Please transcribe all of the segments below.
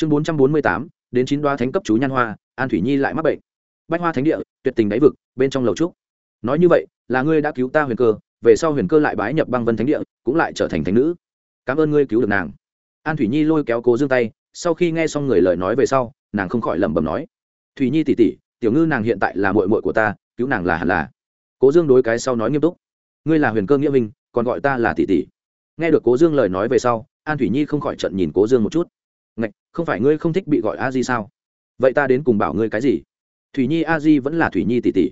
chương bốn trăm bốn mươi tám, đến chín đoá thánh cấp chú nhan hoa, an thủy nhi lại mắc bệnh. Bách hoa thánh địa, tuyệt tình đáy vực, bên trong lầu trúc. Nói như vậy, là ngươi đã cứu ta huyền cơ, về sau huyền cơ lại bái nhập băng vân thánh địa, cũng lại trở thành thánh nữ. Cảm ơn ngươi cứu được nàng. An thủy nhi lôi kéo cố dương tay, sau khi nghe xong người lời nói về sau, nàng không khỏi lẩm bẩm nói, thủy nhi tỉ tỉ tiểu ngư nàng hiện tại là mội mội của ta, cứu nàng là hẳn là. Cố dương đối cái sau nói nghiêm túc, ngươi là huyền cơ nghĩa minh, còn gọi ta là tỷ tỷ. Nghe được cố dương lời nói về sau, an thủy nhi không khỏi trận nhìn cố dương một chút ngạch, không phải ngươi không thích bị gọi a di sao? Vậy ta đến cùng bảo ngươi cái gì? Thủy nhi, a di vẫn là thủy nhi tỷ tỷ.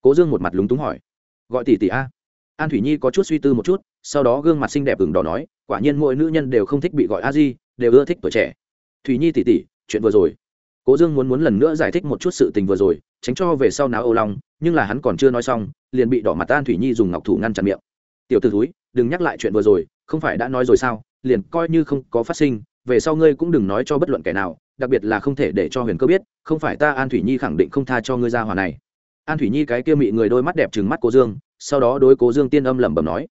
Cố dương một mặt lúng túng hỏi. Gọi tỷ tỷ a? An thủy nhi có chút suy tư một chút, sau đó gương mặt xinh đẹp ửng đỏ nói, quả nhiên mỗi nữ nhân đều không thích bị gọi a di, đều ưa thích tuổi trẻ. Thủy nhi tỷ tỷ, chuyện vừa rồi. Cố dương muốn muốn lần nữa giải thích một chút sự tình vừa rồi, tránh cho về sau náo âu long, nhưng là hắn còn chưa nói xong, liền bị đỏ mặt an thủy nhi dùng ngọc thủ ngăn chặn miệng. Tiểu t ử thúi, đừng nhắc lại chuyện vừa rồi, không phải đã nói rồi sao? Liền coi như không có phát sinh về sau ngươi cũng đừng nói cho bất luận kẻ nào, đặc biệt là không thể để cho huyền cơ biết, không phải ta an thủy nhi khẳng định không tha cho ngươi ra hòa này. An thủy nhi cái kia mị người đôi mắt đẹp trừng mắt cố dương, sau đó đối cố dương tiên âm lẩm bẩm nói.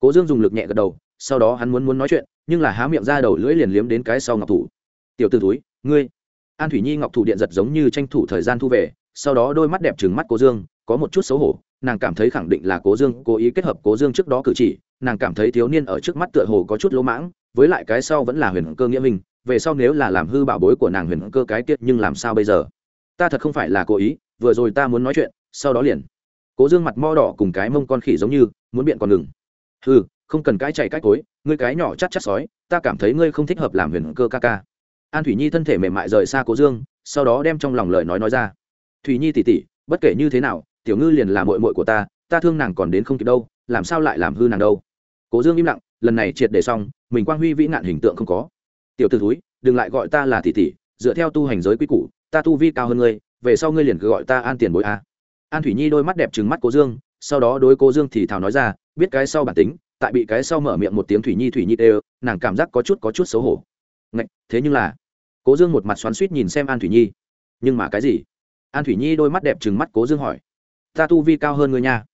Cố dương dùng lực nhẹ gật đầu, sau đó hắn muốn muốn nói chuyện, nhưng là há miệng ra đầu lưỡi liền liếm đến cái sau ngọc thủ. Tiểu t ử túi ngươi. An thủy nhi ngọc thủ điện giật giống như tranh thủ thời gian thu về, sau đó đôi mắt đẹp trừng mắt cố dương, có một chút xấu hổ, nàng cảm thấy khẳng định là cố dương cố ý kết hợp cố dương trước đó cử chỉ, nàng cảm thấy thiếu niên ở trước mắt tựa hồ có chút lỗ mãng với lại cái sau vẫn là huyền cơ nghĩa minh, về sau nếu là làm hư bảo bối của nàng huyền cơ cái tiết nhưng làm sao bây giờ? Ta thật không phải là cố ý, vừa rồi ta muốn nói chuyện, sau đó liền. Cố dương mặt mo đỏ cùng cái mông con khỉ giống như, muốn biện còn ngừng. Ừ không cần cái chạy cách cối, ngươi cái nhỏ chắc chắc sói, ta cảm thấy ngươi không thích hợp làm huyền cơ ca ca. An thủy nhi thân thể mềm mại rời xa cố dương, sau đó đem trong lòng lời nói nói ra. Thủy nhi tỉ tỉ, bất kể như thế nào, tiểu ngư liền là mội mội của ta ta thương nàng còn đến không kịp đâu, làm sao lại làm hư nàng đâu? Cố dương im lặng, lần này triệt để xong mình quang huy vĩ nạn hình tượng không có. Tiểu t ử đừng lại gọi ta là tỷ tỷ dựa theo tu hành giới quy củ ta tu vi cao hơn ngươi về sau ngươi liền cứ gọi ta an tiền bối a. An thủy nhi đôi mắt đẹp trừng mắt cố dương sau đó đối cố dương thì thào nói ra biết cái sau bản tính tại bị cái sau mở miệng một tiếng thủy nhi thủy nhi tê nàng cảm giác có chút có chút xấu hổ. Ngạch, thế nhưng là cố dương một mặt xoắn suýt nhìn xem an thủy nhi. Nhưng mà cái gì? An thủy nhi đôi mắt đẹp trừng mắt cố dương hỏi. Ta tu vi cao hơn ngươi nha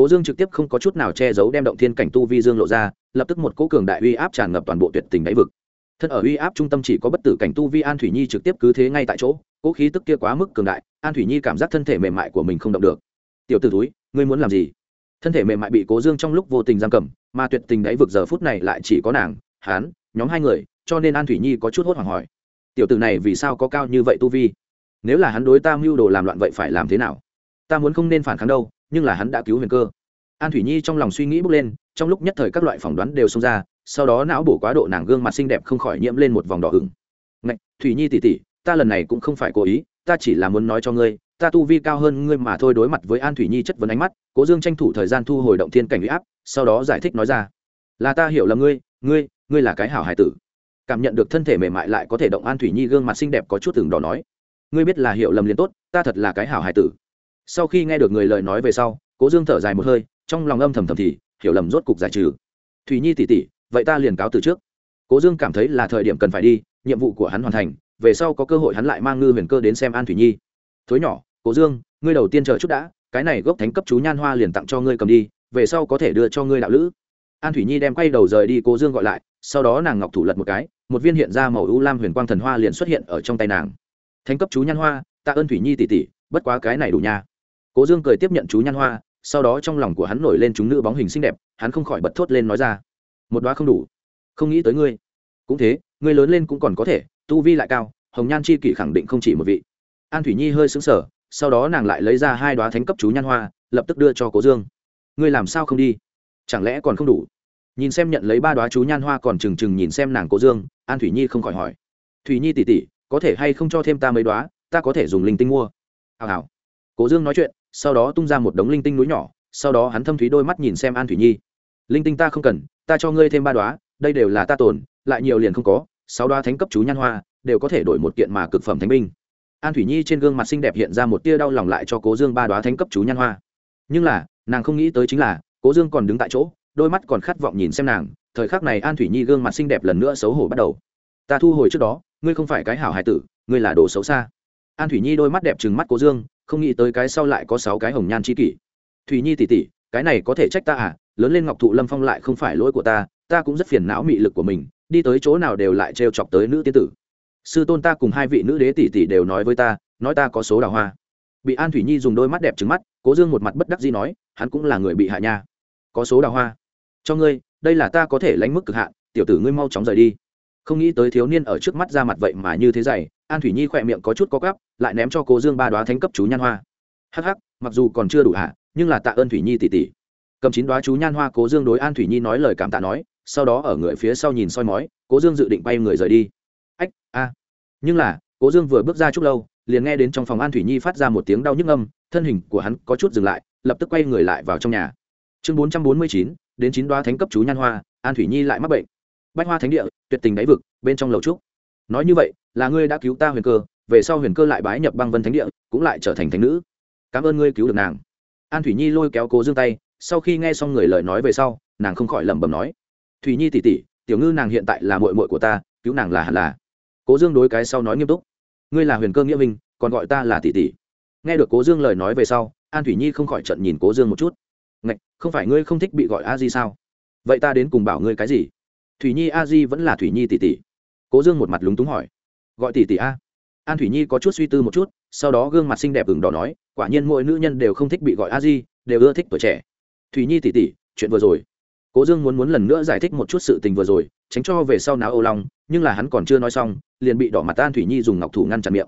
cố dương trực tiếp không có chút nào che giấu đem động thiên cảnh tu vi dương lộ ra, lập tức một cố cường đại uy áp tràn ngập toàn bộ tuyệt tình đáy vực. Thân ở uy áp trung tâm chỉ có bất tử cảnh tu vi an thủy nhi trực tiếp cứ thế ngay tại chỗ cố khí tức kia quá mức cường đại, an thủy nhi cảm giác thân thể mềm mại của mình không động được. Tiểu t ử túi ngươi muốn làm gì? Thân thể mềm mại bị cố dương trong lúc vô tình giam cầm, mà tuyệt tình đáy vực giờ phút này lại chỉ có nàng hán nhóm hai người, cho nên an thủy nhi có chút hốt hoảng hỏi, tiểu tử này vì sao có cao như vậy tu vi? Nếu là hắn đối ta mưu đồ làm loạn vậy phải làm thế nào? Ta muốn không nên phản kháng đâu nhưng là hắn đã cứu huyền cơ. An thủy nhi trong lòng suy nghĩ bước lên, trong lúc nhất thời các loại phỏng đoán đều xông ra, sau đó não bổ quá độ nàng gương mặt xinh đẹp không khỏi nhiễm lên một vòng đỏ ửng. Ngạch, thủy nhi tỉ tỉ ta lần này cũng không phải cố ý, ta chỉ là muốn nói cho ngươi, ta tu vi cao hơn ngươi mà thôi đối mặt với an thủy nhi chất vấn ánh mắt. Cố dương tranh thủ thời gian thu hồi động thiên cảnh huy áp, sau đó giải thích nói ra, là ta hiểu là ngươi ngươi ngươi là cái hảo hải tử. Cảm nhận được thân thể mềm mại lại có thể động an thủy nhi gương mặt xinh đẹp có chút từng đỏ nói, ngươi biết là hiểu lầm liền tốt, ta thật là cái hảo hải tử sau khi nghe được người lời nói về sau, cố dương thở dài một hơi, trong lòng âm thầm thầm thì, hiểu lầm rốt cục giải trừ. Thùy nhi tỉ tỉ vậy ta liền cáo từ trước. Cố dương cảm thấy là thời điểm cần phải đi, nhiệm vụ của hắn hoàn thành, về sau có cơ hội hắn lại mang ngư huyền cơ đến xem an thủy nhi. Thối nhỏ, cố dương, ngươi đầu tiên chờ chút đã, cái này gốc thánh cấp chú nhan hoa liền tặng cho ngươi cầm đi, về sau có thể đưa cho ngươi đạo lữ. An thủy nhi đem quay đầu rời đi, cố dương gọi lại, sau đó nàng ngọc thủ lật một cái, một viên hiện ra màu u lam huyền quang thần hoa liền xuất hiện ở trong tay nàng. Thánh cấp chú nhan hoa, tạ ơn thủy nhi tỷ tỷ, bất quá cái này đủ nha cố dương cười tiếp nhận chú nhan hoa, sau đó trong lòng của hắn nổi lên chúng nữ bóng hình xinh đẹp, hắn không khỏi bật thốt lên nói ra. Một đoá không đủ. Không nghĩ tới ngươi. Cũng thế, ngươi lớn lên cũng còn có thể, tu vi lại cao, hồng nhan chi kỷ khẳng định không chỉ một vị. An thủy nhi hơi xứng sở sau đó nàng lại lấy ra hai đoá thánh cấp chú nhan hoa, lập tức đưa cho cố dương. Ngươi làm sao không đi? Chẳng lẽ còn không đủ? Nhìn xem nhận lấy ba đoá chú nhan hoa còn trừng trừng nhìn xem nàng cố dương, an thủy nhi không khỏi hỏi. Thủy nhi tỉ tỉ có thể hay không cho thêm ta mấy đoá ta có thể dùng linh tinh mua. Hào hào. Cố dương nói chuyện sau đó tung ra một đống linh tinh núi nhỏ, sau đó hắn thâm thúy đôi mắt nhìn xem an thủy nhi. Linh tinh ta không cần, ta cho ngươi thêm ba đoá đây đều là ta tồn, lại nhiều liền không có, sáu đoá thánh cấp chú nhan hoa, đều có thể đổi một kiện mà cực phẩm thánh binh. An thủy nhi trên gương mặt xinh đẹp hiện ra một tia đau lòng lại cho cố dương ba đoá thánh cấp chú nhan hoa. Nhưng là, nàng không nghĩ tới chính là, cố dương còn đứng tại chỗ, đôi mắt còn khát vọng nhìn xem nàng, thời khắc này an thủy nhi gương mặt xinh đẹp lần nữa xấu hổ bắt đầu. Ta thu hồi trước đó, ngươi không phải cái hảo hài tử, ngươi là đồ xấu xa. An thủy nhi đôi mắt đẹp trừng mắt cố dương không nghĩ tới cái sau lại có sáu cái hồng nhan c kỷ. Thủy nhi tỉ tỉ cái này có thể trách ta à? Lớn lên ngọc thụ lâm phong lại không phải lỗi của ta ta cũng rất phiền não mị lực của mình, đi tới chỗ nào đều lại trêu chọc tới nữ tiên tử. Sư tôn ta cùng hai vị nữ đế tỷ tỷ đều nói với ta, nói ta có số đào hoa. Bị an thủy nhi dùng đôi mắt đẹp trứng mắt, cố dương một mặt bất đắc dĩ nói, hắn cũng là người bị hạ nha. Có số đào hoa. Cho ngươi, đây là ta có thể lánh mức cực hạn, tiểu tử ngươi mau chóng rời đi không nghĩ tới thiếu niên ở trước mắt ra mặt vậy mà như thế dày, an thủy nhi khỏe miệng có chút có gắp lại ném cho cố dương ba đoá thánh cấp chú nhan hoa. Hắc hắc, mặc dù còn chưa đủ hạ, nhưng là tạ ơn thủy nhi tỷ tỷ. Cầm chín đoá chú nhan hoa cố dương đối an thủy nhi nói lời cảm tạ nói, sau đó ở người phía sau nhìn soi mói cố dương dự định bay người rời đi. Ách, a. Nhưng là cố dương vừa bước ra chút lâu, liền nghe đến trong phòng an thủy nhi phát ra một tiếng đau nhức âm, thân hình của hắn có chút dừng lại, lập tức quay người lại vào trong nhà. Chương bốn trăm bốn mươi chín, đến chín đoá thánh cấp chú nhan hoa, an thủy nhi lại mắc bệnh bách hoa thánh địa, tuyệt tình đáy vực, bên trong lầu trúc. Nói như vậy, là ngươi đã cứu ta huyền cơ, về sau huyền cơ lại bái nhập băng vân thánh địa, cũng lại trở thành thánh nữ. Cảm ơn ngươi cứu được nàng. An thủy nhi lôi kéo cố dương tay, sau khi nghe xong người lời nói về sau, nàng không khỏi lẩm bẩm nói. Thủy nhi tỉ tỉ tiểu ngư nàng hiện tại là mội mội của ta, cứu nàng là hẳn là. Cố dương đối cái sau nói nghiêm túc. Ngươi là huyền cơ nghĩa minh, còn gọi ta là tỷ tỷ. Nghe được cố dương lời nói về sau, an thủy nhi không khỏi trận nhìn cố dương một chút. Ngạch, không phải ngươi không thích bị gọi a di sao? Vậy ta đến cùng bảo ngươi cái gì? Thủy nhi a di vẫn là thủy nhi tỷ tỷ. Cố dương một mặt lúng túng hỏi. Gọi tỷ tỷ a. An thủy nhi có chút suy tư một chút, sau đó gương mặt xinh đẹp ửng đỏ nói, quả nhiên mỗi nữ nhân đều không thích bị gọi a di, đều ưa thích tuổi trẻ. Thủy nhi tỷ tỷ, chuyện vừa rồi. Cố dương muốn muốn lần nữa giải thích một chút sự tình vừa rồi, tránh cho về sau náo âu long, nhưng là hắn còn chưa nói xong, liền bị đỏ mặt an thủy nhi dùng ngọc thủ ngăn chặn miệng.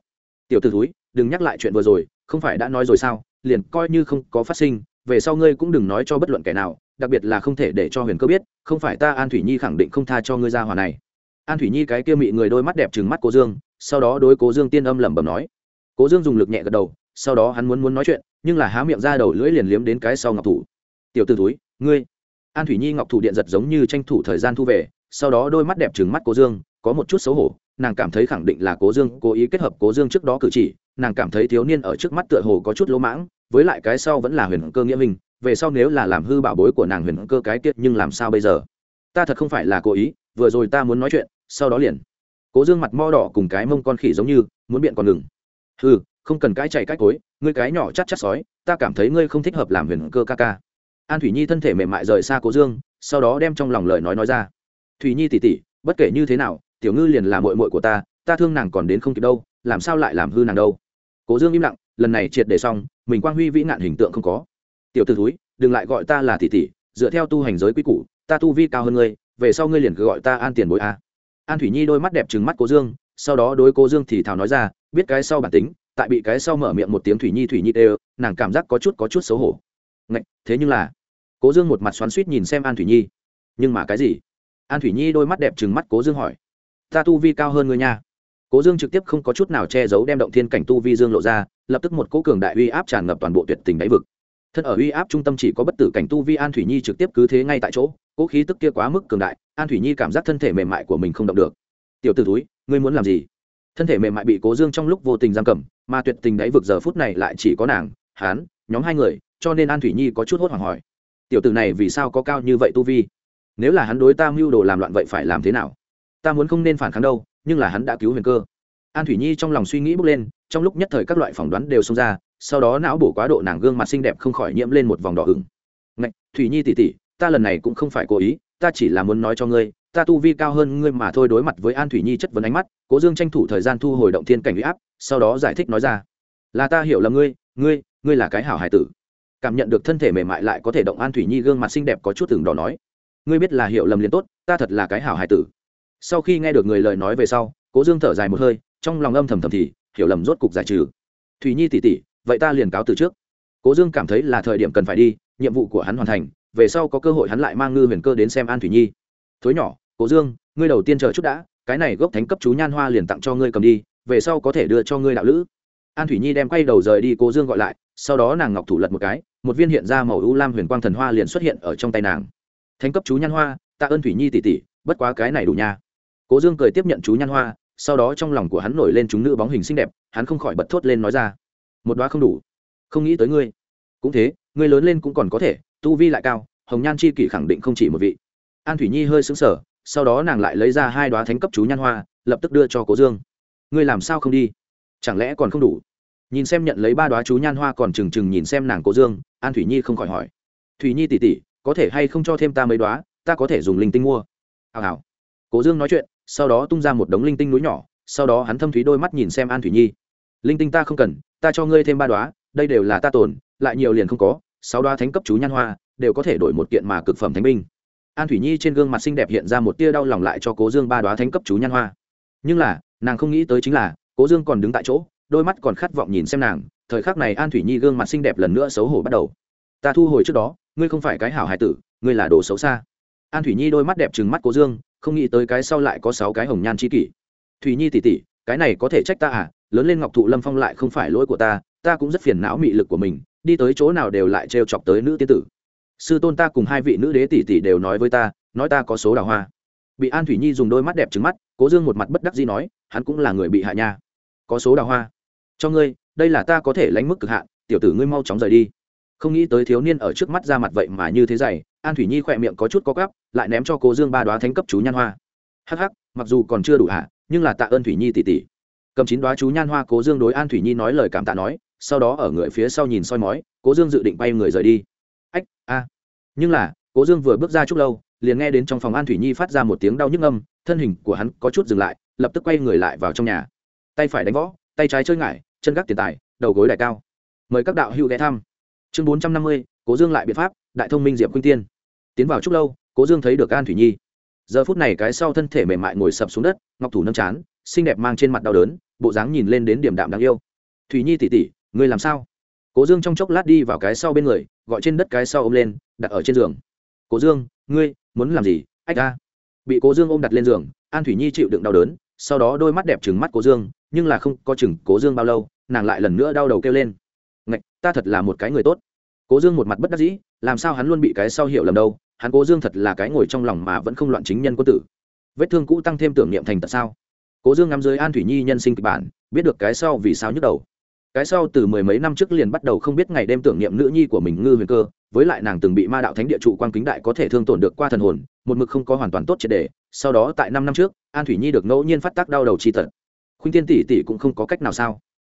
Tiểu t ử thúi, đừng nhắc lại chuyện vừa rồi, không phải đã nói rồi sao, liền coi như không có phát sinh, về sau ngươi cũng đừng nói cho bất luận kẻ nào đặc biệt là không thể để cho huyền cơ biết, không phải ta an thủy nhi khẳng định không tha cho ngươi ra hòa này. An thủy nhi cái kia mị người đôi mắt đẹp trừng mắt cố dương, sau đó đối cố dương tiên âm lẩm bẩm nói. Cố dương dùng lực nhẹ gật đầu, sau đó hắn muốn muốn nói chuyện, nhưng là há miệng ra đầu lưỡi liền liếm đến cái sau ngọc thủ. Tiểu t ử túi ngươi. An thủy nhi ngọc thủ điện giật giống như tranh thủ thời gian thu về, sau đó đôi mắt đẹp trừng mắt cố dương, có một chút xấu hổ, nàng cảm thấy khẳng định là cố dương cố ý kết hợp cố dương trước đó cử chỉ, nàng cảm thấy thiếu niên ở trước mắt tựa hồ có chút lỗ mãng, với lại cái sau vẫn là huyền cơ nghĩa minh về sau nếu là làm hư bảo bối của nàng huyền cơ cái tiết nhưng làm sao bây giờ? Ta thật không phải là cố ý, vừa rồi ta muốn nói chuyện, sau đó liền. Cố dương mặt mo đỏ cùng cái mông con khỉ giống như, muốn biện còn ngừng. Ừ không cần cái chạy cách cối, ngươi cái nhỏ chắc chắc sói, ta cảm thấy ngươi không thích hợp làm huyền cơ ca ca. An thủy nhi thân thể mềm mại rời xa cố dương, sau đó đem trong lòng lời nói nói ra. Thủy nhi tỉ tỉ, bất kể như thế nào, tiểu ngư liền là mội mội của ta ta thương nàng còn đến không kịp đâu, làm sao lại làm hư nàng đâu? Cố dương im lặng, lần này triệt để xong, mình quang huy vĩ nạn hình tượng không có tiểu t ử thúi đừng lại gọi ta là tỷ tỷ dựa theo tu hành giới quy củ ta tu vi cao hơn ngươi về sau ngươi liền cứ gọi ta an tiền bối a. An thủy nhi đôi mắt đẹp trừng mắt cố dương sau đó đối cố dương thì thào nói ra biết cái sau bản tính tại bị cái sau mở miệng một tiếng thủy nhi thủy nhi tê nàng cảm giác có chút có chút xấu hổ. Ngậy, thế nhưng là cố dương một mặt xoắn suýt nhìn xem an thủy nhi. Nhưng mà cái gì? An thủy nhi đôi mắt đẹp trừng mắt cố dương hỏi. Ta tu vi cao hơn ngươi nha. Cố dương trực tiếp không có chút nào che giấu đem động thiên cảnh tu vi dương lộ ra lập tức một cố cường đại uy áp tràn ngập toàn bộ tuyệt tình đáy vực thân ở uy áp trung tâm chỉ có bất tử cảnh tu vi an thủy nhi trực tiếp cứ thế ngay tại chỗ, cố khí tức kia quá mức cường đại, an thủy nhi cảm giác thân thể mềm mại của mình không động được. Tiểu t ử túi ngươi muốn làm gì? Thân thể mềm mại bị cố dương trong lúc vô tình giam cầm, mà tuyệt tình đáy vực giờ phút này lại chỉ có nàng hán nhóm hai người, cho nên an thủy nhi có chút hốt hoảng hỏi, tiểu tử này vì sao có cao như vậy tu vi? Nếu là hắn đối ta mưu đồ làm loạn vậy phải làm thế nào? Ta muốn không nên phản kháng đâu, nhưng là hắn đã cứu huyền cơ. An thủy nhi trong lòng suy nghĩ bước lên, trong lúc nhất thời các loại phỏng đoán đều xông ra sau đó não bổ quá độ nàng gương mặt xinh đẹp không khỏi nhiễm lên một vòng đỏ ửng. Ngạch, thủy nhi tỉ tỉ ta lần này cũng không phải cố ý, ta chỉ là muốn nói cho ngươi, ta tu vi cao hơn ngươi mà thôi đối mặt với an thủy nhi chất vấn ánh mắt, cố dương tranh thủ thời gian thu hồi động thiên cảnh huy áp, sau đó giải thích nói ra. Là ta hiểu là ngươi ngươi ngươi là cái hảo hải tử. Cảm nhận được thân thể mềm mại lại có thể động an thủy nhi gương mặt xinh đẹp có chút từng đỏ nói. Ngươi biết là hiểu lầm liền tốt, ta thật là cái hảo hải tử. Sau khi nghe được người lời nói về sau, cố dương thở dài một hơi, trong lòng âm thầm thầm thì, hiểu lầm rốt cục giải trừ. Thủy nhi tỉ tỉ vậy ta liền cáo từ trước. Cố dương cảm thấy là thời điểm cần phải đi, nhiệm vụ của hắn hoàn thành, về sau có cơ hội hắn lại mang ngư huyền cơ đến xem an thủy nhi. Thối nhỏ, cố dương, ngươi đầu tiên chờ chút đã, cái này gốc thánh cấp chú nhan hoa liền tặng cho ngươi cầm đi, về sau có thể đưa cho ngươi đạo lữ. An thủy nhi đem quay đầu rời đi, cố dương gọi lại, sau đó nàng ngọc thủ lật một cái, một viên hiện ra màu u lam huyền quang thần hoa liền xuất hiện ở trong tay nàng. Thánh cấp chú nhan hoa, tạ ơn thủy nhi tỷ tỷ, bất quá cái này đủ nha. Cố dương cười tiếp nhận chú nhan hoa, sau đó trong lòng của hắn nổi lên chúng nữ bóng hình xinh đẹp, hắn không khỏi bật thốt lên nói ra một đoá không đủ. Không nghĩ tới ngươi. Cũng thế, ngươi lớn lên cũng còn có thể, tu vi lại cao, hồng nhan chi kỷ khẳng định không chỉ một vị. An thủy nhi hơi xứng sở sau đó nàng lại lấy ra hai đoá thánh cấp chú nhan hoa, lập tức đưa cho cố dương. Ngươi làm sao không đi? Chẳng lẽ còn không đủ? Nhìn xem nhận lấy ba đoá chú nhan hoa còn trừng trừng nhìn xem nàng cố dương, an thủy nhi không khỏi hỏi. Thủy nhi tỉ tỉ có thể hay không cho thêm ta mấy đoá, ta có thể dùng linh tinh mua. Hào hào. Cố dương nói chuyện, sau đó tung ra một đống linh tinh núi nhỏ, sau đó hắn thâm thúy đôi mắt nhìn xem an thủy nhi linh tinh ta không cần, ta cho ngươi thêm ba đoá đây đều là ta tồn, lại nhiều liền không có, sáu đoá thánh cấp chú nhan hoa, đều có thể đổi một kiện mà cực phẩm thánh binh. An thủy nhi trên gương mặt xinh đẹp hiện ra một tia đau lòng lại cho cố dương ba đoá thánh cấp chú nhan hoa. Nhưng là, nàng không nghĩ tới chính là, cố dương còn đứng tại chỗ, đôi mắt còn khát vọng nhìn xem nàng, thời khắc này an thủy nhi gương mặt xinh đẹp lần nữa xấu hổ bắt đầu. Ta thu hồi trước đó, ngươi không phải cái hảo hải tử, ngươi là đồ xấu xa. An thủy nhi đôi mắt đẹp trừng mắt cố dương, không nghĩ tới cái sau lại có sáu cái hồng nhan c kỷ. Thủy nhi tỉ tỉ cái này có thể trách ta à lớn lên ngọc thụ lâm phong lại không phải lỗi của ta ta cũng rất phiền não mị lực của mình, đi tới chỗ nào đều lại trêu chọc tới nữ tiên tử. Sư tôn ta cùng hai vị nữ đế tỷ tỷ đều nói với ta, nói ta có số đào hoa. Bị an thủy nhi dùng đôi mắt đẹp trứng mắt, cố dương một mặt bất đắc dĩ nói, hắn cũng là người bị hạ nha. Có số đào hoa. Cho ngươi, đây là ta có thể lánh mức cực hạn, tiểu tử ngươi mau chóng rời đi. Không nghĩ tới thiếu niên ở trước mắt ra mặt vậy mà như thế dày, an thủy nhi khỏe miệng có chút có cắp lại ném cho cố dương ba đoá thánh cấp chú nhan hoa. Hắc hắc, mặc dù còn chưa đủ hạ nhưng là tạ ơn thủy nhi tỷ tỷ cầm chín đoá chú nhan hoa cố dương đối an thủy nhi nói lời cảm tạ nói, sau đó ở người phía sau nhìn soi mói, cố dương dự định bay người rời đi. Ách, a. Nhưng là, cố dương vừa bước ra chút lâu, liền nghe đến trong phòng an thủy nhi phát ra một tiếng đau nhức âm, thân hình của hắn có chút dừng lại, lập tức quay người lại vào trong nhà. Tay phải đánh võ, tay trái chơi ngải, chân gác tiền tài, đầu gối đại cao. Mời các đạo hữu ghé thăm. Chương bốn trăm năm mươi, cố dương lại biện pháp, đại thông minh diệp quynh tiên. Tiến vào chút lâu, cố dương thấy được an thủy nhi giờ phút này cái sau thân thể mềm mại ngồi sập xuống đất, ngọc thủ nâm chán, xinh đẹp mang trên mặt đau đớn, bộ dáng nhìn lên đến điểm đạm đáng yêu. Thủy nhi tỉ tỉ ngươi làm sao? Cố dương trong chốc lát đi vào cái sau bên người, gọi trên đất cái sau ôm lên, đặt ở trên giường. Cố dương, ngươi muốn làm gì? Ách ca bị cố dương ôm đặt lên giường, an thủy nhi chịu đựng đau đớn, sau đó đôi mắt đẹp trừng mắt cố dương, nhưng là không có chừng cố dương bao lâu, nàng lại lần nữa đau đầu kêu lên. Ngạch, ta thật là một cái người tốt. Cố dương một mặt bất đắc dĩ, làm sao hắn luôn bị cái sau hiểu lầm đâu hắn cố dương thật là cái ngồi trong lòng mà vẫn không loạn chính nhân quân tử. Vết thương cũ tăng thêm tưởng niệm thành tật sao? Cố dương ngắm dưới an thủy nhi nhân sinh kịch bản, biết được cái sau vì sao nhức đầu. Cái sau từ mười mấy năm trước liền bắt đầu không biết ngày đêm tưởng niệm nữ nhi của mình ngư huyền cơ, với lại nàng từng bị ma đạo thánh địa trụ quan kính đại có thể thương tổn được qua thần hồn, một mực không có hoàn toàn tốt triệt đề sau đó tại năm năm trước, an thủy nhi được ngẫu nhiên phát tác đau đầu chi tật. Khuynh tiên tỷ tỷ cũng không có cách nào sao?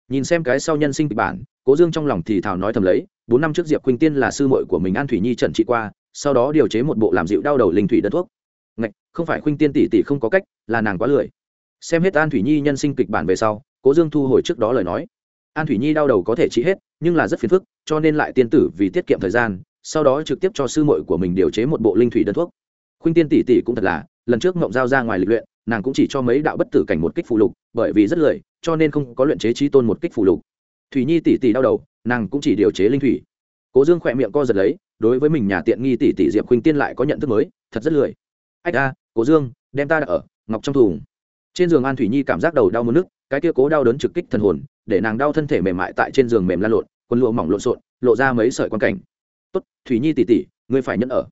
Nhìn xem cái sau nhân sinh kịch bản, cố dương trong lòng thì thào nói thầm lấy, bốn năm trước diệp khuynh tiên là sư muội của mình an thủy nhi trần trị qua sau đó điều chế một bộ làm dịu đau đầu linh thủy đơn thuốc. Ngạch, không phải khuynh tiên tỷ tỷ không có cách, là nàng quá lười. Xem hết an thủy nhi nhân sinh kịch bản về sau, cố dương thu hồi trước đó lời nói. An thủy nhi đau đầu có thể trị hết, nhưng là rất phiền phức, cho nên lại tiên tử vì tiết kiệm thời gian, sau đó trực tiếp cho sư muội của mình điều chế một bộ linh thủy đơn thuốc. Khuynh tiên tỷ tỷ cũng thật là, lần trước mộng giao ra ngoài lịch luyện, nàng cũng chỉ cho mấy đạo bất tử cảnh một kích phụ lục, bởi vì rất lười, cho nên không có luyện chế trí tôn một kích phụ lục. Thủy nhi tỷ tỷ đau đầu, nàng cũng chỉ điều chế linh thủy cố dương khỏe miệng co giật lấy, đối với mình nhà tiện nghi tỷ tỷ diệp khuynh tiên lại có nhận thức mới, thật rất lười. Ách a, cố dương, đem ta đặt ở, ngọc trong thùng. Trên giường an thủy nhi cảm giác đầu đau mất nước cái kia cố đau đớn trực kích thần hồn, để nàng đau thân thể mềm mại tại trên giường mềm lan lộn, quần lụa mỏng lộn xộn, lộ ra mấy sợi quan cảnh. Tốt, thủy nhi tỉ tỉ ngươi phải nhẫn ở.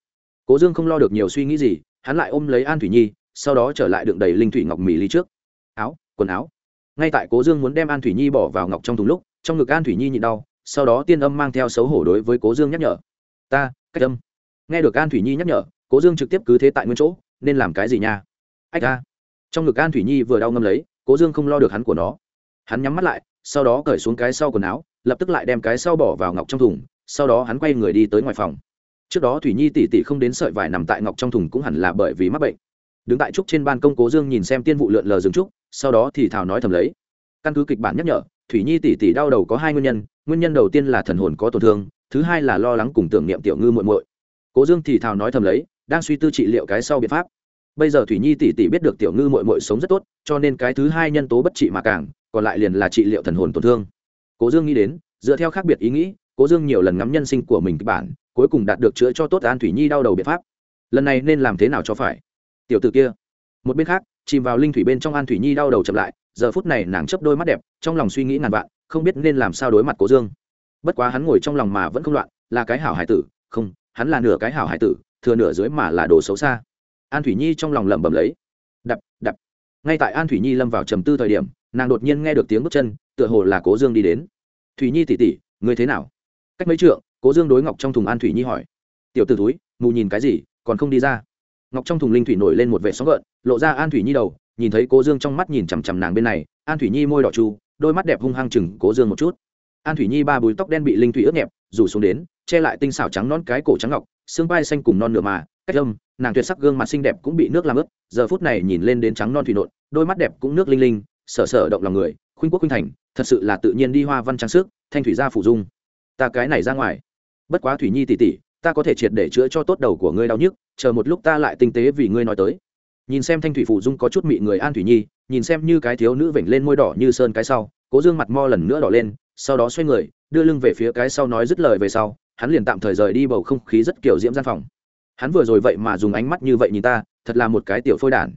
Cố dương không lo được nhiều suy nghĩ gì, hắn lại ôm lấy an thủy nhi, sau đó trở lại đựng đầy linh thủy ngọc mì ly trước. Áo, quần áo. Ngay tại cố dương muốn đem an thủy nhi bỏ vào ngọc trong thùng lúc, trong ngực an thủy nhi nhịn đau sau đó tiên âm mang theo xấu hổ đối với cố dương nhắc nhở. Ta, cách âm. Nghe được an thủy nhi nhắc nhở, cố dương trực tiếp cứ thế tại nguyên chỗ, nên làm cái gì nha? Ách a. Trong ngực an thủy nhi vừa đau ngâm lấy, cố dương không lo được hắn của nó. Hắn nhắm mắt lại, sau đó cởi xuống cái sau quần áo, lập tức lại đem cái sau bỏ vào ngọc trong thùng, sau đó hắn quay người đi tới ngoài phòng. Trước đó thủy nhi tỉ tỉ không đến sợi vải nằm tại ngọc trong thùng cũng hẳn là bởi vì mắc bệnh. Đứng tại trúc trên ban công cố dương nhìn xem tiên vụ lượn lờ rừng trúc, sau đó thì thảo nói thầm lấy. Căn cứ kịch bản nhắc nhở, thủy nhi tỉ tỉ đau đầu có hai nguyên nhân nguyên nhân đầu tiên là thần hồn có tổn thương, thứ hai là lo lắng cùng tưởng niệm tiểu ngư muội muội. Cố dương thì thào nói thầm lấy, đang suy tư trị liệu cái sau biện pháp. Bây giờ thủy nhi tỷ tỷ biết được tiểu ngư mội mội sống rất tốt, cho nên cái thứ hai nhân tố bất trị mà càng, còn lại liền là trị liệu thần hồn tổn thương. Cố dương nghĩ đến, dựa theo khác biệt ý nghĩ, cố dương nhiều lần ngắm nhân sinh của mình kịch bản, cuối cùng đạt được chữa cho tốt an thủy nhi đau đầu biện pháp. Lần này nên làm thế nào cho phải? Tiểu t ử kia. Một bên khác, chìm vào linh thủy bên trong an thủy nhi đau đầu chậm lại, giờ phút này nàng chấp đôi mắt đẹp, trong lòng suy nghĩ ngàn vạn không biết nên làm sao đối mặt cố dương. Bất quá hắn ngồi trong lòng mà vẫn không loạn, là cái hảo hải tử, không, hắn là nửa cái hảo hải tử, thừa nửa dưới mà là đồ xấu xa. An thủy nhi trong lòng lẩm bẩm lấy. Đập đập. Ngay tại an thủy nhi lâm vào trầm tư thời điểm, nàng đột nhiên nghe được tiếng bước chân, tựa hồ là cố dương đi đến. Thủy nhi tỉ tỉ người thế nào? Cách mấy trượng, cố dương đối ngọc trong thùng an thủy nhi hỏi. Tiểu t ử túi mù nhìn cái gì, còn không đi ra? Ngọc trong thùng linh thủy nổi lên một vệ sóng gợn, lộ ra an thủy nhi đầu, nhìn thấy cố dương trong mắt nhìn chằm chằm nàng bên này, an thủy nhi môi đỏ chu đôi mắt đẹp hung hăng chừng cố dương một chút. An thủy nhi ba búi tóc đen bị linh thủy ướt nhẹp, rủ xuống đến, che lại tinh xảo trắng non cái cổ trắng ngọc, xương vai xanh cùng non nửa mà, cách âm, nàng tuyệt sắc gương mặt xinh đẹp cũng bị nước làm ướt, giờ phút này nhìn lên đến trắng non thủy nộn, đôi mắt đẹp cũng nước linh linh, sở sở động lòng người, khuynh quốc khuynh thành, thật sự là tự nhiên đi hoa văn trang sức, thanh thủy gia phủ dung. Ta cái này ra ngoài. Bất quá thủy nhi tỉ tỉ ta có thể triệt để chữa cho tốt đầu của ngươi đau nhức, chờ một lúc ta lại tinh tế vì ngươi nói tới. Nhìn xem thanh thủy phủ dung có chút mị người an thủy nhi nhìn xem như cái thiếu nữ vểnh lên môi đỏ như sơn cái sau, cố dương mặt mo lần nữa đỏ lên, sau đó xoay người, đưa lưng về phía cái sau nói dứt lời về sau, hắn liền tạm thời rời đi bầu không khí rất kiểu diễm gian phòng. Hắn vừa rồi vậy mà dùng ánh mắt như vậy nhìn ta, thật là một cái tiểu phôi đản.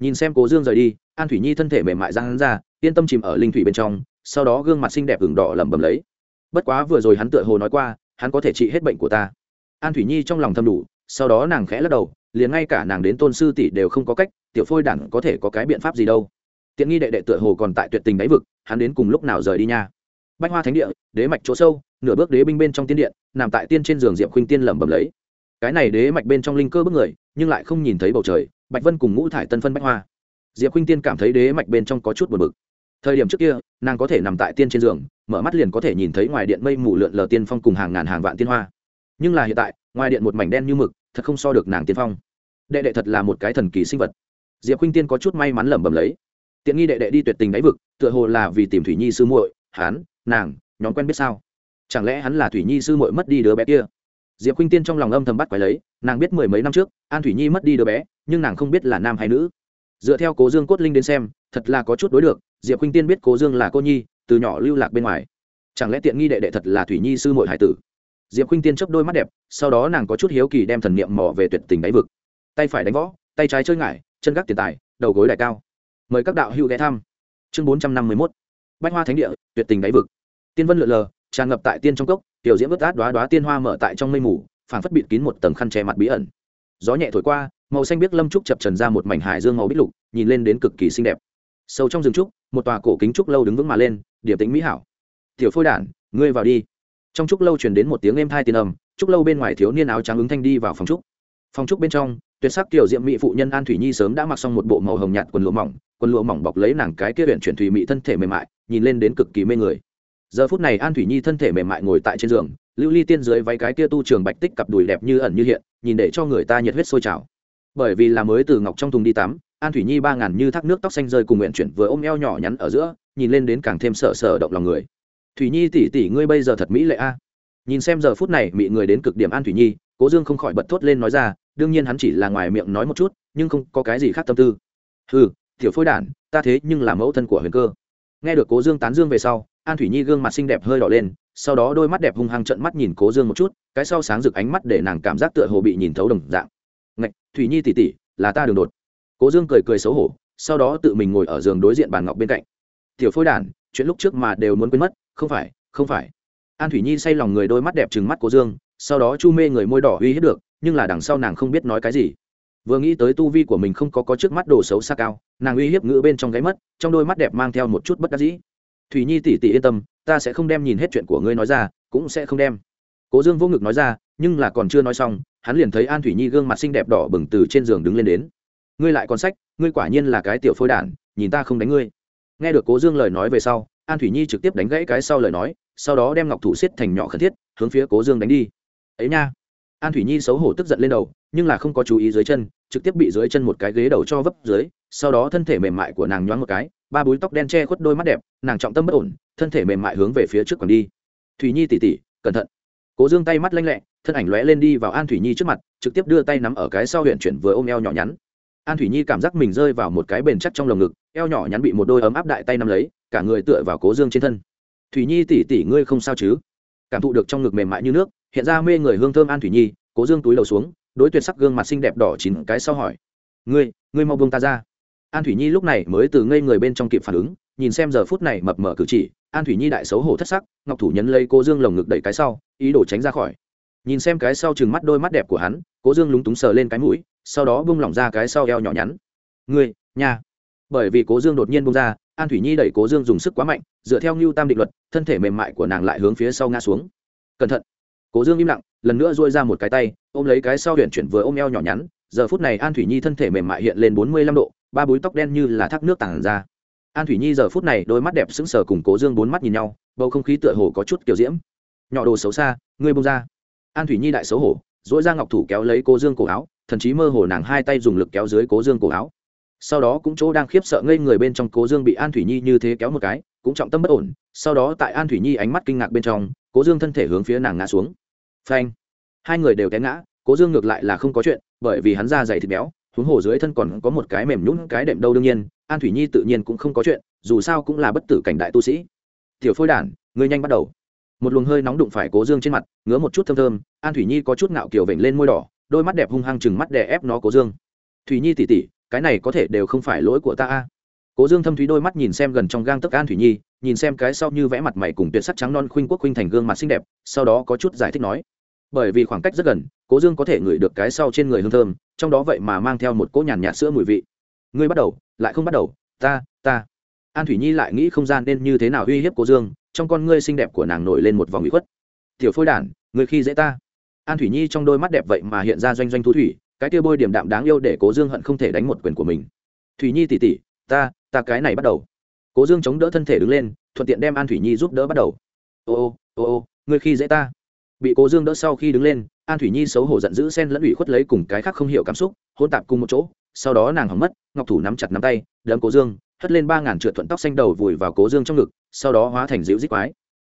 Nhìn xem cố dương rời đi, an thủy nhi thân thể mềm mại ra hắn ra, yên tâm chìm ở linh thủy bên trong, sau đó gương mặt xinh đẹp ửng đỏ lẩm bẩm lấy. Bất quá vừa rồi hắn tựa hồ nói qua, hắn có thể trị hết bệnh của ta. An thủy nhi trong lòng thầm đủ, sau đó nàng khẽ lắc đầu, liền ngay cả nàng đến tôn sư tỷ đều không có cách, tiểu phôi đản có thể có cái biện pháp gì đâu tiện nghi đệ đệ tựa hồ còn tại tuyệt tình đáy vực, hắn đến cùng lúc nào rời đi nha? Bách hoa thánh địa, đế mạch chỗ sâu, nửa bước đế binh bên trong tiên điện, nằm tại tiên trên giường diệm khuynh tiên lẩm bẩm lấy. Cái này đế mạch bên trong linh cơ bước người, nhưng lại không nhìn thấy bầu trời, bạch vân cùng ngũ thải tân phân bách hoa. Diệp khuynh tiên cảm thấy đế mạch bên trong có chút buồn bực. Thời điểm trước kia, nàng có thể nằm tại tiên trên giường, mở mắt liền có thể nhìn thấy ngoài điện mây mù lượn lờ tiên phong cùng hàng ngàn hàng vạn tiên hoa. Nhưng là hiện tại, ngoài điện một mảnh đen như mực, thật không so được nàng tiên phong. Đệ đệ thật là một cái thần kỳ sinh vật. Diệp khuynh tiên có chút may mắn lẩm bẩm lấy tiện nghi đệ đệ đi tuyệt tình đáy vực, tựa hồ là vì tìm thủy nhi sư muội hán nàng, nhóm quen biết sao? Chẳng lẽ hắn là thủy nhi sư muội mất đi đứa bé kia? Diệp khuynh tiên trong lòng âm thầm bắt quái lấy, nàng biết mười mấy năm trước, an thủy nhi mất đi đứa bé, nhưng nàng không biết là nam hay nữ. Dựa theo cố dương cốt linh đến xem, thật là có chút đối được, diệp khuynh tiên biết cố dương là cô nhi, từ nhỏ lưu lạc bên ngoài. Chẳng lẽ tiện nghi đệ đệ thật là thủy nhi sư muội hải tử? Diệp khuynh tiên chấp đôi mắt đẹp, sau đó nàng có chút hiếu kỳ đem thần niệm mò về tuyệt tình đáy vực. Tay phải đánh võ, tay trái chơi ngải, chân gác tiền tài, đầu gối đại cao mời các đạo hữu ghé thăm. Chương bốn trăm năm mươi mốt. Bách hoa thánh địa, tuyệt tình đáy vực. Tiên vân lượn lờ, tràn ngập tại tiên trong cốc, tiểu diễm vớt át đoá đoá tiên hoa mở tại trong mây mù, phảng phất bịt kín một tầng khăn che mặt bí ẩn. Gió nhẹ thổi qua, màu xanh biếc lâm trúc chập trần ra một mảnh hải dương màu bích lục, nhìn lên đến cực kỳ xinh đẹp. Sâu trong rừng trúc, một tòa cổ kính trúc lâu đứng vững mà lên điểm tính mỹ hảo. Tiểu phôi đản, ngươi vào đi. Trong trúc lâu truyền đến một tiếng êm thai tiên âm, trúc lâu bên ngoài thiếu niên áo trắng ứng thanh đi vào phòng trúc. Phòng trúc bên trong, tuyệt sắc tiểu diệm mỹ phụ nhân an thủy nhi sớm đã mặc xong một bộ màu hồng nhạt quần lụa mỏng quần lụa mỏng bọc lấy nàng cái kia huyện chuyển thủy mị thân thể mềm mại, nhìn lên đến cực kỳ mê người. Giờ phút này an thủy nhi thân thể mềm mại ngồi tại trên giường, lưu ly tiên dưới váy cái kia tu trường bạch tích cặp đùi đẹp như ẩn như hiện, nhìn để cho người ta nhiệt huyết sôi trào. Bởi vì là mới từ ngọc trong thùng đi tắm, an thủy nhi ba ngàn như thác nước tóc xanh rơi cùng nguyện chuyển vừa ôm eo nhỏ nhắn ở giữa, nhìn lên đến càng thêm sợ sợ động lòng người. Thủy nhi tỷ tỷ ngươi bây giờ thật mỹ lệ a. Nhìn xem giờ phút này bị người đến cực điểm an thủy nhi, cố dương không khỏi bật thốt lên nói ra, đương nhiên hắn chỉ là ngoài miệng nói một chút, nhưng không có cái gì khác tâm tư. Ừ tiểu phôi đản, ta thế nhưng là mẫu thân của huyền cơ. Nghe được cố dương tán dương về sau, an thủy nhi gương mặt xinh đẹp hơi đỏ lên, sau đó đôi mắt đẹp hung hăng trận mắt nhìn cố dương một chút, cái sau sáng rực ánh mắt để nàng cảm giác tựa hồ bị nhìn thấu đồng dạng. Ngạch, thủy nhi tỉ tỉ là ta đường đột. Cố dương cười cười xấu hổ, sau đó tự mình ngồi ở giường đối diện bàn ngọc bên cạnh. Tiểu phôi đản, chuyện lúc trước mà đều muốn quên mất, không phải không phải. An thủy nhi say lòng người đôi mắt đẹp trừng mắt cố dương, sau đó chu mê người môi đỏ uy hiếp được, nhưng là đằng sau nàng không biết nói cái gì vừa nghĩ tới tu vi của mình không có có trước mắt đồ xấu xa cao, nàng uy hiếp ngữ bên trong gáy mất, trong đôi mắt đẹp mang theo một chút bất đắc dĩ. Thủy nhi tỉ tỉ yên tâm, ta sẽ không đem nhìn hết chuyện của ngươi nói ra, cũng sẽ không đem. Cố dương vô ngực nói ra, nhưng là còn chưa nói xong, hắn liền thấy an thủy nhi gương mặt xinh đẹp đỏ bừng từ trên giường đứng lên đến. Ngươi lại còn sách, ngươi quả nhiên là cái tiểu phôi đản, nhìn ta không đánh ngươi. Nghe được cố dương lời nói về sau, an thủy nhi trực tiếp đánh gãy cái sau lời nói, sau đó đem ngọc thủ xiết thành nhỏ khẩn thiết, hướng phía cố dương đánh đi. Ấy nha an thủy nhi xấu hổ tức giận lên đầu, nhưng là không có chú ý dưới chân, trực tiếp bị dưới chân một cái ghế đầu cho vấp dưới, sau đó thân thể mềm mại của nàng nhoáng một cái, ba búi tóc đen che khuất đôi mắt đẹp, nàng trọng tâm bất ổn, thân thể mềm mại hướng về phía trước còn đi. Thủy nhi tỉ tỉ, cẩn thận. Cố dương tay mắt lanh lẹ, thân ảnh lóe lên đi vào an thủy nhi trước mặt, trực tiếp đưa tay nắm ở cái sau huyện chuyển vừa ôm eo nhỏ nhắn. An thủy nhi cảm giác mình rơi vào một cái bền chắc trong lồng ngực, eo nhỏ nhắn bị một đôi ấm áp đại tay nắm lấy, cả người tựa vào cố dương trên thân. Thủy nhi tỉ tỉ, ngươi không sao chứ? Cảm thụ được trong ngực mềm mại như nước hiện ra mê người hương thơm an thủy nhi, cố dương túi đầu xuống, đối tuyệt sắc gương mặt xinh đẹp đỏ chín cái sau hỏi. Ngươi ngươi mau buông ta ra. An thủy nhi lúc này mới từ ngây người bên trong kịp phản ứng, nhìn xem giờ phút này mập mờ cử chỉ, an thủy nhi đại xấu hổ thất sắc, ngọc thủ nhấn lấy cố dương lồng ngực đẩy cái sau, ý đồ tránh ra khỏi. Nhìn xem cái sau chừng mắt đôi mắt đẹp của hắn, cố dương lúng túng sờ lên cái mũi, sau đó bung lỏng ra cái sau eo nhỏ nhắn. Ngươi, nha. Bởi vì cố dương đột nhiên bung ra, an thủy nhi đẩy cố dương dùng sức quá mạnh, dựa theo ngưu tam định luật, thân thể mềm mại của nàng lại hướng phía sau ngã xuống. Cẩn thận cố dương im lặng, lần nữa dôi ra một cái tay, ôm lấy cái sau huyện chuyển vừa ôm eo nhỏ nhắn, giờ phút này an thủy nhi thân thể mềm mại hiện lên bốn mươi lăm độ, ba búi tóc đen như là thác nước tàn ra. An thủy nhi giờ phút này đôi mắt đẹp sững sờ cùng cố dương bốn mắt nhìn nhau, bầu không khí tựa hồ có chút kiểu diễm. Nhỏ đồ xấu xa, ngươi bông ra. An thủy nhi đại xấu hổ dỗi ra ngọc thủ kéo lấy cố dương cổ áo, thậm chí mơ hồ nàng hai tay dùng lực kéo dưới cố dương cổ áo. Sau đó cũng chỗ đang khiếp sợ ngây người bên trong cố dương bị an thủy nhi như thế kéo một cái, cũng trọng tâm bất ổn. Sau đó tại an thủy nhi ánh mắt kinh ngạc bên trong, cố dương thân thể hướng phía nàng ngã xuống phanh. Hai người đều té ngã, cố dương ngược lại là không có chuyện, bởi vì hắn da dày thịt béo, huống hồ dưới thân còn có một cái mềm nhũn, cái đệm đâu đương nhiên, an thủy nhi tự nhiên cũng không có chuyện, dù sao cũng là bất tử cảnh đại tu sĩ. Tiểu phôi đản, ngươi nhanh bắt đầu. Một luồng hơi nóng đụng phải cố dương trên mặt, ngứa một chút thơm thơm, an thủy nhi có chút ngạo kiểu vểnh lên môi đỏ, đôi mắt đẹp hung hăng chừng mắt đè ép nó cố dương. Thủy nhi tỉ tỉ, cái này có thể đều không phải lỗi của ta a. Cố dương thâm thúy đôi mắt nhìn xem gần trong gang tấc an thủy nhi, nhìn xem cái sau như vẽ mặt mày cùng tuyệt sắc trắng non khuynh quốc khuynh thành gương mặt xinh đẹp, sau đó có chút giải thích nói bởi vì khoảng cách rất gần, cố dương có thể ngửi được cái sau trên người hương thơm, trong đó vậy mà mang theo một cỗ nhàn nhạt sữa mùi vị. Ngươi bắt đầu, lại không bắt đầu, ta ta. An thủy nhi lại nghĩ không gian nên như thế nào uy hiếp cố dương, trong con ngươi xinh đẹp của nàng nổi lên một vòng bị khuất. Tiểu phôi đản người khi dễ ta. An thủy nhi trong đôi mắt đẹp vậy mà hiện ra doanh doanh thú thủy, cái kia bôi điểm đạm đáng yêu để cố dương hận không thể đánh một quyền của mình. Thủy nhi tỉ tỉ, ta ta cái này bắt đầu. Cố dương chống đỡ thân thể đứng lên, thuận tiện đem an thủy nhi giúp đỡ bắt đầu. Ô ô ô ô người khi dễ ta bị cố dương đỡ sau khi đứng lên, an thủy nhi xấu hổ giận dữ xen lẫn ủy khuất lấy cùng cái khác không hiểu cảm xúc, hôn tạp cùng một chỗ, sau đó nàng hỏng mất, ngọc thủ nắm chặt nắm tay, đấm cố dương, hất lên ba ngàn trượt thuận tóc xanh đầu vùi vào cố dương trong ngực, sau đó hóa thành dịu dít quái.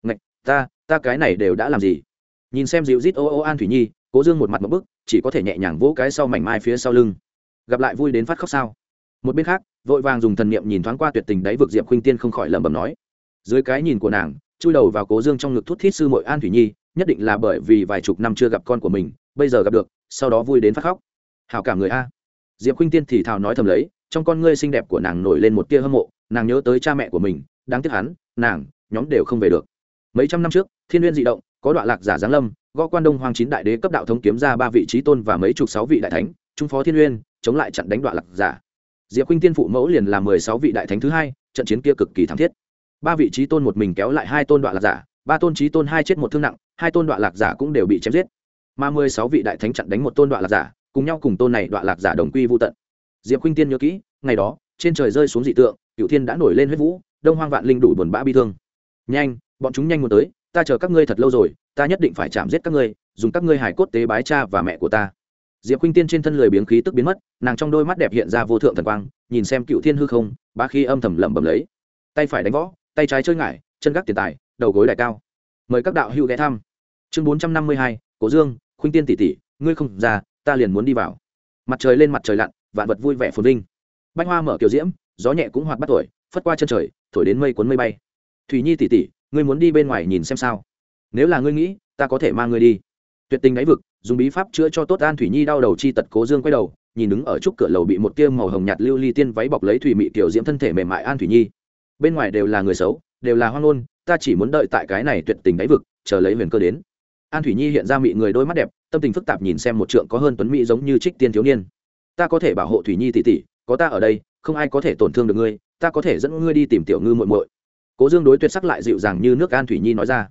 Ngạch, ta ta cái này đều đã làm gì? Nhìn xem dịu dít ô ô an thủy nhi, cố dương một mặt một bức, chỉ có thể nhẹ nhàng vỗ cái sau mảnh mai phía sau lưng. Gặp lại vui đến phát khóc sao? Một bên khác, vội vàng dùng thần niệm nhìn thoáng qua tuyệt tình đáy vực diệp khuynh tiên không khỏi lẩm bẩm nói. Dưới cái nhìn của nàng, chui đầu vào cố dương trong ngực thút thít sư mội an thủy nhi nhất định là bởi vì vài chục năm chưa gặp con của mình, bây giờ gặp được, sau đó vui đến phát khóc. Hào cảm người a. Diệp khuynh tiên thì thào nói thầm lấy, trong con ngươi xinh đẹp của nàng nổi lên một tia hâm mộ, nàng nhớ tới cha mẹ của mình, đáng tiếc hắn, nàng, nhóm đều không về được. Mấy trăm năm trước, thiên n g u y ê n dị động, có đoạn lạc giả giáng lâm, gõ quan đông hoàng chín đại đế cấp đạo thống kiếm ra ba vị trí tôn và mấy chục sáu vị đại thánh, trung phó thiên n g u y ê n chống lại trận đánh đoạn lạc giả. Diệp khuynh tiên phụ mẫu liền là mười sáu vị đại thánh thứ hai, trận chiến kia cực kỳ thảm thiết. Ba vị trí tôn một mình kéo lại hai tôn đoạn lạc giả ba tôn trí tôn hai chết một thương nặng, hai tôn đoạn lạc giả cũng đều bị chém giết. Mà mười sáu vị đại thánh chặn đánh một tôn đoạn lạc giả, cùng nhau cùng tôn này đoạn lạc giả đồng quy vô tận. Diệp khuynh tiên nhớ kỹ, ngày đó, trên trời rơi xuống dị tượng cựu thiên đã nổi lên huyết vũ, đông hoang vạn linh đủ buồn bã bi thương. Nhanh, bọn chúng nhanh muốn tới, ta chờ các ngươi thật lâu rồi, ta nhất định phải chạm giết các ngươi, dùng các ngươi hải cốt tế bái cha và mẹ của ta. Diệp khuynh tiên trên thân lười biếng khí tức biến mất, nàng trong đôi mắt đẹp hiện ra vô thượng thần quang, nhìn xem cựu thiên hư không ba khi âm thầm lẩm bẩm lấy. Tay phải đánh võ, tay trái chơi ngải, chân gác tiền tài đầu gối đại cao. Mời các đạo hữu ghé thăm. Chương bốn trăm năm mươi hai cố dương khuynh tiên tỷ tỷ ngươi không ra ta liền muốn đi vào. Mặt trời lên mặt trời lặn vạn vật vui vẻ phồn vinh. Bánh hoa mở kiểu diễm gió nhẹ cũng hoạt bắt tuổi phất qua chân trời thổi đến mây cuốn mây bay. Thủy nhi tỷ tỷ, ngươi muốn đi bên ngoài nhìn xem sao? Nếu là ngươi nghĩ ta có thể mang ngươi đi. Tuyệt tình đáy vực dùng bí pháp chữa cho tốt an thủy nhi đau đầu chi tật cố dương quay đầu nhìn đứng ở trúc cửa lầu bị một tiêm màu hồng nhạt lưu ly tiên váy bọc lấy thủy mị tiểu diễm thân thể mềm mại an thủy nhi. Bên ngoài đều là người xấu đều là hoang ngôn ta chỉ muốn đợi tại cái này tuyệt tình đáy vực, chờ lấy huyền cơ đến. An thủy nhi hiện ra mị người đôi mắt đẹp, tâm tình phức tạp nhìn xem một trượng có hơn tuấn mỹ giống như trích tiên thiếu niên. Ta có thể bảo hộ thủy nhi tỷ tỷ, có ta ở đây, không ai có thể tổn thương được ngươi, ta có thể dẫn ngươi đi tìm tiểu ngư muội muội. Cố dương đối tuyệt sắc lại dịu dàng như nước an thủy nhi nói ra.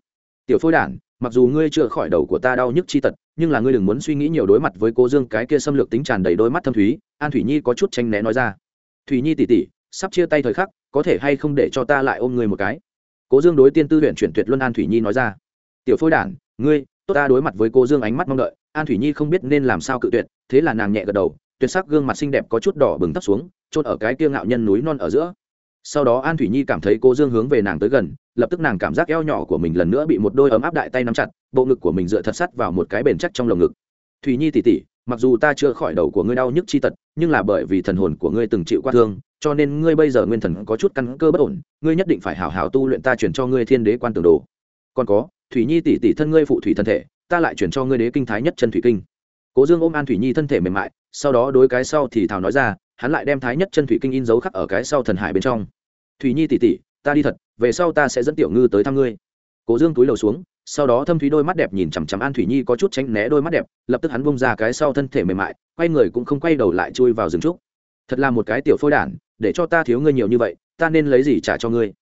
Tiểu phôi đản, mặc dù ngươi chữa khỏi đầu của ta đau nhức chi tật, nhưng là ngươi đừng muốn suy nghĩ nhiều đối mặt với cố dương cái kia xâm lược tính tràn đầy đôi mắt thâm thúy, an thủy nhi có chút tranh né nói ra. Thủy nhi tỷ tỷ, sắp chia tay thời khắc, có thể hay không để cho ta lại ôm ngươi một cái? Cố dương đối tiên tư huyện chuyển tuyệt luân an thủy nhi nói ra. Tiểu phôi đản, ngươi, tốt ta đối mặt với cô dương ánh mắt mong đợi, an thủy nhi không biết nên làm sao cự tuyệt, thế là nàng nhẹ gật đầu, tuyệt sắc gương mặt xinh đẹp có chút đỏ bừng tắt xuống trôn ở cái kia ngạo nhân núi non ở giữa. Sau đó an thủy nhi cảm thấy cô dương hướng về nàng tới gần, lập tức nàng cảm giác eo nhỏ của mình lần nữa bị một đôi ấm áp đại tay nắm chặt, bộ ngực của mình dựa thật sắt vào một cái bền chắc trong lồng ngực thủy nhi tỉ tỉ, mặc dù ta chưa khỏi đầu của ngươi đau nhức chi tật, nhưng là bởi vì thần hồn của ngươi từng chịu qua thương, cho nên ngươi bây giờ nguyên thần có chút căn cơ bất ổn, ngươi nhất định phải hảo hảo tu luyện ta chuyển cho ngươi thiên đế quan tường đồ. Còn có thủy nhi tỷ tỷ thân ngươi phụ thủy thân thể, ta lại chuyển cho ngươi đế kinh thái nhất chân thủy kinh. Cố dương ôm an thủy nhi thân thể mềm mại, sau đó đối cái sau thì thảo nói ra, hắn lại đem thái nhất chân thủy kinh in dấu khắc ở cái sau thần hải bên trong. Thủy nhi tỷ tỷ ta đi thật, về sau ta sẽ dẫn tiểu ngư tới thăm ngươi. Cố dương túi lầu xuống sau đó thâm thúy đôi mắt đẹp nhìn chằm chằm an thủy nhi có chút tránh né đôi mắt đẹp lập tức hắn bông ra cái sau thân thể mềm mại quay người cũng không quay đầu lại chui vào rừng trúc thật là một cái tiểu phôi đản để cho ta thiếu ngươi nhiều như vậy ta nên lấy gì trả cho ngươi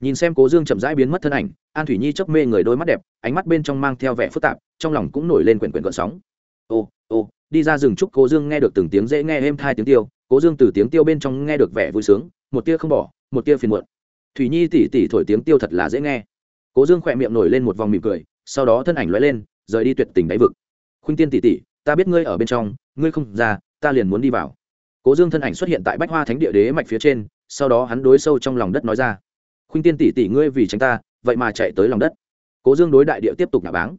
nhìn xem cố dương chậm rãi biến mất thân ảnh an thủy nhi chớp mê người đôi mắt đẹp ánh mắt bên trong mang theo vẻ phức tạp trong lòng cũng nổi lên quyển quyển gọn sóng ô ô đi ra rừng trúc cố dương nghe được từng tiếng dễ nghe êm hai tiếng tiêu cố dương từ tiếng tiêu bên trong nghe được vẻ vui sướng một tia không bỏ một tia phiền muộn thủy nhi tỉ tỉ thổi tiếng tiêu thật là dễ nghe cố dương khỏe miệng nổi lên một vòng mỉm cười, sau đó thân ảnh lóe lên, rời đi tuyệt tình đáy vực. Khuynh tiên tỉ tỉ ta biết ngươi ở bên trong, ngươi không ra, ta liền muốn đi vào. Cố dương thân ảnh xuất hiện tại bách hoa thánh địa đế mạch phía trên, sau đó hắn đối sâu trong lòng đất nói ra, khuynh tiên tỷ tỷ ngươi vì tránh ta, vậy mà chạy tới lòng đất. Cố dương đối đại địa tiếp tục nạ báng.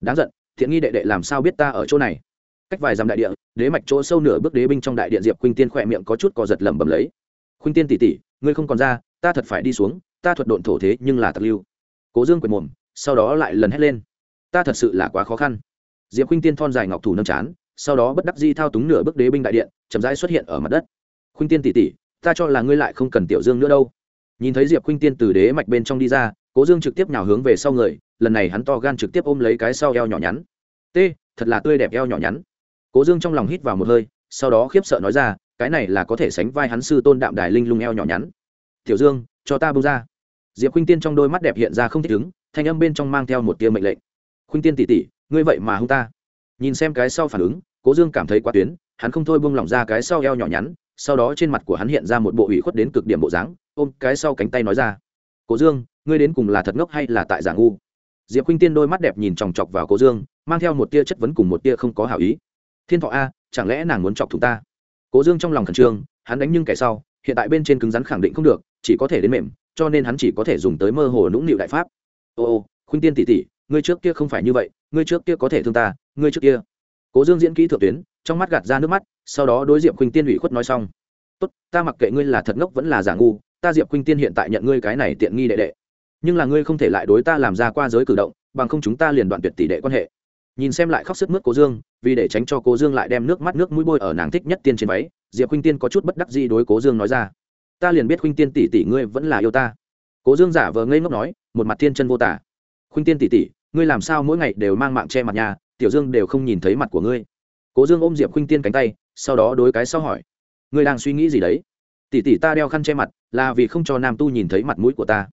Đáng giận, thiện nghi đệ đệ làm sao biết ta ở chỗ này? Cách vài dặm đại địa, đế mạch chỗ sâu nửa bước đế binh trong đại điện diệp khuynh tiên khỏe miệng có chút cò giật lẩm bẩm lấy. Khuynh tiên tỷ tỷ, ngươi không còn ra, ta thật phải đi xuống, ta thuật độn thổ thế nhưng là tặc lưu cố dương quệt mồm, sau đó lại lần hét lên. Ta thật sự là quá khó khăn. Diệp khuynh tiên thon dài ngọc thủ nâng chán, sau đó bất đắc di thao túng nửa bước đế binh đại điện, chậm rãi xuất hiện ở mặt đất. Khuynh tiên tỷ tỷ, ta cho là ngươi lại không cần tiểu dương nữa đâu. Nhìn thấy diệp khuynh tiên từ đế mạch bên trong đi ra, cố dương trực tiếp nhào hướng về sau người, lần này hắn to gan trực tiếp ôm lấy cái sau eo nhỏ nhắn. T, thật là tươi đẹp eo nhỏ nhắn. Cố dương trong lòng hít vào một hơi, sau đó khiếp sợ nói ra, cái này là có thể sánh vai hắn sư tôn đạm đài linh lung eo nhỏ nhắn. Tiểu dương, cho ta bông ra diệp khuynh tiên trong đôi mắt đẹp hiện ra không thích ứng, thanh âm bên trong mang theo một tia mệnh lệnh. Khuynh tiên tỉ tỉ ngươi vậy mà hung ta. Nhìn xem cái sau phản ứng, cố dương cảm thấy quá tuyến, hắn không thôi buông lỏng ra cái sau eo nhỏ nhắn, sau đó trên mặt của hắn hiện ra một bộ ủy khuất đến cực điểm bộ dáng, ôm cái sau cánh tay nói ra. Cố dương, ngươi đến cùng là thật ngốc hay là tại giả ngu? Diệp khuynh tiên đôi mắt đẹp nhìn chòng chọc vào cố dương, mang theo một tia chất vấn cùng một tia không có hảo ý. Thiên thọ a, chẳng lẽ nàng muốn chọc chúng ta? Cố dương trong lòng khẩn trương, hắn đánh nhưng kẻ sau, hiện tại bên trên cứng rắn khẳng định không được, chỉ có thể đến mềm cho nên hắn chỉ có thể dùng tới mơ hồ nũng nịu đại pháp. Ô ô, khuynh tiên tỷ tỷ, ngươi trước kia không phải như vậy, ngươi trước kia có thể thương ta, ngươi trước kia. Cố dương diễn kỹ thượng tuyến, trong mắt gạt ra nước mắt, sau đó đối diệp khuynh tiên ủy khuất nói xong. Tốt, ta mặc kệ ngươi là thật ngốc vẫn là giả ngu, ta diệp khuynh tiên hiện tại nhận ngươi cái này tiện nghi đệ đệ. Nhưng là ngươi không thể lại đối ta làm ra qua giới cử động, bằng không chúng ta liền đoạn tuyệt tỷ đệ quan hệ. Nhìn xem lại khóc sức mướt cố dương, vì để tránh cho cố dương lại đem nước mắt nước mũi bôi ở nàng thích nhất tiên trên váy, diệp khuynh tiên có chút bất đắc gì đối cố dương nói ra ta liền biết khuynh tiên tỷ tỷ ngươi vẫn là yêu ta. Cố dương giả vờ ngây ngốc nói, một mặt thiên chân vô tả. Khuynh tiên tỷ tỷ, ngươi làm sao mỗi ngày đều mang mạng che mặt nhà, tiểu dương đều không nhìn thấy mặt của ngươi. Cố dương ôm diệp khuynh tiên cánh tay, sau đó đối cái sau hỏi, ngươi đang suy nghĩ gì đấy? Tỷ tỷ ta đeo khăn che mặt, là vì không cho nam tu nhìn thấy mặt mũi của ta.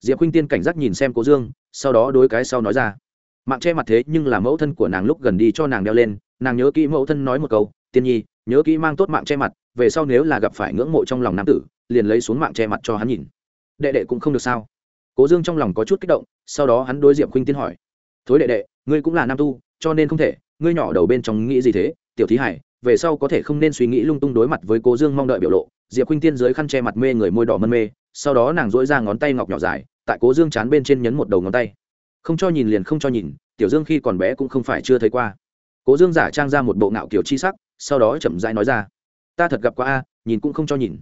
Diệp khuynh tiên cảnh giác nhìn xem cố dương, sau đó đối cái sau nói ra, mạng che mặt thế nhưng là mẫu thân của nàng lúc gần đi cho nàng đeo lên, nàng nhớ kỹ mẫu thân nói một câu, tiên nhi, nhớ kỹ mang tốt mạng che mặt, về sau nếu là gặp phải ngưỡng mộ trong lòng nam tử liền lấy xuống mạng che mặt cho hắn nhìn. Đệ đệ cũng không được sao? Cố dương trong lòng có chút kích động, sau đó hắn đối diệp khuynh tiên hỏi. Thối đệ đệ, ngươi cũng là nam tu, cho nên không thể, ngươi nhỏ đầu bên trong nghĩ gì thế? Tiểu thí hải, về sau có thể không nên suy nghĩ lung tung đối mặt với cố dương mong đợi biểu lộ. Diệp khuynh tiên dưới khăn che mặt mê người môi đỏ mân mê, sau đó nàng dỗi ra ngón tay ngọc nhỏ dài, tại cố dương chán bên trên nhấn một đầu ngón tay. Không cho nhìn liền không cho nhìn, tiểu dương khi còn bé cũng không phải chưa thấy qua. Cố dương giả trang ra một bộ ngạo kiểu chi sắc, sau đó chậm rãi nói ra. Ta thật gặp qua a, nhìn cũng không cho nhìn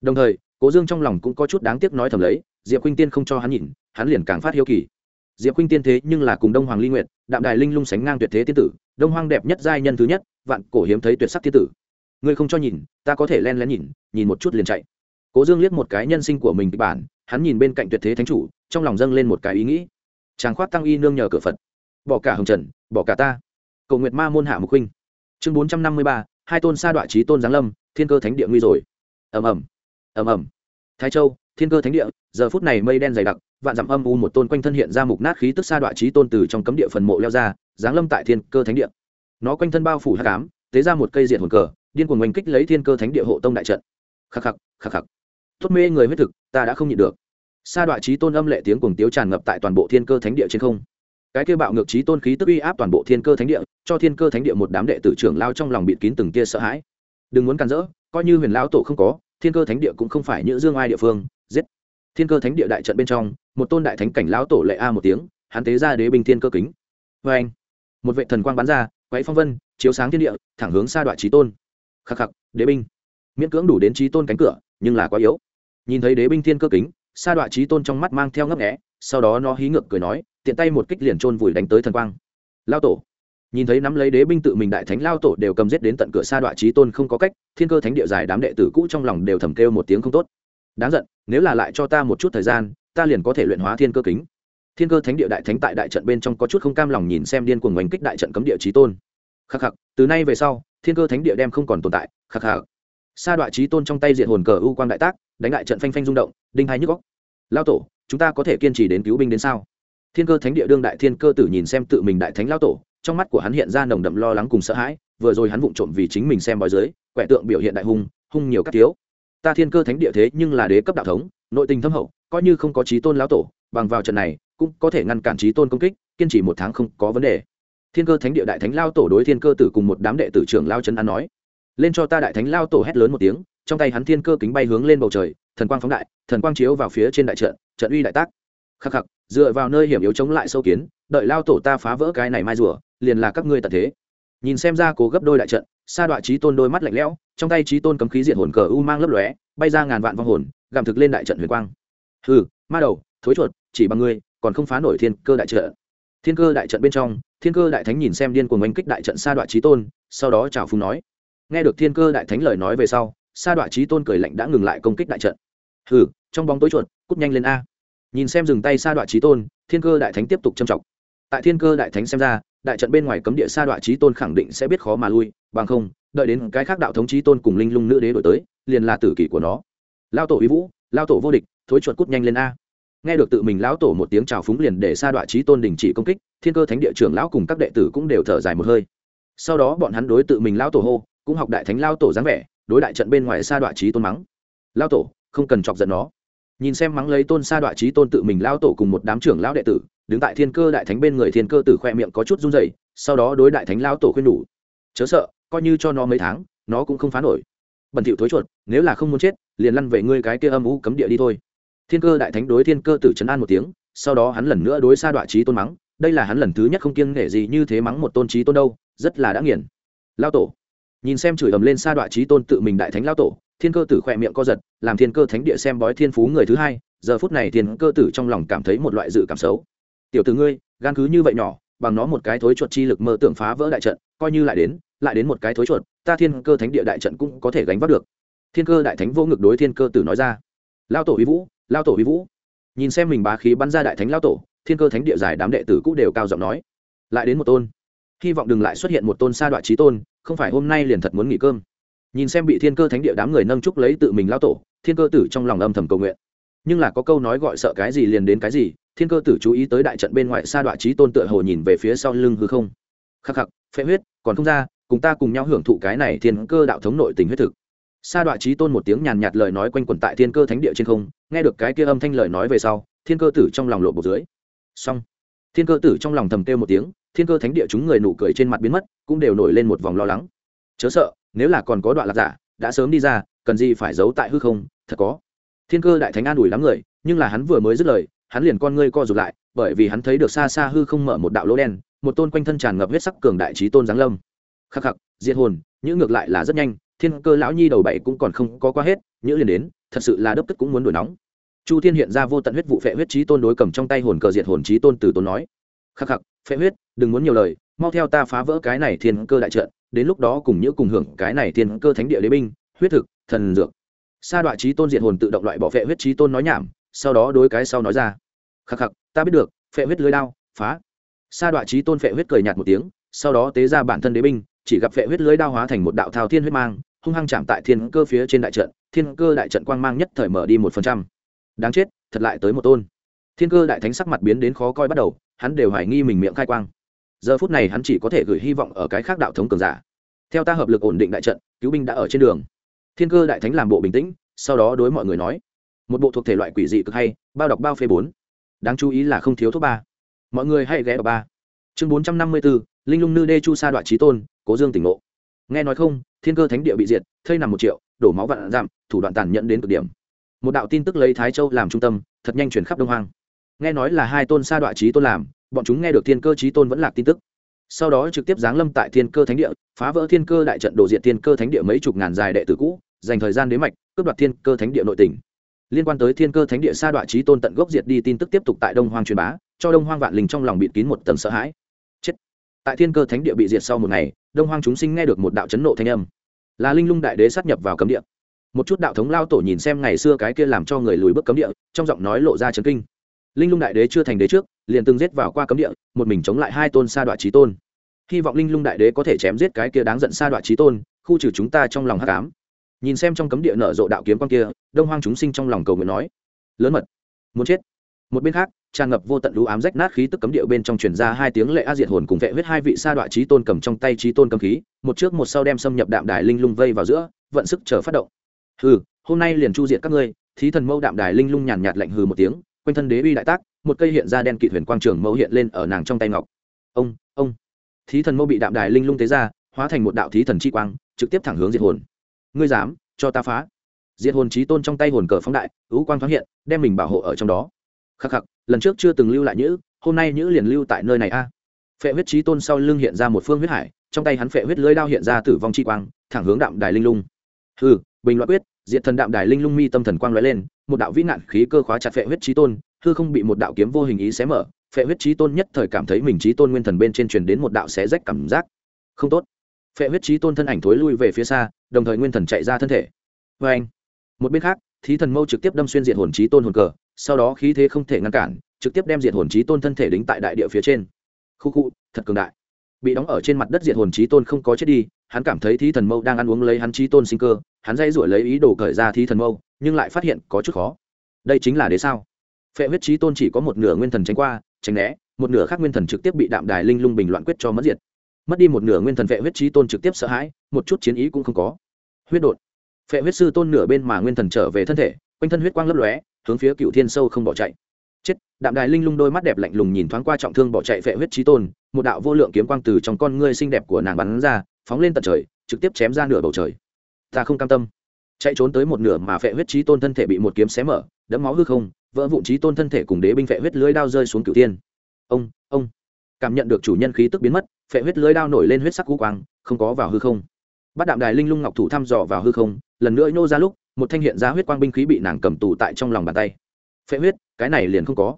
đồng thời, cố dương trong lòng cũng có chút đáng tiếc nói thầm lấy, diệp khuynh tiên không cho hắn nhìn, hắn liền càng phát hiếu kỳ. Diệp khuynh tiên thế nhưng là cùng đông hoàng ly nguyệt, đạm đài linh lung sánh ngang tuyệt thế tiên tử, đông hoàng đẹp nhất giai nhân thứ nhất, vạn cổ hiếm thấy tuyệt sắc tiên tử. Ngươi không cho nhìn, ta có thể len lén nhìn nhìn một chút liền chạy. Cố dương liếc một cái nhân sinh của mình kịch bản, hắn nhìn bên cạnh tuyệt thế thánh chủ, trong lòng dâng lên một cái ý nghĩ. Chàng khoát tăng y nương nhờ cửa phật. Bỏ cả hồng trần, bỏ cả ta. Cầu nguyệt ma môn hạ mục huynh. Chương bốn trăm năm mươi ba, hai tôn sa đoạn trí tôn giáng lâm, thiên cơ thánh địa nguy rồi. Ầm ầm ầm ầm. Thái châu, thiên cơ thánh địa, giờ phút này mây đen dày đặc, vạn dặm âm u một tôn quanh thân hiện ra mục nát khí tức xa đoạn trí tôn từ trong cấm địa phần mộ leo ra, giáng lâm tại thiên cơ thánh địa. Nó quanh thân bao phủ hắc ám, tế ra một cây diện hồn cờ, điên cuồng oanh kích lấy thiên cơ thánh địa hộ tông đại trận. Khắc khắc khắc khắc. Thốt mê người huyết thực, ta đã không nhịn được. Sa đoạn trí tôn âm lệ tiếng cuồng tiếu tràn ngập tại toàn bộ thiên cơ thánh địa trên không. Cái kia bạo ngược trí tôn khí tức uy áp toàn bộ thiên cơ thánh địa, cho thiên cơ thánh địa một đám đệ tử trưởng lao trong lòng bịt kín từng kia sợ hãi. Đừng muốn cản rỡ, coi như huyền lão tổ không có thiên cơ thánh địa cũng không phải như dương ai địa phương, giết. Thiên cơ thánh địa đại trận bên trong, một tôn đại thánh cảnh lão tổ lệ a một tiếng, hắn tế ra đế binh thiên cơ kính. Vê anh, một vệ thần quang bắn ra quáy phong vân, chiếu sáng thiên địa, thẳng hướng xa đoạn trí tôn. Khắc khắc, đế binh. Miễn cưỡng đủ đến trí tôn cánh cửa, nhưng là quá yếu. Nhìn thấy đế binh thiên cơ kính xa đoạn trí tôn trong mắt mang theo ngấp nghẽ sau đó nó hí ngược cười nói, tiện tay một kích liền trôn vùi đánh tới thần quang. Lao tổ nhìn thấy nắm lấy đế binh tự mình đại thánh lao tổ đều cầm giết đến tận cửa xa đoạn trí tôn không có cách, thiên cơ thánh địa dài đám đệ tử cũ trong lòng đều thầm kêu một tiếng không tốt. Đáng giận, nếu là lại cho ta một chút thời gian, ta liền có thể luyện hóa thiên cơ kính. Thiên cơ thánh địa đại thánh tại đại trận bên trong có chút không cam lòng nhìn xem điên cuồng oanh kích đại trận cấm địa trí tôn. Khắc khắc, từ nay về sau, thiên cơ thánh địa đem không còn tồn tại, khắc khắc. Sa đoạn trí tôn trong tay diện hồn cờ u quang đại tác, đánh đại trận phanh phanh rung động, đinh hai nhức góc lao tổ, chúng ta có thể kiên trì đến cứu binh đến sao? Thiên cơ thánh địa đương đại thiên cơ tử nhìn xem tự mình đại thánh lao tổ trong mắt của hắn hiện ra nồng đậm lo lắng cùng sợ hãi, vừa rồi hắn vụng trộm vì chính mình xem bói dưới, quẻ tượng biểu hiện đại hung hung nhiều các thiếu. Ta thiên cơ thánh địa thế nhưng là đế cấp đạo thống, nội tình thâm hậu, coi như không có trí tôn lão tổ, bằng vào trận này, cũng có thể ngăn cản trí tôn công kích, kiên trì một tháng không có vấn đề. Thiên cơ thánh địa đại thánh lao tổ đối thiên cơ tử cùng một đám đệ tử trưởng lao chân an nói, lên cho ta đại thánh lao tổ hét lớn một tiếng, trong tay hắn thiên cơ kính bay hướng lên bầu trời, thần quang phóng đại, thần quang chiếu vào phía trên đại trận trận uy đại tác. Khắc khắc, dựa vào nơi hiểm yếu chống lại sâu kiến, đợi lao tổ ta phá vỡ cái này mai rùa liền là các ngươi tận thế. Nhìn xem ra cố gấp đôi đại trận, sa đoạn trí tôn đôi mắt lạnh lẽo, trong tay trí tôn cấm khí diện hồn cờ u mang lấp lóe, bay ra ngàn vạn vong hồn, gặm thực lên đại trận huyền quang. Hừ, ma đầu, thối chuột, chỉ bằng ngươi, còn không phá nổi thiên cơ đại trận. Thiên cơ đại trận bên trong, thiên cơ đại thánh nhìn xem điên cuồng oanh kích đại trận sa đoạn trí tôn, sau đó chào phùng nói. Nghe được thiên cơ đại thánh lời nói về sau, sa đoạn trí tôn cười lạnh đã ngừng lại công kích đại trận. Hừ, trong bóng tối chuột, cút nhanh lên a. Nhìn xem dừng tay sa đoạn trí tôn, thiên cơ đại thánh tiếp tục châm trọng tại thiên cơ đại thánh xem ra đại trận bên ngoài cấm địa sa đọa trí tôn khẳng định sẽ biết khó mà lui, bằng không, đợi đến cái khác đạo thống trí tôn cùng linh lung nữ đế đổi tới, liền là tử kỷ của nó. Lao tổ uy vũ lao tổ vô địch, thối chuột cút nhanh lên a. Nghe được tự mình lão tổ một tiếng chào phúng liền để sa đọa trí tôn đình chỉ công kích, thiên cơ thánh địa trưởng lão cùng các đệ tử cũng đều thở dài một hơi. Sau đó bọn hắn đối tự mình lão tổ hô, cũng học đại thánh lao tổ dáng vẻ, đối đại trận bên ngoài sa đọa trí tôn mắng. Lao tổ, không cần chọc giận nó. Nhìn xem mắng lấy tôn sa đọa trí tôn tự mình lao tổ cùng một đám trưởng lão đệ tử đứng tại thiên cơ đại thánh bên người thiên cơ tử khoe miệng có chút run rẩy, sau đó đối đại thánh lao tổ khuyên đủ chớ sợ, coi như cho nó mấy tháng, nó cũng không phá nổi. Bẩn thỉu thối chuột, nếu là không muốn chết, liền lăn về ngươi cái kia âm u cấm địa đi thôi. Thiên cơ đại thánh đối thiên cơ tử trấn an một tiếng, sau đó hắn lần nữa đối xa đoạn trí tôn mắng, đây là hắn lần thứ nhất không kiêng nể gì như thế mắng một tôn trí tôn đâu, rất là đã nghiền. Lao tổ, nhìn xem chửi ầm lên xa đoạn trí tôn tự mình đại thánh lao tổ, thiên cơ tử khỏe miệng co giật, làm thiên cơ thánh địa xem bói thiên phú người thứ hai, giờ phút này thiên cơ tử trong lòng cảm thấy một loại dự cảm xấu tiểu tử ngươi, gan cứ như vậy nhỏ, bằng nó một cái thối chuột chi lực mơ tưởng phá vỡ đại trận, coi như lại đến lại đến một cái thối chuột, ta thiên cơ thánh địa đại trận cũng có thể gánh vác được. Thiên cơ đại thánh vô ngực đối thiên cơ tử nói ra. Lao tổ huy vũ, lao tổ huy vũ. Nhìn xem mình bá khí bắn ra đại thánh lao tổ, thiên cơ thánh địa giải đám đệ tử cũng đều cao giọng nói. Lại đến một tôn. Hy vọng đừng lại xuất hiện một tôn sa đoạn trí tôn, không phải hôm nay liền thật muốn nghỉ cơm. Nhìn xem bị thiên cơ thánh địa đám người nâng trúc lấy tự mình lao tổ, thiên cơ tử trong lòng âm thầm cầu nguyện nhưng là có câu nói gọi sợ cái gì liền đến cái gì, thiên cơ tử chú ý tới đại trận bên ngoài sa đoạn trí tôn tựa hồ nhìn về phía sau lưng hư không. Khắc khắc, phệ huyết, còn không ra, cùng ta cùng nhau hưởng thụ cái này thiên cơ đạo thống nội tình huyết thực. Sa đoạn trí tôn một tiếng nhàn nhạt lời nói quanh quẩn tại thiên cơ thánh địa trên không, nghe được cái kia âm thanh lời nói về sau, thiên cơ tử trong lòng lộ bộ dưới. Xong. Thiên cơ tử trong lòng thầm kêu một tiếng, thiên cơ thánh địa chúng người nụ cười trên mặt biến mất, cũng đều nổi lên một vòng lo lắng. Chớ sợ, nếu là còn có đoạn lạc giả, đã sớm đi ra, cần gì phải giấu tại hư không, thật có thiên cơ đại thánh an ủi lắm người, nhưng là hắn vừa mới dứt lời, hắn liền con ngươi co rụt lại, bởi vì hắn thấy được xa xa hư không mở một đạo lỗ đen, một tôn quanh thân tràn ngập huyết sắc cường đại trí tôn giáng lâm. Khắc khắc, diệt hồn những ngược lại là rất nhanh, thiên cơ lão nhi đầu bảy cũng còn không có qua hết, nhữ liền đến, thật sự là đốc tức cũng muốn đổi nóng. Chu thiên hiện ra vô tận huyết vụ phệ huyết trí tôn đối cầm trong tay hồn cờ diệt hồn trí tôn từ tôn nói. Khắc khắc, phệ huyết, đừng muốn nhiều lời, mau theo ta phá vỡ cái này thiên cơ đại trận, đến lúc đó cùng nhữ cùng hưởng cái này thiên cơ thánh địa đế binh, huyết thực, thần dược sa đoạn trí tôn diệt hồn tự động loại bỏ phệ huyết trí tôn nói nhảm, sau đó đối cái sau nói ra. Khắc khắc, ta biết được, phệ huyết lưới đao, phá. Sa đoạn trí tôn phệ huyết cười nhạt một tiếng, sau đó tế ra bản thân đế binh, chỉ gặp phệ huyết lưới đao hóa thành một đạo thao thiên huyết mang, hung hăng chạm tại thiên cơ phía trên đại trận, thiên cơ đại trận quang mang nhất thời mở đi một phần trăm. Đáng chết, thật lại tới một tôn. Thiên cơ đại thánh sắc mặt biến đến khó coi bắt đầu, hắn đều hoài nghi mình miệng khai quang. Giờ phút này hắn chỉ có thể gửi hy vọng ở cái khác đạo thống cường giả. Theo ta hợp lực ổn định đại trận, cứu binh đã ở trên đường thiên cơ đại thánh làm bộ bình tĩnh, sau đó đối mọi người nói, một bộ thuộc thể loại quỷ dị cực hay, bao đọc bao phê bốn. Đáng chú ý là không thiếu thuốc ba. Mọi người hãy ghé vào ba. Chương bốn trăm năm mươi bốn, linh lung nư đê chu sa đoạn trí tôn, cố dương tỉnh ngộ. Nghe nói không, thiên cơ thánh địa bị diệt, thây nằm một triệu, đổ máu vạn giảm thủ đoạn tàn nhẫn đến cực điểm. Một đạo tin tức lấy thái châu làm trung tâm, thật nhanh chuyển khắp đông hoang. Nghe nói là hai tôn sa đoạn trí tôn làm, bọn chúng nghe được thiên cơ trí tôn vẫn lạc tin tức. Sau đó trực tiếp giáng lâm tại thiên cơ thánh địa, phá vỡ thiên cơ đại trận đồ diện thiên cơ thánh địa mấy chục ngàn dài đệ tử cũ dành thời gian đế mạch, cướp đoạt thiên cơ thánh địa nội tỉnh liên quan tới thiên cơ thánh địa sa đoạn trí tôn tận gốc diệt đi tin tức tiếp tục tại đông hoang truyền bá, cho đông hoang vạn linh trong lòng bịt kín một tầng sợ hãi. Chết. Tại thiên cơ thánh địa bị diệt sau một ngày, đông hoang chúng sinh nghe được một đạo chấn nộ thanh âm. Là linh lung đại đế sát nhập vào cấm địa. Một chút đạo thống lao tổ nhìn xem ngày xưa cái kia làm cho người lùi bước cấm địa, trong giọng nói lộ ra chấn kinh. Linh lung đại đế chưa thành đế trước, liền từng giết vào qua cấm địa, một mình chống lại hai tôn sa đoạn trí tôn. Hy vọng linh lung đại đế có thể chém giết cái kia đáng giận sa đoạn trí tôn, khu trừ chúng ta trong lòng hát cám nhìn xem trong cấm địa nở rộ đạo kiếm quan kia, đông hoang chúng sinh trong lòng cầu nguyện nói, lớn mật, muốn chết. Một bên khác, tràn ngập vô tận lũ ám rách nát khí tức cấm địa bên trong truyền ra hai tiếng lệ a diệt hồn cùng vệ huyết hai vị sa đoạn trí tôn cầm trong tay trí tôn cầm khí, một trước một sau đem xâm nhập đạm đài linh lung vây vào giữa, vận sức chờ phát động. Hừ, hôm nay liền chu diệt các ngươi. Thí thần mâu đạm đài linh lung nhàn nhạt lạnh hừ một tiếng, quanh thân đế uy đại tác, một cây hiện ra đen kỵ huyền quang trường mâu hiện lên ở nàng trong tay ngọc. Ông ông. Thí thần mâu bị đạm đài linh lung tế ra, hóa thành một đạo thí thần chi quang, trực tiếp thẳng hướng diệt hồn ngươi dám, cho ta phá. Diệt hồn trí tôn trong tay hồn cờ phóng đại ứ quang thoáng hiện, đem mình bảo hộ ở trong đó. Khắc khắc, lần trước chưa từng lưu lại nhữ, hôm nay nhữ liền lưu tại nơi này a. Phệ huyết trí tôn sau lưng hiện ra một phương huyết hải, trong tay hắn phệ huyết lưới đao hiện ra tử vong chi quang, thẳng hướng đạm đài linh lung. Hừ, bình loại quyết, diệt thần đạm đài linh lung mi tâm thần quang lóe lên, một đạo vĩ nạn khí cơ khóa chặt phệ huyết trí tôn, hư không bị một đạo kiếm vô hình ý xé mở, phệ huyết trí tôn nhất thời cảm thấy mình trí tôn nguyên thần bên trên truyền đến một đạo xé rách cảm giác. Không tốt phệ huyết trí tôn thân ảnh thối lui về phía xa, đồng thời nguyên thần chạy ra thân thể. Vê anh, một bên khác, thí thần mâu trực tiếp đâm xuyên diệt hồn trí tôn hồn cờ, sau đó khí thế không thể ngăn cản, trực tiếp đem diệt hồn trí tôn thân thể đính tại đại địa phía trên. Khu khu, thật cường đại. Bị đóng ở trên mặt đất diệt hồn trí tôn không có chết đi, hắn cảm thấy thí thần mâu đang ăn uống lấy hắn trí tôn sinh cơ, hắn dây rủi lấy ý đồ cởi ra thí thần mâu, nhưng lại phát hiện có chút khó. Đây chính là đế sao? Phệ huyết trí tôn chỉ có một nửa nguyên thần tránh qua, tránh né, một nửa khác nguyên thần trực tiếp bị đạm đài linh lung bình loạn quyết cho mất diệt mất đi một nửa nguyên thần vệ huyết trí tôn trực tiếp sợ hãi, một chút chiến ý cũng không có. Huyết đột. Phệ huyết sư tôn nửa bên mà nguyên thần trở về thân thể, quanh thân huyết quang lấp lóe, hướng phía cựu thiên sâu không bỏ chạy. Chết, đạm đài linh lung đôi mắt đẹp lạnh lùng nhìn thoáng qua trọng thương bỏ chạy phệ huyết trí tôn, một đạo vô lượng kiếm quang từ trong con ngươi xinh đẹp của nàng bắn ra, phóng lên tận trời, trực tiếp chém ra nửa bầu trời. Ta không cam tâm. Chạy trốn tới một nửa mà phệ huyết trí tôn thân thể bị một kiếm xé mở, đẫm máu hư không, vỡ vụn trí tôn thân thể cùng đế binh phệ huyết lưới đao rơi xuống cửu thiên. ông ông. Cảm nhận được chủ nhân khí tức biến mất phệ huyết lưới đao nổi lên huyết sắc cú quang, không có vào hư không. Bắt đạm đài linh lung ngọc thủ thăm dò vào hư không, lần nữa nhô ra lúc, một thanh hiện ra huyết quang binh khí bị nàng cầm tù tại trong lòng bàn tay. Phệ huyết, cái này liền không có.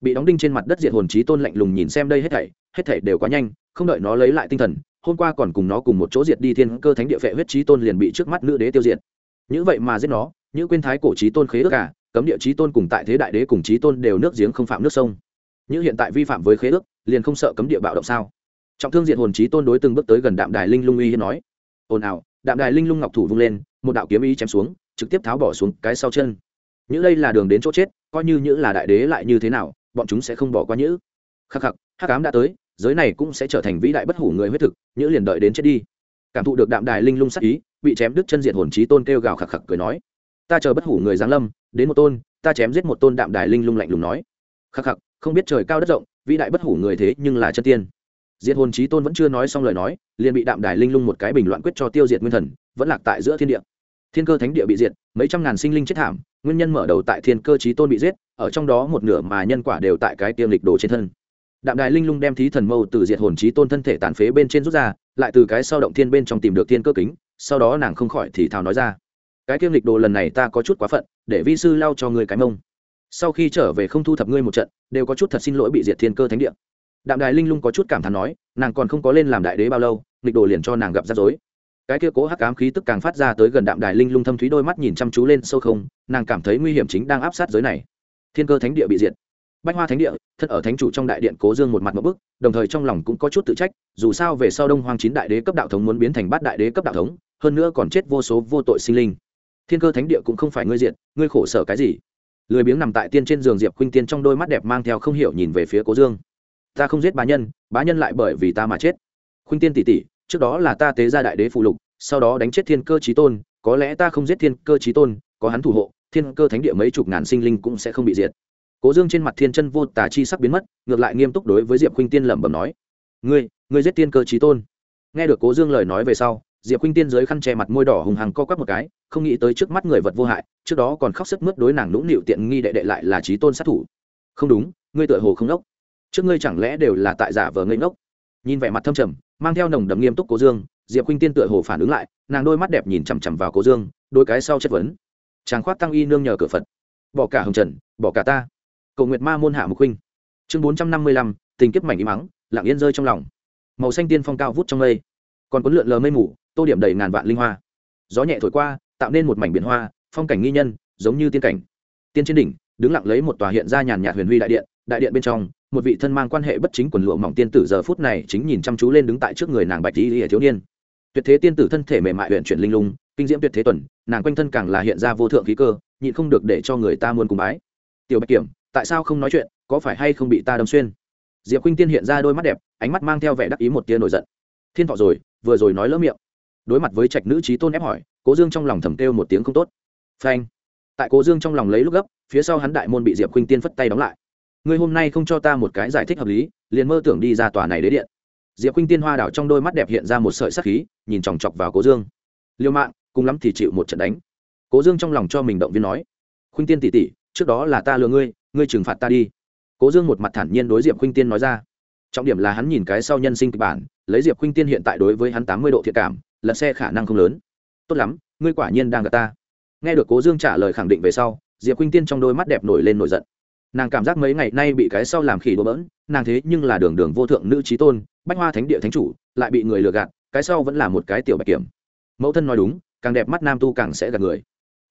Bị đóng đinh trên mặt đất diệt hồn trí tôn lạnh lùng nhìn xem đây hết thảy hết thảy đều quá nhanh, không đợi nó lấy lại tinh thần, hôm qua còn cùng nó cùng một chỗ diệt đi thiên cơ thánh địa phệ huyết trí tôn liền bị trước mắt nữ đế tiêu diệt. Như vậy mà giết nó những quên thái cổ trí tôn khế ước cả cấm địa trí tôn cùng tại thế đại đế cùng trí tôn đều nước giếng không phạm nước sông. Như hiện tại vi phạm với khế ước, liền không sợ cấm địa bạo động sao? Trọng thương diện hồn trí tôn đối từng bước tới gần đạm đài linh lung uy hiên nói. Ồn ào, đạm đài linh lung ngọc thủ vung lên, một đạo kiếm ý chém xuống, trực tiếp tháo bỏ xuống cái sau chân. Như đây là đường đến chỗ chết, coi như như là đại đế lại như thế nào, bọn chúng sẽ không bỏ qua nhữ. Khắc khắc, hắc ám đã tới, giới này cũng sẽ trở thành vĩ đại bất hủ người huyết thực, nhữ liền đợi đến chết đi. Cảm thụ được đạm đài linh lung sắc ý, bị chém đứt chân diện hồn trí tôn kêu gào khạc khạc cười nói. Ta chờ bất hủ người giáng lâm, đến một tôn, ta chém giết một tôn đạm đài linh lung lạnh lùng nói. Khắc khắc, không biết trời cao đất rộng, vĩ đại bất hủ người thế nhưng là chân tiên diệt hồn trí tôn vẫn chưa nói xong lời nói, liền bị đạm đài linh lung một cái bình loạn quyết cho tiêu diệt nguyên thần, vẫn lạc tại giữa thiên địa. Thiên cơ thánh địa bị diệt, mấy trăm ngàn sinh linh chết thảm, nguyên nhân mở đầu tại thiên cơ trí tôn bị giết, ở trong đó một nửa mà nhân quả đều tại cái tiêm lịch đồ trên thân. Đạm đài linh lung đem thí thần mâu từ diệt hồn trí tôn thân thể tàn phế bên trên rút ra, lại từ cái sau động thiên bên trong tìm được thiên cơ kính, sau đó nàng không khỏi thì thào nói ra. Cái tiêm lịch đồ lần này ta có chút quá phận, để vi sư lao cho ngươi cái mông. Sau khi trở về không thu thập ngươi một trận, đều có chút thật xin lỗi bị diệt thiên cơ thánh địa đạm đài linh lung có chút cảm thán nói, nàng còn không có lên làm đại đế bao lâu lịch đồ liền cho nàng gặp rắc rối. Cái kia cố hắc ám khí tức càng phát ra tới gần đạm đài linh lung thâm thúy đôi mắt nhìn chăm chú lên sâu không, nàng cảm thấy nguy hiểm chính đang áp sát giới này. Thiên cơ thánh địa bị diệt. Bách hoa thánh địa thân ở thánh chủ trong đại điện cố dương một mặt một bức, đồng thời trong lòng cũng có chút tự trách, dù sao về sau đông hoàng chín đại đế cấp đạo thống muốn biến thành bát đại đế cấp đạo thống, hơn nữa còn chết vô số vô tội sinh linh. Thiên cơ thánh địa cũng không phải ngươi diện ngươi khổ sở cái gì? Lười biếng nằm tại tiên trên giường diệp khuynh tiên trong đôi mắt đẹp mang theo không hiểu nhìn về phía cố dương ta không giết bá nhân bá nhân lại bởi vì ta mà chết. Khuynh tiên tỷ tỷ, trước đó là ta tế ra đại đế phụ lục, sau đó đánh chết thiên cơ trí tôn, có lẽ ta không giết thiên cơ trí tôn, có hắn thủ hộ, thiên cơ thánh địa mấy chục ngàn sinh linh cũng sẽ không bị diệt. Cố dương trên mặt thiên chân vô tà chi sắc biến mất, ngược lại nghiêm túc đối với diệp khuynh tiên lẩm bẩm nói, ngươi ngươi giết thiên cơ trí tôn. Nghe được cố dương lời nói về sau, diệp khuynh tiên dưới khăn che mặt môi đỏ hùng hằng co quắp một cái, không nghĩ tới trước mắt người vật vô hại, trước đó còn khóc sức mướt đối nàng nũng nịu tiện nghi đệ đệ lại là trí tôn sát thủ. Không đúng, ngươi tựa hồ không đốc trước ngươi chẳng lẽ đều là tại giả vờ ngây ngốc? Nhìn vẻ mặt thâm trầm, mang theo nồng đậm nghiêm túc cố dương, diệp khuynh tiên tựa hồ phản ứng lại, nàng đôi mắt đẹp nhìn chằm chằm vào cố dương, đôi cái sau chất vấn. Chàng khoát tăng y nương nhờ cửa phật. Bỏ cả hồng trần, bỏ cả ta. Cầu nguyệt ma môn hạ mục huynh. Chương bốn trăm năm mươi lăm, tình kiếp mảnh im mắng lặng yên rơi trong lòng. Màu xanh tiên phong cao vút trong mây. Còn cuốn lượn lờ mây mù, tô điểm đầy ngàn vạn linh hoa. Gió nhẹ thổi qua, tạo nên một mảnh biển hoa, phong cảnh nghi nhân, giống như tiên cảnh. Tiên trên đỉnh, đứng lặng lấy một tòa hiện ra nhàn nhạt huyền huy đại điện đại điện bên trong một vị thân mang quan hệ bất chính quần lụa mỏng tiên tử giờ phút này chính nhìn chăm chú lên đứng tại trước người nàng bạch lý thiếu niên. Tuyệt thế tiên tử thân thể mềm mại huyện chuyển linh lung, kinh diễm tuyệt thế tuần, nàng quanh thân càng là hiện ra vô thượng khí cơ, nhịn không được để cho người ta muốn cùng bái. Tiểu bạch kiểm, tại sao không nói chuyện, có phải hay không bị ta đâm xuyên? Diệp khuynh tiên hiện ra đôi mắt đẹp, ánh mắt mang theo vẻ đắc ý một tia nổi giận. Thiên thọ rồi, vừa rồi nói lỡ miệng. Đối mặt với trạch nữ trí tôn ép hỏi, cố dương trong lòng thầm kêu một tiếng không tốt. Phanh. Tại cố dương trong lòng lấy lúc gấp, phía sau hắn đại môn bị diệp khuynh tiên phất tay đóng lại ngươi hôm nay không cho ta một cái giải thích hợp lý, liền mơ tưởng đi ra tòa này đế điện. Diệp khuynh tiên hoa đảo trong đôi mắt đẹp hiện ra một sợi sắc khí, nhìn chòng chọc vào cố dương. Liêu mạng cùng lắm thì chịu một trận đánh. Cố dương trong lòng cho mình động viên nói, khuynh tiên tỷ tỷ, trước đó là ta lừa ngươi ngươi trừng phạt ta đi. Cố dương một mặt thản nhiên đối diệp khuynh tiên nói ra. Trọng điểm là hắn nhìn cái sau nhân sinh kịch bản, lấy diệp khuynh tiên hiện tại đối với hắn tám mươi độ thiện cảm lật xe khả năng không lớn. Tốt lắm, ngươi quả nhiên đang gặp ta. Nghe được cố dương trả lời khẳng định về sau, diệp khuynh tiên trong đôi mắt đẹp nổi lên nổi giận nàng cảm giác mấy ngày nay bị cái sau làm khỉ đổ bỡn, nàng thế nhưng là đường đường vô thượng nữ trí tôn, bách hoa thánh địa thánh chủ, lại bị người lừa gạt, cái sau vẫn là một cái tiểu bạch kiểm. Mẫu thân nói đúng, càng đẹp mắt nam tu càng sẽ gạt người.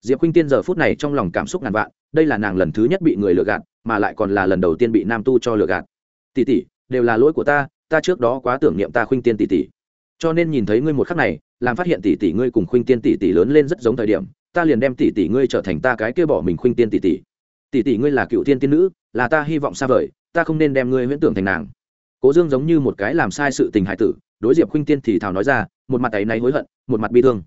Diệp khuynh tiên giờ phút này trong lòng cảm xúc ngàn vạn, đây là nàng lần thứ nhất bị người lừa gạt, mà lại còn là lần đầu tiên bị nam tu cho lừa gạt. Tỷ tỷ, đều là lỗi của ta ta trước đó quá tưởng niệm ta khuynh tiên tỷ tỷ. Cho nên nhìn thấy ngươi một khắc này, làm phát hiện tỷ tỷ ngươi cùng khuynh tiên tỷ tỷ lớn lên rất giống thời điểm, ta liền đem tỷ tỷ ngươi trở thành ta cái kia bỏ mình khuynh tiên tỷ tỷ tỷ tỷ ngươi là cựu tiên tiên nữ, là ta hy vọng xa vời, ta không nên đem ngươi huyễn tưởng thành nàng. Cố dương giống như một cái làm sai sự tình hải tử, đối diệp khuynh tiên thì thào nói ra, một mặt ấy náy hối hận, một mặt bi thương.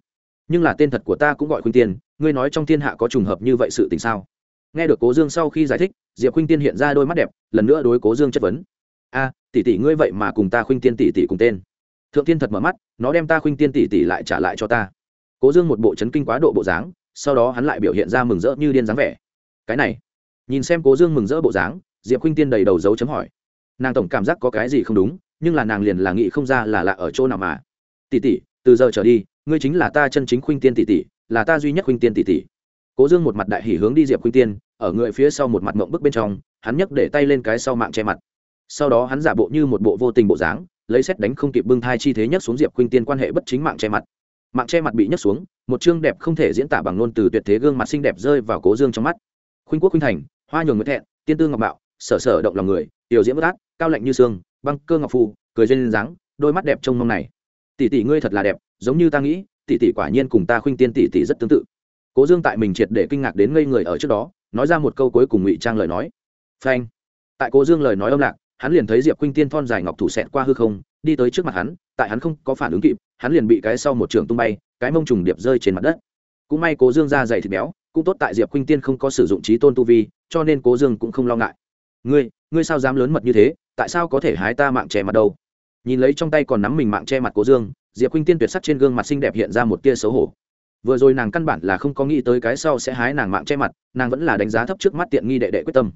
Nhưng là tên thật của ta cũng gọi khuynh tiên, ngươi nói trong thiên hạ có trùng hợp như vậy sự tình sao? Nghe được cố dương sau khi giải thích, diệp khuynh tiên hiện ra đôi mắt đẹp, lần nữa đối cố dương chất vấn. A, tỷ tỷ ngươi vậy mà cùng ta khuynh tiên tỷ tỷ cùng tên. Thượng tiên thật mở mắt, nó đem ta khuynh tiên tỷ tỷ lại trả lại cho ta. Cố dương một bộ chấn kinh quá độ bộ dáng, sau đó hắn lại biểu hiện ra mừng rỡ như điên dáng vẻ. Cái này nhìn xem cố dương mừng rỡ bộ dáng, diệp khuynh tiên đầy đầu dấu chấm hỏi. Nàng tổng cảm giác có cái gì không đúng, nhưng là nàng liền là nghĩ không ra là lạ ở chỗ nào mà. Tỷ tỷ, từ giờ trở đi, ngươi chính là ta chân chính khuynh tiên tỷ tỷ, là ta duy nhất khuynh tiên tỷ tỷ. Cố dương một mặt đại hỉ hướng đi diệp khuynh tiên, ở người phía sau một mặt mộng bức bên trong, hắn nhấc để tay lên cái sau mạng che mặt. Sau đó hắn giả bộ như một bộ vô tình bộ dáng, lấy xét đánh không kịp bưng thai chi thế nhất xuống diệp khuynh tiên quan hệ bất chính mạng che mặt. Mạng che mặt bị nhấc xuống, một chương đẹp không thể diễn tả bằng ngôn từ tuyệt thế gương mặt xinh đẹp rơi vào cố dương trong mắt. Khuynh quốc khuynh thành hoa nhường nguyễn thẹn, tiên tư ngọc bạo sở sở động lòng người, tiểu diễm bất át cao lạnh như xương, băng cơ ngọc phù, cười duyên dáng, đôi mắt đẹp trông mong này. Tỷ tỷ ngươi thật là đẹp, giống như ta nghĩ, tỷ tỷ quả nhiên cùng ta khuynh tiên tỷ tỷ rất tương tự. Cố dương tại mình triệt để kinh ngạc đến ngây người ở trước đó, nói ra một câu cuối cùng ngụy trang lời nói. Phanh. Tại cố dương lời nói âm lạc, hắn liền thấy diệp khuynh tiên thon dài ngọc thủ xẹt qua hư không, đi tới trước mặt hắn, tại hắn không có phản ứng kịp, hắn liền bị cái sau một trường tung bay, cái mông trùng điệp rơi trên mặt đất. Cũng may cố dương ra dày thịt béo cũng tốt tại diệp khuynh tiên không có sử dụng trí tôn tu vi, cho nên cố dương cũng không lo ngại. Ngươi ngươi sao dám lớn mật như thế? Tại sao có thể hái ta mạng che mặt đâu? Nhìn lấy trong tay còn nắm mình mạng che mặt cố dương, diệp khuynh tiên tuyệt sắc trên gương mặt xinh đẹp hiện ra một tia xấu hổ. Vừa rồi nàng căn bản là không có nghĩ tới cái sau sẽ hái nàng mạng che mặt, nàng vẫn là đánh giá thấp trước mắt tiện nghi đệ đệ quyết tâm.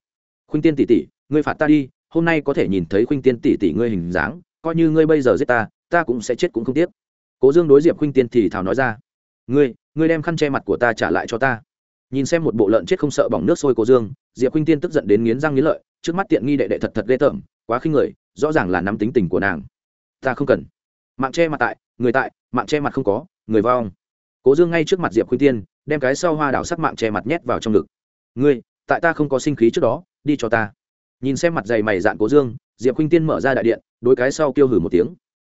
Khuynh tiên tỷ tỷ, ngươi phạt ta đi, hôm nay có thể nhìn thấy khuynh tiên tỷ tỷ ngươi hình dáng, coi như ngươi bây giờ giết ta ta cũng sẽ chết cũng không tiếc. Cố dương đối diệp khuynh tiên thì thảo nói ra, ngươi ngươi đem khăn che mặt của ta trả lại cho ta nhìn xem một bộ lợn chết không sợ bỏng nước sôi cô dương, diệp khuynh tiên tức giận đến nghiến răng nghiến lợi, trước mắt tiện nghi đệ đệ thật thật ghê tởm, quá khinh người, rõ ràng là nắm tính tình của nàng. Ta không cần. Mạng che mặt tại, người tại, mạng che mặt không có, người vong cố dương ngay trước mặt diệp khuynh tiên, đem cái sau hoa đảo sắc mạng che mặt nhét vào trong ngực. Ngươi, tại ta không có sinh khí trước đó, đi cho ta. Nhìn xem mặt dày mày dạn cố dương, diệp khuynh tiên mở ra đại điện, đối cái sau kêu hử một tiếng.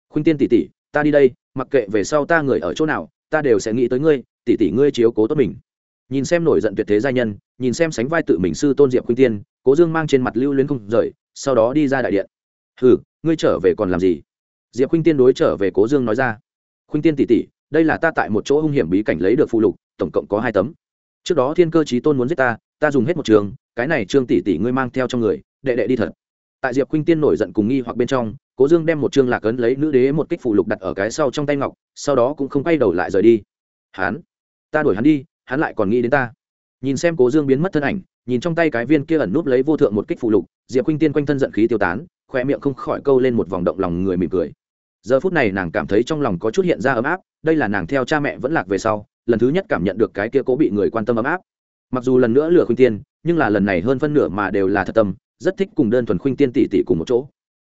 Khuynh tiên tỉ tỉ ta đi đây, mặc kệ về sau ta người ở chỗ nào, ta đều sẽ nghĩ tới ngươi tỉ tỉ ngươi chiếu cố tốt mình nhìn xem nổi giận tuyệt thế gia nhân, nhìn xem sánh vai tự mình sư tôn diệp khuynh tiên, cố dương mang trên mặt lưu luyến không rời, sau đó đi ra đại điện. Hừ, ngươi trở về còn làm gì? Diệp khuynh tiên đối trở về cố dương nói ra. Khuynh tiên tỉ tỉ đây là ta tại một chỗ hung hiểm bí cảnh lấy được phụ lục, tổng cộng có hai tấm. Trước đó thiên cơ chí tôn muốn giết ta ta dùng hết một trường, cái này trương tỷ tỷ ngươi mang theo trong người, đệ đệ đi thật. Tại diệp khuynh tiên nổi giận cùng nghi hoặc bên trong, cố dương đem một chương lạc ấn lấy nữ đế một kích phụ lục đặt ở cái sau trong tay ngọc, sau đó cũng không quay đầu lại rời đi. Hắn ta đuổi hắn đi hắn lại còn nghĩ đến ta. Nhìn xem cố dương biến mất thân ảnh, nhìn trong tay cái viên kia ẩn núp lấy vô thượng một kích phụ lục, diệp khuynh tiên quanh thân giận khí tiêu tán khoe miệng không khỏi câu lên một vòng động lòng người mỉm cười. Giờ phút này nàng cảm thấy trong lòng có chút hiện ra ấm áp, đây là nàng theo cha mẹ vẫn lạc về sau, lần thứ nhất cảm nhận được cái kia cố bị người quan tâm ấm áp. Mặc dù lần nữa lừa khuynh tiên, nhưng là lần này hơn phân nửa mà đều là thật tâm, rất thích cùng đơn thuần khuynh tiên tỷ tỷ cùng một chỗ.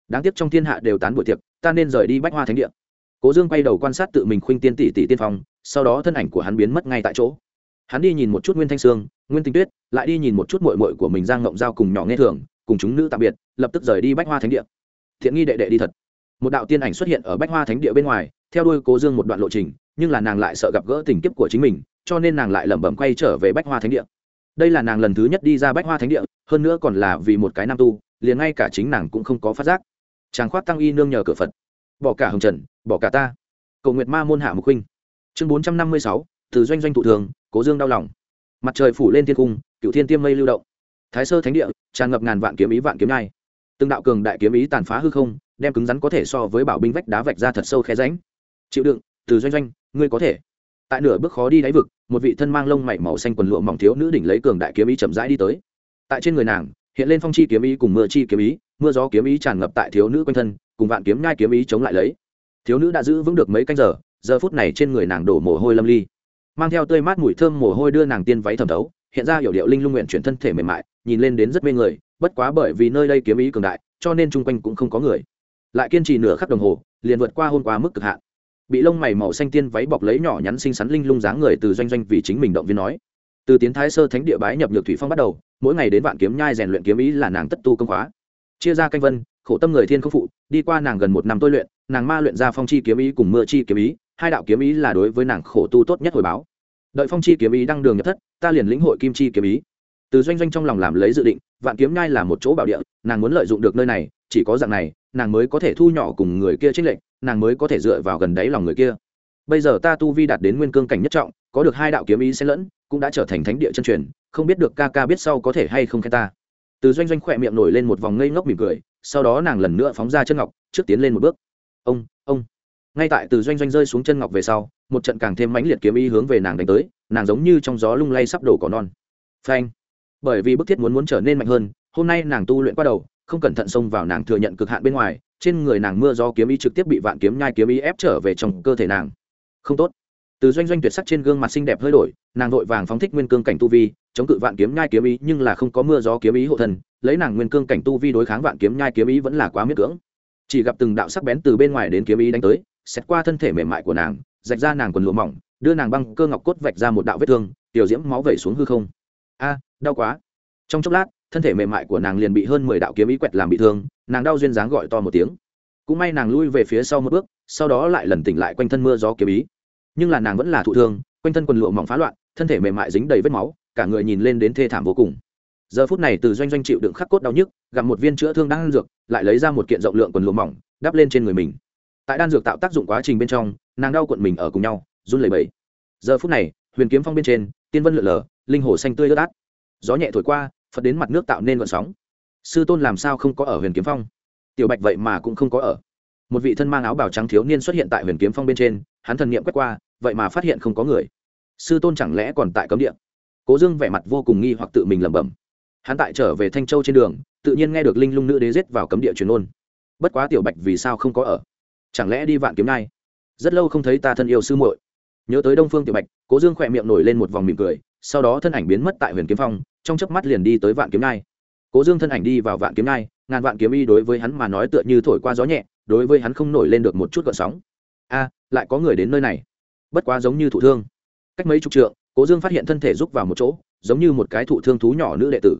Đáng tiếc trong thiên hạ đều tán buổi tiệc, ta nên rời đi bách hoa thánh địa. Cố dương quay đầu quan sát tự mình khuynh tiên tỷ tỷ tiên phong, sau đó thân ảnh của hắn biến mất ngay tại chỗ hắn đi nhìn một chút nguyên thanh sương, nguyên tinh tuyết, lại đi nhìn một chút mội mội của mình giang ngộng giao cùng nhỏ nghe thường, cùng chúng nữ tạm biệt, lập tức rời đi bách hoa thánh địa. Thiện nghi đệ đệ đi thật. Một đạo tiên ảnh xuất hiện ở bách hoa thánh địa bên ngoài, theo đuôi cố dương một đoạn lộ trình, nhưng là nàng lại sợ gặp gỡ tình kiếp của chính mình, cho nên nàng lại lẩm bẩm quay trở về bách hoa thánh địa. Đây là nàng lần thứ nhất đi ra bách hoa thánh địa, hơn nữa còn là vì một cái nam tu, liền ngay cả chính nàng cũng không có phát giác. Chàng khoát tăng y nương nhờ cửa phật. Bỏ cả hồng trần, bỏ cả ta. Cầu nguyệt ma môn hạ mục huynh. Chương bốn trăm năm mươi sáu, từ doanh doanh thụ thường cố dương đau lòng. Mặt trời phủ lên thiên cung, cựu thiên tiêm mây lưu động. Thái sơ thánh địa, tràn ngập ngàn vạn kiếm ý vạn kiếm nai từng đạo cường đại kiếm ý tàn phá hư không, đem cứng rắn có thể so với bảo binh vách đá vạch ra thật sâu khe ránh chịu đựng, từ doanh doanh, ngươi có thể. Tại nửa bước khó đi đáy vực, một vị thân mang lông mảy màu xanh quần lụa mỏng thiếu nữ đỉnh lấy cường đại kiếm ý chậm rãi đi tới. Tại trên người nàng, hiện lên phong chi kiếm ý cùng mưa chi kiếm ý, mưa gió kiếm ý tràn ngập tại thiếu nữ quanh thân, cùng vạn kiếm nhai kiếm ý chống lại lấy. Thiếu nữ đã giữ vững được mấy canh giờ giờ phút này trên người nàng đổ mồ hôi lâm ly mang theo tươi mát mùi thơm mồ hôi đưa nàng tiên váy thẩm thấu, hiện ra hiểu điệu linh lung nguyện chuyển thân thể mềm mại, nhìn lên đến rất mê người, bất quá bởi vì nơi đây kiếm ý cường đại, cho nên chung quanh cũng không có người. Lại kiên trì nửa khắc đồng hồ, liền vượt qua hôm qua mức cực hạn. Bị lông mày màu xanh tiên váy bọc lấy nhỏ nhắn xinh xắn linh lung dáng người từ doanh doanh vì chính mình động viên nói. Từ tiến thái sơ thánh địa bái nhập nhược thủy phong bắt đầu, mỗi ngày đến vạn kiếm nhai rèn luyện kiếm ý là nàng tất tu công khóa. Chia ra canh vân, khổ tâm người thiên không phụ, đi qua nàng gần một năm tôi luyện, nàng ma luyện ra phong chi kiếm ý cùng mưa chi kiếm ý, hai đạo kiếm ý là đối với nàng khổ tu tốt nhất hồi báo đợi phong chi kiếm ý đăng đường nhập thất, ta liền lĩnh hội kim chi kiếm ý. Từ doanh doanh trong lòng làm lấy dự định, vạn kiếm nhai là một chỗ bảo địa, nàng muốn lợi dụng được nơi này, chỉ có dạng này, nàng mới có thể thu nhỏ cùng người kia trích lệnh nàng mới có thể dựa vào gần đáy lòng người kia. Bây giờ ta tu vi đạt đến nguyên cương cảnh nhất trọng, có được hai đạo kiếm ý xen lẫn, cũng đã trở thành thánh địa chân truyền, không biết được ca ca biết sau có thể hay không khen ta. Từ doanh doanh khỏe miệng nổi lên một vòng ngây ngốc mỉm cười, sau đó nàng lần nữa phóng ra chân ngọc, trước tiến lên một bước. Ông ông ngay tại từ doanh doanh rơi xuống chân ngọc về sau, một trận càng thêm mãnh liệt kiếm ý hướng về nàng đánh tới, nàng giống như trong gió lung lay sắp đổ cỏ non. Phanh! Bởi vì bức thiết muốn muốn trở nên mạnh hơn, hôm nay nàng tu luyện qua đầu, không cẩn thận xông vào nàng thừa nhận cực hạn bên ngoài, trên người nàng mưa do kiếm ý trực tiếp bị vạn kiếm nhai kiếm ý ép trở về trong cơ thể nàng. Không tốt. Từ doanh doanh tuyệt sắc trên gương mặt xinh đẹp hơi đổi, nàng vội vàng phóng thích nguyên cương cảnh tu vi, chống cự vạn kiếm nhai kiếm ý nhưng là không có mưa gió kiếm ý hộ thân, lấy nàng nguyên cương cảnh tu vi đối kháng vạn kiếm nhai kiếm ý vẫn là quá miết cưỡng. Chỉ gặp từng đạo sắc bén từ bên ngoài đến kiếm ý đánh tới xét qua thân thể mềm mại của nàng, rạch ra nàng quần lụa mỏng, đưa nàng băng cơ ngọc cốt vạch ra một đạo vết thương, tiểu diễm máu vẩy xuống hư không. A, đau quá. Trong chốc lát, thân thể mềm mại của nàng liền bị hơn mười đạo kiếm ý quẹt làm bị thương, nàng đau duyên dáng gọi to một tiếng. Cũng may nàng lui về phía sau một bước, sau đó lại lần tỉnh lại quanh thân mưa gió kiếm ý. Nhưng là nàng vẫn là thụ thương, quanh thân quần lụa mỏng phá loạn, thân thể mềm mại dính đầy vết máu, cả người nhìn lên đến thê thảm vô cùng. Giờ phút này từ doanh doanh chịu đựng khắc cốt đau nhức gặp một viên chữa thương đang ăn dược, lại lấy ra một kiện rộng lượng quần lụa mỏng, đắp lên trên người mình tại đan dược tạo tác dụng quá trình bên trong, nàng đau cuộn mình ở cùng nhau, run lẩy bẩy. Giờ phút này, huyền kiếm phong bên trên, tiên vân lượn lờ, linh hồ xanh tươi ướt át. Gió nhẹ thổi qua, phật đến mặt nước tạo nên vận sóng. Sư tôn làm sao không có ở huyền kiếm phong? Tiểu bạch vậy mà cũng không có ở. Một vị thân mang áo bào trắng thiếu niên xuất hiện tại huyền kiếm phong bên trên, hắn thần niệm quét qua, vậy mà phát hiện không có người. Sư tôn chẳng lẽ còn tại cấm địa? Cố dương vẻ mặt vô cùng nghi hoặc tự mình lẩm bẩm. Hắn tại trở về thanh châu trên đường, tự nhiên nghe được linh lung nữ đế giết vào cấm địa truyền ôn. Bất quá tiểu bạch vì sao không có ở? Chẳng lẽ đi vạn kiếm nay rất lâu không thấy ta thân yêu sư muội. Nhớ tới đông phương tiểu bạch, cố dương khỏe miệng nổi lên một vòng mỉm cười, sau đó thân ảnh biến mất tại huyền kiếm phong, trong chớp mắt liền đi tới vạn kiếm nai cố dương thân ảnh đi vào vạn kiếm nai ngàn vạn kiếm y đối với hắn mà nói tựa như thổi qua gió nhẹ, đối với hắn không nổi lên được một chút gợn sóng. A, lại có người đến nơi này. Bất quá giống như thụ thương. Cách mấy chục trượng, cố dương phát hiện thân thể rúc vào một chỗ, giống như một cái thụ thương thú nhỏ nữ đệ tử.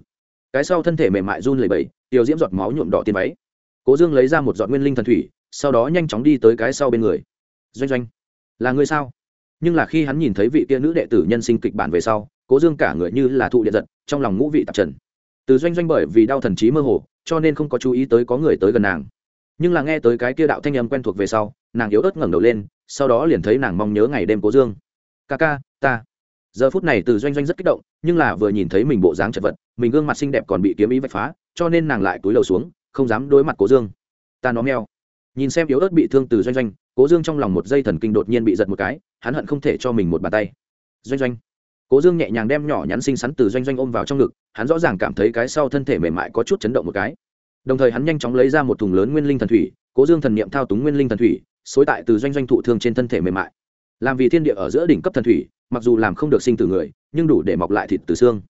Cái sau thân thể mềm mại run lẩy bẩy, tiểu diễm giọt máu nhuộm đỏ tiền váy. Cố dương lấy ra một giọt nguyên linh thần thủy sau đó nhanh chóng đi tới cái sau bên người. Doanh doanh, là người sao? Nhưng là khi hắn nhìn thấy vị kia nữ đệ tử nhân sinh kịch bản về sau, cố dương cả người như là thụ điện giật, trong lòng ngũ vị tạp trần. Từ doanh doanh bởi vì đau thần trí mơ hồ, cho nên không có chú ý tới có người tới gần nàng. Nhưng là nghe tới cái kia đạo thanh âm quen thuộc về sau, nàng yếu ớt ngẩng đầu lên, sau đó liền thấy nàng mong nhớ ngày đêm cố dương. Ca ca, ta. Giờ phút này từ doanh doanh rất kích động, nhưng là vừa nhìn thấy mình bộ dáng chật vật, mình gương mặt xinh đẹp còn bị kiếm ý vạch phá, cho nên nàng lại túi lầu xuống, không dám đối mặt cố dương. Ta nó meo nhìn xem yếu ớt bị thương từ doanh doanh, cố dương trong lòng một dây thần kinh đột nhiên bị giật một cái, hắn hận không thể cho mình một bàn tay. Doanh doanh. Cố dương nhẹ nhàng đem nhỏ nhắn xinh xắn từ doanh doanh ôm vào trong ngực, hắn rõ ràng cảm thấy cái sau thân thể mềm mại có chút chấn động một cái. Đồng thời hắn nhanh chóng lấy ra một thùng lớn nguyên linh thần thủy, cố dương thần n i ệ m thao túng nguyên linh thần thủy, xối tại từ doanh doanh thụ thương trên thân thể mềm mại. Làm vì thiên địa ở giữa đỉnh cấp thần thủy, mặc dù làm không được sinh từ người, nhưng đủ để mọc lại thịt từ xương.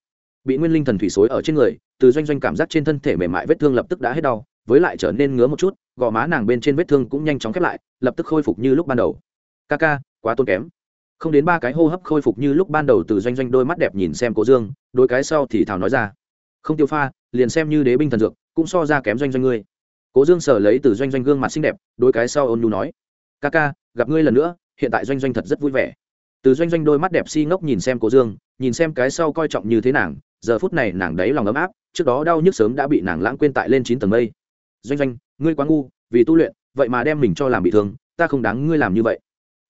Bị nguyên linh thần thủy xối ở trên người, từ doanh doanh cảm giác trên thân thể mềm mại vết thương lập tức đã hết đau với lại trở nên ngứa một chút, gò má nàng bên trên vết thương cũng nhanh chóng khép lại, lập tức khôi phục như lúc ban đầu. Ca ca, quá tốn kém. Không đến ba cái hô hấp khôi phục như lúc ban đầu từ doanh doanh đôi mắt đẹp nhìn xem cố dương đôi cái sau thì thảo nói ra. Không tiêu pha, liền xem như đế binh thần dược, cũng so ra kém doanh doanh ngươi. Cố dương sở lấy từ doanh doanh gương mặt xinh đẹp đôi cái sau ôn nhu nói. Ca ca, gặp ngươi lần nữa, hiện tại doanh doanh thật rất vui vẻ. Từ doanh doanh đôi mắt đẹp si ngốc nhìn xem cố dương, nhìn xem cái sau coi trọng như thế nàng, giờ phút này nàng đấy lòng ấm áp, trước đó đau nhức sớm đã bị nàng lãng quên tại lên chín tầng mây doanh doanh, ngươi quá ngu, vì tu luyện, vậy mà đem mình cho làm bị thương, ta không đáng ngươi làm như vậy.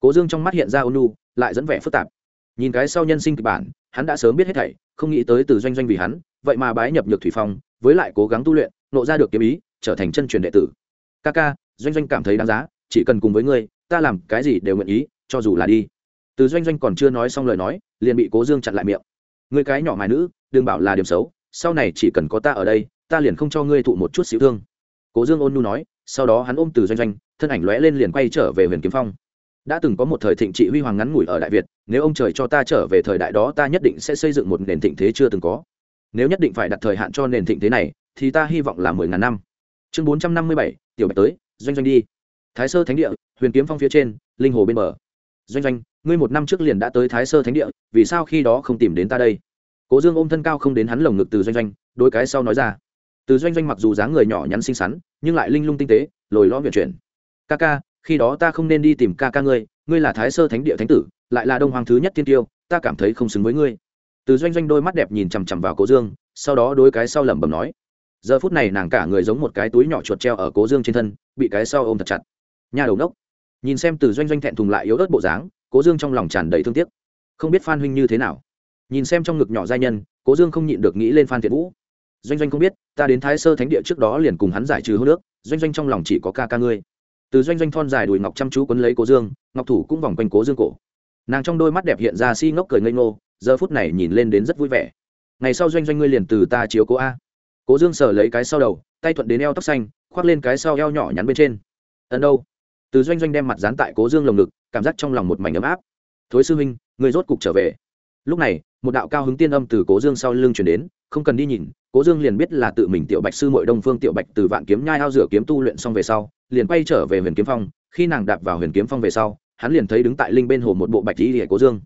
Cố dương trong mắt hiện ra ôn nu lại dẫn vẻ phức tạp. Nhìn cái sau nhân sinh kịch bản, hắn đã sớm biết hết thảy, không nghĩ tới từ doanh doanh vì hắn, vậy mà bái nhập nhược thủy phong, với lại cố gắng tu luyện, nộ ra được kiếm ý, trở thành chân truyền đệ tử. Ca ca, doanh doanh cảm thấy đáng giá, chỉ cần cùng với ngươi, ta làm cái gì đều nguyện ý, cho dù là đi. Từ doanh doanh còn chưa nói xong lời nói, liền bị cố dương chặn lại miệng. Người cái nhỏ mài nữ, đừng bảo là điểm xấu, sau này chỉ cần có ta ở đây, ta liền không cho ngươi thụ một chút xíu thương cố dương ôn nhu nói, sau đó hắn ôm từ doanh doanh, thân ảnh lóe lên liền quay trở về huyền kiếm phong. Đã từng có một thời thịnh trị huy hoàng ngắn ngủi ở đại việt, nếu ông trời cho ta trở về thời đại đó ta nhất định sẽ xây dựng một nền thịnh thế chưa từng có. Nếu nhất định phải đặt thời hạn cho nền thịnh thế này, thì ta hy vọng là mười ngàn năm. Chương bốn trăm năm mươi bảy, tiểu bạch tới, doanh doanh đi. Thái sơ thánh địa, huyền kiếm phong phía trên, linh hồ bên bờ. Doanh doanh, ngươi một năm trước liền đã tới thái sơ thánh địa, vì sao khi đó không tìm đến ta đây? Cố dương ôm thân cao không đến hắn lồng ngực từ doanh doanh, đôi cái sau nói ra từ doanh doanh mặc dù dáng người nhỏ nhắn xinh xắn, nhưng lại linh lung tinh tế, lồi lo viện chuyển. Ca ca, khi đó ta không nên đi tìm ca ca ngươi ngươi là thái sơ thánh địa thánh tử, lại là đông hoàng thứ nhất thiên tiêu, ta cảm thấy không xứng với ngươi. Từ doanh doanh đôi mắt đẹp nhìn chằm chằm vào cố dương, sau đó đôi cái sau lẩm bẩm nói, giờ phút này nàng cả người giống một cái túi nhỏ chuột treo ở cố dương trên thân, bị cái sau ôm thật chặt. Nhà đầu nốc nhìn xem từ doanh doanh thẹn thùng lại yếu ớt bộ dáng, cố dương trong lòng tràn đầy thương tiếc. Không biết phan huynh như thế nào. Nhìn xem trong ngực nhỏ giai nhân, cố dương không nhịn được nghĩ lên phan thiện vũ. Doanh doanh không biết ta đến thái sơ thánh địa trước đó liền cùng hắn giải trừ hô nước, doanh doanh trong lòng chỉ có ca ca ngươi. Từ doanh doanh thon dài đùi ngọc chăm chú quấn lấy cố dương, ngọc thủ cũng vòng quanh cố dương cổ. Nàng trong đôi mắt đẹp hiện ra si ngốc cười ngây ngô, giờ phút này nhìn lên đến rất vui vẻ. Ngày sau doanh doanh ngươi liền từ ta chiếu cố a. Cố dương sờ lấy cái sau đầu, tay thuận đến eo tóc xanh, khoác lên cái sau eo nhỏ nhắn bên trên. Ẩn đâu? Từ doanh doanh đem mặt dán tại cố dương lồng ngực, cảm giác trong lòng một mảnh ấm áp. Thối sư huynh người rốt cục trở về. Lúc này một đạo cao hứng tiên âm từ cố dương sau lưng chuyển đến, không cần đi nhìn, cố dương liền biết là tự mình tiểu bạch sư mội đông phương tiểu bạch từ vạn kiếm nhai ao rửa kiếm tu luyện xong về sau, liền quay trở về huyền kiếm phong. Khi nàng đạp vào huyền kiếm phong về sau, hắn liền thấy đứng tại linh bên hồ một bộ bạch lý hệ cố dương.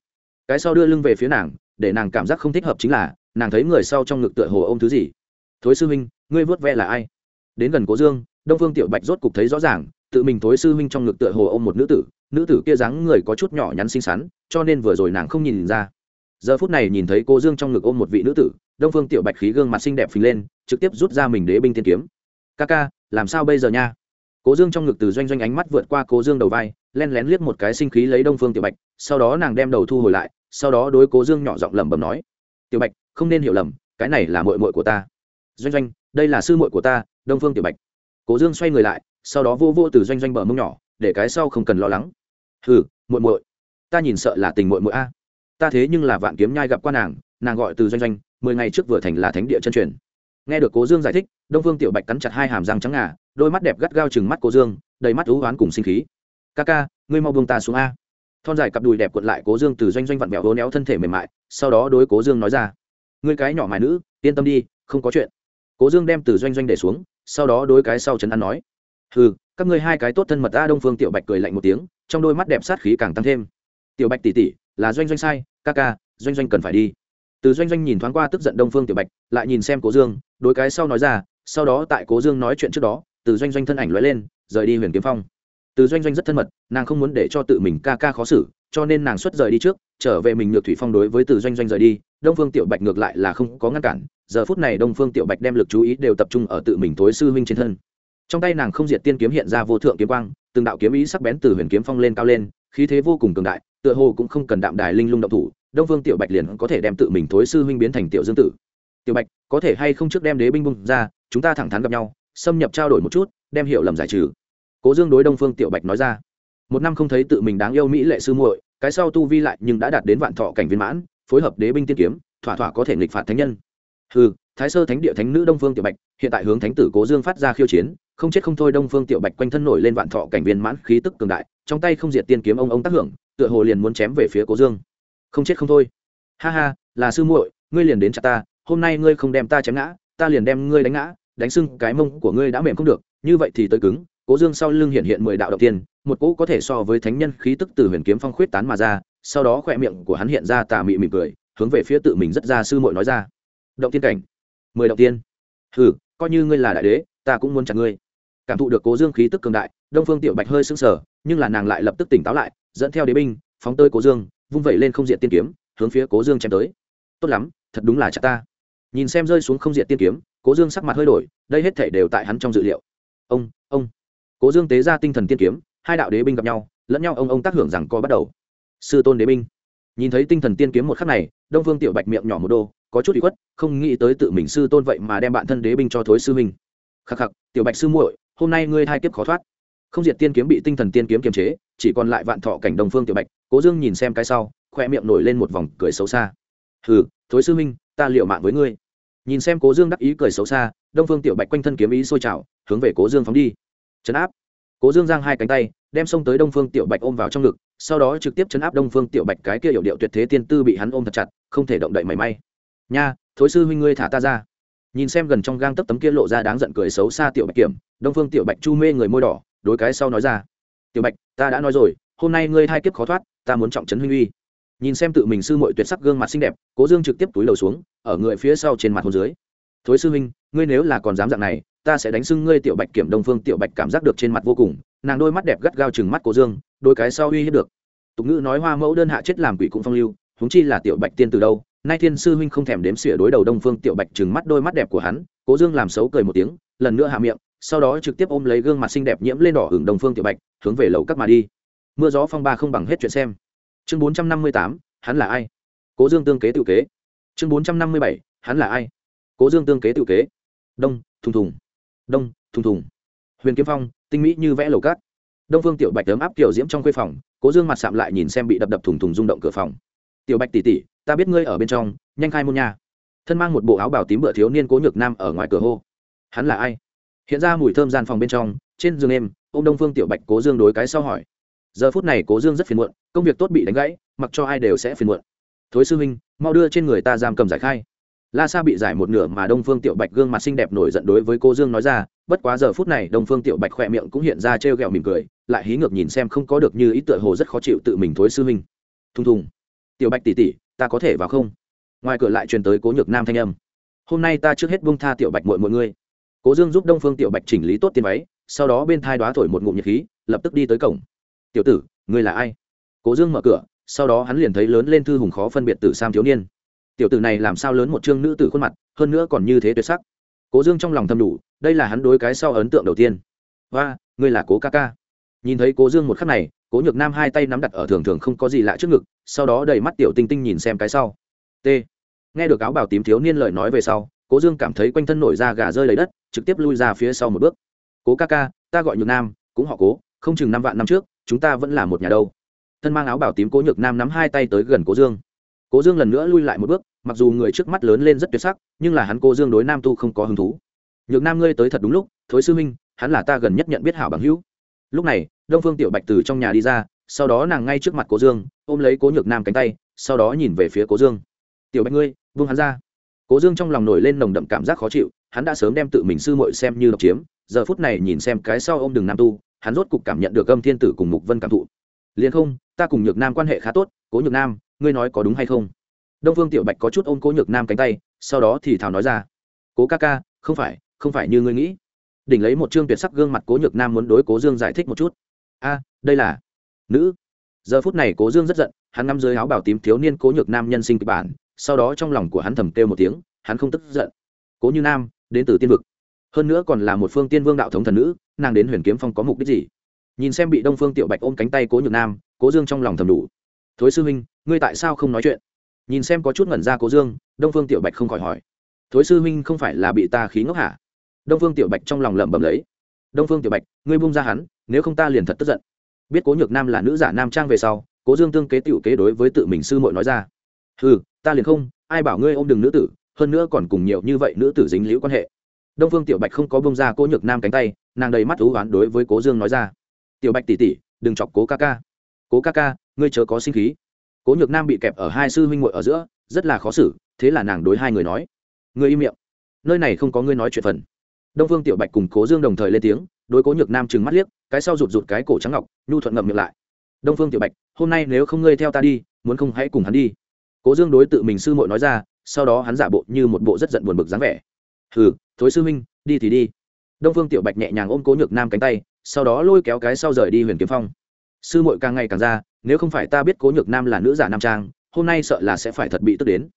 Cái sau đưa lưng về phía nàng, để nàng cảm giác không thích hợp chính là, nàng thấy người sau trong ngực tựa hồ ô m thứ gì. Thối sư huynh, ngươi vớt ve là ai? Đến gần cố dương, đông phương tiểu bạch rốt cục thấy rõ ràng, tự mình thối sư huynh trong ngực tựa hồ ôm một nữ tử nữ tử kia dáng người có chút nhỏ nhắn xinh xắn, cho nên vừa rồi nàng không nhìn ra giờ phút này nhìn thấy cô dương trong ngực ôm một vị nữ tử, đông phương tiểu bạch khí gương mặt xinh đẹp phình lên, trực tiếp rút ra mình đế binh tiên kiếm. Ca ca, làm sao bây giờ nha? Cố dương trong ngực từ doanh doanh ánh mắt vượt qua cố dương đầu vai, len lén liếc một cái sinh khí lấy đông phương tiểu bạch, sau đó nàng đem đầu thu hồi lại, sau đó đối cố dương nhỏ giọng lẩm bẩm nói, tiểu bạch, không nên hiểu lầm, cái này là mội mội của ta. Doanh doanh, đây là sư mội của ta, đông phương tiểu bạch. Cố dương xoay người lại, sau đó vô vô từ doanh doanh bờ mông nhỏ, để cái sau không cần lo lắng. Hừ, muội muội, ta nhìn sợ là tình muội muội a ta thế nhưng là vạn kiếm nhai gặp qua nàng nàng gọi từ doanh doanh, mười ngày trước vừa thành là thánh địa chân truyền. Nghe được cố dương giải thích, đông phương tiểu bạch cắn chặt hai hàm răng trắng ngà, đôi mắt đẹp gắt gao chừng mắt cố dương, đầy mắt ú oán cùng sinh khí. Ca ca, ngươi mau buông ta xuống a. Thon dài cặp đùi đẹp cuộn lại cố dương từ doanh doanh vặn vẹo hố néo thân thể mềm mại, sau đó đối cố dương nói ra, ngươi cái nhỏ mài nữ, yên tâm đi, không có chuyện. Cố dương đem từ doanh doanh để xuống, sau đó đối cái sau trấn an nói ừ các ngươi hai cái tốt thân mật a. Đông phương tiểu bạch cười lạnh một tiếng, trong đôi mắt đẹp sát khí càng tăng thêm. Tiểu bạch tỉ tỉ là doanh doanh sai, ca ca, doanh doanh cần phải đi. Từ doanh doanh nhìn thoáng qua tức giận đông phương tiểu bạch, lại nhìn xem cố dương, đối cái sau nói ra, sau đó tại cố dương nói chuyện trước đó, từ doanh doanh thân ảnh l lên, rời đi huyền kiếm phong. Từ doanh doanh rất thân mật, nàng không muốn để cho tự mình ca ca khó xử, cho nên nàng xuất rời đi trước, trở về mình ngược thủy phong đối với từ doanh doanh rời đi, đông phương tiểu bạch ngược lại là không có ngăn cản, giờ phút này đông phương tiểu bạch đem lực chú ý đều tập trung ở tự mình tối sư huynh trên thân. Trong tay nàng không diệt tiên kiếm hiện ra vô thượng kiếm quang, từng đạo kiếm ý sắc bén từ huyền kiếm phong lên cao lên, khí thế vô cùng cường đại tựa hồ cũng không cần đạm đài linh lung động thủ, đông vương tiểu bạch liền có thể đem tự mình thối sư huynh biến thành tiểu dương tử. Tiểu bạch, có thể hay không trước đem đế binh bung ra, chúng ta thẳng thắn gặp nhau, xâm nhập trao đổi một chút, đem hiểu lầm giải trừ. Cố dương đối đông phương tiểu bạch nói ra. Một năm không thấy tự mình đáng yêu mỹ lệ sư muội, cái sau tu vi lại nhưng đã đạt đến vạn thọ cảnh viên mãn, phối hợp đế binh tiên kiếm, thỏa thỏa có thể nghịch phạt thánh nhân. Ừ thái sơ thánh địa thánh nữ đông phương tiểu bạch, hiện tại hướng thánh tử cố dương phát ra khiêu chiến, không chết không thôi đông phương tiểu bạch quanh thân nổi lên vạn thọ cảnh viên mãn khí tức cường đại, trong tay không diệt tiên kiếm ông ông tác hưởng tựa hồ liền muốn chém về phía cố dương. Không chết không thôi. Ha ha, là sư muội, ngươi liền đến chặt ta, hôm nay ngươi không đem ta chém ngã, ta liền đem ngươi đánh ngã, đánh sưng cái mông của ngươi đã mềm không được, như vậy thì tới cứng. Cố dương sau lưng hiện hiện mười đạo đầu tiên, một cỗ có thể so với thánh nhân khí tức từ huyền kiếm phong khuyết tán mà ra, sau đó khỏe miệng của hắn hiện ra tà mị mỉm cười, hướng về phía tự mình rất ra sư muội nói ra. Động tiên cảnh, mười động tiên. Hừ, coi như ngươi là đại đế, ta cũng muốn chặt ngươi. Cảm thụ được cố dương khí tức cường đại, đông phương tiểu bạch hơi sững sờ, nhưng là nàng lại lập tức tỉnh táo lại dẫn theo đế binh, phóng tới cố dương, vung vẩy lên không diện tiên kiếm, hướng phía cố dương chém tới. Tốt lắm, thật đúng là chặt ta. Nhìn xem rơi xuống không diện tiên kiếm, cố dương sắc mặt hơi đổi, đây hết thể đều tại hắn trong dự liệu. Ông ông. Cố dương tế ra tinh thần tiên kiếm, hai đạo đế binh gặp nhau, lẫn nhau ông ông tác hưởng rằng co bắt đầu. Sư tôn đế binh. Nhìn thấy tinh thần tiên kiếm một khắc này, đông phương tiểu bạch miệng nhỏ một đô, có chút bị khuất, không nghĩ tới tự mình sư tôn vậy mà đem bạn thân đế binh cho thối sư mình khắc khắc, tiểu bạch sư muội, hôm nay ngươi hai kiếp khó thoát không diệt tiên kiếm bị tinh thần tiên kiếm kiềm chế, chỉ còn lại vạn thọ cảnh đồng phương tiểu bạch. Cố dương nhìn xem cái sau khoe miệng nổi lên một vòng cười xấu xa. Hừ, thối sư minh, ta liệu mạng với ngươi. Nhìn xem cố dương đắc ý cười xấu xa đông phương tiểu bạch quanh thân kiếm ý sôi trào, hướng về cố dương phóng đi. Chấn áp. Cố dương giang hai cánh tay, đem xông tới đông phương tiểu bạch ôm vào trong ngực, sau đó trực tiếp chấn áp đông phương tiểu bạch cái kia hiệu điệu tuyệt thế tiên tư bị hắn ôm thật chặt, không thể động đậy mảy may. Nha, thối sư huynh ngươi thả ta ra. Nhìn xem gần trong gang tấp tấm kia lộ ra đáng giận cười xấu xa tiểu bạch kiểm đông phương tiểu bạch chu mê người môi đỏ đối cái sau nói ra. Tiểu bạch, ta đã nói rồi, hôm nay ngươi thai kiếp khó thoát, ta muốn trọng trấn huynh uy. Nhìn xem tự mình sư mội tuyệt sắc gương mặt xinh đẹp, cố dương trực tiếp túi đầu xuống, ở người phía sau trên mặt hồ dưới. Thối sư huynh, ngươi nếu là còn dám dạng này, ta sẽ đánh sưng ngươi tiểu bạch kiểm đông phương tiểu bạch cảm giác được trên mặt vô cùng, nàng đôi mắt đẹp gắt gao chừng mắt cố dương, đôi cái sau uy hiếp được. Tục ngữ nói hoa mẫu đơn hạ chết làm quỷ cũng phong lưu húng chi là tiểu bạch tiên từ đâu, nay thiên sư huynh không thèm đếm xỉa đối đầu đông phương tiểu bạch chừng mắt đôi mắt đẹp của hắn, cố dương làm xấu cười một tiếng, lần nữa hạ miệng sau đó trực tiếp ôm lấy gương mặt xinh đẹp nhiễm lên đỏ hưởng đông phương tiểu bạch, hướng về lầu các mà đi. Mưa gió phong ba không bằng hết chuyện xem. Chương bốn trăm năm mươi tám, hắn là ai? Cố dương tương kế tự kế. Chương bốn trăm năm mươi bảy, hắn là ai? Cố dương tương kế tự kế. Đông, thùng thùng. Đông, thùng thùng. Huyền kiếm phong, tinh mỹ như vẽ lầu cát. Đông phương tiểu bạch ấm áp kiểu diễm trong khuê phòng, cố dương mặt sạm lại nhìn xem bị đập đập thùng thùng rung động cửa phòng. Tiểu bạch tỉ tỉ ta biết ngươi ở bên trong, nhanh khai môn nhà thân mang một bộ áo bào tím bựa thiếu niên cố nhược nam ở ngoài cửa hô. Hắn là ai? Hiện ra mùi thơm gian phòng bên trong, trên giường em ô m đông phương tiểu bạch cố dương đối cái sau hỏi. Giờ phút này cố dương rất phiền muộn, công việc tốt bị đánh gãy, mặc cho ai đều sẽ phiền muộn. Thối sư huynh, mau đưa trên người ta giam cầm giải khai. La sa bị giải một nửa mà đông phương tiểu bạch gương mặt xinh đẹp nổi giận đối với cô dương nói ra, bất quá giờ phút này đông phương tiểu bạch khỏe miệng cũng hiện ra trêu ghẹo mỉm cười, lại hí ngược nhìn xem không có được như ý tựa hồ rất khó chịu tự mình thối sư huynh. Thùng thùng. Tiểu bạch tỉ tỉ, ta có thể vào không? Ngoài cửa lại truyền tới cố nhược nam thanh âm. Hôm nay ta trước hết buông tha tiểu bạch mội mọi người cố dương giúp đông phương tiểu bạch chỉnh lý tốt tiền váy, sau đó bên thai đoá thổi một ngụm nhiệt khí, lập tức đi tới cổng. Tiểu tử, ngươi là ai? Cố dương mở cửa, sau đó hắn liền thấy lớn lên thư hùng khó phân biệt từ sam thiếu niên. Tiểu tử này làm sao lớn một chương nữ tử khuôn mặt, hơn nữa còn như thế tuyệt sắc. Cố dương trong lòng thầm đủ, đây là hắn đối cái sau ấn tượng đầu tiên. Và ngươi là cố ca ca. Nhìn thấy cố dương một khắc này, cố nhược nam hai tay nắm đặt ở thường thường không có gì lạ trước ngực, sau đó đầy mắt tiểu tinh tinh nhìn xem cái sau. T. Nghe được áo bào tím thiếu niên lời nói về sau cố dương cảm thấy quanh thân nổi ra gà rơi lấy đất, trực tiếp lui ra phía sau một bước. Cố ca ca, ta gọi nhược nam, cũng họ cố, không chừng năm vạn năm trước, chúng ta vẫn là một nhà đâu. Thân mang áo bào tím cố nhược nam nắm hai tay tới gần cố dương. Cố dương lần nữa lui lại một bước, mặc dù người trước mắt lớn lên rất tuyệt sắc, nhưng là hắn cố dương đối nam tu không có hứng thú. Nhược nam ngươi tới thật đúng lúc, thối sư minh hắn là ta gần nhất nhận biết hảo bằng hữu. Lúc này, đông phương tiểu bạch từ trong nhà đi ra, sau đó nàng ngay trước mặt cố dương, ôm lấy cố nhược nam cánh tay, sau đó nhìn về phía cố dương. Tiểu bạch ngươi vương hắn ra cố dương trong lòng nổi lên nồng đậm cảm giác khó chịu, hắn đã sớm đem tự mình sư mội xem như độc chiếm, giờ phút này nhìn xem cái sau ô m đường nam tu, hắn rốt cục cảm nhận được âm thiên tử cùng mục vân cảm thụ. Liền không, ta cùng nhược nam quan hệ khá tốt, cố nhược nam, ngươi nói có đúng hay không? Đông phương tiểu bạch có chút ôm cố nhược nam cánh tay, sau đó thì thảo nói ra. Cố ca ca, không phải không phải như ngươi nghĩ. Đỉnh lấy một chương tuyệt sắc gương mặt cố nhược nam muốn đối cố dương giải thích một chút. A, đây là nữ. Giờ phút này cố dương rất giận, hắn ngắm dưới áo bảo tím thiếu niên cố nhược nam nhân sinh kịch bản sau đó trong lòng của hắn thầm kêu một tiếng, hắn không tức giận. Cố như nam, đến từ tiên vực. Hơn nữa còn là một phương tiên vương đạo thống thần nữ, nàng đến huyền kiếm phong có mục đích gì? Nhìn xem bị đông phương tiểu bạch ôm cánh tay cố nhược nam, cố dương trong lòng thầm đủ. Thối sư huynh, ngươi tại sao không nói chuyện? Nhìn xem có chút ngẩn ra cố dương, đông phương tiểu bạch không khỏi hỏi. Thối sư huynh không phải là bị ta khí ngốc hả? Đông phương tiểu bạch trong lòng lẩm bẩm lấy. Đông phương tiểu bạch, ngươi buông ra hắn, nếu không ta liền thật tức giận. Biết cố nhược nam là nữ giả nam trang về sau, cố dương tương kế tiểu kế đối với tự mình sư muội nói ra. Ừ ta liền không, ai bảo ngươi ôm đừng nữ tử, hơn nữa còn cùng nhiều như vậy nữ tử dính liễu quan hệ. Đông phương tiểu bạch không có bông ra cố nhược nam cánh tay, nàng đầy mắt thú oán đối với cố dương nói ra. Tiểu bạch tỉ tỉ đừng chọc cố ca ca. Cố ca ca, ngươi chớ có sinh khí. Cố nhược nam bị kẹp ở hai sư huynh muội ở giữa, rất là khó xử, thế là nàng đối hai người nói. Ngươi im miệng. Nơi này không có ngươi nói chuyện phần. Đông phương tiểu bạch cùng cố dương đồng thời lên tiếng, đối cố nhược nam trừng mắt liếc, cái sau rụt rụt cái cổ trắng ngọc, nhu thuận ngậm miệng lại. Đông phương tiểu bạch, hôm nay nếu không ngươi theo ta đi, muốn không hãy cùng hắn đi cố dương đối tự mình sư muội nói ra, sau đó hắn giả bộ như một bộ rất giận buồn bực dáng vẻ. Hừ, thối sư minh đi thì đi. Đông phương tiểu bạch nhẹ nhàng ôm cố nhược nam cánh tay, sau đó lôi kéo cái sau rời đi huyền kiếm phong. Sư muội càng ngày càng ra nếu không phải ta biết cố nhược nam là nữ giả nam trang, hôm nay sợ là sẽ phải thật bị tức đến.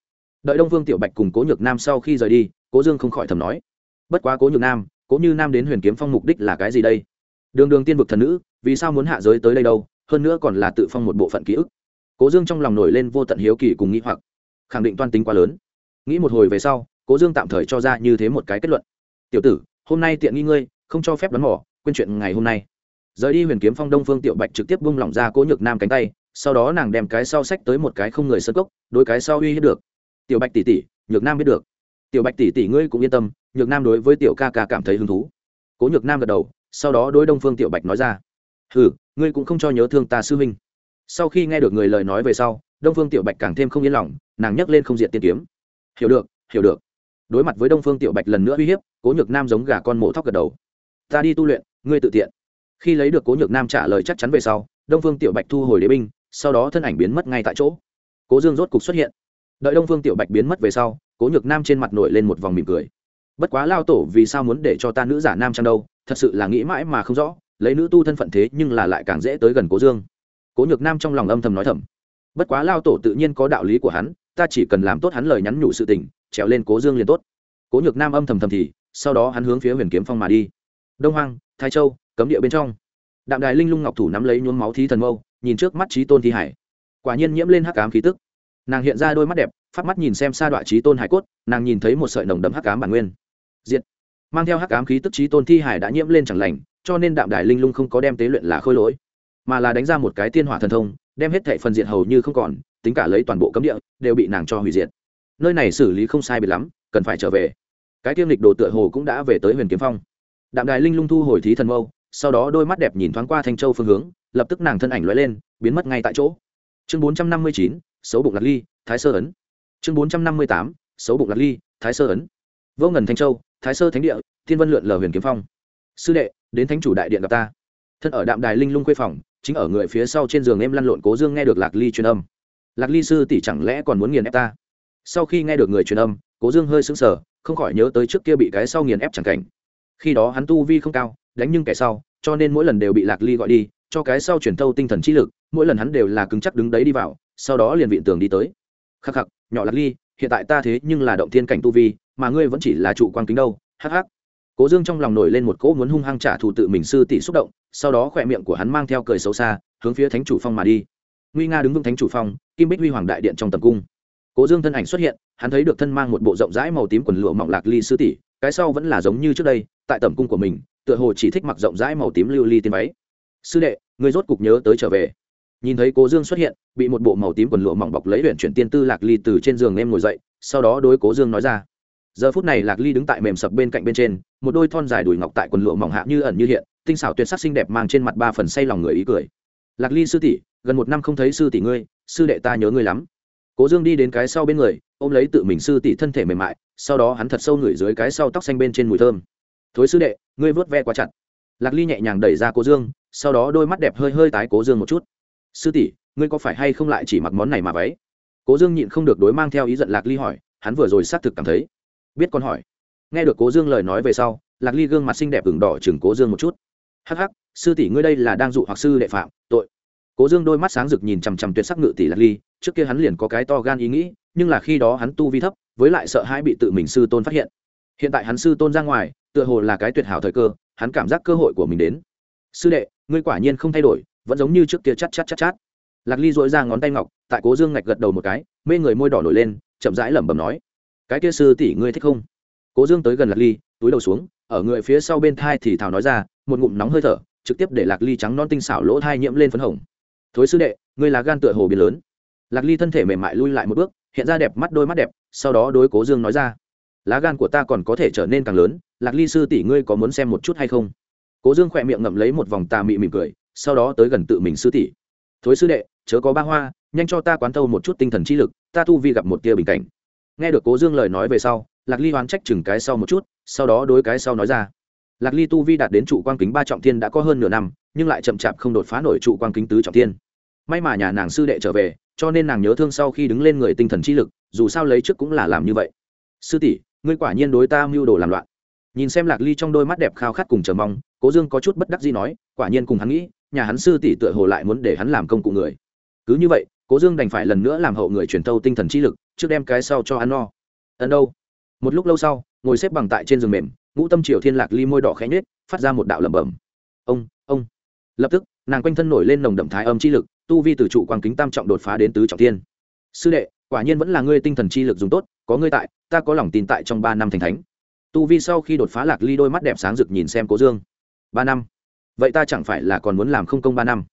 Đợi đông phương tiểu bạch cùng cố nhược nam sau khi rời đi, cố dương không khỏi thầm nói, bất quá cố nhược nam, cố như nam đến huyền kiếm phong mục đích là cái gì đây? Đường đường tiên vực thần nữ, vì sao muốn hạ giới tới đây đâu? Hơn nữa còn là tự phong một bộ phận ký ức cố dương trong lòng nổi lên vô tận hiếu kỳ cùng nghĩ hoặc. Khẳng định toan tính quá lớn. Nghĩ một hồi về sau, cố dương tạm thời cho ra như thế một cái kết luận. Tiểu tử, hôm nay tiện nghi ngươi, không cho phép đoán mỏ quên chuyện ngày hôm nay. Rời đi huyền kiếm phong đông phương tiểu bạch trực tiếp bung lỏng ra cố nhược nam cánh tay, sau đó nàng đem cái sau sách tới một cái không người sơ cốc đôi cái sau uy hiếp được. Tiểu bạch tỷ tỷ, nhược nam biết được. Tiểu bạch tỷ tỷ ngươi cũng yên tâm, nhược nam đối với tiểu ca ca cảm thấy hứng thú. Cố nhược nam gật đầu, sau đó đối đông phương tiểu bạch nói ra. Hừ, ngươi cũng không cho nhớ thương ta sư huynh sau khi nghe được người lời nói về sau, đông phương tiểu bạch càng thêm không yên lòng, nàng nhấc lên không diện tiên kiếm. Hiểu được hiểu được. Đối mặt với đông phương tiểu bạch lần nữa uy hiếp, cố nhược nam giống gà con mổ thóc gật đầu. Ta đi tu luyện, ngươi tự tiện. Khi lấy được cố nhược nam trả lời chắc chắn về sau, đông phương tiểu bạch thu hồi đế binh, sau đó thân ảnh biến mất ngay tại chỗ. Cố dương rốt cục xuất hiện. Đợi đông phương tiểu bạch biến mất về sau, cố nhược nam trên mặt nổi lên một vòng mỉm cười. Bất quá lao tổ vì sao muốn để cho ta nữ giả nam trang đâu, thật sự là nghĩ mãi mà không rõ, lấy nữ tu thân phận thế nhưng là lại càng dễ tới gần cố dương cố nhược nam trong lòng âm thầm nói thầm. Bất quá lao tổ tự nhiên có đạo lý của hắn, ta chỉ cần làm tốt hắn lời nhắn nhủ sự tình, trèo lên cố dương liền tốt. Cố nhược nam âm thầm thầm thì, sau đó hắn hướng phía huyền kiếm phong mà đi. Đông hoang, thái châu, cấm địa bên trong. Đạm đài linh lung ngọc thủ nắm lấy nhuốm máu thí thần mâu, nhìn trước mắt trí tôn thi hải. Quả nhiên nhiễm lên hắc ám khí tức. Nàng hiện ra đôi mắt đẹp phát mắt nhìn xem xa đoạn trí tôn hải cốt, nàng nhìn thấy một sợi nồng đậm hắc ám bản nguyên. Diện mang theo hắc ám khí tức trí tôn thi hải đã nhiễm lên chẳng lành, cho nên đạm đài linh lung không có đem tế luyện là khôi lỗi mà là đánh ra một cái tiên hỏa thần thông, đem hết thệ phần diện hầu như không còn, tính cả lấy toàn bộ cấm địa, đều bị nàng cho hủy diệt. Nơi này xử lý không sai biệt lắm, cần phải trở về. Cái tiêm lịch đồ tựa hồ cũng đã về tới huyền kiếm phong. Đạm đài linh lung thu hồi thí thần mâu, sau đó đôi mắt đẹp nhìn thoáng qua thanh châu phương hướng, lập tức nàng thân ảnh lóe lên, biến mất ngay tại chỗ. Chương bốn trăm năm mươi chín, xấu bụng lạc ly, thái sơ ấn. Chương bốn trăm năm mươi tám, xấu bụng lạc ly, thái sơ ấn. Vô ngần thanh châu, thái sơ thánh địa, thiên vân lượn lờ huyền kiếm phong. Sư đệ, đến thánh chủ đại điện gặp ta. Thân ở đạm đài linh lung quê phòng chính ở người phía sau trên giường em lăn lộn cố dương nghe được lạc ly truyền âm. Lạc ly sư tỷ chẳng lẽ còn muốn nghiền ép ta? Sau khi nghe được người truyền âm, cố dương hơi sững sờ, không khỏi nhớ tới trước kia bị cái sau nghiền ép chẳng cảnh. Khi đó hắn tu vi không cao, đánh nhưng kẻ sau, cho nên mỗi lần đều bị lạc ly gọi đi, cho cái sau chuyển thâu tinh thần trí lực, mỗi lần hắn đều là cứng chắc đứng đấy đi vào, sau đó liền viện tường đi tới. Khắc khắc, nhỏ lạc ly, hiện tại ta thế nhưng là động thiên cảnh tu vi, mà ngươi vẫn chỉ là trụ quan kính đâu, hắc hắc cố dương trong lòng nổi lên một cỗ muốn hung hăng trả thù tự mình sư tỷ xúc động, sau đó khỏe miệng của hắn mang theo cười xấu xa, hướng phía thánh chủ phong mà đi. Nguy nga đứng vững thánh chủ phong, kim bích huy hoàng đại điện trong tầm cung. Cố dương thân ảnh xuất hiện, hắn thấy được thân mang một bộ rộng rãi màu tím quần lụa mỏng lạc ly sư tỷ, cái sau vẫn là giống như trước đây, tại tầm cung của mình, tựa hồ chỉ thích mặc rộng rãi màu tím lưu ly tiên váy. Sư đệ người rốt cục nhớ tới trở về. Nhìn thấy cố dương xuất hiện, bị một bộ màu tím quần lụa mỏng bọc lấy huyện chuyển tiên tư lạc ly từ trên giường em ngồi dậy, sau đó đối cố dương nói ra giờ phút này lạc ly đứng tại mềm sập bên cạnh bên trên, một đôi thon dài đùi ngọc tại quần lụa mỏng hạ như ẩn như hiện, tinh xảo tuyệt sắc xinh đẹp mang trên mặt ba phần say lòng người ý cười. Lạc ly sư tỷ, gần một năm không thấy sư tỷ ngươi, sư đệ ta nhớ ngươi lắm. Cố dương đi đến cái sau bên người, ôm lấy tự mình sư tỷ thân thể mềm mại, sau đó hắn thật sâu ngửi dưới cái sau tóc xanh bên trên mùi thơm. Thối sư đệ, ngươi vớt ve quá chặt. Lạc ly nhẹ nhàng đẩy ra cố dương, sau đó đôi mắt đẹp hơi hơi tái cố dương một chút. Sư tỷ, ngươi có phải hay không lại chỉ mặc món này mà váy cố dương nhịn không được đối mang theo ý giận lạc ly hỏi, hắn vừa rồi xác thực cảm thấy biết con hỏi. Nghe được cố dương lời nói về sau, lạc ly gương mặt xinh đẹp ửng đỏ chừng cố dương một chút. Hắc hắc, sư tỷ ngươi đây là đang dụ hoặc sư đệ phạm, tội. Cố dương đôi mắt sáng rực nhìn chằm chằm tuyệt sắc ngự tỷ lạc ly, trước kia hắn liền có cái to gan ý nghĩ, nhưng là khi đó hắn tu vi thấp, với lại sợ hãi bị tự mình sư tôn phát hiện. Hiện tại hắn sư tôn ra ngoài, tựa hồ là cái tuyệt hảo thời cơ, hắn cảm giác cơ hội của mình đến. Sư đệ, ngươi quả nhiên không thay đổi, vẫn giống như trước kia chát chát chát chát. Lạc ly dội ra ngón tay ngọc, tại cố dương ngạch gật đầu một cái, mê người môi đỏ nổi lên, chậm rãi lẩm bẩm nói cái kia sư tỷ ngươi thích không? Cố dương tới gần lạc ly, túi đầu xuống, ở người phía sau bên thai thì thảo nói ra, một ngụm nóng hơi thở, trực tiếp để lạc ly trắng non tinh xảo lỗ thai nhiễm lên phấn hồng. Thối sư đệ, ngươi là gan tựa hồ biến lớn. Lạc ly thân thể mềm mại lui lại một bước, hiện ra đẹp mắt đôi mắt đẹp, sau đó đối cố dương nói ra, lá gan của ta còn có thể trở nên càng lớn, lạc ly sư tỷ ngươi có muốn xem một chút hay không? Cố dương khỏe miệng ngậm lấy một vòng tà mị mỉm cười, sau đó tới gần tự mình sư tỷ. Thối sư đệ, chớ có ba hoa, nhanh cho ta quán thâu một chút tinh thần trí lực, ta tu vi gặp một tia bình cảnh nghe được cố dương lời nói về sau, lạc ly hoán trách chừng cái sau một chút, sau đó đối cái sau nói ra. Lạc ly tu vi đạt đến trụ quan kính ba trọng thiên đã có hơn nửa năm, nhưng lại chậm chạp không đột phá nổi trụ quan kính tứ trọng thiên. May mà nhà nàng sư đệ trở về, cho nên nàng nhớ thương sau khi đứng lên người tinh thần trí lực, dù sao lấy trước cũng là làm như vậy. Sư tỷ, ngươi quả nhiên đối ta mưu đồ làm loạn. Nhìn xem lạc ly trong đôi mắt đẹp khao khát cùng chờ mong, cố dương có chút bất đắc gì nói, quả nhiên cùng hắn nghĩ, nhà hắn sư tỷ tựa hồ lại muốn để hắn làm công cụ người. Cứ như vậy cố dương đành phải lần nữa làm hậu người truyền thâu tinh thần trí lực, trước đem cái sau cho ăn no ân đâu? Một lúc lâu sau, ngồi xếp bằng tại trên giường mềm, ngũ tâm triều thiên lạc ly môi đỏ khẽ nhết phát ra một đạo lẩm bẩm. Ông ông. Lập tức, nàng quanh thân nổi lên nồng đậm thái âm chi lực, tu vi từ trụ quang kính tam trọng đột phá đến tứ trọng thiên. Sư đệ, quả nhiên vẫn là ngươi tinh thần chi lực dùng tốt, có ngươi tại, ta có lòng tin tại trong ba năm thành thánh. Tu vi sau khi đột phá lạc ly đôi mắt đẹp sáng rực nhìn xem cố dương. Ba năm? Vậy ta chẳng phải là còn muốn làm không công ba năm?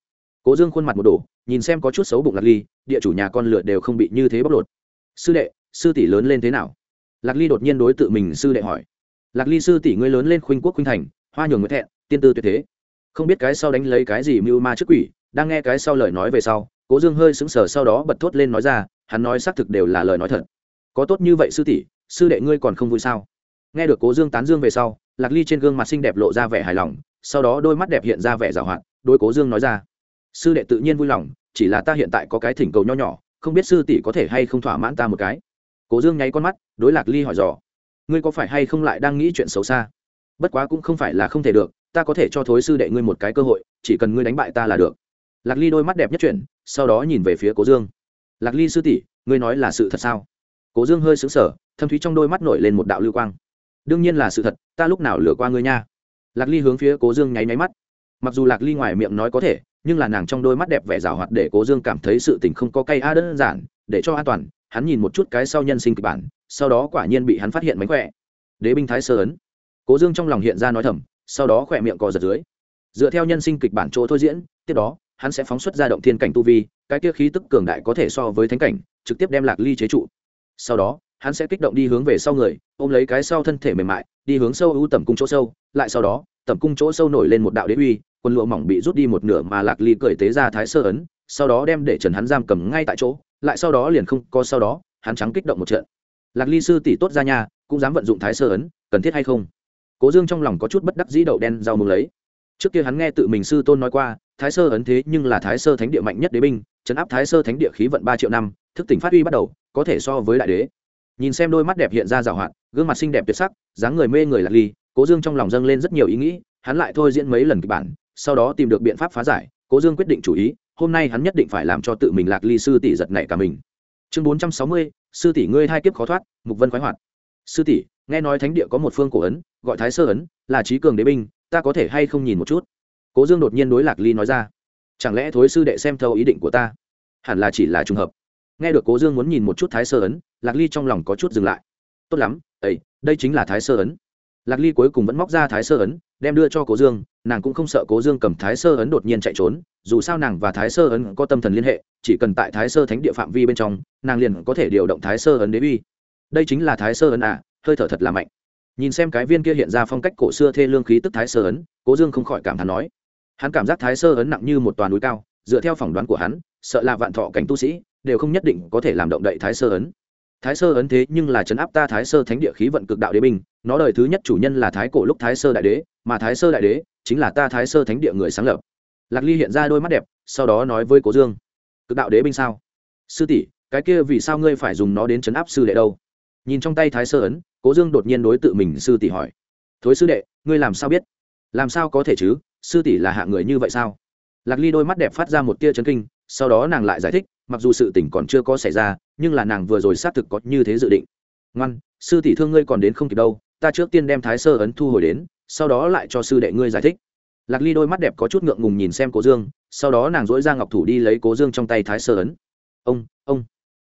Cố dương khuôn mặt một đổ, nhìn xem có chút xấu bụng lạc ly, địa chủ nhà con lựa đều không bị như thế bóc lột. Sư đệ, sư tỷ lớn lên thế nào? Lạc ly đột nhiên đối tự mình sư đệ hỏi. Lạc ly sư tỷ ngươi lớn lên khuynh quốc khuynh thành, hoa nhường nguyễn thẹn, tiên tư tuyệt thế. Không biết cái sau đánh lấy cái gì mưu ma trước quỷ, đang nghe cái sau lời nói về sau, cố dương hơi sững sờ sau đó bật thốt lên nói ra, hắn nói xác thực đều là lời nói thật. Có tốt như vậy sư tỷ, sư đệ ngươi còn không vui sao? Nghe được cố dương tán dương về sau, lạc ly trên gương mặt xinh đẹp lộ ra vẻ hài lòng, sau đó đôi mắt đẹp hiện ra vẻ g à o hoạt đôi cố dương nói ra sư đệ tự nhiên vui lòng, chỉ là ta hiện tại có cái thỉnh cầu nho nhỏ, không biết sư tỷ có thể hay không thỏa mãn ta một cái. Cố dương nháy con mắt, đối lạc ly hỏi dò, ngươi có phải hay không lại đang nghĩ chuyện xấu xa? Bất quá cũng không phải là không thể được, ta có thể cho thối sư đệ ngươi một cái cơ hội, chỉ cần ngươi đánh bại ta là được. Lạc ly đôi mắt đẹp nhất chuyển, sau đó nhìn về phía cố dương. Lạc ly sư tỷ, ngươi nói là sự thật sao? Cố dương hơi xứng sở thâm thúy trong đôi mắt nổi lên một đạo lưu quang. Đương nhiên là sự thật, ta lúc nào lừa qua ngươi nha. Lạc ly hướng phía cố dương nháy máy mắt. Mặc dù lạc ly ngoài miệng nói có thể nhưng là nàng trong đôi mắt đẹp vẻ rào hoạt để cố dương cảm thấy sự tình không có cây a đơn giản, để cho an toàn, hắn nhìn một chút cái sau nhân sinh kịch bản, sau đó quả nhiên bị hắn phát hiện mánh khỏe. Đế binh thái sơ ấn. Cố dương trong lòng hiện ra nói thầm, sau đó khỏe miệng cò giật dưới. Dựa theo nhân sinh kịch bản chỗ thôi diễn, tiếp đó, hắn sẽ phóng xuất ra động thiên cảnh tu vi, cái kia khí tức cường đại có thể so với thánh cảnh, trực tiếp đem lạc ly chế trụ. Sau đó, hắn sẽ kích động đi hướng về sau người, ôm lấy cái sau thân thể mềm mại, đi hướng sâu ưu tầm cung chỗ sâu, lại sau đó, tầm cung chỗ sâu nổi lên một đạo đế uy quần lụa mỏng bị rút đi một nửa mà lạc ly cởi tế ra thái sơ ấn, sau đó đem để trần hắn giam cầm ngay tại chỗ, lại sau đó liền không có sau đó, hắn trắng kích động một trận. Lạc ly sư tỷ tốt ra nhà cũng dám vận dụng thái sơ ấn, cần thiết hay không? Cố dương trong lòng có chút bất đắc dĩ đậu đen rau mừng lấy. Trước kia hắn nghe tự mình sư tôn nói qua, thái sơ ấn thế nhưng là thái sơ thánh địa mạnh nhất đế binh chấn áp thái sơ thánh địa khí vận ba triệu năm, thức tỉnh phát huy bắt đầu, có thể so với đại đế. Nhìn xem đôi mắt đẹp hiện ra rào hoạt, gương mặt xinh đẹp tuyệt sắc, dáng người mê người lạc ly, cố dương trong lòng dâng lên rất nhiều ý nghĩ, hắn lại thôi diễn mấy lần kịch bản sau đó tìm được biện pháp phá giải, cố dương quyết định chủ ý, hôm nay hắn nhất định phải làm cho tự mình lạc ly sư tỷ giật nảy cả mình. Chương bốn trăm sáu mươi, sư tỷ ngươi hai kiếp khó thoát, mục vân khoái hoạt. Sư tỷ, nghe nói thánh địa có một phương cổ ấn, gọi thái sơ ấn, là trí cường đế binh, ta có thể hay không nhìn một chút? Cố dương đột nhiên đối lạc ly nói ra. Chẳng lẽ thối sư đệ xem thâu ý định của ta? Hẳn là chỉ là trùng hợp. Nghe được cố dương muốn nhìn một chút thái sơ ấn, lạc ly trong lòng có chút dừng lại. Tốt lắm ấy đây chính là thái sơ ấn. Lạc ly cuối cùng vẫn móc ra thái sơ ấn, đem đưa cho cố dương nàng cũng không sợ cố dương cầm thái sơ ấn đột nhiên chạy trốn, dù sao nàng và thái sơ ấn có tâm thần liên hệ, chỉ cần tại thái sơ thánh địa phạm vi bên trong, nàng liền có thể điều động thái sơ ấn đế uy. Đây chính là thái sơ ấn à hơi thở thật là mạnh. Nhìn xem cái viên kia hiện ra phong cách cổ xưa thê lương khí tức thái sơ ấn, cố dương không khỏi cảm thán nói. Hắn cảm giác thái sơ ấn nặng như một toàn núi cao, dựa theo phỏng đoán của hắn, sợ là vạn thọ cảnh tu sĩ, đều không nhất định có thể làm động đậy thái sơ ấn thái sơ ấn thế nhưng là chấn áp ta thái sơ thánh địa khí vận cực đạo đế binh, nó đời thứ nhất chủ nhân là thái cổ lúc thái sơ đại đế, mà thái sơ đại đế chính là ta thái sơ thánh địa người sáng lập. Lạc ly hiện ra đôi mắt đẹp, sau đó nói với cố dương, cực đạo đế binh sao? Sư tỷ, cái kia vì sao ngươi phải dùng nó đến chấn áp sư đệ đâu? Nhìn trong tay thái sơ ấn, cố dương đột nhiên đối tự mình sư tỷ hỏi, thối sư đệ, ngươi làm sao biết? Làm sao có thể chứ? Sư tỷ là hạ người như vậy sao? Lạc ly đôi mắt đẹp phát ra một tia chấn kinh, sau đó nàng lại giải thích, mặc dù sự tỉnh còn chưa có xảy ra nhưng là nàng vừa rồi xác thực có như thế dự định. Ngoan, sư tỷ thương ngươi còn đến không kịp đâu, ta trước tiên đem thái sơ ấn thu hồi đến, sau đó lại cho sư đệ ngươi giải thích. Lạc ly đôi mắt đẹp có chút ngượng ngùng nhìn xem cố dương, sau đó nàng dỗi ra ngọc thủ đi lấy cố dương trong tay thái sơ ấn. Ông ông.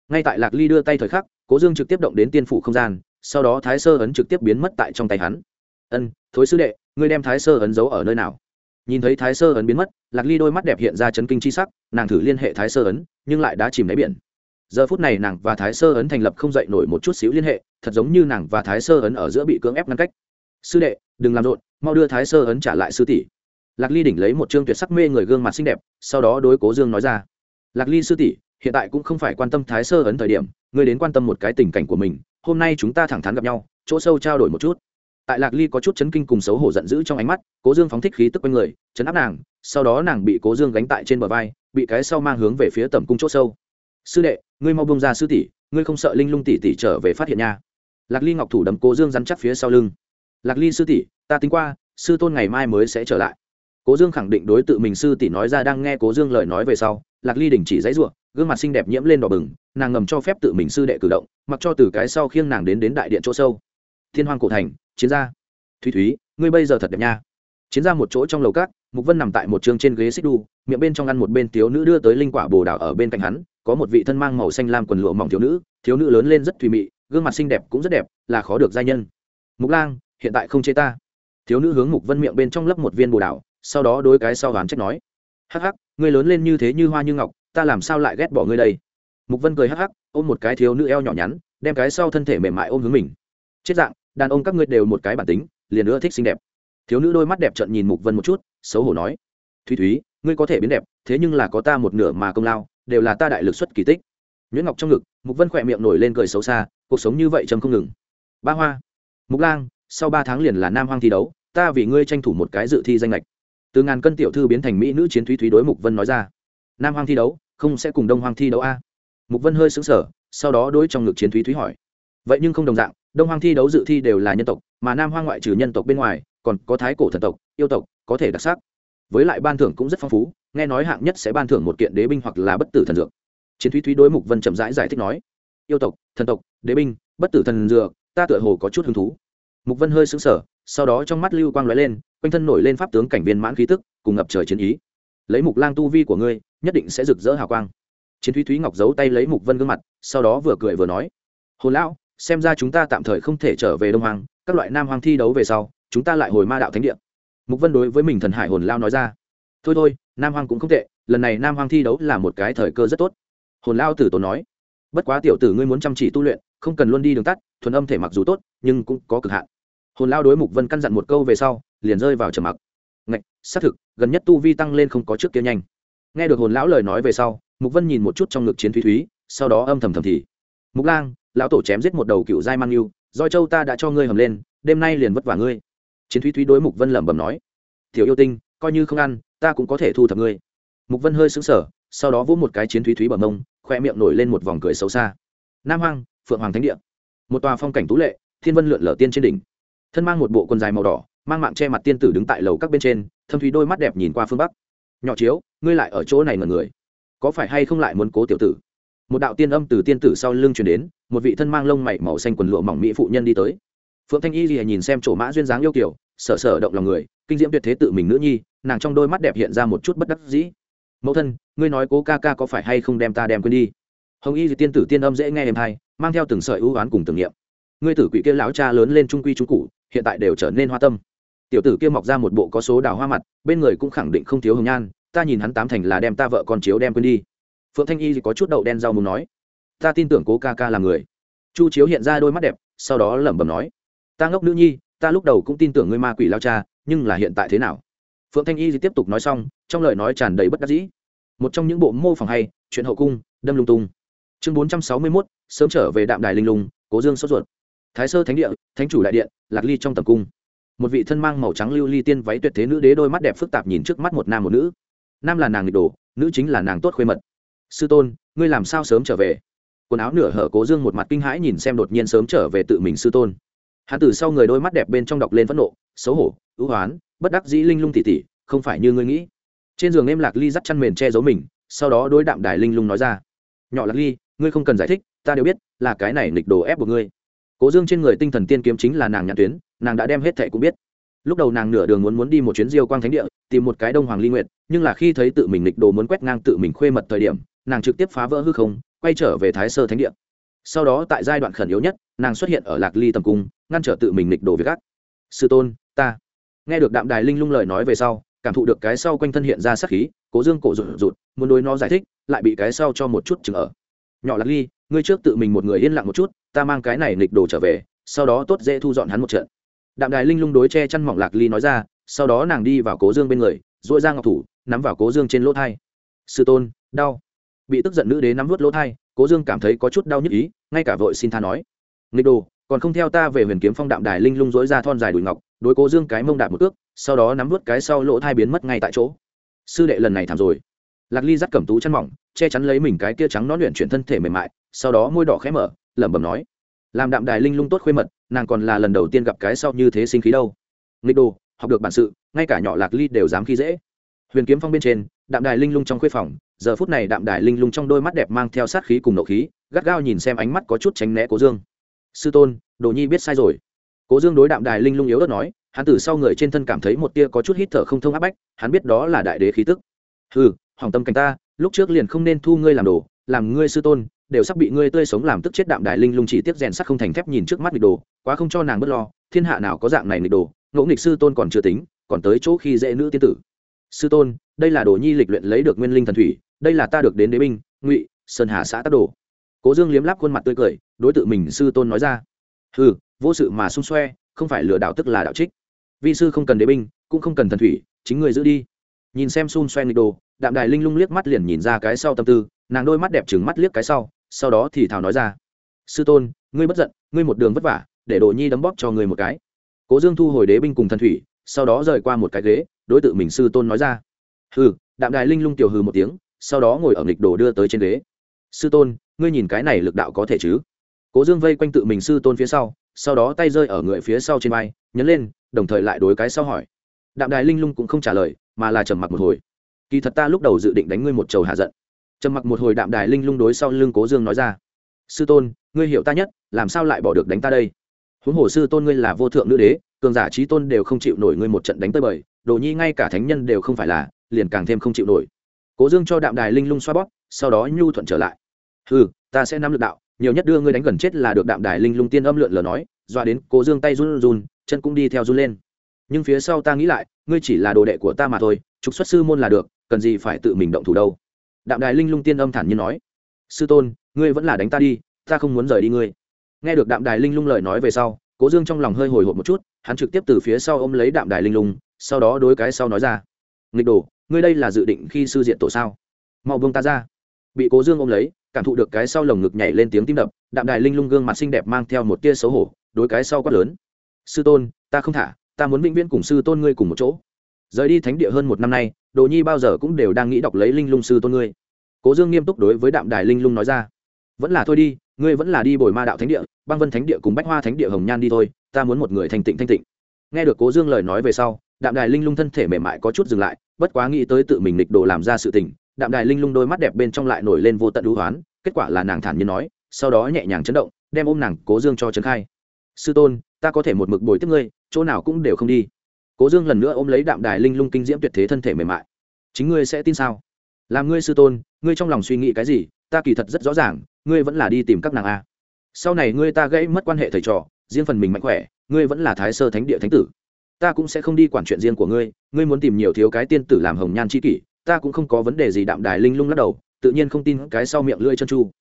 Ngay tại lạc ly đưa tay thời khắc, cố dương trực tiếp động đến tiên phủ không gian, sau đó thái sơ ấn trực tiếp biến mất tại trong tay hắn. Ân, thối sư đệ, ngươi đem thái sơ ấn giấu ở nơi nào? Nhìn thấy thái sơ ấn biến mất, lạc ly đôi mắt đẹp hiện ra chấn kinh c h i sắc, nàng thử liên hệ thái sơ ấn, nhưng lại đã chìm đáy biển giờ phút này nàng và thái sơ ấn thành lập không dậy nổi một chút xíu liên hệ, thật giống như nàng và thái sơ ấn ở giữa bị cưỡng ép ngăn cách. Sư đệ, đừng làm rộn, mau đưa thái sơ ấn trả lại sư tỷ. Lạc ly đỉnh lấy một chương tuyệt sắc mê người gương mặt xinh đẹp, sau đó đối cố dương nói ra. Lạc ly sư tỷ, hiện tại cũng không phải quan tâm thái sơ ấn thời điểm, ngươi đến quan tâm một cái tình cảnh của mình, hôm nay chúng ta thẳng thắn gặp nhau, chỗ sâu trao đổi một chút. Tại lạc ly có chút chấn kinh cùng xấu hổ giận dữ trong ánh mắt, cố dương phóng thích khí tức quanh người, chấn áp nàng, sau đó nàng bị cố dương gánh tại trên bờ vai, bị cái sau mang hướng về phía tầm cung chỗ sâu sư đệ, ngươi mau bông ra sư tỷ, ngươi không sợ linh lung tỷ tỷ trở về phát hiện nha. Lạc ly ngọc thủ đấm cố dương rắn chắc phía sau lưng. Lạc ly sư tỷ, ta tính qua, sư tôn ngày mai mới sẽ trở lại. Cố dương khẳng định đối tự mình sư tỷ nói ra đang nghe cố dương lời nói về sau, lạc ly đình chỉ dãy ruộng gương mặt xinh đẹp nhiễm lên đỏ bừng, nàng ngầm cho phép tự mình sư đệ cử động, mặc cho từ cái sau khiêng nàng đến đến đại điện chỗ sâu. Thiên hoàng cổ thành, chiến gia thúy thúy, ngươi bây giờ thật đẹp nha chiến ra một chỗ trong lầu cát mục vân nằm tại một trường trên ghế xích đu, miệng bên trong ăn một bên thiếu nữ đưa tới linh quả bồ đào ở bên cạnh hắn, có một vị thân mang màu xanh lam quần lụa mỏng thiếu nữ thiếu nữ lớn lên rất thùy mị, gương mặt xinh đẹp cũng rất đẹp, là khó được giai nhân. Mục lang, hiện tại không chê ta. Thiếu nữ hướng mục vân miệng bên trong lấp một viên bồ đào, sau đó đôi cái sau oán trách nói. Hắc hắc, ngươi lớn lên như thế như hoa như ngọc, ta làm sao lại ghét bỏ ngươi đây? Mục vân cười hắc hắc, ôm một cái thiếu nữ eo nhỏ nhắn, đem cái sau thân thể mềm mại ôm hướng mình. Chết dạng, đàn ông các ngươi đều một cái bản tính, liền nữa thích xinh đẹp thiếu nữ đôi mắt đẹp trận nhìn mục vân một chút, xấu hổ nói, thúy thúy, ngươi có thể biến đẹp, thế nhưng là có ta một nửa mà công lao, đều là ta đại lực xuất kỳ tích. Nhuyễn ngọc trong ngực, mục vân khỏe miệng nổi lên cười xấu xa, cuộc sống như vậy trầm không ngừng. Ba hoa, mục lang, sau ba tháng liền là nam hoang thi đấu, ta vì ngươi tranh thủ một cái dự thi danh lệch. Từ ngàn cân tiểu thư biến thành mỹ nữ chiến thúy thúy đối mục vân nói ra, nam hoang thi đấu, không sẽ cùng đông hoang thi đấu a. Mục vân hơi sững sờ, sau đó đối trong ngực chiến thúy thúy hỏi, vậy nhưng không đồng dạng, đông hoang thi đấu dự thi đều là nhân tộc, mà nam hoang ngoại trừ nhân tộc bên ngoài còn có thái cổ thần tộc yêu tộc có thể đặc sắc. Với lại ban thưởng cũng rất phong phú nghe nói hạng nhất sẽ ban thưởng một kiện đế binh hoặc là bất tử thần dược. Chiến thúy thúy đối mục vân chậm rãi giải, giải thích nói yêu tộc thần tộc đế binh bất tử thần dược ta tựa hồ có chút hứng thú. Mục vân hơi sững sờ sau đó trong mắt lưu quang lóe lên quanh thân nổi lên pháp tướng cảnh viên mãn khí tức cùng ngập trời chiến ý. Lấy mục lang tu vi của ngươi nhất định sẽ rực rỡ hào quang. Chiến thúy thúy ngọc giấu tay lấy mục vân gương mặt sau đó vừa cười vừa nói hồn lão xem ra chúng ta tạm thời không thể trở về đông hoàng các loại nam hoàng thi đấu về sau chúng ta lại hồi ma đạo thánh địa. Mục vân đối với mình thần hải hồn lao nói ra. Thôi thôi, nam hoàng cũng không tệ, lần này nam hoàng thi đấu là một cái thời cơ rất tốt. Hồn lao tử tốn nói. Bất quá tiểu tử ngươi muốn chăm chỉ tu luyện, không cần luôn đi đường tắt, thuần âm thể mặc dù tốt, nhưng cũng có cực hạn. Hồn lao đối mục vân căn dặn một câu về sau, liền rơi vào trầm mặc. Ngạch, xác thực, gần nhất tu vi tăng lên không có trước kia nhanh. Nghe được hồn lão lời nói về sau, mục vân nhìn một chút trong ngực chiến thúy thúy, sau đó âm thầm thầm thì. Mục lang, lão tổ chém giết một đầu cựu giai mang yêu do châu ta đã cho ngươi hầm lên, đêm nay liền vất vả ngươi chiến thúy thúy đối mục vân lẩm bẩm nói, tiểu yêu tinh, coi như không ăn, ta cũng có thể thu thập ngươi. Mục vân hơi sững sờ, sau đó vỗ một cái chiến thúy thúy bờ mông khoe miệng nổi lên một vòng cười xấu xa. Nam hoang, phượng hoàng thánh địa. Một tòa phong cảnh tú lệ, thiên vân lượn lở tiên trên đỉnh. Thân mang một bộ quần dài màu đỏ, mang mạng che mặt tiên tử đứng tại lầu các bên trên, thâm thúy đôi mắt đẹp nhìn qua phương bắc. Nhỏ chiếu, ngươi lại ở chỗ này ngần người. Có phải hay không lại muốn cố tiểu tử? Một đạo tiên âm từ tiên tử sau lưng truyền đến, một vị thân mang lông mày màu xanh quần lụa mỏng mỹ phụ nhân đi tới. Phượng thanh y lìa nhìn xem chỗ mã duyên dáng yêu kiểu sở sở động lòng người, kinh diễm tuyệt thế tự mình nữ nhi, nàng trong đôi mắt đẹp hiện ra một chút bất đắc dĩ. Mẫu thân, ngươi nói cố ca ca có phải hay không đem ta đem quên đi? Hồng y thì tiên tử tiên âm dễ nghe em hay mang theo từng sợi ưu oán cùng tưởng niệm. Ngươi tử quỷ kia lão cha lớn lên trung quy trung cụ hiện tại đều trở nên hoa tâm. Tiểu tử kia mọc ra một bộ có số đào hoa mặt, bên người cũng khẳng định không thiếu hồng nhan, ta nhìn hắn tám thành là đem ta vợ con chiếu đem quên đi. Phượng thanh y có chút đậu đen rau muốn nói, ta tin tưởng cố ca ca là người. Chu chiếu hiện ra đôi mắt đẹp, sau đó lẩm bẩm nói, ta ngốc nữ nhi ta lúc đầu cũng tin tưởng ngươi ma quỷ lao cha nhưng là hiện tại thế nào? Phượng thanh y tiếp tục nói xong trong lời nói tràn đầy bất đắc dĩ. Một trong những bộ mô phỏng hay chuyện hậu cung đâm lung tung. Chương bốn trăm sáu mươi mốt sớm trở về đạm đài linh lùng, cố dương sốt ruột. Thái sơ thánh địa thánh chủ đại điện lạc ly trong tầm cung. Một vị thân mang màu trắng lưu ly tiên váy tuyệt thế nữ đế đôi mắt đẹp phức tạp nhìn trước mắt một nam một nữ. Nam là nàng nghịch đồ nữ chính là nàng tốt khuê mật. Sư tôn ngươi làm sao sớm trở về? Quần áo nửa hở cố dương một mặt kinh hãi nhìn xem đột nhiên sớm trở về tự mình sư tôn hắn từ sau người đôi mắt đẹp bên trong đọc lên phẫn nộ, xấu hổ, ưu hoán, bất đắc dĩ linh lung tỉ tỉ, không phải như ngươi nghĩ. Trên giường em lạc ly dắt chăn mền che giấu mình, sau đó đối đạm đài linh lung nói ra. Nhỏ lạc ly, ngươi không cần giải thích, ta đều biết, là cái này nghịch đồ ép buộc ngươi. Cố dương trên người tinh thần tiên kiếm chính là nàng nhãn tuyến, nàng đã đem hết thệ cũng biết. Lúc đầu nàng nửa đường muốn muốn đi một chuyến diêu quang thánh địa, tìm một cái đông hoàng ly nguyệt, nhưng là khi thấy tự mình nghịch đồ muốn quét ngang tự mình khuê mật thời điểm, nàng trực tiếp phá vỡ hư không, quay trở về thái sơ thánh địa sau đó tại giai đoạn khẩn yếu nhất, nàng xuất hiện ở lạc ly tầm cung, ngăn trở tự mình nịch đồ với gác sư tôn, ta. Nghe được đạm đài linh lung lời nói về sau, cảm thụ được cái sau quanh thân hiện ra sắc khí, cố dương cổ rụt rụt, muốn đối nó giải thích, lại bị cái sau cho một chút chừng ở. Nhỏ lạc ly, ngươi trước tự mình một người yên lặng một chút, ta mang cái này nịch đồ trở về, sau đó tốt dễ thu dọn hắn một trận. Đạm đài linh lung đối che chăn mỏng lạc ly nói ra, sau đó nàng đi vào cố dương bên người dội ra ngọc thủ, nắm vào cố dương trên lỗ thai. Sư tôn, đau. Bị tức giận nữ đế nắm vút lỗ thai cố dương cảm thấy có chút đau nhức ý, ngay cả vội xin tha nói. Nghịch đồ, còn không theo ta về huyền kiếm phong đạm đài linh lung dối ra thon dài đùi ngọc, đối cố dương cái mông đạp một cước, sau đó nắm vút cái sau lỗ thai biến mất ngay tại chỗ. Sư đệ lần này thảm rồi. Lạc ly dắt cẩm tú chăn mỏng, che chắn lấy mình cái kia trắng nó luyện chuyển thân thể mềm mại, sau đó môi đỏ khẽ mở, lẩm bẩm nói. Làm đạm đài linh lung tốt khuê mật, nàng còn là lần đầu tiên gặp cái sau như thế sinh khí đâu. Nghịch đồ, học được bản sự, ngay cả nhỏ lạc ly đều dám khi dễ. Huyền kiếm phong bên trên, đạm đài linh lung trong khuê phòng giờ phút này đạm đài linh lung trong đôi mắt đẹp mang theo sát khí cùng nộ khí, gắt gao nhìn xem ánh mắt có chút tránh né cố dương. Sư tôn, đồ nhi biết sai rồi. Cố dương đối đạm đài linh lung yếu ớt nói, hắn từ sau người trên thân cảm thấy một tia có chút hít thở không thông áp bách, hắn biết đó là đại đế khí tức. Ừ hỏng tâm cảnh ta, lúc trước liền không nên thu ngươi làm đồ, làm ngươi sư tôn, đều sắp bị ngươi tươi sống làm tức chết. Đạm đại linh lung chỉ tiếp rèn sắc không thành thép nhìn trước mắt nghịch đồ, quá không cho nàng bớt lo, thiên hạ nào có dạng này nghịch đồ ngỗ nghịch sư tôn còn chưa tính, còn tới chỗ khi dễ nữ tiên tử. Sư tôn, đây là đồ nhi lịch luyện lấy được nguyên linh thần thủy đây là ta được đến đế binh, ngụy, sơn hà xã tắc đồ. Cố dương liếm láp khuôn mặt tươi cười, đối tượng mình sư tôn nói ra. Ừ vô sự mà xung xoe, không phải lừa đạo tức là đạo trích. Vi sư không cần đế binh, cũng không cần thần thủy, chính người giữ đi. Nhìn xem xung xoe nghịch đồ, đạm đài linh lung liếc mắt liền nhìn ra cái sau tâm tư, nàng đôi mắt đẹp trừng mắt liếc cái sau sau đó thì thào nói ra. Sư tôn, ngươi bất giận, ngươi một đường vất vả, để đồ nhi đấm bóp cho ngươi một cái. Cố dương thu hồi đế binh cùng thần thủy, sau đó rời qua một cái ghế, đối tượng mình sư tôn nói ra. Hừ, đạm đài linh lung tiểu hừ một tiếng sau đó ngồi ở nghịch đồ đưa tới trên ghế. Sư tôn, ngươi nhìn cái này lực đạo có thể chứ? Cố dương vây quanh tự mình sư tôn phía sau sau đó tay rơi ở người phía sau trên vai, nhấn lên, đồng thời lại đối cái sau hỏi. Đạm đài linh lung cũng không trả lời, mà là trầm mặc một hồi. Kỳ thật ta lúc đầu dự định đánh ngươi một trầu hạ giận. Trầm mặc một hồi đạm đài linh lung đối sau lưng cố dương nói ra. Sư tôn, ngươi hiểu ta nhất, làm sao lại bỏ được đánh ta đây? Huống hồ sư tôn ngươi là vô thượng nữ đế, cường giả trí tôn đều không chịu nổi ngươi một trận đánh tới bời, đồ nhi ngay cả thánh nhân đều không phải là, liền càng thêm không chịu nổi cố dương cho đạm đài linh lung xoa bóp, sau đó nhu thuận trở lại. Ừ ta sẽ nắm lực đạo, nhiều nhất đưa ngươi đánh gần chết là được. Đạm đài linh lung tiên âm lượn lờ nói doa đến cố dương tay run run, chân cũng đi theo run lên. Nhưng phía sau ta nghĩ lại, ngươi chỉ là đồ đệ của ta mà thôi, trục xuất sư môn là được, cần gì phải tự mình động thủ đâu. Đạm đài linh lung tiên âm thản nhiên nói, sư tôn, ngươi vẫn là đánh ta đi, ta không muốn rời đi ngươi. Nghe được đạm đài linh lung lời nói về sau, cố dương trong lòng hơi hồi hộp một chút, hắn trực tiếp từ phía sau ôm lấy đạm đài linh lung, sau đó đối cái sau nói ra, nghịch đồ ngươi đây là dự định khi sư diện tổ sao? Mau buông ta ra. Bị cố dương ôm lấy, cảm thụ được cái sau lồng ngực nhảy lên tiếng tim đập, đạm đài linh lung gương mặt xinh đẹp mang theo một tia xấu hổ, đối cái sau quát lớn. Sư tôn, ta không thả, ta muốn vĩnh viễn cùng sư tôn ngươi cùng một chỗ. Rời đi thánh địa hơn một năm nay, đồ nhi bao giờ cũng đều đang nghĩ đọc lấy linh lung sư tôn ngươi. Cố dương nghiêm túc đối với đạm đài linh lung nói ra. Vẫn là thôi đi, ngươi vẫn là đi bồi ma đạo thánh địa, băng vân thánh địa cùng bách hoa thánh địa hồng nhan đi thôi, ta muốn một người thanh tịnh thanh tịnh. Nghe được cố dương lời nói về sau, đạm đài linh lung thân thể mềm mại có chút dừng lại bất quá nghĩ tới tự mình nịch đồ làm ra sự tình, đạm đài linh lung đôi mắt đẹp bên trong lại nổi lên vô tận đũ hoán, kết quả là nàng thản nhiên nói, sau đó nhẹ nhàng chấn động, đem ôm nàng cố dương cho trấn khai. Sư tôn, ta có thể một mực bồi tiếp ngươi, chỗ nào cũng đều không đi. Cố dương lần nữa ôm lấy đạm đài linh lung kinh diễm tuyệt thế thân thể mềm mại. Chính ngươi sẽ tin sao? Làm ngươi sư tôn, ngươi trong lòng suy nghĩ cái gì, ta kỳ thật rất rõ ràng, ngươi vẫn là đi tìm các nàng a. Sau này ngươi ta gãy mất quan hệ thầy trò, riêng phần mình mạnh khỏe, ngươi vẫn là thái sơ thánh địa thánh tử ta cũng sẽ không đi quản chuyện riêng của ngươi ngươi muốn tìm nhiều thiếu cái tiên tử làm hồng nhan c h i kỷ ta cũng không có vấn đề gì đạm đài linh lung lắc đầu tự nhiên không tin cái sau miệng lưỡi chân chu.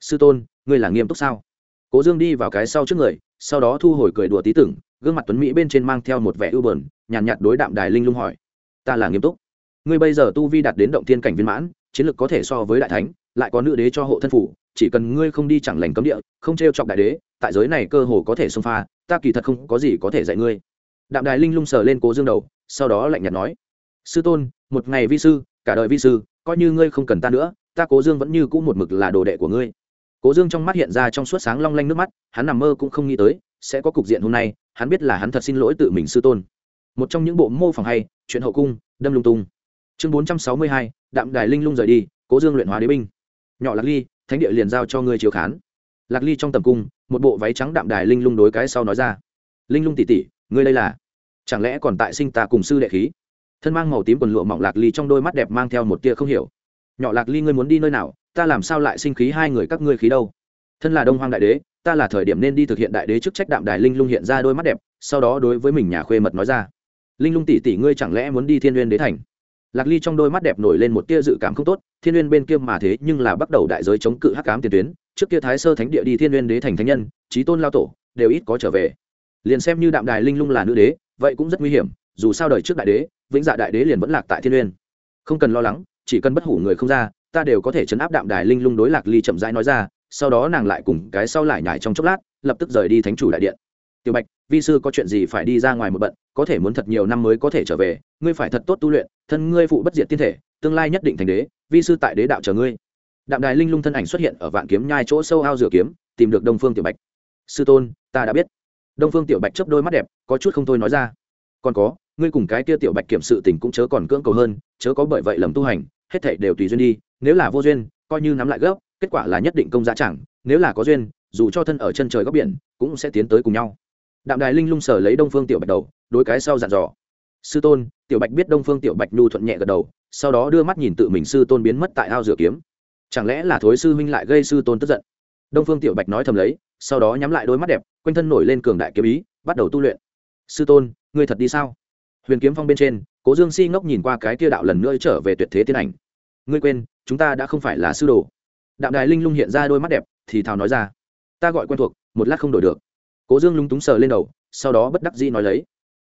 Sư tôn ngươi là nghiêm túc sao? Cố dương đi vào cái sau trước người sau đó thu hồi cười đùa tí tưởng gương mặt tuấn mỹ bên trên mang theo một vẻ ưu bờn nhàn nhạt, nhạt đối đạm đài linh lung hỏi. Ta là nghiêm túc. Ngươi bây giờ tu vi đạt đến động thiên cảnh viên mãn chiến lược có thể so với đại thánh lại có nữ đế cho hộ thân phủ chỉ cần ngươi không đi chẳng lành cấm địa không t r e o chọc đại đế tại giới này cơ hồ có thể xông pha ta kỳ thật không có gì có thể dạy ngươi đạm đài linh lung sờ lên cố dương đầu, sau đó lạnh nhạt nói, sư tôn, một ngày vi sư, cả đời vi sư, coi như ngươi không cần ta nữa, ta cố dương vẫn như cũ một mực là đồ đệ của ngươi. Cố dương trong mắt hiện ra trong suốt sáng long lanh nước mắt, hắn nằm mơ cũng không nghĩ tới, sẽ có cục diện hôm nay, hắn biết là hắn thật xin lỗi tự mình sư tôn. Một trong những bộ mô phỏng hay, chuyện hậu cung, đâm lung tung. Chương bốn trăm sáu mươi hai, đạm đài linh lung rời đi, cố dương luyện hóa đế binh. Nhỏ lạc ly, thánh địa liền giao cho ngươi chiếu khán. Lạc ly trong tầm cung, một bộ váy trắng đạm đài linh lung đối cái sau nói ra. Linh lung tỉ tỉ ngươi đây là? Chẳng lẽ còn tại sinh ta cùng sư đệ khí? Thân mang màu tím quần lụa mỏng lạc ly trong đôi mắt đẹp mang theo một tia không hiểu. Nhỏ lạc ly, ngươi muốn đi nơi nào? Ta làm sao lại sinh khí hai người các ngươi khí đâu? Thân là đông hoang đại đế, ta là thời điểm nên đi thực hiện đại đế chức trách đạm đài linh lung hiện ra đôi mắt đẹp, sau đó đối với mình nhà khuê mật nói ra. Linh lung tỷ tỷ ngươi chẳng lẽ muốn đi thiên uyên đế thành? Lạc ly trong đôi mắt đẹp nổi lên một tia dự cảm không tốt, thiên uyên bên kia mà thế nhưng là bắt đầu đại giới chống cự hắc cám tiền tuyến, trước kia thái sơ thánh địa đi thiên uyên đế thành thánh nhân trí tôn lao tổ, đều ít có trở về liền xem như đạm đài linh lung là nữ đế, vậy cũng rất nguy hiểm, dù sao đời trước đại đế, vĩnh dạ đại đế liền vẫn lạc tại thiên n không cần lo lắng, chỉ cần bất hủ người không ra, ta đều có thể chấn áp đạm đài linh lung đối lạc ly chậm rãi nói ra, sau đó nàng lại cùng cái sau lại nhải trong chốc lát, lập tức rời đi thánh chủ đại điện. Tiểu bạch, vi sư có chuyện gì phải đi ra ngoài một bận, có thể muốn thật nhiều năm mới có thể trở về, ngươi phải thật tốt tu luyện, thân ngươi phụ bất diệt tiên thể, tương lai nhất định thành đế, vi sư tại đế đạo chờ ngươi. Đạm đài linh lung thân ảnh xuất hiện ở vạn kiếm nhai chỗ sâu ao rửa kiếm, tìm được đông phương tiểu bạch. Sư tôn, ta đã biết đông phương tiểu bạch chấp đôi mắt đẹp, có chút không thôi nói ra. Còn có, ngươi cùng cái kia tiểu bạch kiểm sự tình cũng chớ còn cưỡng cầu hơn, chớ có bởi vậy lầm tu hành, hết thảy đều tùy duyên đi, nếu là vô duyên, coi như nắm lại gốc, kết quả là nhất định công giá chẳng, nếu là có duyên, dù cho thân ở chân trời góc biển, cũng sẽ tiến tới cùng nhau. Đạm đài linh lung sở lấy đông phương tiểu bạch đầu, đối cái sau dặn dò. Sư tôn, tiểu bạch biết đông phương tiểu bạch nhu thuận nhẹ gật đầu, sau đó đưa mắt nhìn tự mình sư tôn biến mất tại ao rửa kiếm. Chẳng lẽ là thối sư huynh lại gây sư tôn tức giận? Đông phương tiểu bạch nói thầm lấy, sau đó nhắm lại đôi mắt đẹp quanh thân nổi lên cường đại kiếm ý, bắt đầu tu luyện. Sư tôn, ngươi thật đi sao? Huyền kiếm phong bên trên, cố dương si ngốc nhìn qua cái kia đạo lần nữa trở về tuyệt thế tiên ảnh. Ngươi quên, chúng ta đã không phải là sư đồ. Đạm đài linh lung hiện ra đôi mắt đẹp, thì thào nói ra. Ta gọi quen thuộc, một lát không đổi được. Cố dương lung túng sờ lên đầu, sau đó bất đắc dĩ nói lấy.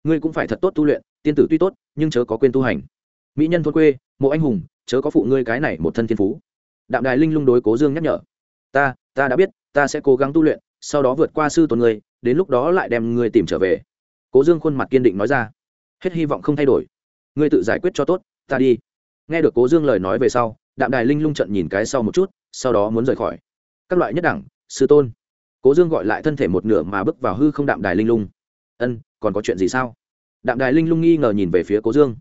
Ngươi cũng phải thật tốt tu luyện, tiên tử tuy tốt, nhưng chớ có quên tu hành. Mỹ nhân thôn quê, mộ anh hùng, chớ có phụ ngươi cái này một thân thiên phú. Đạm đài linh lung đối cố dương nhắc nhở. Ta ta đã biết, ta sẽ cố gắng tu luyện sau đó vượt qua sư tôn ngươi, đến lúc đó lại đem ngươi tìm trở về. Cố dương khuôn mặt kiên định nói ra. Hết hy vọng không thay đổi. Ngươi tự giải quyết cho tốt, ta đi. Nghe được cố dương lời nói về sau, đạm đài linh lung trận nhìn cái sau một chút, sau đó muốn rời khỏi. Các loại nhất đẳng, sư tôn. Cố dương gọi lại thân thể một nửa mà bước vào hư không đạm đài linh lung. Ân, còn có chuyện gì sao? Đạm đài linh lung nghi ngờ nhìn về phía cố dương.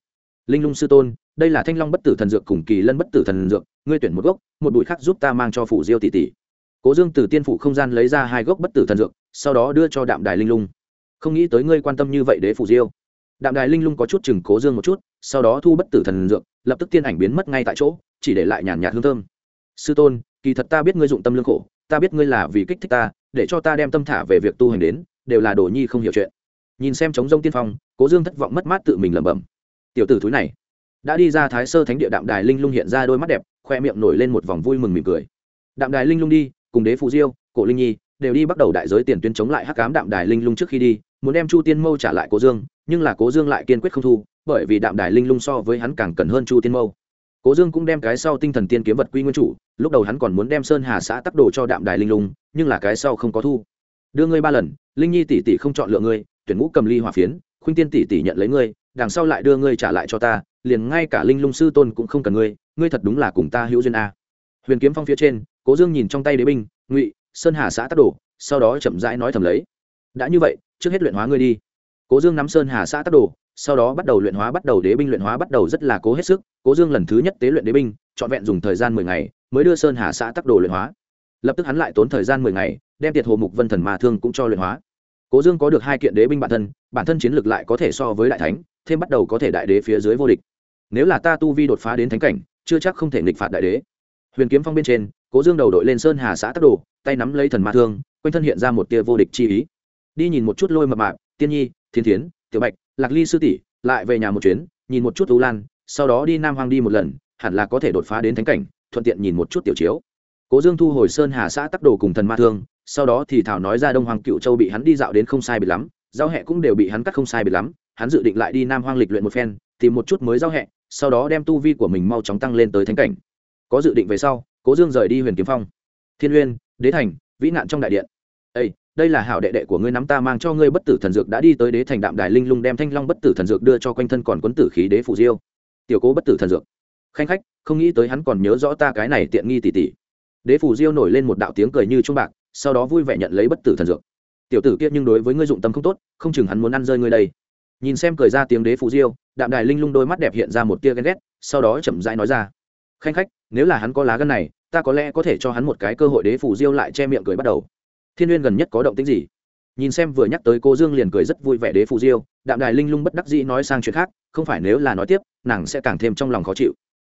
Linh lung sư tôn, đây là thanh long bất tử thần dược cùng kỳ lân bất tử thần dược, ngươi tuyển một gốc, một bụi khác giúp ta mang cho phủ diêu tỷ tỷ cố dương từ tiên phủ không gian lấy ra hai gốc bất tử thần dược, sau đó đưa cho đạm đài linh lung. Không nghĩ tới ngươi quan tâm như vậy đế phủ diêu. Đạm đài linh lung có chút chừng cố dương một chút, sau đó thu bất tử thần dược, lập tức tiên ảnh biến mất ngay tại chỗ, chỉ để lại nhàn nhạt hương thơm. Sư tôn, kỳ thật ta biết ngươi dụng tâm lương khổ, ta biết ngươi là vì kích thích ta, để cho ta đem tâm thả về việc tu hành đến, đều là đồ nhi không hiểu chuyện. Nhìn xem chống rông tiên phong, cố dương thất vọng mất mát tự mình lẩm bẩm. Tiểu tử thúi này, đã đi ra thái sơ thánh địa đạm đài linh lung hiện ra đôi mắt đẹp, khoe miệng nổi lên một vòng vui mừng mỉm cười. Đạm đài linh lung đi cùng đế phù diêu, cổ linh nhi, đều đi bắt đầu đại giới tiền tuyến chống lại hắc cám đạm đài linh lung trước khi đi, muốn đem chu tiên mâu trả lại cố dương, nhưng là cố dương lại kiên quyết không thu, bởi vì đạm đài linh lung so với hắn càng cần hơn chu tiên mâu. Cố dương cũng đem cái sau tinh thần tiên kiếm vật quy nguyên chủ, lúc đầu hắn còn muốn đem sơn hà xã tắc đồ cho đạm đài linh lung, nhưng là cái sau không có thu. Đưa ngươi ba lần, linh nhi tỷ tỷ không chọn lựa ngươi, tuyển ngũ cầm ly hỏa phiến, khuynh tiên tỷ tỷ nhận lấy ngươi, đằng sau lại đưa ngươi trả lại cho ta, liền ngay cả linh lung sư tôn cũng không cần ngươi ngươi thật đúng là cùng ta hữu duyên a. Huyền kiếm phong phía trên cố dương nhìn trong tay đế binh, ngụy, sơn hà xã tắc đồ sau đó chậm rãi nói thầm lấy. Đã như vậy, trước hết luyện hóa ngươi đi. Cố dương nắm sơn hà xã tắc đồ sau đó bắt đầu luyện hóa, bắt đầu đế binh luyện hóa, bắt đầu rất là cố hết sức. Cố dương lần thứ nhất tế luyện đế binh, trọn vẹn dùng thời gian mười ngày, mới đưa sơn hà xã tắc đồ luyện hóa. Lập tức hắn lại tốn thời gian mười ngày, đem tiệt hồ mục vân thần mà thương cũng cho luyện hóa. Cố dương có được hai kiện đế binh bản thân bản thân chiến lược lại có thể so với đại thánh, thêm bắt đầu có thể đại đế phía dưới vô địch. Nếu là ta tu vi đột phá đến thánh cảnh, chưa chắc không thể nghịch phạt đại đế. Huyền kiếm phong bên trên cố dương đầu đội lên sơn hà xã tắc đồ, tay nắm lấy thần ma thương, quanh thân hiện ra một tia vô địch chi ý. Đi nhìn một chút lôi mập mạp, tiên nhi thiên thiến, tiểu bạch, lạc ly sư tỷ, lại về nhà một chuyến, nhìn một chút tú lan, sau đó đi nam hoang đi một lần, hẳn là có thể đột phá đến thánh cảnh, thuận tiện nhìn một chút tiểu chiếu. Cố dương thu hồi sơn hà xã tắc đồ cùng thần ma thương, sau đó thì thảo nói ra đông hoàng cựu châu bị hắn đi dạo đến không sai biệt lắm giao hẹ cũng đều bị hắn cắt không sai biệt lắm, hắn dự định lại đi nam hoang lịch luyện một phen, tìm một chút mới giao hẹ, sau đó đem tu vi của mình mau chóng tăng lên tới thánh cảnh. Có dự định về sau cố dương rời đi huyền kiếm phong. Thiên uyên, đế thành, vĩ nạn trong đại điện. Ây đây là hảo đệ đệ của ngươi nắm ta mang cho ngươi bất tử thần dược đã đi tới đế thành đạm đài linh lung đem thanh long bất tử thần dược đưa cho quanh thân còn quấn tử khí đế phụ diêu. Tiểu cố bất tử thần dược. Khanh khách, không nghĩ tới hắn còn nhớ rõ ta cái này tiện nghi tỉ tỉ. đế phủ diêu nổi lên một đạo tiếng cười như trung bạc, sau đó vui vẻ nhận lấy bất tử thần dược. Tiểu tử kia nhưng đối với ngươi dụng tâm không tốt, không chừng hắn muốn ăn rơi ngươi đây. Nhìn xem cười ra tiếng đế phủ diêu, đạm đài linh lung đôi mắt đẹp hiện ra một tia ghen ghét, sau đó chậm rãi nói ra. Khanh khách, nếu là hắn có lá gân này ta có lẽ có thể cho hắn một cái cơ hội đế phủ diêu lại che miệng cười bắt đầu. Thiên n gần nhất có động tính gì? Nhìn xem vừa nhắc tới cô dương liền cười rất vui vẻ đế phủ diêu, đạm đài linh lung bất đắc dĩ nói sang chuyện khác, không phải nếu là nói tiếp, nàng sẽ càng thêm trong lòng khó chịu.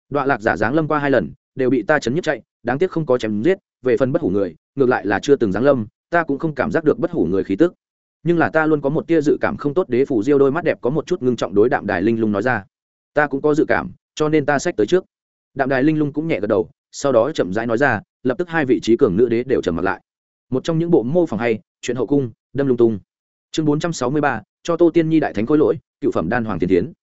Đoạn lạc giả dáng lâm qua hai lần, đều bị ta chấn nhất chạy, đáng tiếc không có chém giết, về phần bất hủ người, ngược lại là chưa từng giáng lâm, ta cũng không cảm giác được bất hủ người khí tức. Nhưng là ta luôn có một tia dự cảm không tốt đế phủ diêu đôi mắt đẹp có một chút ngưng trọng đối đạm đài linh lung nói ra. Ta cũng có dự cảm, cho nên ta xách tới trước. Đạm đài linh lung cũng nhẹ gật đầu sau đó chậm rãi nói ra, lập tức hai vị trí cường nữ đế đều trầm mặt lại. Một trong những bộ mô phỏng hay, chuyện hậu cung, đâm lung tung. Chương bốn trăm sáu mươi ba, cho tô tiên nhi đại thánh khối lỗi, cựu phẩm đan hoàng tiên tiến.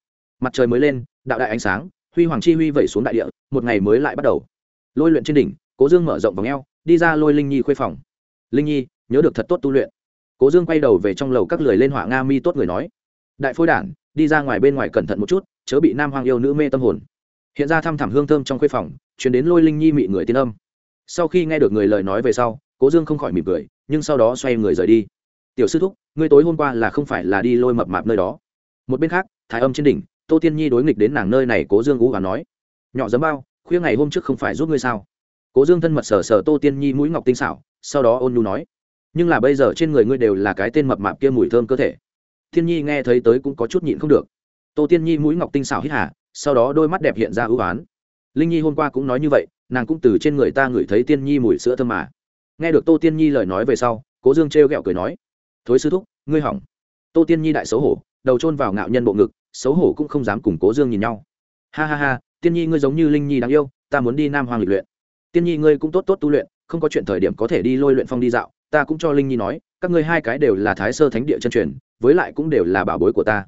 Mặt trời mới lên, đạo đại ánh sáng, huy hoàng chi huy vẩy xuống đại địa, một ngày mới lại bắt đầu. Lôi luyện trên đỉnh, cố dương mở rộng vòng eo, đi ra lôi linh nhi khuê phòng. Linh nhi, nhớ được thật tốt tu luyện. Cố dương quay đầu về trong lầu các lười lên họa nga mi tốt người nói. Đại phôi đản, đi ra ngoài bên ngoài cẩn thận một chút, chớ bị nam hoàng yêu nữ mê tâm hồn. Hiện ra thăm thẳm hương thơm trong khuê phòng chuyển đến lôi linh nhi mị người tiên âm. Sau khi nghe được người lời nói về sau, cố dương không khỏi mỉm cười, nhưng sau đó xoay người rời đi. Tiểu sư thúc, ngươi tối hôm qua là không phải là đi lôi mập mạp nơi đó? Một bên khác, thái âm trên đỉnh, tô tiên nhi đối nghịch đến nàng nơi này, cố dương ú và nói, nhỏ dấm bao, khuya ngày hôm trước không phải giúp ngươi sao? Cố dương thân mật sờ sờ tô tiên nhi mũi ngọc tinh xảo, sau đó ôn nhu nói, nhưng là bây giờ trên người ngươi đều là cái tên mập mạp kia mùi thơm cơ thể. Thiên nhi nghe thấy tới cũng có chút nhịn không được. Tô tiên nhi mũi ngọc tinh xảo hít hà, sau đó đôi mắt đẹp hiện ra ưu oán linh nhi hôm qua cũng nói như vậy, nàng cũng từ trên người ta ngửi thấy tiên nhi mùi sữa thơm mà. Nghe được tô tiên nhi lời nói về sau, cố dương trêu ghẹo cười nói, thối sư thúc, ngươi hỏng. Tô tiên nhi đại xấu hổ, đầu chôn vào ngạo nhân bộ ngực, xấu hổ cũng không dám cùng cố dương nhìn nhau. Ha ha ha, tiên nhi ngươi giống như linh nhi đáng yêu, ta muốn đi nam hoàng lịch luyện. Tiên nhi ngươi cũng tốt tốt tu luyện, không có chuyện thời điểm có thể đi lôi luyện phong đi dạo, ta cũng cho linh nhi nói, các ngươi hai cái đều là thái sơ thánh địa chân truyền, với lại cũng đều là bảo bối của ta.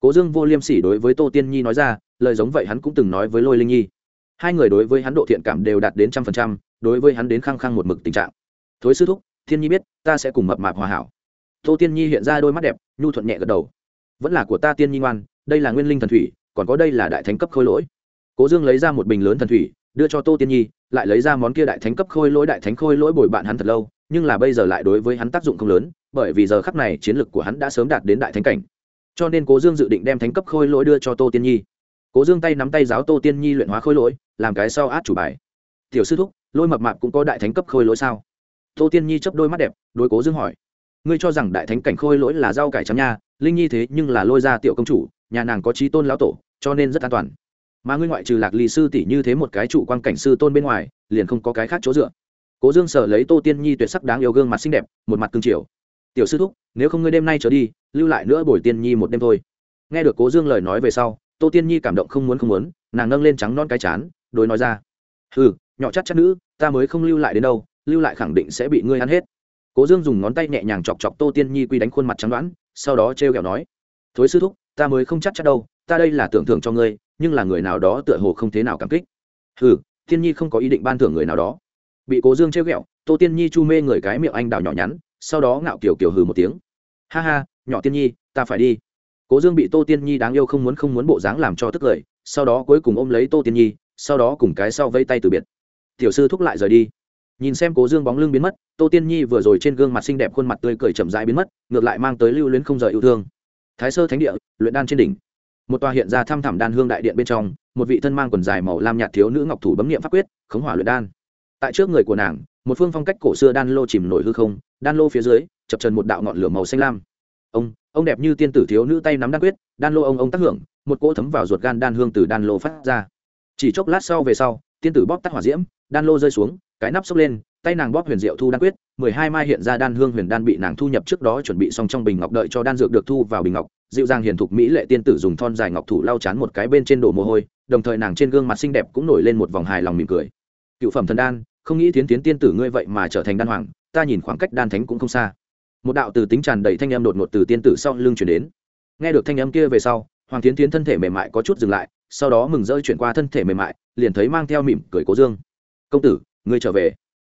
Cố dương vô liêm sỉ đối với tô tiên nhi nói ra, lời giống vậy hắn cũng từng nói với lôi linh nhi hai người đối với hắn độ thiện cảm đều đạt đến trăm phần trăm, đối với hắn đến khăng khăng một mực tình trạng. Thối sư thúc, thiên nhi biết, ta sẽ cùng mập mạp hòa hảo. Tô tiên nhi hiện ra đôi mắt đẹp, nhu thuận nhẹ gật đầu. Vẫn là của ta tiên nhi ngoan, đây là nguyên linh thần thủy, còn có đây là đại thánh cấp khôi lỗi. Cố dương lấy ra một bình lớn thần thủy, đưa cho tô tiên nhi, lại lấy ra món kia đại thánh cấp khôi lỗi đại thánh khôi lỗi bồi bạn hắn thật lâu, nhưng là bây giờ lại đối với hắn tác dụng không lớn, bởi vì giờ khắc này chiến lược của hắn đã sớm đạt đến đại thánh cảnh. Cho nên cố dương dự định đem thánh cấp khôi lỗi đưa cho tô tiên nhi cố dương tay nắm tay giáo tô tiên nhi luyện hóa khôi lỗi, làm cái sau át chủ bài. Tiểu sư thúc, lôi mập mạp cũng có đại thánh cấp khôi lỗi sao? Tô tiên nhi chấp đôi mắt đẹp, đối cố dương hỏi. Ngươi cho rằng đại thánh cảnh khôi lỗi là rau cải trắng nha, linh nhi thế nhưng là lôi ra tiểu công chủ, nhà nàng có trí tôn lão tổ, cho nên rất an toàn. Mà ngươi ngoại trừ lạc lì sư tỷ như thế một cái trụ quan cảnh sư tôn bên ngoài, liền không có cái khác chỗ dựa. Cố dương sở lấy tô tiên nhi tuyệt sắc đáng yêu gương mặt xinh đẹp, một mặt cương triều tiểu sư thúc, nếu không ngươi đêm nay trở đi, lưu lại nữa buổi tiên nhi một đêm thôi. Nghe được cố dương lời nói về sau tô tiên nhi cảm động không muốn không muốn, nàng nâng lên trắng non cái chán, đối nói ra. Ừ nhỏ chắc chắc nữ, ta mới không lưu lại đến đâu, lưu lại khẳng định sẽ bị ngươi ăn hết. Cố dương dùng ngón tay nhẹ nhàng chọc chọc tô tiên nhi quy đánh khuôn mặt trắng đoán, sau đó t r e o kẹo nói, thối sư thúc, ta mới không chắc chắc đâu, ta đây là tưởng thưởng cho ngươi, nhưng là người nào đó tựa hồ không thế nào cảm kích. Ừ tiên nhi không có ý định ban thưởng người nào đó. Bị cố dương t r e o g ẹ o tô tiên nhi chu mê người cái miệng anh đào nhỏ nhắn, sau đó ngạo kiểu kiểu hừ một tiếng. Ha ha, nhỏ tiên nhi, ta phải đi cố dương bị tô tiên nhi đáng yêu không muốn không muốn bộ dáng làm cho tức cười, sau đó cuối cùng ôm lấy tô tiên nhi, sau đó cùng cái sau vây tay từ biệt. Tiểu sư thúc lại rời đi. Nhìn xem cố dương bóng lưng biến mất, tô tiên nhi vừa rồi trên gương mặt xinh đẹp khuôn mặt tươi cười chậm rãi biến mất, ngược lại mang tới lưu luyến không rời yêu thương. Thái sơ thánh địa, luyện đan trên đỉnh. Một tòa hiện ra thăm thẳm đan hương đại điện bên trong, một vị thân mang quần dài màu lam nhạt thiếu nữ ngọc thủ bấm nghiệm pháp quyết, khống hỏa luyện đan. Tại trước người của nàng, một phương phong cách cổ xưa đan lô chìm nổi hư không, đan lô phía dưới, chập trần một đạo ngọn lửa màu xanh lam ông ông đẹp như tiên tử thiếu nữ tay nắm đan quyết, đan lô ông ông tác hưởng, một cỗ thấm vào ruột gan đan hương từ đan lô phát ra. Chỉ chốc lát sau về sau, tiên tử bóp tắt hỏa diễm, đan lô rơi xuống, cái nắp xốc lên, tay nàng bóp huyền diệu thu đan quyết, mười hai mai hiện ra đan hương huyền đan bị nàng thu nhập trước đó chuẩn bị xong trong bình ngọc đợi cho đan dược được thu vào bình ngọc, dịu dàng hiền thục mỹ lệ tiên tử dùng thon dài ngọc thủ lau chán một cái bên trên đổ mồ hôi, đồng thời nàng trên gương mặt xinh đẹp cũng nổi lên một vòng hài lòng mỉm cười. Cựu phẩm thần đan, không nghĩ tiến tiến tiên tử ngươi vậy mà trở thành đan hoàng, ta nhìn khoảng cách đan thánh cũng không xa một đạo từ tính tràn đầy thanh âm đột ngột từ tiên tử sau lưng chuyển đến. Nghe được thanh âm kia về sau, hoàng tiến tiến thân thể mềm mại có chút dừng lại, sau đó mừng rơi chuyển qua thân thể mềm mại, liền thấy mang theo mỉm cười cố dương. Công tử, ngươi trở về.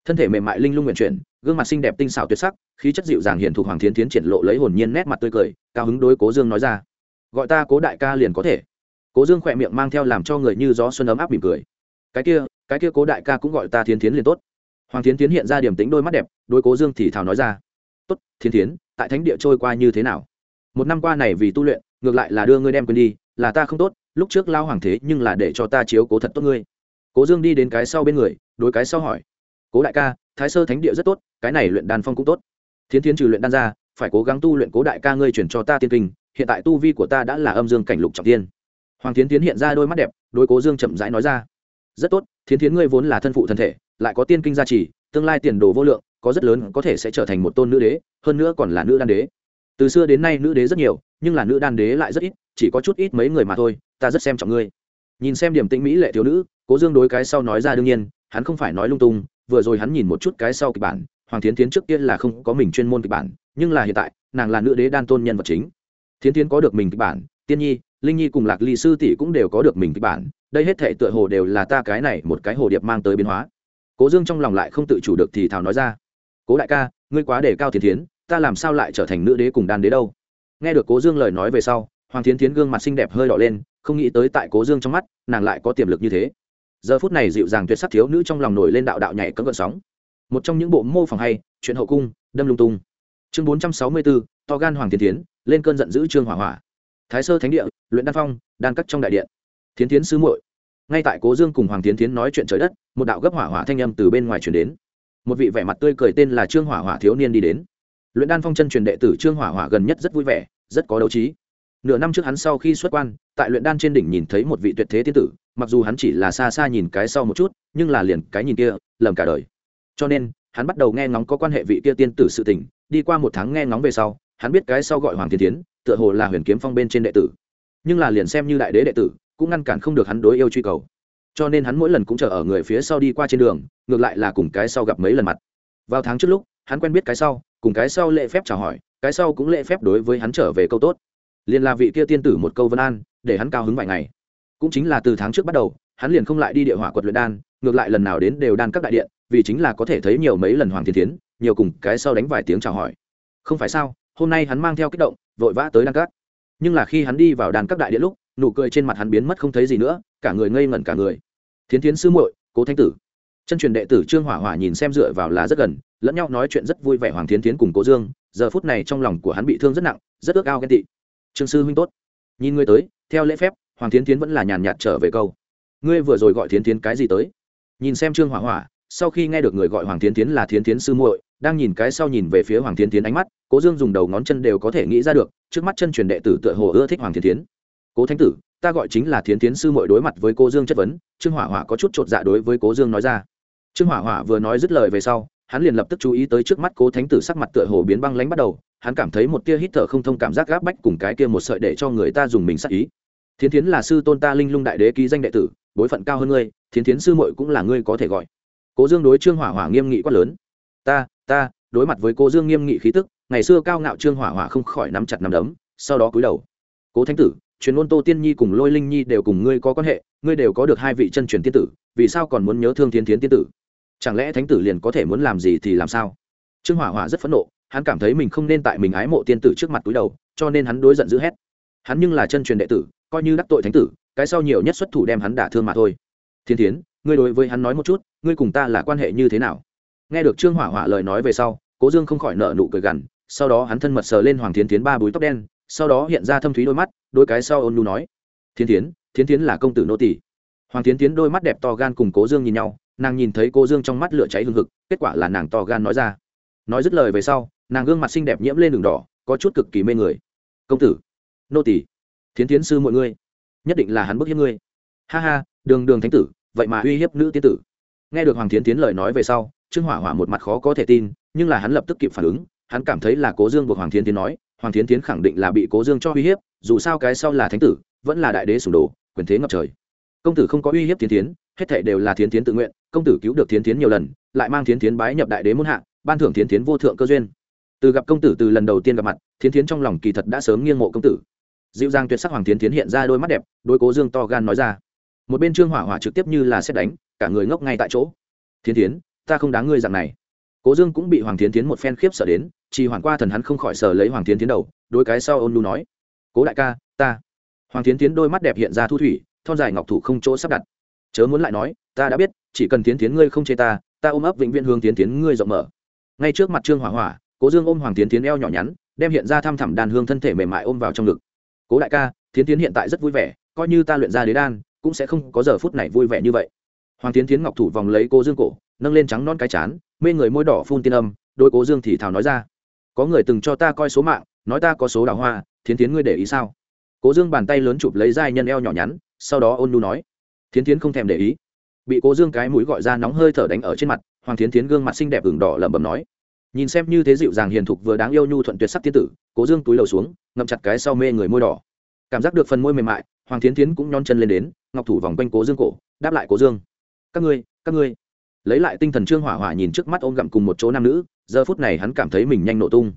Thân thể mềm mại linh lung nguyện chuyển, gương mặt xinh đẹp tinh xảo tuyệt sắc, khí chất dịu dàng hiền thục hoàng thiến tiến triển lộ lấy hồn nhiên nét mặt tươi cười, cao hứng đối cố dương nói ra. Gọi ta cố đại ca liền có thể. Cố dương khỏe miệng mang theo làm cho người như gió xuân ấm áp mỉm cười. Cái kia cái kia cố đại ca cũng gọi ta thiến thiến liền tốt. Hoàng thiến tiến hiện ra điểm tính đôi mắt đẹp, đối cố dương thì thào nói ra tốt Thiên thiến, tại thánh địa trôi qua như thế nào? Một năm qua này vì tu luyện, ngược lại là đưa ngươi đem quên đi, là ta không tốt, lúc trước lao hoàng thế nhưng là để cho ta chiếu cố thật tốt ngươi. Cố dương đi đến cái sau bên người, đối cái sau hỏi, cố đại ca, thái sơ thánh địa rất tốt, cái này luyện đan phong cũng tốt. Thiến thiến trừ luyện đan ra, phải cố gắng tu luyện cố đại ca ngươi chuyển cho ta tiên kinh, hiện tại tu vi của ta đã là âm dương cảnh lục trọng tiên. Hoàng thiến tiến hiện ra đôi mắt đẹp đôi cố dương chậm rãi nói ra, rất tốt, thiến thiến ngươi vốn là thân phụ thân thể, lại có tiên kinh gia trì, tương lai tiền đồ vô lượng có rất lớn có thể sẽ trở thành một tôn nữ đế, hơn nữa còn là nữ đan đế. Từ xưa đến nay nữ đế rất nhiều, nhưng là nữ đan đế lại rất ít, chỉ có chút ít mấy người mà thôi, ta rất xem trọng ngươi. Nhìn xem điểm tĩnh mỹ lệ thiếu nữ, cố dương đối cái sau nói ra đương nhiên, hắn không phải nói lung tung, vừa rồi hắn nhìn một chút cái sau kịch bản, hoàng thiến tiến trước kia là không có mình chuyên môn kịch bản, nhưng là hiện tại, nàng là nữ đế đan tôn nhân vật chính. Thiến tiến có được mình kịch bản, tiên nhi, linh nhi cùng lạc ly sư tỷ cũng đều có được mình kịch bản, đây hết thệ tựa hồ đều là ta cái này một cái hồ điệp mang tới biến hóa. Cố dương trong lòng lại không tự chủ được thì thảo nói ra cố đại ca, ngươi quá đề cao thiên thiến, ta làm sao lại trở thành nữ đế cùng đan đế đâu? Nghe được cố dương lời nói về sau, hoàng thiến thiến gương mặt xinh đẹp hơi đỏ lên, không nghĩ tới tại cố dương trong mắt, nàng lại có tiềm lực như thế. Giờ phút này dịu dàng tuyệt sắc thiếu nữ trong lòng nổi lên đạo đạo nhảy cấm gợn sóng. Một trong những bộ mô phỏng hay, chuyện hậu cung, đâm lung tung. Chương bốn trăm sáu mươi bốn to gan hoàng thiên thiến, lên cơn giận dữ trương hỏa hỏa. Thái sơ thánh địa, luyện đan phong, đan cắt trong đại điện. Thiến thiến sứ muội. Ngay tại cố dương cùng hoàng thiến thiến nói chuyện trời đất, một đạo gấp hỏa hỏa thanh âm từ bên ngoài chuyển đến một vị vẻ mặt tươi cười tên là trương hỏa hỏa thiếu niên đi đến. Luyện đan phong chân truyền đệ tử trương hỏa hỏa gần nhất rất vui vẻ, rất có đấu trí. Nửa năm trước hắn sau khi xuất quan, tại luyện đan trên đỉnh nhìn thấy một vị tuyệt thế tiên tử, mặc dù hắn chỉ là xa xa nhìn cái sau một chút, nhưng là liền cái nhìn kia, lầm cả đời. Cho nên, hắn bắt đầu nghe ngóng có quan hệ vị kia tiên tử sự tình, đi qua một tháng nghe ngóng về sau, hắn biết cái sau gọi hoàng thiên tiến tựa hồ là huyền kiếm phong bên trên đệ tử. Nhưng là liền xem như đại đế đệ tử, cũng ngăn cản không được hắn đối yêu truy cầu cho nên hắn mỗi lần cũng chờ ở người phía sau đi qua trên đường, ngược lại là cùng cái sau gặp mấy lần mặt. Vào tháng trước lúc, hắn quen biết cái sau, cùng cái sau lễ phép chào hỏi, cái sau cũng lễ phép đối với hắn trở về câu tốt. Liền là vị kia tiên tử một câu vân an, để hắn cao hứng vài ngày. Cũng chính là từ tháng trước bắt đầu, hắn liền không lại đi địa hỏa quật luyện đan, ngược lại lần nào đến đều đan các đại điện, vì chính là có thể thấy nhiều mấy lần hoàng thiên tiến nhiều cùng cái sau đánh vài tiếng chào hỏi. Không phải sao, hôm nay hắn mang theo kích động, vội vã tới đan các. Nhưng là khi hắn đi vào đan các đại điện lúc nụ cười trên mặt hắn biến mất không thấy gì nữa, cả người ngây ngẩn cả người. Thiến thiến sư muội, cố thanh tử. Chân truyền đệ tử trương hỏa hỏa nhìn xem dựa vào là rất gần, lẫn nhau nói chuyện rất vui vẻ hoàng thiến thiến cùng cố dương, giờ phút này trong lòng của hắn bị thương rất nặng, rất ước ao ghen tị. Trương sư huynh tốt. Nhìn ngươi tới, theo lễ phép, hoàng thiến thiến vẫn là nhàn nhạt trở về câu. Ngươi vừa rồi gọi thiến thiến cái gì tới? Nhìn xem trương hỏa hỏa, sau khi nghe được người gọi hoàng thiến thiến là thiến thiến sư muội, đang nhìn cái sau nhìn về phía hoàng thiến thiến ánh mắt, cố dương dùng đầu ngón chân đều có thể nghĩ ra được, trước mắt chân truyền đệ tử tựa hồ ưa thích hoàng thiến thiến cố thánh tử, ta gọi chính là thiến thiến sư muội đối mặt với cô dương chất vấn, trương hỏa hỏa có chút chột dạ đối với cố dương nói ra. Trương hỏa hỏa vừa nói dứt lời về sau, hắn liền lập tức chú ý tới trước mắt cố thánh tử sắc mặt tựa hồ biến băng lánh bắt đầu, hắn cảm thấy một tia hít thở không thông cảm giác gáp bách cùng cái kia một sợi để cho người ta dùng mình sắc ý. Thiến thiến là sư tôn ta linh lung đại đế ký danh đệ tử, bối phận cao hơn ngươi, thiến thiến sư muội cũng là ngươi có thể gọi. Cố dương đối trương hỏa hỏa nghiêm nghị quát lớn. Ta ta, đối mặt với cố dương nghiêm nghị khí tức, ngày xưa cao ngạo trương hỏa hỏa không khỏi nắm chặt nắm đấm, sau đó cúi đầu. Cố thánh tử truyền ngôn tô tiên nhi cùng lôi linh nhi đều cùng ngươi có quan hệ, ngươi đều có được hai vị chân truyền tiên tử, vì sao còn muốn nhớ thương thiên thiến tiên tử? Chẳng lẽ thánh tử liền có thể muốn làm gì thì làm sao? Trương hỏa hỏa rất phẫn nộ, hắn cảm thấy mình không nên tại mình ái mộ tiên tử trước mặt túi đầu, cho nên hắn đối giận dữ hét. Hắn nhưng là chân truyền đệ tử, coi như đắc tội thánh tử, cái sau nhiều nhất xuất thủ đem hắn đả thương mà thôi. Thiên thiến, ngươi đối với hắn nói một chút, ngươi cùng ta là quan hệ như thế nào? Nghe được trương hỏa hỏa lời nói về sau, cố dương không khỏi nợ nụ cười gằn, sau đó hắn thân mật sờ lên hoàng Thiên tiến ba búi tóc đen sau đó hiện ra thâm thúy đôi mắt đôi cái sau ôn nhu nói thiên tiến thiên tiến là công tử nô tỷ hoàng tiến tiến đôi mắt đẹp to gan cùng cố dương nhìn nhau nàng nhìn thấy cô dương trong mắt lửa cháy hương hực kết quả là nàng to gan nói ra. Nói dứt lời về sau nàng gương mặt xinh đẹp nhiễm lên đường đỏ có chút cực kỳ mê người. Công tử nô tỷ thiến tiến sư mọi ngươi, nhất định là hắn bức hiếp ngươi. Ha ha đường đường thánh tử vậy mà uy hiếp nữ tiên tử. Nghe được hoàng thiến tiến lời nói về sau trương hỏa hỏa một mặt khó có thể tin nhưng là hắn lập tức kịp phản ứng hắn cảm thấy là cố dương buộc hoàng thiến tiến nói hoàng thiến tiến khẳng định là bị cố dương cho uy hiếp, dù sao cái sau là thánh tử, vẫn là đại đế sùng đồ, quyền thế ngập trời. Công tử không có uy hiếp thiến tiến hết thệ đều là thiến tiến tự nguyện, công tử cứu được thiến tiến nhiều lần, lại mang thiến tiến bái nhập đại đế muôn hạ, ban thưởng thiến tiến vô thượng cơ duyên. Từ gặp công tử từ lần đầu tiên gặp mặt, thiến tiến trong lòng kỳ thật đã sớm nghiêng mộ công tử. Dịu dàng tuyệt sắc hoàng thiến tiến hiện ra đôi mắt đẹp đôi cố dương to gan nói ra. Một bên trương hỏa hỏa trực tiếp như là xét đánh, cả người ngốc ngay tại chỗ. Thiến tiến ta không đáng ngươi dạng này cố dương cũng bị hoàng thiến tiến một phen khiếp sợ đến chỉ hoàn qua thần hắn không khỏi sờ lấy hoàng thiến tiến đầu đôi cái sau ôn lu nói, cố đại ca, ta. Hoàng thiến tiến đôi mắt đẹp hiện ra thu thủy, thon dài ngọc thủ không chỗ sắp đặt. Chớ muốn lại nói, ta đã biết, chỉ cần tiến tiến ngươi không chê ta ta ôm ấp vĩnh viễn hương tiến tiến ngươi rộng mở. Ngay trước mặt trương hỏa hỏa, cố dương ôm hoàng tiến tiến eo nhỏ nhắn, đem hiện ra thăm thẳm đàn hương thân thể mềm mại ôm vào trong ngực. Cố đại ca tiến tiến hiện tại rất vui vẻ, coi như ta luyện ra đế đan, cũng sẽ không có giờ phút này vui vẻ như vậy. Hoàng tiến tiến ngọc thủ vòng lấy cô dương cổ, nâng lên trắng non cái chán mê người môi đỏ phun tiên âm, đôi cố dương thì thào nói ra. Có người từng cho ta coi số mạng, nói ta có số đào hoa, thiến tiến ngươi để ý sao? Cố dương bàn tay lớn chụp lấy giai nhân eo nhỏ nhắn, sau đó ôn nu nói. Thiến tiến không thèm để ý. Bị cố dương cái mũi gọi ra nóng hơi thở đánh ở trên mặt, hoàng thiến tiến gương mặt xinh đẹp ửng đỏ lẩm bẩm nói. Nhìn xem như thế dịu dàng hiền thục vừa đáng yêu nhu thuận tuyệt sắc tiên tử, cố dương túi đầu xuống, ngậm chặt cái sau mê người môi đỏ. Cảm giác được phần môi mềm mại, hoàng thiến tiến cũng nhon chân lên đến, ngọc thủ vòng quanh cố dương cổ, đáp lại cố dương. Các ngươi các ngươi lấy lại tinh thần trương hỏa hỏa nhìn trước mắt ôm gặm cùng một chỗ nam nữ, giờ phút này hắn cảm thấy mình nhanh nổ tung.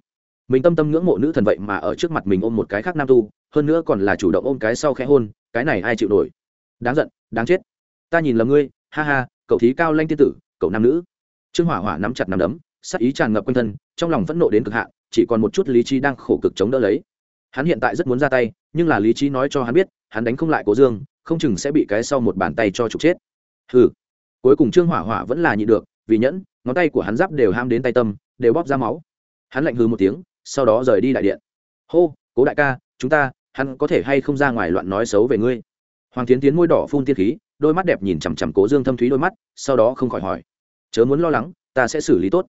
Mình tâm tâm ngưỡng mộ nữ thần vậy mà ở trước mặt mình ôm một cái khác nam tu, hơn nữa còn là chủ động ôm cái sau khẽ hôn, cái này ai chịu nổi? Đáng giận, đáng chết. Ta nhìn là ngươi, ha ha, cậu thí cao lanh tiên tử, cậu nam nữ. Trương hỏa hỏa nắm chặt nắm đấm sắc ý tràn ngập quanh thân, trong lòng phẫn nộ đến cực hạn, chỉ còn một chút lý trí đang khổ cực chống đỡ lấy. Hắn hiện tại rất muốn ra tay, nhưng là lý trí nói cho hắn biết, hắn đánh không lại cố dương, không chừng sẽ bị cái sau một bàn tay cho trục chết. Hừ cuối cùng trương hỏa hỏa vẫn là nhị được, vì nhẫn, ngón tay của hắn giáp đều ham đến tay tâm, đều bóp ra máu. Hắn lạnh hư một tiếng, sau đó rời đi đại điện. Hô, cố đại ca, chúng ta, hắn có thể hay không ra ngoài loạn nói xấu về ngươi? Hoàng tiến tiến môi đỏ phun tiên khí, đôi mắt đẹp nhìn chằm chằm cố dương thâm thúy đôi mắt, sau đó không khỏi hỏi, chớ muốn lo lắng, ta sẽ xử lý tốt.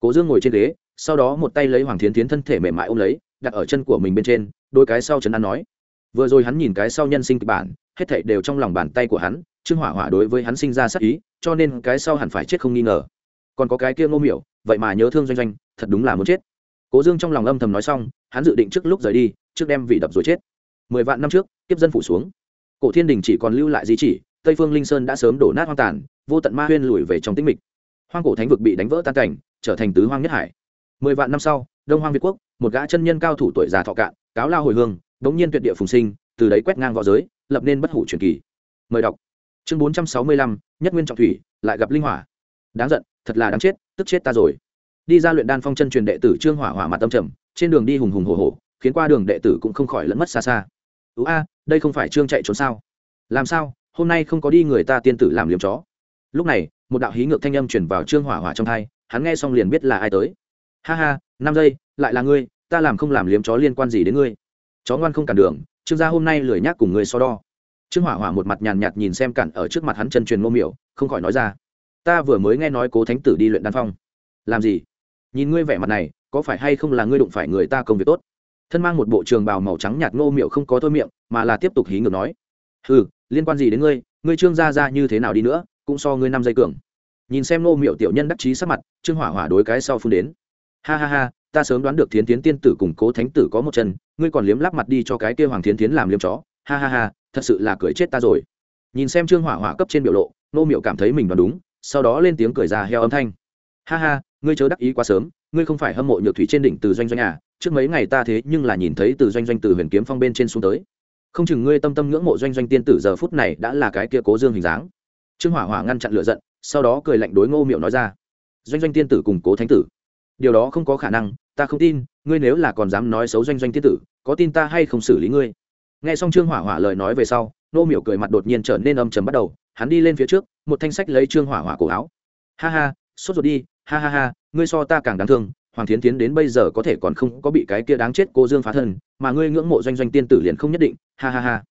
Cố dương ngồi trên ghế, sau đó một tay lấy hoàng tiến tiến thân thể mềm mại ôm lấy, đặt ở chân của mình bên trên, đôi cái sau chấn an nói, vừa rồi hắn nhìn cái sau nhân sinh kịch bản, hết thảy đều trong lòng bàn tay của hắn trương hỏa hỏa đối với hắn sinh ra sắc ý, cho nên cái sau hẳn phải chết không nghi ngờ. Còn có cái kia ngô miểu, vậy mà nhớ thương doanh doanh, thật đúng là muốn chết. Cố dương trong lòng âm thầm nói xong, hắn dự định trước lúc rời đi, trước đem vị đập rồi chết. Mười vạn năm trước, kiếp dân phủ xuống. Cổ thiên đình chỉ còn lưu lại di chỉ, tây phương linh sơn đã sớm đổ nát hoang tàn, vô tận ma huyên lùi về trong tĩnh mịch. Hoang cổ thánh vực bị đánh vỡ tan cảnh, trở thành tứ hoang nhất hải. Mười vạn năm sau, đông hoang việt quốc, một gã chân nhân cao thủ tuổi già thọ cạn, cáo lao hồi hương, đống nhiên tuyệt địa phùng sinh, từ đấy quét ngang v õ giới, lập nên bất hủ truyền kỳ. Mời đọc chương bốn trăm sáu mươi lăm, nhất nguyên trọng thủy, lại gặp linh hỏa. Đáng giận, thật là đáng chết, tức chết ta rồi. Đi ra luyện đan phong chân truyền đệ tử trương hỏa hỏa mặt tâm trầm, trên đường đi hùng hùng hồ hồ khiến qua đường đệ tử cũng không khỏi lẫn mất xa xa. Ú a, đây không phải trương chạy trốn sao? Làm sao, hôm nay không có đi người ta tiên tử làm liếm chó? Lúc này, một đạo hí ngược thanh âm chuyển vào trương hỏa hỏa trong thai hắn nghe xong liền biết là ai tới. Ha ha, năm giây, lại là ngươi, ta làm không làm liếm chó liên quan gì đến ngươi? Chó ngoan không cản đường, trương gia hôm nay lười nhác cùng ngươi so đo trương hỏa hỏa một mặt nhàn nhạt nhìn xem cản ở trước mặt hắn chân truyền ngô miểu, không khỏi nói ra, ta vừa mới nghe nói cố thánh tử đi luyện đan phong. Làm gì? Nhìn ngươi vẻ mặt này, có phải hay không là ngươi đụng phải người ta công việc tốt? Thân mang một bộ trường bào màu trắng nhạt ngô miệu không có thôi miệng, mà là tiếp tục hí ngược nói ừ liên quan gì đến ngươi? Ngươi trương gia ra như thế nào đi nữa, cũng so ngươi năm giây cường. Nhìn xem ngô miệu tiểu nhân đắc chí sắc mặt, trương hỏa hỏa đối cái sau phun đến, ha ha ha, ta sớm đoán được thiến tiến tiên tử cùng cố thánh tử có một chân, ngươi còn liếm lắp mặt đi cho cái kia hoàng thiến tiến làm liếm chó, ha ha ha thật sự là cười chết ta rồi. Nhìn xem trương hỏa hỏa cấp trên biểu lộ nô miệu cảm thấy mình đoán đúng, sau đó lên tiếng cười ra heo âm thanh. Ha ha, ngươi chớ đắc ý quá sớm, ngươi không phải hâm mộ nhược thủy trên đỉnh từ doanh doanh à trước mấy ngày ta thế nhưng là nhìn thấy từ doanh doanh từ huyền kiếm phong bên trên xuống tới. Không chừng ngươi tâm tâm ngưỡng mộ doanh doanh tiên tử giờ phút này đã là cái kia cố dương hình dáng. Trương hỏa hỏa ngăn chặn lựa giận, sau đó cười lạnh đối ngô miệu nói ra. Doanh doanh tiên tử cùng cố thánh tử. Điều đó không có khả năng, ta không tin, ngươi nếu là còn dám nói xấu doanh doanh tiên tử, có tin ta hay không xử lý ngươi? Nghe xong trương hỏa hỏa lời nói về sau, nô miểu cười mặt đột nhiên trở nên âm trầm bắt đầu, hắn đi lên phía trước, một thanh sách lấy trương hỏa hỏa cổ áo. Ha ha, sốt ruột đi, ha ha ha, ngươi so ta càng đáng thương, hoàng thiến tiến đến bây giờ có thể còn không có bị cái kia đáng chết cô dương phá thân, mà ngươi ngưỡng mộ doanh doanh tiên tử liền không nhất định, ha ha ha.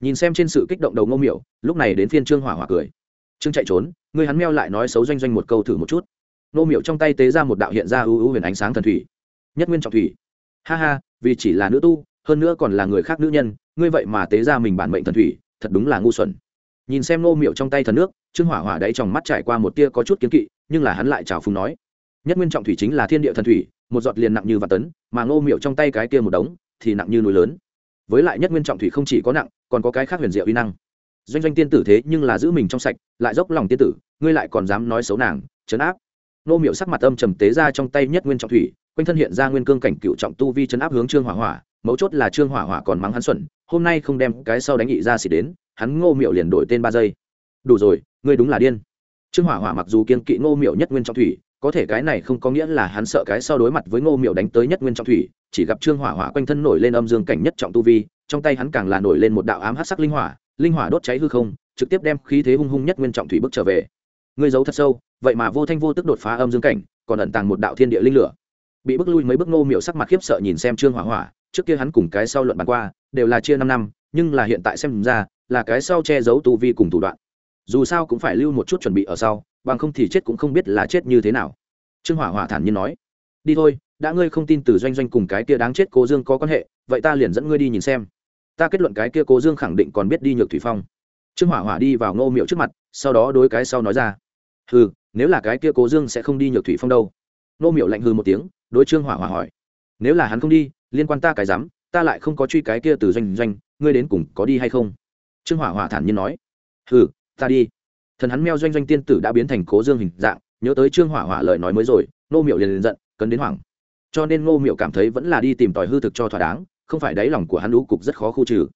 Nhìn xem trên sự kích động đầu ngô miểu, lúc này đến phiên trương hỏa hỏa cười. Trương chạy trốn, ngươi hắn meo lại nói xấu doanh doanh một câu thử một chút. Ngô miểu trong tay tế ra một đạo hiện ra ưu ưu huyền ánh sáng thần thủy. Nhất nguyên trọng thủy. Ha ha, vì chỉ là nữ tu, hơn nữa còn là người khác nữ nhân ngươi vậy mà tế ra mình bản mệnh thần thủy, thật đúng là ngu xuẩn. Nhìn xem nô miệu trong tay thần nước, trương hỏa hỏa đáy trong mắt trải qua một tia có chút kiến kỵ, nhưng là hắn lại trào phùng nói, nhất nguyên trọng thủy chính là thiên địa thần thủy, một giọt liền nặng như vạn tấn, mà ngô miệu trong tay cái kia một đống thì nặng như núi lớn. Với lại nhất nguyên trọng thủy không chỉ có nặng, còn có cái khác huyền diệu uy năng. Doanh doanh tiên tử thế nhưng là giữ mình trong sạch, lại dốc lòng tiên tử, ngươi lại còn dám nói xấu nàng chấn áp. Nô miệu sắc mặt âm trầm tế ra trong tay nhất nguyên trọng thủy, quanh thân hiện ra nguyên cương cảnh cựu trọng tu vi chấn áp hướng trương hỏa hỏa, mấu chốt là trương hỏa hỏa còn mắng hắn xuẩn hôm nay không đem cái sau đánh nhị ra xịt đến, hắn ngô miệu liền đổi tên ba giây. Đủ rồi, ngươi đúng là điên. Trương hỏa hỏa mặc dù kiên kỵ ngô miệu nhất nguyên trọng thủy, có thể cái này không có nghĩa là hắn sợ cái sau đối mặt với ngô miệu đánh tới nhất nguyên trọng thủy, chỉ gặp trương hỏa hỏa quanh thân nổi lên âm dương cảnh nhất trọng tu vi, trong tay hắn càng là nổi lên một đạo ám hát sắc linh hỏa linh hỏa đốt cháy hư không, trực tiếp đem khí thế hung hung nhất nguyên trọng thủy bước trở về. Ngươi giấu thật sâu, vậy mà vô thanh vô tức đột phá âm dương cảnh, còn ẩn tàng một đạo thiên địa linh lửa. Bị bước lui mấy bước ngô miệu sắc mặt khiếp sợ nhìn xem trương hỏa hỏa, trước kia hắn cùng cái sau luận bàn qua đều là chia năm năm, nhưng là hiện tại xem ra, là cái sau che giấu tu vi cùng thủ đoạn. Dù sao cũng phải lưu một chút chuẩn bị ở sau, bằng không thì chết cũng không biết là chết như thế nào. Trương hỏa hỏa thản nhiên nói. Đi thôi, đã ngươi không tin từ doanh doanh cùng cái kia đáng chết cố dương có quan hệ, vậy ta liền dẫn ngươi đi nhìn xem. Ta kết luận cái kia cố dương khẳng định còn biết đi nhược thủy phong. Trương hỏa hỏa đi vào ngô miệu trước mặt, sau đó đối cái sau nói ra. Hừ, nếu là cái kia cố dương sẽ không đi nhược thủy phong đâu. Ngô miệu lạnh hừ một tiếng, đối trương hỏa hỏa hỏi. Nếu là hắn không đi, liên quan ta cái dám ta lại không có truy cái kia từ doanh doanh, ngươi đến cùng có đi hay không? Trương hỏa hỏa thản nhiên nói. Hừ, ta đi. Thần hắn meo doanh doanh tiên tử đã biến thành cố dương hình dạng, nhớ tới trương hỏa hỏa lời nói mới rồi nô miệu liền liền giận, cấn đến hoảng. Cho nên nô miệu cảm thấy vẫn là đi tìm tòi hư thực cho thỏa đáng, không phải đáy lòng của hắn lũ cục rất khó khu trừ.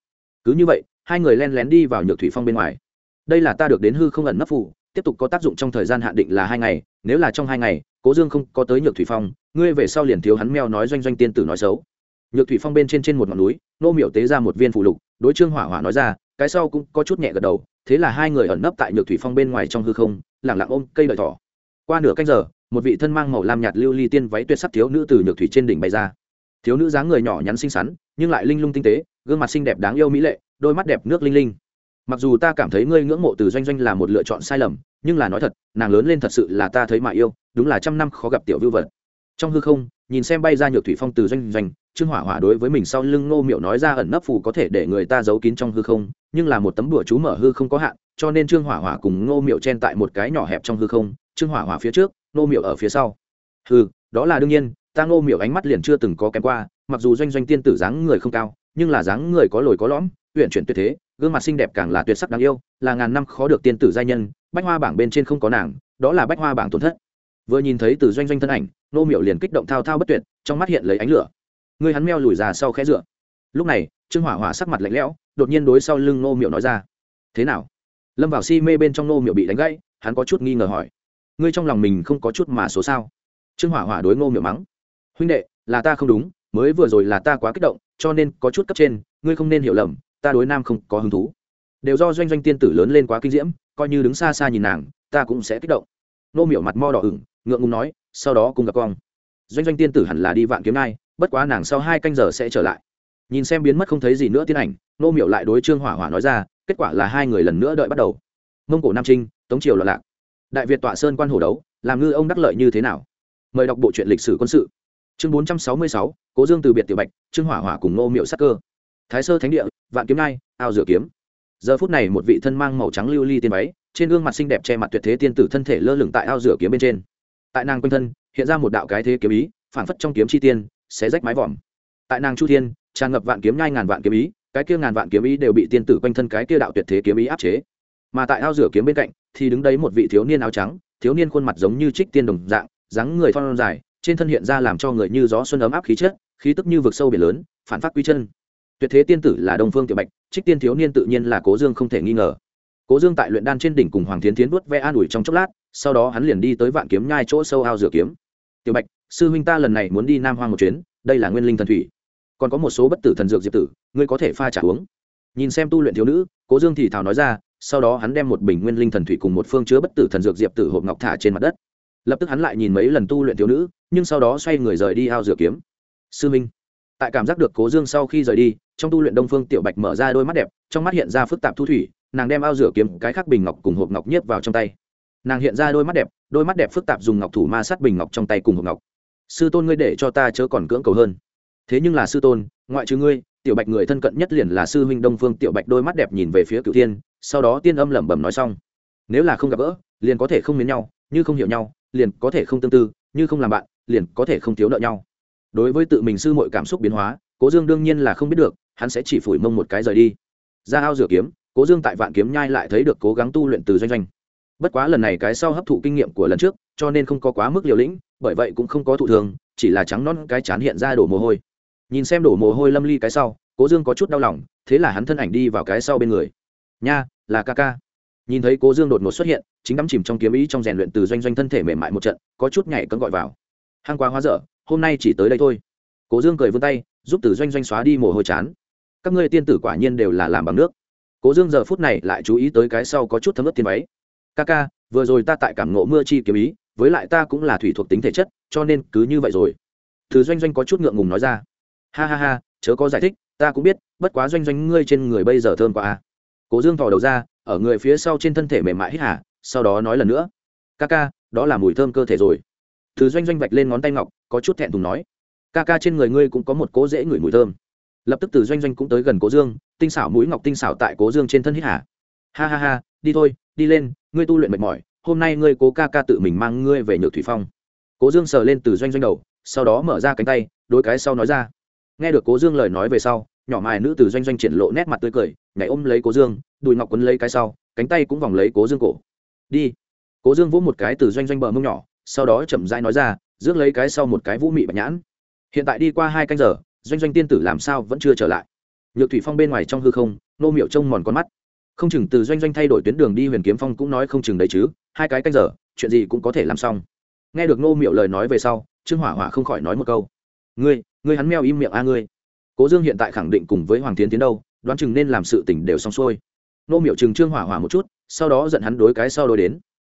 Cứ như vậy, hai người len lén đi vào nhược thủy phong bên ngoài. Đây là ta được đến hư không ẩn nấp phủ, tiếp tục có tác dụng trong thời gian hạn định là hai ngày, nếu là trong hai ngày, cố dương không có tới nhược thủy phong, ngươi về sau liền thiếu hắn meo nói doanh doanh tiên tử nói xấu nhược thủy phong bên trên trên một ngọn núi, nô Miểu tế ra một viên phụ lục, đối trương hỏa hỏa nói ra, cái sau cũng có chút nhẹ gật đầu, thế là hai người ẩn nấp tại nhược thủy phong bên ngoài trong hư không, lẳng lặng ôm cây đợi thỏ. Qua nửa canh giờ, một vị thân mang màu lam nhạt lưu ly tiên váy tuyệt sắc thiếu nữ từ nhược thủy trên đỉnh bay ra. Thiếu nữ dáng người nhỏ nhắn xinh xắn, nhưng lại linh lung tinh tế, gương mặt xinh đẹp đáng yêu mỹ lệ, đôi mắt đẹp nước linh linh. Mặc dù ta cảm thấy ngươi ngưỡng mộ từ doanh doanh là một lựa chọn sai lầm, nhưng là nói thật, nàng lớn lên thật sự là ta thấy mà yêu, đúng là trăm năm khó gặp tiểu vưu vật. Trong hư không, nhìn xem bay ra nhược thủy phong từ doanh doanh trương hỏa hỏa đối với mình sau lưng ngô miệu nói ra ẩn nấp phù có thể để người ta giấu kín trong hư không, nhưng là một tấm bửa chú mở hư không có hạn, cho nên trương hỏa hỏa cùng ngô miệu chen tại một cái nhỏ hẹp trong hư không, trương hỏa hỏa phía trước, ngô miệu ở phía sau. Hư đó là đương nhiên, ta ngô miệu ánh mắt liền chưa từng có kém qua, mặc dù doanh doanh tiên tử dáng người không cao, nhưng là dáng người có lồi có lõm, uyển chuyển tuyệt thế, gương mặt xinh đẹp càng là tuyệt sắc đáng yêu, là ngàn năm khó được tiên tử giai nhân, bách hoa bảng bên trên không có nàng, đó là bách hoa bảng tổn thất. Vừa nhìn thấy từ doanh doanh thân ảnh nô miệu liền kích động thao thao bất tuyệt, trong mắt hiện lấy ánh lửa người hắn meo lùi ra sau khẽ dựa. Lúc này, trương hỏa hỏa sắc mặt lạnh lẽo, đột nhiên đối sau lưng nô miệu nói ra. Thế nào? Lâm vào si mê bên trong nô miệu bị đánh gãy, hắn có chút nghi ngờ hỏi. Ngươi trong lòng mình không có chút mà số sao? Trương hỏa hỏa đối ngô miệu mắng. Huynh đệ, là ta không đúng, mới vừa rồi là ta quá kích động, cho nên có chút cấp trên, ngươi không nên hiểu lầm, ta đối nam không có hứng thú. Đều do doanh doanh tiên tử lớn lên quá kinh diễm, coi như đứng xa xa nhìn nàng, ta cũng sẽ kích động. Nô miệu mặt mo đỏ ửng, ngượng ngùng nói, sau đó cùng gặp con doanh doanh tiên tử hẳn là đi vạn kiếm nai bất quá nàng sau hai canh giờ sẽ trở lại. Nhìn xem biến mất không thấy gì nữa tiên ảnh nô miệu lại đối trương hỏa hỏa nói ra, kết quả là hai người lần nữa đợi bắt đầu. Mông cổ nam trinh, tống triều loạn lạc. Đại việt tọa sơn quan hồ đấu, làm ngư ông đắc lợi như thế nào? Mời đọc bộ truyện lịch sử quân sự. Chương bốn trăm sáu mươi sáu, cố dương từ biệt tiểu bạch, trương hỏa hỏa cùng nô miệu sắc cơ. Thái sơ thánh địa, vạn kiếm nai ao rửa kiếm. Giờ phút này một vị thân mang màu trắng lưu ly tiên váy, trên gương mặt xinh đẹp che mặt tuyệt thế tiên tử thân thể lơ lửng tại ao rửa kiếm bên trên. Tại nàng quanh thân, hiện ra một đạo cái thế kiếm ý phản phất trong kiếm chi tiên xé rách mái vòm. Tại nàng chu thiên, tràn ngập vạn kiếm nhai ngàn vạn kiếm ý, cái kia ngàn vạn kiếm ý đều bị tiên tử quanh thân cái kia đạo tuyệt thế kiếm ý áp chế. Mà tại ao rửa kiếm bên cạnh, thì đứng đấy một vị thiếu niên áo trắng, thiếu niên khuôn mặt giống như trích tiên đồng dạng, dáng người thon dài, trên thân hiện ra làm cho người như gió xuân ấm áp khí chất, khí tức như vực sâu biển lớn, phản phát quy chân. Tuyệt thế tiên tử là đông phương tiểu bạch, trích tiên thiếu niên tự nhiên là cố dương không thể nghi ngờ. Cố dương tại luyện đan trên đỉnh cùng hoàng thiến tiến vuốt ve an ủi trong chốc lát, sau đó hắn liền đi tới vạn kiếm nhai chỗ sâu ao rửa kiếm. Tiểu bạch sư huynh ta lần này muốn đi nam hoang một chuyến, đây là nguyên linh thần thủy. Còn có một số bất tử thần dược diệp tử, ngươi có thể pha trả uống. Nhìn xem tu luyện thiếu nữ, cố dương thì thảo nói ra, sau đó hắn đem một bình nguyên linh thần thủy cùng một phương chứa bất tử thần dược diệp tử hộp ngọc thả trên mặt đất. Lập tức hắn lại nhìn mấy lần tu luyện thiếu nữ, nhưng sau đó xoay người rời đi ao rửa kiếm. Sư minh tại cảm giác được cố dương sau khi rời đi, trong tu luyện đông phương tiểu bạch mở ra đôi mắt đẹp, trong mắt hiện ra phức tạp thu thủy, nàng đem ao rửa kiếm, cái khác bình ngọc cùng hộp ngọc nhiếp vào trong tay. Nàng hiện ra đôi mắt đẹp, đôi mắt đẹp phức tạp dùng ngọc thủ ma sát bình ngọc trong tay cùng hộp ngọc sư tôn ngươi để cho ta chớ còn cưỡng cầu hơn. Thế nhưng là sư tôn, ngoại trừ ngươi, tiểu bạch người thân cận nhất liền là sư huynh đông phương tiểu bạch đôi mắt đẹp nhìn về phía cựu tiên sau đó tiên âm lẩm bẩm nói xong. Nếu là không gặp gỡ, liền có thể không miến nhau, như không hiểu nhau, liền có thể không tương tư, như không làm bạn, liền có thể không thiếu nợ nhau. Đối với tự mình sư mọi cảm xúc biến hóa, cố dương đương nhiên là không biết được, hắn sẽ chỉ phủi mông một cái rời đi. Ra ao rửa kiếm, cố dương tại vạn kiếm nhai lại thấy được cố gắng tu luyện từ doanh doanh. Bất quá lần này cái sau hấp thụ kinh nghiệm của lần trước, cho nên không có quá mức liều lĩnh bởi vậy cũng không có thụ thường chỉ là trắng non cái chán hiện ra đổ mồ hôi. Nhìn xem đổ mồ hôi lâm ly cái sau, cố dương có chút đau lòng, thế là hắn thân ảnh đi vào cái sau bên người. Nha, là ca ca. Nhìn thấy cố dương đột ngột xuất hiện, chính đắm chìm trong kiếm ý trong rèn luyện từ doanh doanh thân thể mềm mại một trận, có chút nhảy cấm gọi vào. Hăng quá hóa dở, hôm nay chỉ tới đây thôi. Cố dương cười vươn tay, giúp từ doanh doanh xóa đi mồ hôi chán. Các ngươi tiên tử quả nhiên đều là làm bằng nước. Cố dương giờ phút này lại chú ý tới cái sau có chút thấm ướt tiền váy. Ca ca, vừa rồi ta tại cảm ngộ mưa chi kiếm ý với lại ta cũng là thủy thuộc tính thể chất, cho nên cứ như vậy rồi. Thứ doanh doanh có chút ngượng ngùng nói ra. Ha ha ha, chớ có giải thích, ta cũng biết, bất quá doanh doanh ngươi trên người bây giờ thơm quá à. cố dương thò đầu ra, ở người phía sau trên thân thể mềm mại hít hả sau đó nói lần nữa. Ca ca, đó là mùi thơm cơ thể rồi. Thứ doanh doanh vạch lên ngón tay ngọc, có chút thẹn thùng nói. Ca ca trên người ngươi cũng có một cố dễ ngửi mùi thơm. Lập tức từ doanh doanh cũng tới gần cố dương, tinh xảo mũi ngọc tinh xảo tại cố dương trên thân hít hả ha ha ha, đi thôi, đi lên, ngươi tu luyện mệt mỏi hôm nay ngươi cố ca ca tự mình mang ngươi về nhược thủy phong. Cố dương sờ lên từ doanh doanh đầu, sau đó mở ra cánh tay đôi cái sau nói ra. Nghe được cố dương lời nói về sau, nhỏ mài nữ từ doanh doanh triển lộ nét mặt tươi cười, nhảy ôm lấy cố dương, đùi ngọc quấn lấy cái sau, cánh tay cũng vòng lấy cố dương cổ. Đi. Cố dương vỗ một cái từ doanh doanh bờ mông nhỏ, sau đó chậm rãi nói ra, rước lấy cái sau một cái vũ mị bạch nhãn. Hiện tại đi qua hai canh giờ, doanh doanh tiên tử làm sao vẫn chưa trở lại? Nhược thủy phong bên ngoài trong hư không, nô miệu trông mòn con mắt không chừng từ doanh doanh thay đổi tuyến đường đi huyền kiếm phong cũng nói không chừng đấy chứ, hai cái canh giờ, chuyện gì cũng có thể làm xong. Nghe được nô miệu lời nói về sau, trương hỏa hỏa không khỏi nói một câu. Ngươi ngươi hắn meo im miệng a ngươi. Cố dương hiện tại khẳng định cùng với hoàng tiến tiến đâu, đoán chừng nên làm sự tỉnh đều xong xuôi. Nô miệu chừng trương hỏa hỏa một chút, sau đó giận hắn đối cái sau đôi đến.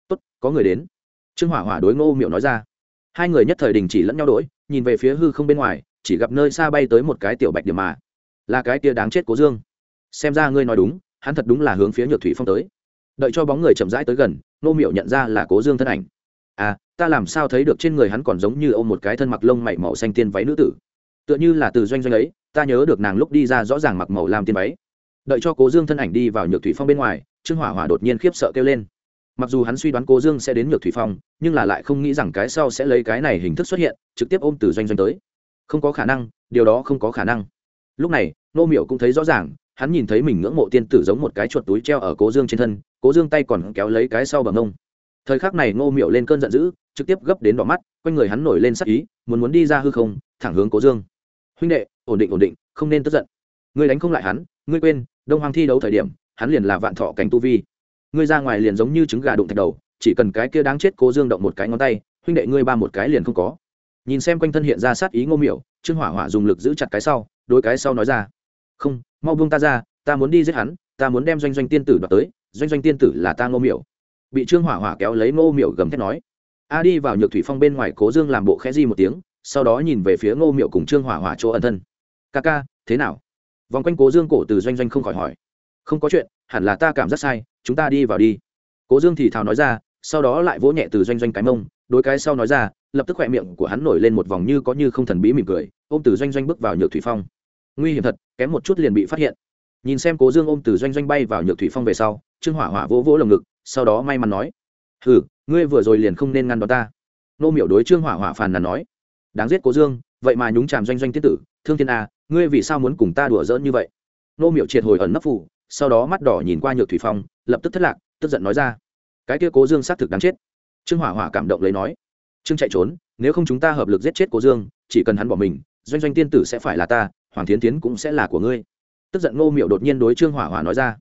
Tốt, có người đến. Trương hỏa hỏa đối ngô miệu nói ra. Hai người nhất thời đình chỉ lẫn nhau đỗi nhìn về phía hư không bên ngoài, chỉ gặp nơi xa bay tới một cái tiểu bạch điểm mà. Là cái tia đáng chết cố dương. Xem ra ngươi nói đúng hắn thật đúng là hướng phía nhược thủy phong tới. Đợi cho bóng người chậm rãi tới gần nô miệu nhận ra là cố dương thân ảnh. À ta làm sao thấy được trên người hắn còn giống như ô m một cái thân mặc lông mảy màu xanh tiên váy nữ tử? Tựa như là từ doanh doanh ấy, ta nhớ được nàng lúc đi ra rõ ràng mặc màu làm tiên váy. Đợi cho cố dương thân ảnh đi vào nhược thủy phong bên ngoài, trương hỏa hỏa đột nhiên khiếp sợ kêu lên. Mặc dù hắn suy đoán cố dương sẽ đến nhược thủy phong, nhưng là lại không nghĩ rằng cái sau sẽ lấy cái này hình thức xuất hiện, trực tiếp ôm từ doanh doanh tới. Không có khả năng, điều đó không có khả năng. Lúc này nô miểu cũng thấy rõ ràng hắn nhìn thấy mình ngưỡng mộ tiên tử giống một cái chuột túi treo ở cố dương trên thân, cố dương tay còn kéo lấy cái sau bằng ông thời khắc này ngô miệu lên cơn giận dữ, trực tiếp gấp đến đỏ mắt, quanh người hắn nổi lên sắc ý, muốn muốn đi ra hư không, thẳng hướng cố dương. Huynh đệ, ổn định ổn định, không nên tức giận. Ngươi đánh không lại hắn, ngươi quên, đông hoàng thi đấu thời điểm, hắn liền là vạn thọ cảnh tu vi. Ngươi ra ngoài liền giống như trứng gà đụng thạch đầu, chỉ cần cái kia đáng chết cố dương động một cái ngón tay, huynh đệ ngươi ba một cái liền không có. Nhìn xem quanh thân hiện ra sát ý ngô miểu, trương hỏa hỏa dùng lực giữ chặt cái sau đôi cái sau nói ra, không mau buông ta ra, ta muốn đi giết hắn, ta muốn đem doanh doanh tiên tử đoạt tới, doanh doanh tiên tử là ta ngô miểu. Bị trương hỏa hỏa kéo lấy ngô miểu gầm thét nói. A đi vào nhược thủy phong bên ngoài cố dương làm bộ khẽ di một tiếng, sau đó nhìn về phía ngô Miểu cùng trương hỏa hỏa chỗ ẩn thân. Ca ca, thế nào? Vòng quanh cố dương cổ từ doanh doanh không khỏi hỏi. Không có chuyện, hẳn là ta cảm giác sai, chúng ta đi vào đi. Cố dương thì thào nói ra, sau đó lại vỗ nhẹ từ doanh doanh cái mông, đối cái sau nói ra, lập tức khoe miệng của hắn nổi lên một vòng như có như không thần bí mỉm cười, ôm từ doanh doanh bước vào nhược thủy phong nguy hiểm thật, kém một chút liền bị phát hiện. Nhìn xem cố dương ôm từ doanh doanh bay vào nhược thủy phong về sau, trương hỏa hỏa vỗ vỗ lồng ngực, sau đó may mắn nói ừ ngươi vừa rồi liền không nên ngăn đón ta. Nô miểu đối trương hỏa hỏa phàn nàn nói, đáng giết cố dương, vậy mà nhúng chàm doanh doanh tiết tử, thương thiên a, ngươi vì sao muốn cùng ta đùa giỡn như vậy? Nô miểu triệt hồi ẩn nấp phủ sau đó mắt đỏ nhìn qua nhược thủy phong, lập tức thất lạc, tức giận nói ra, cái kia cố dương xác thực đáng chết. Trương hỏa hỏa cảm động lấy nói, trương chạy trốn, nếu không chúng ta hợp lực giết chết cố dương, chỉ cần hắn bỏ mình, doanh doanh tiên tử sẽ phải là ta hoàng tiến tiến cũng sẽ là của ngươi. Tức giận ngô miệu đột nhiên đối trương hỏa hỏa nói ra.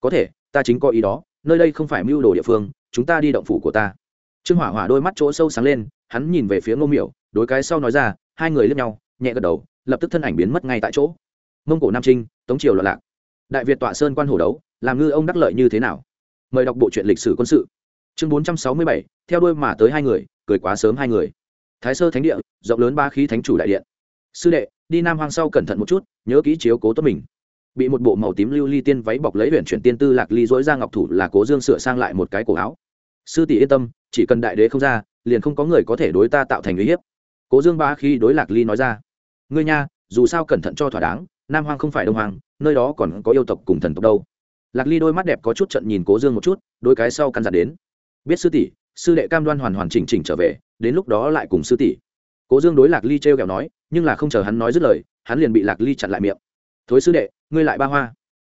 Có thể, ta chính có ý đó, nơi đây không phải mưu đồ địa phương, chúng ta đi động phủ của ta. Trương hỏa hỏa đôi mắt chỗ sâu sáng lên, hắn nhìn về phía ngô miệu đối cái sau nói ra, hai người lướt nhau, nhẹ gật đầu, lập tức thân ảnh biến mất ngay tại chỗ. Mông cổ nam trinh, tống triều loạn lạc. Đại việt tọa sơn quan hổ đấu, làm ngư ông đắc lợi như thế nào? Mời đọc bộ truyện lịch sử quân sự. Chương bốn trăm sáu mươi bảy, theo đôi mà tới hai người, cười quá sớm hai người. Thái sơ thánh địa, rộng lớn ba khí thánh chủ đại điện. Sư đệ đi nam hoang sau cẩn thận một chút nhớ kỹ chiếu cố tốt mình. Bị một bộ màu tím lưu ly tiên váy bọc lấy huyện chuyển tiên tư lạc ly dối ra ngọc thủ là cố dương sửa sang lại một cái cổ áo. Sư tỷ yên tâm chỉ cần đại đế không ra liền không có người có thể đối ta tạo thành uy hiếp. Cố dương ba khi đối lạc ly nói ra. Ngươi nha dù sao cẩn thận cho thỏa đáng nam hoang không phải đông Hoang, nơi đó còn có yêu tộc cùng thần tộc đâu. Lạc ly đôi mắt đẹp có chút trận nhìn cố dương một chút đôi cái sau căn dặn đến. Biết sư tỷ sư đệ cam đoan hoàn hoàn chỉnh chỉnh trở về đến lúc đó lại cùng sư tỷ cố dương đối lạc ly t r e o kẹo nói, nhưng là không chờ hắn nói dứt lời, hắn liền bị lạc ly chặn lại miệng. Thối sư đệ, ngươi lại ba hoa.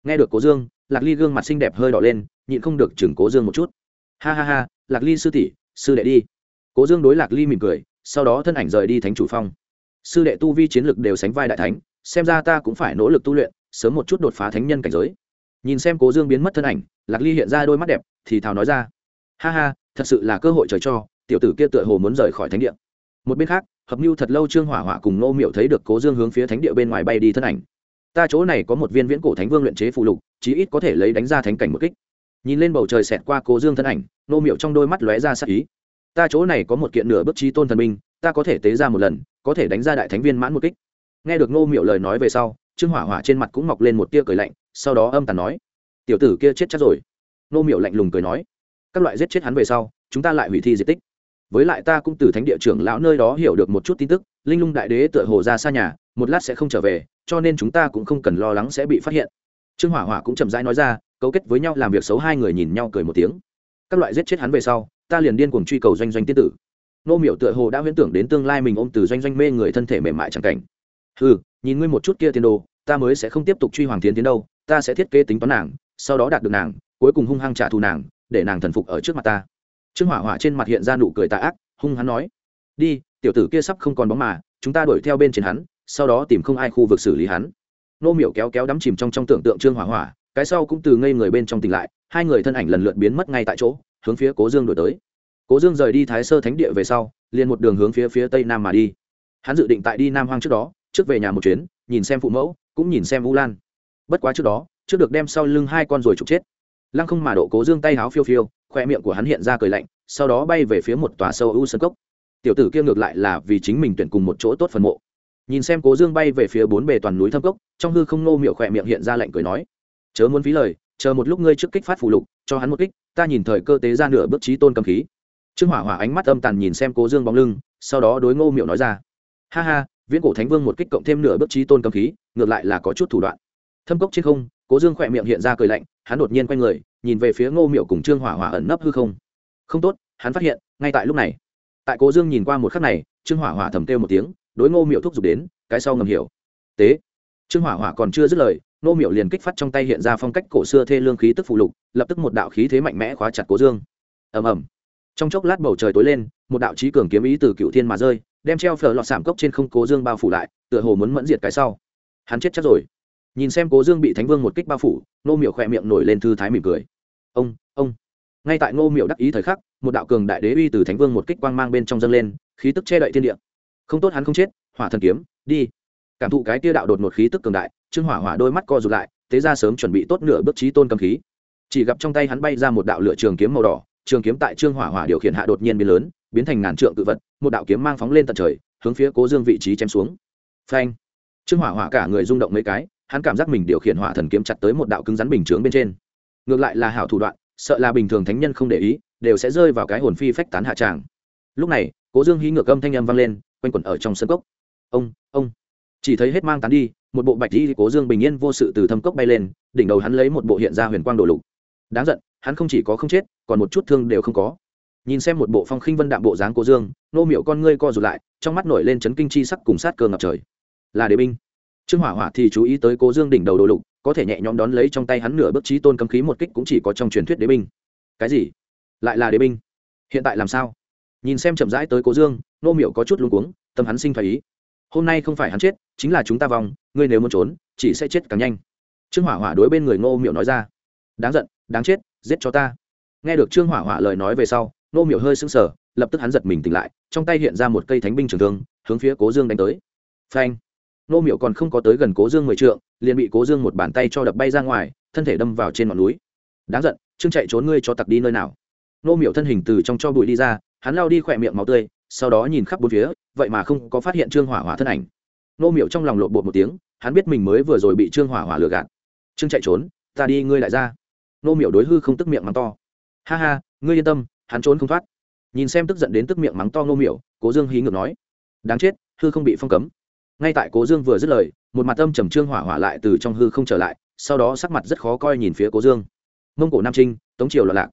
Nghe được cố dương, lạc ly gương mặt xinh đẹp hơi đỏ lên, nhịn không được chừng cố dương một chút. Ha ha ha, lạc ly sư tỷ, sư đệ đi. Cố dương đối lạc ly mỉm cười, sau đó thân ảnh rời đi thánh chủ phong. Sư đệ tu vi chiến lực đều sánh vai đại thánh, xem ra ta cũng phải nỗ lực tu luyện, sớm một chút đột phá thánh nhân cảnh giới. Nhìn xem cố dương biến mất thân ảnh, lạc ly hiện ra đôi mắt đẹp, thì thào nói ra, ha ha, thật sự là cơ hội trời cho, tiểu tử kia tựa hồ muốn rời khỏi thánh địa một bên khác, hợp mưu thật lâu trương hỏa hỏa cùng nô miệu thấy được cố dương hướng phía thánh địa bên ngoài bay đi thân ảnh. Ta chỗ này có một viên viễn cổ thánh vương luyện chế phụ lục, chí ít có thể lấy đánh ra thánh cảnh một kích. Nhìn lên bầu trời xẹt qua cố dương thân ảnh nô miệu trong đôi mắt lóe ra sắc ý. Ta chỗ này có một kiện nửa bức trí tôn thần minh ta có thể tế ra một lần, có thể đánh ra đại thánh viên mãn một kích. Nghe được nô miệu lời nói về sau, trương hỏa hỏa trên mặt cũng mọc lên một tia cười lạnh, sau đó âm tàn nói, tiểu tử kia chết chắc rồi. Nô miệu lạnh lùng cười nói, các loại giết chết hắn về sau, chúng ta lại hủy thi di tích với lại ta cũng từ thánh địa trưởng lão nơi đó hiểu được một chút tin tức, linh lung đại đế tựa hồ ra xa nhà, một lát sẽ không trở về, cho nên chúng ta cũng không cần lo lắng sẽ bị phát hiện. Trương hỏa hỏa cũng chậm rãi nói ra, cấu kết với nhau làm việc xấu hai người nhìn nhau cười một tiếng. Các loại giết chết hắn về sau, ta liền điên cuồng truy cầu doanh doanh tiên tử. Nô miểu tựa hồ đã huyễn tưởng đến tương lai mình ôm từ doanh doanh mê người thân thể mềm mại chẳng cảnh. Ừ nhìn ngươi một chút kia tiền đồ, ta mới sẽ không tiếp tục truy hoàng tiến tiến đâu, ta sẽ thiết kế tính toán nàng, sau đó đạt được nàng, cuối cùng hung hăng trả thù nàng, để nàng thần phục ở trước mặt ta trương hỏa hỏa trên mặt hiện ra nụ cười tà ác, hung hắn nói, đi, tiểu tử kia sắp không còn bóng mà, chúng ta đuổi theo bên trên hắn, sau đó tìm không ai khu vực xử lý hắn. Nô miểu kéo kéo đắm chìm trong trong tưởng tượng trương hỏa hỏa, cái sau cũng từ ngây người bên trong tỉnh lại, hai người thân ảnh lần lượt biến mất ngay tại chỗ, hướng phía cố dương đổi tới. Cố dương rời đi thái sơ thánh địa về sau, liền một đường hướng phía phía tây nam mà đi. Hắn dự định tại đi nam hoang trước đó, trước về nhà một chuyến, nhìn xem phụ mẫu, cũng nhìn xem vũ lan. Bất quá trước đó, trước được đem sau lưng hai con rồi trục chết lăng không mà độ cố dương tay háo phiêu phiêu, khoe miệng của hắn hiện ra cười lạnh, sau đó bay về phía một tòa sâu u sân cốc. Tiểu tử kia ngược lại là vì chính mình tuyển cùng một chỗ tốt phần mộ. Nhìn xem cố dương bay về phía bốn bề toàn núi thâm cốc, trong hư không nô miệng khoe miệng hiện ra lạnh cười nói, chớ muốn phí lời, chờ một lúc ngươi trước kích phát phù lục, cho hắn một kích, ta nhìn thời cơ tế ra nửa bước trí tôn cầm khí. Trương hỏa hỏa ánh mắt âm tàn nhìn xem cố dương bóng lưng, sau đó đối ngô miệu nói ra, ha ha, viễn cổ thánh vương một kích cộng thêm nửa bước trí tôn cầm khí, ngược lại là có chút thủ đoạn. Thâm cốc trên không cố dương khỏe miệng hiện ra cười lạnh, hắn đột nhiên quay người, nhìn về phía ngô miệu cùng trương hỏa hỏa ẩn nấp hư không. Không tốt, hắn phát hiện, ngay tại lúc này. Tại cố dương nhìn qua một khắc này, trương hỏa hỏa thầm kêu một tiếng, đối ngô miệu thúc giục đến, cái sau ngầm hiểu. Tế. Trương hỏa hỏa còn chưa dứt lời, Ngô Miệu liền kích phát trong tay hiện ra phong cách cổ xưa thê lương khí tức phụ lục, lập tức một đạo khí thế mạnh mẽ khóa chặt cố dương. Ầm ầm. Trong chốc lát bầu trời tối lên, một đạo trí cường kiếm ý từ cựu thiên mà rơi, đem treo phở lọt sảm cốc trên không cố dương bao phủ lại, tựa hồ muốn mẫn diệt cái sau. Hắn chết chắc rồi nhìn xem cố dương bị thánh vương một kích bao phủ nô miểu khỏe miệng nổi lên thư thái mỉm cười. Ông ông. Ngay tại ngô miểu đắc ý thời khắc, một đạo cường đại đế uy từ thánh vương một kích quang mang bên trong dâng lên, khí tức che đậy thiên địa. Không tốt hắn không chết, hỏa thần kiếm, đi. Cảm thụ cái tia đạo đột một khí tức cường đại, trương hỏa hỏa đôi mắt co rụt lại tế ra sớm chuẩn bị tốt nửa bước trí tôn cầm khí. Chỉ gặp trong tay hắn bay ra một đạo lửa trường kiếm màu đỏ, trường kiếm tại trương hỏa hỏa điều khiển hạ đột nhiên biến lớn, biến thành ngàn trượng tự vật, một đạo kiếm mang phóng lên tận trời, hướng phía cố dương vị trí chém xuống. Phanh. Trương hỏa hỏa cả người rung động mấy cái hắn cảm giác mình điều khiển hỏa thần kiếm chặt tới một đạo cứng rắn bình chướng bên trên. Ngược lại là hảo thủ đoạn, sợ là bình thường thánh nhân không để ý, đều sẽ rơi vào cái hồn phi phách tán hạ tràng. Lúc này, cố dương hí ngược âm thanh âm vang lên, quanh quẩn ở trong sân cốc. Ông ông. Chỉ thấy hết mang tán đi, một bộ bạch đi cố dương bình yên vô sự từ thâm cốc bay lên, đỉnh đầu hắn lấy một bộ hiện ra huyền quang đổ lục. Đáng giận, hắn không chỉ có không chết, còn một chút thương đều không có. Nhìn xem một bộ phong khinh vân đạm bộ dáng cố dương, nô miệu con ngươi co rụt lại, trong mắt nổi lên chấn kinh chi sắc cùng sát cơ ngập trời. Là đế binh trương hỏa hỏa thì chú ý tới cố dương đỉnh đầu đồ lục, có thể nhẹ nhõm đón lấy trong tay hắn nửa bước trí tôn cấm khí một kích cũng chỉ có trong truyền thuyết đế binh. Cái gì? Lại là đế binh? Hiện tại làm sao? Nhìn xem chậm rãi tới cố dương, nô miệu có chút luống cuống, tâm hắn sinh phải ý. Hôm nay không phải hắn chết, chính là chúng ta vòng ngươi nếu muốn trốn, chỉ sẽ chết càng nhanh. Trương hỏa hỏa đối bên người ngô miệu nói ra. Đáng giận, đáng chết, giết cho ta. Nghe được trương hỏa hỏa lời nói về sau, ngô miệu hơi sững sờ, lập tức hắn giật mình tỉnh lại, trong tay hiện ra một cây thánh binh trường thương, hướng phía cố dương đánh tới. Phanh! Nô miệu còn không có tới gần cố dương mười trượng, liền bị cố dương một bàn tay cho đập bay ra ngoài, thân thể đâm vào trên ngọn núi. Đáng giận, trương chạy trốn ngươi cho tặc đi nơi nào? Nô miệu thân hình từ trong cho bụi đi ra, hắn lao đi khỏe miệng máu tươi, sau đó nhìn khắp bốn phía, vậy mà không có phát hiện trương hỏa hỏa thân ảnh. Nô miệu trong lòng lộn bột một tiếng, hắn biết mình mới vừa rồi bị trương hỏa hỏa lừa gạt. Trương chạy trốn, ta đi, ngươi lại ra. Nô miệu đối hư không tức miệng mắng to. Ha ha, ngươi yên tâm, hắn trốn không thoát. Nhìn xem tức giận đến tức miệng mắng to nô miệu cố dương hí ngược nói. Đáng chết, hư không bị phong cấm ngay tại cố dương vừa dứt lời, một mặt âm trầm trương hỏa hỏa lại từ trong hư không trở lại, sau đó sắc mặt rất khó coi nhìn phía cố dương. Mông cổ nam trinh, tống triều loạn lạc.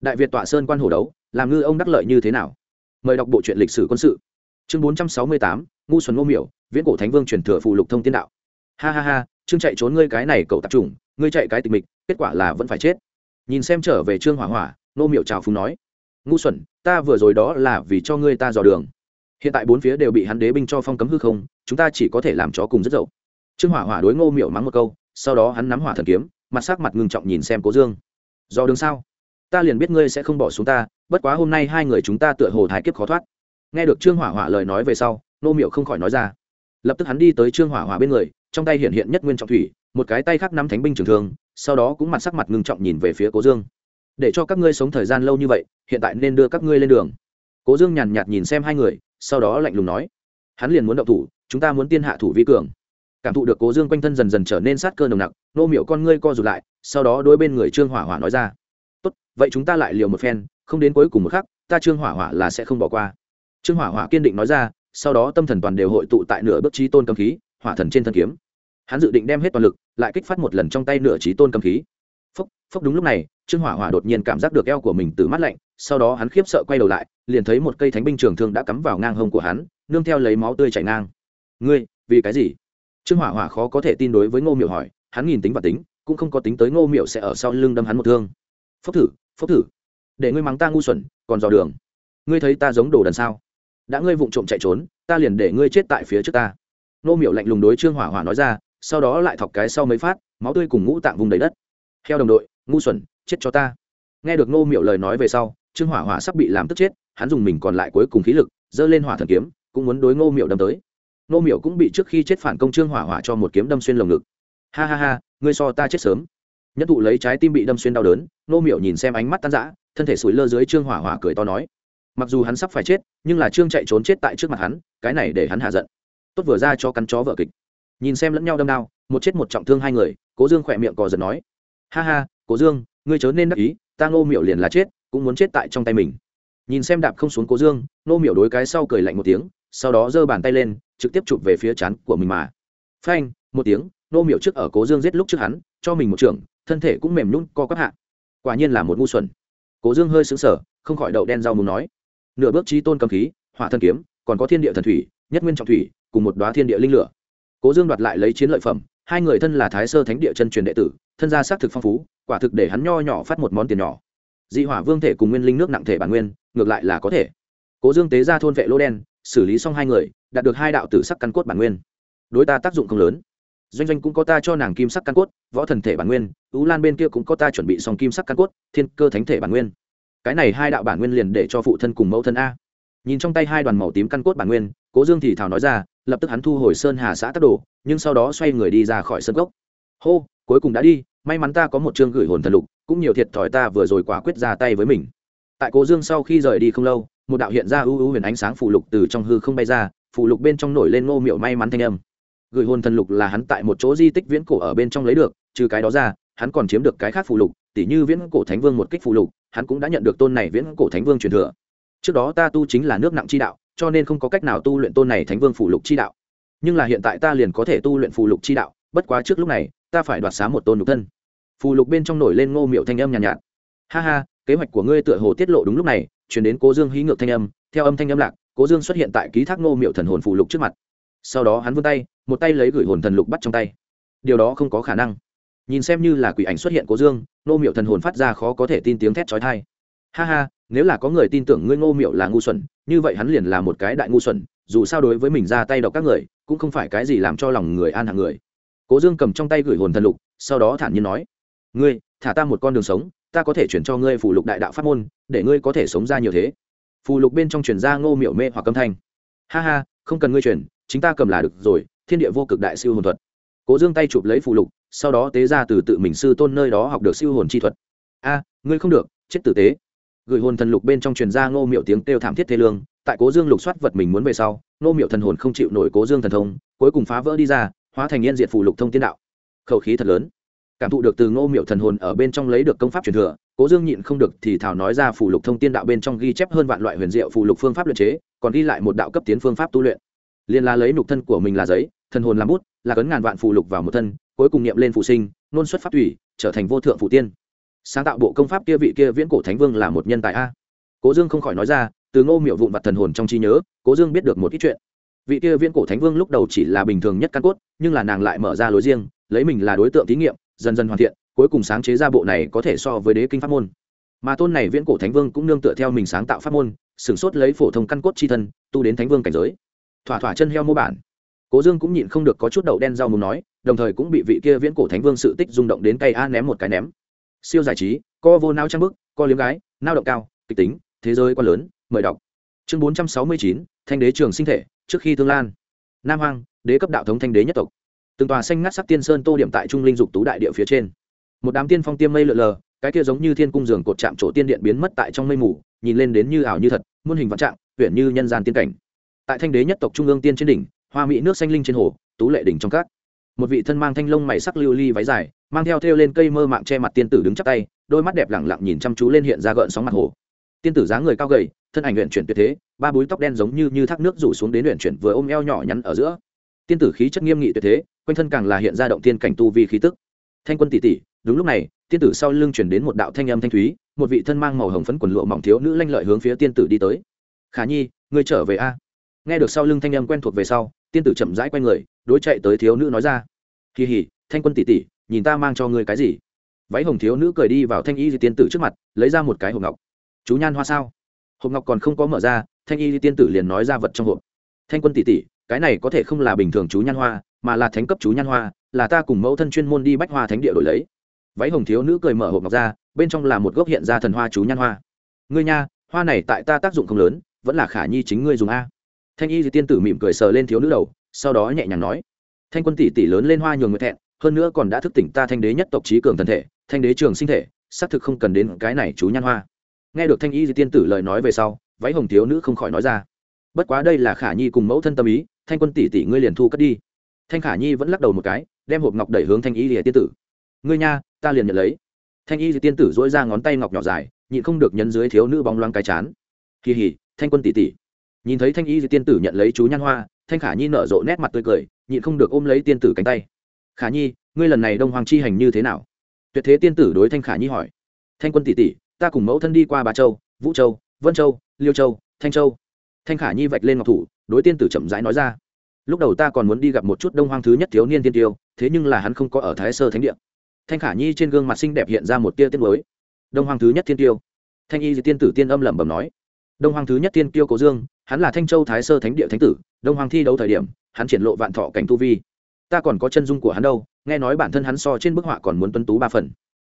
Đại việt tọa sơn quan hổ đấu, làm ngư ông đắc lợi như thế nào? Mời đọc bộ truyện lịch sử quân sự. Chương bốn trăm sáu mươi tám, ngu xuân ngô miểu, viễn cổ thánh vương truyền thừa phụ lục thông tiên đạo. Ha ha ha, trương chạy trốn ngươi cái này cậu tạp trùng ngươi chạy cái tịch mịch, kết quả là vẫn phải chết. Nhìn xem trở về trương hỏa hỏa nô miệu trào phúng nói, ngu xuẩn, ta vừa rồi đó là vì cho ngươi ta dò đường hiện tại bốn phía đều bị hắn đế binh cho phong cấm hư không, chúng ta chỉ có thể làm chó cùng rất dậu. Trương hỏa hỏa đối ngô miệu mắng một câu, sau đó hắn nắm hỏa thần kiếm, mặt sắc mặt ngưng trọng nhìn xem cố dương. Do đường sao? Ta liền biết ngươi sẽ không bỏ xuống ta, bất quá hôm nay hai người chúng ta tựa hồ thái kiếp khó thoát. Nghe được trương hỏa hỏa lời nói về sau, Ngô miệu không khỏi nói ra. Lập tức hắn đi tới trương hỏa hỏa bên người, trong tay hiện hiện nhất nguyên trọng thủy, một cái tay khác nắm thánh binh trường thương, sau đó cũng mặt sắc mặt ngưng trọng nhìn về phía cố dương. Để cho các ngươi sống thời gian lâu như vậy, hiện tại nên đưa các ngươi lên đường cố dương nhàn nhạt nhìn xem hai người, sau đó lạnh lùng nói, hắn liền muốn động thủ, chúng ta muốn tiên hạ thủ vi cường. Cảm thụ được cố dương quanh thân dần dần trở nên sát cơ nồng nặc, nô miệu con ngươi co rụt lại, sau đó đôi bên người trương hỏa hỏa nói ra, tốt, vậy chúng ta lại liều một phen, không đến cuối cùng một khắc, ta trương hỏa hỏa là sẽ không bỏ qua. Trương hỏa hỏa kiên định nói ra, sau đó tâm thần toàn đều hội tụ tại nửa bước trí tôn cầm khí, hỏa thần trên thân kiếm. Hắn dự định đem hết toàn lực, lại kích phát một lần trong tay nửa trí tôn cầm khí. Phốc phốc đúng lúc này, trương hỏa hỏa đột nhiên cảm giác được eo của mình từ mắt lạnh sau đó hắn khiếp sợ quay đầu lại, liền thấy một cây thánh binh trường thương đã cắm vào ngang hông của hắn, nương theo lấy máu tươi chảy ngang. Ngươi, vì cái gì? Trương hỏa hỏa khó có thể tin đối với ngô miệu hỏi, hắn nhìn tính và tính, cũng không có tính tới ngô miệu sẽ ở sau lưng đâm hắn một thương. Phốc thử phốc thử, để ngươi mắng ta ngu xuẩn, còn dò đường. Ngươi thấy ta giống đồ đần sao? Đã ngươi vụng trộm chạy trốn, ta liền để ngươi chết tại phía trước ta. Ngô miệu lạnh lùng đối trương hỏa hỏa nói ra, sau đó lại thọc cái sau mấy phát, máu tươi cùng ngũ tạng vùng đầy đất. Theo đồng đội, ngu xuẩn, chết cho ta. Nghe được ngô miệu lời nói về sau trương hỏa hỏa sắp bị làm tức chết, hắn dùng mình còn lại cuối cùng khí lực, giơ lên hỏa thần kiếm, cũng muốn đối ngô miệu đâm tới. Ngô miệu cũng bị trước khi chết phản công trương hỏa hỏa cho một kiếm đâm xuyên lồng ngực. Ha ha ha, ngươi so ta chết sớm. Nhất thụ lấy trái tim bị đâm xuyên đau đớn, ngô miệu nhìn xem ánh mắt tan rã, thân thể sủi lơ dưới trương hỏa hỏa cười to nói. Mặc dù hắn sắp phải chết, nhưng là trương chạy trốn chết tại trước mặt hắn, cái này để hắn hạ giận. Tốt vừa ra cho cắn chó vợ kịch. Nhìn xem lẫn nhau đâm đao một chết một trọng thương hai người, cố dương khỏe miệng cò giật nói. Ha ha, cố dương, ngươi chớ nên đắc ý, ta ngô miệu liền là chết cũng muốn chết tại trong tay mình. Nhìn xem đạp không xuống cố dương nô miểu đối cái sau cười lạnh một tiếng sau đó giơ bàn tay lên trực tiếp chụp về phía chán của mình mà. Phanh một tiếng nô miểu trước ở cố dương giết lúc trước hắn cho mình một trưởng, thân thể cũng mềm nhún co quắp hạ. Quả nhiên là một ngu xuẩn. Cố dương hơi sững sờ, không khỏi đậu đen rau muốn nói. Nửa bước trí tôn cầm khí hỏa thân kiếm còn có thiên địa thần thủy nhất nguyên trọng thủy cùng một đoá thiên địa linh lửa. Cố dương đoạt lại lấy chiến lợi phẩm hai người thân là thái sơ thánh địa chân truyền đệ tử thân gia xác thực phong phú quả thực để hắn nho nhỏ phát một món tiền nhỏ dị hỏa vương thể cùng nguyên linh nước nặng thể bản nguyên, ngược lại là có thể. Cố dương tế ra thôn vệ lô đen, xử lý xong hai người, đạt được hai đạo tử sắc căn cốt bản nguyên. Đối ta tác dụng không lớn. Doanh doanh cũng có ta cho nàng kim sắc căn cốt, võ thần thể bản nguyên, ú lan bên kia cũng có ta chuẩn bị xong kim sắc căn cốt, thiên cơ thánh thể bản nguyên. Cái này hai đạo bản nguyên liền để cho phụ thân cùng mẫu thân a. Nhìn trong tay hai đoàn màu tím căn cốt bản nguyên, cố dương thì thảo nói ra, lập tức hắn thu hồi sơn hà xã tắc đồ, nhưng sau đó xoay người đi ra khỏi sân gốc. Hô, cuối cùng đã đi, may mắn ta có một chương gửi hồn thần lục cũng nhiều thiệt thòi ta vừa rồi quả quyết ra tay với mình. Tại cố dương sau khi rời đi không lâu, một đạo hiện ra ưu ưu huyền ánh sáng phụ lục từ trong hư không bay ra phụ lục bên trong nổi lên ngô miệu may mắn thanh âm. Gửi hồn thần lục là hắn tại một chỗ di tích viễn cổ ở bên trong lấy được, trừ cái đó ra, hắn còn chiếm được cái khác phụ lục, tỉ như viễn cổ thánh vương một kích phụ lục, hắn cũng đã nhận được tôn này viễn cổ thánh vương truyền thừa. Trước đó ta tu chính là nước nặng chi đạo, cho nên không có cách nào tu luyện tôn này thánh vương phụ lục chi đạo. Nhưng là hiện tại ta liền có thể tu luyện phụ lục chi đạo, bất quá trước lúc này, ta phải đoạt xá một tôn nhục thân phù lục bên trong nổi lên ngô miệu thanh âm nhàn nhạt, nhạt. Ha ha kế hoạch của ngươi tựa hồ tiết lộ đúng lúc này chuyển đến cố dương hí ngược thanh âm theo âm thanh âm lạc cố dương xuất hiện tại ký thác ngô miệu thần hồn phù lục trước mặt. Sau đó hắn vươn tay một tay lấy gửi hồn thần lục bắt trong tay. Điều đó không có khả năng. Nhìn xem như là quỷ ảnh xuất hiện cố dương ngô miệu thần hồn phát ra khó có thể tin tiếng thét trói thai ha ha nếu là có người tin tưởng ngươi ngô miệu là ngu xuẩn như vậy hắn liền là một cái đại ngu xuẩn dù sao đối với mình ra tay độc các người cũng không phải cái gì làm cho lòng người an hạng người. Cố dương cầm trong tay gửi hồn thần lục sau đó thản nhiên nói ngươi, thả ta một con đường sống, ta có thể chuyển cho ngươi phù lục đại đạo pháp môn, để ngươi có thể sống ra nhiều thế. Phù lục bên trong chuyển ra ngô miểu mê hoặc âm thanh. Ha ha, không cần ngươi chuyển, chính ta cầm là được rồi, thiên địa vô cực đại siêu hồn thuật. Cố dương tay chụp lấy phù lục, sau đó tế ra từ tự mình sư tôn nơi đó học được siêu hồn chi thuật. A, ngươi không được, chết tử tế. Gửi hồn thần lục bên trong truyền ra ngô miệu tiếng kêu thảm thiết thế lương, tại cố dương lục soát vật mình muốn về sau, ngô miệu thần hồn không chịu nổi cố dương thần thông, cuối cùng phá vỡ đi ra, hóa thành yên diệt phù lục thông tiên đạo. Khẩu khí thật lớn cảm thụ được từ ngô miệu thần hồn ở bên trong lấy được công pháp truyền thừa, cố dương nhịn không được thì thảo nói ra phù lục thông tiên đạo bên trong ghi chép hơn vạn loại huyền diệu phù lục phương pháp luyện chế, còn ghi lại một đạo cấp tiến phương pháp tu luyện. Liên la lấy nục thân của mình là giấy, thần hồn làm bút, là cấn ngàn vạn phù lục vào một thân, cuối cùng niệm lên phù sinh, nôn xuất pháp thủy, trở thành vô thượng phù tiên. Sáng tạo bộ công pháp kia vị kia viễn cổ thánh vương là một nhân tài a. Cố dương không khỏi nói ra, từ ngô miệu vụn vặt thần hồn trong trí nhớ, cố dương biết được một ít chuyện. Vị kia viễn cổ thánh vương lúc đầu chỉ là bình thường nhất căn cốt, nhưng là nàng lại mở ra lối riêng, lấy mình là đối tượng thí nghiệm dần dần hoàn thiện, cuối cùng sáng chế ra bộ này có thể so với đế kinh pháp môn. Mà tôn này viễn cổ thánh vương cũng nương tựa theo mình sáng tạo pháp môn, sửng sốt lấy phổ thông căn cốt chi thân, tu đến thánh vương cảnh giới. Thỏa thỏa chân heo mô bản. Cố dương cũng nhịn không được có chút đậu đen rau mù nói, đồng thời cũng bị vị kia viễn cổ thánh vương sự tích rung động đến cây a ném một cái ném. Siêu giải trí, co vô nao trang bức, co liếm gái, nao động cao, kịch tính, thế giới quá lớn, mời đọc. Chương bốn trăm sáu mươi chín, thanh đế trường sinh thể, trước khi thương lan. Nam hoang, đế cấp đạo thống thanh đế nhất tộc từng tòa xanh ngắt sắc tiên sơn tô điểm tại trung linh dục tú đại địa phía trên. Một đám tiên phong tiêm mây lượn lờ, cái kia giống như thiên cung giường cột chạm chỗ tiên điện biến mất tại trong mây mù, nhìn lên đến như ảo như thật, muôn hình vạn trạng huyện như nhân gian tiên cảnh. Tại thanh đế nhất tộc trung ương tiên trên đỉnh, hoa mỹ nước xanh linh trên hồ, tú lệ đỉnh trong các. Một vị thân mang thanh lông mày sắc lưu ly váy dài, mang theo thêu lên cây mơ mạng che mặt tiên tử đứng chắc tay, đôi mắt đẹp lẳng lặng nhìn chăm chú lên hiện ra gợn sóng mặt hồ. Tiên tử dáng người cao gầy, thân ảnh luyện chuyển tuyệt thế, ba búi tóc đen giống như như thác nước rủ xuống đến luyện chuyển vừa ôm eo nhỏ nhắn ở giữa tiên tử khí chất nghiêm nghị tuyệt thế, quanh thân càng là hiện ra động tiên cảnh tu vi khí tức. Thanh quân tỷ tỷ, đúng lúc này, tiên tử sau lưng chuyển đến một đạo thanh âm thanh thúy, một vị thân mang màu hồng phấn quần lụa mỏng thiếu nữ lanh lợi hướng phía tiên tử đi tới. Khả nhi, ngươi trở về a? Nghe được sau lưng thanh âm quen thuộc về sau, tiên tử chậm rãi q u a y người, đối chạy tới thiếu nữ nói ra. Kỳ hỉ thanh quân tỷ tỷ, nhìn ta mang cho ngươi cái gì? Váy hồng thiếu nữ cười đi vào thanh y di tiên tử trước mặt, lấy ra một cái hộp ngọc. Chú nhan hoa sao? Hộp ngọc còn không có mở ra, thanh y di tiên tử liền nói ra vật trong hộp. Thanh quân tỷ tỷ cái này có thể không là bình thường chú nhan hoa, mà là thánh cấp chú nhan hoa, là ta cùng mẫu thân chuyên môn đi bách hoa thánh địa đổi lấy. Váy hồng thiếu nữ cười mở hộp ngọc ra, bên trong là một gốc hiện ra thần hoa chú nhan hoa. Ngươi nha, hoa này tại ta tác dụng không lớn, vẫn là khả nhi chính ngươi dùng a. Thanh y di tiên tử mỉm cười sờ lên thiếu nữ đầu, sau đó nhẹ nhàng nói. Thanh quân tỷ tỷ lớn lên hoa nhường người thẹn, hơn nữa còn đã thức tỉnh ta thanh đế nhất tộc trí cường thần thể, thanh đế trường sinh thể, xác thực không cần đến cái này chú nhan hoa. Nghe được thanh y di tiên tử lời nói về sau, váy hồng thiếu nữ không khỏi nói ra. Bất quá đây là khả nhi cùng mẫu thân tâm ý thanh quân tỷ tỷ ngươi liền thu cất đi. Thanh khả nhi vẫn lắc đầu một cái, đem hộp ngọc đẩy hướng thanh y di tiên tử. Ngươi nha, ta liền nhận lấy. Thanh y di tiên tử dỗi ra ngón tay ngọc nhỏ dài, nhịn không được nhấn dưới thiếu nữ bóng loáng cái chán. Kỳ hỉ, thanh quân tỷ tỷ. Nhìn thấy thanh y di tiên tử nhận lấy chú nhan hoa, thanh khả nhi nở rộ nét mặt tươi cười, nhịn không được ôm lấy tiên tử cánh tay. Khả nhi, ngươi lần này đông hoàng chi hành như thế nào? Tuyệt thế tiên tử đối thanh khả nhi hỏi. Thanh quân tỷ tỷ, ta cùng mẫu thân đi qua bà châu, vũ châu, vân châu, liêu châu, thanh châu. Thanh khả nhi vạch lên ngọc thủ đối tiên tử chậm rãi nói ra. Lúc đầu ta còn muốn đi gặp một chút đông hoang thứ nhất thiếu niên tiên tiêu, thế nhưng là hắn không có ở thái sơ thánh địa. Thanh khả nhi trên gương mặt xinh đẹp hiện ra một tia tiết mới đông hoang thứ nhất thiên tiêu. Thanh y tiên tử tiên âm lẩm bẩm nói. Đông hoang thứ nhất tiên tiêu cố dương, hắn là thanh châu thái sơ thánh địa thánh tử, đông hoang thi đấu thời điểm, hắn triển lộ vạn thọ cảnh tu vi. Ta còn có chân dung của hắn đâu, nghe nói bản thân hắn so trên bức họa còn muốn tuân tú ba phần.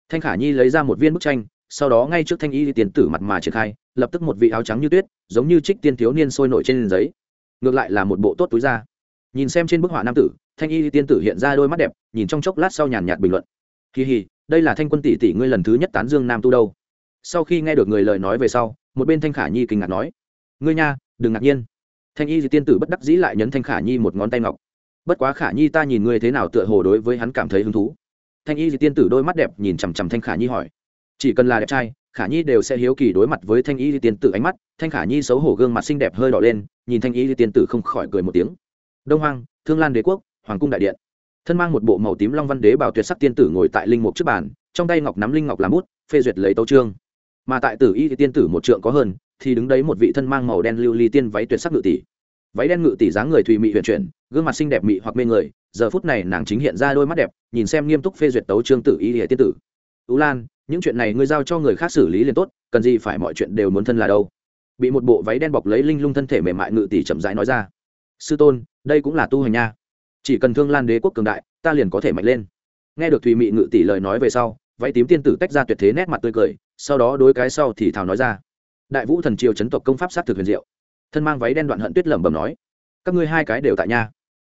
Thanh khả nhi lấy ra một viên bức tranh, sau đó ngay trước thanh y tiên tử mặt mà triển khai, lập tức một vị áo trắng như tuyết, giống như trích tiên thiếu niên sôi nổi trên giấy ngược lại là một bộ tốt túi da. Nhìn xem trên bức họa nam tử, thanh y tiên tử hiện ra đôi mắt đẹp, nhìn trong chốc lát sau nhàn nhạt bình luận. Kỳ hì, đây là thanh quân tỷ tỷ ngươi lần thứ nhất tán dương nam tu đâu? Sau khi nghe được người lời nói về sau, một bên thanh khả nhi kinh ngạc nói, ngươi nha, đừng ngạc nhiên. Thanh y tiên tử bất đắc dĩ lại nhấn thanh khả nhi một ngón tay ngọc. Bất quá khả nhi ta nhìn ngươi thế nào tựa hồ đối với hắn cảm thấy hứng thú. Thanh y tiên tử đôi mắt đẹp nhìn chằm chằm thanh khả nhi hỏi chỉ cần là đẹp trai, khả nhi đều sẽ hiếu kỳ đối mặt với thanh y tiên tử ánh mắt. Thanh khả nhi xấu hổ gương mặt xinh đẹp hơi đỏ lên, nhìn thanh y tiên tử không khỏi cười một tiếng. Đông hoang, thương lan đế quốc, hoàng cung đại điện. Thân mang một bộ màu tím long văn đế bảo tuyệt sắc tiên tử ngồi tại linh mục trước bàn, trong tay ngọc nắm linh ngọc làm bút, phê duyệt lấy tấu trương mà tại tử y tiên tử một trượng có hơn, thì đứng đấy một vị thân mang màu đen lưu ly tiên váy tuyệt sắc ngự tỷ. Váy đen ngự tỷ dáng người thùy mị huyền chuyển, gương mặt xinh đẹp mị hoặc mê người, giờ phút này nàng chính hiện ra đôi mắt đẹp, nhìn xem nghiêm túc phê duyệt tấu trương tử y tiên tử. Tú lan những chuyện này ngươi giao cho người khác xử lý liền tốt, cần gì phải mọi chuyện đều muốn thân là đâu. Bị một bộ váy đen bọc lấy linh lung thân thể mềm mại ngự tỷ chậm rãi nói ra. Sư tôn, đây cũng là tu hành nha. Chỉ cần thương lan đế quốc cường đại, ta liền có thể mạnh lên. Nghe được thùy mị ngự tỷ lời nói về sau, váy tím tiên tử tách ra tuyệt thế nét mặt tươi cười, sau đó đối cái sau thì thào nói ra. Đại vũ thần triều chấn tộc công pháp sát thực huyền diệu. Thân mang váy đen đoạn hận tuyết lẩm bẩm nói, các ngươi hai cái đều tại nha.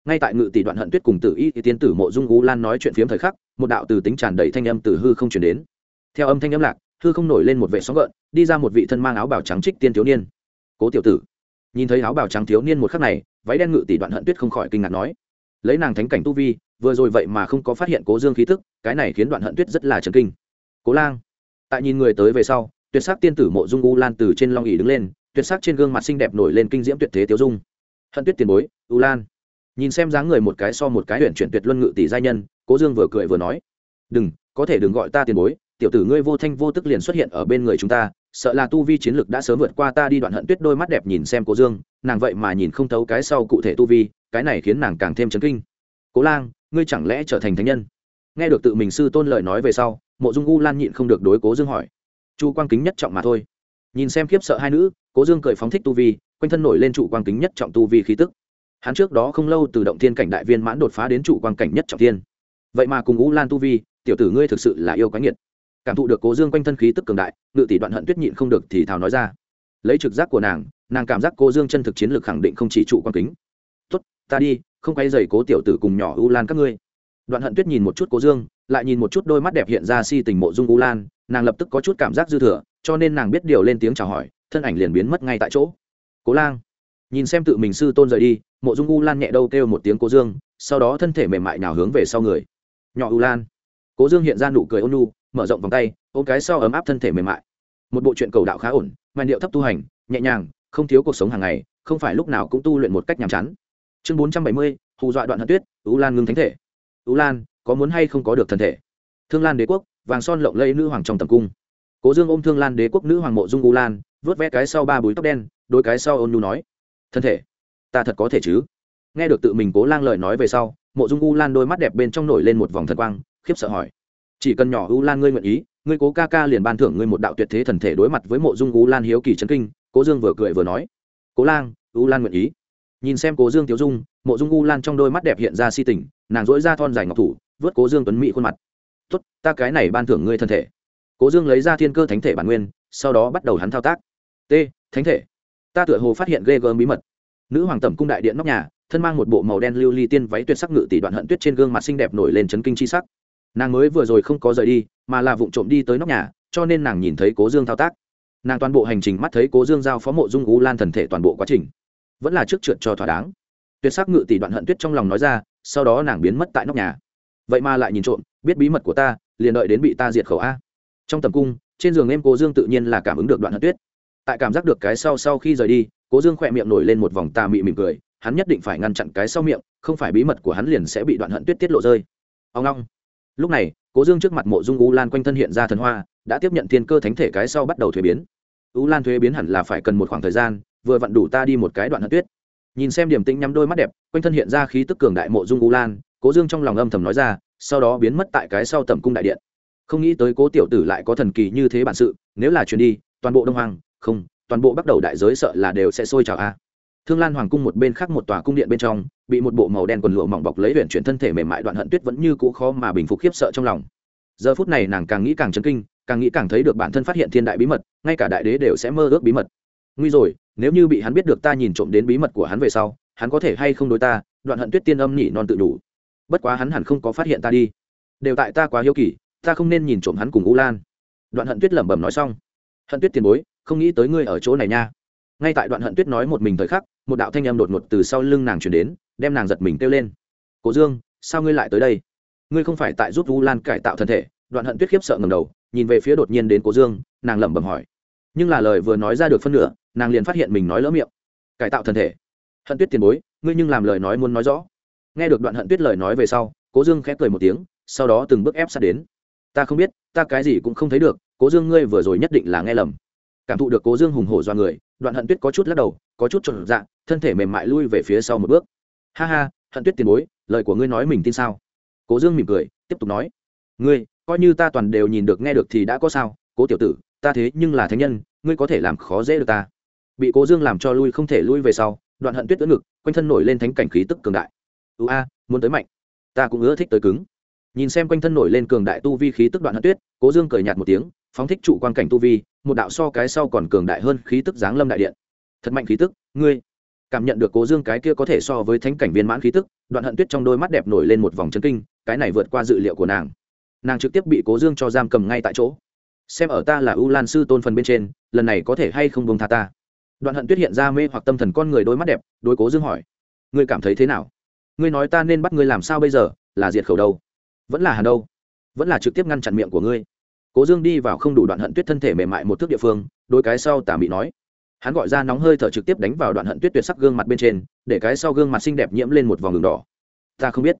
Ngay tại ngự tỷ đoạn hận tuyết cùng tử y thì tiên tử mộ dung ú lan nói chuyện phiếm thời khắc, một đạo từ tính tràn đầy thanh âm từ hư không chuyển đến theo âm thanh âm lạc thư không nổi lên một vệ sóng gợn, đi ra một vị thân mang áo bào trắng trích tiên thiếu niên. Cố tiểu tử. Nhìn thấy áo bào trắng thiếu niên một khắc này, váy đen ngự tỷ đoạn hận tuyết không khỏi kinh ngạc nói. Lấy nàng thánh cảnh tu vi, vừa rồi vậy mà không có phát hiện cố dương khí tức cái này khiến đoạn hận tuyết rất là trần kinh. Cố lang. Tại nhìn người tới về sau, tuyệt sắc tiên tử mộ dung u lan từ trên long ỉ đứng lên, tuyệt sắc trên gương mặt xinh đẹp nổi lên kinh diễm tuyệt thế tiêu dung. Hận tuyết tiền bối, u lan. Nhìn xem dáng người một cái so một cái huyện chuyển tuyệt luân ngự tỷ giai nhân, cố dương vừa cười vừa nói. Đừng, có thể đừng gọi ta tiền bối tiểu tử ngươi vô thanh vô tức liền xuất hiện ở bên người chúng ta, sợ là tu vi chiến lực đã sớm vượt qua ta đi đoạn hận tuyết đôi mắt đẹp nhìn xem cố dương, nàng vậy mà nhìn không thấu cái sau cụ thể tu vi, cái này khiến nàng càng thêm chấn kinh. Cố lang, ngươi chẳng lẽ trở thành thánh nhân? Nghe được tự mình sư tôn lời nói về sau, mộ dung u lan nhịn không được đối cố dương hỏi. Chu quang kính nhất trọng mà thôi. Nhìn xem khiếp sợ hai nữ, cố dương cười phóng thích tu vi, quanh thân nổi lên trụ quang kính nhất trọng tu vi khí tức. Hắn trước đó không lâu từ động thiên cảnh đại viên mãn đột phá đến trụ quang cảnh nhất trọng thiên. Vậy mà cùng u lan tu vi, tiểu tử ngươi thực sự là yêu quái nghiệt cảm thụ được cố dương quanh thân khí tức cường đại, ngự tỷ đoạn hận tuyết nhịn không được thì thào nói ra. Lấy trực giác của nàng nàng cảm giác cô dương chân thực chiến lược khẳng định không chỉ trụ quan kính. Tốt, ta đi, không quay dày cố tiểu tử cùng nhỏ u lan các ngươi. Đoạn hận tuyết nhìn một chút cố dương, lại nhìn một chút đôi mắt đẹp hiện ra si tình mộ dung u lan, nàng lập tức có chút cảm giác dư thừa, cho nên nàng biết điều lên tiếng chào hỏi, thân ảnh liền biến mất ngay tại chỗ. Cố lang. Nhìn xem tự mình sư tôn rời đi, mộ dung u lan nhẹ đâu kêu một tiếng cố dương, sau đó thân thể mềm mại nào hướng về sau người. Nhỏ u lan. Cố dương hiện ra nụ cười ôn nu mở rộng vòng tay, ôm cái sau ấm áp thân thể mềm mại. Một bộ chuyện cầu đạo khá ổn, màn điệu thấp tu hành, nhẹ nhàng, không thiếu cuộc sống hàng ngày, không phải lúc nào cũng tu luyện một cách nhàm chán. Chương bốn trăm bảy mươi, hù dọa đoạn hận tuyết, u lan ngưng thánh thể. U lan, có muốn hay không có được thân thể? Thương lan đế quốc, vàng son lộng lẫy nữ hoàng trong tầm cung. Cố dương ôm thương lan đế quốc nữ hoàng mộ dung u lan, vớt vẽ cái sau ba búi tóc đen đôi cái sau ôn nhu nói, thân thể, ta thật có thể chứ? Nghe được tự mình cố lang lời nói về sau, mộ dung u lan đôi mắt đẹp bên trong nổi lên một vòng thần quang, khiếp sợ hỏi chỉ cần nhỏ u lan ngươi nguyện ý, ngươi cố ca ca liền ban thưởng ngươi một đạo tuyệt thế thần thể đối mặt với mộ dung u lan hiếu kỳ trấn kinh, cố dương vừa cười vừa nói. Cố lang, u lan nguyện ý. Nhìn xem cố dương tiêu dung, mộ dung u lan trong đôi mắt đẹp hiện ra si tình, nàng dỗi ra thon dài ngọc thủ, vớt cố dương tuấn mỹ khuôn mặt. Tốt, ta cái này ban thưởng ngươi thân thể. Cố dương lấy ra thiên cơ thánh thể bản nguyên, sau đó bắt đầu hắn thao tác. T, thánh thể. Ta tựa hồ phát hiện ghê gớm bí mật. Nữ hoàng tẩm cung đại điện nóc nhà, thân mang một bộ màu đen lưu ly tiên váy tuyệt sắc ngự tỷ đoạn hận tuyết trên gương mặt xinh đẹp nổi lên chấn kinh chi sắc nàng mới vừa rồi không có rời đi, mà là vụng trộm đi tới nóc nhà, cho nên nàng nhìn thấy cố dương thao tác. Nàng toàn bộ hành trình mắt thấy cố dương giao phó mộ dung u lan thần thể toàn bộ quá trình, vẫn là trước trượt cho thỏa đáng. Tuyệt sắc ngự tỷ đoạn hận tuyết trong lòng nói ra, sau đó nàng biến mất tại nóc nhà. Vậy mà lại nhìn trộm, biết bí mật của ta, liền đợi đến bị ta diệt khẩu a. Trong tầm cung, trên giường em cố dương tự nhiên là cảm ứng được đoạn hận tuyết. Tại cảm giác được cái sau sau khi rời đi, cố dương khỏe miệng nổi lên một vòng tà mị mỉm cười, hắn nhất định phải ngăn chặn cái sau miệng, không phải bí mật của hắn liền sẽ bị đoạn hận tuyết tiết lộ rơi. Ông long lúc này, cố dương trước mặt mộ dung u lan quanh thân hiện ra thần hoa, đã tiếp nhận thiên cơ thánh thể cái sau bắt đầu thuế biến. U lan thuế biến hẳn là phải cần một khoảng thời gian, vừa vặn đủ ta đi một cái đoạn hận tuyết. Nhìn xem điểm tĩnh nhắm đôi mắt đẹp, quanh thân hiện ra khí tức cường đại mộ dung u lan, cố dương trong lòng âm thầm nói ra, sau đó biến mất tại cái sau tầm cung đại điện. Không nghĩ tới cố tiểu tử lại có thần kỳ như thế bản sự, nếu là chuyền đi, toàn bộ đông hoàng không, toàn bộ bắt đầu đại giới sợ là đều sẽ sôi trào a. Thương lan hoàng cung một bên khác một tòa cung điện bên trong bị một bộ màu đen quần lụa mỏng bọc lấy huyện chuyển thân thể mềm mại đoạn hận tuyết vẫn như cũ khó mà bình phục khiếp sợ trong lòng. Giờ phút này nàng càng nghĩ càng chấn kinh, càng nghĩ càng thấy được bản thân phát hiện thiên đại bí mật, ngay cả đại đế đều sẽ mơ ước bí mật. Nguy rồi, nếu như bị hắn biết được ta nhìn trộm đến bí mật của hắn về sau, hắn có thể hay không đối ta, đoạn hận tuyết tiên âm nhỉ non tự đủ. Bất quá hắn hẳn không có phát hiện ta đi. Đều tại ta quá hiếu kỳ, ta không nên nhìn trộm hắn cùng u lan. Đoạn hận tuyết lẩm bẩm nói xong. Hận tuyết tiền bối, không nghĩ tới ngươi ở chỗ này nha. Ngay tại đoạn hận tuyết nói một mình thời khắc, một đạo thanh âm đột ngột từ sau lưng nàng chuyển đến đem nàng giật mình kêu lên. Cố dương, sao ngươi lại tới đây? Ngươi không phải tại giúp Vu lan cải tạo thân thể. Đoạn hận tuyết khiếp sợ ngầm đầu, nhìn về phía đột nhiên đến cố dương, nàng lẩm bẩm hỏi. Nhưng là lời vừa nói ra được phân nửa, nàng liền phát hiện mình nói lỡ miệng. Cải tạo thân thể? Hận tuyết tiền bối, ngươi nhưng làm lời nói muốn nói rõ. Nghe được đoạn hận tuyết lời nói về sau cố dương khẽ cười một tiếng, sau đó từng bước ép sát đến. Ta không biết, ta cái gì cũng không thấy được cố dương ngươi vừa rồi nhất định là nghe lầm. Cảm thụ được cố dương hùng hổ do người, đoạn hận tuyết có chút lắc đầu, có chút trộn dạ thân thể mềm mại lui về phía sau một bước ha ha, hận tuyết tiền bối, lời của ngươi nói mình tin sao? Cố dương mỉm cười, tiếp tục nói. Ngươi, coi như ta toàn đều nhìn được nghe được thì đã có sao, cố tiểu tử, ta thế nhưng là thánh nhân, ngươi có thể làm khó dễ được ta. Bị cố dương làm cho lui không thể lui về sau, đoạn hận tuyết ưỡn ngực, quanh thân nổi lên thánh cảnh khí tức cường đại. Ưu a, muốn tới mạnh. Ta cũng ưa thích tới cứng. Nhìn xem quanh thân nổi lên cường đại tu vi khí tức đoạn hận tuyết, cố dương cười nhạt một tiếng, phóng thích trụ quan cảnh tu vi, một đạo so cái sau còn cường đại hơn khí tức giáng lâm đại điện. Thật mạnh khí tức, ngươi cảm nhận được cố dương cái kia có thể so với thánh cảnh viên mãn khí tức, đoạn hận tuyết trong đôi mắt đẹp nổi lên một vòng chân kinh, cái này vượt qua dự liệu của nàng. Nàng trực tiếp bị cố dương cho giam cầm ngay tại chỗ. Xem ở ta là u lan sư tôn phần bên trên, lần này có thể hay không bông tha ta? Đoạn hận tuyết hiện ra mê hoặc tâm thần con người đôi mắt đẹp, đối cố dương hỏi. Ngươi cảm thấy thế nào? Ngươi nói ta nên bắt ngươi làm sao bây giờ? Là diệt khẩu đâu? Vẫn là hàn đâu? Vẫn là trực tiếp ngăn chặn miệng của ngươi? Cố dương đi vào không đủ đoạn hận tuyết thân thể mềm mại một thước địa phương đôi cái sau tà mị nói hắn gọi ra nóng hơi thở trực tiếp đánh vào đoạn hận tuyết tuyệt sắc gương mặt bên trên, để cái sau gương mặt xinh đẹp nhiễm lên một vòng đường đỏ. Ta không biết.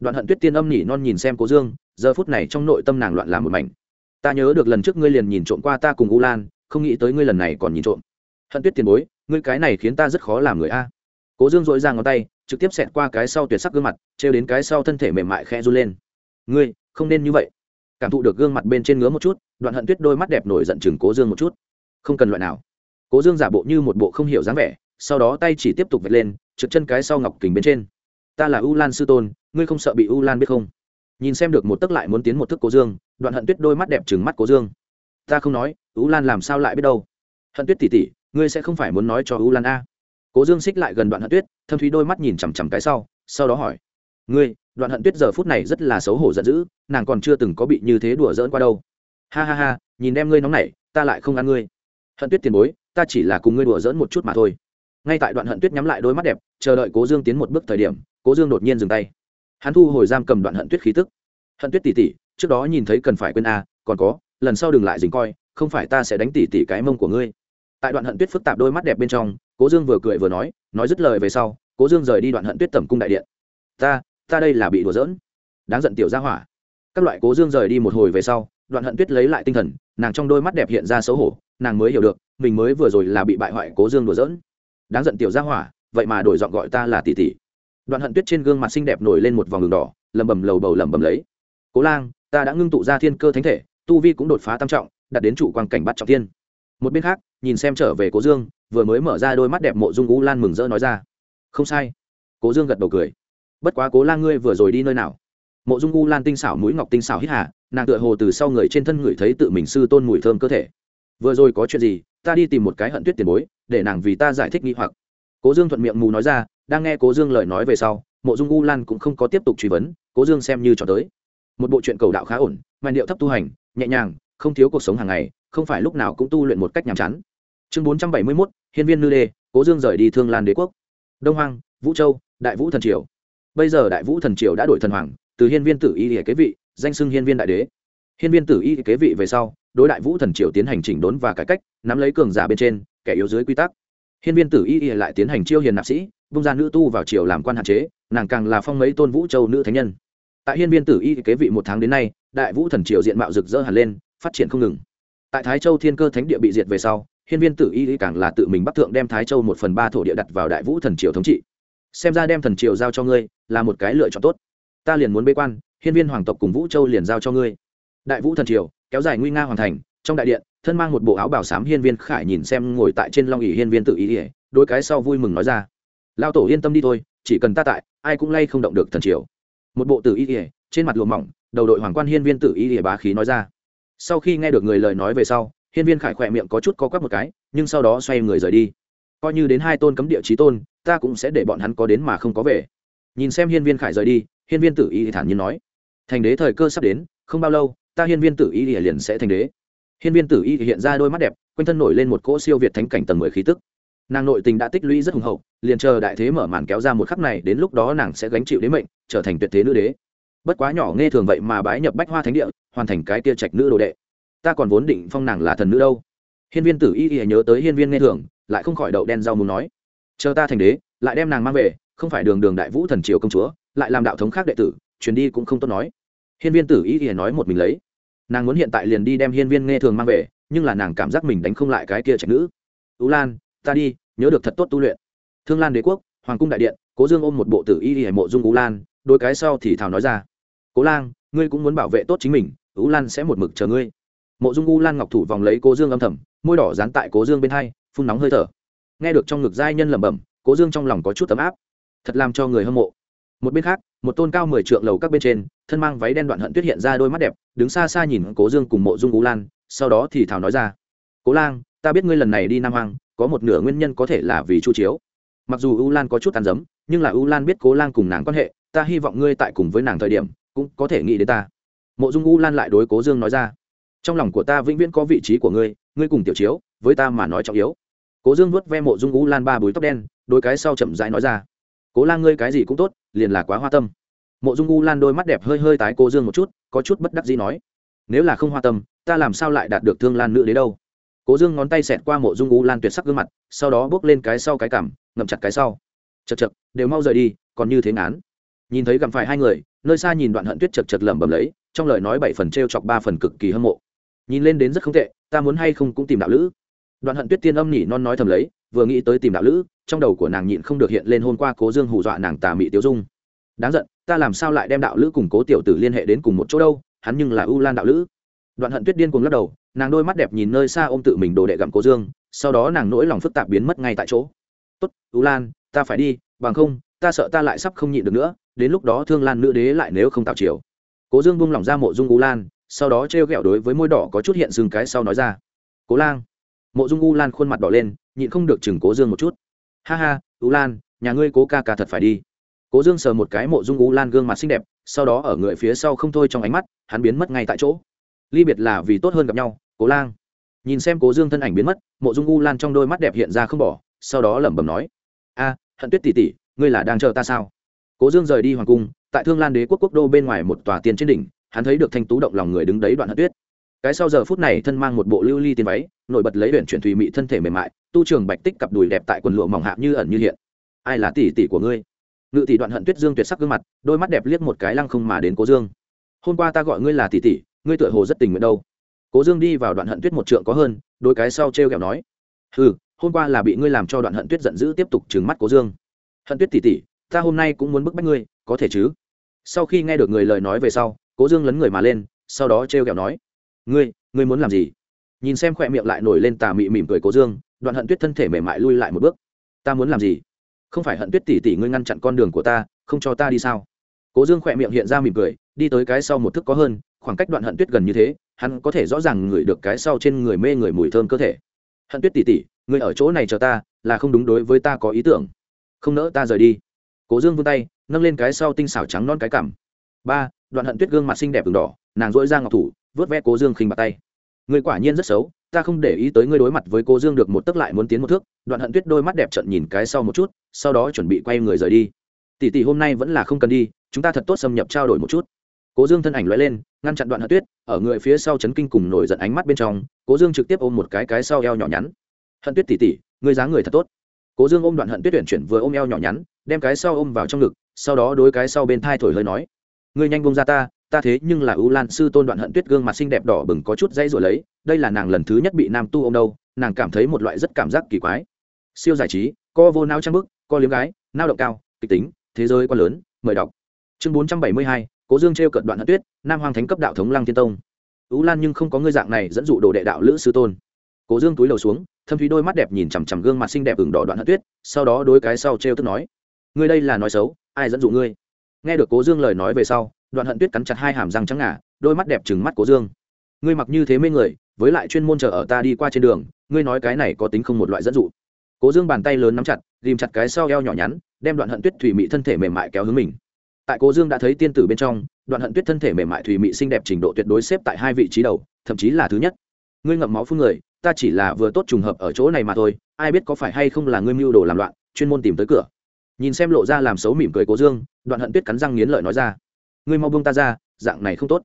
Đoạn hận tuyết tiên âm nhỉ non nhìn xem cố dương, giờ phút này trong nội tâm nàng loạn làm một mảnh. Ta nhớ được lần trước ngươi liền nhìn trộm qua ta cùng u lan, không nghĩ tới ngươi lần này còn nhìn trộm. Hận tuyết tiền bối, ngươi cái này khiến ta rất khó làm người a. Cố dương dội ra ngón tay, trực tiếp xẹt qua cái sau tuyệt sắc gương mặt, trêu đến cái sau thân thể mềm mại khe run lên. Ngươi, không nên như vậy. Cảm thụ được gương mặt bên trên ngứa một chút, đoạn hận tuyết đôi mắt đẹp nổi giận chừng cố dương một chút. Không cần loại nào cố dương giả bộ như một bộ không hiểu dáng vẻ, sau đó tay chỉ tiếp tục vạch lên, trượt chân cái sau ngọc kình bên trên. Ta là u lan sư tôn, ngươi không sợ bị u lan biết không? Nhìn xem được một tấc lại muốn tiến một thức cố dương, đoạn hận tuyết đôi mắt đẹp trừng mắt cố dương. Ta không nói, u lan làm sao lại biết đâu? Hận tuyết tỉ tỉ ngươi sẽ không phải muốn nói cho u lan a? Cố dương xích lại gần đoạn hận tuyết, thâm thúy đôi mắt nhìn chằm chằm cái sau sau đó hỏi. Ngươi, đoạn hận tuyết giờ phút này rất là xấu hổ giận dữ, nàng còn chưa từng có bị như thế đùa giỡn qua đâu. Ha ha ha, nhìn em ngươi nóng nảy, ta lại không ăn ngươi. Hận tuyết tiền bối ta chỉ là cùng ngươi đùa giỡn một chút mà thôi. Ngay tại đoạn hận tuyết nhắm lại đôi mắt đẹp, chờ đợi cố dương tiến một bước thời điểm, cố dương đột nhiên dừng tay. Hắn thu hồi giam cầm đoạn hận tuyết khí tức. Hận tuyết tỉ tỉ trước đó nhìn thấy cần phải quên a, còn có, lần sau đừng lại dính coi, không phải ta sẽ đánh tỉ tỉ cái mông của ngươi. Tại đoạn hận tuyết phức tạp đôi mắt đẹp bên trong, cố dương vừa cười vừa nói nói dứt lời về sau, cố dương rời đi đoạn hận tuyết tẩm cung đại điện. Ta ta đây là bị đùa giỡn. Đáng giận tiểu ra hỏa. Các loại cố dương rời đi một hồi về sau, đoạn hận tuyết lấy lại tinh thần, nàng trong đôi mắt đẹp hiện ra xấu hổ nàng mới hiểu được, mình mới vừa rồi là bị bại hoại cố dương đùa giỡn. Đáng giận tiểu gia hỏa, vậy mà đổi giọng gọi ta là tỷ tỷ. Đoạn hận tuyết trên gương mặt xinh đẹp nổi lên một vòng đường đỏ lầm bầm lầu bầu lầm bầm lấy. Cố lang, ta đã ngưng tụ ra thiên cơ thánh thể, tu vi cũng đột phá tam trọng đặt đến trụ quan cảnh bắt trọng thiên. một bên khác, nhìn xem trở về cố dương, vừa mới mở ra đôi mắt đẹp mộ dung u lan mừng rỡ nói ra. Không sai. Cố dương gật đầu cười. Bất quá cố lang ngươi vừa rồi đi nơi nào? Mộ dung u lan tinh xảo mũi ngọc tinh xảo hít hà, nàng tựa hồ từ sau người trên thân người thấy tự mình sư tôn mùi thơm cơ thể vừa rồi có chuyện gì, ta đi tìm một cái hận tuyết tiền bối, để nàng vì ta giải thích nghi hoặc. Cố dương thuận miệng mù nói ra, đang nghe cố dương lời nói về sau, mộ dung u lan cũng không có tiếp tục truy vấn, cố dương xem như cho tới. Một bộ chuyện cầu đạo khá ổn mà điệu thấp tu hành, nhẹ nhàng, không thiếu cuộc sống hàng ngày, không phải lúc nào cũng tu luyện một cách nhàm chán. Chương bốn trăm bảy mươi mốt, hiên viên nư đê, cố dương rời đi thương lan đế quốc. Đông hoang, vũ châu, đại vũ thần triều. Bây giờ đại vũ thần triều đã đổi thần hoàng, từ hiên viên tử y hệ kế vị, danh xưng hiên viên đại đế. Hiên viên tử y kế vị về sau đối đại vũ thần triều tiến hành chỉnh đốn và cải cách, nắm lấy cường giả bên trên, kẻ yếu dưới quy tắc. Hiên viên tử y lại tiến hành chiêu hiền nạp sĩ bung ra nữ tu vào triều làm quan hạn chế, nàng càng là phong mấy tôn vũ châu nữ thánh nhân. Tại hiên viên tử y kế vị một tháng đến nay, đại vũ thần triều diện mạo rực rỡ hẳn lên, phát triển không ngừng. Tại thái châu thiên cơ thánh địa bị diệt về sau, hiên viên tử y càng là tự mình bắt thượng đem thái châu một phần ba thổ địa đặt vào đại vũ thần triều thống trị. Xem ra đem thần triều giao cho ngươi là một cái lựa chọn tốt. Ta liền muốn bế quan, hiên viên hoàng tộc cùng vũ châu liền giao cho ngươi đại vũ thần triều, kéo dài nguy nga hoàn thành, trong đại điện, thân mang một bộ áo bảo sám hiên viên khải nhìn xem ngồi tại trên long ỉ hiên viên tự ý ỉa đôi cái sau vui mừng nói ra. Lao tổ yên tâm đi thôi, chỉ cần ta tại, ai cũng lay không động được thần triều. Một bộ tự ý ỉa trên mặt lùa mỏng, đầu đội hoàng quan hiên viên tự ý ỉa bá khí nói ra. Sau khi nghe được người lời nói về sau, hiên viên khải khỏe miệng có chút có quắc một cái, nhưng sau đó xoay người rời đi. Coi như đến hai tôn cấm địa trí tôn, ta cũng sẽ để bọn hắn có đến mà không có về. Nhìn xem hiên viên khải rời đi, hiên viên tử ý thản nhiên nói. Thành đế thời cơ sắp đến, không bao lâu ta hiên viên tử y liền sẽ thành đế. Hiên viên tử y hiện ra đôi mắt đẹp, quanh thân nổi lên một cỗ siêu việt thánh cảnh tầng mười khí tức. Nàng nội tình đã tích lũy rất hùng hậu, liền chờ đại thế mở màn kéo ra một khắc này, đến lúc đó nàng sẽ gánh chịu đế mệnh, trở thành tuyệt thế nữ đế. Bất quá nhỏ nghe thường vậy mà bái nhập bách hoa thánh địa, hoàn thành cái tia trạch nữ đồ đệ. Ta còn vốn định phong nàng là thần nữ đâu. Hiên viên tử y y nhớ tới hiên viên nghe thường, lại không khỏi đậu đen rau muốn nói. Chờ ta thành đế, lại đem nàng mang về, không phải đường đường đại vũ thần triều công chúa, lại làm đạo thống khác đệ tử, truyền đi cũng không tốt nói. Hiên viên tử y y nói một mình lấy nàng muốn hiện tại liền đi đem hiên viên nghe thường mang về, nhưng là nàng cảm giác mình đánh không lại cái kia trạch nữ. Tú lan, ta đi, nhớ được thật tốt tu luyện. Thương lan đế quốc, hoàng cung đại điện, cố dương ôm một bộ tử y y mộ dung tú lan, đôi cái sau thì thào nói ra. Cố lang, ngươi cũng muốn bảo vệ tốt chính mình, tú lan sẽ một mực chờ ngươi. Mộ dung u lan ngọc thủ vòng lấy cố dương âm thầm, môi đỏ dán tại cố dương bên hai, phun nóng hơi thở. Nghe được trong ngực giai nhân lẩm bẩm, cố dương trong lòng có chút tấm áp. Thật làm cho người hâm mộ. Một bên khác, một tôn cao mười trượng lầu các bên trên thân mang váy đen đoạn hận tuyết hiện ra đôi mắt đẹp, đứng xa xa nhìn cố dương cùng mộ dung u lan, sau đó thì thảo nói ra, cố lang, ta biết ngươi lần này đi nam hoàng có một nửa nguyên nhân có thể là vì chu chiếu. Mặc dù u lan có chút tàn giấm nhưng là u lan biết cố lang cùng nàng quan hệ, ta hy vọng ngươi tại cùng với nàng thời điểm, cũng có thể nghĩ đến ta. Mộ dung u lan lại đối cố dương nói ra, trong lòng của ta vĩnh viễn có vị trí của ngươi ngươi cùng tiểu chiếu, với ta mà nói trọng yếu. Cố dương vuốt ve mộ dung u lan ba búi tóc đen, đôi cái sau chậm rãi nói ra, cố Lang, ngươi cái gì cũng tốt, liền là quá hoa tâm mộ dung u lan đôi mắt đẹp hơi hơi tái cô dương một chút, có chút bất đắc gì nói, nếu là không hoa tâm, ta làm sao lại đạt được thương lan nữ đế đâu? Cố dương ngón tay xẹt qua mộ dung u lan tuyệt sắc gương mặt, sau đó bước lên cái sau cái cảm ngậm chặt cái sau. Chật chật, đều mau rời đi, còn như thế ngán. Nhìn thấy gặm phải hai người, nơi xa nhìn đoạn hận tuyết chật chật lẩm bẩm lấy, trong lời nói bảy phần t r e o chọc ba phần cực kỳ hâm mộ. Nhìn lên đến rất không tệ, ta muốn hay không cũng tìm đạo lữ. Đoạn hận tuyết tiên âm nhỉ non nói thầm lấy, vừa nghĩ tới tìm đạo lữ, trong đầu của nàng nhịn không được hiện lên hôm qua cố dương hù dọa nàng tà mị tiêu dung. Đáng giận ta làm sao lại đem đạo lữ cùng cố tiểu tử liên hệ đến cùng một chỗ đâu, hắn nhưng là ưu lan đạo lữ. Đoạn hận tuyết điên cùng lắc đầu, nàng đôi mắt đẹp nhìn nơi xa ôm tự mình đồ đệ gặm cố dương, sau đó nàng nỗi lòng phức tạp biến mất ngay tại chỗ. Tốt ưu lan, ta phải đi, bằng không, ta sợ ta lại sắp không nhịn được nữa, đến lúc đó thương lan nữ đế lại nếu không tạo chiều cố dương buông lỏng ra mộ dung ưu lan, sau đó t r e o g ẹ o đối với môi đỏ có chút hiện sừng cái sau nói ra, cố lang. Mộ dung u lan khuôn mặt đỏ lên, nhịn không được chừng cố dương một chút. Ha ha, u lan, nhà ngươi cố ca ca thật phải đi cố dương sờ một cái mộ dung u lan gương mặt xinh đẹp, sau đó ở người phía sau không thôi trong ánh mắt, hắn biến mất ngay tại chỗ. Ly biệt là vì tốt hơn gặp nhau, cố lang. Nhìn xem cố dương thân ảnh biến mất, mộ dung u lan trong đôi mắt đẹp hiện ra không bỏ, sau đó lẩm bẩm nói, a, hận tuyết tỉ tỉ ngươi là đang chờ ta sao? Cố dương rời đi hoàng cung, tại thương lan đế quốc quốc đô bên ngoài một tòa tiền trên đỉnh, hắn thấy được thanh tú động lòng người đứng đấy đoạn hận tuyết. Cái sau giờ phút này thân mang một bộ lưu ly tiền váy, nổi bật lấy huyện chuyển thùy mị thân thể mềm mại, tu trường bạch tích cặp đùi đẹp tại quần lụa mỏng hạ như ẩn như hiện. Ai là tỷ tỷ của ngươi? Ngự tỷ đoạn hận tuyết dương tuyệt sắc gương mặt, đôi mắt đẹp liếc một cái lăng không mà đến cố dương. Hôm qua ta gọi ngươi là tỷ tỷ, ngươi tựa hồ rất tình nguyện đâu. Cố dương đi vào đoạn hận tuyết một trượng có hơn, đôi cái sau t r e o kẹo nói. Ừ hôm qua là bị ngươi làm cho đoạn hận tuyết giận dữ tiếp tục trừng mắt cố dương. Hận tuyết tỷ tỷ, ta hôm nay cũng muốn bức bách ngươi, có thể chứ? Sau khi nghe được người lời nói về sau, cố dương lấn người mà lên, sau đó t r e o kẹo nói. Ngươi ngươi muốn làm gì? Nhìn xem khỏe miệng lại nổi lên tà mị mỉm cười cố dương, đoạn hận tuyết thân thể mềm mại lui lại một bước. Ta muốn làm gì? Không phải hận tuyết tỷ tỷ ngươi ngăn chặn con đường của ta không cho ta đi sao? Cố dương khỏe miệng hiện ra mỉm cười đi tới cái sau một thức có hơn khoảng cách đoạn hận tuyết gần như thế hắn có thể rõ ràng ngửi được cái sau trên người mê người mùi thơm cơ thể. Hận tuyết tỷ tỷ, ngươi ở chỗ này chờ ta là không đúng đối với ta có ý tưởng. Không nỡ ta rời đi. Cố dương vươn tay nâng lên cái sau tinh xảo trắng non cái cảm ba đoạn hận tuyết gương mặt xinh đẹp v đỏ nàng dỗi ra ngọc thủ vớt ve cố dương khinh bạc tay người quả nhiên rất xấu, ta không để ý tới ngươi đối mặt với cô dương được một tấc lại muốn tiến một thước, đoạn hận tuyết đôi mắt đẹp trận nhìn cái sau một chút, sau đó chuẩn bị quay người rời đi. Tỷ tỷ hôm nay vẫn là không cần đi, chúng ta thật tốt xâm nhập trao đổi một chút. Cố dương thân ảnh l lên, ngăn chặn đoạn hận tuyết, ở người phía sau chấn kinh cùng nổi giận ánh mắt bên trong, cố dương trực tiếp ôm một cái cái sau eo nhỏ nhắn. Hận tuyết tỷ tỷ, ngươi dáng người thật tốt. Cố dương ôm đoạn hận tuyết tuyển chuyển vừa ôm eo nhỏ nhắn, đem cái sau ôm vào trong ngực, sau đó đối cái sau bên thai thổi hơi nói. Ngươi nhanh bông ra ta ta thế nhưng là ưu lan sư tôn đoạn hận tuyết gương mặt xinh đẹp đỏ bừng có chút dây rồi lấy, đây là nàng lần thứ nhất bị nam tu ô m đâu, nàng cảm thấy một loại rất cảm giác kỳ quái. Siêu giải trí, co vô nao trang bức, co liếm gái nao động cao, kịch tính, thế giới quá lớn, mời đọc. Chương bốn trăm bảy mươi hai, cố dương t r e o cận đoạn hận tuyết, nam hoàng thánh cấp đạo thống lăng thiên tông. Ưu lan nhưng không có ngươi dạng này dẫn dụ đồ đệ đạo lữ sư tôn. Cố dương túi đầu xuống, thâm thúy đôi mắt đẹp nhìn chằm chằm gương mặt xinh đẹp ửng đỏ đoạn hận tuyết, sau đó đôi cái sau t r e o tức nói, ngươi đây là nói xấu, ai dẫn dụ ngươi? Nghe được cố dương lời nói về sau đoạn hận tuyết cắn chặt hai hàm răng trắng ngà, đôi mắt đẹp trừng mắt cố dương. Ngươi mặc như thế mê người, với lại chuyên môn chờ ở ta đi qua trên đường, ngươi nói cái này có tính không một loại dẫn dụ. Cố dương bàn tay lớn nắm chặt ghìm chặt cái sau eo nhỏ nhắn, đem đoạn hận tuyết thủy mị thân thể mềm mại kéo hướng mình. Tại cố dương đã thấy tiên tử bên trong, đoạn hận tuyết thân thể mềm mại thủy mị xinh đẹp trình độ tuyệt đối xếp tại hai vị trí đầu, thậm chí là thứ nhất. Ngươi ngậm máu phun người, ta chỉ là vừa tốt trùng hợp ở chỗ này mà thôi, ai biết có phải hay không là ngươi mưu đồ làm loạn, chuyên môn tìm tới cửa. Nhìn xem lộ ra làm xấu mỉm cười cố dương, đoạn hận tuyết cắn răng nghiến lợi nói ra ngươi mau buông ta ra, dạng này không tốt.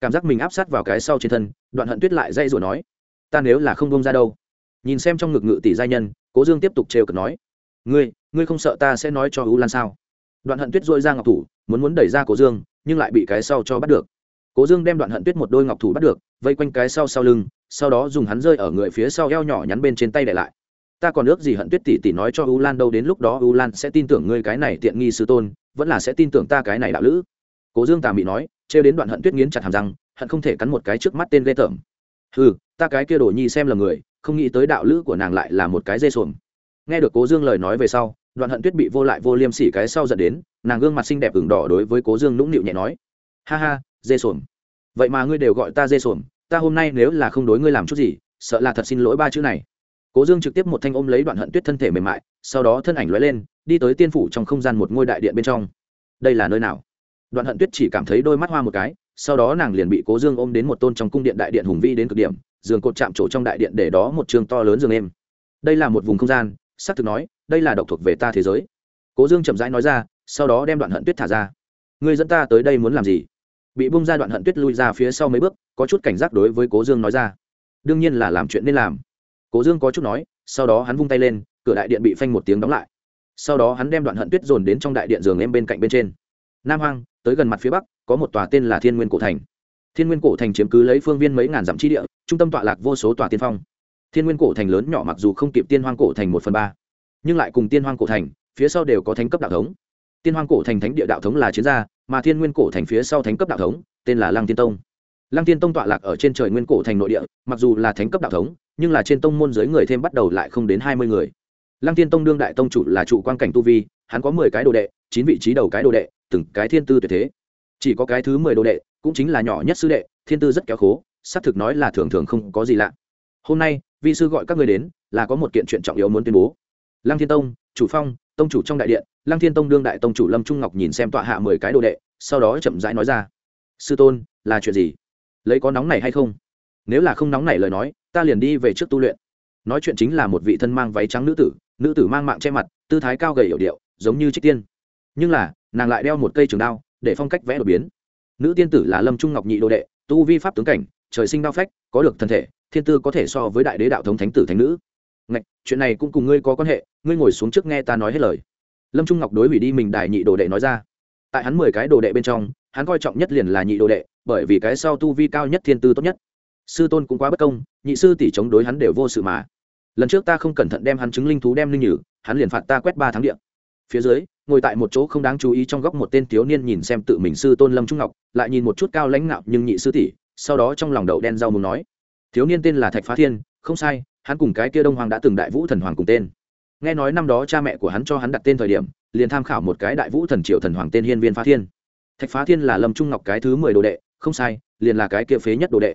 Cảm giác mình áp sát vào cái sau trên thân, đoạn hận tuyết lại dây rồi nói, ta nếu là không buông ra đâu? Nhìn xem trong ngực ngự tỷ giai nhân, cố dương tiếp tục trêu cợt nói, ngươi ngươi không sợ ta sẽ nói cho u lan sao? Đoạn hận tuyết dội ra ngọc thủ, muốn muốn đẩy ra cố dương, nhưng lại bị cái sau cho bắt được. Cố dương đem đoạn hận tuyết một đôi ngọc thủ bắt được, vây quanh cái sau sau lưng, sau đó dùng hắn rơi ở người phía sau eo nhỏ nhắn bên trên tay để lại. Ta còn ước gì hận tuyết tỷ tỷ nói cho u lan đâu, đến lúc đó u lan sẽ tin tưởng ngươi cái này tiện nghi sư tôn, vẫn là sẽ tin tưởng ta cái này đạo lữ cố dương tà mị nói, trêu đến đoạn hận tuyết nghiến chặt hàm răng, hận không thể cắn một cái trước mắt tên ghê tởm. Ừ ta cái kia đổ nhi xem là người, không nghĩ tới đạo lữ của nàng lại là một cái dê xuồng. Nghe được cố dương lời nói về sau, đoạn hận tuyết bị vô lại vô liêm sỉ cái sau dẫn đến, nàng gương mặt xinh đẹp ửng đỏ đối với cố dương nũng nịu nhẹ nói, ha ha, dê xuồng. Vậy mà ngươi đều gọi ta dê xuồng, ta hôm nay nếu là không đối ngươi làm chút gì, sợ là thật xin lỗi ba chữ này. Cố dương trực tiếp một thanh ôm lấy đoạn hận tuyết thân thể mềm mại, sau đó thân ảnh lóe lên, đi tới tiên phủ trong không gian một ngôi đại điện bên trong. Đây là nơi nào? Đoạn hận tuyết chỉ cảm thấy đôi mắt hoa một cái, sau đó nàng liền bị cố dương ôm đến một tôn trong cung điện đại điện hùng vi đến cực điểm, giường cột chạm trổ trong đại điện để đó một trường to lớn giường êm. Đây là một vùng không gian, xác thực nói, đây là độc thuộc về ta thế giới. Cố dương chậm rãi nói ra, sau đó đem đoạn hận tuyết thả ra. Người dẫn ta tới đây muốn làm gì? Bị bung ra đoạn hận tuyết lui ra phía sau mấy bước, có chút cảnh giác đối với cố dương nói ra. Đương nhiên là làm chuyện nên làm. Cố dương có chút nói, sau đó hắn vung tay lên, cửa đại điện bị phanh một tiếng đóng lại. Sau đó hắn đem đoạn hận tuyết dồn đến trong đại điện giường em bên cạnh bên trên. Nam hoang tới gần mặt phía bắc, có một tòa tên là thiên nguyên cổ thành. Thiên nguyên cổ thành chiếm cứ lấy phương viên mấy ngàn dặm chi địa, trung tâm tọa lạc vô số tòa tiên phong. Thiên nguyên cổ thành lớn nhỏ mặc dù không kịp tiên hoang cổ thành một phần ba, nhưng lại cùng tiên hoang cổ thành, phía sau đều có thánh cấp đạo thống. Tiên hoang cổ thành thánh địa đạo thống là chiến gia, mà thiên nguyên cổ thành phía sau thánh cấp đạo thống, tên là lăng tiên tông. Lăng tiên tông tọa lạc ở trên trời nguyên cổ thành nội địa, mặc dù là thánh cấp đạo thống, nhưng là trên tông môn giới người thêm bắt đầu lại không đến hai mươi người. Lăng tiên tông đương đại tông chủ là trụ quan cảnh tu vi, hắn có mười cái đồ đệ, chín vị trí đầu cái đồ đệ từng cái thiên tư tuyệt thế. Chỉ có cái thứ mười đồ đệ, cũng chính là nhỏ nhất sư đệ, thiên tư rất kéo khố, xác thực nói là thường thường không có gì lạ. Hôm nay, vi sư gọi các người đến, là có một kiện chuyện trọng yếu muốn tuyên bố. Lăng thiên tông, chủ phong, tông chủ trong đại điện, lăng thiên tông đương đại tông chủ lâm trung ngọc nhìn xem tọa hạ mười cái đồ đệ, sau đó chậm rãi nói ra. Sư tôn, là chuyện gì? Lấy có nóng này hay không? Nếu là không nóng này lời nói, ta liền đi về trước tu luyện. Nói chuyện chính là một vị thân mang váy trắng nữ tử nữ tử mang mạng che mặt, tư thái cao gầy hiểu điệu, giống như trích tiên nhưng là nàng lại đeo một cây trường đao để phong cách vẽ đột biến. Nữ tiên tử là lâm trung ngọc nhị đồ đệ tu vi pháp tướng cảnh trời sinh đao phách có được thân thể thiên tư có thể so với đại đế đạo thống thánh tử thánh nữ. Ngạch, chuyện này cũng cùng ngươi có quan hệ ngươi ngồi xuống trước nghe ta nói hết lời. Lâm trung ngọc đối hủy đi mình đài nhị đồ đệ nói ra. Tại hắn mười cái đồ đệ bên trong hắn coi trọng nhất liền là nhị đồ đệ bởi vì cái sau tu vi cao nhất thiên tư tốt nhất. Sư tôn cũng quá bất công nhị sư tỷ chống đối hắn đều vô sự mà. Lần trước ta không cẩn thận đem hắn chứng linh thú đem linh nhử hắn liền phạt ta quét ba tháng điện phía dưới ngồi tại một chỗ không đáng chú ý trong góc một tên thiếu niên nhìn xem tự mình sư tôn lâm trung ngọc, lại nhìn một chút cao lãnh ngạo nhưng nhị sư tỷ, sau đó trong lòng đậu đen rau muốn nói. Thiếu niên tên là thạch phá thiên, không sai, hắn cùng cái kia đông hoàng đã từng đại vũ thần hoàng cùng tên. Nghe nói năm đó cha mẹ của hắn cho hắn đặt tên thời điểm, liền tham khảo một cái đại vũ thần triệu thần hoàng tên hiên viên phá thiên. Thạch phá thiên là lâm trung ngọc cái thứ mười đồ đệ, không sai, liền là cái kia phế nhất đồ đệ.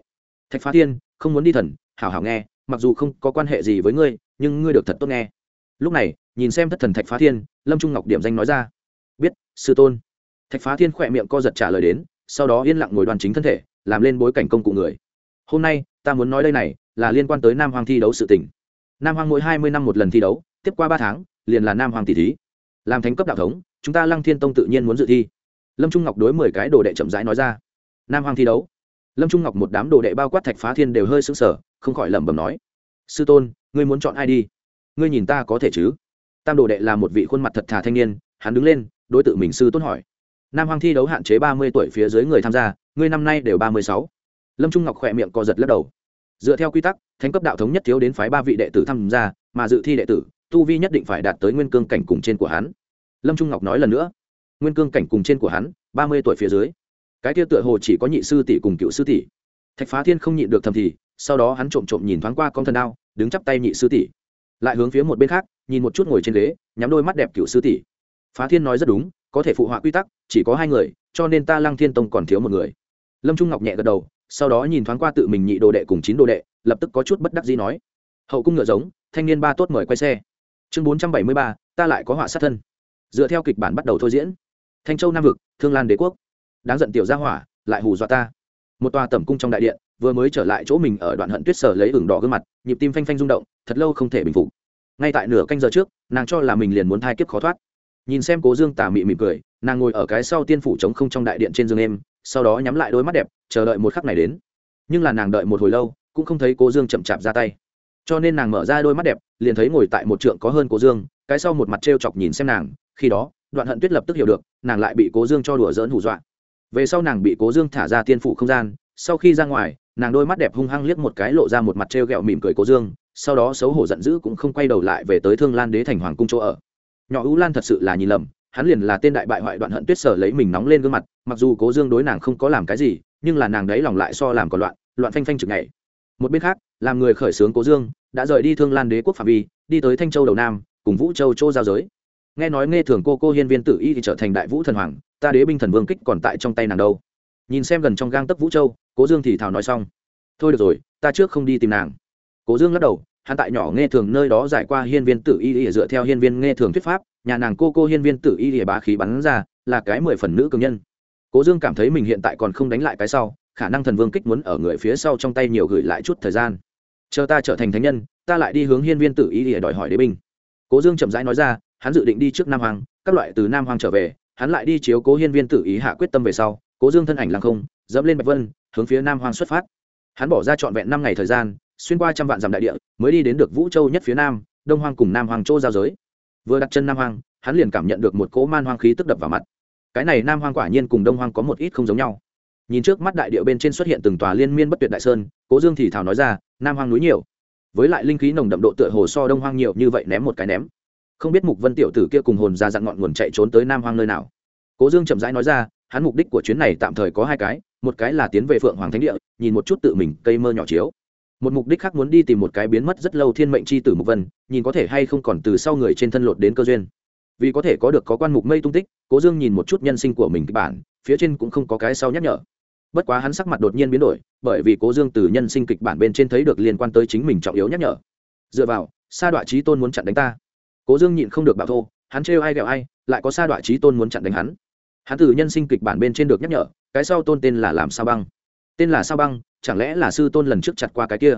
Thạch phá thiên, không muốn đi thần, hảo hảo nghe, mặc dù không có quan hệ gì với ngươi, nhưng ngươi được thật tốt nghe lúc này, nhìn xem thất thần thạch phá thiên, lâm trung ngọc điểm danh nói ra. Biết, sư tôn. Thạch phá thiên khỏe miệng co giật trả lời đến, sau đó yên lặng ngồi đoàn chính thân thể, làm lên bối cảnh công cụ người. Hôm nay, ta muốn nói đây này, là liên quan tới nam hoàng thi đấu sự tỉnh nam hoàng mỗi hai mươi năm một lần thi đấu, tiếp qua ba tháng, liền là nam hoàng tỷ thí. Làm thánh cấp đạo thống, chúng ta lăng thiên tông tự nhiên muốn dự thi. Lâm trung ngọc đối mười cái đồ đệ chậm rãi nói ra. Nam hoàng thi đấu. Lâm trung ngọc một đám đồ đệ bao quát thạch phá thiên đều hơi sững sờ, không khỏi lẩm bẩm nói. Sư tôn, ngươi muốn chọn ai đi? Ngươi nhìn ta có thể chứ? Tam đồ đệ là một vị khuôn mặt thật thà thanh niên, hắn đứng lên, đối tượng mình sư tôn hỏi. Nam hoàng thi đấu hạn chế ba mươi tuổi phía dưới người tham gia, ngươi năm nay đều ba mươi sáu. Lâm trung ngọc khỏe miệng co giật lắc đầu. Dựa theo quy tắc, thánh cấp đạo thống nhất thiếu đến phái ba vị đệ tử tham gia, mà dự thi đệ tử, tu vi nhất định phải đạt tới nguyên cương cảnh cùng trên của hắn. Lâm trung ngọc nói lần nữa. Nguyên cương cảnh cùng trên của hắn, ba mươi tuổi phía dưới. Cái kia tựa hồ chỉ có nhị sư tỷ cùng cựu sư tỷ. Thạch phá thiên không nhịn được thầm thì, sau đó hắn trộm trộm nhìn thoáng qua con thần đao, đứng chắp tay nhị sư tỷ lại hướng phía một bên khác, nhìn một chút ngồi trên ghế, nhắm đôi mắt đẹp cựu sư tỷ. Phá thiên nói rất đúng, có thể phụ họa quy tắc, chỉ có hai người, cho nên ta lăng thiên tông còn thiếu một người. Lâm trung ngọc nhẹ gật đầu, sau đó nhìn thoáng qua tự mình nhị đồ đệ cùng chín đồ đệ, lập tức có chút bất đắc dĩ nói. Hậu cung ngựa giống, thanh niên ba tốt mời quay xe. Chương bốn trăm bảy mươi ba, ta lại có họa sát thân. Dựa theo kịch bản bắt đầu thôi diễn. Thanh châu nam vực, thương lan đế quốc. Đáng giận tiểu gia hỏa, lại hù dọa ta. Một tòa tẩm cung trong đại điện vừa mới trở lại chỗ mình ở đoạn hận tuyết sở lấy ửng đỏ gương mặt, nhịp tim phanh phanh rung động, thật lâu không thể bình phục. Ngay tại nửa canh giờ trước, nàng cho là mình liền muốn thai kiếp khó thoát. Nhìn xem cố dương tà mị mỉm cười, nàng ngồi ở cái sau tiên phủ trống không trong đại điện trên giường em, sau đó nhắm lại đôi mắt đẹp, chờ đợi một khắc này đến. Nhưng là nàng đợi một hồi lâu, cũng không thấy cố dương chậm chạp ra tay. Cho nên nàng mở ra đôi mắt đẹp, liền thấy ngồi tại một trượng có hơn cố dương, cái sau một mặt t r e o chọc nhìn xem nàng, khi đó, đoạn hận tuyết lập tức hiểu được, nàng lại bị cố dương cho đùa dỡn hù dọa. Về sau nàng bị cố dương thả ra tiên phủ không gian, sau khi ra ngoài nàng đôi mắt đẹp hung hăng liếc một cái lộ ra một mặt treo ghẹo mỉm cười cố dương, sau đó xấu hổ giận dữ cũng không quay đầu lại về tới thương lan đế thành hoàng cung chỗ ở. Nhỏ ưu lan thật sự là nhìn lầm, hắn liền là tên đại bại hoại đoạn hận tuyết sở lấy mình nóng lên gương mặt, mặc dù cố dương đối nàng không có làm cái gì, nhưng là nàng đấy lòng lại so làm còn loạn loạn phanh phanh chực ngày một bên khác, làm người khởi xướng cố dương, đã rời đi thương lan đế quốc phạm vi, đi tới thanh châu đầu nam, cùng vũ châu châu giao giới. Nghe nói nghe thường cô cô hiên viên tử y thì trở thành đại vũ thần hoàng, ta đế binh thần vương kích còn tại trong tay nàng đâu. Nhìn xem gần trong gang tấc vũ châu cố dương thì thào nói xong. Thôi được rồi, ta trước không đi tìm nàng. Cố dương lắc đầu, hắn tại nhỏ nghe thường nơi đó giải qua hiên viên tử y ỉa dựa theo hiên viên nghe thường thuyết pháp, nhà nàng cô cô hiên viên tử y ỉa bá khí bắn ra, là cái mười phần nữ cường nhân. Cố dương cảm thấy mình hiện tại còn không đánh lại cái sau, khả năng thần vương kích muốn ở người phía sau trong tay nhiều gửi lại chút thời gian. Chờ ta trở thành thánh nhân, ta lại đi hướng hiên viên tử y ỉa đòi hỏi đế binh. Cố dương chậm rãi nói ra, hắn dự định đi trước nam hoàng các loại từ nam hoàng trở về, hắn lại đi chiếu cố hiên viên tử ý hạ quyết tâm về sau. Cố dương thân ảnh lăng không, dẫm lên bạch vân hướng phía nam hoang xuất phát. Hắn bỏ ra trọn vẹn năm ngày thời gian xuyên qua trăm vạn dặm đại địa mới đi đến được vũ châu nhất phía nam đông hoang cùng nam hoang châu giao giới. Vừa đặt chân nam hoang, hắn liền cảm nhận được một cỗ man hoang khí tức đập vào mặt. Cái này nam hoang quả nhiên cùng đông hoang có một ít không giống nhau. Nhìn trước mắt đại địa bên trên xuất hiện từng tòa liên miên bất tuyệt đại sơn cố dương thì thào nói ra nam hoang núi nhiều. Với lại linh khí nồng đậm độ tựa hồ so đông hoang nhiều như vậy ném một cái ném. Không biết mục vân tiểu tử kia cùng hồn ra dặn ngọn nguồn chạy trốn tới nam hoang nơi nào. Cố dương chậm rãi nói ra hắn mục đích của chuyến này tạm thời có hai cái, một cái là tiến về phượng hoàng thánh địa, nhìn một chút tự mình cây mơ nhỏ chiếu. Một mục đích khác muốn đi tìm một cái biến mất rất lâu thiên mệnh c h i tử mục vân, nhìn có thể hay không còn từ sau người trên thân lột đến cơ duyên. Vì có thể có được có quan mục mây tung tích, cố dương nhìn một chút nhân sinh của mình kịch bản, phía trên cũng không có cái sau nhắc nhở. Bất quá hắn sắc mặt đột nhiên biến đổi, bởi vì cố dương từ nhân sinh kịch bản bên trên thấy được liên quan tới chính mình trọng yếu nhắc nhở. Dựa vào, sa đọa trí tôn muốn chặn đánh ta. Cố dương nhịn không được bảo thô, hắn trêu ai ghẹo ai, lại có sa đọa trí tôn muốn chặn đánh hắn hắn từ nhân sinh kịch bản bên trên được nhắc nhở, cái sau tôn tên là làm sao băng. Tên là sao băng, chẳng lẽ là sư tôn lần trước chặt qua cái kia?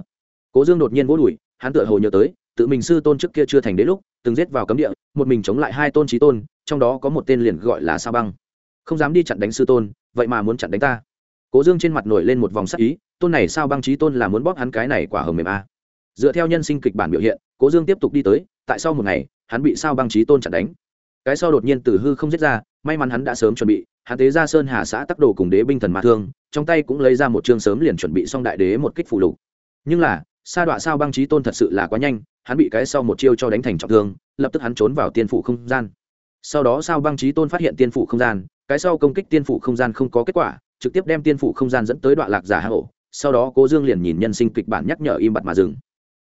Cố dương đột nhiên vỗ đùi, hắn tựa hồ nhớ tới, tự mình sư tôn trước kia chưa thành đế lúc, từng giết vào cấm địa, một mình chống lại hai tôn trí tôn, trong đó có một tên liền gọi là sao băng. Không dám đi chặn đánh sư tôn, vậy mà muốn chặn đánh ta. Cố dương trên mặt nổi lên một vòng sắc ý, tôn này sao băng trí tôn là muốn bóp hắn cái này quả hầm mềm a. Dựa theo nhân sinh kịch bản biểu hiện, cố dương tiếp tục đi tới, tại sau một ngày, hắn bị sao băng trí tôn chặn đánh. Cái sau đột nhiên từ hư không giết ra may mắn hắn đã sớm chuẩn bị, hắn tế ra sơn hà xã tắc đồ cùng đế binh thần ma thương, trong tay cũng lấy ra một chương sớm liền chuẩn bị xong đại đế một kích phụ lục. Nhưng là, sa đọa sao băng trí tôn thật sự là quá nhanh, hắn bị cái sau một chiêu cho đánh thành trọng thương, lập tức hắn trốn vào tiên phủ không gian. Sau đó sao băng trí tôn phát hiện tiên phủ không gian, cái sau công kích tiên phủ không gian không có kết quả, trực tiếp đem tiên phủ không gian dẫn tới đoạn lạc giả hạ hổ sau đó cố dương liền nhìn nhân sinh kịch bản nhắc nhở im bặt mà dừng.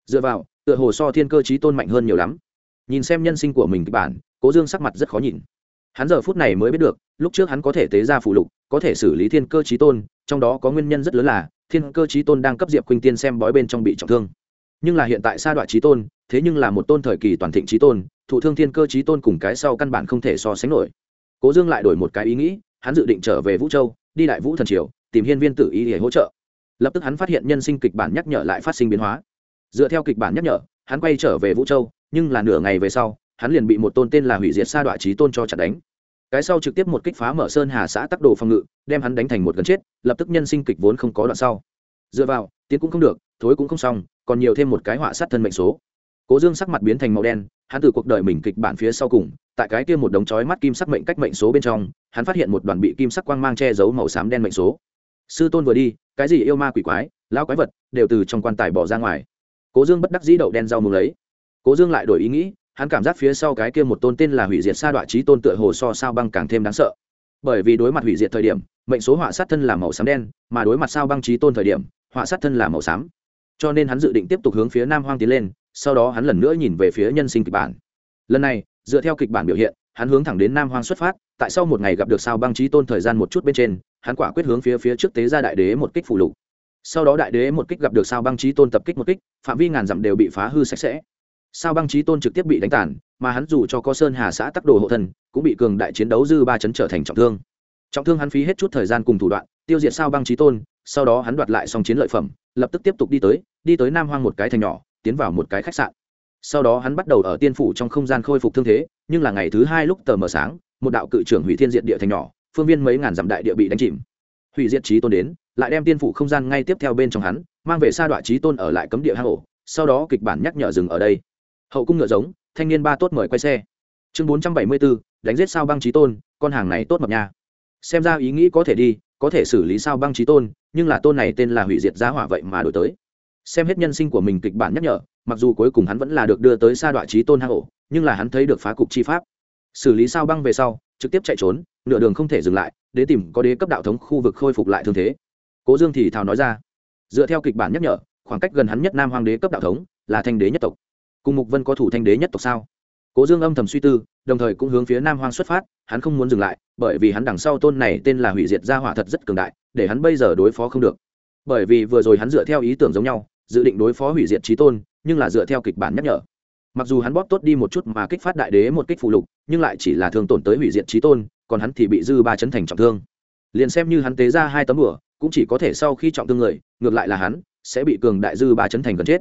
Dựa vào, tựa hồ so thiên cơ trí tôn mạnh hơn nhiều lắm. Nhìn xem nhân sinh của mình kịch bản, cố dương sắc mặt rất khó nhìn hắn giờ phút này mới biết được, lúc trước hắn có thể tế ra phụ lục, có thể xử lý thiên cơ trí tôn, trong đó có nguyên nhân rất lớn là, thiên cơ trí tôn đang cấp diệp khuynh tiên xem bói bên trong bị trọng thương. Nhưng là hiện tại sa đoạn trí tôn, thế nhưng là một tôn thời kỳ toàn thịnh trí tôn, thụ thương thiên cơ trí tôn cùng cái sau căn bản không thể so sánh nổi. Cố dương lại đổi một cái ý nghĩ, hắn dự định trở về vũ châu, đi đại vũ thần triều, tìm hiên viên tử ý để hỗ trợ. Lập tức hắn phát hiện nhân sinh kịch bản nhắc nhở lại phát sinh biến hóa. Dựa theo kịch bản nhắc nhở, hắn quay trở về vũ châu, nhưng là nửa ngày về sau hắn liền bị một tôn tên là hủy diệt sa đoạn trí tôn cho chặt đánh. Cái sau trực tiếp một kích phá mở sơn hà xã tắc đồ phòng ngự, đem hắn đánh thành một gần chết, lập tức nhân sinh kịch vốn không có đoạn sau. Dựa vào, tiến cũng không được, thối cũng không xong, còn nhiều thêm một cái họa sát thân mệnh số. Cố dương sắc mặt biến thành màu đen, hắn từ cuộc đời mình kịch bản phía sau cùng, tại cái kia một đống chói mắt kim sắc mệnh cách mệnh số bên trong, hắn phát hiện một đoàn bị kim sắc quang mang che giấu màu xám đen mệnh số. Sư tôn vừa đi, cái gì yêu ma quỷ quái, lão quái vật, đều từ trong quan tài bỏ ra ngoài. Cố dương bất đắc dĩ đậu đen rau mù lấy. Cố dương lại đổi ý nghĩ hắn cảm giác phía sau cái kia một tôn tên là hủy diệt sa đoạn trí tôn tựa hồ so sao băng càng thêm đáng sợ. Bởi vì đối mặt hủy diệt thời điểm, mệnh số họa sát thân là màu xám đen, mà đối mặt sao băng trí tôn thời điểm, họa sát thân là màu xám. Cho nên hắn dự định tiếp tục hướng phía nam hoang tiến lên, sau đó hắn lần nữa nhìn về phía nhân sinh kịch bản. Lần này, dựa theo kịch bản biểu hiện, hắn hướng thẳng đến nam hoang xuất phát, tại sau một ngày gặp được sao băng trí tôn thời gian một chút bên trên, hắn quả quyết hướng phía phía trước tế ra đại đế một kích phủ lục. Sau đó đại đế một kích gặp được sao băng trí tôn tập kích một kích, phạm vi ngàn dặm đều bị phá hư sạch sẽ sao băng trí tôn trực tiếp bị đánh tàn, mà hắn dù cho có sơn hà xã tắc đồ hộ thân, cũng bị cường đại chiến đấu dư ba chấn trở thành trọng thương. Trọng thương hắn phí hết chút thời gian cùng thủ đoạn, tiêu diệt sao băng trí tôn, sau đó hắn đoạt lại xong chiến lợi phẩm, lập tức tiếp tục đi tới đi tới nam hoang một cái thành nhỏ, tiến vào một cái khách sạn. Sau đó hắn bắt đầu ở tiên phủ trong không gian khôi phục thương thế, nhưng là ngày thứ hai lúc tờ mờ sáng, một đạo cự trưởng hủy thiên diện địa thành nhỏ, phương viên mấy ngàn dặm đại địa bị đánh chìm. Hủy diệt trí tôn đến, lại đem tiên phủ không gian ngay tiếp theo bên trong hắn, mang về sa đoạn trí tôn ở lại cấm địa hang ổ, sau đó kịch bản nhắc nhở dừng ở đây hậu cung ngựa giống, thanh niên ba tốt mời quay xe. Chương bốn trăm bảy mươi bốn đánh giết sao băng trí tôn, con hàng này tốt mập nha. Xem ra ý nghĩ có thể đi, có thể xử lý sao băng trí tôn, nhưng là tôn này tên là hủy diệt giá hỏa vậy mà đổi tới. Xem hết nhân sinh của mình kịch bản nhắc nhở, mặc dù cuối cùng hắn vẫn là được đưa tới sa đoạn trí tôn hang ổ, nhưng là hắn thấy được phá cục chi pháp. Xử lý sao băng về sau, trực tiếp chạy trốn, nửa đường không thể dừng lại để tìm có đế cấp đạo thống khu vực khôi phục lại thương thế. Cố dương thì thào nói ra, dựa theo kịch bản nhắc nhở, khoảng cách gần hắn nhất nam hoàng đế cấp đạo thống là thanh đế nhất tộc cùng mục vân có thủ thanh đế nhất tộc sao? Cố dương âm thầm suy tư, đồng thời cũng hướng phía nam hoang xuất phát, hắn không muốn dừng lại, bởi vì hắn đằng sau tôn này tên là hủy diệt gia hỏa thật rất cường đại, để hắn bây giờ đối phó không được. Bởi vì vừa rồi hắn dựa theo ý tưởng giống nhau, dự định đối phó hủy diệt trí tôn, nhưng là dựa theo kịch bản nhắc nhở. Mặc dù hắn bóp tốt đi một chút mà kích phát đại đế một kích phụ lục, nhưng lại chỉ là thương tổn tới hủy diệt trí tôn, còn hắn thì bị dư ba chấn thành trọng thương. Liền xem như hắn tế ra hai tấm bửa cũng chỉ có thể sau khi trọng thương người, ngược lại là hắn, sẽ bị cường đại dư ba chấn thành gần chết.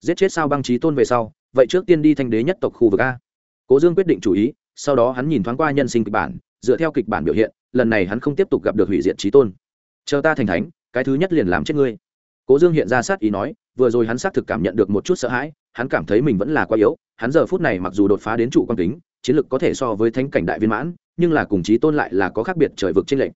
Giết chết sao băng trí tôn về sau vậy trước tiên đi thanh đế nhất tộc khu vực a. Cố dương quyết định chủ ý, sau đó hắn nhìn thoáng qua nhân sinh kịch bản, dựa theo kịch bản biểu hiện, lần này hắn không tiếp tục gặp được hủy diệt trí tôn. Chờ ta thành thánh, cái thứ nhất liền làm chết ngươi. Cố dương hiện ra sát ý nói, vừa rồi hắn xác thực cảm nhận được một chút sợ hãi, hắn cảm thấy mình vẫn là quá yếu, hắn giờ phút này mặc dù đột phá đến trụ quan kính, chiến lực có thể so với thánh cảnh đại viên mãn, nhưng là cùng chí tôn lại là có khác biệt trời vực trên lệnh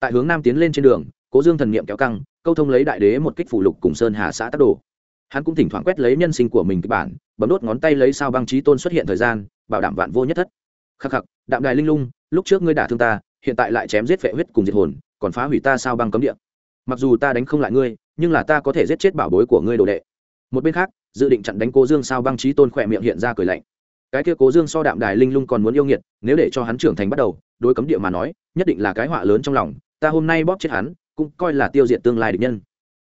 tại hướng nam tiến lên trên đường, cố dương thần niệm kéo căng, câu thông lấy đại đế một kích phủ lục cùng sơn hà xã tác đồ hắn cũng thỉnh thoảng quét lấy nhân sinh của mình kịch bản, bấm đốt ngón tay lấy sao băng chí tôn xuất hiện thời gian, bảo đảm vạn vô nhất thất. Khắc khắc, đạm đài linh lung, lúc trước ngươi đả thương ta, hiện tại lại chém giết vệ huyết cùng diệt hồn, còn phá hủy ta sao băng cấm địa. Mặc dù ta đánh không lại ngươi, nhưng là ta có thể giết chết bảo bối của ngươi đồ đệ. Một bên khác, dự định chặn đánh cố dương sao băng trí tôn khỏe miệng hiện ra cười lạnh. Cái kia cố dương so đạm đài linh lung còn muốn yêu nghiệt, nếu để cho hắn trưởng thành bắt đầu, đối cấm địa mà nói, nhất định là cái họa lớn trong lòng, ta hôm nay bóp chết hắn, cũng coi là tiêu diệt tương lai địch nhân.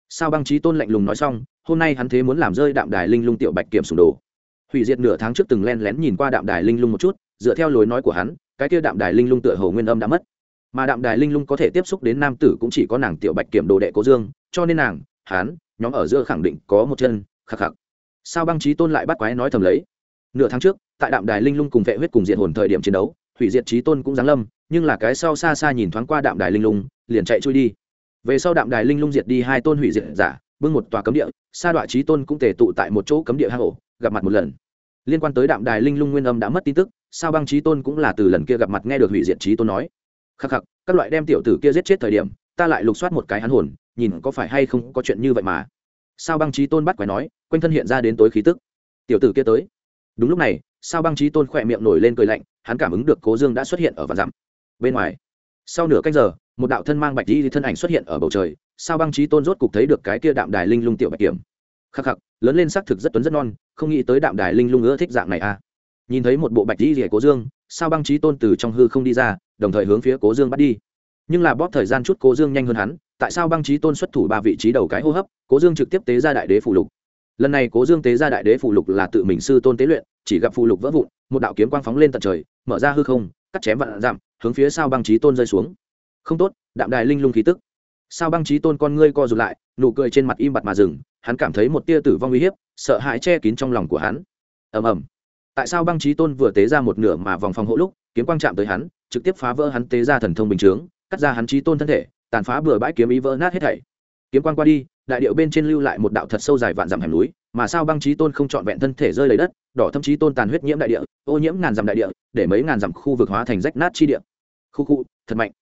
Sao băng trí tôn lạnh lùng nói xong hôm nay hắn thế muốn làm rơi đạm đài linh lung tiểu bạch kiểm sùng đồ. Hủy diệt nửa tháng trước từng len lén nhìn qua đạm đài linh lung một chút, dựa theo lối nói của hắn, cái kia đạm đài linh lung tựa hồ nguyên âm đã mất. Mà đạm đài linh lung có thể tiếp xúc đến nam tử cũng chỉ có nàng tiểu bạch kiểm đồ đệ cố dương, cho nên nàng hán nhóm ở giữa khẳng định có một chân, khắc khắc. Sao băng trí tôn lại bắt quái nói thầm lấy? Nửa tháng trước, tại đạm đài linh lung cùng vệ huyết cùng diệt hồn thời điểm chiến đấu, hủy diệt trí tôn cũng giáng lâm, nhưng là cái sau xa xa nhìn thoáng qua đạm đài linh lung, liền chạy chui đi. Về sau đạm đài linh lung diệt đi hai tôn hủy diệt giả bưng một tòa cấm địa, sa đọa trí tôn cũng tề tụ tại một chỗ cấm địa hang ổ, gặp mặt một lần. Liên quan tới đạm đài linh lung nguyên âm đã mất tin tức, sao băng trí tôn cũng là từ lần kia gặp mặt nghe được hủy diệt trí tôn nói. Khắc khắc, các loại đem tiểu tử kia giết chết thời điểm, ta lại lục soát một cái hắn hồn, nhìn có phải hay không có chuyện như vậy mà. Sao băng trí tôn bắt quái nói, quanh thân hiện ra đến tối khí tức. Tiểu tử kia tới. Đúng lúc này, sao băng trí tôn khỏe miệng nổi lên cười lạnh, hắn cảm ứng được cố dương đã xuất hiện ở vạn dặm. Bên ngoài, sau nửa cách giờ, một đạo thân mang bạch di thân ảnh xuất hiện ở bầu trời sao băng trí tôn rốt cục thấy được cái kia đạm đài linh lung tiểu bạch kiểm? Khắc khắc, lớn lên xác thực rất tuấn rất non, không nghĩ tới đạm đài linh lung ưa thích dạng này à. Nhìn thấy một bộ bạch di rỉa cố dương, sao băng trí tôn từ trong hư không đi ra, đồng thời hướng phía cố dương bắt đi. Nhưng là bóp thời gian chút cố dương nhanh hơn hắn, tại sao băng trí tôn xuất thủ ba vị trí đầu cái hô hấp, cố dương trực tiếp tế ra đại đế phủ lục. Lần này cố dương tế ra đại đế phủ lục là tự mình sư tôn tế luyện, chỉ gặp phù lục vỡ vụn, một đạo kiếm quang phóng lên tận trời, mở ra hư không, cắt chém vạn giảm hướng phía sao băng trí tôn rơi xuống. Không tốt, đạm đài linh lung khí tức sao băng trí tôn con ngươi co rụt lại, nụ cười trên mặt im bặt mà dừng, hắn cảm thấy một tia tử vong uy hiếp, sợ hãi che kín trong lòng của hắn. Ầm ầm. Tại sao băng trí tôn vừa tế ra một nửa mà vòng phòng hộ lúc, kiếm quang chạm tới hắn, trực tiếp phá vỡ hắn tế ra thần thông bình chướng, cắt ra hắn trí tôn thân thể, tàn phá bừa bãi kiếm ý vỡ nát hết thảy. Kiếm quang qua đi, đại điệu bên trên lưu lại một đạo thật sâu dài vạn dặm hẻm núi, mà sao băng trí tôn không trọn vẹn thân thể rơi lấy đất, đỏ thâm trí tôn tàn huyết nhiễm đại địa, ô nhiễm ngàn dặm đại địa, để mấy ngàn dặm khu vực hóa thành rách nát chi địa. Khu khu, thật mạnh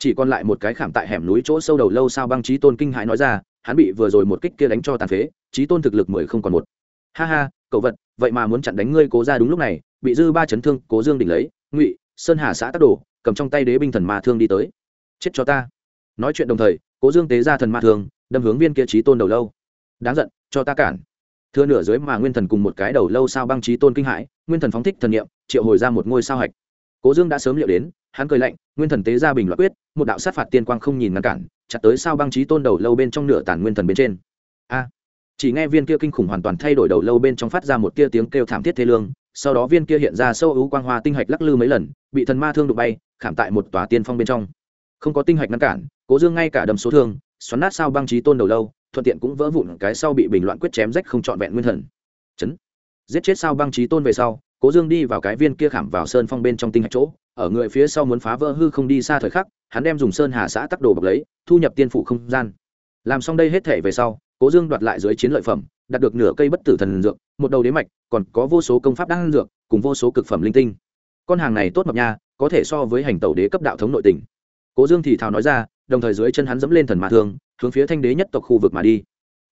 chỉ còn lại một cái khảm tại hẻm núi chỗ sâu đầu lâu sao băng trí tôn kinh hãi nói ra, hắn bị vừa rồi một kích kia đánh cho tàn phế, trí tôn thực lực mười không còn một. Ha ha, cậu vật, vậy mà muốn chặn đánh ngươi cố ra đúng lúc này, bị dư ba chấn thương, cố dương đỉnh lấy, ngụy, sơn hà xã tắc đồ, cầm trong tay đế binh thần ma thương đi tới. Chết cho ta. Nói chuyện đồng thời, cố dương tế ra thần ma thương, đâm hướng viên kia trí tôn đầu lâu. Đáng giận, cho ta cản. Thưa nửa dưới mà nguyên thần cùng một cái đầu lâu sao băng trí tôn kinh hãi, nguyên thần phóng thích thần nghiệm triệu hồi ra một ngôi sao hạch. Cố dương đã sớm liệu đến hắn cười lạnh, nguyên thần tế ra bình loại quyết, một đạo sát phạt tiên quang không nhìn ngăn cản, chặt tới sao băng trí tôn đầu lâu bên trong nửa tàn nguyên thần bên trên. A! Chỉ nghe viên kia kinh khủng hoàn toàn thay đổi đầu lâu bên trong phát ra một tia tiếng kêu thảm thiết thế lương, sau đó viên kia hiện ra sâu ưu quang hoa tinh hạch lắc lư mấy lần, bị thần ma thương đụng bay, khảm tại một tòa tiên phong bên trong. Không có tinh hạch ngăn cản, cố dương ngay cả đầm số thương, xoắn nát sao băng trí tôn đầu lâu, thuận tiện cũng vỡ vụn cái sau bị bình loạn quyết chém rách không trọn vẹn nguyên thần. Chấn! Giết chết sao băng trí tôn về sau, cố dương đi vào cái viên kia khảm vào sơn phong bên trong tinh hạch chỗ ở người phía sau muốn phá vỡ hư không đi xa thời khắc, hắn đem dùng sơn hà xã tắc đồ bọc lấy, thu nhập tiên phủ không gian. Làm xong đây hết thể về sau, cố dương đoạt lại dưới chiến lợi phẩm, đạt được nửa cây bất tử thần dược, một đầu đế mạch, còn có vô số công pháp đan dược, cùng vô số cực phẩm linh tinh. Con hàng này tốt mập nha, có thể so với hành tẩu đế cấp đạo thống nội tỉnh cố dương thì thào nói ra, đồng thời dưới chân hắn dẫm lên thần ma thương, hướng phía thanh đế nhất tộc khu vực mà đi.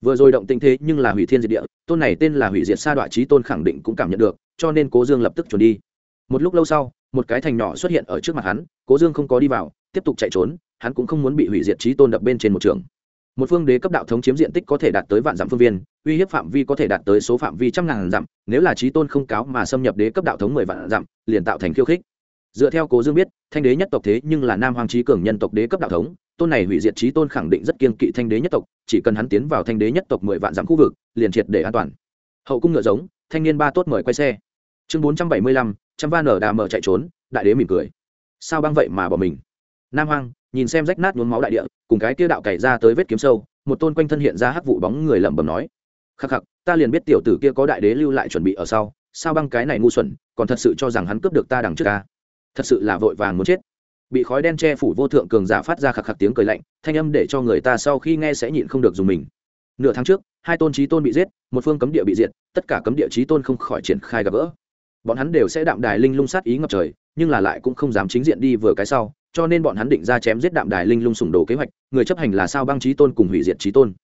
Vừa rồi động tình thế nhưng là hủy thiên diệt địa, tôn này tên là hủy diệt sa đoạn trí tôn khẳng định cũng cảm nhận được, cho nên cố dương lập tức chuẩn đi. Một lúc lâu sau một cái thành nhỏ xuất hiện ở trước mặt hắn, cố dương không có đi vào, tiếp tục chạy trốn, hắn cũng không muốn bị hủy diệt trí tôn đập bên trên một trường. Một phương đế cấp đạo thống chiếm diện tích có thể đạt tới vạn dặm phương viên, uy hiếp phạm vi có thể đạt tới số phạm vi trăm ngàn dặm, nếu là trí tôn không cáo mà xâm nhập đế cấp đạo thống mười vạn dặm, liền tạo thành khiêu khích. Dựa theo cố dương biết, thanh đế nhất tộc thế nhưng là nam hoàng trí cường nhân tộc đế cấp đạo thống, tôn này hủy diệt trí tôn khẳng định rất kiên kỵ thanh đế nhất tộc, chỉ cần hắn tiến vào thanh đế nhất tộc mười vạn dặm khu vực, liền triệt để an toàn. Hậu cung ngựa giống, thanh niên ba tốt mời quay xe. Chương bốn trăm bảy mươi lăm trăm van nở đà mở chạy trốn, đại đế mỉm cười. Sao băng vậy mà bỏ mình? Nam Hoang, nhìn xem rách nát nhuốm máu đại địa, cùng cái kia đạo cày ra tới vết kiếm sâu, một tôn quanh thân hiện ra hắc vụ bóng người lẩm bẩm nói, khắc khắc, ta liền biết tiểu tử kia có đại đế lưu lại chuẩn bị ở sau, sao băng cái này ngu xuẩn, còn thật sự cho rằng hắn cướp được ta đằng trước ta. Thật sự là vội vàng muốn chết. Bị khói đen che phủ vô thượng cường giả phát ra khạc khạc tiếng cười lạnh, thanh âm để cho người ta sau khi nghe sẽ nhịn không được dùng mình. Nửa tháng trước, hai tôn trí tôn bị giết, một phương cấm địa bị diệt, tất cả cấm địa trí tôn không khỏi triển khai gặp gỡ bọn hắn đều sẽ đạm đài linh lung sát ý ngập trời, nhưng là lại cũng không dám chính diện đi vừa cái sau, cho nên bọn hắn định ra chém giết đạm đài linh lung sủng đồ kế hoạch, người chấp hành là sao băng trí tôn cùng hủy diệt trí tôn.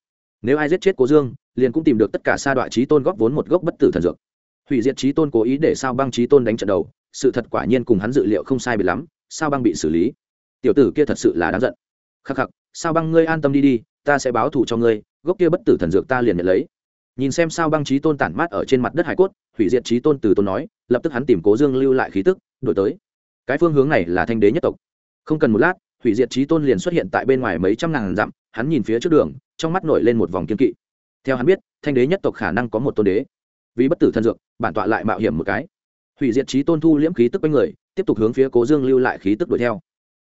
Nếu ai giết chết cố dương, liền cũng tìm được tất cả sa đoạn trí tôn góp vốn một gốc bất tử thần dược. Hủy diệt trí tôn cố ý để sao băng trí tôn đánh trận đầu, sự thật quả nhiên cùng hắn dự liệu không sai bị lắm, sao băng bị xử lý. Tiểu tử kia thật sự là đáng giận. Khắc khắc, sao băng ngươi an tâm đi đi, ta sẽ báo thù cho ngươi, gốc kia bất tử thần dược ta liền nhận lấy. Nhìn xem sao băng trí tôn tản mát ở trên mặt đất hải cốt hủy diệt trí tôn từ tôn nói, lập tức hắn tìm cố dương lưu lại khí tức, đổi tới. Cái phương hướng này là thanh đế nhất tộc. Không cần một lát, hủy diệt trí tôn liền xuất hiện tại bên ngoài mấy trăm ngàn dặm, hắn nhìn phía trước đường, trong mắt nổi lên một vòng kiên kỵ. Theo hắn biết, thanh đế nhất tộc khả năng có một tôn đế. Vì bất tử thân dược, bản tọa lại mạo hiểm một cái. Hủy diệt trí tôn thu liễm khí tức quanh người, tiếp tục hướng phía cố dương lưu lại khí tức đuổi theo.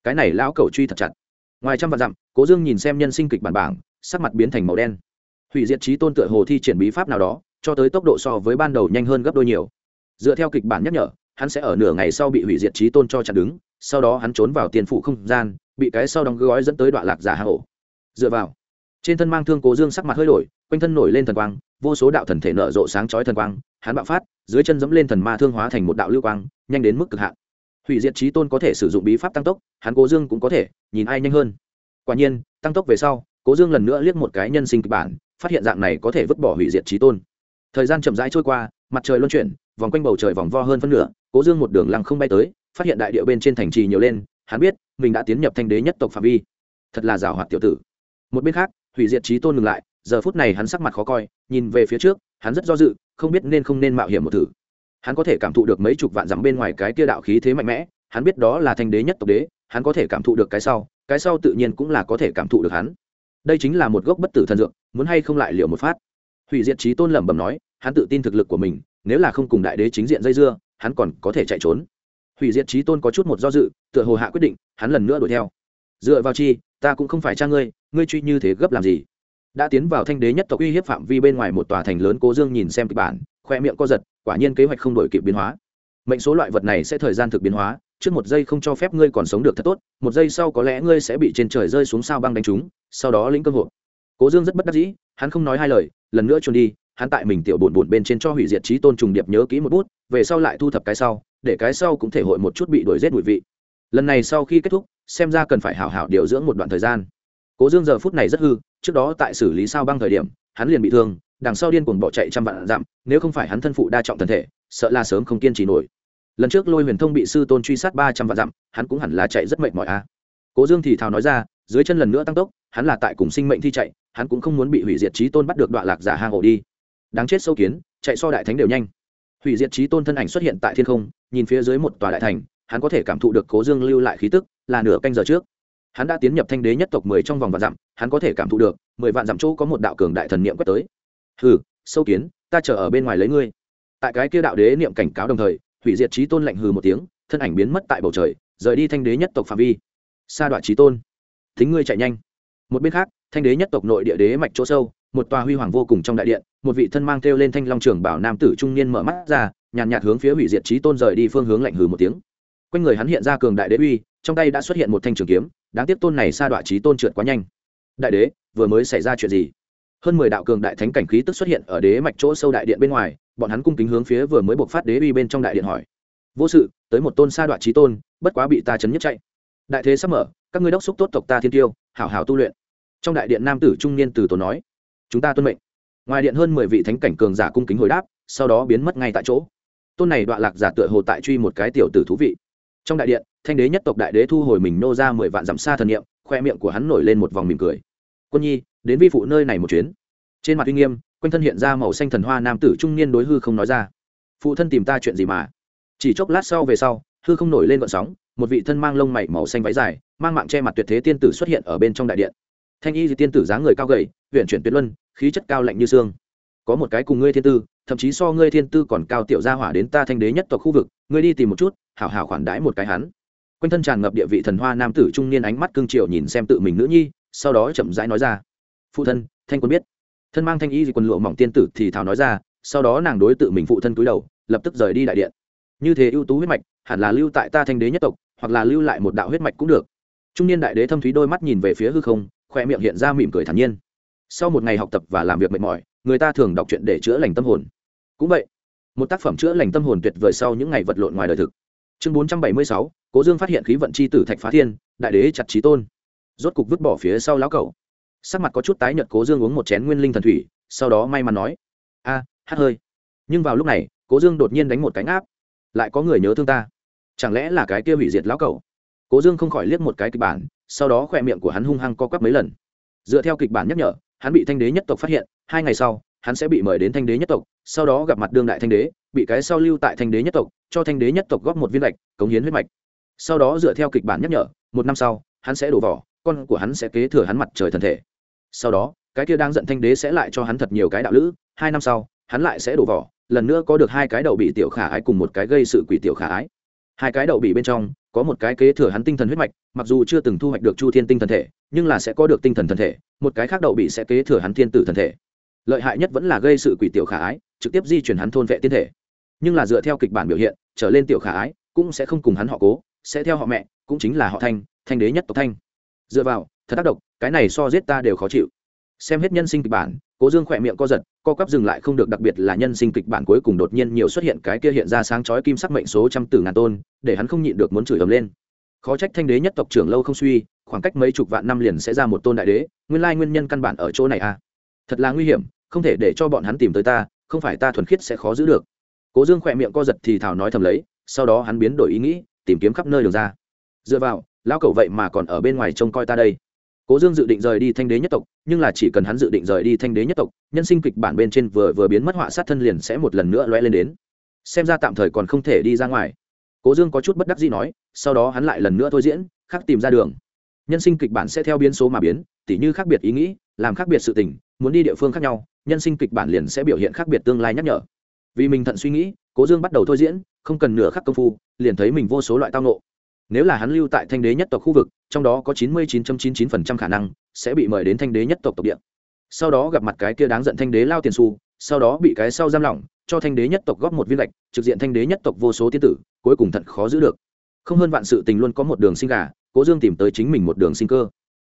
Cái này lão cầu truy thật chặt. Ngoài trăm vạn dặm, cố dương nhìn xem nhân sinh kịch bản bảng, sắc mặt biến thành màu đen. Hủy diệt trí tôn tựa hồ thi triển bí pháp nào đó cho tới tốc độ so với ban đầu nhanh hơn gấp đôi nhiều. Dựa theo kịch bản nhắc nhở, hắn sẽ ở nửa ngày sau bị hủy diệt trí tôn cho chặn đứng, sau đó hắn trốn vào tiền phụ không gian, bị cái sau đóng gói dẫn tới đoạn lạc giả hạ hổ. Dựa vào, trên thân mang thương cố dương sắc mặt hơi đổi, quanh thân nổi lên thần quang, vô số đạo thần thể nở rộ sáng chói thần quang, hắn bạo phát, dưới chân dẫm lên thần ma thương hóa thành một đạo lưu quang, nhanh đến mức cực hạn. Hủy diệt trí tôn có thể sử dụng bí pháp tăng tốc, hắn cố dương cũng có thể, nhìn ai nhanh hơn. Quả nhiên, tăng tốc về sau, cố dương lần nữa liếc một cái nhân sinh kịch bản, phát hiện dạng này có thể vứt bỏ hủy diệt trí tôn thời gian chậm rãi trôi qua, mặt trời luân chuyển, vòng quanh bầu trời vòng vo hơn phân nửa, cố dương một đường lăng không bay tới, phát hiện đại địa bên trên thành trì nhiều lên, hắn biết, mình đã tiến nhập thanh đế nhất tộc phạm vi. Thật là rào hoạt tiểu tử. Một bên khác, hủy diệt trí tôn ngừng lại, giờ phút này hắn sắc mặt khó coi, nhìn về phía trước, hắn rất do dự, không biết nên không nên mạo hiểm một thử. Hắn có thể cảm thụ được mấy chục vạn dặm bên ngoài cái kia đạo khí thế mạnh mẽ, hắn biết đó là thanh đế nhất tộc đế, hắn có thể cảm thụ được cái sau cái sau tự nhiên cũng là có thể cảm thụ được hắn. Đây chính là một gốc bất tử thần dược, muốn hay không lại liệu một phát hủy diệt trí tôn lẩm bẩm nói, hắn tự tin thực lực của mình, nếu là không cùng đại đế chính diện dây dưa, hắn còn có thể chạy trốn. Hủy diệt trí tôn có chút một do dự, tựa hồ hạ quyết định, hắn lần nữa đuổi theo. Dựa vào chi, ta cũng không phải cha ngươi ngươi truy như thế gấp làm gì? Đã tiến vào thanh đế nhất tộc uy hiếp phạm vi bên ngoài một tòa thành lớn cố dương nhìn xem kịch bản, khoe miệng co giật, quả nhiên kế hoạch không đổi kịp biến hóa. Mệnh số loại vật này sẽ thời gian thực biến hóa, trước một giây không cho phép ngươi còn sống được thật tốt, một giây sau có lẽ ngươi sẽ bị trên trời rơi xuống sao băng đánh trúng, sau đó lĩnh cơ hội cố dương rất bất đắc dĩ, hắn không nói hai lời lần nữa trốn đi, hắn tại mình tiểu bổn bổn bên trên cho hủy diệt trí tôn trùng điệp nhớ kỹ một bút, về sau lại thu thập cái sau, để cái sau cũng thể hội một chút bị đuổi rét mùi vị. Lần này sau khi kết thúc, xem ra cần phải hảo hảo điều dưỡng một đoạn thời gian. Cố dương giờ phút này rất hư, trước đó tại xử lý sao băng thời điểm, hắn liền bị thương, đằng sau điên cuồng bỏ chạy trăm vạn dặm, nếu không phải hắn thân phụ đa trọng thân thể, sợ là sớm không kiên trì nổi. Lần trước lôi huyền thông bị sư tôn truy sát ba trăm vạn dặm, hắn cũng hẳn là chạy rất mệt mỏi a. Cố dương thì thào nói ra, dưới chân lần nữa tăng tốc, hắn là tại cùng sinh mệnh thi chạy hắn cũng không muốn bị hủy diệt trí tôn bắt được đoạn lạc giả hang ổ đi. Đáng chết sâu kiến, chạy so đại thánh đều nhanh. Hủy diệt trí tôn thân ảnh xuất hiện tại thiên không, nhìn phía dưới một tòa đại thành, hắn có thể cảm thụ được cố dương lưu lại khí tức, là nửa canh giờ trước. Hắn đã tiến nhập thanh đế nhất tộc mười trong vòng vạn dặm, hắn có thể cảm thụ được, mười vạn dặm chỗ có một đạo cường đại thần niệm quét tới. Hừ, sâu kiến, ta chờ ở bên ngoài lấy ngươi. Tại cái kia đạo đế niệm cảnh cáo đồng thời, hủy diệt trí tôn lạnh hừ một tiếng, thân ảnh biến mất tại bầu trời, rời đi thanh đế nhất tộc phạm vi. Sa đoạn trí tôn, thính ngươi chạy nhanh một bên khác, thanh đế nhất tộc nội địa đế mạch chỗ sâu, một tòa huy hoàng vô cùng trong đại điện, một vị thân mang theo lên thanh long trường bảo nam tử trung niên mở mắt ra, nhàn nhạt hướng phía hủy diệt trí tôn rời đi phương hướng lạnh hừ một tiếng. Quanh người hắn hiện ra cường đại đế uy, trong tay đã xuất hiện một thanh trường kiếm, đáng tiếc tôn này sa đoạn trí tôn trượt quá nhanh. Đại đế, vừa mới xảy ra chuyện gì? Hơn mười đạo cường đại thánh cảnh khí tức xuất hiện ở đế mạch chỗ sâu đại điện bên ngoài, bọn hắn cung kính hướng phía vừa mới buộc phát đế uy bên trong đại điện hỏi. Vô sự, tới một tôn sa đoạn trí tôn, bất quá bị ta chấn nhất chạy. Đại thế sắp mở các ngươi đốc xúc tốt tộc ta thiên tiêu, hảo hảo tu luyện. Trong đại điện nam tử trung niên từ tổ nói, chúng ta tuân mệnh. Ngoài điện hơn mười vị thánh cảnh cường giả cung kính hồi đáp, sau đó biến mất ngay tại chỗ. Tôn này đoạn lạc giả tựa hồ tại truy một cái tiểu tử thú vị. Trong đại điện, thanh đế nhất tộc đại đế thu hồi mình nô ra mười vạn dặm xa thần niệm, khoe miệng của hắn nổi lên một vòng mỉm cười. Quân nhi, đến vi phụ nơi này một chuyến. Trên mặt uy nghiêm, quanh thân hiện ra màu xanh thần hoa nam tử trung niên đối hư không nói ra, phụ thân tìm ta chuyện gì mà? Chỉ chốc lát sau về sau, hư không nổi lên vận sóng, một vị thân mang lông mày màu xanh váy dài mang mạng che mặt tuyệt thế tiên tử xuất hiện ở bên trong đại điện. Thanh y tiên tử dáng người cao gầy huyện chuyển tuyệt luân, khí chất cao lạnh như xương. Có một cái cùng ngươi thiên tư, thậm chí so ngươi thiên tư còn cao tiểu gia hỏa đến ta thanh đế nhất tộc khu vực, ngươi đi tìm một chút, hảo hảo khoản đãi một cái hắn. Quanh thân tràn ngập địa vị thần hoa nam tử trung niên ánh mắt cương triều nhìn xem tự mình nữ nhi, sau đó chậm rãi nói ra. Phụ thân, thanh quân biết. Thân mang thanh y di quần lụa mỏng tiên tử thì thảo nói ra, sau đó nàng đối tự mình phụ thân cúi đầu, lập tức rời đi đại điện. Như thế ưu tú huyết mạch, hẳn là lưu tại ta thanh đế nhất tộc, hoặc là lưu lại một đạo huyết mạch cũng được trung niên đại đế thâm thúy đôi mắt nhìn về phía hư không khoe miệng hiện ra mỉm cười thản nhiên. Sau một ngày học tập và làm việc mệt mỏi người ta thường đọc truyện để chữa lành tâm hồn. Cũng vậy một tác phẩm chữa lành tâm hồn tuyệt vời sau những ngày vật lộn ngoài đời thực. Chương bốn trăm bảy mươi sáu cố dương phát hiện khí vận c h i tử thạch phá thiên đại đế chặt trí tôn. Rốt cục vứt bỏ phía sau lão cầu sắc mặt có chút tái nhợt cố dương uống một chén nguyên linh thần thủy sau đó may mắn nói a à, hát hơi. Nhưng vào lúc này cố dương đột nhiên đánh một cánh áp. Lại có người nhớ thương ta. Chẳng lẽ là cái kia hủy diệt lão cầu cố dương không khỏi liếc một cái kịch bản, sau đó khỏe miệng của hắn hung hăng co quắp mấy lần. Dựa theo kịch bản nhắc nhở, hắn bị thanh đế nhất tộc phát hiện, hai ngày sau, hắn sẽ bị mời đến thanh đế nhất tộc, sau đó gặp mặt đương đại thanh đế, bị cái sau lưu tại thanh đế nhất tộc, cho thanh đế nhất tộc góp một viên lạch cống hiến huyết mạch. Sau đó dựa theo kịch bản nhắc nhở, một năm sau, hắn sẽ đổ vỏ, con của hắn sẽ kế thừa hắn mặt trời thần thể. Sau đó, cái kia đang giận thanh đế sẽ lại cho hắn thật nhiều cái đạo lữ, hai năm sau, hắn lại sẽ đổ vỏ, lần nữa có được hai cái đầu bị tiểu khả ái cùng một cái gây sự quỷ tiểu khả ái hai cái đậu bị bên trong, có một cái kế thừa hắn tinh thần huyết mạch, mặc dù chưa từng thu hoạch được chu thiên tinh thần thể, nhưng là sẽ có được tinh thần thần thể, một cái khác đậu bị sẽ kế thừa hắn thiên tử thần thể. Lợi hại nhất vẫn là gây sự quỷ tiểu khả ái, trực tiếp di chuyển hắn thôn vệ tiên thể. Nhưng là dựa theo kịch bản biểu hiện, trở lên tiểu khả ái cũng sẽ không cùng hắn họ cố, sẽ theo họ mẹ, cũng chính là họ thanh thanh đế nhất tộc thanh. Dựa vào, thật tác động cái này so giết ta đều khó chịu. Xem hết nhân sinh kịch bản cố dương khỏe miệng co giật, co quắp dừng lại không được, đặc biệt là nhân sinh kịch bản cuối cùng đột nhiên nhiều xuất hiện cái kia hiện ra sáng chói kim sắc mệnh số trăm tử ngàn tôn, để hắn không nhịn được muốn chửi ấm lên. Khó trách thanh đế nhất tộc trưởng lâu không suy, khoảng cách mấy chục vạn năm liền sẽ ra một tôn đại đế, nguyên lai nguyên nhân căn bản ở chỗ này à. Thật là nguy hiểm, không thể để cho bọn hắn tìm tới ta, không phải ta thuần khiết sẽ khó giữ được. Cố dương khỏe miệng co giật thì thảo nói thầm lấy, sau đó hắn biến đổi ý nghĩ, tìm kiếm khắp nơi đường ra. Dựa vào, lão cẩu vậy mà còn ở bên ngoài trông coi ta đây cố dương dự định rời đi thanh đế nhất tộc, nhưng là chỉ cần hắn dự định rời đi thanh đế nhất tộc, nhân sinh kịch bản bên trên vừa vừa biến mất họa sát thân liền sẽ một lần nữa loe lên đến. Xem ra tạm thời còn không thể đi ra ngoài. Cố dương có chút bất đắc gì nói, sau đó hắn lại lần nữa thôi diễn khắc tìm ra đường. Nhân sinh kịch bản sẽ theo biến số mà biến, tỉ như khác biệt ý nghĩ, làm khác biệt sự tình, muốn đi địa phương khác nhau, nhân sinh kịch bản liền sẽ biểu hiện khác biệt tương lai nhắc nhở. Vì mình thận suy nghĩ, cố dương bắt đầu thôi diễn, không cần nửa khắc công phu, liền thấy mình vô số loại tao nộ nếu là hắn lưu tại thanh đế nhất tộc khu vực, trong đó có chín mươi chín chín mươi chín phần trăm khả năng sẽ bị mời đến thanh đế nhất tộc tộc địa. Sau đó gặp mặt cái kia đáng giận thanh đế lao tiền su sau đó bị cái sau giam lỏng, cho thanh đế nhất tộc góp một viên lệch trực diện thanh đế nhất tộc vô số tiên tử, cuối cùng thật khó giữ được. Không hơn vạn sự tình luôn có một đường sinh gà, cố dương tìm tới chính mình một đường sinh cơ.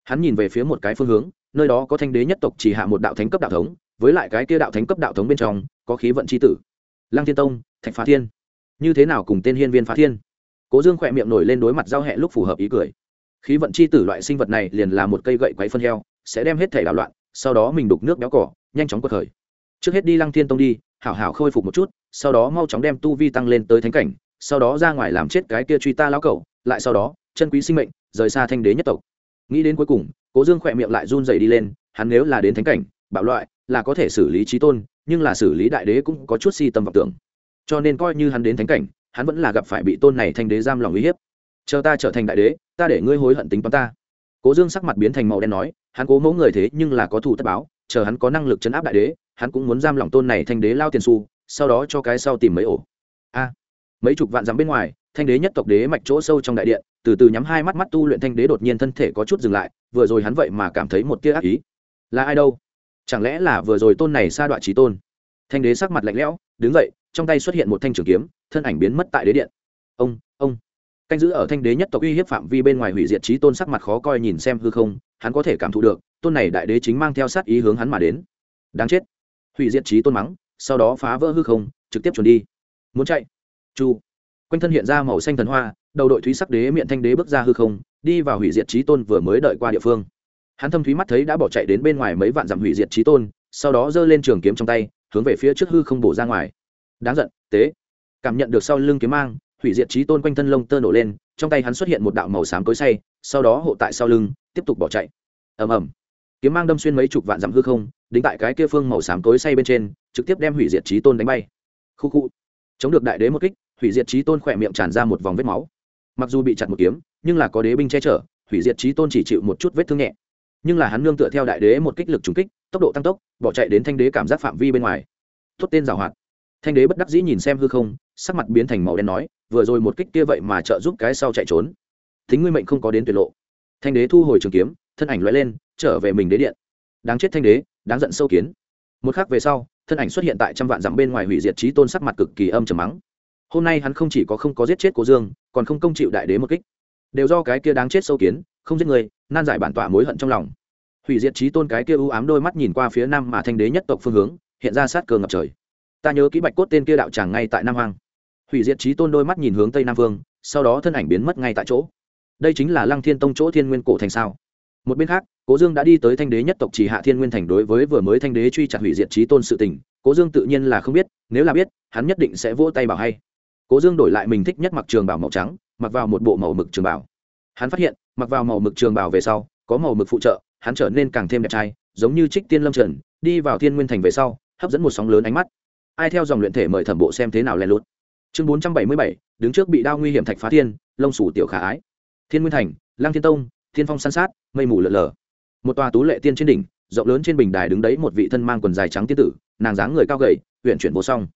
Hắn nhìn về phía một cái phương hướng, nơi đó có thanh đế nhất tộc chỉ hạ một đạo thánh cấp đạo thống, với lại cái kia đạo thánh cấp đạo thống bên trong, có khí vận c h i tử. Lăng thiên tông, thạch phá thiên. Như thế nào cùng tên hiên viên phá thiên? Cố dương khỏe miệng nổi lên đối mặt giao hẹ lúc phù hợp ý cười. Khí vận c h i tử loại sinh vật này liền là một cây gậy quáy phân heo, sẽ đem hết thể đảo loạn, sau đó mình đục nước béo cỏ, nhanh chóng cuộc khởi. Trước hết đi lăng thiên tông đi, hảo hảo khôi phục một chút, sau đó mau chóng đem tu vi tăng lên tới thánh cảnh, sau đó ra ngoài làm chết cái kia truy ta lão cẩu, lại sau đó, chân quý sinh mệnh, rời xa thanh đế nhất tộc. Nghĩ đến cuối cùng, cố dương khỏe miệng lại run dày đi lên, hắn nếu là đến thánh cảnh, bạo loại, là có thể xử lý trí tôn, nhưng là xử lý đại đế cũng có chút si tâm vọng tưởng. Cho nên coi như hắn đến thánh cảnh hắn vẫn là gặp phải bị tôn này thanh đế giam lòng uy hiếp. Chờ ta trở thành đại đế, ta để ngươi hối hận tính toán ta. Cố dương sắc mặt biến thành màu đen nói, hắn cố mẫu người thế nhưng là có thủ tất báo, chờ hắn có năng lực chấn áp đại đế, hắn cũng muốn giam lòng tôn này thanh đế lao tiền su sau đó cho cái sau tìm mấy ổ. A. Mấy chục vạn dặm bên ngoài, thanh đế nhất tộc đế mạch chỗ sâu trong đại điện, từ từ nhắm hai mắt mắt tu luyện thanh đế đột nhiên thân thể có chút dừng lại, vừa rồi hắn vậy mà cảm thấy một tia ác ý. Là ai đâu? Chẳng lẽ là vừa rồi tôn này sa đoạn trí tôn? Thanh đế sắc mặt lạnh lẽo, đứng dậy trong tay xuất hiện một thanh trường kiếm, thân ảnh biến mất tại đế điện. Ông ông. Canh giữ ở thanh đế nhất tộc uy hiếp phạm vi bên ngoài hủy diệt trí tôn sắc mặt khó coi nhìn xem hư không, hắn có thể cảm thụ được, tôn này đại đế chính mang theo sát ý hướng hắn mà đến. Đáng chết. Hủy diệt trí tôn mắng, sau đó phá vỡ hư không, trực tiếp chuẩn đi. Muốn chạy. Chu. Quanh thân hiện ra màu xanh thần hoa, đầu đội thúy sắc đế miệng thanh đế bước ra hư không, đi vào hủy diệt trí tôn vừa mới đợi qua địa phương. Hắn thâm thúy mắt thấy đã bỏ chạy đến bên ngoài mấy vạn dặm hủy diệt trí tôn, sau đó giơ lên trường kiếm trong tay, hướng về phía trước hư không bổ ra ngoài đáng giận, tế. Cảm nhận được sau lưng kiếm mang, hủy diệt trí tôn quanh thân lông tơ nổ lên, trong tay hắn xuất hiện một đạo màu xám tối say sau đó hộ tại sau lưng, tiếp tục bỏ chạy. Ầm ầm. Kiếm mang đâm xuyên mấy chục vạn dặm hư không, đính tại cái kia phương màu xám tối say bên trên, trực tiếp đem hủy diệt trí tôn đánh bay. Khu khu. Chống được đại đế một kích, hủy diệt trí tôn khỏe miệng tràn ra một vòng vết máu. Mặc dù bị chặt một kiếm, nhưng là có đế binh che chở, hủy diệt trí tôn chỉ chịu một chút vết thương nhẹ. Nhưng là hắn nương tựa theo đại đế một kích lực trúng kích, tốc độ tăng tốc, bỏ chạy đến thanh đế cảm giác phạm vi bên ngoài. Thốt tên giảo hoạt thanh đế bất đắc dĩ nhìn xem hư không, sắc mặt biến thành màu đen nói, vừa rồi một kích kia vậy mà trợ giúp cái sau chạy trốn. Thính ngươi mệnh không có đến tuyệt lộ. Thanh đế thu hồi trường kiếm, thân ảnh l lên, trở về mình đế điện. Đáng chết thanh đế, đáng giận sâu kiến. Một khắc về sau, thân ảnh xuất hiện tại trăm vạn dặm bên ngoài hủy diệt trí tôn sắc mặt cực kỳ âm trầm mắng. Hôm nay hắn không chỉ có không có giết chết cố dương, còn không công chịu đại đế một kích. Đều do cái kia đáng chết sâu kiến, không giết người, nan giải bản tỏa mối hận trong lòng. Hủy diệt trí tôn cái kia ưu ám đôi mắt nhìn qua phía nam mà thanh đế nhất tộc phương hướng, hiện ra sát cờ ngập trời ta nhớ kỹ bạch cốt tên kia đạo tràng ngay tại nam hoàng hủy diệt trí tôn đôi mắt nhìn hướng tây nam vương, sau đó thân ảnh biến mất ngay tại chỗ. Đây chính là lăng thiên tông chỗ thiên nguyên cổ thành sao? Một bên khác, cố dương đã đi tới thanh đế nhất tộc chỉ hạ thiên nguyên thành đối với vừa mới thanh đế truy chặt hủy diệt trí tôn sự tình. Cố dương tự nhiên là không biết, nếu là biết, hắn nhất định sẽ vỗ tay bảo hay. Cố dương đổi lại mình thích nhất mặc trường bảo màu trắng, mặc vào một bộ màu mực trường bảo. Hắn phát hiện, mặc vào màu mực trường bảo về sau, có màu mực phụ trợ, hắn trở nên càng thêm đẹp trai, giống như trích tiên lâm trần, đi vào thiên nguyên thành về sau, hấp dẫn một sóng lớn ánh mắt ai theo dòng luyện thể mời thẩm bộ xem thế nào len lút. Chương bốn trăm bảy mươi bảy, đứng trước bị đao nguy hiểm thạch phá thiên, lông sủ tiểu khả ái. Thiên nguyên thành lang thiên tông, thiên phong san sát, mây mù lợn lờ một tòa tú lệ tiên trên đỉnh, rộng lớn trên bình đài đứng đấy một vị thân mang quần dài trắng tiên tử, nàng dáng người cao gầy huyện chuyển vô song.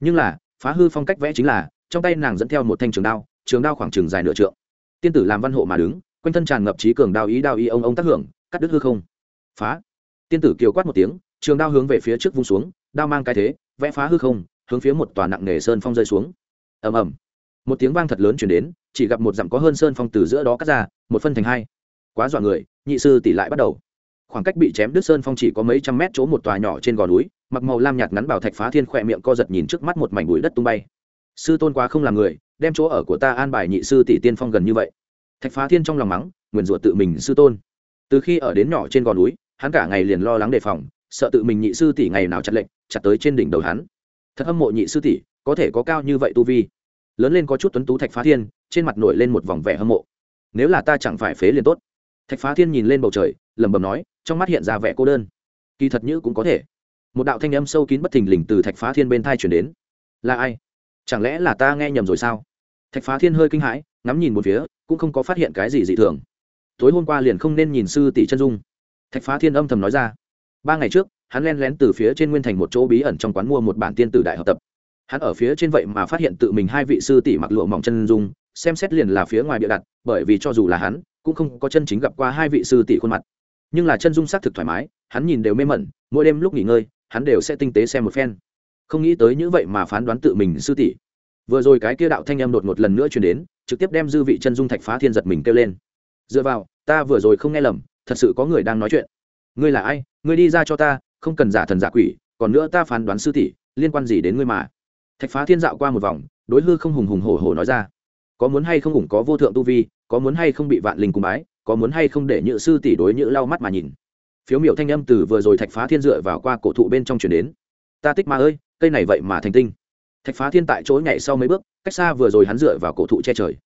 Nhưng là, phá hư phong cách vẽ chính là, trong tay nàng dẫn theo một thanh trường đao trường đao khoảng chừng dài nửa trượng. Tiên tử làm văn hộ mà đứng, quanh thân tràn ngập trí cường đao ý đao ý ông ông tác hưởng, cắt đứt hư không. Phá. Tiên tử kiều quát một tiếng, trường đao hướng về phía trước vung xuống, đao mang cái thế vẽ phá hư không, hướng phía một tòa nặng nề sơn phong rơi xuống. Ầm ầm. Một tiếng vang thật lớn chuyển đến, chỉ gặp một dặm có hơn sơn phong từ giữa đó cắt ra, một phân thành hai. Quá dọa người, nhị sư tỷ lại bắt đầu. Khoảng cách bị chém đứt sơn phong chỉ có mấy trăm mét chỗ một tòa nhỏ trên gò núi, mặc màu lam nhạt ngắn bảo thạch phá thiên khỏe miệng co giật nhìn trước mắt một mảnh bụi đất tung bay. Sư tôn quá không là người, đem chỗ ở của ta an bài nhị sư tỷ tiên phong gần như vậy. Thạch phá thiên trong lòng mắng, nguyền rủa tự mình sư tôn. Từ khi ở đến nhỏ trên gò núi, hắn cả ngày liền lo lắng đề phòng, sợ tự mình nhị sư tỷ ngày nào chặt lệnh chặt tới trên đỉnh đầu hắn. Thật hâm mộ nhị sư tỷ, có thể có cao như vậy tu vi. Lớn lên có chút tuấn tú thạch phá thiên, trên mặt nổi lên một vòng vẻ hâm mộ. Nếu là ta chẳng phải phế liền tốt. Thạch phá thiên nhìn lên bầu trời, lẩm bẩm nói, trong mắt hiện ra vẻ cô đơn. Kỳ thật như cũng có thể. Một đạo thanh âm sâu kín bất thình lình từ thạch phá thiên bên thai chuyển đến. Là ai? Chẳng lẽ là ta nghe nhầm rồi sao? Thạch phá thiên hơi kinh hãi, ngắm nhìn một phía, cũng không có phát hiện cái gì dị thường. Tối hôm qua liền không nên nhìn sư tỷ chân dung. Thạch phá thiên âm thầm nói ra. Ba ngày trước hắn len lén từ phía trên nguyên thành một chỗ bí ẩn trong quán mua một bản tiên tử đại học tập. Hắn ở phía trên vậy mà phát hiện tự mình hai vị sư tỷ mặc lụa mỏng chân dung, xem xét liền là phía ngoài bịa đặt, bởi vì cho dù là hắn, cũng không có chân chính gặp qua hai vị sư tỷ khuôn mặt. Nhưng là chân dung xác thực thoải mái, hắn nhìn đều mê mẩn, mỗi đêm lúc nghỉ ngơi, hắn đều sẽ tinh tế xem một phen. Không nghĩ tới như vậy mà phán đoán tự mình sư tỷ. Vừa rồi cái kia đạo thanh em đột một lần nữa chuyển đến, trực tiếp đem dư vị chân dung thạch phá thiên giật mình kêu lên. Dựa vào, ta vừa rồi không nghe lầm, thật sự có người đang nói chuyện. Ngươi là ai? Ngươi đi ra cho ta không cần giả thần giả quỷ, còn nữa ta phán đoán sư tỷ, liên quan gì đến ngươi mà? Thạch phá thiên dạo qua một vòng, đối hư không hùng hùng hổ hổ nói ra. Có muốn hay không hùng có vô thượng tu vi, có muốn hay không bị vạn linh cung bái, có muốn hay không để nhự sư tỷ đối nhự lau mắt mà nhìn. Phiếu miểu thanh âm từ vừa rồi thạch phá thiên dựa vào qua cổ thụ bên trong chuyển đến. Ta tích ma ơi, cây này vậy mà thành tinh. Thạch phá thiên tại chỗ nhảy sau mấy bước, cách xa vừa rồi hắn dựa vào cổ thụ che trời.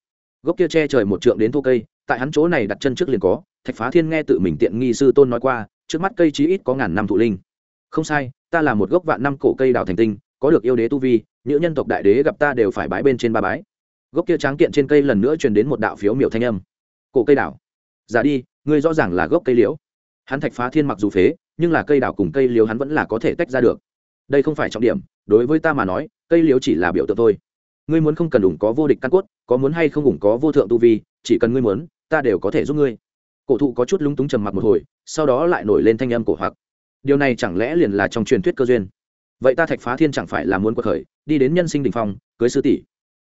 Gốc kia che trời một trượng đến thô cây, tại hắn chỗ này đặt chân trước liền có. Thạch phá thiên nghe tự mình tiện nghi sư tôn nói qua, trước mắt cây chí ít có ngàn năm thụ linh không sai, ta là một gốc vạn năm cổ cây đào thành tinh, có được yêu đế tu vi, những nhân tộc đại đế gặp ta đều phải bái bên trên ba bái. Gốc kia tráng kiện trên cây lần nữa truyền đến một đạo phiếu miểu thanh âm. Cổ cây đào. Giả đi, ngươi rõ ràng là gốc cây liễu. Hắn thạch phá thiên mặc dù phế, nhưng là cây đào cùng cây liễu hắn vẫn là có thể tách ra được. Đây không phải trọng điểm, đối với ta mà nói, cây liễu chỉ là biểu tượng thôi. Ngươi muốn không cần ủng có vô địch căn cốt, có muốn hay không ủng có vô thượng tu vi, chỉ cần ngươi muốn, ta đều có thể giúp ngươi. Cổ thụ có chút lúng túng trầm mặc một hồi, sau đó lại nổi lên thanh âm cổ hoặc điều này chẳng lẽ liền là trong truyền thuyết cơ duyên? Vậy ta thạch phá thiên chẳng phải là muốn cuộc khởi, đi đến nhân sinh đình phong, cưới sư tỷ.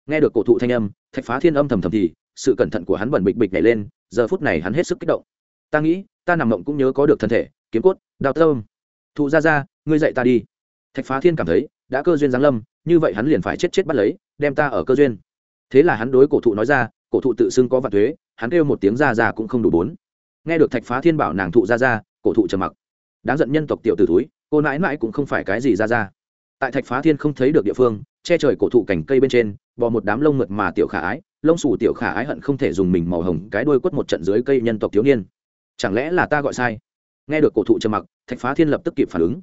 Nghe được cổ thụ thanh âm, thạch phá thiên âm thầm thầm thì, sự cẩn thận của hắn bẩn bịch bịch nhảy lên, giờ phút này hắn hết sức kích động. Ta nghĩ, ta nằm mộng cũng nhớ có được thân thể, kiếm cốt, đào tâm. Thụ ra ra, ngươi dạy ta đi. Thạch phá thiên cảm thấy, đã cơ duyên giáng lâm, như vậy hắn liền phải chết chết bắt lấy, đem ta ở cơ duyên. Thế là hắn đối cổ thụ nói ra, cổ thụ tự xưng có vạn thuế, hắn kêu một tiếng ra ra cũng không đủ bốn. Nghe được thạch phá thiên bảo nàng thụ ra ra, cổ thụ trầm mặc đáng giận nhân tộc tiểu tử túi cô nãi nãi cũng không phải cái gì ra ra. Tại thạch phá thiên không thấy được địa phương, che trời cổ thụ cành cây bên trên, bò một đám lông mượt mà tiểu khả ái, lông xù tiểu khả ái hận không thể dùng mình màu hồng cái đuôi quất một trận dưới cây nhân tộc thiếu niên. Chẳng lẽ là ta gọi sai? Nghe được cổ thụ trầm mặc, thạch phá thiên lập tức kịp phản ứng.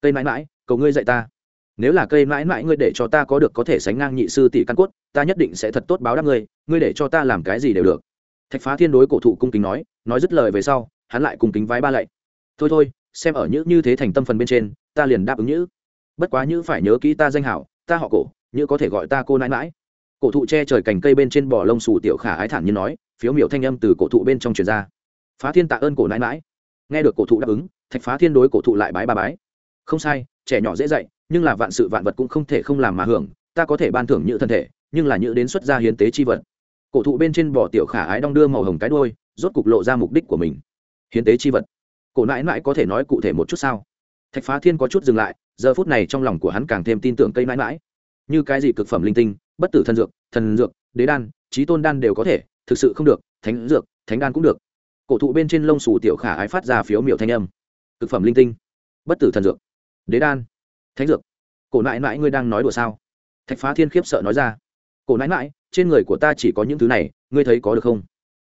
Cây mãi mãi cầu ngươi dạy ta. Nếu là cây mãi mãi ngươi để cho ta có được có thể sánh ngang nhị sư tỷ căn cốt, ta nhất định sẽ thật tốt báo đáp ngươi ngươi để cho ta làm cái gì đều được. Thạch phá thiên đối cổ thụ cung kính nói nói dứt lời về sau, hắn lại cung kính vái ba lạy. Thôi thôi xem ở nhữ như thế thành tâm phần bên trên, ta liền đáp ứng nhữ. Bất quá nhữ phải nhớ kỹ ta danh hảo, ta họ cổ, nhữ có thể gọi ta cô nãi mãi cổ thụ che trời cành cây bên trên bò lông xù tiểu khả ái thản như nói, phiếu miểu thanh âm từ cổ thụ bên trong truyền ra. Phá thiên tạ ơn cổ nãi mãi nghe được cổ thụ đáp ứng, thạch phá thiên đối cổ thụ lại bái ba bái. Không sai, trẻ nhỏ dễ dạy, nhưng là vạn sự vạn vật cũng không thể không làm mà hưởng, ta có thể ban thưởng nhữ thân thể, nhưng là nhữ đến xuất gia hiến tế chi vật. Cổ thụ bên trên bò tiểu khả ái đong đưa màu hồng cái đôi rốt cục lộ ra mục đích của mình. Hiến tế chi vật cổ nãi nãi có thể nói cụ thể một chút sao? Thạch phá thiên có chút dừng lại, giờ phút này trong lòng của hắn càng thêm tin tưởng cây nãi nãi. Như cái gì cực phẩm linh tinh, bất tử thần dược thần dược, đế đan trí tôn đan đều có thể, thực sự không được, thánh dược, thánh đan cũng được. Cổ thụ bên trên lông xù tiểu khả ái phát ra phiếu miểu thanh âm. Cực phẩm linh tinh, bất tử thần dược, đế đan, thánh dược. Cổ nãi nãi ngươi đang nói đùa sao? Thạch phá thiên khiếp sợ nói ra. Cổ nãi nãi, trên người của ta chỉ có những thứ này, ngươi thấy có được không?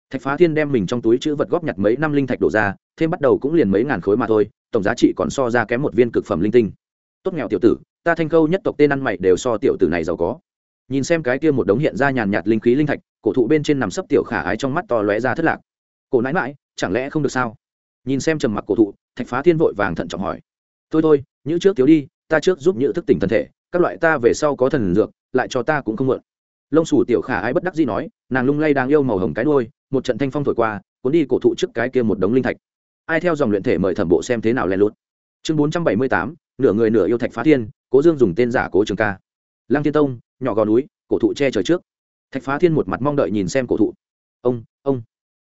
Thạch phá thiên đem mình trong túi chữ vật góp nhặt mấy năm linh thạch đổ ra thêm bắt đầu cũng liền mấy ngàn khối mà thôi, tổng giá trị còn so ra kém một viên cực phẩm linh tinh. Tốt nghèo tiểu tử, ta thanh khâu nhất tộc tên ăn mày đều so tiểu tử này giàu có. Nhìn xem cái kia một đống hiện ra nhàn nhạt linh khí linh thạch, cổ thụ bên trên nằm sấp tiểu khả ái trong mắt to lóe ra thất lạc. Cổ nãi mãi, chẳng lẽ không được sao? Nhìn xem trầm mặc cổ thụ, thạch phá thiên vội vàng thận trọng hỏi. Thôi thôi, nhữ trước thiếu đi, ta trước giúp nhữ thức tỉnh thân thể, các loại ta về sau có thần dược, lại cho ta cũng không mượn. Lông sủ tiểu khả ái bất đắc dĩ nói, nàng lung lay đang yêu màu hồng cái đôi một trận thanh phong thổi qua, cuốn đi cổ thụ trước cái kia một đống linh thạch ai theo dòng luyện thể mời thẩm bộ xem thế nào len lút. Chương bốn trăm bảy mươi tám, nửa người nửa yêu thạch phá thiên, cố dương dùng tên giả cố trường ca. Lăng thiên tông, nhỏ gò núi, cổ thụ che trời trước. Thạch phá thiên một mặt mong đợi nhìn xem cổ thụ. Ông ông.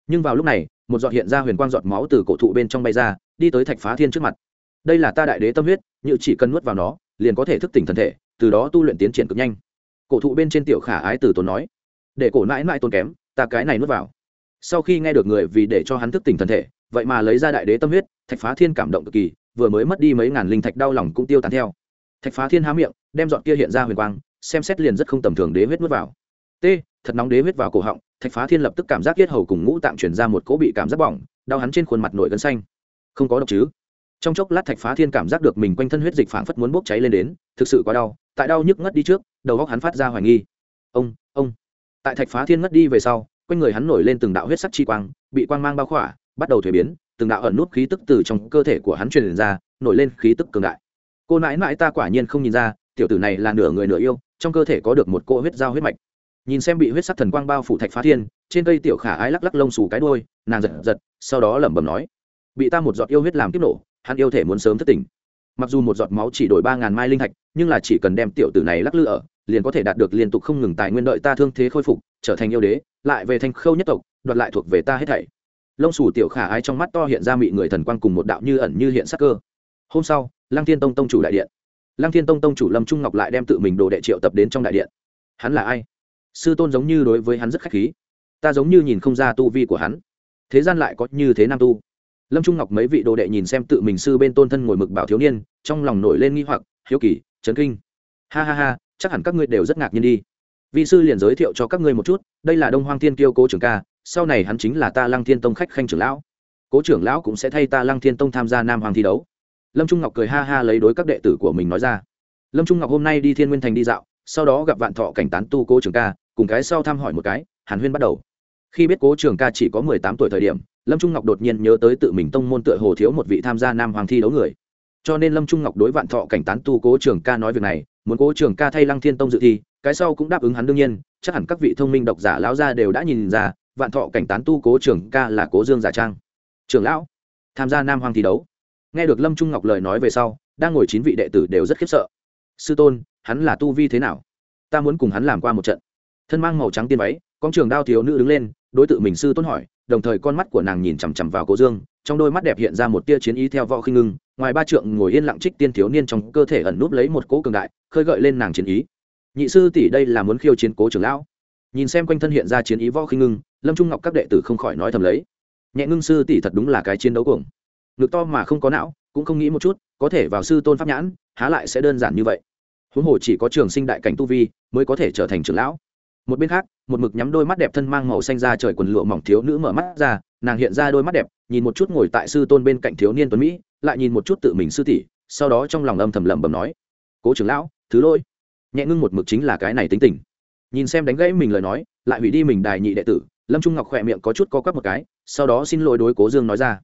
Nhưng vào lúc này, một giọt hiện ra huyền quang giọt máu từ cổ thụ bên trong bay ra, đi tới thạch phá thiên trước mặt. Đây là ta đại đế tâm huyết, như chỉ cần nuốt vào nó, liền có thể thức tỉnh thân thể, từ đó tu luyện tiến triển cực nhanh. Cổ thụ bên trên tiểu khả ái từ tốn nói. Để cổ mãi mãi tốn kém, ta cái này nuốt vào sau khi nghe được người vì để cho hắn thức tỉnh thân thể, vậy mà lấy ra đại đế tâm huyết, thạch phá thiên cảm động cực kỳ, vừa mới mất đi mấy ngàn linh thạch đau lòng cũng tiêu tán theo. Thạch phá thiên há miệng, đem dọn kia hiện ra huyền quang, xem xét liền rất không tầm thường đế huyết nuốt vào. T, thật nóng đế huyết vào cổ họng, thạch phá thiên lập tức cảm giác yết hầu cùng ngũ tạm chuyển ra một cỗ bị cảm giác bỏng, đau hắn trên khuôn mặt nổi gân xanh. Không có độc chứ? Trong chốc lát thạch phá thiên cảm giác được mình quanh thân huyết dịch phảng phất muốn bốc cháy lên đến, thực sự quá đau, tại đau nhức ngất đi trước, đầu góc hắn phát ra hoài nghi. Ông ông. Tại thạch phá thiên ngất đi về sau quanh người hắn nổi lên từng đạo huyết sắc chi quang, bị quang mang bao khỏa, bắt đầu thuế biến, từng đạo ẩn nút khí tức từ trong cơ thể của hắn truyền ra, nổi lên khí tức cường đại. Cô nãi nãi ta quả nhiên không nhìn ra, tiểu tử này là nửa người nửa yêu, trong cơ thể có được một cỗ huyết dao huyết mạch. Nhìn xem bị huyết sắc thần quang bao phủ thạch phá thiên, trên cây tiểu khả ái lắc lắc lông xù cái đôi nàng giật giật, sau đó lẩm bẩm nói, bị ta một giọt yêu huyết làm kiếp nổ, hắn yêu thể muốn sớm thất tỉnh. Mặc dù một giọt máu chỉ đổi ba ngàn mai linh thạch, nhưng là chỉ cần đem tiểu tử này lắc lư ở liền có thể đạt được liên tục không ngừng tài nguyên đợi ta thương thế khôi phục, trở thành yêu đế, lại về thành khâu nhất tộc, đoạt lại thuộc về ta hết thảy. Lông xù tiểu khả ái trong mắt to hiện ra mị người thần quang cùng một đạo như ẩn như hiện sắc cơ. Hôm sau, lăng thiên tông tông chủ đại điện. Lăng thiên tông tông chủ lâm trung ngọc lại đem tự mình đồ đệ triệu tập đến trong đại điện. Hắn là ai? Sư tôn giống như đối với hắn rất khách khí. Ta giống như nhìn không ra tu vi của hắn. Thế gian lại có như thế nam tu. Lâm trung ngọc mấy vị đồ đệ nhìn xem tự mình sư bên tôn thân ngồi mực bảo thiếu niên, trong lòng nổi lên nghi hoặc, hiếu kỳ, chấn kinh. Ha ha ha chắc hẳn các ngươi đều rất ngạc nhiên đi. Vị sư liền giới thiệu cho các ngươi một chút, đây là đông hoang thiên kiêu cố trưởng ca, sau này hắn chính là ta lăng thiên tông khách khanh trưởng lão. Cố trưởng lão cũng sẽ thay ta lăng thiên tông tham gia nam hoàng thi đấu. Lâm trung ngọc cười ha ha lấy đối các đệ tử của mình nói ra. Lâm trung ngọc hôm nay đi thiên nguyên thành đi dạo, sau đó gặp vạn thọ cảnh tán tu cố trưởng ca, cùng cái sau thăm hỏi một cái, hàn huyên bắt đầu. Khi biết cố trưởng ca chỉ có mười tám tuổi thời điểm, lâm trung ngọc đột nhiên nhớ tới tự mình tông môn tựa hồ thiếu một vị tham gia nam hoàng thi đấu người. Cho nên lâm trung ngọc đối vạn thọ cảnh tán tu cố trưởng ca nói việc này muốn cố trưởng ca thay lăng thiên tông dự thi, cái sau cũng đáp ứng hắn đương nhiên, chắc hẳn các vị thông minh độc giả lão gia đều đã nhìn ra, vạn thọ cảnh tán tu cố trưởng ca là cố dương giả trang. Trưởng lão, tham gia nam hoàng thi đấu. Nghe được lâm trung ngọc lời nói về sau, đang ngồi chín vị đệ tử đều rất khiếp sợ. Sư tôn, hắn là tu vi thế nào? Ta muốn cùng hắn làm qua một trận. Thân mang màu trắng tiên váy con trường đao thiếu nữ đứng lên, đối tượng mình sư tôn hỏi, đồng thời con mắt của nàng nhìn chằm chằm vào cố dương trong đôi mắt đẹp hiện ra một tia chiến ý theo võ khinh ngưng, ngoài ba trượng ngồi yên lặng trích tiên thiếu niên trong cơ thể ẩn núp lấy một cỗ cường đại, khơi gợi lên nàng chiến ý. Nhị sư tỷ đây là muốn khiêu chiến cố trưởng lão. Nhìn xem quanh thân hiện ra chiến ý võ khinh ngưng, lâm trung ngọc các đệ tử không khỏi nói thầm lấy. Nhẹ ngưng sư tỷ thật đúng là cái chiến đấu cuồng. Ngực to mà không có não, cũng không nghĩ một chút, có thể vào sư tôn pháp nhãn, há lại sẽ đơn giản như vậy. Huống hồ chỉ có trường sinh đại cảnh tu vi, mới có thể trở thành trưởng lão. Một bên khác, một mực nhắm đôi mắt đẹp thân mang màu xanh ra trời quần lụa mỏng thiếu nữ mở mắt ra nàng hiện ra đôi mắt đẹp, nhìn một chút ngồi tại sư tôn bên cạnh thiếu niên tuấn mỹ, lại nhìn một chút tự mình sư tỷ, sau đó trong lòng âm thầm lẩm bẩm nói, cố trưởng lão, thứ lỗi. Nhẹ ngưng một mực chính là cái này tính tình. Nhìn xem đánh gãy mình lời nói, lại hủy đi mình đài nhị đệ tử, lâm trung ngọc khỏe miệng có chút co quắp một cái, sau đó xin lỗi đối cố dương nói ra,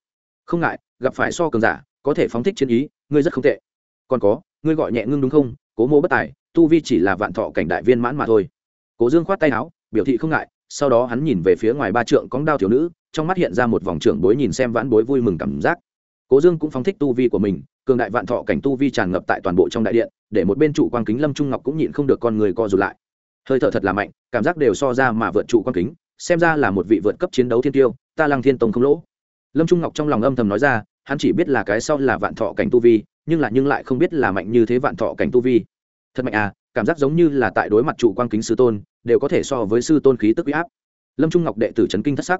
không ngại, gặp phải so cường giả, có thể phóng thích chiến ý, ngươi rất không tệ. Còn có, ngươi gọi nhẹ ngưng đúng không? Cố mô bất tài, tu vi chỉ là vạn thọ cảnh đại viên mãn mà thôi. Cố dương khoát tay áo, biểu thị không ngại, sau đó hắn nhìn về phía ngoài ba trượng cóng đao thiếu nữ trong mắt hiện ra một vòng trưởng bối nhìn xem vãn bối vui mừng cảm giác. Cố dương cũng phóng thích tu vi của mình, cường đại vạn thọ cảnh tu vi tràn ngập tại toàn bộ trong đại điện, để một bên trụ quang kính lâm trung ngọc cũng nhịn không được con người co rụt lại. Hơi thở thật là mạnh, cảm giác đều so ra mà vượt trụ quang kính, xem ra là một vị vượt cấp chiến đấu thiên tiêu, ta lăng thiên tông không lỗ. Lâm trung ngọc trong lòng âm thầm nói ra, hắn chỉ biết là cái sau là vạn thọ cảnh tu vi, nhưng là nhưng lại không biết là mạnh như thế vạn thọ cảnh tu vi. Thật mạnh à cảm giác giống như là tại đối mặt trụ quang kính sư tôn, đều có thể so với sư tôn khí tức uy áp. Lâm trung ngọc đệ tử trấn kinh thất sắc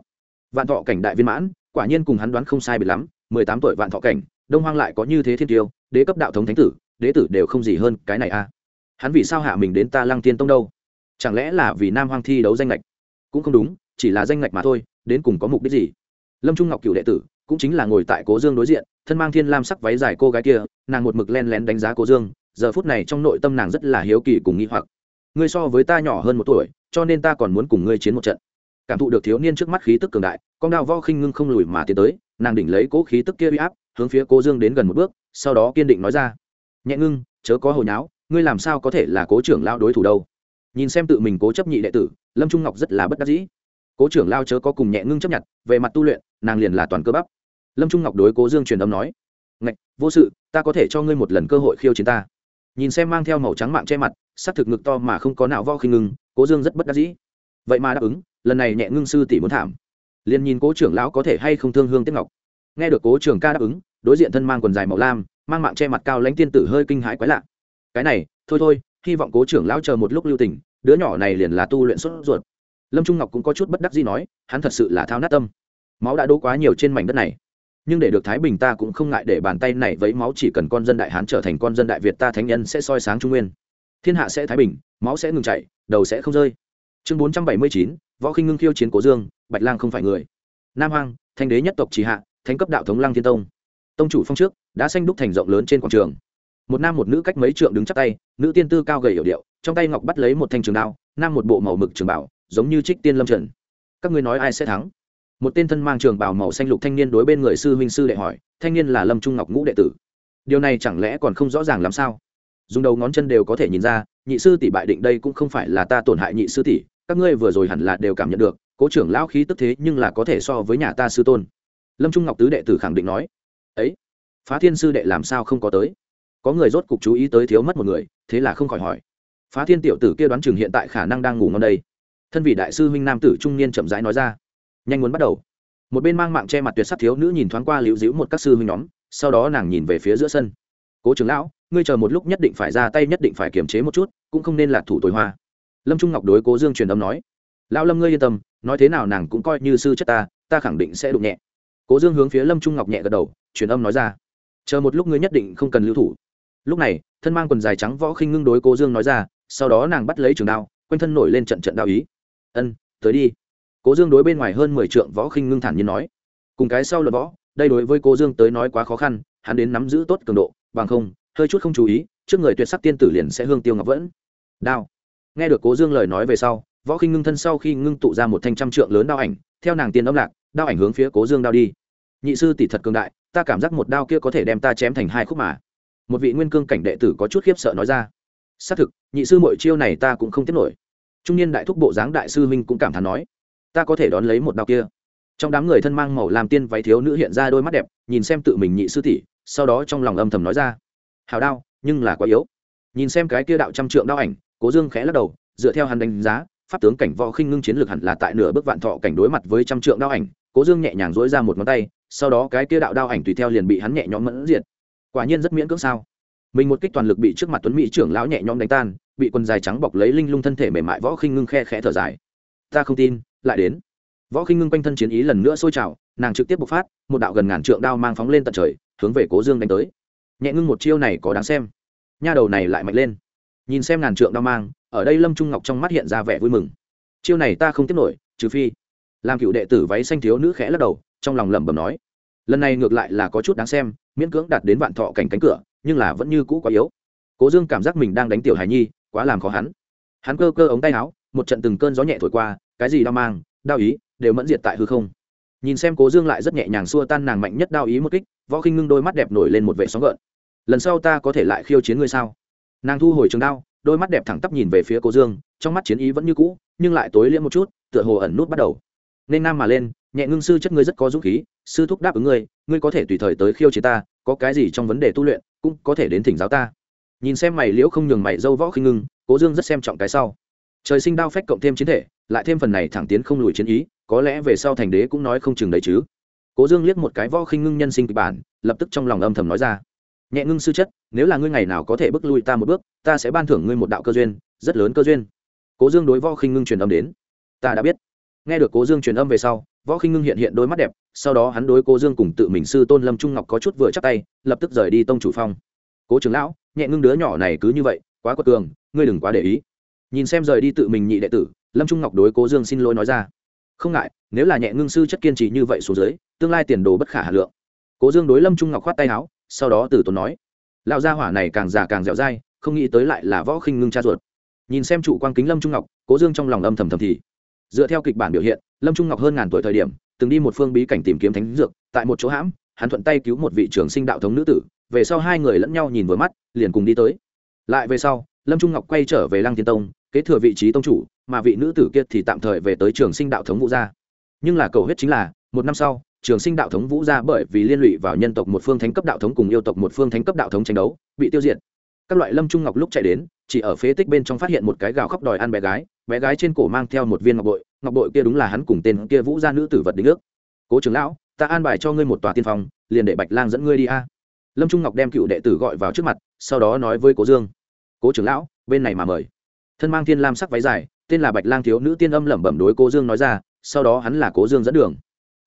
vạn thọ cảnh đại viên mãn, quả nhiên cùng hắn đoán không sai biệt lắm, mười tám tuổi vạn thọ cảnh, đông hoang lại có như thế thiên tiêu, đế cấp đạo thống thánh tử, đế tử đều không gì hơn cái này à hắn vì sao hạ mình đến ta lăng tiên tông đâu? Chẳng lẽ là vì nam hoang thi đấu danh lệch cũng không đúng, chỉ là danh lệch mà thôi, đến cùng có mục đích gì? Lâm trung ngọc cựu đệ tử, cũng chính là ngồi tại cố dương đối diện, thân mang thiên lam sắc váy dài cô gái kia, nàng một mực len lén đánh giá cố dương, giờ phút này trong nội tâm nàng rất là hiếu kỳ cùng nghi hoặc. Ngươi so với ta nhỏ hơn một tuổi, cho nên ta còn muốn cùng ngươi chiến một trận cảm thụ được thiếu niên trước mắt khí tức cường đại, con đao vo khinh ngưng không lùi mà tiến tới, nàng đỉnh lấy cố khí tức kia uy áp, hướng phía cố dương đến gần một bước, sau đó kiên định nói ra. Nhẹ ngưng, chớ có hồi nháo, ngươi làm sao có thể là cố trưởng lao đối thủ đâu? Nhìn xem tự mình cố chấp nhị đệ tử, lâm trung ngọc rất là bất đắc dĩ. Cố trưởng lao chớ có cùng nhẹ ngưng chấp nhận, về mặt tu luyện, nàng liền là toàn cơ bắp. Lâm trung ngọc đối cố dương truyền âm nói, ngạch, vô sự, ta có thể cho ngươi một lần cơ hội khiêu chiến ta. Nhìn xem mang theo màu trắng mạng che mặt s ắ c thực ngực to mà không có nào vo khi ngưng, cố dương rất bất đắc dĩ vậy mà đáp ứng, lần này nhẹ ngưng sư tỷ muốn thảm. Liền nhìn cố trưởng lão có thể hay không thương hương tiếp ngọc. Nghe được cố trưởng ca đáp ứng, đối diện thân mang quần dài màu lam, mang mạng che mặt cao lãnh tiên tử hơi kinh hãi quái lạ. Cái này, thôi thôi, hy vọng cố trưởng lão chờ một lúc lưu tình, đứa nhỏ này liền là tu luyện sốt ruột. Lâm trung ngọc cũng có chút bất đắc gì nói, hắn thật sự là thao nát tâm. Máu đã đỗ quá nhiều trên mảnh đất này. Nhưng để được thái bình ta cũng không ngại để bàn tay này vấy máu chỉ cần con dân đại hán trở thành con dân đại việt ta thánh nhân sẽ soi sáng trung nguyên. Thiên hạ sẽ thái bình, máu sẽ ngừng chảy, đầu sẽ không rơi chương bốn trăm bảy mươi chín, võ khinh ngưng khiêu chiến cố dương, bạch lang không phải người. Nam hoang thanh đế nhất tộc trì hạ, thánh cấp đạo thống lăng thiên tông. Tông chủ phong trước, đã xanh đúc thành rộng lớn trên quảng trường. Một nam một nữ cách mấy trượng đứng chắc tay, nữ tiên tư cao gầy hiểu điệu, trong tay ngọc bắt lấy một thanh trường đao, nam một bộ màu mực trường bảo, giống như trích tiên lâm trần. Các ngươi nói ai sẽ thắng? Một tên thân mang trường bảo màu xanh lục thanh niên đối bên người sư huynh sư đệ hỏi, thanh niên là lâm trung ngọc ngũ đệ tử. Điều này chẳng lẽ còn không rõ ràng làm sao? Dùng đầu ngón chân đều có thể nhìn ra, nhị sư tỷ bại định đây cũng không phải là ta tổn hại nhị sư tỷ các ngươi vừa rồi hẳn là đều cảm nhận được, cố trưởng lão khí tức thế nhưng là có thể so với nhà ta sư tôn. Lâm trung ngọc tứ đệ tử khẳng định nói. Ấy, phá thiên sư đệ làm sao không có tới? Có người rốt cục chú ý tới thiếu mất một người, thế là không khỏi hỏi. Phá thiên tiểu tử kia đoán chừng hiện tại khả năng đang ngủ ngon đây. Thân vị đại sư huynh nam tử trung niên chậm rãi nói ra. Nhanh muốn bắt đầu. Một bên mang mạng che mặt tuyệt sắc thiếu nữ nhìn thoáng qua liễu dĩu một các sư huynh nhóm, sau đó nàng nhìn về phía giữa sân. Cố trưởng lão, ngươi chờ một lúc nhất định phải ra tay, nhất định phải kiềm chế một chút, cũng không nên là thủ tối hoa lâm trung ngọc đối cố dương truyền âm nói, lão lâm ngươi yên tâm, nói thế nào nàng cũng coi như sư chất ta ta khẳng định sẽ đụng nhẹ. Cố dương hướng phía lâm trung ngọc nhẹ gật đầu, truyền âm nói ra, chờ một lúc ngươi nhất định không cần lưu thủ. Lúc này, thân mang quần dài trắng võ khinh ngưng đối cố dương nói ra, sau đó nàng bắt lấy trường đao, quanh thân nổi lên trận trận đạo ý. Ân, tới đi. Cố dương đối bên ngoài hơn mười trượng võ khinh ngưng thản nhiên nói, cùng cái sau luật võ, đây đối với cố dương tới nói quá khó khăn, hắn đến nắm giữ tốt cường độ, bằng không, hơi chút không chú ý, trước người tuyệt sắc tiên tử liền sẽ hương tiêu ngọc vẫn. Đao nghe được cố dương lời nói về sau, võ khinh ngưng thân sau khi ngưng tụ ra một thanh trăm trượng lớn đao ảnh, theo nàng tiên âm lạc, đao ảnh hướng phía cố dương đao đi. Nhị sư tỷ thật cường đại, ta cảm giác một đao kia có thể đem ta chém thành hai khúc mà. Một vị nguyên cương cảnh đệ tử có chút khiếp sợ nói ra. Xác thực, nhị sư mọi chiêu này ta cũng không tiếp nổi. Trung niên đại thúc bộ dáng đại sư minh cũng cảm thán nói, ta có thể đón lấy một đao kia. Trong đám người thân mang màu làm tiên váy thiếu nữ hiện ra đôi mắt đẹp, nhìn xem tự mình nhị sư tỷ, sau đó trong lòng âm thầm nói ra. Hào đao, nhưng là quá yếu. Nhìn xem cái kia đạo trăm trượng đao ảnh cố dương khẽ lắc đầu, dựa theo hắn đánh giá, pháp tướng cảnh võ khinh ngưng chiến lược hẳn là tại nửa bước vạn thọ cảnh đối mặt với trăm trượng đao ảnh. Cố dương nhẹ nhàng duỗi ra một ngón tay, sau đó cái kia đạo đao ảnh tùy theo liền bị hắn nhẹ nhõm mẫn diệt. Quả nhiên rất miễn cưỡng sao? Mình một kích toàn lực bị trước mặt tuấn mỹ trưởng lão nhẹ nhõm đánh tan, bị quần dài trắng bọc lấy linh lung thân thể mềm mại võ khinh ngưng khe khẽ thở dài. Ta không tin, lại đến. Võ khinh ngưng quanh thân chiến ý lần nữa sôi trào, nàng trực tiếp bộc phát, một đạo gần ngàn trượng đao mang phóng lên tận trời, hướng về cố dương đánh tới. Nhẹ ngưng một chiêu này có đáng xem. Nha đầu này lại mạnh lên nhìn xem ngàn trượng đao mang, ở đây lâm trung ngọc trong mắt hiện ra vẻ vui mừng. Chiêu này ta không tiếp nổi, trừ phi. Làm cựu đệ tử váy xanh thiếu nữ khẽ lắc đầu, trong lòng lẩm bẩm nói. Lần này ngược lại là có chút đáng xem, miễn cưỡng đạt đến vạn thọ cảnh cánh cửa, nhưng là vẫn như cũ quá yếu. Cố dương cảm giác mình đang đánh tiểu hài nhi, quá làm khó hắn. Hắn cơ cơ ống tay áo, một trận từng cơn gió nhẹ thổi qua, cái gì đau mang đau ý, đều mẫn diệt tại hư không. Nhìn xem cố dương lại rất nhẹ nhàng xua tan nàng mạnh nhất đau ý một kích, võ khinh ngưng đôi mắt đẹp nổi lên một vệ sóng gợn. Lần sau ta có thể lại khiêu chiến ngươi sao? Nàng thu hồi trường đao, đôi mắt đẹp thẳng tắp nhìn về phía cố dương, trong mắt chiến ý vẫn như cũ, nhưng lại tối liễm một chút, tựa hồ ẩn nút bắt đầu. Nên nam mà lên, nhẹ ngưng sư chất ngươi rất có dũng khí, sư thúc đáp ứng ngươi ngươi có thể tùy thời tới khiêu chế ta, có cái gì trong vấn đề tu luyện, cũng có thể đến thỉnh giáo ta. Nhìn xem mày liễu không nhường mày dâu võ khinh ngưng cố dương rất xem trọng cái sau. Trời sinh đao phách cộng thêm chiến thể, lại thêm phần này thẳng tiến không lùi chiến ý, có lẽ về sau thành đế cũng nói không chừng đấy chứ. Cố dương liếc một cái võ khinh ngưng nhân sinh kịch bản, lập tức trong lòng âm thầm nói ra nhẹ ngưng sư chất, nếu là ngươi ngày nào có thể bước lui ta một bước, ta sẽ ban thưởng ngươi một đạo cơ duyên, rất lớn cơ duyên. Cố dương đối võ khinh ngưng truyền âm đến. Ta đã biết. Nghe được cố dương truyền âm về sau, võ khinh ngưng hiện hiện đôi mắt đẹp, sau đó hắn đối cố dương cùng tự mình sư tôn lâm trung ngọc có chút vừa chắc tay, lập tức rời đi tông chủ phong. Cố trưởng lão, nhẹ ngưng đứa nhỏ này cứ như vậy, quá quật cường, ngươi đừng quá để ý. Nhìn xem rời đi tự mình nhị đệ tử, lâm trung ngọc đối cố dương xin lỗi nói ra. Không ngại, nếu là nhẹ ngưng sư chất kiên trì như vậy xuống dưới, tương lai tiền đồ bất khả hà lượng. Cố dương đối lâm trung ngọc khoát tay áo sau đó từ tốn nói, lão gia hỏa này càng già càng dẻo dai, không nghĩ tới lại là võ khinh ngưng cha ruột. Nhìn xem chủ quan kính lâm trung ngọc, cố dương trong lòng âm thầm thầm thì, dựa theo kịch bản biểu hiện, lâm trung ngọc hơn ngàn tuổi thời điểm, từng đi một phương bí cảnh tìm kiếm thánh dược, tại một chỗ hãm, hắn thuận tay cứu một vị trưởng sinh đạo thống nữ tử, về sau hai người lẫn nhau nhìn vừa mắt, liền cùng đi tới. Lại về sau, lâm trung ngọc quay trở về lăng thiên tông, kế thừa vị trí tông chủ, mà vị nữ tử kia thì tạm thời về tới trường sinh đạo thống vũ gia. Nhưng là cầu huyết chính là, một năm sau trường sinh đạo thống vũ gia bởi vì liên lụy vào nhân tộc một phương thánh cấp đạo thống cùng yêu tộc một phương thánh cấp đạo thống tranh đấu bị tiêu diệt. Các loại lâm trung ngọc lúc chạy đến chỉ ở phế tích bên trong phát hiện một cái gào khóc đòi ăn bé gái bé gái trên cổ mang theo một viên ngọc bội ngọc bội kia đúng là hắn cùng tên kia vũ gia nữ tử vật đính ước. Cố trưởng lão ta an bài cho ngươi một tòa tiên phòng, liền để bạch lang dẫn ngươi đi a. Lâm trung ngọc đem cựu đệ tử gọi vào trước mặt sau đó nói với cố dương cố trưởng lão bên này mà mời. Thân mang thiên lam sắc váy dài tên là bạch lang thiếu nữ tiên âm lẩm bẩm đối cố dương nói ra sau đó hắn là cố dương dẫn đường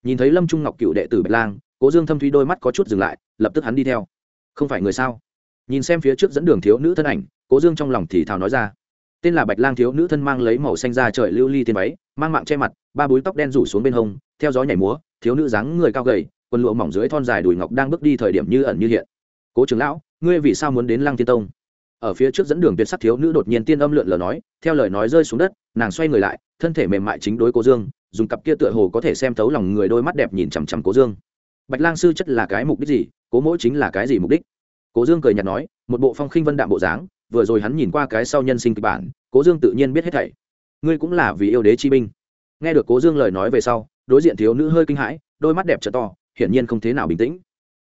nhìn thấy lâm trung ngọc cựu đệ tử bạch lang, cố dương thâm thúy đôi mắt có chút dừng lại, lập tức hắn đi theo. Không phải người sao? Nhìn xem phía trước dẫn đường thiếu nữ thân ảnh, cố dương trong lòng thì thào nói ra. Tên là bạch lang thiếu nữ thân mang lấy màu xanh ra trời lưu ly tiên váy, mang mạng che mặt, ba búi tóc đen rủ xuống bên hông, theo gió nhảy múa, thiếu nữ dáng người cao gầy, quần lụa mỏng dưới thon dài đùi ngọc đang bước đi thời điểm như ẩn như hiện. Cố trưởng lão, ngươi vì sao muốn đến lăng tiên tông? Ở phía trước dẫn đường tuyệt sắc thiếu nữ đột nhiên tiên âm lượn lờ nói, theo lời nói rơi xuống đất, nàng xoay người lại, thân thể mềm mại chính đối cố dương dùng cặp kia tựa hồ có thể xem thấu lòng người đôi mắt đẹp nhìn chằm chằm cố dương. Bạch lang sư chất là cái mục đích gì? Cố mỗi chính là cái gì mục đích? Cố dương cười nhạt nói, một bộ phong khinh vân đạm bộ dáng, vừa rồi hắn nhìn qua cái sau nhân sinh kịch bản, cố dương tự nhiên biết hết thảy. Ngươi cũng là vì yêu đế chi binh. Nghe được cố dương lời nói về sau, đối diện thiếu nữ hơi kinh hãi, đôi mắt đẹp trợ to, hiển nhiên không thế nào bình tĩnh.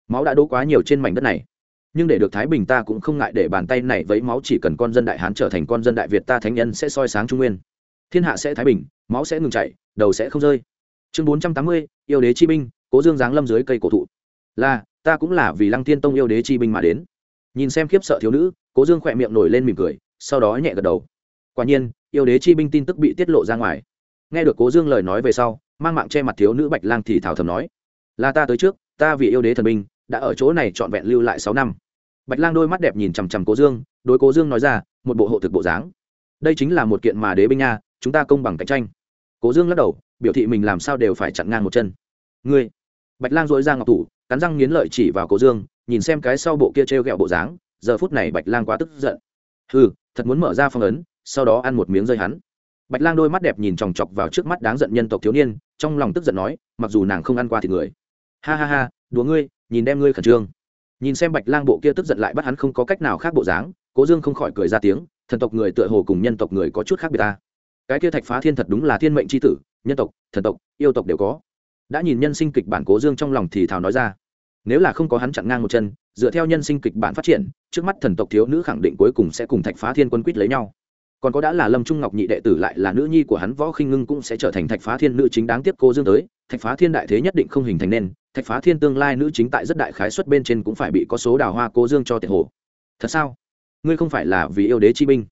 Máu đã đỗ quá nhiều trên mảnh đất này. Nhưng để được thái bình ta cũng không ngại để bàn tay này vấy máu chỉ cần con dân đại hán trở thành con dân đại việt ta thánh nhân sẽ soi sáng trung nguyên thiên hạ sẽ thái bình, máu sẽ ngừng chảy, đầu sẽ không rơi. Chương bốn trăm tám mươi, yêu đế chi binh, cố dương giáng lâm dưới cây cổ thụ. Là, ta cũng là vì lăng tiên tông yêu đế chi binh mà đến. Nhìn xem khiếp sợ thiếu nữ, cố dương khỏe miệng nổi lên mỉm cười, sau đó nhẹ gật đầu. Quả nhiên, yêu đế chi binh tin tức bị tiết lộ ra ngoài. Nghe được cố dương lời nói về sau, mang mạng che mặt thiếu nữ bạch lang thì thảo thầm nói, là ta tới trước, ta vì yêu đế thần binh, đã ở chỗ này trọn vẹn lưu lại sáu năm. Bạch lang đôi mắt đẹp nhìn chằm chằm cố dương, đối cố dương nói ra, một bộ hộ thực bộ dáng. Đây chính là một kiện mà đế binh nha chúng ta công bằng cạnh tranh. Cố dương lắc đầu biểu thị mình làm sao đều phải chặn ngang một chân. Ngươi bạch lang dội ra ngọc thủ cắn răng nghiến lợi chỉ vào cố dương nhìn xem cái sau bộ kia t r e o g ẹ o bộ dáng giờ phút này bạch lang quá tức giận. Hừ, thật muốn mở ra phong ấn sau đó ăn một miếng rơi hắn. Bạch lang đôi mắt đẹp nhìn chòng chọc vào trước mắt đáng giận nhân tộc thiếu niên trong lòng tức giận nói mặc dù nàng không ăn qua thì người. Ha ha ha đùa ngươi nhìn đem ngươi khẩn trương. Nhìn xem bạch lang bộ kia tức giận lại bắt hắn không có cách nào khác bộ dáng cố dương không khỏi cười ra tiếng thần tộc người tựa hồ cùng nhân tộc người có chút khác biệt ta cái kia thạch phá thiên thật đúng là thiên mệnh c h i tử, nhân tộc, thần tộc, yêu tộc đều có. Đã nhìn nhân sinh kịch bản cố dương trong lòng thì thảo nói ra. Nếu là không có hắn chặn ngang một chân, dựa theo nhân sinh kịch bản phát triển, trước mắt thần tộc thiếu nữ khẳng định cuối cùng sẽ cùng thạch phá thiên quân quýt lấy nhau. Còn có đã là lâm trung ngọc nhị đệ tử lại là nữ nhi của hắn võ khinh ngưng cũng sẽ trở thành thạch phá thiên nữ chính đáng tiếp cô dương tới. Thạch phá thiên đại thế nhất định không hình thành nên, thạch phá thiên tương lai nữ chính tại rất đại khái xuất bên trên cũng phải bị có số đào hoa cô dương cho tiệt hồ. Thật sao? Ngươi không phải là vì yêu đế chi binh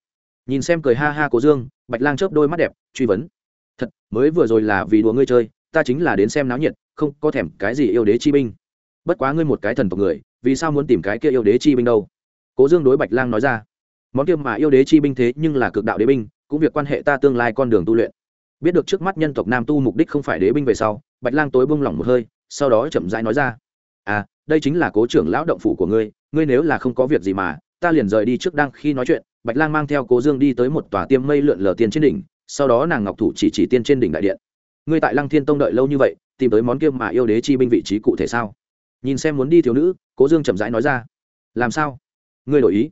nhìn xem cười ha ha cố dương, bạch lang chớp đôi mắt đẹp, truy vấn. Thật, mới vừa rồi là vì đùa ngươi chơi, ta chính là đến xem náo nhiệt, không có thèm cái gì yêu đế chi binh. Bất quá ngươi một cái thần tộc người, vì sao muốn tìm cái kia yêu đế chi binh đâu? Cố dương đối bạch lang nói ra. Món kia mà yêu đế chi binh thế nhưng là cực đạo đế binh, cũng việc quan hệ ta tương lai con đường tu luyện. Biết được trước mắt nhân tộc nam tu mục đích không phải đế binh về sau, bạch lang tối bông lỏng một hơi, sau đó chậm rãi nói ra. À đây chính là cố trưởng lão động phủ của ngươi ngươi nếu là không có việc gì mà, ta liền rời đi trước đang khi nói chuyện bạch lang mang theo cố dương đi tới một tòa tiêm mây lượn lờ tiên trên đỉnh, sau đó nàng ngọc thủ chỉ chỉ tiên trên đỉnh đại điện. Ngươi tại lăng thiên tông đợi lâu như vậy, tìm tới món kia mà yêu đế chi binh vị trí cụ thể sao? Nhìn xem muốn đi thiếu nữ, cố dương chậm rãi nói ra. Làm sao? Ngươi đổi ý.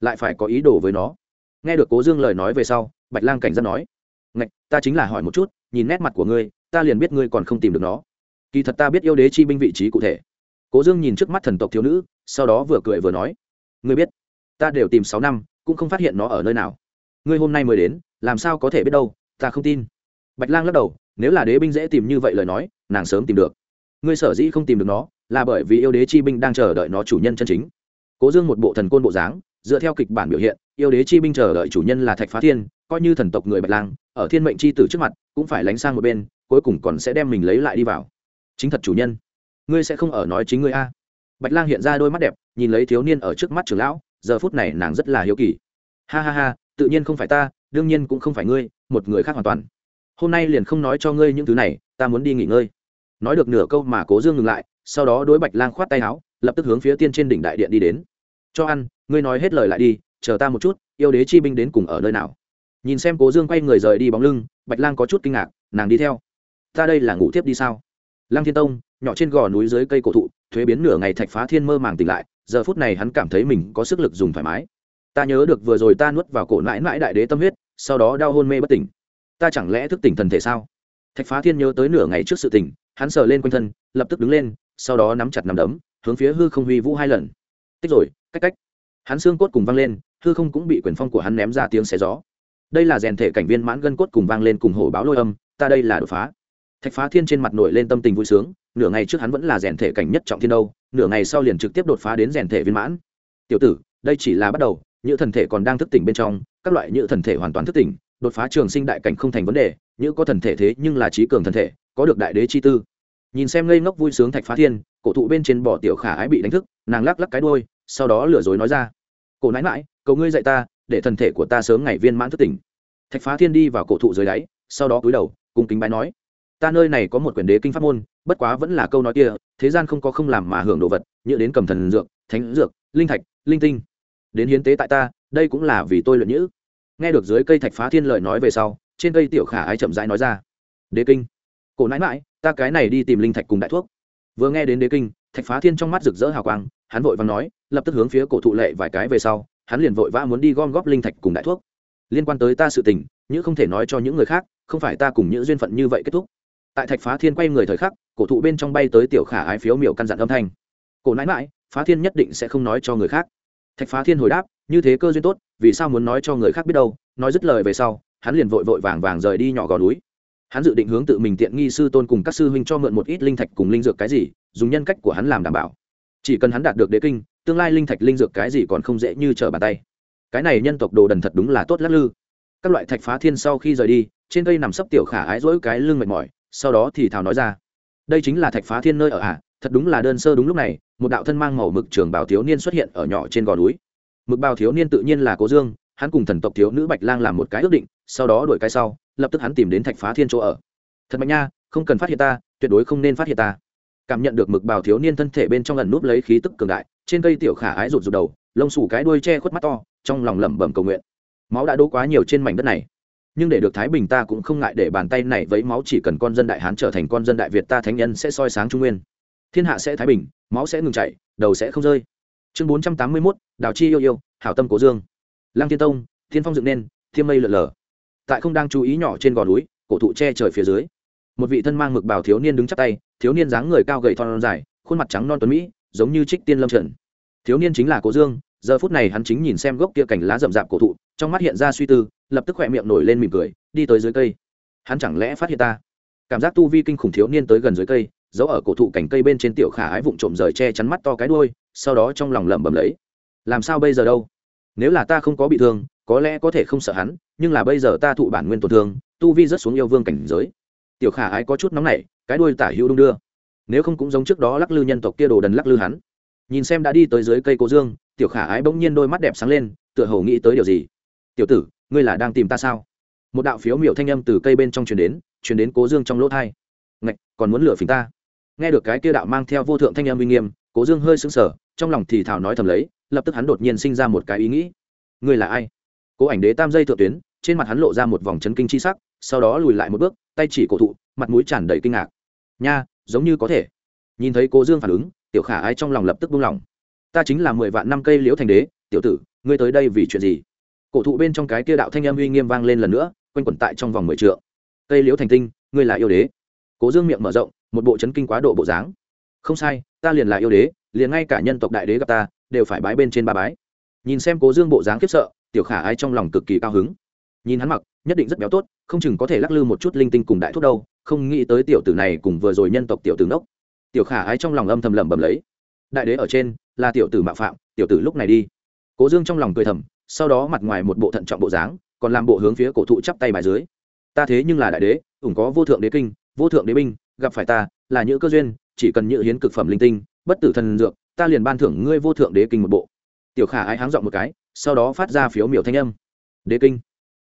Lại phải có ý đồ với nó. Nghe được cố dương lời nói về sau, bạch lang cảnh giác nói. Ngạch, ta chính là hỏi một chút, nhìn nét mặt của ngươi, ta liền biết ngươi còn không tìm được nó. Kỳ thật ta biết yêu đế chi binh vị trí cụ thể. Cố dương nhìn trước mắt thần tộc thiếu nữ, sau đó vừa cười vừa nói. Ngươi biết, ta đều tìm sáu năm cũng không phát hiện nó ở nơi nào. Ngươi hôm nay mới đến, làm sao có thể biết đâu, ta không tin. Bạch lang lắc đầu, nếu là đế binh dễ tìm như vậy lời nói, nàng sớm tìm được. Ngươi sở dĩ không tìm được nó, là bởi vì yêu đế chi binh đang chờ đợi nó chủ nhân chân chính. Cố dương một bộ thần côn bộ dáng, dựa theo kịch bản biểu hiện, yêu đế chi binh chờ đợi chủ nhân là thạch phá thiên, coi như thần tộc người bạch lang, ở thiên mệnh c h i tử trước mặt, cũng phải lánh sang một bên, cuối cùng còn sẽ đem mình lấy lại đi vào. Chính thật chủ nhân, ngươi sẽ không ở nói chính ngươi a. Bạch lang hiện ra đôi mắt đẹp, nhìn lấy thiếu niên ở trước mắt trường lão giờ phút này nàng rất là hiếu kỳ. Ha ha ha, tự nhiên không phải ta, đương nhiên cũng không phải ngươi, một người khác hoàn toàn. Hôm nay liền không nói cho ngươi những thứ này, ta muốn đi nghỉ ngơi. Nói được nửa câu mà cố dương ngừng lại, sau đó đối bạch lang khoát tay áo, lập tức hướng phía tiên trên đỉnh đại điện đi đến. Cho ăn, ngươi nói hết lời lại đi, chờ ta một chút, yêu đế chi binh đến cùng ở nơi nào? Nhìn xem cố dương quay người rời đi bóng lưng, bạch lang có chút kinh ngạc, nàng đi theo. Ta đây là ngủ tiếp đi sao? Lăng thiên tông, nhỏ trên gò núi dưới cây cổ thụ, thuế biến nửa ngày thạch phá thiên mơ màng tỉnh lại giờ phút này hắn cảm thấy mình có sức lực dùng thoải mái. Ta nhớ được vừa rồi ta nuốt vào cổ mãi mãi đại đế tâm huyết, sau đó đau hôn mê bất tỉnh. Ta chẳng lẽ thức tỉnh thần thể sao? Thạch phá thiên nhớ tới nửa ngày trước sự tỉnh hắn sờ lên quanh thân, lập tức đứng lên, sau đó nắm chặt nằm đấm, hướng phía hư không huy vũ hai lần. Tích rồi, cách cách. Hắn xương cốt cùng vang lên, hư không cũng bị quyền phong của hắn ném ra tiếng xé gió. Đây là rèn thể cảnh viên mãn gân cốt cùng vang lên cùng hổ báo lôi âm, ta đây là đột phá. Thạch phá thiên trên mặt nổi lên tâm tình vui sướng nửa ngày trước hắn vẫn là rèn thể cảnh nhất trọng thiên đâu, nửa ngày sau liền trực tiếp đột phá đến rèn thể viên mãn. Tiểu tử, đây chỉ là bắt đầu những thần thể còn đang thức tỉnh bên trong, các loại những thần thể hoàn toàn thức tỉnh, đột phá trường sinh đại cảnh không thành vấn đề những có thần thể thế nhưng là trí cường thần thể, có được đại đế chi tư. Nhìn xem ngây ngốc vui sướng thạch phá thiên, cổ thụ bên trên bỏ tiểu khả ái bị đánh thức, nàng lắc lắc cái đôi sau đó lừa dối nói ra, cổ nãi mãi cầu ngươi dạy ta, để thần thể của ta sớm ngày viên mãn thức tỉnh. Thạch phá thiên đi vào cổ thụ dưới đáy, sau đó cúi đầu cùng kính bái nói ta nơi này có một quyển đế kinh pháp môn, bất quá vẫn là câu nói kia, thế gian không có không làm mà hưởng đồ vật, như đến cầm thần dược, thánh dược, linh thạch, linh tinh. Đến hiến tế tại ta, đây cũng là vì tôi luyện nhữ. Nghe được dưới cây thạch phá thiên lời nói về sau, trên cây tiểu khả ái chậm rãi nói ra. Đế kinh. Cổ nãi mãi, ta cái này đi tìm linh thạch cùng đại thuốc. Vừa nghe đến đế kinh, thạch phá thiên trong mắt rực rỡ hào quang, hắn vội vàng nói, lập tức hướng phía cổ thụ lệ vài cái về sau, hắn liền vội vã muốn đi gom góp linh thạch cùng đại thuốc. Liên quan tới ta sự tình, nhữ không thể nói cho những người khác, không phải ta cùng những duyên phận như vậy kết thúc tại thạch phá thiên quay người thời khắc, cổ thụ bên trong bay tới tiểu khả ái phiếu miểu căn dặn âm thanh. Cổ nãi mãi phá thiên nhất định sẽ không nói cho người khác. Thạch phá thiên hồi đáp, như thế cơ duyên tốt, vì sao muốn nói cho người khác biết đâu, nói dứt lời về sau, hắn liền vội vội vàng vàng rời đi nhỏ gò núi. Hắn dự định hướng tự mình tiện nghi sư tôn cùng các sư huynh cho mượn một ít linh thạch cùng linh dược cái gì, dùng nhân cách của hắn làm đảm bảo. Chỉ cần hắn đạt được đế kinh, tương lai linh thạch linh dược cái gì còn không dễ như trở bàn tay. Cái này nhân tộc đồ đần thật đúng là tốt lắc lư. Các loại thạch phá thiên sau khi rời đi, trên cây nằm sấp tiểu khả ái dỗi cái lưng mệt mỏi sau đó thì thào nói ra đây chính là thạch phá thiên nơi ở ạ à, thật đúng là đơn sơ đúng lúc này một đạo thân mang màu mực trường bào thiếu niên xuất hiện ở nhỏ trên gò núi. Mực bào thiếu niên tự nhiên là cố dương hắn cùng thần tộc thiếu nữ bạch lang làm một cái ước định sau đó đuổi cái sau lập tức hắn tìm đến thạch phá thiên chỗ ở. Thật mạnh nha không cần phát hiện ta tuyệt đối không nên phát hiện ta. Cảm nhận được mực bào thiếu niên thân thể bên trong lần núp lấy khí tức cường đại trên cây tiểu khả ái rụt rụt đầu lông xù cái đuôi che khuất mắt to trong lòng lẩm bẩm cầu nguyện. Máu đã đỗ quá nhiều trên mảnh đất này nhưng để được thái bình ta cũng không ngại để bàn tay này với máu chỉ cần con dân đại hán trở thành con dân đại việt ta thánh nhân sẽ soi sáng trung nguyên. Thiên hạ sẽ thái bình, máu sẽ ngừng chảy, đầu sẽ không rơi. Chương bốn trăm tám mươi mốt, đào chi yêu yêu, hảo tâm cố dương. Lăng thiên tông, thiên phong dựng nên, thiên mây lợn lờ. Tại không đang chú ý nhỏ trên gò núi, cổ thụ che trời phía dưới. Một vị thân mang mực bào thiếu niên đứng chắp tay, thiếu niên dáng người cao gầy thon dài, khuôn mặt trắng non tuấn mỹ, giống như trích tiên lâm trần. Thiếu niên chính là cố dương giờ phút này hắn chính nhìn xem gốc kia cành lá rậm rạp cổ thụ, trong mắt hiện ra suy tư, lập tức khỏe miệng nổi lên mỉm cười, đi tới dưới cây. Hắn chẳng lẽ phát hiện ta? Cảm giác tu vi kinh khủng thiếu niên tới gần dưới cây, giấu ở cổ thụ cành cây bên trên tiểu khả ái vụng trộm rời che chắn mắt to cái đuôi, sau đó trong lòng lẩm bẩm lấy. Làm sao bây giờ đâu? Nếu là ta không có bị thương, có lẽ có thể không sợ hắn, nhưng là bây giờ ta thụ bản nguyên tổn thương, tu vi rất xuống yêu vương cảnh giới. Tiểu khả ái có chút nóng nảy, cái đuôi tả hữu đung đưa. Nếu không cũng giống trước đó lắc lư nhân tộc kia đồ đần lắc lư hắn. Nhìn xem đã đi tới dưới cây cố dương tiểu khả ái bỗng nhiên đôi mắt đẹp sáng lên, tựa hồ nghĩ tới điều gì. Tiểu tử, ngươi là đang tìm ta sao? Một đạo phiếu miểu thanh âm từ cây bên trong truyền đến truyền đến cố dương trong lỗ thai. Ngạch, còn muốn lửa phình ta? Nghe được cái kia đạo mang theo vô thượng thanh âm uy nghiêm, cố dương hơi sững sờ, trong lòng thì thảo nói thầm lấy, lập tức hắn đột nhiên sinh ra một cái ý nghĩ. Ngươi là ai? Cố ảnh đế tam dây thượng tuyến, trên mặt hắn lộ ra một vòng chấn kinh chi sắc, sau đó lùi lại một bước, tay chỉ cổ thụ, mặt mũi tràn đầy kinh ngạc. Nha, giống như có thể. Nhìn thấy cố dương phản ứng, tiểu khả ái trong lòng lập tức buông lỏng ta chính là mười vạn năm cây liễu thành đế, tiểu tử, ngươi tới đây vì chuyện gì? Cổ thụ bên trong cái kia đạo thanh âm uy nghiêm vang lên lần nữa, quanh quẩn tại trong vòng mười trượng. Cây liễu thành tinh, ngươi là yêu đế. Cố dương miệng mở rộng, một bộ chấn kinh quá độ bộ dáng. Không sai, ta liền là yêu đế, liền ngay cả nhân tộc đại đế gặp ta, đều phải bái bên trên ba bái. Nhìn xem cố dương bộ dáng khiếp sợ, tiểu khả ai trong lòng cực kỳ cao hứng. Nhìn hắn mặc, nhất định rất béo tốt, không chừng có thể lắc lư một chút linh tinh cùng đại thuốc đâu, không nghĩ tới tiểu tử này cùng vừa rồi nhân tộc tiểu tử nốc tiểu khả ai trong lòng âm thầm lẩm bẩm lấy. Đại đế ở trên là tiểu tử mạo phạm, tiểu tử lúc này đi. Cố dương trong lòng cười thầm, sau đó mặt ngoài một bộ thận trọng bộ dáng, còn làm bộ hướng phía cổ thụ chắp tay bài dưới. Ta thế nhưng là đại đế, ủng có vô thượng đế kinh, vô thượng đế binh, gặp phải ta, là những cơ duyên, chỉ cần nhự hiến cực phẩm linh tinh, bất tử thần dược, ta liền ban thưởng ngươi vô thượng đế kinh một bộ. Tiểu khả ái háng dọn một cái, sau đó phát ra phiếu miểu thanh âm. Đế kinh?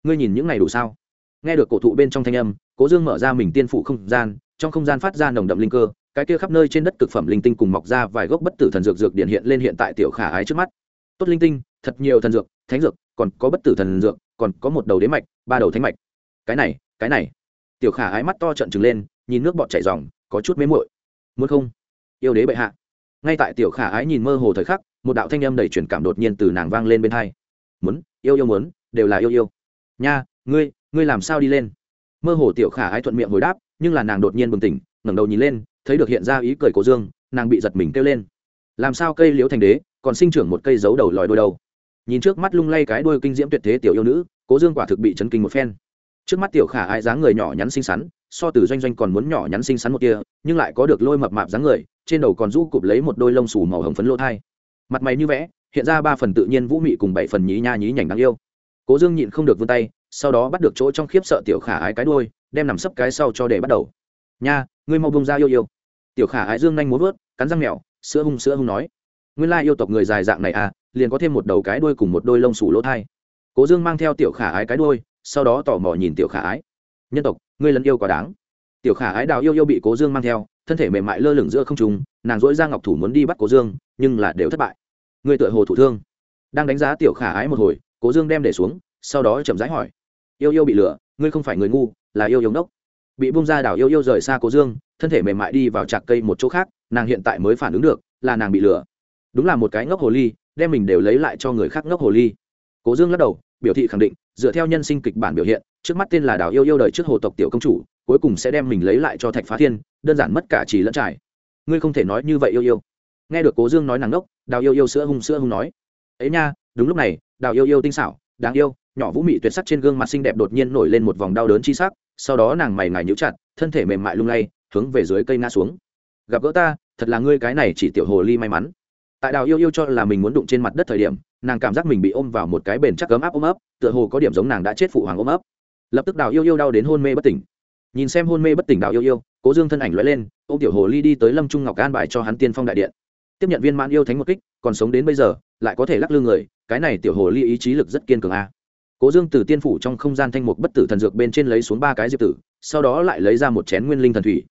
Ngươi nhìn những này đủ sao? Nghe được cổ thụ bên trong thanh âm, cố dương mở ra mình tiên phụ không gian, trong không gian phát ra nồng đậm linh cơ cái kia khắp nơi trên đất cực phẩm linh tinh cùng mọc ra vài gốc bất tử thần dược dược điện hiện lên hiện tại tiểu khả ái trước mắt. Tốt linh tinh, thật nhiều thần dược, thánh dược, còn có bất tử thần dược, còn có một đầu đế mạch, ba đầu thánh mạch. Cái này cái này. Tiểu khả ái mắt to trận trừng lên, nhìn nước bọt chảy dòng có chút mế muội. Muốn không? Yêu đế bệ hạ. Ngay tại tiểu khả ái nhìn mơ hồ thời khắc, một đạo thanh âm đầy truyền cảm đột nhiên từ nàng vang lên bên hai. Muốn, yêu yêu muốn, đều là yêu yêu. Nha, ngươi ngươi làm sao đi lên? Mơ hồ tiểu khả ái thuận miệng hồi đáp, nhưng là nàng đột nhiên bừng tỉnh, ngẩng đầu nhìn lên thấy được hiện ra ý cười cố dương, nàng bị giật mình kêu lên. Làm sao cây liễu thành đế, còn sinh trưởng một cây dấu đầu lòi đôi đầu nhìn trước mắt lung lay cái đôi kinh diễm tuyệt thế tiểu yêu nữ, cố dương quả thực bị chấn kinh một phen. Trước mắt tiểu khả ái dáng người nhỏ nhắn xinh xắn, so từ doanh doanh còn muốn nhỏ nhắn xinh xắn một kia nhưng lại có được lôi mập mạp dáng người, trên đầu còn rũ cụp lấy một đôi lông xù màu hồng phấn lỗ thai. Mặt mày như vẽ, hiện ra ba phần tự nhiên vũ mị cùng bảy phần nhí nha nhí nhảnh đáng yêu. Cố dương nhịn không được vươn tay, sau đó bắt được chỗ trong khiếp sợ tiểu khả ái cái đôi đem nằm sấp cái sau cho để bắt đầu. Nha ngươi mau bông ra yêu yêu. Tiểu khả ái dương nhanh muốn vớt cắn răng mèo, sữa hung sữa hung nói. Nguyên lai yêu tộc người dài dạng này à liền có thêm một đầu cái đuôi cùng một đôi lông sủ lỗ thai. Cố dương mang theo tiểu khả ái cái đuôi, sau đó tò mò nhìn tiểu khả ái. Nhân tộc, ngươi lẫn yêu quá đáng. Tiểu khả ái đào yêu yêu bị cố dương mang theo, thân thể mềm mại lơ lửng giữa không trùng nàng dỗi ra ngọc thủ muốn đi bắt cố dương, nhưng là đều thất bại. Người tựa hồ thủ thương. Đang đánh giá tiểu khả ái một hồi, cố dương đem để xuống, sau đó chậm rãi hỏi. Yêu yêu bị lửa, ngươi không phải người ngu, là yêu yêu đốc bị bung ra đảo yêu yêu rời xa cố dương, thân thể mềm mại đi vào trạc cây một chỗ khác, nàng hiện tại mới phản ứng được, là nàng bị lừa. Đúng là một cái ngốc hồ ly, đem mình đều lấy lại cho người khác ngốc hồ ly. Cố dương lắc đầu, biểu thị khẳng định, dựa theo nhân sinh kịch bản biểu hiện, trước mắt tên là đào yêu yêu đời trước hồ tộc tiểu công chủ, cuối cùng sẽ đem mình lấy lại cho thạch phá thiên, đơn giản mất cả chỉ lẫn trải. Ngươi không thể nói như vậy yêu yêu. Nghe được cố dương nói nàng ngốc đào yêu yêu sữa hung sữa hung nói. Ấy nha, đúng lúc này đào yêu yêu tinh xảo, đáng yêu, nhỏ vũ mị tuyệt sắc trên gương mặt xinh đẹp đột nhiên nổi lên một vòng đau đớn chi sắc sau đó nàng mày ngài nhíu chặt, thân thể mềm mại lung lay, hướng về dưới cây ngã xuống. Gặp gỡ ta, thật là ngươi cái này chỉ tiểu hồ ly may mắn. Tại đào yêu yêu cho là mình muốn đụng trên mặt đất thời điểm, nàng cảm giác mình bị ôm vào một cái bền chắc ấm áp ôm ấp, tựa hồ có điểm giống nàng đã chết phụ hoàng ôm ấp. Lập tức đào yêu yêu đau đến hôn mê bất tỉnh. Nhìn xem hôn mê bất tỉnh đào yêu yêu, cố dương thân ảnh lóe lên ô tiểu hồ ly đi tới lâm trung ngọc an bài cho hắn tiên phong đại điện. Tiếp nhận viên mãn yêu thánh một kích, còn sống đến bây giờ, lại có thể lắc lư người, cái này tiểu hồ ly ý chí lực rất kiên cường a cố dương từ tiên phủ trong không gian thanh mục bất tử thần dược bên trên lấy xuống ba cái diệp tử, sau đó lại lấy ra một chén nguyên linh thần thủy.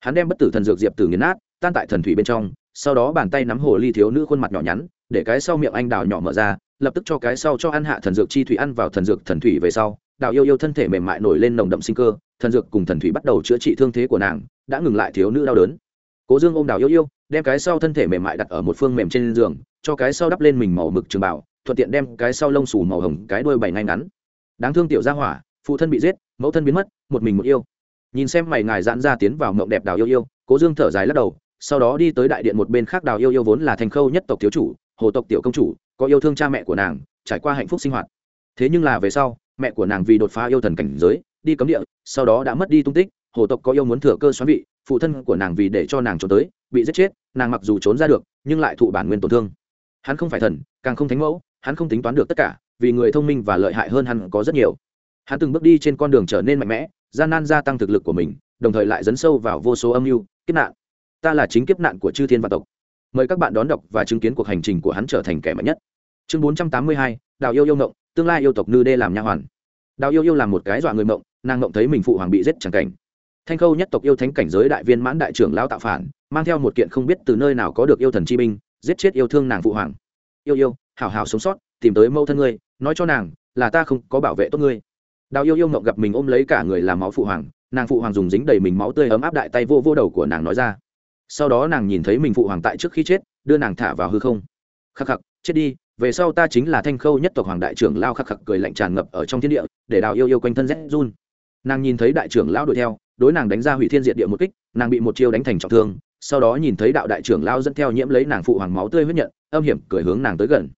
Hắn đem bất tử thần dược diệp tử nghiền nát, tan tại thần thủy bên trong, sau đó bàn tay nắm hồ ly thiếu nữ khuôn mặt nhỏ nhắn, để cái sau miệng anh đào nhỏ mở ra, lập tức cho cái sau cho ăn hạ thần dược chi thủy ăn vào thần dược thần thủy về sau đào yêu yêu thân thể mềm mại nổi lên nồng đậm sinh cơ, thần dược cùng thần thủy bắt đầu chữa trị thương thế của nàng, đã ngừng lại thiếu nữ đau đớn. Cố dương ôm đào yêu yêu, đem cái sau thân thể mềm mại đặt ở một phương mềm trên giường, cho cái sau đắp lên mình màu mực trường bảo thuận tiện đem cái sau lông xù màu hồng cái đuôi bảy ngay ngắn. Đáng thương tiểu gia hỏa, phụ thân bị giết, mẫu thân biến mất, một mình một yêu. Nhìn xem mày ngài giãn ra tiến vào mộng đẹp đào yêu yêu, cố dương thở dài lắc đầu, sau đó đi tới đại điện một bên khác đào yêu yêu vốn là thành khâu nhất tộc thiếu chủ, hồ tộc tiểu công chủ, có yêu thương cha mẹ của nàng, trải qua hạnh phúc sinh hoạt. Thế nhưng là về sau, mẹ của nàng vì đột phá yêu thần cảnh giới, đi cấm địa, sau đó đã mất đi tung tích, hồ tộc có yêu muốn thừa cơ xoắn vị, phụ thân của nàng vì để cho nàng trốn tới, bị giết chết, nàng mặc dù trốn ra được, nhưng lại thụ bản nguyên tổn thương. Hắn không phải thần, càng không thánh mẫu hắn không tính toán được tất cả, vì người thông minh và lợi hại hơn hắn có rất nhiều. Hắn từng bước đi trên con đường trở nên mạnh mẽ, gian nan gia tăng thực lực của mình, đồng thời lại dấn sâu vào vô số âm mưu, kiếp nạn. Ta là chính kiếp nạn của chư thiên và tộc. Mời các bạn đón đọc và chứng kiến cuộc hành trình của hắn trở thành kẻ mạnh nhất. Chương bốn trăm tám mươi hai, đào yêu yêu mộng tương lai yêu tộc nư đê làm nha hoàn. Đào yêu yêu làm một cái dọa người mộng, nàng mộng thấy mình phụ hoàng bị giết chẳng cảnh. Thanh khâu nhất tộc yêu thánh cảnh giới đại viên mãn đại trưởng lao tạo phản, mang theo một kiện không biết từ nơi nào có được yêu thần chi binh, giết chết yêu thương nàng phụ hoàng. Yêu yêu hảo hảo sống sót, tìm tới mâu thân ngươi, nói cho nàng là ta không có bảo vệ tốt ngươi. Đào yêu yêu mộng gặp mình ôm lấy cả người làm máu phụ hoàng, nàng phụ hoàng dùng dính đầy mình máu tươi ấm áp đại tay vô vô đầu của nàng nói ra. Sau đó nàng nhìn thấy mình phụ hoàng tại trước khi chết, đưa nàng thả vào hư không. Khắc khắc, chết đi, về sau ta chính là thanh khâu nhất tộc hoàng đại trưởng lao khắc khắc cười lạnh tràn ngập ở trong thiên địa, để đào yêu yêu quanh thân rét run. Nàng nhìn thấy đại trưởng lao đuổi theo, đối nàng đánh ra hủy thiên diệt địa một kích, nàng bị một chiêu đánh thành trọng thương, sau đó nhìn thấy đạo đại trưởng lao dẫn theo nhiễm lấy nàng phụ hoàng máu tươi huyết nhận, âm hiểm cười hướng nàng tới gần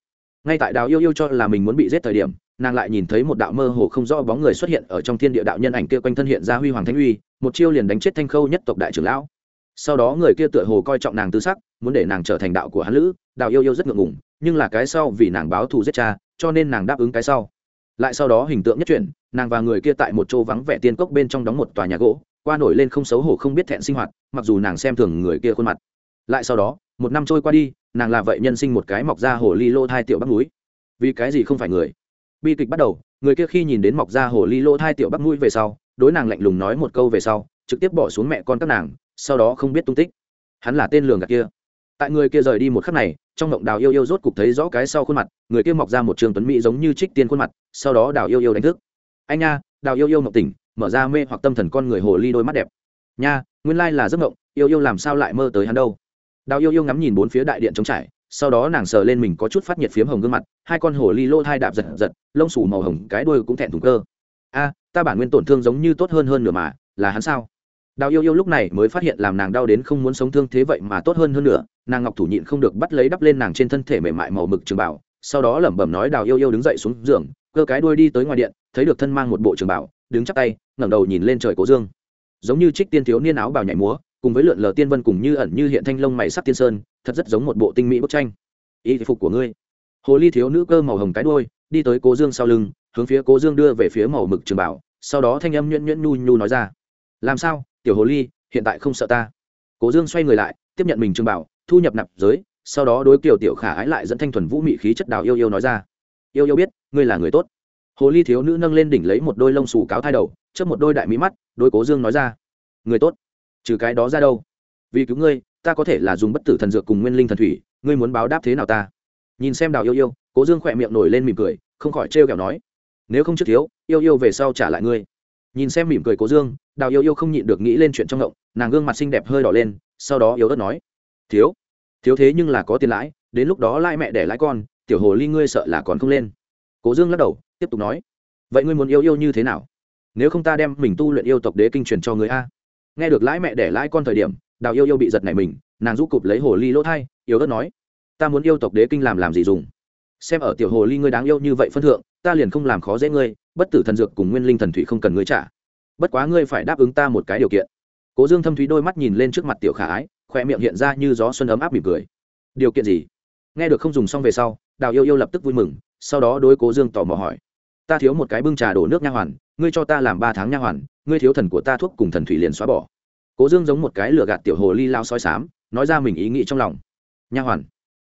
ngay tại đào yêu yêu cho là mình muốn bị giết thời điểm, nàng lại nhìn thấy một đạo mơ hồ không rõ bóng người xuất hiện ở trong thiên địa đạo nhân ảnh kia quanh thân hiện ra huy hoàng thánh uy, một chiêu liền đánh chết thanh khâu nhất tộc đại trưởng lão. Sau đó người kia tựa hồ coi trọng nàng tư sắc, muốn để nàng trở thành đạo của hắn lữ, đào yêu yêu rất ngượng ngùng, nhưng là cái sau vì nàng báo thù giết cha, cho nên nàng đáp ứng cái sau. Lại sau đó hình tượng nhất chuyển, nàng và người kia tại một chỗ vắng vẻ tiên cốc bên trong đóng một tòa nhà gỗ, qua nổi lên không xấu hổ không biết thẹn sinh hoạt, mặc dù nàng xem thường người kia khuôn mặt. Lại sau đó, một năm trôi qua đi nàng là vậy nhân sinh một cái mọc ra hồ ly lô thai tiểu bắc núi. Vì cái gì không phải người? Bi kịch bắt đầu, người kia khi nhìn đến mọc ra hồ ly lô thai tiểu bắc mũi về sau, đối nàng lạnh lùng nói một câu về sau, trực tiếp bỏ xuống mẹ con các nàng, sau đó không biết tung tích. Hắn là tên lường gạt kia. Tại người kia rời đi một khắc này, trong mộng đào yêu yêu rốt cục thấy rõ cái sau khuôn mặt, người kia mọc ra một trường tuấn mỹ giống như trích tiên khuôn mặt, sau đó đào yêu yêu đánh thức. Anh nha, đào yêu yêu mộng tỉnh, mở ra mê hoặc tâm thần con người hồ ly đôi mắt đẹp. Nha, nguyên lai là giấc mộng, yêu yêu làm sao lại mơ tới hắn đâu? Đào yêu yêu ngắm nhìn bốn phía đại điện trống trải, sau đó nàng sờ lên mình có chút phát nhiệt phiếm hồng gương mặt, hai con hồ ly lô thai đạp giật giật, lông sủ màu hồng cái đuôi cũng thẹn thùng cơ. A, ta bản nguyên tổn thương giống như tốt hơn hơn nửa mà, là hắn sao? Đào yêu yêu lúc này mới phát hiện làm nàng đau đến không muốn sống thương thế vậy mà tốt hơn hơn nữa, nàng ngọc thủ nhịn không được bắt lấy đắp lên nàng trên thân thể mềm mại màu mực trường bảo, sau đó lẩm bẩm nói đào yêu yêu đứng dậy xuống giường, cơ cái đuôi đi tới ngoài điện, thấy được thân mang một bộ trường bảo, đứng chắp tay, ngẩng đầu nhìn lên trời cố dương. Giống như trích tiên thiếu niên áo bào nhảy múa cùng với lượn lờ tiên vân cùng như ẩn như hiện thanh lông mày sắc tiên sơn, thật rất giống một bộ tinh mỹ bức tranh. Y phục của ngươi. Hồ ly thiếu nữ cơ màu hồng cái đuôi, đi tới cố dương sau lưng, hướng phía cố dương đưa về phía màu mực trường bảo, sau đó thanh âm nhuyễn nhuyễn nhu nhu nói ra. Làm sao, tiểu hồ ly, hiện tại không sợ ta? Cố dương xoay người lại, tiếp nhận mình trường bảo, thu nhập nạp giới, sau đó đối kiểu tiểu khả ái lại dẫn thanh thuần vũ mị khí chất đào yêu yêu nói ra. Yêu yêu biết, ngươi là người tốt. Hồ ly thiếu nữ nâng lên đỉnh lấy một đôi lông xù cáo thai đầu, chớp một đôi đại mỹ mắt đôi cố dương nói ra. Người tốt trừ cái đó ra đâu? Vì cứu ngươi, ta có thể là dùng bất tử thần dược cùng nguyên linh thần thủy, ngươi muốn báo đáp thế nào ta? Nhìn xem đào yêu yêu, cố dương khỏe miệng nổi lên mỉm cười, không khỏi trêu kẹo nói, nếu không trước thiếu, yêu yêu về sau trả lại ngươi. Nhìn xem mỉm cười cố dương, đào yêu yêu không nhịn được nghĩ lên chuyện trong ngộng, nàng gương mặt xinh đẹp hơi đỏ lên, sau đó yếu ớt nói, thiếu thiếu thế nhưng là có tiền lãi, đến lúc đó lai mẹ để lãi con, tiểu hồ ly ngươi sợ là còn không lên. Cố dương lắc đầu, tiếp tục nói, vậy ngươi muốn yêu yêu như thế nào? Nếu không ta đem mình tu luyện yêu tộc đế kinh truyền cho người a nghe được lãi mẹ để lãi con thời điểm, đào yêu yêu bị giật này mình, nàng rút cụp lấy hồ ly lỗ thai, yếu ớt nói, ta muốn yêu tộc đế kinh làm làm gì dùng? Xem ở tiểu hồ ly ngươi đáng yêu như vậy phân thượng, ta liền không làm khó dễ ngươi, bất tử thần dược cùng nguyên linh thần thủy không cần ngươi trả. Bất quá ngươi phải đáp ứng ta một cái điều kiện. Cố dương thâm thúy đôi mắt nhìn lên trước mặt tiểu khả ái khoe miệng hiện ra như gió xuân ấm áp mỉm cười. Điều kiện gì? Nghe được không dùng xong về sau, đào yêu yêu lập tức vui mừng, sau đó đối cố dương tò mò hỏi, ta thiếu một cái bưng trà đổ nước nha hoàn ngươi cho ta làm ba tháng nha hoàn ngươi thiếu thần của ta thuốc cùng thần thủy liền xóa bỏ. Cố dương giống một cái lửa gạt tiểu hồ ly lao soi sám nói ra mình ý nghĩ trong lòng. Nha hoàn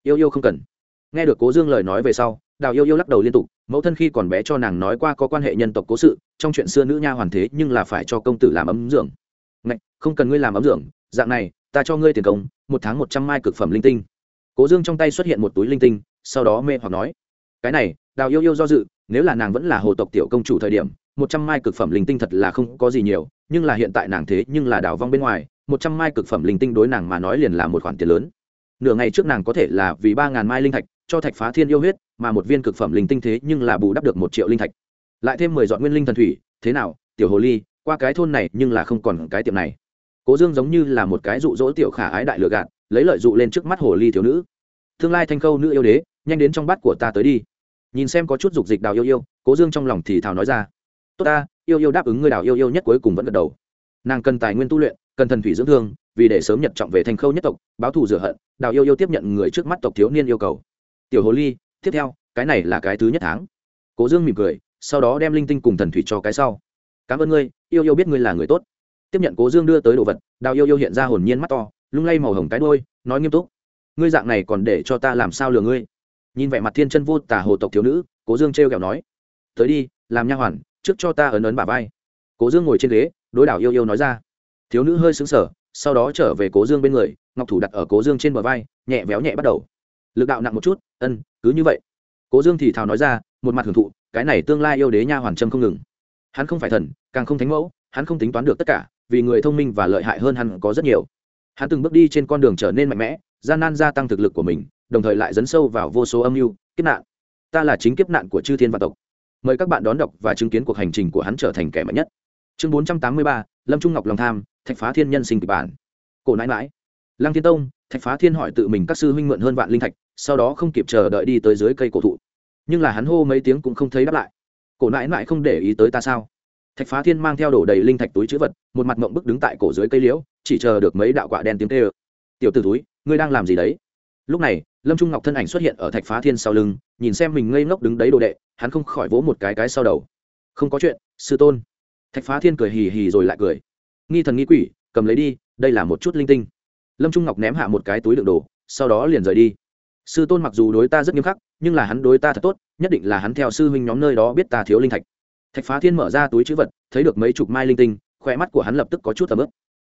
yêu yêu không cần. Nghe được cố dương lời nói về sau đào yêu yêu lắc đầu liên tục mẫu thân khi còn bé cho nàng nói qua có quan hệ nhân tộc cố sự trong chuyện xưa nữ nha hoàn thế nhưng là phải cho công tử làm ấm dưỡng. Ngạch, không cần ngươi làm ấm dưỡng dạng này ta cho ngươi tiền công một tháng một trăm mai cực phẩm linh tinh. Cố dương trong tay xuất hiện một túi linh tinh sau đó mê hoặc nói cái này đào yêu yêu do dự nếu là nàng vẫn là hồ tộc tiểu công chủ thời điểm một trăm mai cực phẩm linh tinh thật là không có gì nhiều, nhưng là hiện tại nàng thế nhưng là đào vong bên ngoài, một trăm mai cực phẩm linh tinh đối nàng mà nói liền là một khoản tiền lớn. Nửa ngày trước nàng có thể là vì ba ngàn mai linh thạch, cho thạch phá thiên yêu huyết, mà một viên cực phẩm linh tinh thế nhưng là bù đắp được một triệu linh thạch. Lại thêm mười dọn nguyên linh thần thủy, thế nào, tiểu hồ ly, qua cái thôn này nhưng là không còn cái tiệm này. Cố dương giống như là một cái rụ rỗ tiểu khả ái đại lừa gạt, lấy lợi dụ lên trước mắt hồ ly thiếu nữ. Tương lai thanh khâu nữ yêu đế, nhanh đến trong bát của ta tới đi. Nhìn xem có chút dục dịch đào yêu yêu, cố dương trong lòng thì thào nói ra tốt ta, yêu yêu đáp ứng người đào yêu yêu nhất cuối cùng vẫn gật đầu. Nàng cần tài nguyên tu luyện, cần thần thủy dưỡng thương, vì để sớm nhật trọng về thành khâu nhất tộc, báo thù rửa hận đào yêu yêu tiếp nhận người trước mắt tộc thiếu niên yêu cầu. Tiểu hồ ly, tiếp theo, cái này là cái thứ nhất tháng. Cố dương mỉm cười, sau đó đem linh tinh cùng thần thủy cho cái sau. Cảm ơn ngươi, yêu yêu biết ngươi là người tốt. Tiếp nhận cố dương đưa tới đồ vật đào yêu yêu hiện ra hồn nhiên mắt to, lung lay màu hồng cái đôi nói nghiêm túc. Ngươi dạng này còn để cho ta làm sao lừa ngươi? Nhìn vẻ mặt thiên chân vô tả hồ tộc thiếu nữ, cố dương t r kẹo nói. Tới đi, làm nha hoàn trước cho ta ấn ấn bà vai. Cố dương ngồi trên ghế, đối đảo yêu yêu nói ra. Thiếu nữ hơi xứng sở sau đó trở về cố dương bên người, ngọc thủ đặt ở cố dương trên bờ vai, nhẹ véo nhẹ bắt đầu. Lực đạo nặng một chút, ân, cứ như vậy. Cố dương thì thào nói ra, một mặt hưởng thụ, cái này tương lai yêu đế nha hoàn trâm không ngừng. Hắn không phải thần, càng không thánh mẫu, hắn không tính toán được tất cả, vì người thông minh và lợi hại hơn hắn có rất nhiều. Hắn từng bước đi trên con đường trở nên mạnh mẽ, gian nan gia tăng thực lực của mình, đồng thời lại dấn sâu vào vô số âm mưu, kiếp nạn. Ta là chính kiếp nạn của chư thiên và tộc mời các bạn đón đọc và chứng kiến cuộc hành trình của hắn trở thành kẻ mạnh nhất. Chương bốn trăm tám mươi ba, lâm trung ngọc lòng tham, thạch phá thiên nhân sinh kịch bản. Cổ nãi mãi. Lăng thiên tông, thạch phá thiên hỏi tự mình các sư huynh mượn hơn vạn linh thạch, sau đó không kịp chờ đợi đi tới dưới cây cổ thụ. Nhưng là hắn hô mấy tiếng cũng không thấy đáp lại. Cổ nãi mãi không để ý tới ta sao? Thạch phá thiên mang theo đổ đầy linh thạch túi chữ vật, một mặt mộng bức đứng tại cổ dưới cây liễu, chỉ chờ được mấy đạo quả đen tiếng tê ơ tiểu t ử túi ngươi đang làm gì đấy? Lúc này, lâm trung ngọc thân ảnh xuất hiện ở thạch phá thiên sau lưng, nhìn xem mình ngây ngốc đứng đấy đồ đệ hắn không khỏi vỗ một cái cái sau đầu. Không có chuyện, sư tôn. Thạch phá thiên cười hì hì rồi lại cười. Nghi thần nghi quỷ, cầm lấy đi, đây là một chút linh tinh. Lâm trung ngọc ném hạ một cái túi đựng đồ, sau đó liền rời đi. Sư tôn mặc dù đối ta rất nghiêm khắc, nhưng là hắn đối ta thật tốt, nhất định là hắn theo sư huynh nhóm nơi đó biết ta thiếu linh thạch. Thạch phá thiên mở ra túi chữ vật, thấy được mấy chục mai linh tinh khỏe mắt của hắn lập tức có chút tầm ướp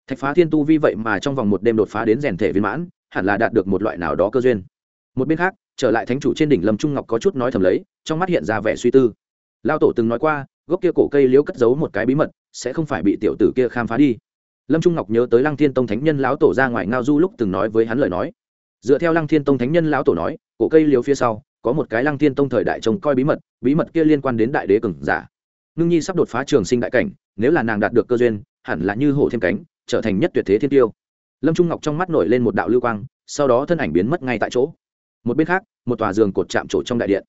thạch phá thiên tu vi vậy mà trong vòng một đêm đột phá đến rèn thể viên mãn, hẳn là đạt được một loại nào đó cơ duyên. Một bên khác trở lại thánh chủ trên đỉnh lâm trung ngọc có chút nói thầm lấy, trong mắt hiện ra vẻ suy tư. Lao tổ từng nói qua, gốc kia cổ cây liễu cất giấu một cái bí mật, sẽ không phải bị tiểu tử kia khám phá đi. Lâm trung ngọc nhớ tới lăng thiên tông thánh nhân lão tổ ra ngoài ngao du lúc từng nói với hắn lời nói. Dựa theo lăng thiên tông thánh nhân lão tổ nói, cổ cây liễu phía sau, có một cái lăng thiên tông thời đại trông coi bí mật bí mật kia liên quan đến đại đế cường giả. Ngưng nhi sắp đột phá trường sinh đại cảnh, nếu là nàng đạt được cơ duyên, hẳn là như hổ thêm cánh, trở thành nhất tuyệt thế thiên tiêu. Lâm trung ngọc trong mắt nổi lên một đạo lưu quang, sau đó thân ảnh biến mất ngay tại chỗ một bên khác, một tòa giường cột chạm trổ trong đại điện.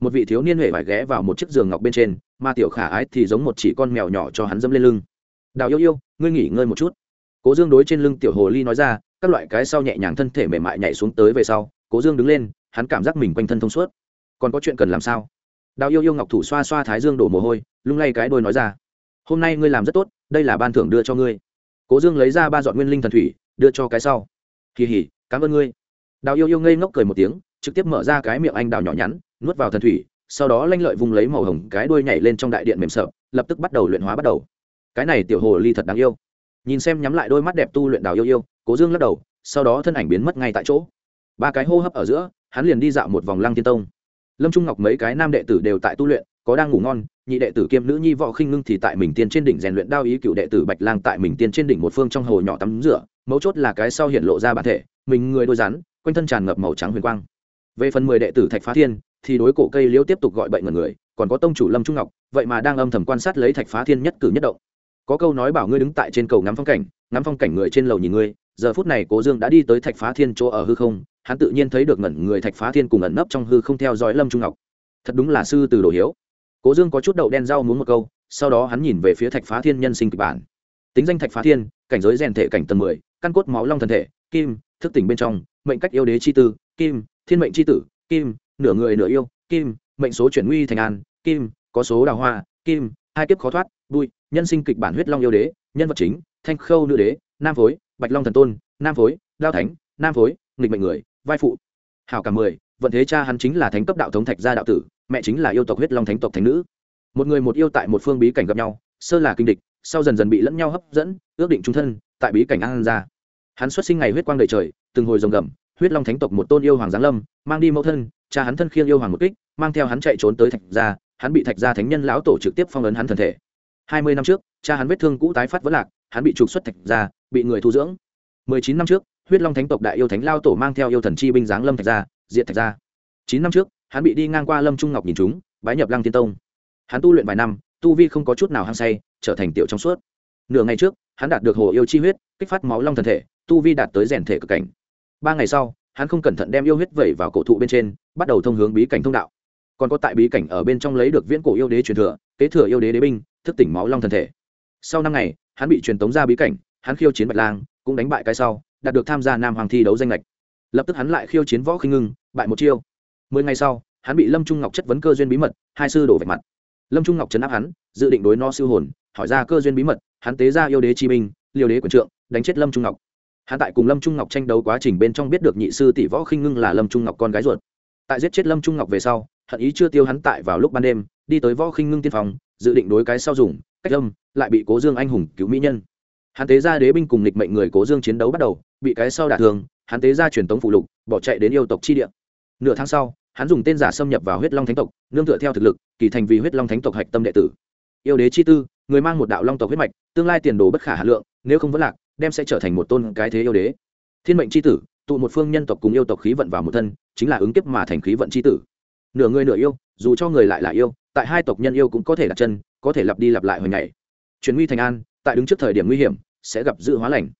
Một vị thiếu niên huệ phải ghé vào một chiếc giường ngọc bên trên, mà tiểu khả ái thì giống một chỉ con mèo nhỏ cho hắn dâm lên lưng. Đào yêu yêu, ngươi nghỉ ngơi một chút. Cố dương đối trên lưng tiểu hồ ly nói ra, các loại cái sau nhẹ nhàng thân thể mềm mại nhảy xuống tới về sau, cố dương đứng lên, hắn cảm giác mình quanh thân thông suốt. Còn có chuyện cần làm sao? Đào yêu yêu ngọc thủ xoa xoa thái dương đổ mồ hôi, lung lay cái đôi nói ra, hôm nay ngươi làm rất tốt, đây là ban thưởng đưa cho ngươi. Cố dương lấy ra ba dọn nguyên linh thần thủy, đưa cho cái sau. Kỳ hỉ, cảm ơn ngươi đào yêu yêu ngây ngốc cười một tiếng, trực tiếp mở ra cái miệng anh đào nhỏ nhắn, nuốt vào thần thủy, sau đó lanh lợi vùng lấy màu hồng cái đuôi nhảy lên trong đại điện mềm sợ lập tức bắt đầu luyện hóa bắt đầu. Cái này tiểu hồ ly thật đáng yêu. Nhìn xem nhắm lại đôi mắt đẹp tu luyện đào yêu yêu, cố dương lắc đầu, sau đó thân ảnh biến mất ngay tại chỗ. Ba cái hô hấp ở giữa, hắn liền đi dạo một vòng lăng tiên tông. Lâm trung ngọc mấy cái nam đệ tử đều tại tu luyện, có đang ngủ ngon, nhị đệ tử kiêm nữ nhi võ khinh ngưng thì tại mình tiên trên đỉnh rèn luyện đao ý, cựu đệ tử bạch lang tại mình tiên trên đỉnh một phương trong hồ nhỏ tắm rửa, mấu chốt là cái sau hiện lộ ra bản thể, mình người đôi rắn quanh thân tràn ngập màu trắng huyền quang. Về phần mười đệ tử thạch phá thiên, thì đối cổ cây liễu tiếp tục gọi bệnh ngần người, còn có tông chủ lâm trung ngọc, vậy mà đang âm thầm quan sát lấy thạch phá thiên nhất cử nhất động. Có câu nói bảo ngươi đứng tại trên cầu ngắm phong cảnh, ngắm phong cảnh người trên lầu nhìn ngươi, giờ phút này cố dương đã đi tới thạch phá thiên chỗ ở hư không, hắn tự nhiên thấy được ngẩn người thạch phá thiên cùng ẩn nấp trong hư không theo dõi lâm trung ngọc. Thật đúng là sư từ đồ hiếu. Cố dương có chút đậu đen rau muốn một câu, sau đó hắn nhìn về phía thạch phá thiên nhân sinh kịch bản. Tính danh thạch phá thiên, cảnh giới rèn thể cảnh tầng mười, căn cốt máu long thần thể, kim thức tỉnh bên trong, mệnh cách yêu đế chi tư, kim, thiên mệnh chi tử, kim, nửa người nửa yêu, kim, mệnh số chuyển nguy thành an, kim, có số đào hoa, kim, hai kiếp khó thoát, bụi, nhân sinh kịch bản huyết long yêu đế, nhân vật chính, thanh khâu nữ đế, nam phối, bạch long thần tôn, nam phối lao thánh, nam phối, nghịch mệnh người, vai phụ. Hảo cả mười, vận thế cha hắn chính là thánh cấp đạo thống thạch gia đạo tử, mẹ chính là yêu tộc huyết long thánh tộc thánh nữ. Một người một yêu tại một phương bí cảnh gặp nhau, sơ là kinh địch, sau dần dần bị lẫn nhau hấp dẫn, ước định trung thân, tại bí cảnh an ra hắn xuất sinh ngày huyết quang đầy trời, từng hồi rồng gầm, huyết long thánh tộc một tôn yêu hoàng giáng lâm, mang đi mẫu thân, cha hắn thân khiêng yêu hoàng một kích, mang theo hắn chạy trốn tới thạch gia, hắn bị thạch gia thánh nhân lão tổ trực tiếp phong ấn hắn thân thể. Hai mươi năm trước, cha hắn vết thương cũ tái phát vẫn lạc, hắn bị trục xuất thạch gia, bị người thu dưỡng. Mười chín năm trước, huyết long thánh tộc đại yêu thánh lao tổ mang theo yêu thần chi binh giáng lâm thạch gia diện thạch gia. Chín năm trước, hắn bị đi ngang qua lâm trung ngọc nhìn chúng, bái nhập lăng tiên tông. Hắn tu luyện vài năm, tu vi không có chút nào hăng say, trở thành tiểu trong suốt. Nửa ngày trước, hắn đạt được hồ yêu chi huyết, kích phát máu long thần thể tu vi đạt tới rèn thể cực cảnh. Ba ngày sau, hắn không cẩn thận đem yêu huyết vẩy vào cổ thụ bên trên, bắt đầu thông hướng bí cảnh thông đạo. Còn có tại bí cảnh ở bên trong lấy được viễn cổ yêu đế truyền thừa, kế thừa yêu đế đế binh, thức tỉnh máu long thần thể. Sau năm ngày, hắn bị truyền tống ra bí cảnh, hắn khiêu chiến bạch lang, cũng đánh bại cái sau, đạt được tham gia nam hoàng thi đấu danh lệch lập tức hắn lại khiêu chiến võ khinh ngưng, bại một chiêu. Mười ngày sau, hắn bị lâm trung ngọc chất vấn cơ duyên bí mật, hai sư đổ vạch mặt. Lâm trung ngọc chấn áp hắn, dự định đối no siêu hồn, hỏi ra cơ duyên bí mật, hắn tế ra yêu đế chi minh liều đế quần trượng, đánh chết lâm trung ngọc hắn tại cùng lâm trung ngọc tranh đấu quá trình bên trong biết được nhị sư tỷ võ khinh ngưng là lâm trung ngọc con gái ruột. Tại giết chết lâm trung ngọc về sau, hận ý chưa tiêu hắn tại vào lúc ban đêm, đi tới võ khinh ngưng tiên phòng, dự định đối cái sau dùng, cách lâm lại bị cố dương anh hùng cứu mỹ nhân. Hắn tế ra đế binh cùng lịch mệnh người cố dương chiến đấu bắt đầu, bị cái sau đả thương, hắn tế ra truyền tống phụ lục, bỏ chạy đến yêu tộc chi địa. Nửa tháng sau, hắn dùng tên giả xâm nhập vào huyết long thánh tộc, nương tựa theo thực lực, kỳ thành vì huyết long thánh tộc hạch tâm đệ tử. Yêu đế chi tư, người mang một đạo long tộc huyết mạch, tương lai tiền đồ bất khả hà lượng, nếu không vẫn lạc đem sẽ trở thành một tôn cái thế yêu đế. Thiên mệnh chi tử, tụ một phương nhân tộc cùng yêu tộc khí vận vào một thân, chính là ứng kiếp mà thành khí vận chi tử. Nửa người nửa yêu, dù cho người lại là yêu, tại hai tộc nhân yêu cũng có thể đặt chân, có thể lặp đi lặp lại hồi ngày. Truyền nguy thành an, tại đứng trước thời điểm nguy hiểm, sẽ gặp dự hóa lành.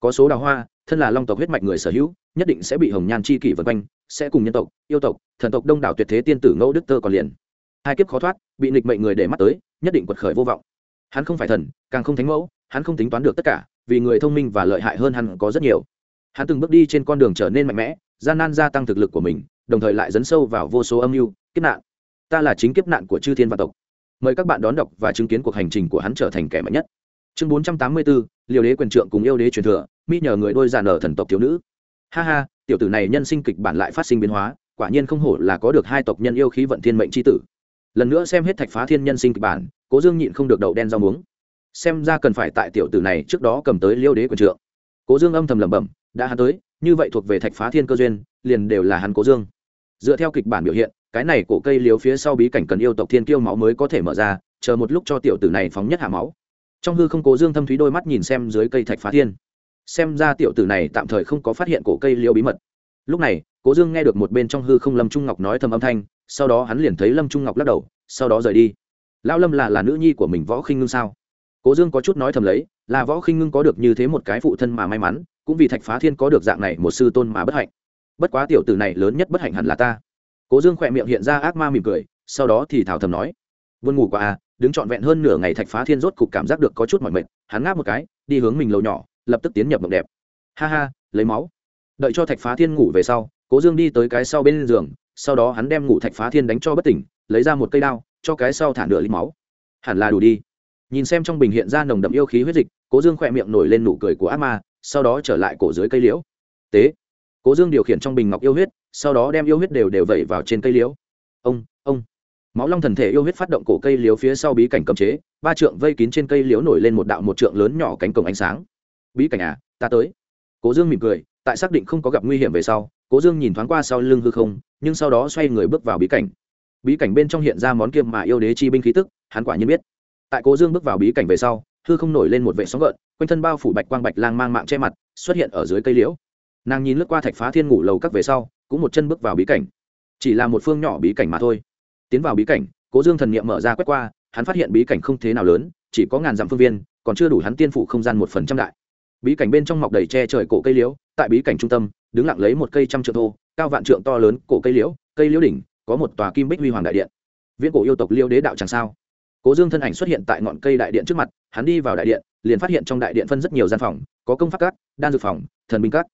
Có số đào hoa, thân là long tộc huyết mạch người sở hữu, nhất định sẽ bị hồng nhan chi kỷ vân quanh, sẽ cùng nhân tộc, yêu tộc, thần tộc đông đảo tuyệt thế tiên tử ngẫu đức tơ còn liền. Hai kiếp khó thoát, bị nghịch mệnh người để mắt tới, nhất định quật khởi vô vọng. Hắn không phải thần, càng không thánh mẫu, hắn không tính toán được tất cả vì người thông minh và lợi hại hơn hắn có rất nhiều. Hắn từng bước đi trên con đường trở nên mạnh mẽ, gian nan gia tăng thực lực của mình, đồng thời lại dấn sâu vào vô số âm mưu, kiếp nạn. Ta là chính kiếp nạn của chư thiên vạn tộc. Mời các bạn đón đọc và chứng kiến cuộc hành trình của hắn trở thành kẻ mạnh nhất. Chương bốn trăm tám mươi bốn liều đế quyền trượng cùng yêu đế truyền thừa, mi nhờ người đôi giàn ở thần tộc thiếu nữ. Ha ha, tiểu tử này nhân sinh kịch bản lại phát sinh biến hóa, quả nhiên không hổ là có được hai tộc nhân yêu khí vận thiên mệnh c h i tử. Lần nữa xem hết thạch phá thiên nhân sinh kịch bản, cố dương nhịn không được đậu đen rau muống xem ra cần phải tại tiểu tử này trước đó cầm tới liêu đế quyền trượng. Cố dương âm thầm lẩm bẩm, đã hắn tới, như vậy thuộc về thạch phá thiên cơ duyên, liền đều là hắn cố dương. Dựa theo kịch bản biểu hiện, cái này cổ cây liếu phía sau bí cảnh cần yêu tộc thiên kiêu máu mới có thể mở ra, chờ một lúc cho tiểu tử này phóng nhất hạ máu. Trong hư không cố dương thâm thúy đôi mắt nhìn xem dưới cây thạch phá thiên. Xem ra tiểu tử này tạm thời không có phát hiện cổ cây liêu bí mật. Lúc này, cố dương nghe được một bên trong hư không lâm trung ngọc nói thầm âm thanh, sau đó hắn liền thấy lâm trung ngọc lắc đầu, sau đó rời đi. Lão lâm là là nữ nhi của mình võ khinh ngưng sao? Cố dương có chút nói thầm lấy, là võ khinh ngưng có được như thế một cái phụ thân mà may mắn, cũng vì thạch phá thiên có được dạng này một sư tôn mà bất hạnh. Bất quá tiểu tử này lớn nhất bất hạnh hẳn là ta. Cố dương khỏe miệng hiện ra ác ma mỉm cười, sau đó thì thảo thầm nói vươn ngủ qua à đứng trọn vẹn hơn nửa ngày thạch phá thiên rốt cục cảm giác được có chút mỏi mệt, hắn ngáp một cái, đi hướng mình lầu nhỏ, lập tức tiến nhập mộng đẹp. Ha ha, lấy máu. Đợi cho thạch phá thiên ngủ về sau, cố dương đi tới cái sau bên giường, sau đó hắn đem ngủ thạch phá thiên đánh cho bất tỉnh, lấy ra một cây đao, cho cái sau thả nửa lít máu. Hẳn là đủ đi nhìn xem trong bình hiện ra nồng đậm yêu khí huyết dịch, cố dương khỏe miệng nổi lên nụ cười của ác ma, sau đó trở lại cổ dưới cây liễu. Tế. Cố dương điều khiển trong bình ngọc yêu huyết, sau đó đem yêu huyết đều đều vẩy vào trên cây liễu. Ông ông. Máu long thần thể yêu huyết phát động cổ cây liễu phía sau bí cảnh cầm chế, ba trượng vây kín trên cây liễu nổi lên một đạo một trượng lớn nhỏ cánh cổng ánh sáng. Bí cảnh à ta tới. Cố dương mỉm cười, tại xác định không có gặp nguy hiểm về sau, cố dương nhìn thoáng qua sau lưng hư không, nhưng sau đó xoay người bước vào bí cảnh. Bí cảnh bên trong hiện ra món kiêm mà yêu đế chi binh khí tức, hắn quả nhiên biết tại cố dương bước vào bí cảnh về sau, hư không nổi lên một vệ sóng gợn, quanh thân bao phủ bạch quang bạch lang mang mạng che mặt, xuất hiện ở dưới cây liễu. Nàng nhìn lướt qua thạch phá thiên ngủ lầu các về sau, cũng một chân bước vào bí cảnh. Chỉ là một phương nhỏ bí cảnh mà thôi. Tiến vào bí cảnh, cố dương thần n i ệ m mở ra quét qua, hắn phát hiện bí cảnh không thế nào lớn, chỉ có ngàn dặm phương viên, còn chưa đủ hắn tiên phụ không gian một phần trăm đại. Bí cảnh bên trong mọc đầy che trời cổ cây liễu, tại bí cảnh trung tâm, đứng lặng lấy một cây trăm trượng thô, cao vạn trượng to lớn cổ cây liễu cây liễu đỉnh, có một tòa kim bích huy hoàng đại điện. Viễn cổ yêu tộc liêu đế đạo chẳng sao cố dương thân ảnh xuất hiện tại ngọn cây đại điện trước mặt, hắn đi vào đại điện, liền phát hiện trong đại điện phân rất nhiều gian phòng, có công pháp cát đan dược phòng, thần binh cát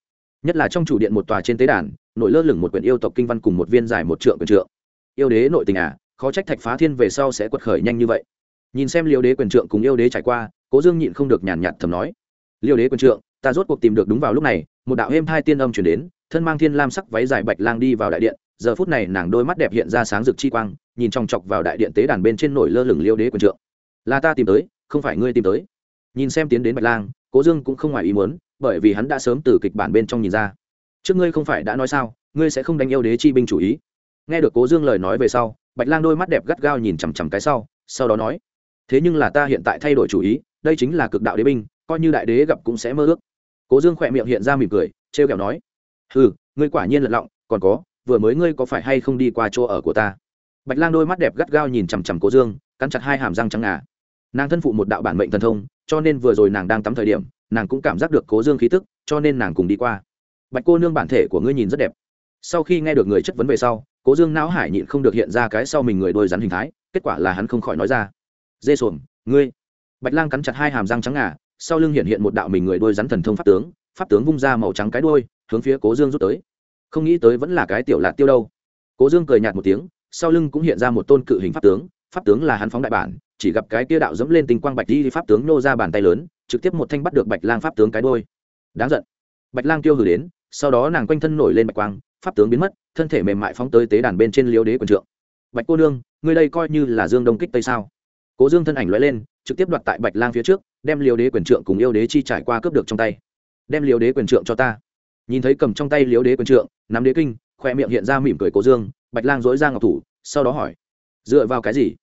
nhất là trong chủ điện một tòa trên tế đàn, nội lơ lửng một quyển yêu tộc kinh văn cùng một viên dài một trượng quyền trượng. Yêu đế nội tình à khó trách thạch phá thiên về sau sẽ quật khởi nhanh như vậy. Nhìn xem liêu đế quyền trượng cùng yêu đế trải qua, cố dương nhịn không được nhàn nhạt thầm nói, liêu đế quyền trượng, ta rốt cuộc tìm được đúng vào lúc này. Một đạo êm hai tiên âm chuyển đến, thân mang thiên lam sắc váy dài bạch lang đi vào đại điện, giờ phút này nàng đôi mắt đẹp hiện ra sáng rực chi quang nhìn chòng chọc vào đại điện tế đàn bên trên nổi lơ lửng liêu đế quần trượng. Là ta tìm tới, không phải ngươi tìm tới. Nhìn xem tiến đến bạch lang, cố dương cũng không ngoài ý muốn, bởi vì hắn đã sớm từ kịch bản bên trong nhìn ra. Trước ngươi không phải đã nói sao, ngươi sẽ không đánh yêu đế chi binh chủ ý. Nghe được cố dương lời nói về sau, bạch lang đôi mắt đẹp gắt gao nhìn chằm chằm cái sau sau đó nói, thế nhưng là ta hiện tại thay đổi chủ ý, đây chính là cực đạo đế binh, coi như đại đế gặp cũng sẽ mơ ước. Cố dương khỏe miệng hiện ra mỉm cười t r e o kẹo nói ừ ngươi quả nhiên lật lọng, còn có, vừa mới ngươi có phải hay không đi qua chỗ ở của ta? Bạch lang đôi mắt đẹp gắt gao nhìn chằm chằm cố dương, cắn chặt hai hàm răng trắng ngà. Nàng thân phụ một đạo bản mệnh thần thông, cho nên vừa rồi nàng đang tắm thời điểm, nàng cũng cảm giác được cố dương khí tức, cho nên nàng cùng đi qua. Bạch cô nương bản thể của ngươi nhìn rất đẹp. Sau khi nghe được người chất vấn về sau, cố dương não hải nhịn không được hiện ra cái sau mình người đôi rắn hình thái, kết quả là hắn không khỏi nói ra. Dê xuồng, ngươi. Bạch lang cắn chặt hai hàm răng trắng ngà, sau lưng hiện hiện một đạo mình người đôi rắn thần thông pháp tướng pháp tướng vung ra màu trắng cái đôi hướng phía cố dương rút tới. Không nghĩ tới vẫn là cái tiểu lạc tiêu đâu. Cố dương cười nhạt một tiếng sau lưng cũng hiện ra một tôn cự hình pháp tướng pháp tướng là hắn phóng đại bản, chỉ gặp cái kia đạo dẫm lên tinh quang bạch đi, pháp tướng nô ra bàn tay lớn, trực tiếp một thanh bắt được bạch lang pháp tướng cái đôi đáng giận. Bạch lang tiêu hử đến, sau đó nàng quanh thân nổi lên bạch quang, pháp tướng biến mất, thân thể mềm mại phóng tới tế đàn bên trên liêu đế quần trượng. Bạch cô nương, ngươi đây coi như là dương đông kích tây sao? Cố dương thân ảnh loại lên, trực tiếp đoạt tại bạch lang phía trước, đem liêu đế quyền trượng cùng yêu đế chi trải qua cướp được trong tay. Đem liêu đế quyền trượng cho ta. Nhìn thấy cầm trong tay liêu đế quyền trượng nắm đế kinh, khoe miệng hiện ra mỉm cười cố dương bạch lang dối ra ngọc thủ, sau đó hỏi, dựa vào cái gì?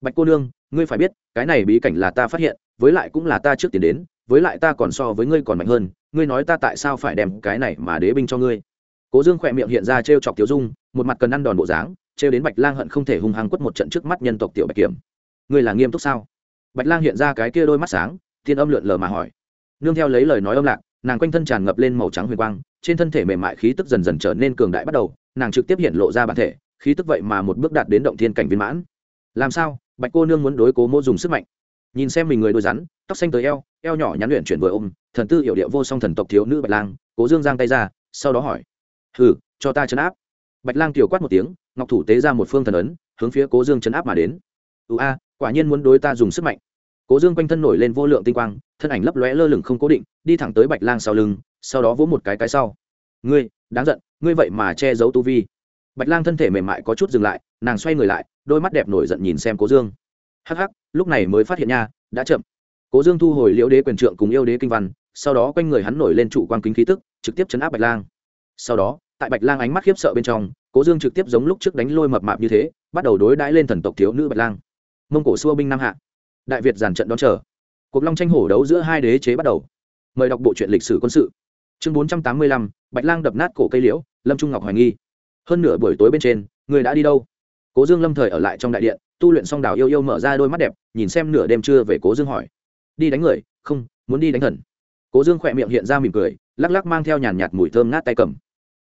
Bạch cô nương, ngươi phải biết, cái này bí cảnh là ta phát hiện, với lại cũng là ta trước tiến đến, với lại ta còn so với ngươi còn mạnh hơn, ngươi nói ta tại sao phải đem cái này mà đế binh cho ngươi? Cố dương khỏe miệng hiện ra t r e o chọc tiểu dung, một mặt cần ăn đòn bộ dáng t r e o đến bạch lang hận không thể hung hăng quất một trận trước mắt nhân tộc tiểu bạch kiểm. Ngươi là nghiêm túc sao? Bạch lang hiện ra cái kia đôi mắt sáng, thiên âm lượn lờ mà hỏi. Nương theo lấy lời nói âm lạc, nàng quanh thân tràn ngập lên màu trắng huyền quang trên thân thể mềm mại khí tức dần dần trở nên cường đại bắt đầu, nàng trực tiếp hiện lộ ra bản thể, khí tức vậy mà một bước đạt đến động thiên cảnh viên mãn. Làm sao? Bạch cô nương muốn đối cố mô dùng sức mạnh. Nhìn xem mình người đôi rắn, tóc xanh tới eo eo nhỏ nhắn luyện chuyển vừa ôm, thần tư hiệu địa vô song thần tộc thiếu nữ bạch lang, cố dương giang tay ra, sau đó hỏi. Hừ, cho ta chấn áp. Bạch lang tiểu quát một tiếng, ngọc thủ tế ra một phương thần ấn, hướng phía cố dương chấn áp mà đến. Ưu a, quả nhiên muốn đối ta dùng sức mạnh. Cố dương quanh thân nổi lên vô lượng tinh quang, thân ảnh lấp lóe lơ lửng không cố định, đi thẳng tới bạch lang sau lưng sau đó vỗ một cái cái sau. Ngươi, đáng giận, ngươi vậy mà che giấu tu vi. Bạch lang thân thể mềm mại có chút dừng lại, nàng xoay người lại, đôi mắt đẹp nổi giận nhìn xem cố dương. Hắc hắc, lúc này mới phát hiện nha, đã chậm. Cố dương thu hồi liễu đế quyền trượng cùng yêu đế kinh văn, sau đó quanh người hắn nổi lên trụ quan kính khí tức, trực tiếp chấn áp bạch lang. Sau đó, tại bạch lang ánh mắt khiếp sợ bên trong, cố dương trực tiếp giống lúc trước đánh lôi mập mạp như thế, bắt đầu đối đãi lên thần tộc thiếu nữ bạch lang. Mông cổ xua binh nam hạ. Đại việt giàn trận đón chờ. Cuộc long tranh hổ đấu giữa hai đế chế bắt đầu. Mời đọc bộ truyện lịch sử quân sự chương bốn trăm tám mươi lăm, bạch lang đập nát cổ cây liễu, lâm trung ngọc hoài nghi. Hơn nửa buổi tối bên trên, người đã đi đâu? Cố dương lâm thời ở lại trong đại điện, tu luyện xong đào yêu yêu mở ra đôi mắt đẹp, nhìn xem nửa đêm trưa về cố dương hỏi. Đi đánh người? Không, muốn đi đánh thần. Cố dương khỏe miệng hiện ra mỉm cười, lắc lắc mang theo nhàn nhạt mùi thơm ngát tay cầm.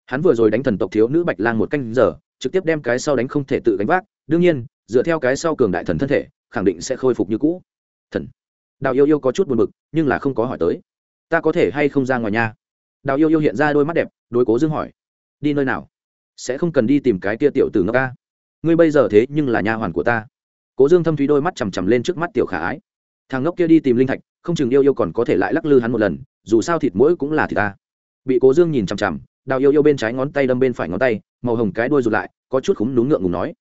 Hắn vừa rồi đánh thần tộc thiếu nữ bạch lang một canh giờ, trực tiếp đem cái sau đánh không thể tự gánh vác. Đương nhiên, dựa theo cái sau cường đại thần thân thể, khẳng định sẽ khôi phục như cũ. Thần. Đào yêu yêu có chút buồn bực, nhưng là không có hỏi tới. Ta có thể hay không ra ngoài nhà đào yêu yêu hiện ra đôi mắt đẹp, đối cố dương hỏi, đi nơi nào? Sẽ không cần đi tìm cái tia tiểu từ ngốc ca? Ngươi bây giờ thế nhưng là nha hoàn của ta. Cố dương thâm thúy đôi mắt chằm chằm lên trước mắt tiểu khả ái. Thằng ngốc kia đi tìm linh thạch, không chừng yêu yêu còn có thể lại lắc lư hắn một lần, dù sao thịt mũi cũng là thịt ta. Bị cố dương nhìn chằm chằm, đào yêu yêu bên trái ngón tay đâm bên phải ngón tay, màu hồng cái đuôi rụt lại, có chút khúng đúng ngượng ngùng nói,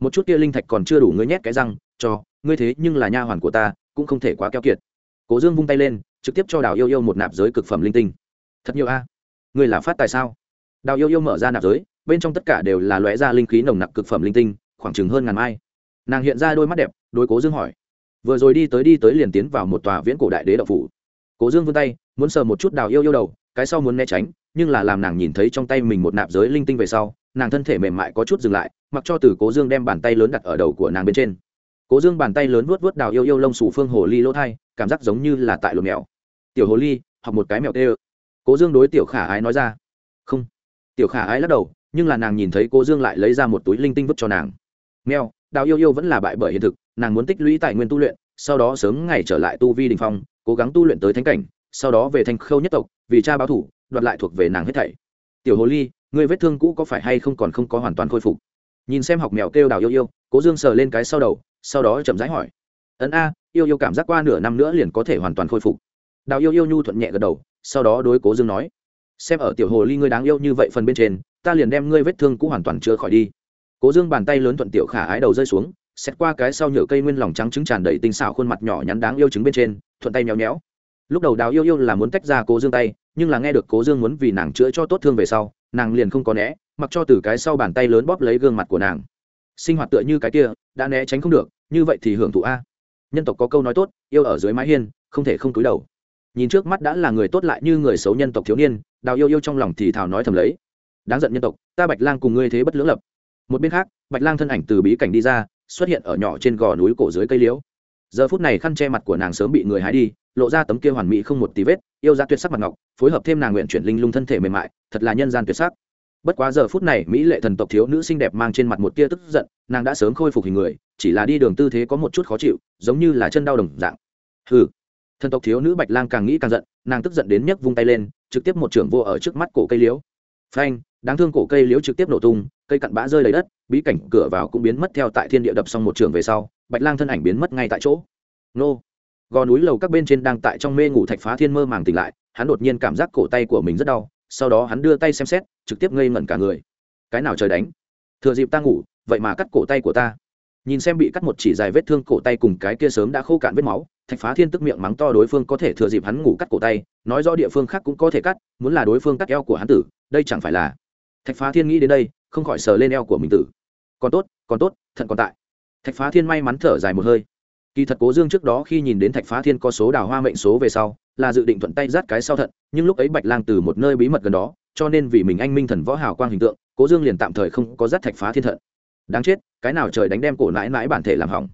một chút kia linh thạch còn chưa đủ ngươi nhét cái răng, cho, ngươi thế nhưng là nha hoàn của ta, cũng không thể quá keo kiệt. Cố dương vung tay lên, trực tiếp cho đào yêu yêu một nạp giới cực phẩm linh tinh thật nhiều a. Ngươi là phát tài sao? Đào yêu yêu mở ra nạp giới, bên trong tất cả đều là lóe ra linh khí nồng nặc cực phẩm linh tinh, khoảng chừng hơn ngàn mai. Nàng hiện ra đôi mắt đẹp đôi cố dương hỏi. Vừa rồi đi tới đi tới liền tiến vào một tòa viễn cổ đại đế đậu phủ. Cố dương vươn tay, muốn sờ một chút đào yêu yêu đầu, cái sau muốn né tránh, nhưng là làm nàng nhìn thấy trong tay mình một nạp giới linh tinh về sau, nàng thân thể mềm mại có chút dừng lại, mặc cho từ cố dương đem bàn tay lớn đặt ở đầu của nàng bên trên. Cố dương bàn tay lớn vuốt vuốt đào yêu yêu lông sủ phương hồ ly lỗ thai, cảm giác giống như là tại lột mèo. Tiểu hồ ly, học một cái mèo tê ơ cố dương đối tiểu khả ái nói ra. Không. Tiểu khả ái lắc đầu, nhưng là nàng nhìn thấy cố dương lại lấy ra một túi linh tinh vứt cho nàng. Mèo, đào yêu yêu vẫn là bại bởi hiện thực, nàng muốn tích lũy tài nguyên tu luyện, sau đó sớm ngày trở lại tu vi đình phong, cố gắng tu luyện tới thánh cảnh, sau đó về thành khâu nhất tộc, vì cha báo thủ, đoạt lại thuộc về nàng hết thảy. Tiểu hồ ly người vết thương cũ có phải hay không còn không có hoàn toàn khôi phục? Nhìn xem học mèo kêu đào yêu yêu, cố dương sờ lên cái sau đầu, sau đó chậm rãi hỏi. Ấn a, yêu yêu cảm giác qua nửa năm nữa liền có thể hoàn toàn khôi phục. Đào yêu yêu nhu thuận nhẹ gật đầu sau đó đối cố dương nói, xem ở tiểu hồ ly ngươi đáng yêu như vậy phần bên trên, ta liền đem ngươi vết thương cũng hoàn toàn chưa khỏi đi. Cố dương bàn tay lớn thuận tiểu khả ái đầu rơi xuống, xét qua cái sau nhựa cây nguyên lòng trắng trứng tràn đầy tinh xảo khuôn mặt nhỏ nhắn đáng yêu trứng bên trên, thuận tay nhéo nhéo. Lúc đầu đào yêu yêu là muốn tách ra cố dương tay, nhưng là nghe được cố dương muốn vì nàng chữa cho tốt thương về sau, nàng liền không có né, mặc cho từ cái sau bàn tay lớn bóp lấy gương mặt của nàng. Sinh hoạt tựa như cái kia, đã né tránh không được, như vậy thì hưởng thụ a. Nhân tộc có câu nói tốt, yêu ở dưới mái hiên, không thể không túi đầu nhìn trước mắt đã là người tốt lại như người xấu nhân tộc thiếu niên, đào yêu yêu trong lòng thì thào nói thầm lấy. Đáng giận nhân tộc, ta bạch lang cùng ngươi thế bất lưỡng lập. Một bên khác, bạch lang thân ảnh từ bí cảnh đi ra, xuất hiện ở nhỏ trên gò núi cổ dưới cây liễu. Giờ phút này khăn che mặt của nàng sớm bị người hái đi, lộ ra tấm kia hoàn mỹ không một tí vết, yêu ra tuyệt sắc mặt ngọc, phối hợp thêm nàng nguyện chuyển linh lung thân thể mềm mại, thật là nhân gian tuyệt sắc. Bất quá giờ phút này, mỹ lệ thần tộc thiếu nữ xinh đẹp mang trên mặt một tia tức giận, nàng đã sớm khôi phục hình người, chỉ là đi đường tư thế có một chút khó chịu, giống như là chân đau đồng dạng. Hừ thần tộc thiếu nữ bạch lang càng nghĩ càng giận, nàng tức giận đến nhấc vung tay lên, trực tiếp một trưởng vô ở trước mắt cổ cây liễu. Phanh, đáng thương cổ cây liễu trực tiếp nổ tung, cây cặn bã rơi lấy đất, bí cảnh cửa vào cũng biến mất theo tại thiên địa đập xong một trường về sau, bạch lang thân ảnh biến mất ngay tại chỗ. Nô. Gò núi lầu các bên trên đang tại trong mê ngủ thạch phá thiên mơ màng tỉnh lại, hắn đột nhiên cảm giác cổ tay của mình rất đau, sau đó hắn đưa tay xem xét, trực tiếp ngây ngẩn cả người. Cái nào trời đánh? Thừa dịp ta ngủ, vậy mà cắt cổ tay của ta nhìn xem bị cắt một chỉ dài vết thương cổ tay cùng cái kia sớm đã khô cạn vết máu, thạch phá thiên tức miệng mắng to đối phương có thể thừa dịp hắn ngủ cắt cổ tay, nói rõ địa phương khác cũng có thể cắt, muốn là đối phương cắt eo của hắn tử, đây chẳng phải là. Thạch phá thiên nghĩ đến đây, không khỏi sờ lên eo của mình tử. Còn tốt còn tốt, thận còn tại. Thạch phá thiên may mắn thở dài một hơi. Kỳ thật cố dương trước đó khi nhìn đến thạch phá thiên có số đào hoa mệnh số về sau, là dự định thuận tay rát cái sau thận, nhưng lúc ấy bạch lang từ một nơi bí mật gần đó, cho nên vì mình anh minh thần võ hào quang hình tượng, cố dương liền tạm thời không có rát thạch phá thiên thận đáng chết, cái nào trời đánh đem cổ nãi nãi bản thể làm hỏng.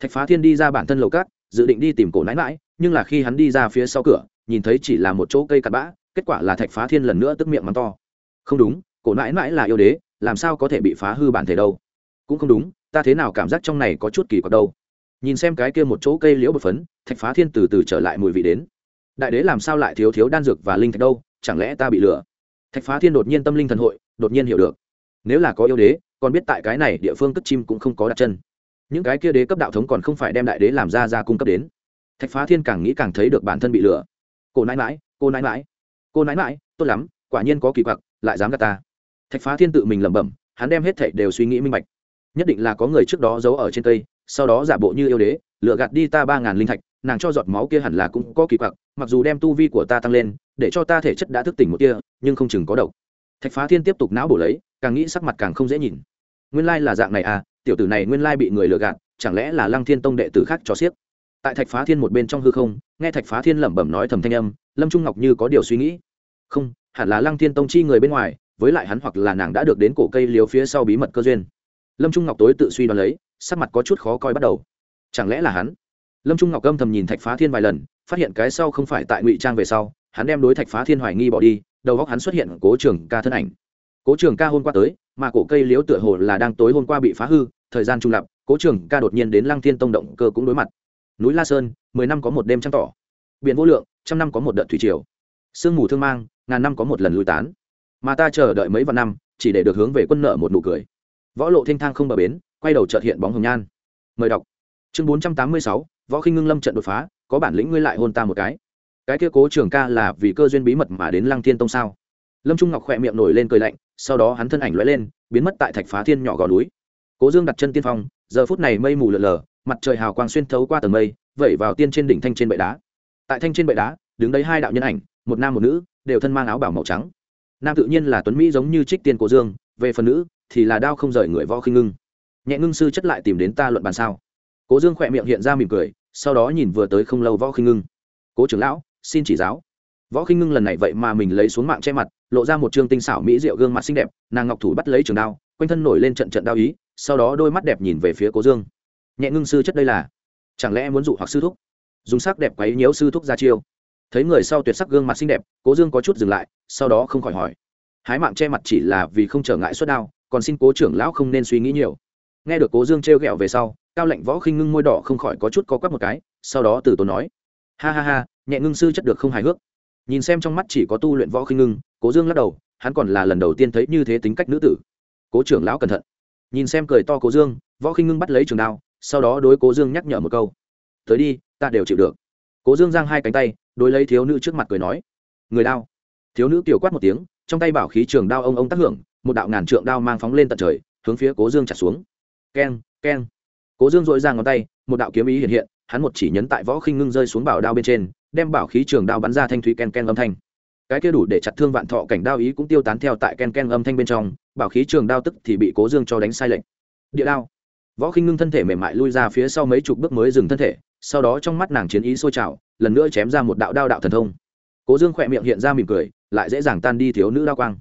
Thạch phá thiên đi ra bản thân lầu cát, dự định đi tìm cổ nãi nãi, nhưng là khi hắn đi ra phía sau cửa, nhìn thấy chỉ là một chỗ cây cặn bã, kết quả là thạch phá thiên lần nữa tức miệng mắng to. Không đúng, cổ nãi nãi là yêu đế, làm sao có thể bị phá hư bản thể đâu? Cũng không đúng, ta thế nào cảm giác trong này có chút kỳ quặc đâu? Nhìn xem cái kia một chỗ cây liễu bột phấn, thạch phá thiên từ từ trở lại mùi vị đến. Đại đế làm sao lại thiếu thiếu đan dược và linh thạch đâu? Chẳng lẽ ta bị lừa? Thạch phá thiên đột nhiên tâm linh thần hội, đột nhiên hiểu được. Nếu là có yêu đế còn biết tại cái này địa phương cất chim cũng không có đặt chân. Những cái kia đế cấp đạo thống còn không phải đem đại đế làm ra ra cung cấp đến. Thạch phá thiên càng nghĩ càng thấy được bản thân bị lừa. Cô nãi mãi, cô nãi mãi, cô nãi mãi, tốt lắm, quả nhiên có kỳ quặc, lại dám gạt ta. Thạch phá thiên tự mình lẩm bẩm, hắn đem hết thảy đều suy nghĩ minh bạch. Nhất định là có người trước đó giấu ở trên cây, sau đó giả bộ như yêu đế lựa gạt đi ta ba ngàn linh thạch, nàng cho giọt máu kia hẳn là cũng có kỳ quặc, mặc dù đem tu vi của ta tăng lên, để cho ta thể chất đã thức tỉnh một kia nhưng không chừng có độc. Thạch phá thiên tiếp tục não bổ lấy, càng nghĩ sắc mặt càng không dễ nhìn nguyên lai là dạng này à tiểu tử này nguyên lai bị người lừa gạt, chẳng lẽ là lăng thiên tông đệ tử khác cho xiếc? Tại thạch phá thiên một bên trong hư không, nghe thạch phá thiên lẩm bẩm nói thầm thanh âm, lâm trung ngọc như có điều suy nghĩ. Không, hẳn là lăng thiên tông chi người bên ngoài, với lại hắn hoặc là nàng đã được đến cổ cây liếu phía sau bí mật cơ duyên. Lâm trung ngọc tối tự suy đoán lấy, sắc mặt có chút khó coi bắt đầu. Chẳng lẽ là hắn? Lâm trung ngọc âm thầm nhìn thạch phá thiên vài lần, phát hiện cái sau không phải tại ngụy trang về sau, hắn đem đối thạch phá thiên hoài nghi bỏ đi, đầu góc hắn xuất hiện cố trường ca thân ảnh. Cố trường ca hôm qua tới mà cổ cây liếu tựa hồ là đang tối hôm qua bị phá hư, thời gian trung lập cố trường ca đột nhiên đến lăng thiên tông động cơ cũng đối mặt. Núi la sơn, mười năm có một đêm trăng tỏ. Biển vô lượng, trăm năm có một đợt thủy triều. Sương mù thương mang, ngàn năm có một lần lui tán. Mà ta chờ đợi mấy vạn năm, chỉ để được hướng về quân nợ một nụ cười. Võ lộ thanh thang không bờ bến, quay đầu trợt hiện bóng hồng nhan. Mời đọc. Chương bốn trăm tám mươi sáu, võ khinh ngưng lâm trận đột phá, có bản lĩnh ngươi lại hôn ta một cái. Cái kia cố trường ca là vì cơ duyên bí mật mà đến lăng thiên tông sao? Lâm trung ngọc khỏe miệng nổi lên cười lạnh sau đó hắn thân ảnh lóe lên, biến mất tại thạch phá thiên nhỏ gò núi. Cố dương đặt chân tiên phong, giờ phút này mây mù lờ lờ, mặt trời hào quang xuyên thấu qua tầng mây, vẩy vào tiên trên đỉnh thanh trên bệ đá. Tại thanh trên bệ đá, đứng đấy hai đạo nhân ảnh, một nam một nữ, đều thân mang áo bảo màu trắng. Nam tự nhiên là tuấn mỹ giống như trích tiên cố dương, về phần nữ thì là đao không rời người võ khinh ngưng. Nhẹ ngưng sư chất lại tìm đến ta luận bàn sao? Cố dương khỏe miệng hiện ra mỉm cười, sau đó nhìn vừa tới không lâu võ khinh ngưng. Cố trưởng lão, xin chỉ giáo. Võ khinh ngưng lần này vậy mà mình lấy xuống mạng che mặt lộ ra một trương tinh xảo mỹ diệu gương mặt xinh đẹp, nàng ngọc thủ bắt lấy trường đao, quanh thân nổi lên trận trận đao ý, sau đó đôi mắt đẹp nhìn về phía cố dương. Nhẹ ngưng sư chất đây là, chẳng lẽ muốn dụ hoặc sư thúc? Dùng sắc đẹp quấy nhiễu sư thúc ra chiêu. Thấy người sau tuyệt sắc gương mặt xinh đẹp, cố dương có chút dừng lại, sau đó không khỏi hỏi. Hái mạng che mặt chỉ là vì không trở ngại suất đao, còn xin cố trưởng lão không nên suy nghĩ nhiều. Nghe được cố dương trêu ghẹo về sau, cao lệnh võ khinh ngưng môi đỏ không khỏi có chút có quắc một cái, sau đó từ tốn nói. Ha ha ha, nhẹ ngưng sư chất được không hài hước? Nhìn xem trong mắt chỉ có tu luyện võ khinh ngưng, cố dương lắc đầu, hắn còn là lần đầu tiên thấy như thế tính cách nữ tử. Cố trưởng lão cẩn thận. Nhìn xem cười to cố dương, võ khinh ngưng bắt lấy trường đao, sau đó đối cố dương nhắc nhở một câu. Tới đi, ta đều chịu được. Cố dương giang hai cánh tay, đối lấy thiếu nữ trước mặt cười nói. Người đao. Thiếu nữ tiểu quát một tiếng, trong tay bảo khí trường đao ông ông tác hưởng, một đạo ngàn trượng đao mang phóng lên tận trời, hướng phía cố dương chặt xuống. Keng keng. Cố dương dội ra ngón tay, một đạo kiếm ý hiện hiện hắn một chỉ nhấn tại võ khinh ngưng rơi xuống bảo đao bên trên, đem bảo khí trường đao bắn ra thanh thúy ken ken âm thanh. Cái kia đủ để chặt thương vạn thọ cảnh đao ý cũng tiêu tán theo tại ken ken âm thanh bên trong, bảo khí trường đao tức thì bị cố dương cho đánh sai lệnh địa đao. Võ khinh ngưng thân thể mềm mại lui ra phía sau mấy chục bước mới dừng thân thể, sau đó trong mắt nàng chiến ý sôi trào, lần nữa chém ra một đạo đao đạo thần thông. Cố dương khỏe miệng hiện ra mỉm cười, lại dễ dàng tan đi thiếu nữ đao quang.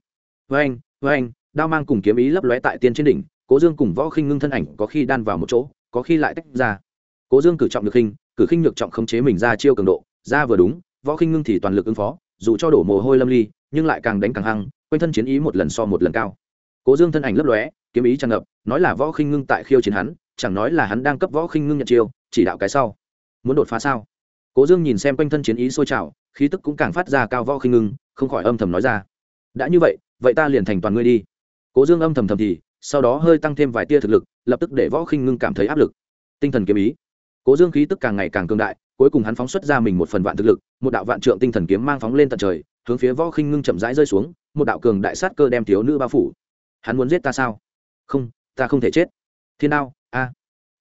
Với anh với anh đao mang cùng kiếm ý lấp lóe tại tiên trên đỉnh, cố dương cùng võ khinh ngưng thân ảnh có khi đan vào một chỗ, có khi lại tách ra cố dương cử trọng được khinh, cử khinh nhược trọng khống chế mình ra chiêu cường độ, ra vừa đúng, võ khinh ngưng thì toàn lực ứng phó, dù cho đổ mồ hôi lâm ly, nhưng lại càng đánh càng hăng, quanh thân chiến ý một lần so một lần cao. Cố dương thân ảnh lấp lóe, kiếm ý tràn ngập, nói là võ khinh ngưng tại khiêu chiến hắn, chẳng nói là hắn đang cấp võ khinh ngưng nhận chiêu, chỉ đạo cái sau. Muốn đột phá sao? Cố dương nhìn xem quanh thân chiến ý sôi trào, khí tức cũng càng phát ra cao võ khinh ngưng, không khỏi âm thầm nói ra. Đã như vậy vậy ta liền thành toàn ngươi đi. Cố dương âm thầm thầm thì, sau đó hơi tăng thêm vài tia thực lực, lập tức để võ khinh ngưng cảm thấy áp lực. Tinh thần kiếm ý cố dương khí tức càng ngày càng cường đại, cuối cùng hắn phóng xuất ra mình một phần vạn thực lực, một đạo vạn trượng tinh thần kiếm mang phóng lên tận trời, hướng phía võ khinh ngưng chậm rãi rơi xuống, một đạo cường đại sát cơ đem thiếu nữ bao phủ. Hắn muốn giết ta sao? Không, ta không thể chết. Thiên đao, a.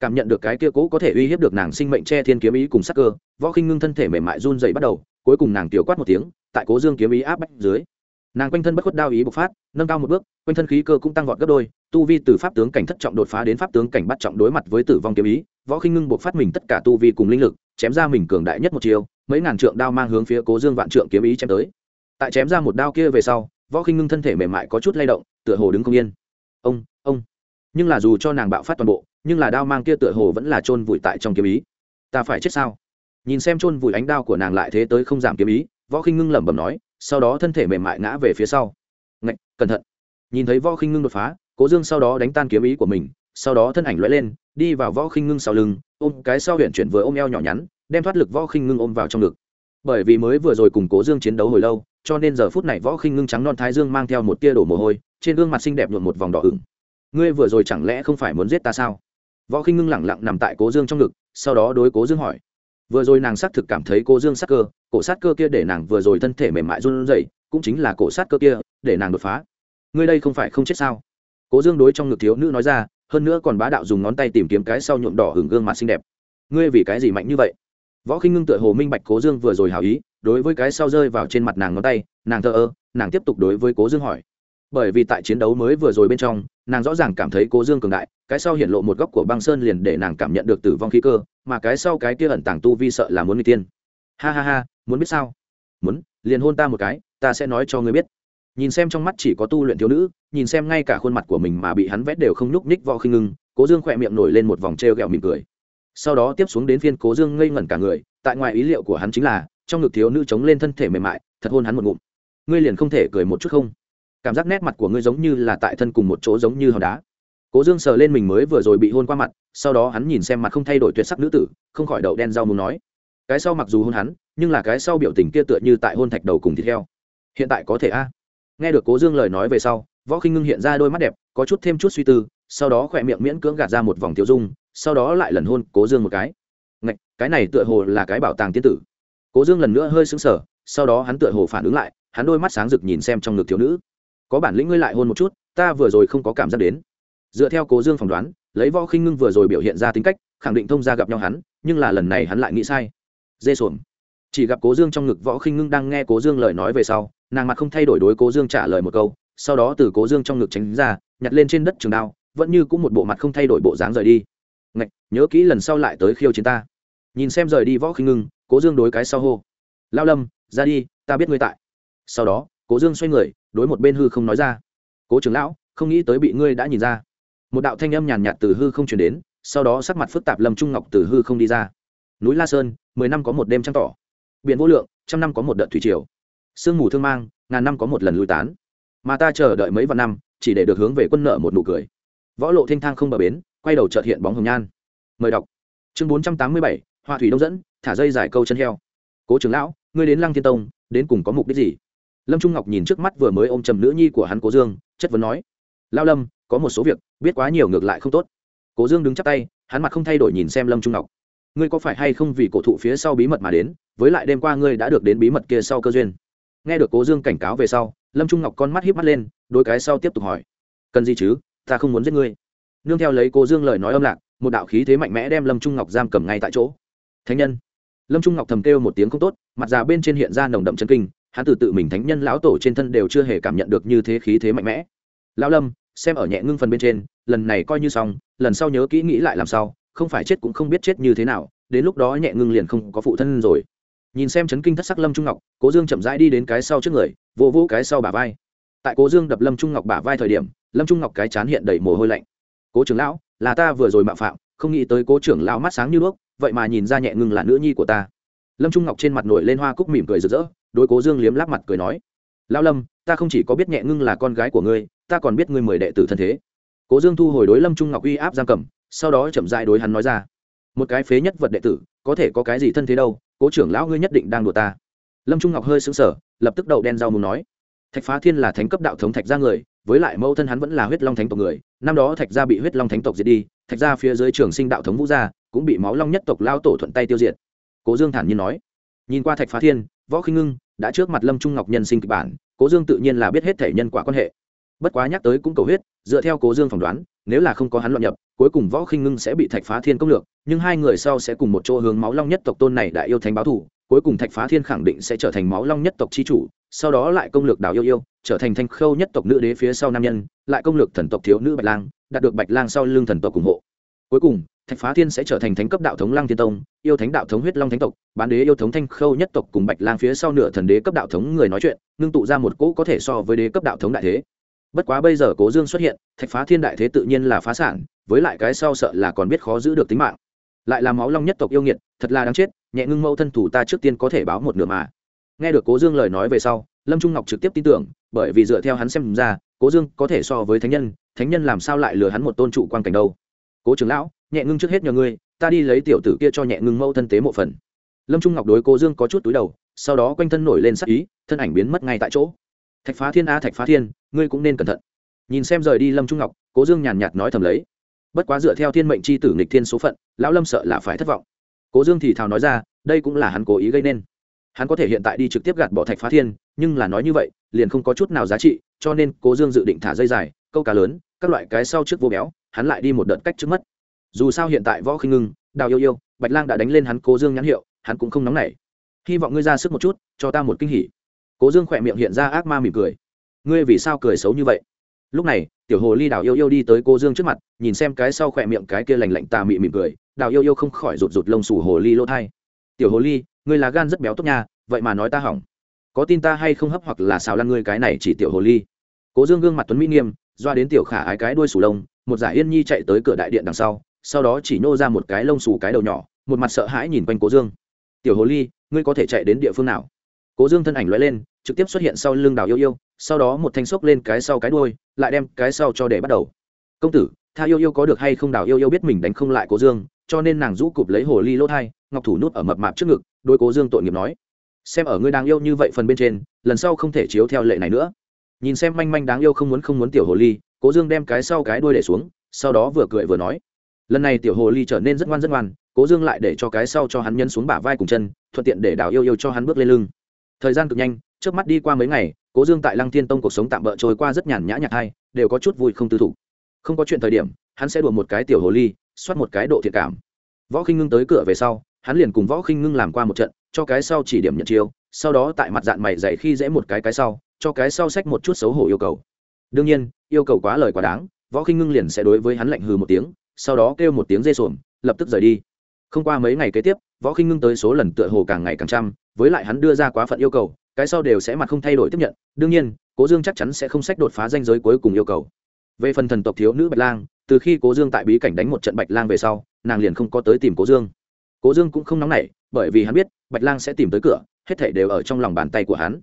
Cảm nhận được cái kia cố có thể uy hiếp được nàng sinh mệnh che thiên kiếm ý cùng sát cơ, võ khinh ngưng thân thể mềm mại run dày bắt đầu, cuối cùng nàng tiểu quát một tiếng, tại cố dương kiếm ý áp bách dưới nàng quanh thân bất khuất đao ý bộc phát, nâng cao một bước, quanh thân khí cơ cũng tăng vọt gấp đôi, tu vi từ pháp tướng cảnh thất trọng đột phá đến pháp tướng cảnh bắt trọng đối mặt với tử vong kiếm ý, võ khinh ngưng bộc phát mình tất cả tu vi cùng linh lực, chém ra mình cường đại nhất một chiều mấy ngàn trượng đao mang hướng phía cố dương vạn trượng kiếm ý chém tới. Tại chém ra một đao kia về sau, võ khinh ngưng thân thể mềm mại có chút lay động, tựa hồ đứng không yên. Ông ông. Nhưng là dù cho nàng bạo phát toàn bộ, nhưng là đao mang kia tựa hồ vẫn là chôn vùi tại trong kiếm ý. Ta phải chết sao? Nhìn xem chôn vùi ánh đao của nàng lại thế tới không giảm kiếm ý, võ khinh ngưng lẩm bẩm nói sau đó thân thể mềm mại ngã về phía sau. Ngạch, cẩn thận. Nhìn thấy võ khinh ngưng đột phá, cố dương sau đó đánh tan kiếm ý của mình, sau đó thân ảnh lóe lên, đi vào võ khinh ngưng sau lưng, ôm cái sau huyện chuyển vừa ôm eo nhỏ nhắn, đem thoát lực võ khinh ngưng ôm vào trong ngực. Bởi vì mới vừa rồi cùng cố dương chiến đấu hồi lâu, cho nên giờ phút này võ khinh ngưng trắng non thái dương mang theo một tia đổ mồ hôi, trên gương mặt xinh đẹp nhuộm một vòng đỏ ửng. Ngươi vừa rồi chẳng lẽ không phải muốn giết ta sao? Võ khinh ngưng lẳng lặng nằm tại cố dương trong ngực, sau đó đối cố dương hỏi. Vừa rồi nàng xác thực cảm thấy cố dương sát cơ cổ sát cơ kia để nàng vừa rồi thân thể mềm mại run rẩy, cũng chính là cổ sát cơ kia để nàng đột phá. Ngươi đây không phải không chết sao? Cố dương đối trong ngực thiếu nữ nói ra, hơn nữa còn bá đạo dùng ngón tay tìm kiếm cái sau nhuộm đỏ hưởng gương mặt xinh đẹp. Ngươi vì cái gì mạnh như vậy? Võ khinh ngưng tựa hồ minh bạch cố dương vừa rồi hào ý, đối với cái sau rơi vào trên mặt nàng ngón tay, nàng thờ ơ, nàng tiếp tục đối với cố dương hỏi. Bởi vì tại chiến đấu mới vừa rồi bên trong, nàng rõ ràng cảm thấy cố dương cường đại, cái sau hiện lộ một góc của băng sơn liền để nàng cảm nhận được tử vong khí cơ, mà cái sau cái kia ẩn tàng tu vi sợ là muốn người tiên. Ha ha ha muốn biết sao? Muốn, liền hôn ta một cái, ta sẽ nói cho ngươi biết. Nhìn xem trong mắt chỉ có tu luyện thiếu nữ, nhìn xem ngay cả khuôn mặt của mình mà bị hắn vét đều không nhúc nhích võ khinh ngưng, cố dương khỏe miệng nổi lên một vòng t r e o g ẹ o mỉm cười. Sau đó tiếp xuống đến phiên cố dương ngây ngẩn cả người, tại ngoài ý liệu của hắn chính là, trong ngực thiếu nữ chống lên thân thể mềm mại, thật hôn hắn một ngụm. Ngươi liền không thể cười một chút không? Cảm giác nét mặt của ngươi giống như là tại thân cùng một chỗ giống như hòn đá. Cố dương sờ lên mình mới vừa rồi bị hôn qua mặt, sau đó hắn nhìn xem mặt không thay đổi tuyệt sắc nữ tử, không khỏi đậu đen rau muốn nói cái sau mặc dù hôn hắn nhưng là cái sau biểu tình kia tựa như tại hôn thạch đầu cùng thịt heo. Hiện tại có thể a. Nghe được cố dương lời nói về sau võ khinh ngưng hiện ra đôi mắt đẹp có chút thêm chút suy tư sau đó khỏe miệng miễn cưỡng gạt ra một vòng tiêu dung sau đó lại lần hôn cố dương một cái. Ngạch, cái này tựa hồ là cái bảo tàng tiên tử. Cố dương lần nữa hơi sững sờ sau đó hắn tựa hồ phản ứng lại hắn đôi mắt sáng rực nhìn xem trong ngực thiếu nữ. Có bản lĩnh ngươi lại hôn một chút ta vừa rồi không có cảm giác đến. Dựa theo cố dương phỏng đoán lấy võ khinh ngưng vừa rồi biểu hiện ra tính cách khẳng định thông ra gặp nhau hắn nhưng là lần này hắn lại nghĩ sai dê xuồng. Chỉ gặp cố dương trong ngực võ khinh ngưng đang nghe cố dương lời nói về sau nàng mặt không thay đổi đối cố dương trả lời một câu sau đó từ cố dương trong ngực tránh ra nhặt lên trên đất trường đao vẫn như cũng một bộ mặt không thay đổi bộ dáng rời đi. Ngạch, nhớ kỹ lần sau lại tới khiêu chiến ta. Nhìn xem rời đi võ khinh ngưng cố dương đối cái sau hô. Lao lâm ra đi ta biết ngươi tại. Sau đó cố dương xoay người đối một bên hư không nói ra. Cố trưởng lão không nghĩ tới bị ngươi đã nhìn ra. Một đạo thanh âm nhàn nhạt từ hư không chuyển đến sau đó sắc mặt phức tạp lâm trung ngọc từ hư không đi ra núi la sơn mười năm có một đêm trăng tỏ biển vô lượng trăm năm có một đợt thủy triều sương mù thương mang ngàn năm có một lần lui tán mà ta chờ đợi mấy vạn năm chỉ để được hướng về quân nợ một nụ cười võ lộ thanh thang không bờ bến quay đầu trợt hiện bóng hồng nhan mời đọc chương bốn trăm tám mươi bảy hoa thủy đông dẫn thả dây giải câu chân heo cố trưởng lão ngươi đến lăng thiên tông đến cùng có mục đích gì lâm trung ngọc nhìn trước mắt vừa mới ôm trầm nữ nhi của hắn cố dương chất vấn nói lao lâm có một số việc biết quá nhiều ngược lại không tốt cố dương đứng chắp tay hắn mặt không thay đổi nhìn xem lâm trung ngọc ngươi có phải hay không vì cổ thụ phía sau bí mật mà đến, với lại đêm qua ngươi đã được đến bí mật kia sau cơ duyên? Nghe được cố dương cảnh cáo về sau, lâm trung ngọc con mắt hiếp mắt lên, đôi cái sau tiếp tục hỏi. Cần gì chứ? Ta không muốn giết ngươi. Nương theo lấy cố dương lời nói âm lạc, một đạo khí thế mạnh mẽ đem lâm trung ngọc giam cầm ngay tại chỗ. Thánh nhân. Lâm trung ngọc thầm kêu một tiếng không tốt, mặt già bên trên hiện ra nồng đậm chân kinh, hắn từ tự mình thánh nhân lão tổ trên thân đều chưa hề cảm nhận được như thế khí thế mạnh mẽ. Lão lâm, xem ở nhẹ ngưng phần bên trên, lần này coi như xong, lần sau nhớ kỹ nghĩ lại làm sao không phải chết cũng không biết chết như thế nào, đến lúc đó nhẹ ngưng liền không có phụ thân rồi. Nhìn xem chấn kinh thất sắc lâm trung ngọc, cố dương chậm rãi đi đến cái sau trước người, vỗ vỗ cái sau bả vai. Tại cố dương đập lâm trung ngọc bả vai thời điểm, lâm trung ngọc cái chán hiện đầy mồ hôi lạnh. Cố trưởng lão, là ta vừa rồi mạo phạm, không nghĩ tới cố trưởng lão mắt sáng như đuốc, vậy mà nhìn ra nhẹ ngưng là nữ nhi của ta. Lâm trung ngọc trên mặt nổi lên hoa cúc mỉm cười rực rỡ, đối cố dương liếm láp mặt cười nói, lão lâm, ta không chỉ có biết nhẹ ngưng là con gái của ngươi, ta còn biết ngươi mười đệ tử thân thế. Cố dương thu hồi đối lâm trung ngọc uy áp giam cầm sau đó chậm dại đối hắn nói ra. Một cái phế nhất vật đệ tử, có thể có cái gì thân thế đâu, cố trưởng lão ngươi nhất định đang đùa ta. Lâm trung ngọc hơi xứng sở lập tức đậu đen rau mù nói. Thạch phá thiên là thánh cấp đạo thống thạch gia người, với lại mẫu thân hắn vẫn là huyết long thánh tộc người, năm đó thạch gia bị huyết long thánh tộc diệt đi, thạch gia phía dưới trường sinh đạo thống vũ gia, cũng bị máu long nhất tộc lao tổ thuận tay tiêu diệt. Cố dương thản nhiên nói. Nhìn qua thạch phá thiên, võ khinh ngưng, đã trước mặt lâm trung ngọc nhân sinh kịch bản, cố dương tự nhiên là biết hết thể nhân quả quan hệ bất quá nhắc tới cũng cầu huyết, dựa theo cố dương phỏng đoán, nếu là không có hắn loạn nhập, cuối cùng võ khinh ngưng sẽ bị thạch phá thiên công lược, nhưng hai người sau sẽ cùng một chỗ hướng máu long nhất tộc tôn này đại yêu thánh báo thủ, cuối cùng thạch phá thiên khẳng định sẽ trở thành máu long nhất tộc chi chủ, sau đó lại công lược đào yêu yêu, trở thành thanh khâu nhất tộc nữ đế phía sau nam nhân, lại công lược thần tộc thiếu nữ bạch lang, đạt được bạch lang sau lưng thần tộc ủng hộ. Cuối cùng, thạch phá thiên sẽ trở thành thánh cấp đạo thống lăng thiên tông, yêu thánh đạo thống huyết long thánh tộc, bán đế yêu thống thanh khâu nhất tộc cùng bạch lang phía sau nửa thần đế cấp đạo thống người nói chuyện, ngưng tụ ra một cỗ có thể so với đế cấp đạo thống đại thế bất quá bây giờ cố dương xuất hiện, thạch phá thiên đại thế tự nhiên là phá sản, với lại cái sau sợ là còn biết khó giữ được tính mạng. Lại là máu long nhất tộc yêu nghiệt, thật là đáng chết, nhẹ ngưng mẫu thân thủ ta trước tiên có thể báo một nửa mà. Nghe được cố dương lời nói về sau, lâm trung ngọc trực tiếp tin tưởng, bởi vì dựa theo hắn xem ra, cố dương có thể so với thánh nhân thánh nhân làm sao lại lừa hắn một tôn trụ quan cảnh đâu. Cố trưởng lão, nhẹ ngưng trước hết nhờ ngươi, ta đi lấy tiểu tử kia cho nhẹ ngưng mẫu thân tế một phần. Lâm trung ngọc đối cố dương có chút túi đầu, sau đó quanh thân nổi lên sắc ý, thân ảnh biến mất ngay tại chỗ thạch phá thiên a thạch phá thiên ngươi cũng nên cẩn thận nhìn xem rời đi lâm trung ngọc cố dương nhàn nhạt nói thầm lấy bất quá dựa theo thiên mệnh c h i tử nghịch thiên số phận lão lâm sợ là phải thất vọng cố dương thì thào nói ra đây cũng là hắn cố ý gây nên hắn có thể hiện tại đi trực tiếp gạt bỏ thạch phá thiên nhưng là nói như vậy liền không có chút nào giá trị cho nên cố dương dự định thả dây dài câu cá lớn các loại cái sau trước vô béo hắn lại đi một đợt cách trước mất dù sao hiện tại võ khinh ngưng đào yêu yêu bạch lang đã đánh lên hắn cố dương nhãn hiệu hắn cũng không nóng nảy hy vọng ngươi ra sức một chút cho ta một kinh hỉ cố dương khỏe miệng hiện ra ác ma mỉm cười. Ngươi vì sao cười xấu như vậy? Lúc này, tiểu hồ ly đào yêu yêu đi tới cô dương trước mặt, nhìn xem cái sau khỏe miệng cái kia lành lạnh tà mị mỉm cười, đào yêu yêu không khỏi rụt rụt lông xù hồ ly lỗ thai. Tiểu hồ ly, ngươi là gan rất béo tốt nha, vậy mà nói ta hỏng. Có tin ta hay không hấp hoặc là xào lăn ngươi cái này chỉ tiểu hồ ly? Cố dương gương mặt tuấn mỹ nghiêm, doa đến tiểu khả ái cái đuôi sù lông, một giải yên nhi chạy tới cửa đại điện đằng sau sau đó chỉ nô ra một cái lông xù cái đầu nhỏ, một mặt sợ hãi nhìn quanh cố dương. Tiểu hồ ly, ngươi có thể chạy đến địa phương nào? Cố dương thân ảnh l lên trực tiếp xuất hiện sau lưng đào yêu yêu, sau đó một thanh xốc lên cái sau cái đuôi, lại đem cái sau cho để bắt đầu. Công tử, tha yêu yêu có được hay không đào yêu yêu biết mình đánh không lại cố dương, cho nên nàng rũ cụp lấy hồ ly lỗ thai, ngọc thủ nút ở mập mạp trước ngực đôi cố dương tội nghiệp nói. Xem ở ngươi đáng yêu như vậy phần bên trên, lần sau không thể chiếu theo lệ này nữa. Nhìn xem manh manh đáng yêu không muốn không muốn tiểu hồ ly, cố dương đem cái sau cái đuôi để xuống, sau đó vừa cười vừa nói. Lần này tiểu hồ ly trở nên rất ngoan rất ngoan, cố dương lại để cho cái sau cho hắn nhân xuống bả vai cùng chân, thuận tiện để đào yêu yêu cho hắn bước lên lưng. Thời gian cực nhanh trước mắt đi qua mấy ngày, cố dương tại lăng thiên tông cuộc sống tạm bỡ trôi qua rất nhàn nhã nhạc hay, đều có chút vui không tư thủ. Không có chuyện thời điểm, hắn sẽ đùa một cái tiểu hồ ly xoát một cái độ thiện cảm. Võ khinh ngưng tới cửa về sau, hắn liền cùng võ khinh ngưng làm qua một trận, cho cái sau chỉ điểm nhận chiêu, sau đó tại mặt dạng mày dạy khi dễ một cái cái sau, cho cái sau sách một chút xấu hổ yêu cầu. Đương nhiên, yêu cầu quá lời quá đáng, võ khinh ngưng liền sẽ đối với hắn lạnh hừ một tiếng, sau đó kêu một tiếng dê xuồng lập tức rời đi. Không qua mấy ngày kế tiếp, võ khinh ngưng tới số lần tựa hồ càng ngày càng trăm, với lại hắn đưa ra quá phận yêu cầu cái sau đều sẽ mặt không thay đổi tiếp nhận. Đương nhiên, cố dương chắc chắn sẽ không sách đột phá danh giới cuối cùng yêu cầu. Về phần thần tộc thiếu nữ bạch lang, từ khi cố dương tại bí cảnh đánh một trận bạch lang về sau, nàng liền không có tới tìm cố dương. Cố dương cũng không nóng nảy, bởi vì hắn biết, bạch lang sẽ tìm tới cửa, hết thảy đều ở trong lòng bàn tay của hắn.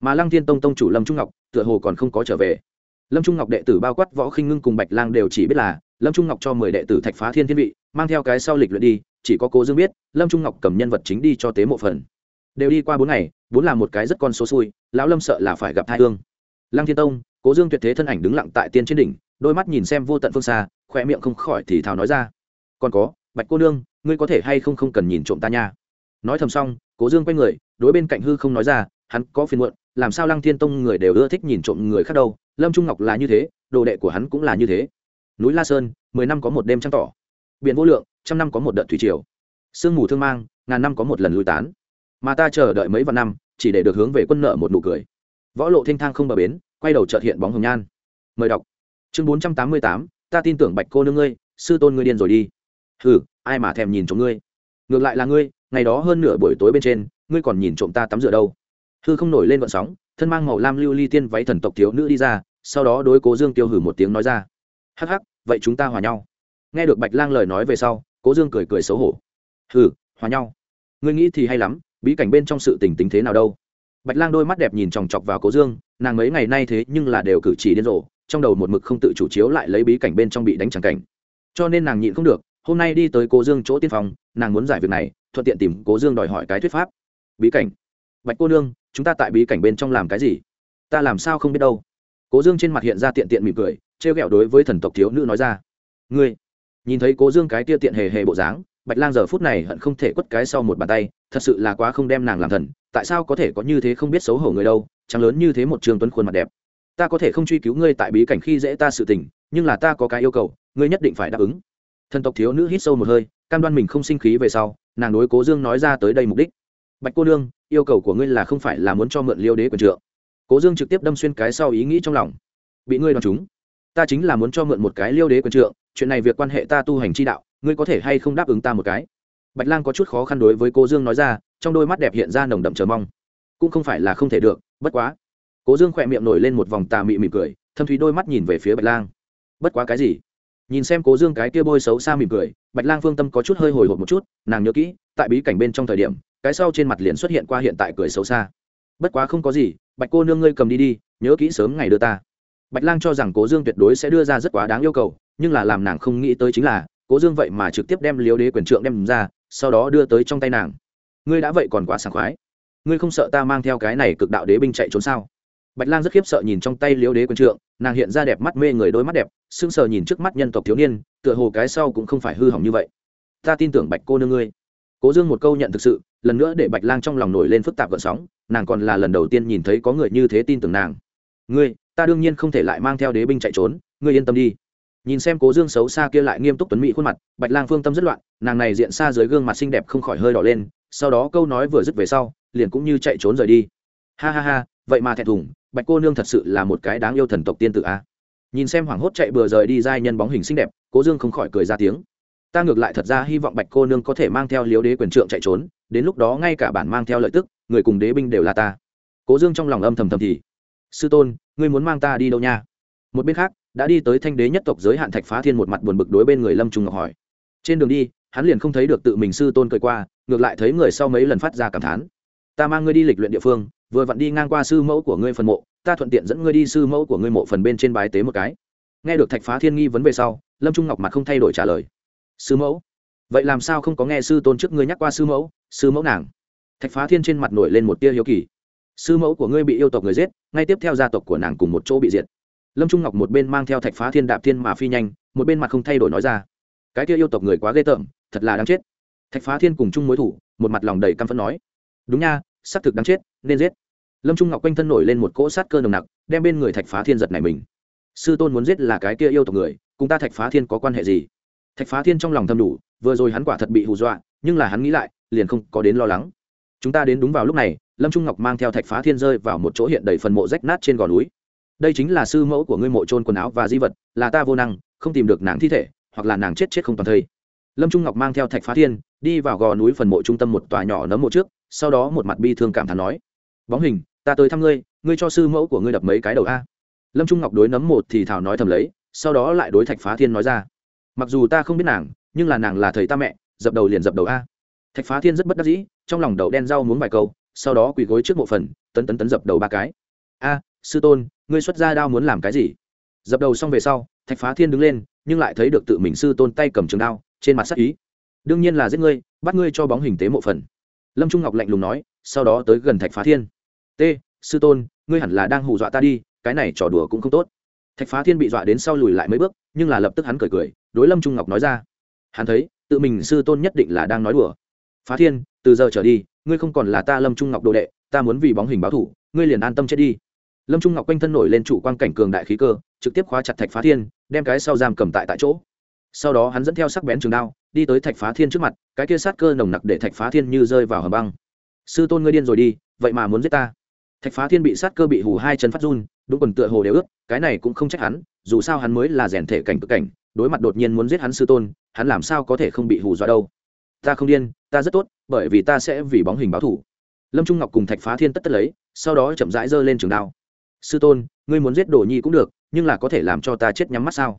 Mà lăng thiên tông tông chủ lâm trung ngọc, tựa hồ còn không có trở về. Lâm trung ngọc đệ tử bao quát võ khinh ngưng cùng bạch lang đều chỉ biết là, lâm trung ngọc cho mười đệ tử thạch phá thiên thiên vị, mang theo cái sau lịch luyện đi, chỉ có cố dương biết, lâm trung ngọc cầm nhân vật chính đi cho tế mộ phần đều đi qua bốn ngày vốn là một cái rất con số xui, lão lâm sợ là phải gặp thai hương. Lăng thiên tông, cố dương tuyệt thế thân ảnh đứng lặng tại tiên trên đỉnh, đôi mắt nhìn xem vô tận phương xa khoe miệng không khỏi thì thào nói ra. Còn có, bạch cô nương, ngươi có thể hay không không cần nhìn trộm ta nha? Nói thầm xong, cố dương quay người, đối bên cạnh hư không nói ra, hắn có phiền muộn, làm sao lăng thiên tông người đều ưa thích nhìn trộm người khác đâu, lâm trung ngọc là như thế, đồ đệ của hắn cũng là như thế. Núi la sơn, mười năm có một đêm trăng tỏ. Biển vô lượng, trăm năm có một đợt thủy triều. Sương mù thương mang, ngàn năm có một lần lui tán mà ta chờ đợi mấy vạn năm, chỉ để được hướng về quân nợ một nụ cười. Võ lộ thanh thang không bờ bến, quay đầu trợt hiện bóng hồng nhan. Mời đọc. Chương bốn trăm tám mươi tám, ta tin tưởng bạch cô nương ngươi, sư tôn ngươi điên rồi đi. Hừ, ai mà thèm nhìn trộm ngươi? Ngược lại là ngươi, ngày đó hơn nửa buổi tối bên trên, ngươi còn nhìn trộm ta tắm rửa đâu? Hư không nổi lên vận sóng, thân mang màu lam lưu ly tiên váy thần tộc thiếu nữ đi ra, sau đó đối cố dương tiêu hử một tiếng nói ra. Hắc hắc, vậy chúng ta hòa nhau. Nghe được bạch lang lời nói về sau, cố dương cười cười xấu hổ. Hừ, hòa nhau. Ngươi nghĩ thì hay lắm bí cảnh bên trong sự tình tính thế nào đâu. Bạch lang đôi mắt đẹp nhìn chòng chọc vào cố dương, nàng mấy ngày nay thế nhưng là đều cử chỉ điên rồ, trong đầu một mực không tự chủ chiếu lại lấy bí cảnh bên trong bị đánh trắng cảnh. Cho nên nàng nhịn không được, hôm nay đi tới cố dương chỗ tiên phòng, nàng muốn giải việc này, thuận tiện tìm cố dương đòi hỏi cái thuyết pháp. Bí cảnh. Bạch cô nương, chúng ta tại bí cảnh bên trong làm cái gì? Ta làm sao không biết đâu. Cố dương trên mặt hiện ra tiện tiện mỉm cười t r e o g ẹ o đối với thần tộc thiếu nữ nói ra. Ngươi, nhìn thấy cố dương cái tia tiện hề hề bộ dáng bạch lang giờ phút này hận không thể quất cái sau một bàn tay, thật sự là quá không đem nàng làm thần, tại sao có thể có như thế không biết xấu hổ người đâu chẳng lớn như thế một trường tuấn khuôn mặt đẹp. Ta có thể không truy cứu ngươi tại bí cảnh khi dễ ta sự tình, nhưng là ta có cái yêu cầu, ngươi nhất định phải đáp ứng. Thần tộc thiếu nữ hít sâu một hơi, cam đoan mình không sinh khí về sau, nàng đối cố dương nói ra tới đây mục đích. Bạch cô nương, yêu cầu của ngươi là không phải là muốn cho mượn liêu đế quyền trượng. Cố dương trực tiếp đâm xuyên cái sau ý nghĩ trong lòng. Bị ngươi đoán chúng ta chính là muốn cho mượn một cái liêu đế quyền trượng, chuyện này việc quan hệ ta tu hành chi đạo, ngươi có thể hay không đáp ứng ta một cái? Bạch lang có chút khó khăn đối với cố dương nói ra, trong đôi mắt đẹp hiện ra nồng đậm chờ mong. Cũng không phải là không thể được, bất quá. Cố dương khỏe miệng nổi lên một vòng tà mị mỉm cười, thâm thúy đôi mắt nhìn về phía bạch lang. Bất quá cái gì? Nhìn xem cố dương cái kia bôi xấu xa mỉm cười, bạch lang phương tâm có chút hơi hồi hộp một chút, nàng nhớ kỹ, tại bí cảnh bên trong thời điểm, cái sau trên mặt liền xuất hiện qua hiện tại cười xấu xa. Bất quá không có gì, bạch cô nương ngươi cầm đi đi, nhớ kỹ sớm ngày đưa ta bạch lang cho rằng cố dương tuyệt đối sẽ đưa ra rất quá đáng yêu cầu, nhưng là làm nàng không nghĩ tới chính là, cố dương vậy mà trực tiếp đem liếu đế quyền trượng đem ra, sau đó đưa tới trong tay nàng. Ngươi đã vậy còn quá sảng khoái. Ngươi không sợ ta mang theo cái này cực đạo đế binh chạy trốn sao? Bạch lang rất khiếp sợ nhìn trong tay liếu đế quyền trượng, nàng hiện ra đẹp mắt mê người đôi mắt đẹp, sững sờ nhìn trước mắt nhân tộc thiếu niên, tựa hồ cái sau cũng không phải hư hỏng như vậy. Ta tin tưởng bạch cô nương ngươi. Cố dương một câu nhận thực sự, lần nữa để bạch lang trong lòng nổi lên phức tạp gợn sóng, nàng còn là lần đầu tiên nhìn thấy có người như thế tin tưởng nàng. Ngươi ta đương nhiên không thể lại mang theo đế binh chạy trốn, ngươi yên tâm đi. Nhìn xem cố dương xấu xa kia lại nghiêm túc tuấn mỹ khuôn mặt, bạch lang phương tâm rất loạn, nàng này diện xa dưới gương mặt xinh đẹp không khỏi hơi đỏ lên, sau đó câu nói vừa dứt về sau, liền cũng như chạy trốn rời đi. Ha ha ha, vậy mà thẹn thùng, bạch cô nương thật sự là một cái đáng yêu thần tộc tiên tử a. Nhìn xem hoảng hốt chạy bừa rời đi giai nhân bóng hình xinh đẹp, cố dương không khỏi cười ra tiếng. Ta ngược lại thật ra hy vọng bạch cô nương có thể mang theo liếu đế quyền trượng chạy trốn, đến lúc đó ngay cả bản mang theo lợi tức, người cùng đế binh đều là ta. Cố dương trong lòng âm thầm thầm thì, sư tôn ngươi muốn mang ta đi đâu nha? Một bên khác, đã đi tới thanh đế nhất tộc giới hạn thạch phá thiên một mặt buồn bực đối bên người lâm trung ngọc hỏi. Trên đường đi, hắn liền không thấy được tự mình sư tôn cười qua, ngược lại thấy người sau mấy lần phát ra cảm thán. Ta mang ngươi đi lịch luyện địa phương, vừa vặn đi ngang qua sư mẫu của ngươi phần mộ, ta thuận tiện dẫn ngươi đi sư mẫu của ngươi mộ phần bên trên bái tế một cái. Nghe được thạch phá thiên nghi vấn về sau, lâm trung ngọc mặt không thay đổi trả lời. Sư mẫu? Vậy làm sao không có nghe sư tôn trước ngươi nhắc qua sư mẫu sư mẫu nàng? Thạch phá thiên trên mặt nổi lên một tia hiếu kỳ sư mẫu của ngươi bị yêu tộc người giết, ngay tiếp theo gia tộc của nàng cùng một chỗ bị diệt. Lâm trung ngọc một bên mang theo thạch phá thiên đạp thiên mà phi nhanh, một bên mặt không thay đổi nói ra. Cái kia yêu tộc người quá ghê tởm, thật là đáng chết. Thạch phá thiên cùng chung mối thủ, một mặt lòng đầy căm phẫn nói. Đúng nha, xác thực đáng chết, nên giết. Lâm trung ngọc quanh thân nổi lên một cỗ sát cơ nồng nặc, đem bên người thạch phá thiên giật này mình. Sư tôn muốn giết là cái kia yêu tộc người, cùng ta thạch phá thiên có quan hệ gì? Thạch phá thiên trong lòng thầm đủ, vừa rồi hắn quả thật bị hù dọa, nhưng là hắn nghĩ lại, liền không có đến lo lắng. Chúng ta đến đúng vào lúc này lâm trung ngọc mang theo thạch phá thiên rơi vào một chỗ hiện đầy phần mộ rách nát trên gò núi. Đây chính là sư mẫu của ngươi mộ trôn quần áo và di vật, là ta vô năng, không tìm được nàng thi thể, hoặc là nàng chết chết không toàn thây. Lâm trung ngọc mang theo thạch phá thiên, đi vào gò núi phần mộ trung tâm một tòa nhỏ nấm mộ trước, sau đó một mặt bi thương cảm thán nói, bóng hình, ta tới thăm ngươi ngươi cho sư mẫu của ngươi đập mấy cái đầu a. Lâm trung ngọc đối nấm một thì thảo nói thầm lấy, sau đó lại đối thạch phá thiên nói ra, mặc dù ta không biết nàng, nhưng là nàng là thầy ta mẹ, dập đầu liền dập đầu a. Thạch phá thiên rất bất đắc dĩ, trong lòng đậu đen rau muốn vài câu sau đó quỳ gối trước mộ phần, tấn tấn tấn dập đầu ba cái. A, sư tôn, ngươi xuất ra đao muốn làm cái gì? Dập đầu xong về sau, thạch phá thiên đứng lên, nhưng lại thấy được tự mình sư tôn tay cầm trường đao, trên mặt sắc ý. Đương nhiên là giết ngươi, bắt ngươi cho bóng hình tế mộ phần. Lâm trung ngọc lạnh lùng nói, sau đó tới gần thạch phá thiên. T, sư tôn, ngươi hẳn là đang hù dọa ta đi, cái này trò đùa cũng không tốt. Thạch phá thiên bị dọa đến sau lùi lại mấy bước, nhưng là lập tức hắn cười cười, đối lâm trung ngọc nói ra. Hắn thấy, tự mình sư tôn nhất định là đang nói đùa. Phá thiên, từ giờ trở đi ngươi không còn là ta lâm trung ngọc đồ đệ, ta muốn vì bóng hình báo thủ, ngươi liền an tâm chết đi. Lâm trung ngọc quanh thân nổi lên trụ quan cảnh cường đại khí cơ, trực tiếp khóa chặt thạch phá thiên, đem cái sau giam cầm tại tại chỗ. Sau đó hắn dẫn theo sắc bén trường đao, đi tới thạch phá thiên trước mặt, cái kia sát cơ nồng nặc để thạch phá thiên như rơi vào hầm băng. Sư tôn ngươi điên rồi đi, vậy mà muốn giết ta. Thạch phá thiên bị sát cơ bị hù hai chân phát run, đúng quần tựa hồ đều ướt, cái này cũng không trách hắn, dù sao hắn mới là rèn thể cảnh cực cảnh, đối mặt đột nhiên muốn giết hắn sư tôn, hắn làm sao có thể không bị hù dọa đâu. Ta không điên, ta rất tốt bởi vì ta sẽ vì bóng hình báo thủ. Lâm trung ngọc cùng thạch phá thiên tất tất lấy, sau đó chậm rãi giơ lên trường đao. Sư tôn, ngươi muốn giết đồ nhi cũng được, nhưng là có thể làm cho ta chết nhắm mắt sao?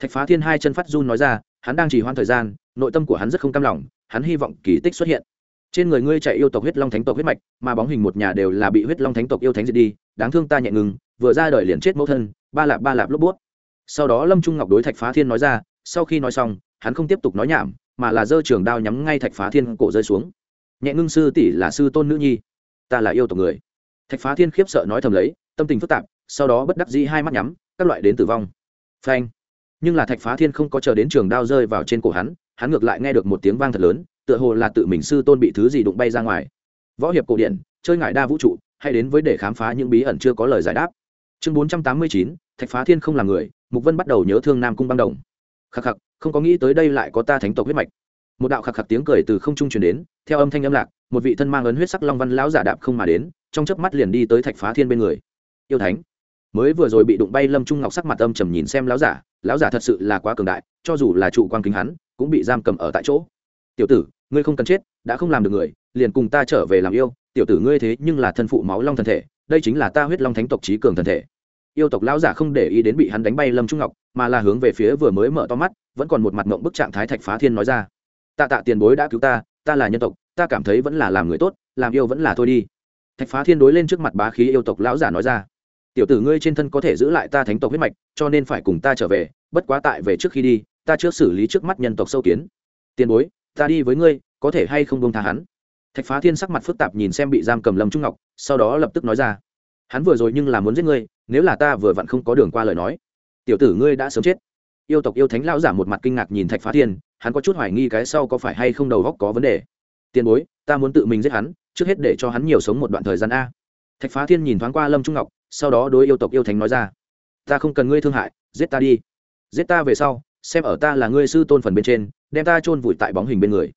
Thạch phá thiên hai chân phát run nói ra, hắn đang chỉ hoãn thời gian, nội tâm của hắn rất không cam lòng, hắn hy vọng kỳ tích xuất hiện. Trên người ngươi chạy yêu tộc huyết long thánh tộc huyết mạch, mà bóng hình một nhà đều là bị huyết long thánh tộc yêu thánh diệt đi, đáng thương ta nhẹ ngừng, vừa ra đời liền chết mẫu thân, ba lạp ba lạp lốp bút. Sau đó lâm trung ngọc đối thạch phá thiên nói ra, sau khi nói xong, hắn không tiếp tục nói nhảm mà là giơ trường đao nhắm ngay thạch phá thiên cổ rơi xuống. Nhẹ ngưng sư tỷ là sư tôn nữ nhi, ta là yêu tộc người. Thạch phá thiên khiếp sợ nói thầm lấy, tâm tình phức tạp, sau đó bất đắc dĩ hai mắt nhắm, các loại đến tử vong. Phanh. Nhưng là thạch phá thiên không có chờ đến trường đao rơi vào trên cổ hắn hắn ngược lại nghe được một tiếng vang thật lớn, tựa hồ là tự mình sư tôn bị thứ gì đụng bay ra ngoài. Võ hiệp cổ điển chơi ngại đa vũ trụ hay đến với để khám phá những bí ẩn chưa có lời giải đáp. Chương bốn trăm tám mươi chín, thạch phá thiên không là người, mục vân bắt đầu nhớ thương nam cung băng đồng khắc khắc, không có nghĩ tới đây lại có ta thánh tộc huyết mạch. Một đạo khắc khắc tiếng cười từ không trung truyền đến, theo âm thanh âm lạc, một vị thân mang ấn huyết sắc long văn lão giả đạp không mà đến, trong chớp mắt liền đi tới thạch phá thiên bên người. Yêu thánh, mới vừa rồi bị đụng bay lâm trung ngọc sắc mặt âm trầm nhìn xem lão giả lão giả thật sự là quá cường đại, cho dù là trụ quan kính hắn, cũng bị giam cầm ở tại chỗ. Tiểu tử, ngươi không cần chết, đã không làm được người, liền cùng ta trở về làm yêu, tiểu tử ngươi thế nhưng là thân phụ máu long thân thể, đây chính là ta huyết long thánh tộc trí cường thân thể. Yêu tộc lão giả không để ý đến bị hắn đánh bay lâm trung ngọc mà là hướng về phía vừa mới mở to mắt, vẫn còn một mặt mộng bức trạng thái thạch phá thiên nói ra. Tạ tạ tiền bối đã cứu ta ta là nhân tộc, ta cảm thấy vẫn là làm người tốt, làm yêu vẫn là thôi đi. Thạch phá thiên đối lên trước mặt bá khí yêu tộc lão giả nói ra. Tiểu tử ngươi trên thân có thể giữ lại ta thánh tộc huyết mạch, cho nên phải cùng ta trở về, bất quá tại về trước khi đi, ta trước xử lý trước mắt nhân tộc sâu kiến. Tiền bối, ta đi với ngươi, có thể hay không bông tha hắn? Thạch phá thiên sắc mặt phức tạp nhìn xem bị giam cầm lâm trung ngọc, sau đó lập tức nói ra. Hắn vừa rồi nhưng là muốn giết ngươi, nếu là ta vừa vặn không có đường qua lời nói tiểu tử ngươi đã sớm chết. Yêu tộc yêu thánh lão giả một mặt kinh ngạc nhìn thạch phá thiên, hắn có chút hoài nghi cái sau có phải hay không đầu góc có vấn đề. Tiền bối, ta muốn tự mình giết hắn, trước hết để cho hắn nhiều sống một đoạn thời gian a. Thạch phá thiên nhìn thoáng qua lâm trung ngọc, sau đó đối yêu tộc yêu thánh nói ra. Ta không cần ngươi thương hại, giết ta đi. Giết ta về sau, xem ở ta là ngươi sư tôn phần bên trên, đem ta chôn vùi tại bóng hình bên người.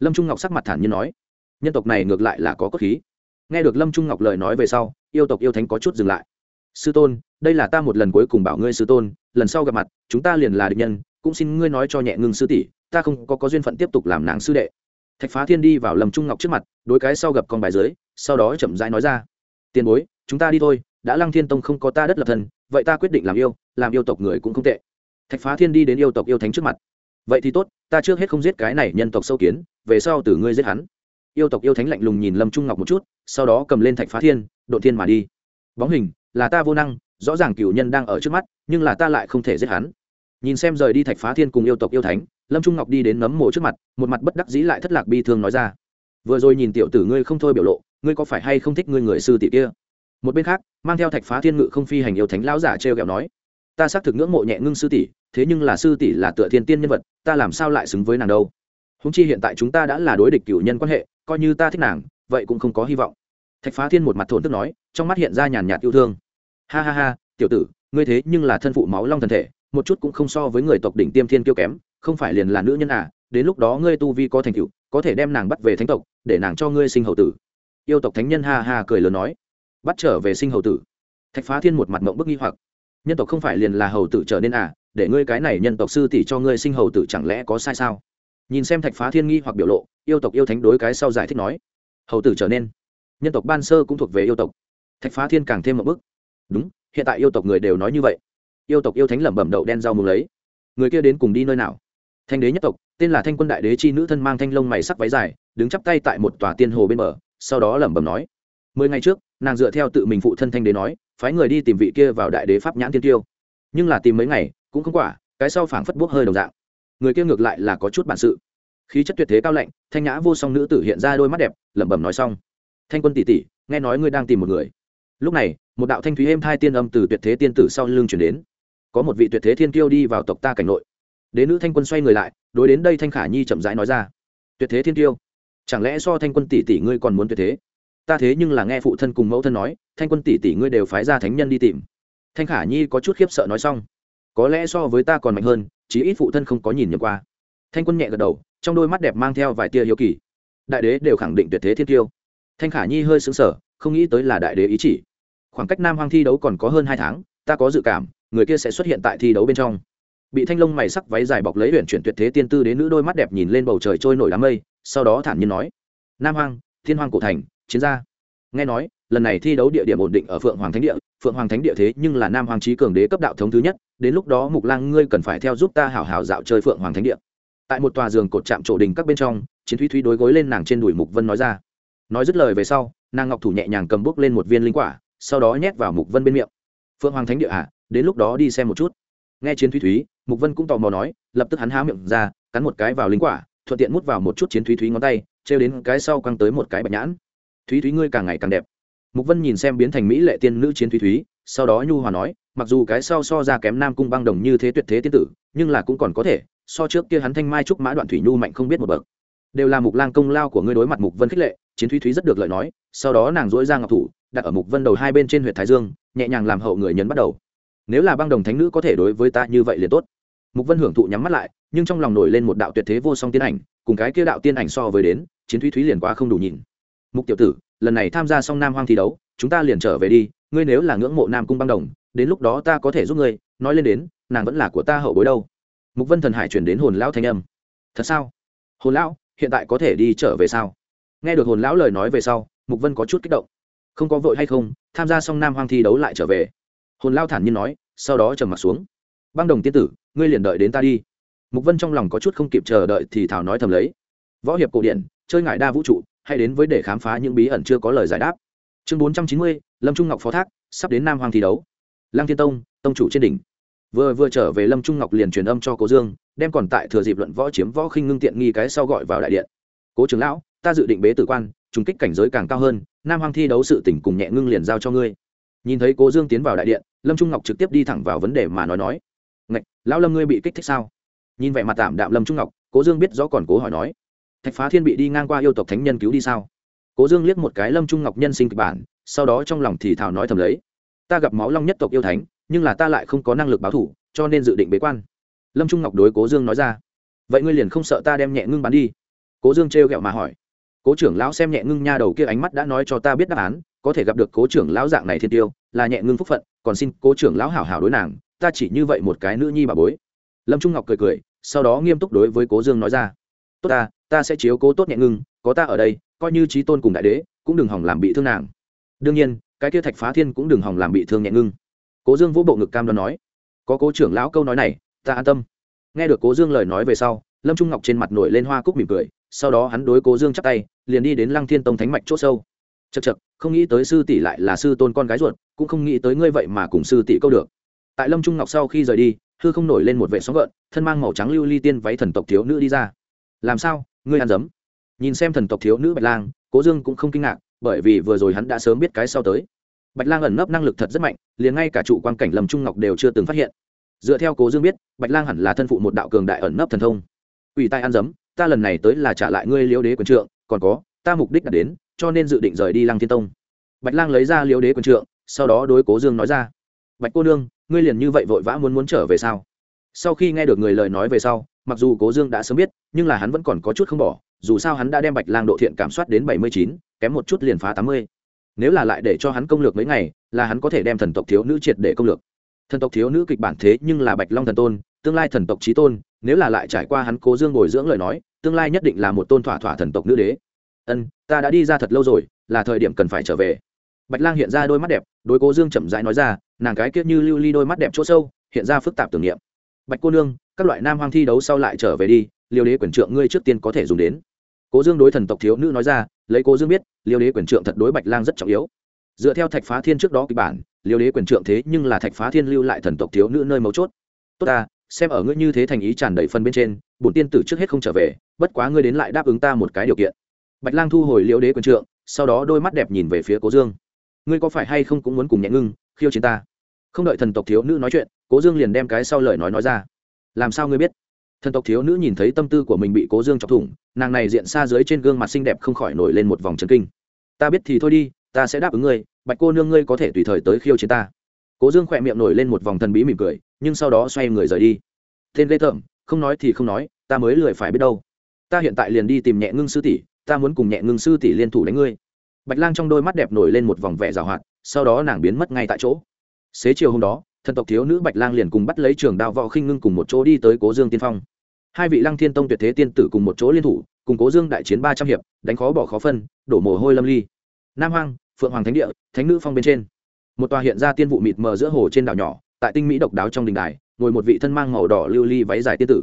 Lâm trung ngọc sắc mặt thản nhiên nói. Nhân tộc này ngược lại là có cốt khí. Nghe được lâm trung ngọc lời nói về sau, yêu tộc yêu thánh có chút dừng lại sư tôn, đây là ta một lần cuối cùng bảo ngươi sư tôn, lần sau gặp mặt, chúng ta liền là địch nhân, cũng xin ngươi nói cho nhẹ ngưng sư tỷ, ta không có có duyên phận tiếp tục làm nàng sư đệ. Thạch phá thiên đi vào lầm trung ngọc trước mặt, đối cái sau gặp con bài dưới, sau đó chậm rãi nói ra. Tiền bối, chúng ta đi thôi, đã lăng thiên tông không có ta đất lập thân, vậy ta quyết định làm yêu làm yêu tộc người cũng không tệ. Thạch phá thiên đi đến yêu tộc yêu thánh trước mặt. Vậy thì tốt, ta trước hết không giết cái này nhân tộc sâu kiến, về sau từ ngươi giết hắn. Yêu tộc yêu thánh lạnh lùng nhìn lâm trung ngọc một chút, sau đó cầm lên thạch phá thiên độ thiên mà đi. Bóng hình là ta vô năng, rõ ràng cựu nhân đang ở trước mắt, nhưng là ta lại không thể giết hắn. Nhìn xem rời đi thạch phá thiên cùng yêu tộc yêu thánh, lâm trung ngọc đi đến nấm mộ trước mặt, một mặt bất đắc dĩ lại thất lạc bi thương nói ra. Vừa rồi nhìn tiểu tử ngươi không thôi biểu lộ, ngươi có phải hay không thích ngươi người sư tỷ kia? Một bên khác, mang theo thạch phá thiên ngự không phi hành yêu thánh lão giả t r e o kẹo nói, ta xác thực ngưỡng mộ nhẹ ngưng sư tỷ, thế nhưng là sư tỷ là tựa thiên tiên nhân vật, ta làm sao lại xứng với nàng đâu? Húng chi hiện tại chúng ta đã là đối địch cựu nhân quan hệ, coi như ta thích nàng, vậy cũng không có hy vọng. Thạch phá thiên một mặt thổn tức nói, trong mắt hiện ra nhàn nhạt yêu thương ha ha ha, tiểu tử, ngươi thế nhưng là thân phụ máu long thần thể, một chút cũng không so với người tộc đỉnh tiêm thiên kiêu kém, không phải liền là nữ nhân à đến lúc đó ngươi tu vi có thành tựu, có thể đem nàng bắt về thánh tộc, để nàng cho ngươi sinh hậu tử. Yêu tộc thánh nhân ha ha cười lớn nói. Bắt trở về sinh hậu tử. Thạch phá thiên một mặt mộng bức nghi hoặc. Nhân tộc không phải liền là hầu tử trở nên à để ngươi cái này nhân tộc sư tỷ cho ngươi sinh hầu tử chẳng lẽ có sai sao? Nhìn xem thạch phá thiên nghi hoặc biểu lộ, yêu tộc yêu thánh đối cái sau giải thích nói. Hầu tử trở nên. Nhân tộc ban sơ cũng thuộc về yêu tộc. Thạch phá thiên càng thêm một bức đúng, hiện tại yêu tộc người đều nói như vậy. Yêu tộc yêu thánh lẩm bẩm đậu đen rau mùng lấy. Người kia đến cùng đi nơi nào? Thanh đế nhất tộc, tên là thanh quân đại đế chi nữ thân mang thanh lông mày sắc váy dài, đứng chắp tay tại một tòa tiên hồ bên bờ, sau đó lẩm bẩm nói. Mười ngày trước, nàng dựa theo tự mình phụ thân thanh đế nói, phái người đi tìm vị kia vào đại đế pháp nhãn tiên tiêu. Nhưng là tìm mấy ngày, cũng không quả, cái sau phảng phất bốc hơi đồng dạng. Người kia ngược lại là có chút bản sự. Khí chất tuyệt thế cao lạnh, thanh nhã vô song nữ tử hiện ra đôi mắt đẹp, lẩm bẩm nói xong. Thanh quân tỷ tỷ, nghe nói ngươi đang tìm một người. Lúc này một đạo thanh thúy êm thai tiên âm từ tuyệt thế tiên tử sau lưng chuyển đến. Có một vị tuyệt thế thiên kiêu đi vào tộc ta cảnh nội. Đế nữ thanh quân xoay người lại, đối đến đây thanh khả nhi chậm rãi nói ra. Tuyệt thế thiên kiêu, chẳng lẽ so thanh quân tỷ tỷ ngươi còn muốn tuyệt thế? Ta thế nhưng là nghe phụ thân cùng mẫu thân nói, thanh quân tỷ tỷ ngươi đều phái ra thánh nhân đi tìm. Thanh khả nhi có chút khiếp sợ nói xong. Có lẽ so với ta còn mạnh hơn, chí ít phụ thân không có nhìn nhầm qua. Thanh quân nhẹ gật đầu, trong đôi mắt đẹp mang theo vài tia hiếu kỳ. Đại đế đều khẳng định tuyệt thế thiên tiêu thanh khả nhi hơi xứng sở không nghĩ tới là đại đế ý chỉ khoảng cách nam hoang thi đấu còn có hơn hai tháng, ta có dự cảm, người kia sẽ xuất hiện tại thi đấu bên trong. Bị thanh long mày sắc váy dài bọc lấy huyện chuyển tuyệt thế tiên tư đến nữ đôi mắt đẹp nhìn lên bầu trời trôi nổi đám mây, sau đó thản nhiên nói, nam hoang, thiên hoang cổ thành, chiến gia. Nghe nói, lần này thi đấu địa điểm ổn định ở phượng hoàng thánh địa, phượng hoàng thánh địa thế nhưng là nam hoàng trí cường đế cấp đạo thống thứ nhất, đến lúc đó mục lang ngươi cần phải theo giúp ta hảo hảo dạo chơi phượng hoàng thánh địa. Tại một tòa giường cột chạm trổ đình các bên trong, chiến thúy thúy đối gối lên nàng trên đùi mục vân nói ra. Nói dứt lời về sau, nàng ngọc thủ nhẹ nhàng cầm bút lên một viên linh quả sau đó nhét vào mục vân bên miệng. Phượng hoàng thánh địa à đến lúc đó đi xem một chút. Nghe chiến thúy thúy, mục vân cũng tò mò nói, lập tức hắn há miệng ra, cắn một cái vào linh quả, thuận tiện mút vào một chút chiến thúy thúy ngón tay, trêu đến cái sau căng tới một cái bạch nhãn. Thúy thúy ngươi càng ngày càng đẹp. Mục vân nhìn xem biến thành mỹ lệ tiên nữ chiến thúy thúy, sau đó nhu hòa nói, mặc dù cái sau so ra kém nam cung băng đồng như thế tuyệt thế tiên tử, nhưng là cũng còn có thể, so trước kia hắn thanh mai trúc mã đoạn thủy nhu mạnh không biết một bậc. Đều là mục lang công lao của ngươi đối mặt mục vân khích lệ, chiến thúy thúy rất được lợi nói, sau đó nàng dỗi ra ngọc thủ đặt ở mục vân đầu hai bên trên huyện thái dương, nhẹ nhàng làm hậu người nhấn bắt đầu. Nếu là băng đồng thánh nữ có thể đối với ta như vậy liền tốt. Mục vân hưởng thụ nhắm mắt lại, nhưng trong lòng nổi lên một đạo tuyệt thế vô song tiên ảnh, cùng cái kia đạo tiên ảnh so với đến, chiến thúy thúy liền quá không đủ nhìn. Mục tiểu tử, lần này tham gia xong nam hoang thi đấu, chúng ta liền trở về đi, ngươi nếu là ngưỡng mộ nam cung băng đồng, đến lúc đó ta có thể giúp ngươi, nói lên đến, nàng vẫn là của ta hậu bối đâu. Mục vân thần hải chuyển đến hồn lão thanh âm. Thật sao? Hồn lão, hiện tại có thể đi trở về sao? Nghe được hồn lão lời nói về sau, mục vân có chút kích động không có vội hay không tham gia xong nam hoang thi đấu lại trở về. Hồn lao thản nhiên nói sau đó trầm mặt xuống. Băng đồng tiên tử ngươi liền đợi đến ta đi. Mục vân trong lòng có chút không kịp chờ đợi thì thảo nói thầm lấy. Võ hiệp cổ điển chơi ngại đa vũ trụ hay đến với để khám phá những bí ẩn chưa có lời giải đáp. Chương 490, lâm trung ngọc phó thác sắp đến nam hoàng thi đấu. Lăng thiên tông tông chủ trên đỉnh. Vừa vừa trở về lâm trung ngọc liền truyền âm cho cố dương đem còn tại thừa dịp luận võ chiếm võ khinh ngưng tiện nghi cái sau gọi vào đại điện. Cố trưởng lão ta dự định bế tử quan trùng kích cảnh giới càng cao hơn, nam hoàng thi đấu sự tỉnh cùng nhẹ ngưng liền giao cho ngươi. Nhìn thấy cố dương tiến vào đại điện, lâm trung ngọc trực tiếp đi thẳng vào vấn đề mà nói nói. Ngạch, lão lâm ngươi bị kích thích sao? Nhìn vẻ mặt tạm đạm lâm trung ngọc, cố dương biết rõ còn cố hỏi nói. Thạch phá thiên bị đi ngang qua yêu tộc thánh nhân cứu đi sao? Cố dương liếc một cái lâm trung ngọc nhân sinh kịch bản, sau đó trong lòng thì thảo nói thầm lấy. Ta gặp máu long nhất tộc yêu thánh, nhưng là ta lại không có năng lực báo thủ, cho nên dự định bế quan. Lâm trung ngọc đối cố dương nói ra. Vậy ngươi liền không sợ ta đem nhẹ ngưng bắn đi? Cố dương trêu ghẹo mà hỏi cố trưởng lão xem nhẹ ngưng nha đầu kia ánh mắt đã nói cho ta biết đáp án, có thể gặp được cố trưởng lão dạng này thiên tiêu, là nhẹ ngưng phúc phận, còn xin cố trưởng lão hảo hảo đối nàng, ta chỉ như vậy một cái nữ nhi bà bối. Lâm trung ngọc cười cười, sau đó nghiêm túc đối với cố dương nói ra, tốt ta ta sẽ chiếu cố tốt nhẹ ngưng, có ta ở đây, coi như trí tôn cùng đại đế, cũng đừng hỏng làm bị thương nàng. Đương nhiên, cái kia thạch phá thiên cũng đừng hỏng làm bị thương nhẹ ngưng. Cố dương vỗ bộ ngực cam đoan nói, có cố trưởng lão câu nói này, ta an tâm. Nghe được cố dương lời nói về sau, lâm trung ngọc trên mặt nổi lên hoa cúc mỉm cười sau đó hắn đối cố dương chắp tay, liền đi đến lăng thiên tông thánh mạch c h ỗ sâu. Chật chật không nghĩ tới sư tỷ lại là sư tôn con gái ruột, cũng không nghĩ tới ngươi vậy mà cùng sư tỷ câu được. Tại lâm trung ngọc sau khi rời đi, hư không nổi lên một vệ sóng gợn, thân mang màu trắng lưu ly tiên váy thần tộc thiếu nữ đi ra. Làm sao? Ngươi ăn dấm. Nhìn xem thần tộc thiếu nữ bạch lang, cố dương cũng không kinh ngạc, bởi vì vừa rồi hắn đã sớm biết cái sau tới. Bạch lang ẩn nấp năng lực thật rất mạnh, liền ngay cả trụ quan cảnh lâm trung ngọc đều chưa từng phát hiện. Dựa theo cố dương biết, bạch lang hẳn là thân phụ một đạo cường đại ẩn nấp thần thông ủy tai ăn dấm, ta lần này tới là trả lại ngươi liễu đế quyền trượng, còn có, ta mục đích đã đến, cho nên dự định rời đi lăng thiên tông. Bạch lang lấy ra liễu đế quyền trượng, sau đó đối cố dương nói ra, bạch cô nương, ngươi liền như vậy vội vã muốn muốn trở về sao? Sau khi nghe được người lời nói về sau, mặc dù cố dương đã sớm biết, nhưng là hắn vẫn còn có chút không bỏ, dù sao hắn đã đem bạch lang độ thiện cảm soát đến bảy mươi chín, kém một chút liền phá tám mươi. Nếu là lại để cho hắn công lược mấy ngày, là hắn có thể đem thần tộc thiếu nữ triệt để công lược. Thần tộc thiếu nữ kịch bản thế nhưng là bạch long thần tôn, tương lai thần tộc trí tôn nếu là lại trải qua hắn cố dương bồi dưỡng lời nói, tương lai nhất định là một tôn thỏa thỏa thần tộc nữ đế. Ân, ta đã đi ra thật lâu rồi, là thời điểm cần phải trở về. Bạch lang hiện ra đôi mắt đẹp đôi cố dương chậm rãi nói ra, nàng cái kiết như lưu ly đôi mắt đẹp chỗ sâu, hiện ra phức tạp tưởng niệm. Bạch cô nương, các loại nam hoang thi đấu sau lại trở về đi, liêu đế quyền trượng ngươi trước tiên có thể dùng đến. Cố dương đối thần tộc thiếu nữ nói ra, lấy cố dương biết, liêu đế quyền trượng thật đối bạch lang rất trọng yếu. Dựa theo thạch phá thiên trước đó kịch bản, liêu đế quyền trượng thế nhưng là thạch phá thiên lưu lại thần tộc thiếu nữ nơi mấu chốt. Tốt ta xem ở ngươi như thế thành ý tràn đầy phân bên trên, bổn tiên tử trước hết không trở về, bất quá ngươi đến lại đáp ứng ta một cái điều kiện. Bạch lang thu hồi liễu đế quyền trượng, sau đó đôi mắt đẹp nhìn về phía cố dương. Ngươi có phải hay không cũng muốn cùng nhẹ ngưng, khiêu chiến ta? Không đợi thần tộc thiếu nữ nói chuyện, cố dương liền đem cái sau lời nói nói ra. Làm sao ngươi biết? Thần tộc thiếu nữ nhìn thấy tâm tư của mình bị cố dương chọc thủng, nàng này diện xa dưới trên gương mặt xinh đẹp không khỏi nổi lên một vòng trần kinh. Ta biết thì thôi đi, ta sẽ đáp ứng ngươi, bạch cô nương ngươi có thể tùy thời tới khiêu chiến ta cố dương khỏe miệng nổi lên một vòng thần bí mỉm cười, nhưng sau đó xoay người rời đi. Tên ghê thởm không nói thì không nói, ta mới lười phải biết đâu. Ta hiện tại liền đi tìm nhẹ ngưng sư tỷ, ta muốn cùng nhẹ ngưng sư tỷ liên thủ đánh ngươi. Bạch lang trong đôi mắt đẹp nổi lên một vòng vẻ rào hoạt, sau đó nàng biến mất ngay tại chỗ. Xế chiều hôm đó, thần tộc thiếu nữ bạch lang liền cùng bắt lấy trường đao võ khinh ngưng cùng một chỗ đi tới cố dương tiên phong. Hai vị lăng thiên tông tuyệt thế tiên tử cùng một chỗ liên thủ, cùng cố dương đại chiến ba trăm hiệp, đánh khó bỏ khó phân, đổ mồ hôi lâm ly. Nam hoang, phượng hoàng thánh địa, thánh nữ phong bên trên một tòa hiện ra tiên vụ mịt mờ giữa hồ trên đảo nhỏ, tại tinh mỹ độc đáo trong đình đài, ngồi một vị thân mang màu đỏ lưu ly váy dài tiên tử.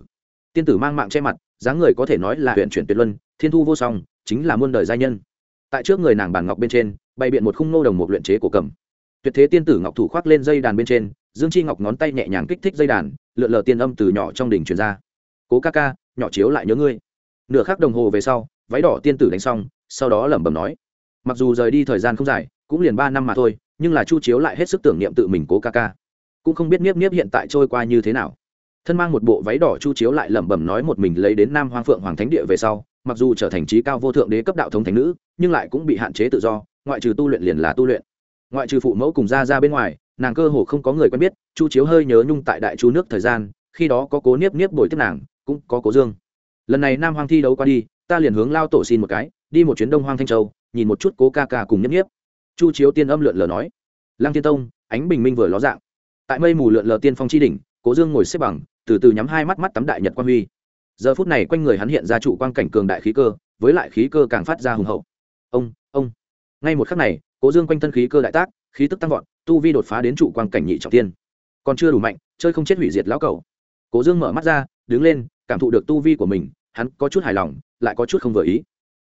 Tiên tử mang mạng che mặt, dáng người có thể nói là huyện chuyển tuyệt luân, thiên thu vô song, chính là muôn đời giai nhân. Tại trước người nàng bàn ngọc bên trên, bày biện một khung nô đồng một luyện chế cổ cầm. Tuyệt thế tiên tử ngọc thủ khoác lên dây đàn bên trên, dương chi ngọc ngón tay nhẹ nhàng kích thích dây đàn, lượn lờ tiên âm từ nhỏ trong đỉnh truyền ra. Cố ca ca, nhỏ chiếu lại nhớ ngươi. Nửa khắc đồng hồ về sau, váy đỏ tiên tử đánh xong, sau đó lẩm bẩm nói, mặc dù rời đi thời gian không dài, cũng liền ba năm mà thôi nhưng là chu chiếu lại hết sức tưởng niệm tự mình cố ca ca. Cũng không biết niếp niếp hiện tại trôi qua như thế nào. Thân mang một bộ váy đỏ chu chiếu lại lẩm bẩm nói một mình lấy đến nam hoang phượng hoàng thánh địa về sau, mặc dù trở thành trí cao vô thượng đế cấp đạo thống thánh nữ, nhưng lại cũng bị hạn chế tự do, ngoại trừ tu luyện liền là tu luyện. Ngoại trừ phụ mẫu cùng ra ra bên ngoài, nàng cơ hồ không có người quen biết, chu chiếu hơi nhớ nhung tại đại chu nước thời gian, khi đó có cố niếp niếp bồi tiếp nàng, cũng có cố dương. Lần này nam hoang thi đấu qua đi, ta liền hướng lao tổ xin một cái, đi một chuyến đông hoang thanh châu, nhìn một chút cố ca ca cùng niếp niếp chu chiếu tiên âm lượn lờ nói. Lăng tiên tông, ánh bình minh vừa ló dạng. Tại mây mù lượn lờ tiên phong chi đỉnh, cố dương ngồi xếp bằng, từ từ nhắm hai mắt mắt tắm đại nhật quang huy. Giờ phút này quanh người hắn hiện ra trụ quang cảnh cường đại khí cơ, với lại khí cơ càng phát ra hùng hậu. Ông ông. Ngay một khắc này, cố dương quanh thân khí cơ đại tác, khí tức tăng vọt, tu vi đột phá đến trụ quang cảnh nhị trọng tiên. Còn chưa đủ mạnh, chơi không chết hủy diệt lão cầu cố dương mở mắt ra, đứng lên, cảm thụ được tu vi của mình, hắn có chút hài lòng, lại có chút không vừa ý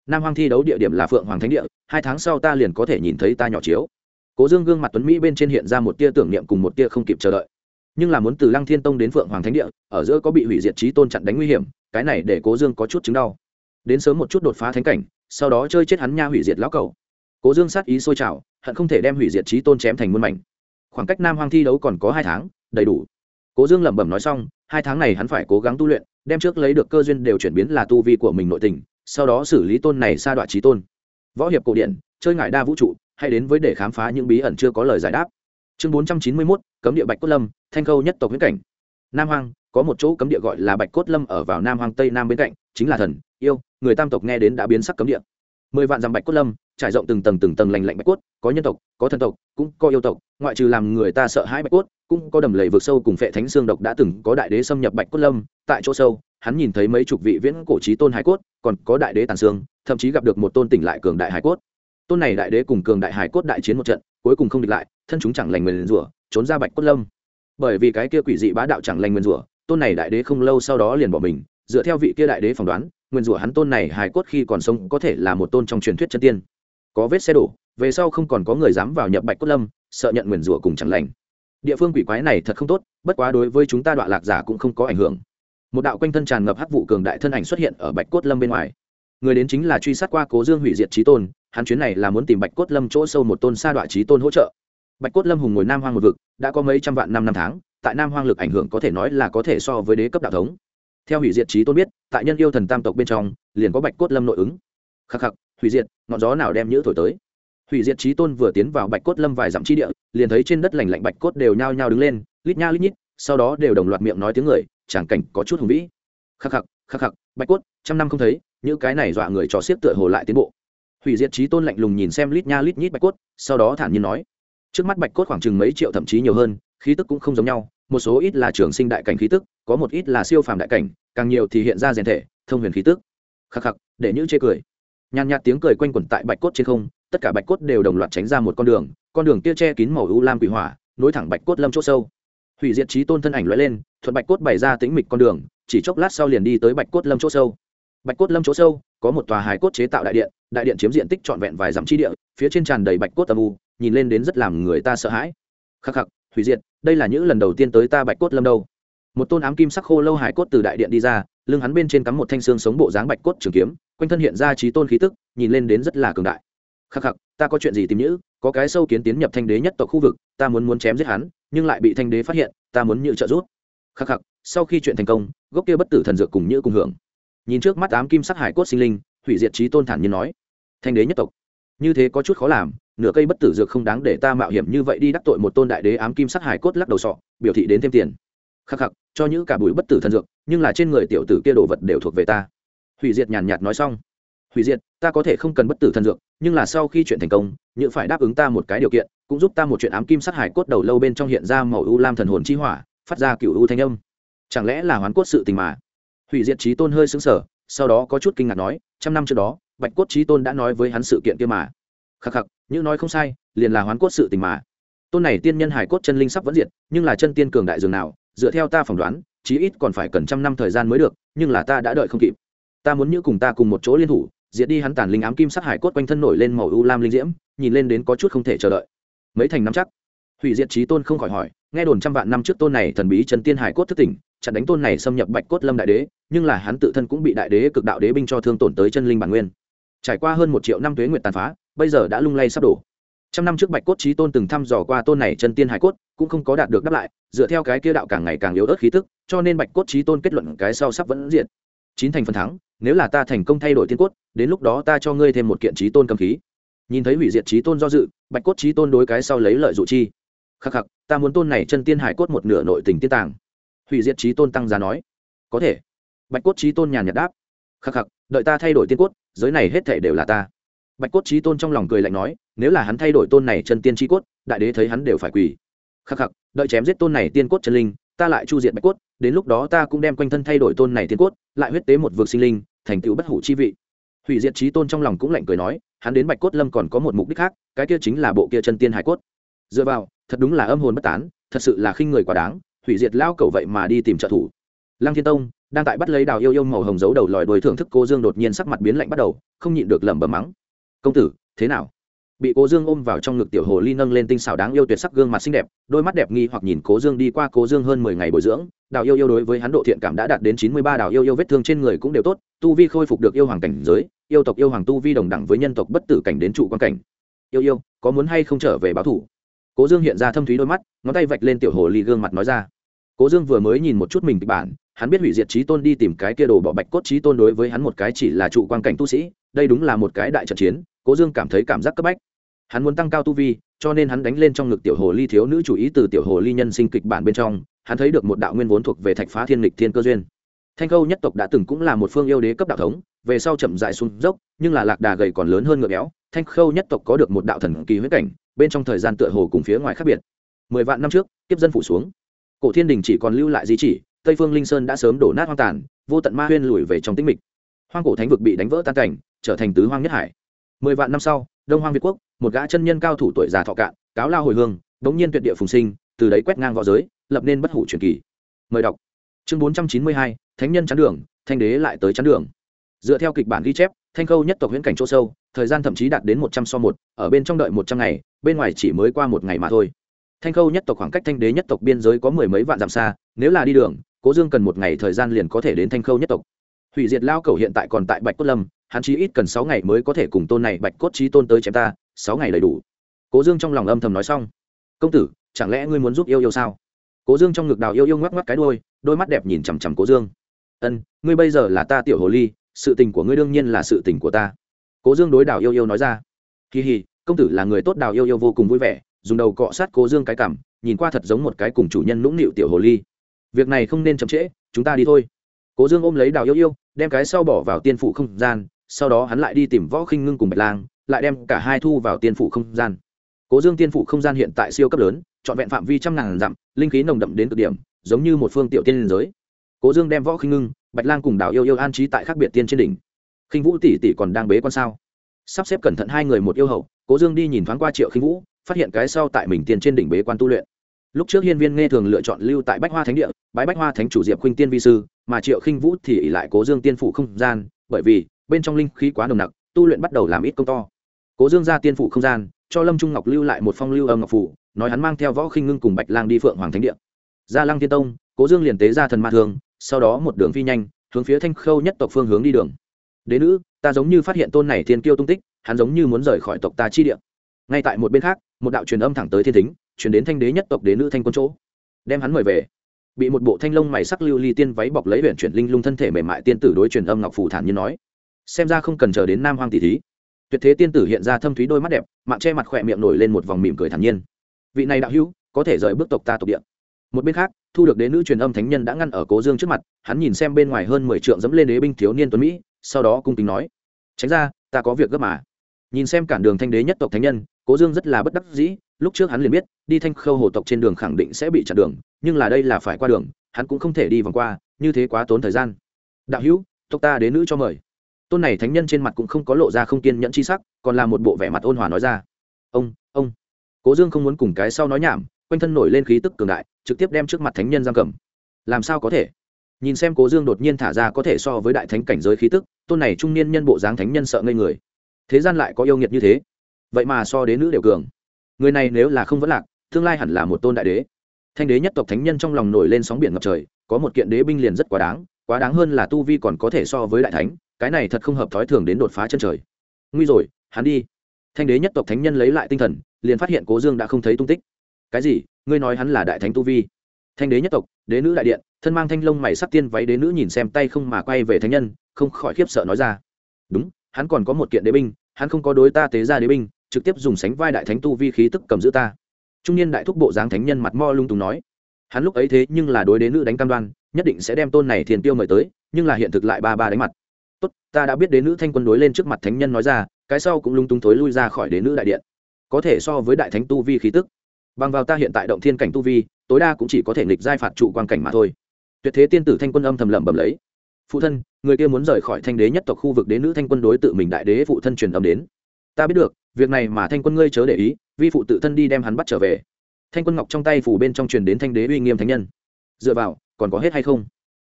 nam hoang thi đấu địa điểm là phượng hoàng thánh địa, hai tháng sau ta liền có thể nhìn thấy ta nhỏ chiếu. Cố dương gương mặt tuấn mỹ bên trên hiện ra một tia tưởng niệm cùng một tia không kịp chờ đợi. Nhưng là muốn từ lăng thiên tông đến phượng hoàng thánh địa, ở giữa có bị hủy diệt trí tôn chặn đánh nguy hiểm, cái này để cố dương có chút chứng đau. Đến sớm một chút đột phá thánh cảnh, sau đó chơi chết hắn nha hủy diệt lão cầu cố dương sát ý sôi trào, hận không thể đem hủy diệt trí tôn chém thành muôn mảnh. Khoảng cách nam hoang thi đấu còn có hai tháng, đầy đủ. Cố dương lẩm bẩm nói xong, hai tháng này hắn phải cố gắng tu luyện, đem trước lấy được cơ duyên đều chuyển biến là tu vi của mình nội tình sau đó xử lý tôn này sa đoạn trí tôn. Võ hiệp cổ điển, chơi ngại đa vũ trụ hay đến với để khám phá những bí ẩn chưa có lời giải đáp. Chương bốn trăm chín mươi mốt, cấm địa bạch cốt lâm, thanh khâu nhất tộc huyết cảnh. Nam hoang, có một chỗ cấm địa gọi là bạch cốt lâm ở vào nam hoang tây nam bên cạnh, chính là thần, yêu, người tam tộc nghe đến đã biến sắc cấm địa. Mười vạn dặm bạch cốt lâm, trải rộng từng tầng từng tầng lành lạnh bạch cốt, có nhân tộc, có thần tộc, cũng có yêu tộc, ngoại trừ làm người ta sợ hãi bạch cốt, cũng có đầm lầy vực sâu cùng phệ thánh xương độc đã từng có đại đế xâm nhập bạch cốt lâm, tại chỗ sâu hắn nhìn thấy mấy chục vị viễn cổ trí tôn hải cốt, còn có đại đế tàn xương thậm chí gặp được một tôn tỉnh lại cường đại hải cốt. Tôn này đại đế cùng cường đại hải cốt đại chiến một trận, cuối cùng không địch lại, thân chúng chẳng lành nguyền rủa, trốn ra bạch cốt lâm. Bởi vì cái kia quỷ dị bá đạo chẳng lành nguyền rủa, tôn này đại đế không lâu sau đó liền bỏ mình, dựa theo vị kia đại đế phỏng đoán, nguyên rủa hắn tôn này hải cốt khi còn sống có thể là một tôn trong truyền thuyết chân tiên. Có vết xe đổ, về sau không còn có người dám vào nhập bạch cốt lâm, sợ nhận nguyền rủa cùng chẳng lành. Địa phương quỷ quái này thật không tốt, bất quá đối với chúng ta đoạn lạc giả cũng không có ảnh hưởng một đạo quanh thân tràn ngập hắc vụ cường đại thân ảnh xuất hiện ở bạch cốt lâm bên ngoài. Người đến chính là truy sát qua cố dương hủy diệt trí tôn, hắn chuyến này là muốn tìm bạch cốt lâm chỗ sâu một tôn sa đoạn trí tôn hỗ trợ. Bạch cốt lâm hùng ngồi nam hoang một vực, đã có mấy trăm vạn năm năm tháng, tại nam hoang lực ảnh hưởng có thể nói là có thể so với đế cấp đạo thống. Theo hủy diệt trí tôn biết, tại nhân yêu thần tam tộc bên trong, liền có bạch cốt lâm nội ứng. Khắc khắc, hủy diệt, ngọn gió nào đem nhữ thổi tới? Hủy diệt trí tôn vừa tiến vào bạch cốt lâm vài dặm chi địa, liền thấy trên đất lành lạnh bạch cốt đều nhao nhao đứng lên, lít nha lít nhít, sau đó đều đồng loạt miệng nói tiếng người tràng cảnh có chút hùng vĩ. Khắc khắc khắc khắc, bạch cốt, trăm năm không thấy, những cái này dọa người cho xiết tựa hồ lại tiến bộ. Hủy diệt trí tôn lạnh lùng nhìn xem lít nha lít nhít bạch cốt, sau đó thản nhiên nói, trước mắt bạch cốt khoảng chừng mấy triệu thậm chí nhiều hơn, khí tức cũng không giống nhau, một số ít là trường sinh đại cảnh khí tức, có một ít là siêu phàm đại cảnh, càng nhiều thì hiện ra rèn thể, thông huyền khí tức. Khắc khắc, để như chê cười. Nhàn nhạt tiếng cười quanh quẩn tại bạch cốt trên không, tất cả bạch cốt đều đồng loạt tránh ra một con đường con đường kia che kín màu u lam quỷ hỏa, nối thẳng bạch cốt lâm c h ỗ sâu. Hủy diệt trí tôn thân ảnh l lên thuận bạch cốt bày ra tính mịch con đường, chỉ chốc lát sau liền đi tới bạch cốt lâm chỗ sâu. Bạch cốt lâm chỗ sâu, có một tòa hài cốt chế tạo đại điện đại điện chiếm diện tích trọn vẹn vài dặm chi địa, phía trên tràn đầy bạch cốt âm u, nhìn lên đến rất làm người ta sợ hãi. Khắc khắc hủy diệt, đây là những lần đầu tiên tới ta bạch cốt lâm đâu. Một tôn ám kim sắc khô lâu hải cốt từ đại điện đi ra, lưng hắn bên trên cắm một thanh xương sống bộ dáng bạch cốt trường kiếm, quanh thân hiện ra trí tôn khí tức, nhìn lên đến rất là cường đại. Khắc khắc, ta có chuyện gì tìm nhữ, có cái sâu kiến tiến nhập thanh đế nhất tộc khu vực, ta muốn muốn chém giết hắn, nhưng lại bị thanh đế phát hiện, ta muốn nhự trợ giúp khắc khắc, sau khi chuyện thành công, gốc kia bất tử thần dược cùng như cùng hưởng. Nhìn trước mắt ám kim sắc hải cốt sinh linh, hủy diệt trí tôn thản như nói, thanh đế nhất tộc, như thế có chút khó làm, nửa cây bất tử dược không đáng để ta mạo hiểm như vậy đi đắc tội một tôn đại đế ám kim sắc hải cốt lắc đầu sọ, biểu thị đến thêm tiền. Khắc khắc, cho những cả bụi bất tử thần dược, nhưng là trên người tiểu tử kia đồ vật đều thuộc về ta. Hủy diệt nhàn nhạt nói xong, hủy diệt, ta có thể không cần bất tử thần dược, nhưng là sau khi chuyện thành công nhự phải đáp ứng ta một cái điều kiện, cũng giúp ta một chuyện ám kim sát hải cốt đầu lâu bên trong hiện ra màu u lam thần hồn chi hỏa phát ra cựu u thanh âm. Chẳng lẽ là hoán cốt sự tình mà? Hủy diệt trí tôn hơi xứng sở sau đó có chút kinh ngạc nói, trăm năm trước đó, bạch cốt trí tôn đã nói với hắn sự kiện kia mà. Khắc khắc, như nói không sai, liền là hoán cốt sự tình mà. Tôn này tiên nhân hải cốt chân linh sắp vẫn diệt, nhưng là chân tiên cường đại dường nào, dựa theo ta phỏng đoán, chí ít còn phải cần trăm năm thời gian mới được, nhưng là ta đã đợi không kịp. Ta muốn như cùng ta cùng một chỗ liên thủ, diệt đi hắn tàn linh ám kim sắc hải cốt quanh thân nổi lên màu u lam linh diễm, nhìn lên đến có chút không thể chờ đợi. Mấy thành năm chắc hủy diệt trí tôn không khỏi hỏi, nghe đồn trăm vạn năm trước tôn này thần bí chân tiên hải cốt thất tỉnh, chặn đánh tôn này xâm nhập bạch cốt lâm đại đế, nhưng là hắn tự thân cũng bị đại đế cực đạo đế binh cho thương tổn tới chân linh bản nguyên. Trải qua hơn một triệu năm tuế nguyện tàn phá, bây giờ đã lung lay sắp đổ. Trăm năm trước bạch cốt trí tôn từng thăm dò qua tôn này chân tiên hải cốt, cũng không có đạt được đáp lại, dựa theo cái kia đạo càng ngày càng yếu ớt khí tức, cho nên bạch cốt trí tôn kết luận cái sau sắp vẫn diện chín thành phần thắng, nếu là ta thành công thay đổi tiên cốt, đến lúc đó ta cho ngươi thêm một kiện trí tôn cầm khí. Nhìn thấy hủy diệt trí tôn do dự, bạch cốt trí tôn đối cái sau lấy lợi dụ chi khắc khắc, ta muốn tôn này chân tiên hải cốt một nửa nội tình tiên tàng. Hủy diệt trí tôn tăng giá nói. Có thể. Bạch cốt trí tôn nhàn nhạt đáp. Khắc khắc, đợi ta thay đổi tiên cốt, giới này hết thể đều là ta. Bạch cốt trí tôn trong lòng cười lạnh nói, nếu là hắn thay đổi tôn này chân tiên trí cốt, đại đế thấy hắn đều phải quỳ. Khắc khắc, đợi chém giết tôn này tiên cốt chân linh, ta lại chu diệt bạch cốt, đến lúc đó ta cũng đem quanh thân thay đổi tôn này tiên cốt, lại huyết tế một vực sinh linh, thành tựu bất hủ chi vị. Hủy diệt trí tôn trong lòng cũng lạnh cười nói, hắn đến bạch cốt lâm còn có một mục đích khác, cái kia chính là bộ kia chân tiên hải cốt. Dựa vào thật đúng là âm hồn bất tán, thật sự là khinh người quá đáng, hủy diệt lao cầu vậy mà đi tìm trợ thủ. Lăng thiên tông, đang tại bắt lấy đào yêu yêu màu hồng giấu đầu lòi đuôi thưởng thức cô dương đột nhiên sắc mặt biến lạnh bắt đầu, không nhịn được lẩm bẩm mắng. Công tử, thế nào? Bị cố dương ôm vào trong ngực tiểu hồ ly nâng lên tinh xảo đáng yêu tuyệt sắc gương mặt xinh đẹp, đôi mắt đẹp nghi hoặc nhìn cố dương đi qua cố dương hơn mười ngày bồi dưỡng, đào yêu yêu đối với hắn độ thiện cảm đã đạt đến chín mươi ba, đào yêu yêu vết thương trên người cũng đều tốt, tu vi khôi phục được yêu hoàng cảnh giới, yêu tộc yêu hoàng tu vi đồng đẳng với nhân tộc bất tử cảnh đến trụ quan cảnh. Yêu yêu, có muốn hay không trở về báo thủ? Cố dương hiện ra thâm thúy đôi mắt, ngón tay vạch lên tiểu hồ ly gương mặt nói ra. Cố dương vừa mới nhìn một chút mình kịch bản, hắn biết hủy diệt trí tôn đi tìm cái kia đồ bỏ bạch cốt trí tôn đối với hắn một cái chỉ là trụ quan cảnh tu sĩ, đây đúng là một cái đại trận chiến, cố dương cảm thấy cảm giác cấp bách. Hắn muốn tăng cao tu vi, cho nên hắn đánh lên trong ngực tiểu hồ ly thiếu nữ chủ ý từ tiểu hồ ly nhân sinh kịch bản bên trong, hắn thấy được một đạo nguyên vốn thuộc về thạch phá thiên lịch thiên cơ duyên. Thanh khâu nhất tộc đã từng cũng là một phương yêu đế cấp đạo thống, về sau chậm dại xuống dốc, nhưng là lạc đà gầy còn lớn hơn ngựa béo, thanh khâu nhất tộc có được một đạo thần kỳ huyết cảnh bên trong thời gian tựa hồ cùng phía ngoài khác biệt. Mười vạn năm trước tiếp dân phủ xuống. Cổ thiên đình chỉ còn lưu lại di chỉ, tây phương linh sơn đã sớm đổ nát hoang tàn, vô tận ma huyên lùi về trong tĩnh mịch. Hoang cổ thánh vực bị đánh vỡ tan cảnh, trở thành tứ hoang nhất hải. Mười vạn năm sau, đông hoang việt quốc, một gã chân nhân cao thủ tuổi già thọ cạn, cáo lao hồi hương bỗng nhiên tuyệt địa phùng sinh, từ đấy quét ngang v õ giới, lập nên bất hủ truyền kỳ. Mời đọc. Chương bốn trăm chín mươi hai, thánh nhân chắn đường, thanh đế lại tới chắn đường. Dựa theo kịch bản ghi chép, thanh khâu nhất tộc huyễn cảnh chỗ sâu, thời gian thậm chí đạt đến một trăm so một, ở bên trong đợi một trăm ngày bên ngoài chỉ mới qua một ngày mà thôi. Thanh khâu nhất tộc khoảng cách thanh đế nhất tộc biên giới có mười mấy vạn dặm xa, nếu là đi đường, cố dương cần một ngày thời gian liền có thể đến thanh khâu nhất tộc. Hủy diệt lao cầu hiện tại còn tại bạch cốt lâm, hắn chí ít cần sáu ngày mới có thể cùng tôn này bạch cốt trí tôn tới chém ta, sáu ngày đầy đủ. Cố dương trong lòng âm thầm nói xong. Công tử, chẳng lẽ ngươi muốn giúp yêu yêu sao? Cố dương trong ngực đào yêu yêu ngoắc ngoắc cái đôi đôi mắt đẹp nhìn chằm chằm cố dương. Ân, ngươi bây giờ là ta tiểu hồ ly, sự tình của ngươi đương nhiên là sự tình của ta. Cố dương đối đào yêu yêu nói ra. Kỳ hì công tử là người tốt đào yêu yêu vô cùng vui vẻ, dùng đầu cọ sát cố dương cái cảm, nhìn qua thật giống một cái cùng chủ nhân nũng nịu tiểu hồ ly. Việc này không nên chậm trễ, chúng ta đi thôi. Cố dương ôm lấy đào yêu yêu, đem cái sau bỏ vào tiên phủ không gian, sau đó hắn lại đi tìm võ khinh ngưng cùng bạch lang, lại đem cả hai thu vào tiên phủ không gian. Cố dương tiên phủ không gian hiện tại siêu cấp lớn, trọn vẹn phạm vi trăm ngàn dặm, linh khí nồng đậm đến cực điểm, giống như một phương tiểu tiên liên giới. Cố dương đem võ khinh ngưng, bạch lang cùng đào yêu yêu an trí tại khác biệt tiên trên đỉnh. Khinh vũ tỷ tỷ còn đang bế quan sao? Sắp xếp cẩn thận hai người một yêu hậu cố dương đi nhìn thoáng qua triệu khinh vũ, phát hiện cái sau tại mình tiền trên đỉnh bế quan tu luyện. Lúc trước hiên viên nghe thường lựa chọn lưu tại bách hoa thánh địa, bái bách hoa thánh chủ diệp khuynh tiên vi sư, mà triệu khinh vũ thì ỉ lại cố dương tiên phủ không gian, bởi vì bên trong linh khí quá nồng nặc, tu luyện bắt đầu làm ít công to. Cố dương ra tiên phủ không gian, cho lâm trung ngọc lưu lại một phong lưu âm ngọc phủ, nói hắn mang theo võ khinh ngưng cùng bạch lang đi phượng hoàng thánh địa. Ra lăng tiên tông, cố dương liền tế ra thần ma thường, sau đó một đường phi nhanh, hướng phía thanh khâu nhất tộc phương hướng đi đường. Đế nữ, ta giống như phát hiện tôn này thiên kiêu tung tích hắn giống như muốn rời khỏi tộc ta chi địa. Ngay tại một bên khác, một đạo truyền âm thẳng tới thiên thính chuyển đến thanh đế nhất tộc đế nữ thanh quân chỗ. Đem hắn mời về. Bị một bộ thanh lông mày sắc lưu ly tiên váy bọc lấy huyện chuyển linh lung thân thể mềm mại tiên tử đối truyền âm ngọc phủ thản như nói. Xem ra không cần chờ đến nam hoang tỷ thí. Tuyệt thế tiên tử hiện ra thâm thúy đôi mắt đẹp, mạng che mặt khỏe miệng nổi lên một vòng mỉm cười thản nhiên. Vị này đạo hữu, có thể rời bước tộc ta tộc địa. Một bên khác, thu được đế nữ truyền âm thánh nhân đã ngăn ở cố dương trước mặt, hắn nhìn xem bên ngoài hơn mười trượng dẫm lên đế binh thiếu niên tuấn mỹ, sau đó cung kính nói. Tránh ra, ta có việc gấp mà nhìn xem cản đường thanh đế nhất tộc thánh nhân, cố dương rất là bất đắc dĩ, lúc trước hắn liền biết, đi thanh khâu hồ tộc trên đường khẳng định sẽ bị chặn đường, nhưng là đây là phải qua đường, hắn cũng không thể đi vòng qua, như thế quá tốn thời gian. Đạo hữu, tộc ta đến nữ cho mời. Tôn này thánh nhân trên mặt cũng không có lộ ra không kiên nhẫn c h i sắc, còn là một bộ vẻ mặt ôn hòa nói ra. Ông ông. Cố dương không muốn cùng cái sau nói nhảm, quanh thân nổi lên khí tức cường đại, trực tiếp đem trước mặt thánh nhân giam cầm. Làm sao có thể? Nhìn xem cố dương đột nhiên thả ra có thể so với đại thánh cảnh giới khí tức, tôn này trung niên nhân bộ dáng thánh nhân sợ ngây người thế gian lại có yêu nghiệt như thế. Vậy mà so đến nữ đều cường. Người này nếu là không vẫn lạc, tương lai hẳn là một tôn đại đế. Thanh đế nhất tộc thánh nhân trong lòng nổi lên sóng biển ngập trời, có một kiện đế binh liền rất quá đáng quá đáng hơn là tu vi còn có thể so với đại thánh, cái này thật không hợp thói thường đến đột phá chân trời. Nguy rồi, hắn đi. Thanh đế nhất tộc thánh nhân lấy lại tinh thần, liền phát hiện cố dương đã không thấy tung tích. Cái gì? Ngươi nói hắn là đại thánh tu vi? Thanh đế nhất tộc, đế nữ đại điện, thân mang thanh lông mày sắc tiên váy đế nữ nhìn xem tay không mà quay về thánh nhân, không khỏi khiếp sợ nói ra. Đúng hắn còn có một kiện đế binh, hắn không có đối ta tế ra đế binh, trực tiếp dùng sánh vai đại thánh tu vi khí tức cầm giữ ta. Trung niên đại thúc bộ dáng thánh nhân mặt mo lung tùng nói. Hắn lúc ấy thế nhưng là đối đế nữ đánh cam đoan, nhất định sẽ đem tôn này thiền tiêu mời tới, nhưng là hiện thực lại ba ba đánh mặt. Tốt, ta đã biết đế nữ thanh quân đối lên trước mặt thánh nhân nói ra, cái sau cũng lung tung thối lui ra khỏi đế nữ đại điện. Có thể so với đại thánh tu vi khí tức, bằng vào ta hiện tại động thiên cảnh tu vi, tối đa cũng chỉ có thể nghịch giai phạt trụ quan cảnh mà thôi. Tuyệt thế tiên tử thanh quân âm thầm lẩm bẩm lấy phụ thân, người kia muốn rời khỏi thanh đế nhất tộc khu vực đế nữ thanh quân đối tự mình đại đế phụ thân truyền âm đến. Ta biết được, việc này mà thanh quân ngươi chớ để ý, vi phụ tự thân đi đem hắn bắt trở về. Thanh quân ngọc trong tay phủ bên trong truyền đến thanh đế uy nghiêm thánh nhân. Dựa vào, còn có hết hay không?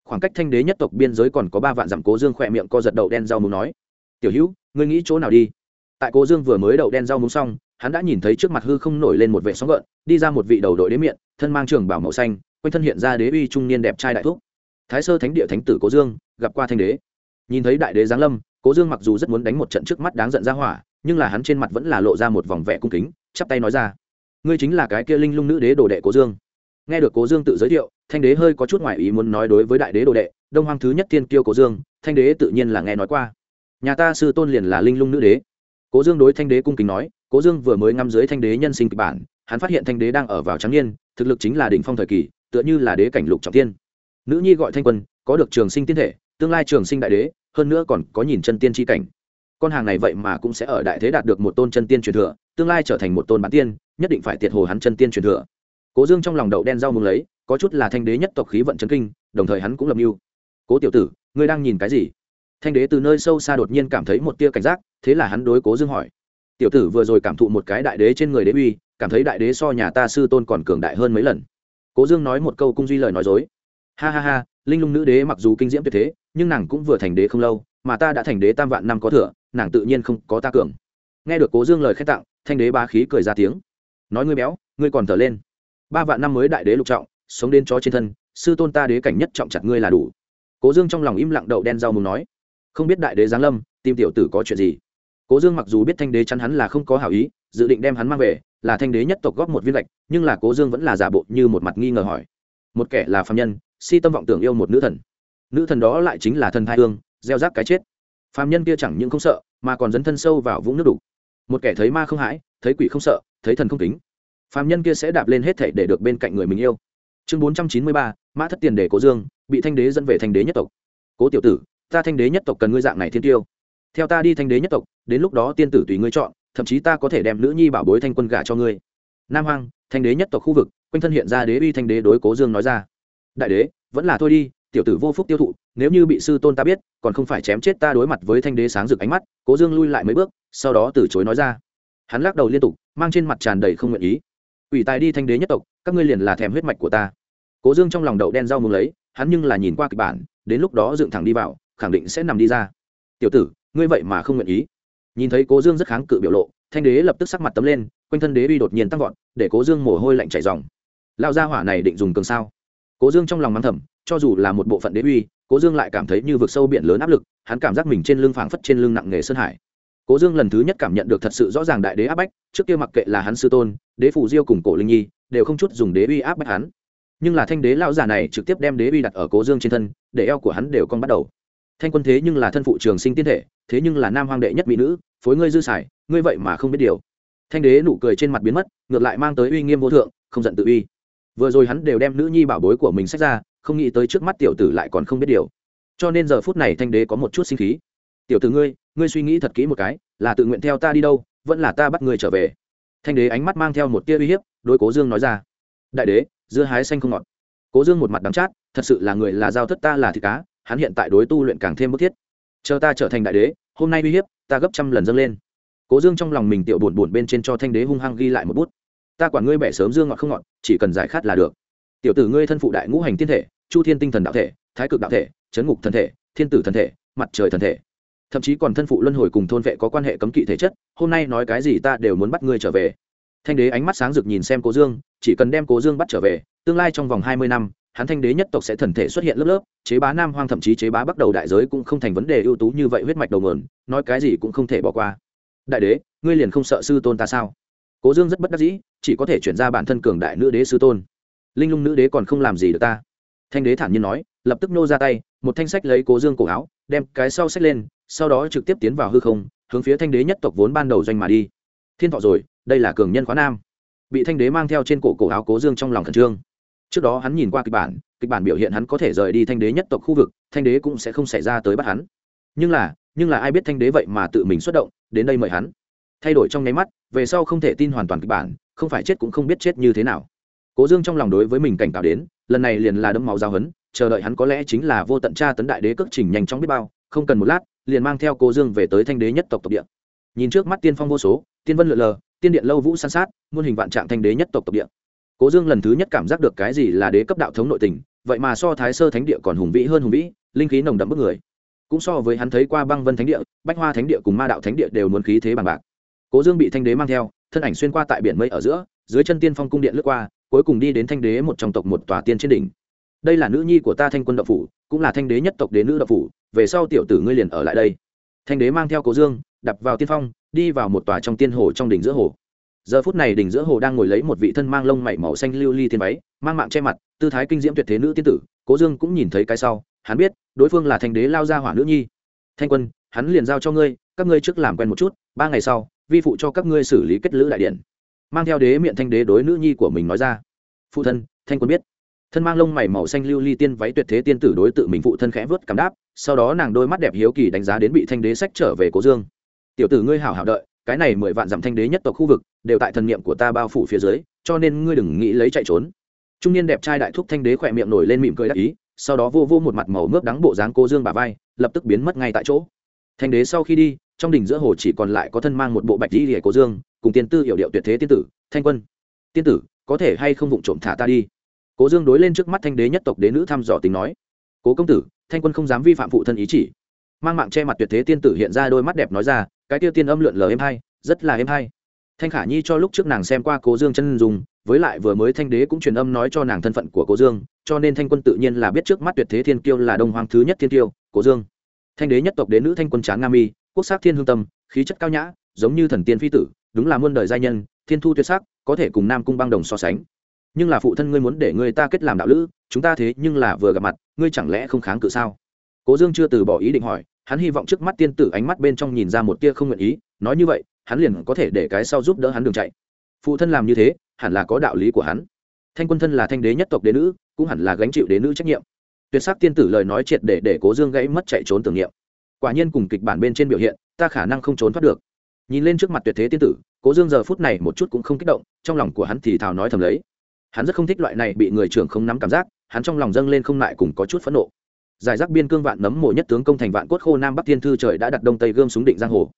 Khoảng cách thanh đế nhất tộc biên giới còn có ba vạn dặm, cố dương khỏe miệng co giật đậu đen rau muốn nói. Tiểu hữu, ngươi nghĩ chỗ nào đi? Tại cố dương vừa mới đậu đen rau muốn xong, hắn đã nhìn thấy trước mặt hư không nổi lên một vệ sóng gợn, đi ra một vị đầu đội đế miệng thân mang trường bảo màu xanh, quanh thân hiện ra đế uy trung niên đẹp trai đại thúc thái sơ thánh địa thánh tử cố dương, gặp qua thanh đế. Nhìn thấy đại đế giáng lâm, cố dương mặc dù rất muốn đánh một trận trước mắt đáng giận ra hỏa, nhưng là hắn trên mặt vẫn là lộ ra một vòng vẻ cung kính, chắp tay nói ra. Ngươi chính là cái kia linh lung nữ đế đồ đệ cố dương. Nghe được cố dương tự giới thiệu, thanh đế hơi có chút ngoại ý muốn nói đối với đại đế đồ đệ, đông hoàng thứ nhất tiên kiêu cố dương, thanh đế tự nhiên là nghe nói qua. Nhà ta sư tôn liền là linh lung nữ đế. Cố dương đối thanh đế cung kính nói, cố dương vừa mới ngắm dưới thanh đế nhân sinh kịch bản, hắn phát hiện thanh đế đang ở vào trắng niên, thực lực chính là đỉnh phong thời kỳ, tựa như là đế cảnh lục trọng tiên nữ nhi gọi thanh quân, có được trường sinh tiên thể, tương lai trường sinh đại đế, hơn nữa còn có nhìn chân tiên tri cảnh. Con hàng này vậy mà cũng sẽ ở đại thế đạt được một tôn chân tiên truyền thừa, tương lai trở thành một tôn bán tiên, nhất định phải tiệt hồ hắn chân tiên truyền thừa. Cố dương trong lòng đậu đen rau mừng lấy, có chút là thanh đế nhất tộc khí vận chân kinh, đồng thời hắn cũng lập mưu. Cố tiểu tử, ngươi đang nhìn cái gì? Thanh đế từ nơi sâu xa đột nhiên cảm thấy một tia cảnh giác, thế là hắn đối cố dương hỏi. Tiểu tử vừa rồi cảm thụ một cái đại đế trên người đế uy, cảm thấy đại đế so nhà ta sư tôn còn cường đại hơn mấy lần. Cố dương nói một câu cung duy lời nói dối ha ha ha, linh lung nữ đế mặc dù kinh diễm tuyệt thế, nhưng nàng cũng vừa thành đế không lâu, mà ta đã thành đế tam vạn năm có thừa, nàng tự nhiên không có ta cường. Nghe được cố dương lời khen tặng, thanh đế ba khí cười ra tiếng. Nói ngươi béo, ngươi còn thở lên. Ba vạn năm mới đại đế lục trọng, sống đến chó trên thân, sư tôn ta đế cảnh nhất trọng chặt ngươi là đủ. Cố dương trong lòng im lặng đậu đen rau mùng nói. Không biết đại đế giáng lâm, tìm tiểu tử có chuyện gì? Cố dương mặc dù biết thanh đế chắn hắn là không có hảo ý, dự định đem hắn mang về, là thanh đế nhất tộc góp một viên lệch nhưng là cố dương vẫn là giả bộ như một mặt nghi ngờ hỏi. Một kẻ là phạm nhân si tâm vọng tưởng yêu một nữ thần. Nữ thần đó lại chính là thần thai hương, gieo rác cái chết. Phàm nhân kia chẳng những không sợ, mà còn dấn thân sâu vào vũng nước đục. Một kẻ thấy ma không hãi, thấy quỷ không sợ, thấy thần không tính phàm nhân kia sẽ đạp lên hết thể để được bên cạnh người mình yêu. Chương bốn trăm chín mươi ba, mã thất tiền để cố dương, bị thanh đế dẫn về thanh đế nhất tộc. Cố tiểu tử, ta thanh đế nhất tộc cần ngươi dạng này thiên tiêu. Theo ta đi thanh đế nhất tộc, đến lúc đó tiên tử tùy ngươi chọn, thậm chí ta có thể đem nữ nhi bảo bối thanh quân gả cho ngươi. Nam hoàng thanh đế nhất tộc khu vực, quanh thân hiện ra đế uy thanh đế đối cố dương nói ra đại đế, vẫn là thôi đi, tiểu tử vô phúc tiêu thụ, nếu như bị sư tôn ta biết, còn không phải chém chết ta đối mặt với thanh đế sáng rực ánh mắt, cố dương lui lại mấy bước, sau đó từ chối nói ra. Hắn lắc đầu liên tục, mang trên mặt tràn đầy không nguyện ý. Ủy tài đi thanh đế nhất tộc, các ngươi liền là thèm huyết mạch của ta. Cố dương trong lòng đậu đen rau mừng lấy, hắn nhưng là nhìn qua kịch bản, đến lúc đó dựng thẳng đi vào, khẳng định sẽ nằm đi ra. Tiểu tử, ngươi vậy mà không nguyện ý. Nhìn thấy cố dương rất kháng cự biểu lộ, thanh đế lập tức sắc mặt tấm lên, quanh thân đế uy đột nhiên tăng vọt, để cố dương mồ hôi lạnh chảy dòng lao ra hỏa này định dùng cường sao? Cố dương trong lòng mắng thầm cho dù là một bộ phận đế uy cố dương lại cảm thấy như vực sâu biển lớn áp lực hắn cảm giác mình trên lưng phảng phất trên lưng nặng nghề sơn hải. Cố dương lần thứ nhất cảm nhận được thật sự rõ ràng đại đế áp bách trước kia mặc kệ là hắn sư tôn đế phủ diêu cùng cổ linh nhi đều không chút dùng đế uy áp bách hắn. Nhưng là thanh đế lao giả này trực tiếp đem đế uy đặt ở cố dương trên thân để eo của hắn đều con bắt đầu. Thanh quân thế nhưng là thân phụ trường sinh tiên thể thế nhưng là nam hoàng đệ nhất mỹ nữ phối ngươi dư sải, ngươi vậy mà không biết điều. Thanh đế nụ cười trên mặt biến mất ngược lại mang tới uy nghiêm vô thượng không giận tự uy vừa rồi hắn đều đem nữ nhi bảo bối của mình sách ra, không nghĩ tới trước mắt tiểu tử lại còn không biết điều. Cho nên giờ phút này thanh đế có một chút sinh khí. Tiểu tử ngươi ngươi suy nghĩ thật kỹ một cái, là tự nguyện theo ta đi đâu, vẫn là ta bắt ngươi trở về. Thanh đế ánh mắt mang theo một tia uy hiếp đôi cố dương nói ra. Đại đế, dưa hái xanh không ngọt. Cố dương một mặt đắm chát, thật sự là người là giao thất ta là thịt cá, hắn hiện tại đối tu luyện càng thêm bức thiết. Chờ ta trở thành đại đế, hôm nay uy hiếp, ta gấp trăm lần dâng lên. Cố dương trong lòng mình tiểu buồn buồn bên trên cho thanh đế hung hăng ghi lại một bút ta quản ngươi bẻ sớm dương ngọt không ngọt, chỉ cần giải khát là được. Tiểu tử ngươi thân phụ đại ngũ hành tiên thể, chu thiên tinh thần đạo thể, thái cực đạo thể, chấn ngục thần thể, thiên tử thần thể, mặt trời thần thể. Thậm chí còn thân phụ luân hồi cùng thôn vệ có quan hệ cấm kỵ thể chất, hôm nay nói cái gì ta đều muốn bắt ngươi trở về. Thanh đế ánh mắt sáng rực nhìn xem cố dương, chỉ cần đem cố dương bắt trở về, tương lai trong vòng hai mươi năm, hắn thanh đế nhất tộc sẽ thần thể xuất hiện lớp lớp, chế bá nam hoang thậm chí chế bá bắt đầu đại giới cũng không thành vấn đề ưu tú như vậy huyết mạch đầu mườn nói cái gì cũng không thể bỏ qua. Đại đế, ngươi liền không sợ sư tôn ta sao? Cố dương rất bất đắc dĩ, chỉ có thể chuyển ra bản thân cường đại nữ đế sư tôn. Linh lung nữ đế còn không làm gì được ta. Thanh đế thản nhiên nói, lập tức nô ra tay, một thanh sách lấy cố dương cổ áo, đem cái sau sách lên, sau đó trực tiếp tiến vào hư không, hướng phía thanh đế nhất tộc vốn ban đầu doanh mà đi. Thiên thọ rồi, đây là cường nhân khóa nam. Bị thanh đế mang theo trên cổ cổ áo cố dương trong lòng khẩn trương. Trước đó hắn nhìn qua kịch bản kịch bản biểu hiện hắn có thể rời đi thanh đế nhất tộc khu vực, thanh đế cũng sẽ không xảy ra tới bắt hắn. Nhưng là nhưng là ai biết thanh đế vậy mà tự mình xuất động, đến đây mời hắn thay đổi trong nháy mắt, về sau không thể tin hoàn toàn kịch bản, không phải chết cũng không biết chết như thế nào. Cố dương trong lòng đối với mình cảnh cáo đến, lần này liền là đấm máu giao hấn chờ đợi hắn có lẽ chính là vô tận tra tấn đại đế cước trình nhanh chóng biết bao, không cần một lát, liền mang theo cố dương về tới thanh đế nhất tộc tộc địa. Nhìn trước mắt tiên phong vô số, tiên vân lượn lờ, tiên điện lâu vũ san sát, muôn hình vạn trạng thanh đế nhất tộc tộc địa. Cố dương lần thứ nhất cảm giác được cái gì là đế cấp đạo thống nội tình, vậy mà so thái sơ thánh địa còn hùng vĩ hơn hùng vĩ, linh khí nồng đậm bức người. Cũng so với hắn thấy qua băng vân thánh địa, bách hoa thánh địa cùng ma đạo thánh địa đều muốn khí thế bằng bạc cố dương bị thanh đế mang theo, thân ảnh xuyên qua tại biển mây ở giữa, dưới chân tiên phong cung điện lướt qua, cuối cùng đi đến thanh đế một trong tộc một tòa tiên trên đỉnh. Đây là nữ nhi của ta thanh quân đậu phủ, cũng là thanh đế nhất tộc đế nữ đậu phủ, về sau tiểu tử ngươi liền ở lại đây. Thanh đế mang theo cố dương đập vào tiên phong, đi vào một tòa trong tiên hồ trong đỉnh giữa hồ. Giờ phút này đỉnh giữa hồ đang ngồi lấy một vị thân mang lông mảy màu xanh lưu ly thiên váy, mang mạng che mặt, tư thái kinh diễm tuyệt thế nữ tiên tử. Cố dương cũng nhìn thấy cái sau, hắn biết, đối phương là thanh đế lao ra hỏa nữ nhi. Thanh quân, hắn liền giao cho ngươi, các ngươi trước làm quen một chút, ba ngày sau vi phụ cho các ngươi xử lý kết lữ đại điện. Mang theo đế miệng thanh đế đối nữ nhi của mình nói ra. Phụ thân, thanh quân biết. Thân mang lông mày màu xanh lưu ly tiên váy tuyệt thế tiên tử đối tự mình phụ thân khẽ vớt cảm đáp, sau đó nàng đôi mắt đẹp hiếu kỳ đánh giá đến bị thanh đế sách trở về cố dương. Tiểu tử ngươi hảo hảo đợi, cái này mười vạn dặm thanh đế nhất tộc khu vực, đều tại thần niệm của ta bao phủ phía dưới, cho nên ngươi đừng nghĩ lấy chạy trốn. Trung niên đẹp trai đại thúc thanh đế khỏe miệng nổi lên mỉm cười đắc ý, sau đó vô vô một mặt màu mướp đắng bộ dáng cô dương bà vai, lập tức biến mất ngay tại chỗ. Thanh đế sau khi đi trong đỉnh giữa hồ chỉ còn lại có thân mang một bộ bạch di lìa cố dương, cùng tiên tư hiểu điệu tuyệt thế tiên tử, thanh quân. Tiên tử, có thể hay không vụng trộm thả ta đi? Cố dương đối lên trước mắt thanh đế nhất tộc đế nữ thăm dò tính nói. Cố công tử, thanh quân không dám vi phạm phụ thân ý chỉ. Mang mạng che mặt tuyệt thế tiên tử hiện ra đôi mắt đẹp nói ra, cái tiêu tiên âm lượn lờ êm hay, rất là êm hay. Thanh khả nhi cho lúc trước nàng xem qua cố dương chân dùng với lại vừa mới thanh đế cũng truyền âm nói cho nàng thân phận của cố dương, cho nên thanh quân tự nhiên là biết trước mắt tuyệt thế thiên kiêu là đông hoàng thứ nhất thiên kiêu, cố dương. Thanh đế nhất tộc đế nữ thanh quân tráng nga mi quốc sắc thiên hương tâm, khí chất cao nhã, giống như thần tiên phi tử, đúng là muôn đời giai nhân, thiên thu tuyệt sắc, có thể cùng nam cung băng đồng so sánh. Nhưng là phụ thân ngươi muốn để ngươi ta kết làm đạo lữ, chúng ta thế nhưng là vừa gặp mặt, ngươi chẳng lẽ không kháng cự sao? Cố dương chưa từ bỏ ý định hỏi, hắn hy vọng trước mắt tiên tử ánh mắt bên trong nhìn ra một tia không nguyện ý, nói như vậy, hắn liền có thể để cái sau giúp đỡ hắn đường chạy. Phụ thân làm như thế, hẳn là có đạo lý của hắn. Thanh quân thân là thanh đế nhất tộc đế nữ, cũng hẳn là gánh chịu đế nữ trách nhiệm. Tuyệt sắc tiên tử lời nói triệt để để cố dương gãy mất chạy trốn tưởng niệm quả nhiên cùng kịch bản bên trên biểu hiện, ta khả năng không trốn thoát được. Nhìn lên trước mặt tuyệt thế tiên tử, cố dương giờ phút này một chút cũng không kích động, trong lòng của hắn thì thào nói thầm lấy. Hắn rất không thích loại này bị người trưởng không nắm cảm giác, hắn trong lòng dâng lên không lại cùng có chút phẫn nộ. Giải rác biên cương vạn nấm mộ nhất tướng công thành vạn cốt khô nam bắc thiên thư trời đã đặt đông tây gươm xuống định giang hồ.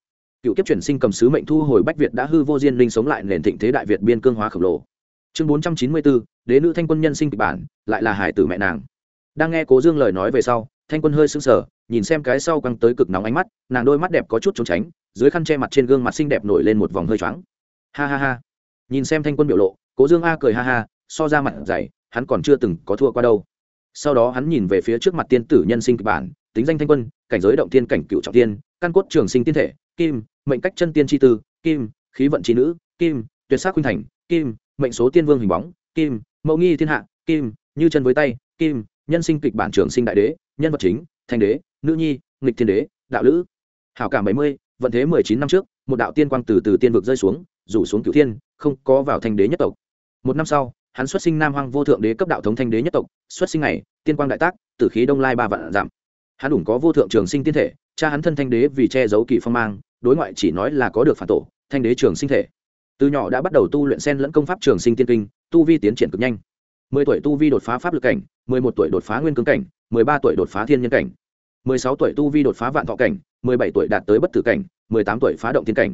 Cựu kiếp chuyển sinh cầm sứ mệnh thu hồi bách việt đã hư vô diên linh sống lại nền thịnh thế đại việt biên cương hóa khổng lồ. Chương bốn trăm chín mươi bốn đế nữ thanh quân nhân sinh kịch bản, lại là hải tử mẹ nàng. Đang nghe cố dương lời nói về sau thanh quân hơi sững sờ, nhìn xem cái sau căng tới cực nóng ánh mắt, nàng đôi mắt đẹp có chút trốn tránh, dưới khăn che mặt trên gương mặt xinh đẹp nổi lên một vòng hơi choáng. Ha ha ha. Nhìn xem thanh quân biểu lộ, cố dương a cười ha ha, so ra mặt dày, hắn còn chưa từng có thua qua đâu. Sau đó hắn nhìn về phía trước mặt tiên tử nhân sinh kịch bản, tính danh thanh quân, cảnh giới động tiên cảnh cựu trọng tiên, căn cốt trường sinh tiên thể, kim, mệnh cách chân tiên tri tư, kim, khí vận trí nữ, kim, tuyệt sắc khuynh thành, kim, mệnh số tiên vương hình bóng, kim, mẫu nghi thiên hạ, kim, như chân với tay, kim, nhân sinh kịch bản trường sinh đại đế nhân vật chính, thanh đế, nữ nhi, nghịch thiên đế, đạo lữ. Hảo cảm bảy mươi, vận thế mười chín năm trước, một đạo tiên quang từ từ tiên vực rơi xuống, rủ xuống cửu thiên, không có vào thanh đế nhất tộc. Một năm sau, hắn xuất sinh nam hoang vô thượng đế cấp đạo thống thanh đế nhất tộc, xuất sinh này tiên quang đại tác, tử khí đông lai ba vạn giảm. Hắn đủng có vô thượng trường sinh tiên thể, cha hắn thân thanh đế vì che giấu kỳ phong mang, đối ngoại chỉ nói là có được phản tổ, thanh đế trường sinh thể. Từ nhỏ đã bắt đầu tu luyện sen lẫn công pháp trường sinh tiên kinh, tu vi tiến triển cực nhanh. mười tuổi tu vi đột phá pháp lực cảnh, mười một tuổi đột phá nguyên cương cảnh mười ba tuổi đột phá thiên nhân cảnh, mười sáu tuổi tu vi đột phá vạn thọ cảnh, mười bảy tuổi đạt tới bất tử cảnh, mười tám tuổi phá động thiên cảnh.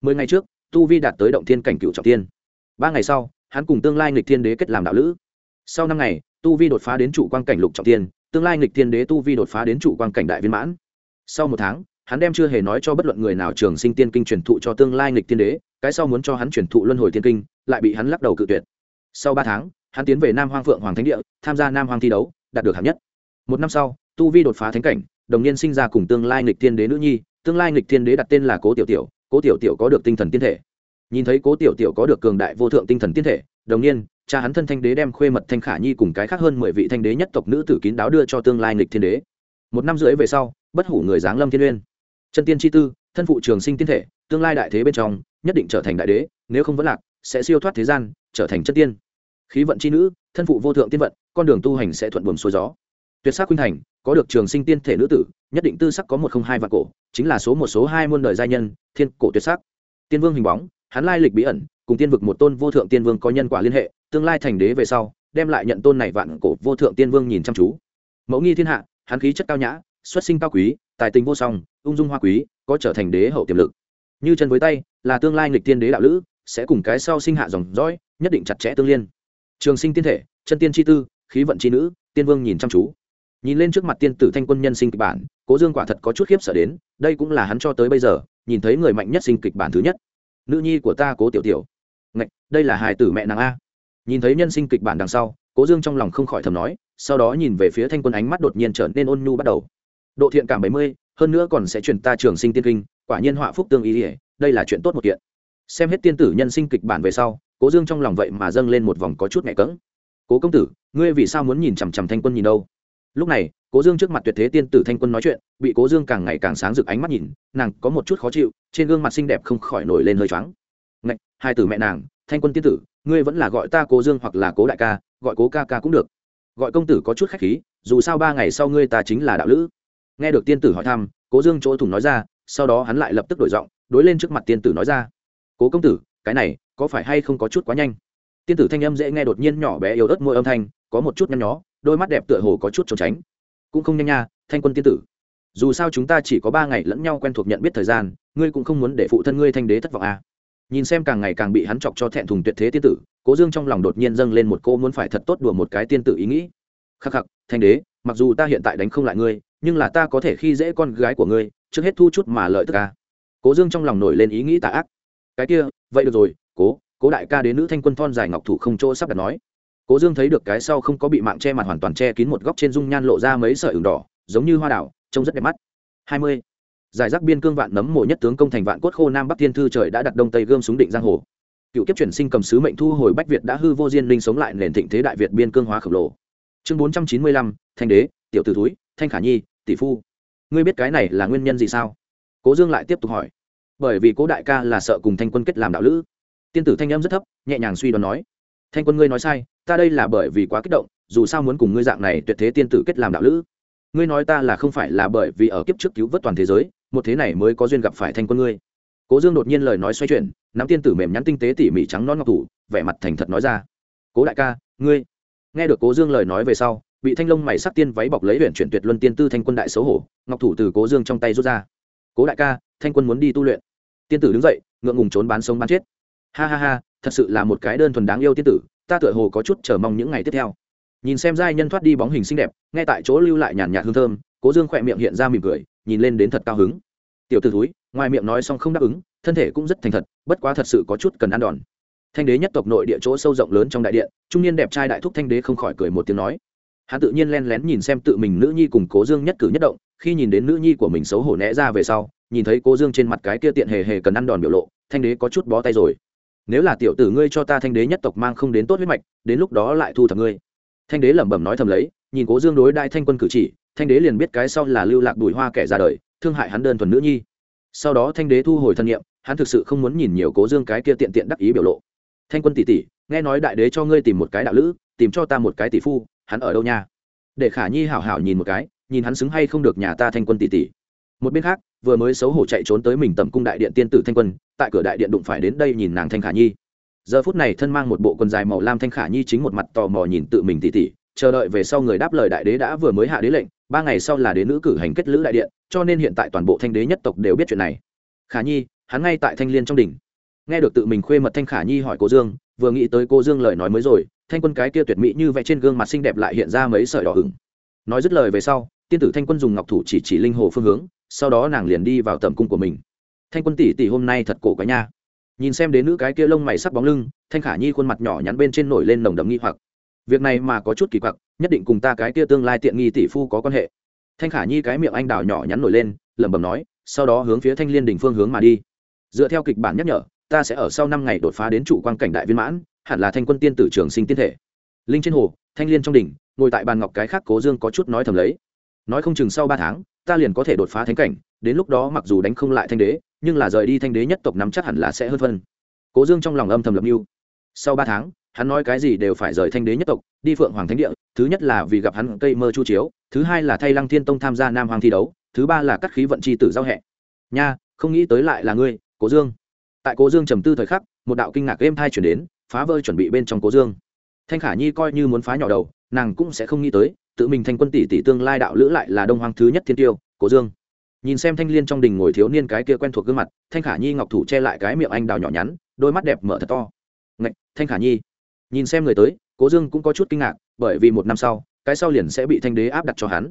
Mười ngày trước, tu vi đạt tới động thiên cảnh cựu trọng tiên ba ngày sau, hắn cùng tương lai nghịch thiên đế kết làm đạo lữ. Sau năm ngày, tu vi đột phá đến trụ quan cảnh lục trọng tiên tương lai nghịch thiên đế tu vi đột phá đến trụ quan cảnh đại viên mãn. Sau một tháng, hắn đem chưa hề nói cho bất luận người nào trường sinh tiên kinh truyền thụ cho tương lai nghịch thiên đế, cái sau muốn cho hắn truyền thụ luân hồi tiên kinh, lại bị hắn lắc đầu cự tuyệt. Sau ba tháng, hắn tiến về nam hoang phượng hoàng thánh địa, tham gia nam hoang thi đấu, đạt được hạng nhất một năm sau, tu vi đột phá thánh cảnh, đồng niên sinh ra cùng tương lai nghịch thiên đế nữ nhi, tương lai nghịch thiên đế đặt tên là cố tiểu tiểu, cố tiểu tiểu có được tinh thần tiên thể. Nhìn thấy cố tiểu tiểu có được cường đại vô thượng tinh thần tiên thể, đồng niên, cha hắn thân thanh đế đem khuê mật thanh khả nhi cùng cái khác hơn mười vị thanh đế nhất tộc nữ tử kín đáo đưa cho tương lai nghịch thiên đế. Một năm rưỡi về sau, bất hủ người giáng lâm thiên uyên. Chân tiên chi tư, thân phụ trường sinh tiên thể, tương lai đại thế bên trong, nhất định trở thành đại đế, nếu không vẫn lạc, sẽ siêu thoát thế gian, trở thành chân tiên. Khí vận chi nữ, thân phụ vô thượng tiên vận, con đường tu hành sẽ thuận buồm xuôi gió tuyệt sắc khuynh thành, có được trường sinh tiên thể nữ tử, nhất định tư sắc có một không hai vạn cổ, chính là số một số hai muôn đời giai nhân, thiên cổ tuyệt sắc. Tiên vương hình bóng, hắn lai lịch bí ẩn, cùng tiên vực một tôn vô thượng tiên vương có nhân quả liên hệ, tương lai thành đế về sau, đem lại nhận tôn này vạn cổ vô thượng tiên vương nhìn chăm chú. Mẫu nghi thiên hạ, hắn khí chất cao nhã, xuất sinh cao quý, tài tình vô song, ung dung hoa quý, có trở thành đế hậu tiềm lực. Như chân với tay, là tương lai nghịch tiên đế đạo lữ, sẽ cùng cái sau sinh hạ dòng dõi, nhất định chặt chẽ tương liên. Trường sinh tiên thể, chân tiên chi tư, khí vận chi nữ, tiên vương nhìn chăm chú nhìn lên trước mặt tiên tử thanh quân nhân sinh kịch bản cố dương quả thật có chút khiếp sợ đến đây cũng là hắn cho tới bây giờ nhìn thấy người mạnh nhất sinh kịch bản thứ nhất. Nữ nhi của ta cố tiểu tiểu. Ngạch, đây là hài tử mẹ nàng a. Nhìn thấy nhân sinh kịch bản đằng sau cố dương trong lòng không khỏi thầm nói sau đó nhìn về phía thanh quân ánh mắt đột nhiên trở nên ôn nhu bắt đầu. Độ thiện cảm bảy mươi hơn nữa còn sẽ chuyển ta trường sinh tiên kinh quả nhiên họa phúc tương ý ỉa đây là chuyện tốt một kiện. Xem hết tiên tử nhân sinh kịch bản về sau cố dương trong lòng vậy mà dâng lên một vòng có chút nhẹ cỡng cố công tử ngươi vì sao muốn nhìn chằm chằm thanh quân nhìn đâu? Lúc này, cố dương trước mặt tuyệt thế tiên tử thanh quân nói chuyện, bị cố dương càng ngày càng sáng rực ánh mắt nhìn, nàng có một chút khó chịu, trên gương mặt xinh đẹp không khỏi nổi lên hơi choáng. Ngạch, hai tử mẹ nàng, thanh quân tiên tử, ngươi vẫn là gọi ta cố dương hoặc là cố đại ca, gọi cố ca ca cũng được. Gọi công tử có chút khách khí, dù sao ba ngày sau ngươi ta chính là đạo lữ. Nghe được tiên tử hỏi thăm, cố dương chỗ thủng nói ra, sau đó hắn lại lập tức đổi giọng, đối lên trước mặt tiên tử nói ra. Cố công tử, cái này, có phải hay không có chút quá nhanh? Tiên tử thanh âm dễ nghe đột nhiên nhỏ bé yếu ớt môi âm thanh, có một chút nhăn nhó đôi mắt đẹp tựa hồ có chút trốn tránh. Cũng không nhanh nha, thanh quân tiên tử. Dù sao chúng ta chỉ có ba ngày lẫn nhau quen thuộc nhận biết thời gian, ngươi cũng không muốn để phụ thân ngươi thanh đế thất vọng à. nhìn xem càng ngày càng bị hắn chọc cho thẹn thùng tuyệt thế tiên tử, cố dương trong lòng đột nhiên dâng lên một cô muốn phải thật tốt đùa một cái tiên tử ý nghĩ. Khắc khắc, thanh đế, mặc dù ta hiện tại đánh không lại ngươi, nhưng là ta có thể khi dễ con gái của ngươi, trước hết thu chút mà lợi tức à? cố dương trong lòng nổi lên ý nghĩ tà ác. Cái kia, vậy được rồi, cố cố đại ca đến nữ thanh quân thon dài ngọc thủ không chỗ sắp đặt nói cố dương thấy được cái sau không có bị mạng che mặt hoàn toàn che kín một góc trên dung nhan lộ ra mấy sợi ửng đỏ, giống như hoa đảo, trông rất đẹp mắt. Hai mươi. Giải rác biên cương vạn nấm mộ nhất tướng công thành vạn cốt khô nam bắc thiên thư trời đã đặt đông tây gươm súng định giang hồ. Cựu kiếp chuyển sinh cầm sứ mệnh thu hồi bách việt đã hư vô diên linh sống lại nền thịnh thế đại việt biên cương hóa khổng lồ. Chương bốn trăm chín mươi lăm, thanh đế, tiểu t ử túi thanh khả nhi, tỷ phu. Ngươi biết cái này là nguyên nhân gì sao? Cố dương lại tiếp tục hỏi. Bởi vì cố đại ca là sợ cùng thanh quân kết làm đạo lữ. Tiên tử thanh em rất thấp, nhẹ nhàng suy đoán nói. Thanh quân ngươi nói sai ta đây là bởi vì quá kích động, dù sao muốn cùng ngươi dạng này tuyệt thế tiên tử kết làm đạo lữ. Ngươi nói ta là không phải là bởi vì ở kiếp trước cứu vớt toàn thế giới, một thế này mới có duyên gặp phải thanh quân ngươi. Cố dương đột nhiên lời nói xoay chuyển, nắm tiên tử mềm nhắn tinh tế tỉ mỉ trắng non ngọc thủ, vẻ mặt thành thật nói ra. Cố đại ca, ngươi. Nghe được cố dương lời nói về sau bị thanh long mày sắc tiên váy bọc lấy huyện chuyển tuyệt luân tiên tư thanh quân đại xấu hổ, ngọc thủ từ cố dương trong tay rút ra. Cố đại ca, thanh quân muốn đi tu luyện. Tiên tử đứng dậy, ngượng ngùng trốn bán sống bán chết. Ha ha ha, thật sự là một cái đơn thuần đáng yêu tiên tử ta tựa hồ có chút chờ mong những ngày tiếp theo. Nhìn xem giai nhân thoát đi bóng hình xinh đẹp ngay tại chỗ lưu lại nhàn nhạt hương thơm, cố dương khỏe miệng hiện ra mỉm cười, nhìn lên đến thật cao hứng. Tiểu t ử túi ngoài miệng nói xong không đáp ứng, thân thể cũng rất thành thật, bất quá thật sự có chút cần ăn đòn. Thanh đế nhất tộc nội địa chỗ sâu rộng lớn trong đại điện, trung niên đẹp trai đại thúc thanh đế không khỏi cười một tiếng nói. Hắn tự nhiên len lén nhìn xem tự mình nữ nhi cùng cố dương nhất cử nhất động, khi nhìn đến nữ nhi của mình xấu hổ né ra về sau, nhìn thấy cố dương trên mặt cái kia tiện hề hề cần ăn đòn biểu lộ, thanh đế có chút bó tay rồi nếu là tiểu tử ngươi cho ta thanh đế nhất tộc mang không đến tốt huyết mạch, đến lúc đó lại thu thập ngươi. Thanh đế lẩm bẩm nói thầm lấy, nhìn cố dương đối đại thanh quân cử chỉ, thanh đế liền biết cái sau là lưu lạc đùi hoa kẻ ra đời, thương hại hắn đơn thuần nữ nhi. Sau đó thanh đế thu hồi thân nhiệm, hắn thực sự không muốn nhìn nhiều cố dương cái kia tiện tiện đắc ý biểu lộ. Thanh quân tỷ tỷ, nghe nói đại đế cho ngươi tìm một cái đạo lữ, tìm cho ta một cái tỷ phu, hắn ở đâu nha? Để khả nhi hảo hảo nhìn một cái, nhìn hắn xứng hay không được nhà ta thanh quân tỷ tỷ một bên khác, vừa mới xấu hổ chạy trốn tới mình tầm cung đại điện tiên tử thanh quân, tại cửa đại điện đụng phải đến đây nhìn nàng thanh khả nhi. Giờ phút này thân mang một bộ quần dài màu lam thanh khả nhi chính một mặt tò mò nhìn tự mình tỉ tỉ, chờ đợi về sau người đáp lời đại đế đã vừa mới hạ đế lệnh, ba ngày sau là đế nữ cử hành kết lữ đại điện, cho nên hiện tại toàn bộ thanh đế nhất tộc đều biết chuyện này. Khả nhi, hắn ngay tại thanh liên trong đỉnh. Nghe được tự mình khuê mật thanh khả nhi hỏi cô dương, vừa nghĩ tới cô dương lời nói mới rồi, thanh quân cái kia tuyệt mỹ như vẽ trên gương mặt xinh đẹp lại hiện ra mấy sợi đỏ hửng. nói dứt lời về sau, tiên tử thanh quân dùng ngọc thủ chỉ chỉ linh hồ phương hướng sau đó nàng liền đi vào tầm cung của mình. Thanh quân tỷ tỷ hôm nay thật cổ quái nha. Nhìn xem đến nữ cái kia lông mày sắc bóng lưng, thanh khả nhi khuôn mặt nhỏ nhắn bên trên nổi lên nồng đậm nghi hoặc. Việc này mà có chút kỳ quặc, nhất định cùng ta cái kia tương lai tiện nghi tỷ phu có quan hệ. Thanh khả nhi cái miệng anh đào nhỏ nhắn nổi lên, lẩm bẩm nói, sau đó hướng phía thanh liên đình phương hướng mà đi. Dựa theo kịch bản nhắc nhở, ta sẽ ở sau năm ngày đột phá đến trụ quan cảnh đại viên mãn, hẳn là thanh quân tiên tử trường sinh tiên thể. Linh trên hồ, thanh liên trong đỉnh, ngồi tại bàn ngọc cái khác cố dương có chút nói thầm lấy. Nói không chừng sau ba tháng ta liền có thể đột phá thánh cảnh, đến lúc đó mặc dù đánh không lại thanh đế, nhưng là rời đi thanh đế nhất tộc nắm chắc hẳn là sẽ hơn phân. Cố dương trong lòng âm thầm lập mưu. Sau ba tháng, hắn nói cái gì đều phải rời thanh đế nhất tộc, đi phượng hoàng thánh địa, thứ nhất là vì gặp hắn cây mơ chu chiếu, thứ hai là thay lăng thiên tông tham gia nam hoàng thi đấu, thứ ba là cắt khí vận c h i tử giao hẹ. Nha, không nghĩ tới lại là ngươi, cố dương. Tại cố dương trầm tư thời khắc, một đạo kinh ngạc êm thai chuyển đến, phá vơi chuẩn bị bên trong cố dương. Thanh khả nhi coi như muốn phá nhỏ đầu, nàng cũng sẽ không nghĩ tới tự mình thành quân tỷ tỷ tương lai đạo lữ lại là đông hoàng thứ nhất thiên tiêu cố dương. Nhìn xem thanh liên trong đình ngồi thiếu niên cái kia quen thuộc gương mặt thanh khả nhi ngọc thủ che lại cái miệng anh đào nhỏ nhắn đôi mắt đẹp mở thật to. Ngạch, thanh khả nhi. Nhìn xem người tới cố dương cũng có chút kinh ngạc bởi vì một năm sau cái sau liền sẽ bị thanh đế áp đặt cho hắn.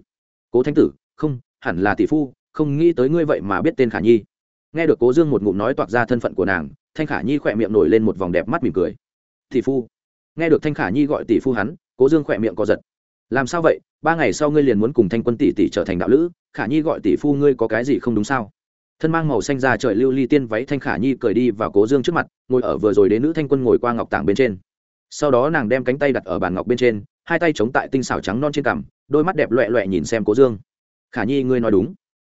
Cố thanh tử không hẳn là tỷ phu không nghĩ tới ngươi vậy mà biết tên khả nhi. Nghe được cố dương một ngụm nói toạc ra thân phận của nàng thanh khả nhi khỏe miệng nổi lên một vòng đẹp mắt mỉm cười. Tỷ phu. Nghe được thanh khả nhi gọi tỷ phu hắn cố dương khỏe miệng co giật làm sao vậy? Ba ngày sau ngươi liền muốn cùng thanh quân tỷ tỷ trở thành đạo lữ, khả nhi gọi tỷ phu ngươi có cái gì không đúng sao? Thân mang màu xanh ra trời lưu ly tiên váy thanh khả nhi cười đi và cố dương trước mặt, ngồi ở vừa rồi đến nữ thanh quân ngồi qua ngọc tảng bên trên. Sau đó nàng đem cánh tay đặt ở bàn ngọc bên trên, hai tay chống tại tinh xảo trắng non trên cằm, đôi mắt đẹp loẹ loẹ nhìn xem cố dương. Khả nhi ngươi nói đúng.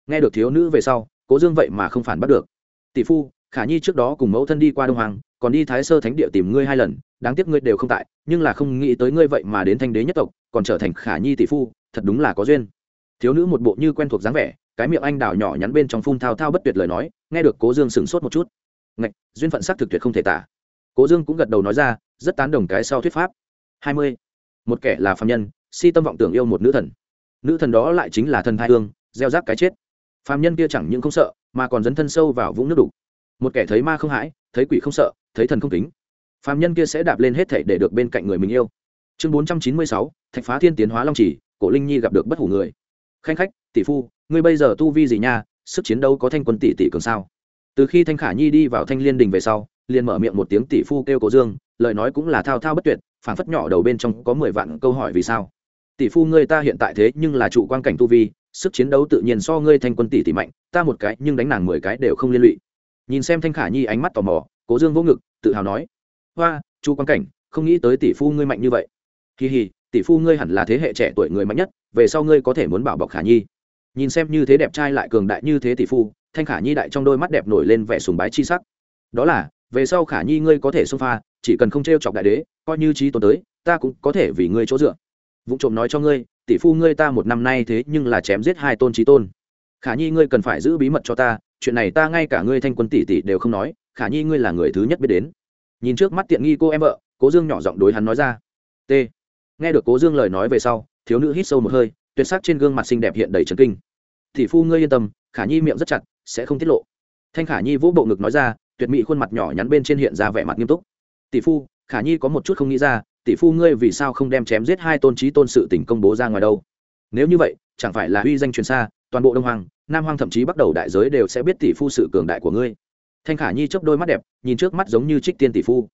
Nghe được thiếu nữ về sau, cố dương vậy mà không phản bắt được. Tỷ phu, khả nhi trước đó cùng mẫu thân đi qua đông hoàng còn đi thái sơ thánh địa tìm ngươi hai lần, đáng tiếc ngươi đều không tại, nhưng là không nghĩ tới ngươi vậy mà đến thanh đế nhất tộc, còn trở thành khả nhi tỷ phu, thật đúng là có duyên. Thiếu nữ một bộ như quen thuộc dáng vẻ, cái miệng anh đào nhỏ nhắn bên trong phun thao thao bất tuyệt lời nói, nghe được cố dương sửng sốt một chút. Ngạch, duyên phận sắc thực tuyệt không thể tả. Cố dương cũng gật đầu nói ra, rất tán đồng cái sau thuyết pháp. Hai mươi. Một kẻ là phạm nhân, si tâm vọng tưởng yêu một nữ thần. Nữ thần đó lại chính là thần thai hương, gieo rác cái chết. Phạm nhân kia chẳng những không sợ, mà còn dấn thân sâu vào vũng nước đục. Một kẻ thấy ma không hãi, thấy quỷ không sợ thấy thần không kính. Phàm nhân kia sẽ đạp lên hết thể để được bên cạnh người mình yêu. Chương bốn trăm chín mươi sáu, thạch phá thiên tiến hóa long chỉ cổ linh nhi gặp được bất hủ người. Khanh khách, tỷ phu, ngươi bây giờ tu vi gì nha? Sức chiến đấu có thanh quân tỷ tỷ cường sao? Từ khi thanh khả nhi đi vào thanh liên đình về sau, liền mở miệng một tiếng tỷ phu kêu cố dương, lời nói cũng là thao thao bất tuyệt, phảng phất nhỏ đầu bên trong có mười vạn câu hỏi vì sao. Tỷ phu ngươi ta hiện tại thế nhưng là trụ quan cảnh tu vi, sức chiến đấu tự nhiên so ngươi thanh quân tỷ tỷ mạnh, ta một cái nhưng đánh nàng mười cái đều không liên lụy. Nhìn xem thanh khả nhi ánh mắt tò mò cố dương vỗ ngực tự hào nói, hoa, chu quan cảnh, không nghĩ tới tỷ phu ngươi mạnh như vậy. Kỳ hì, tỷ phu ngươi hẳn là thế hệ trẻ tuổi người mạnh nhất, về sau ngươi có thể muốn bảo bọc khả nhi. Nhìn xem như thế đẹp trai lại cường đại như thế tỷ phu, thanh khả nhi đại trong đôi mắt đẹp nổi lên vẻ sùng bái chi sắc. Đó là, về sau khả nhi ngươi có thể xông pha, chỉ cần không t r e o chọc đại đế, coi như trí tốn tới, ta cũng có thể vì ngươi chỗ dựa. Vụ trộm nói cho ngươi, tỷ phu ngươi ta một năm nay thế nhưng là chém giết hai tôn trí tôn. Khả nhi ngươi cần phải giữ bí mật cho ta, chuyện này ta ngay cả ngươi thanh quân tỷ tỷ đều không nói khả nhi ngươi là người thứ nhất biết đến. Nhìn trước mắt tiện nghi cô em vợ, cố dương nhỏ giọng đối hắn nói ra. T. Nghe được cố dương lời nói về sau, thiếu nữ hít sâu một hơi, tuyệt sắc trên gương mặt xinh đẹp hiện đầy trấn kinh. Tỷ phu ngươi yên tâm, khả nhi miệng rất chặt, sẽ không tiết lộ. Thanh khả nhi vỗ bộ ngực nói ra, tuyệt mỹ khuôn mặt nhỏ nhắn bên trên hiện ra vẻ mặt nghiêm túc. Tỷ phu, khả nhi có một chút không nghĩ ra, tỷ phu ngươi vì sao không đem chém giết hai tôn trí tôn sự tỉnh công bố ra ngoài đâu? Nếu như vậy, chẳng phải là uy danh truyền xa, toàn bộ đông hoàng nam hoàng thậm chí bắt đầu đại giới đều sẽ biết tỷ phu sự cường đại của ngươi thanh khả nhi chấp đôi mắt đẹp, nhìn trước mắt giống như trích tiên tỷ phu.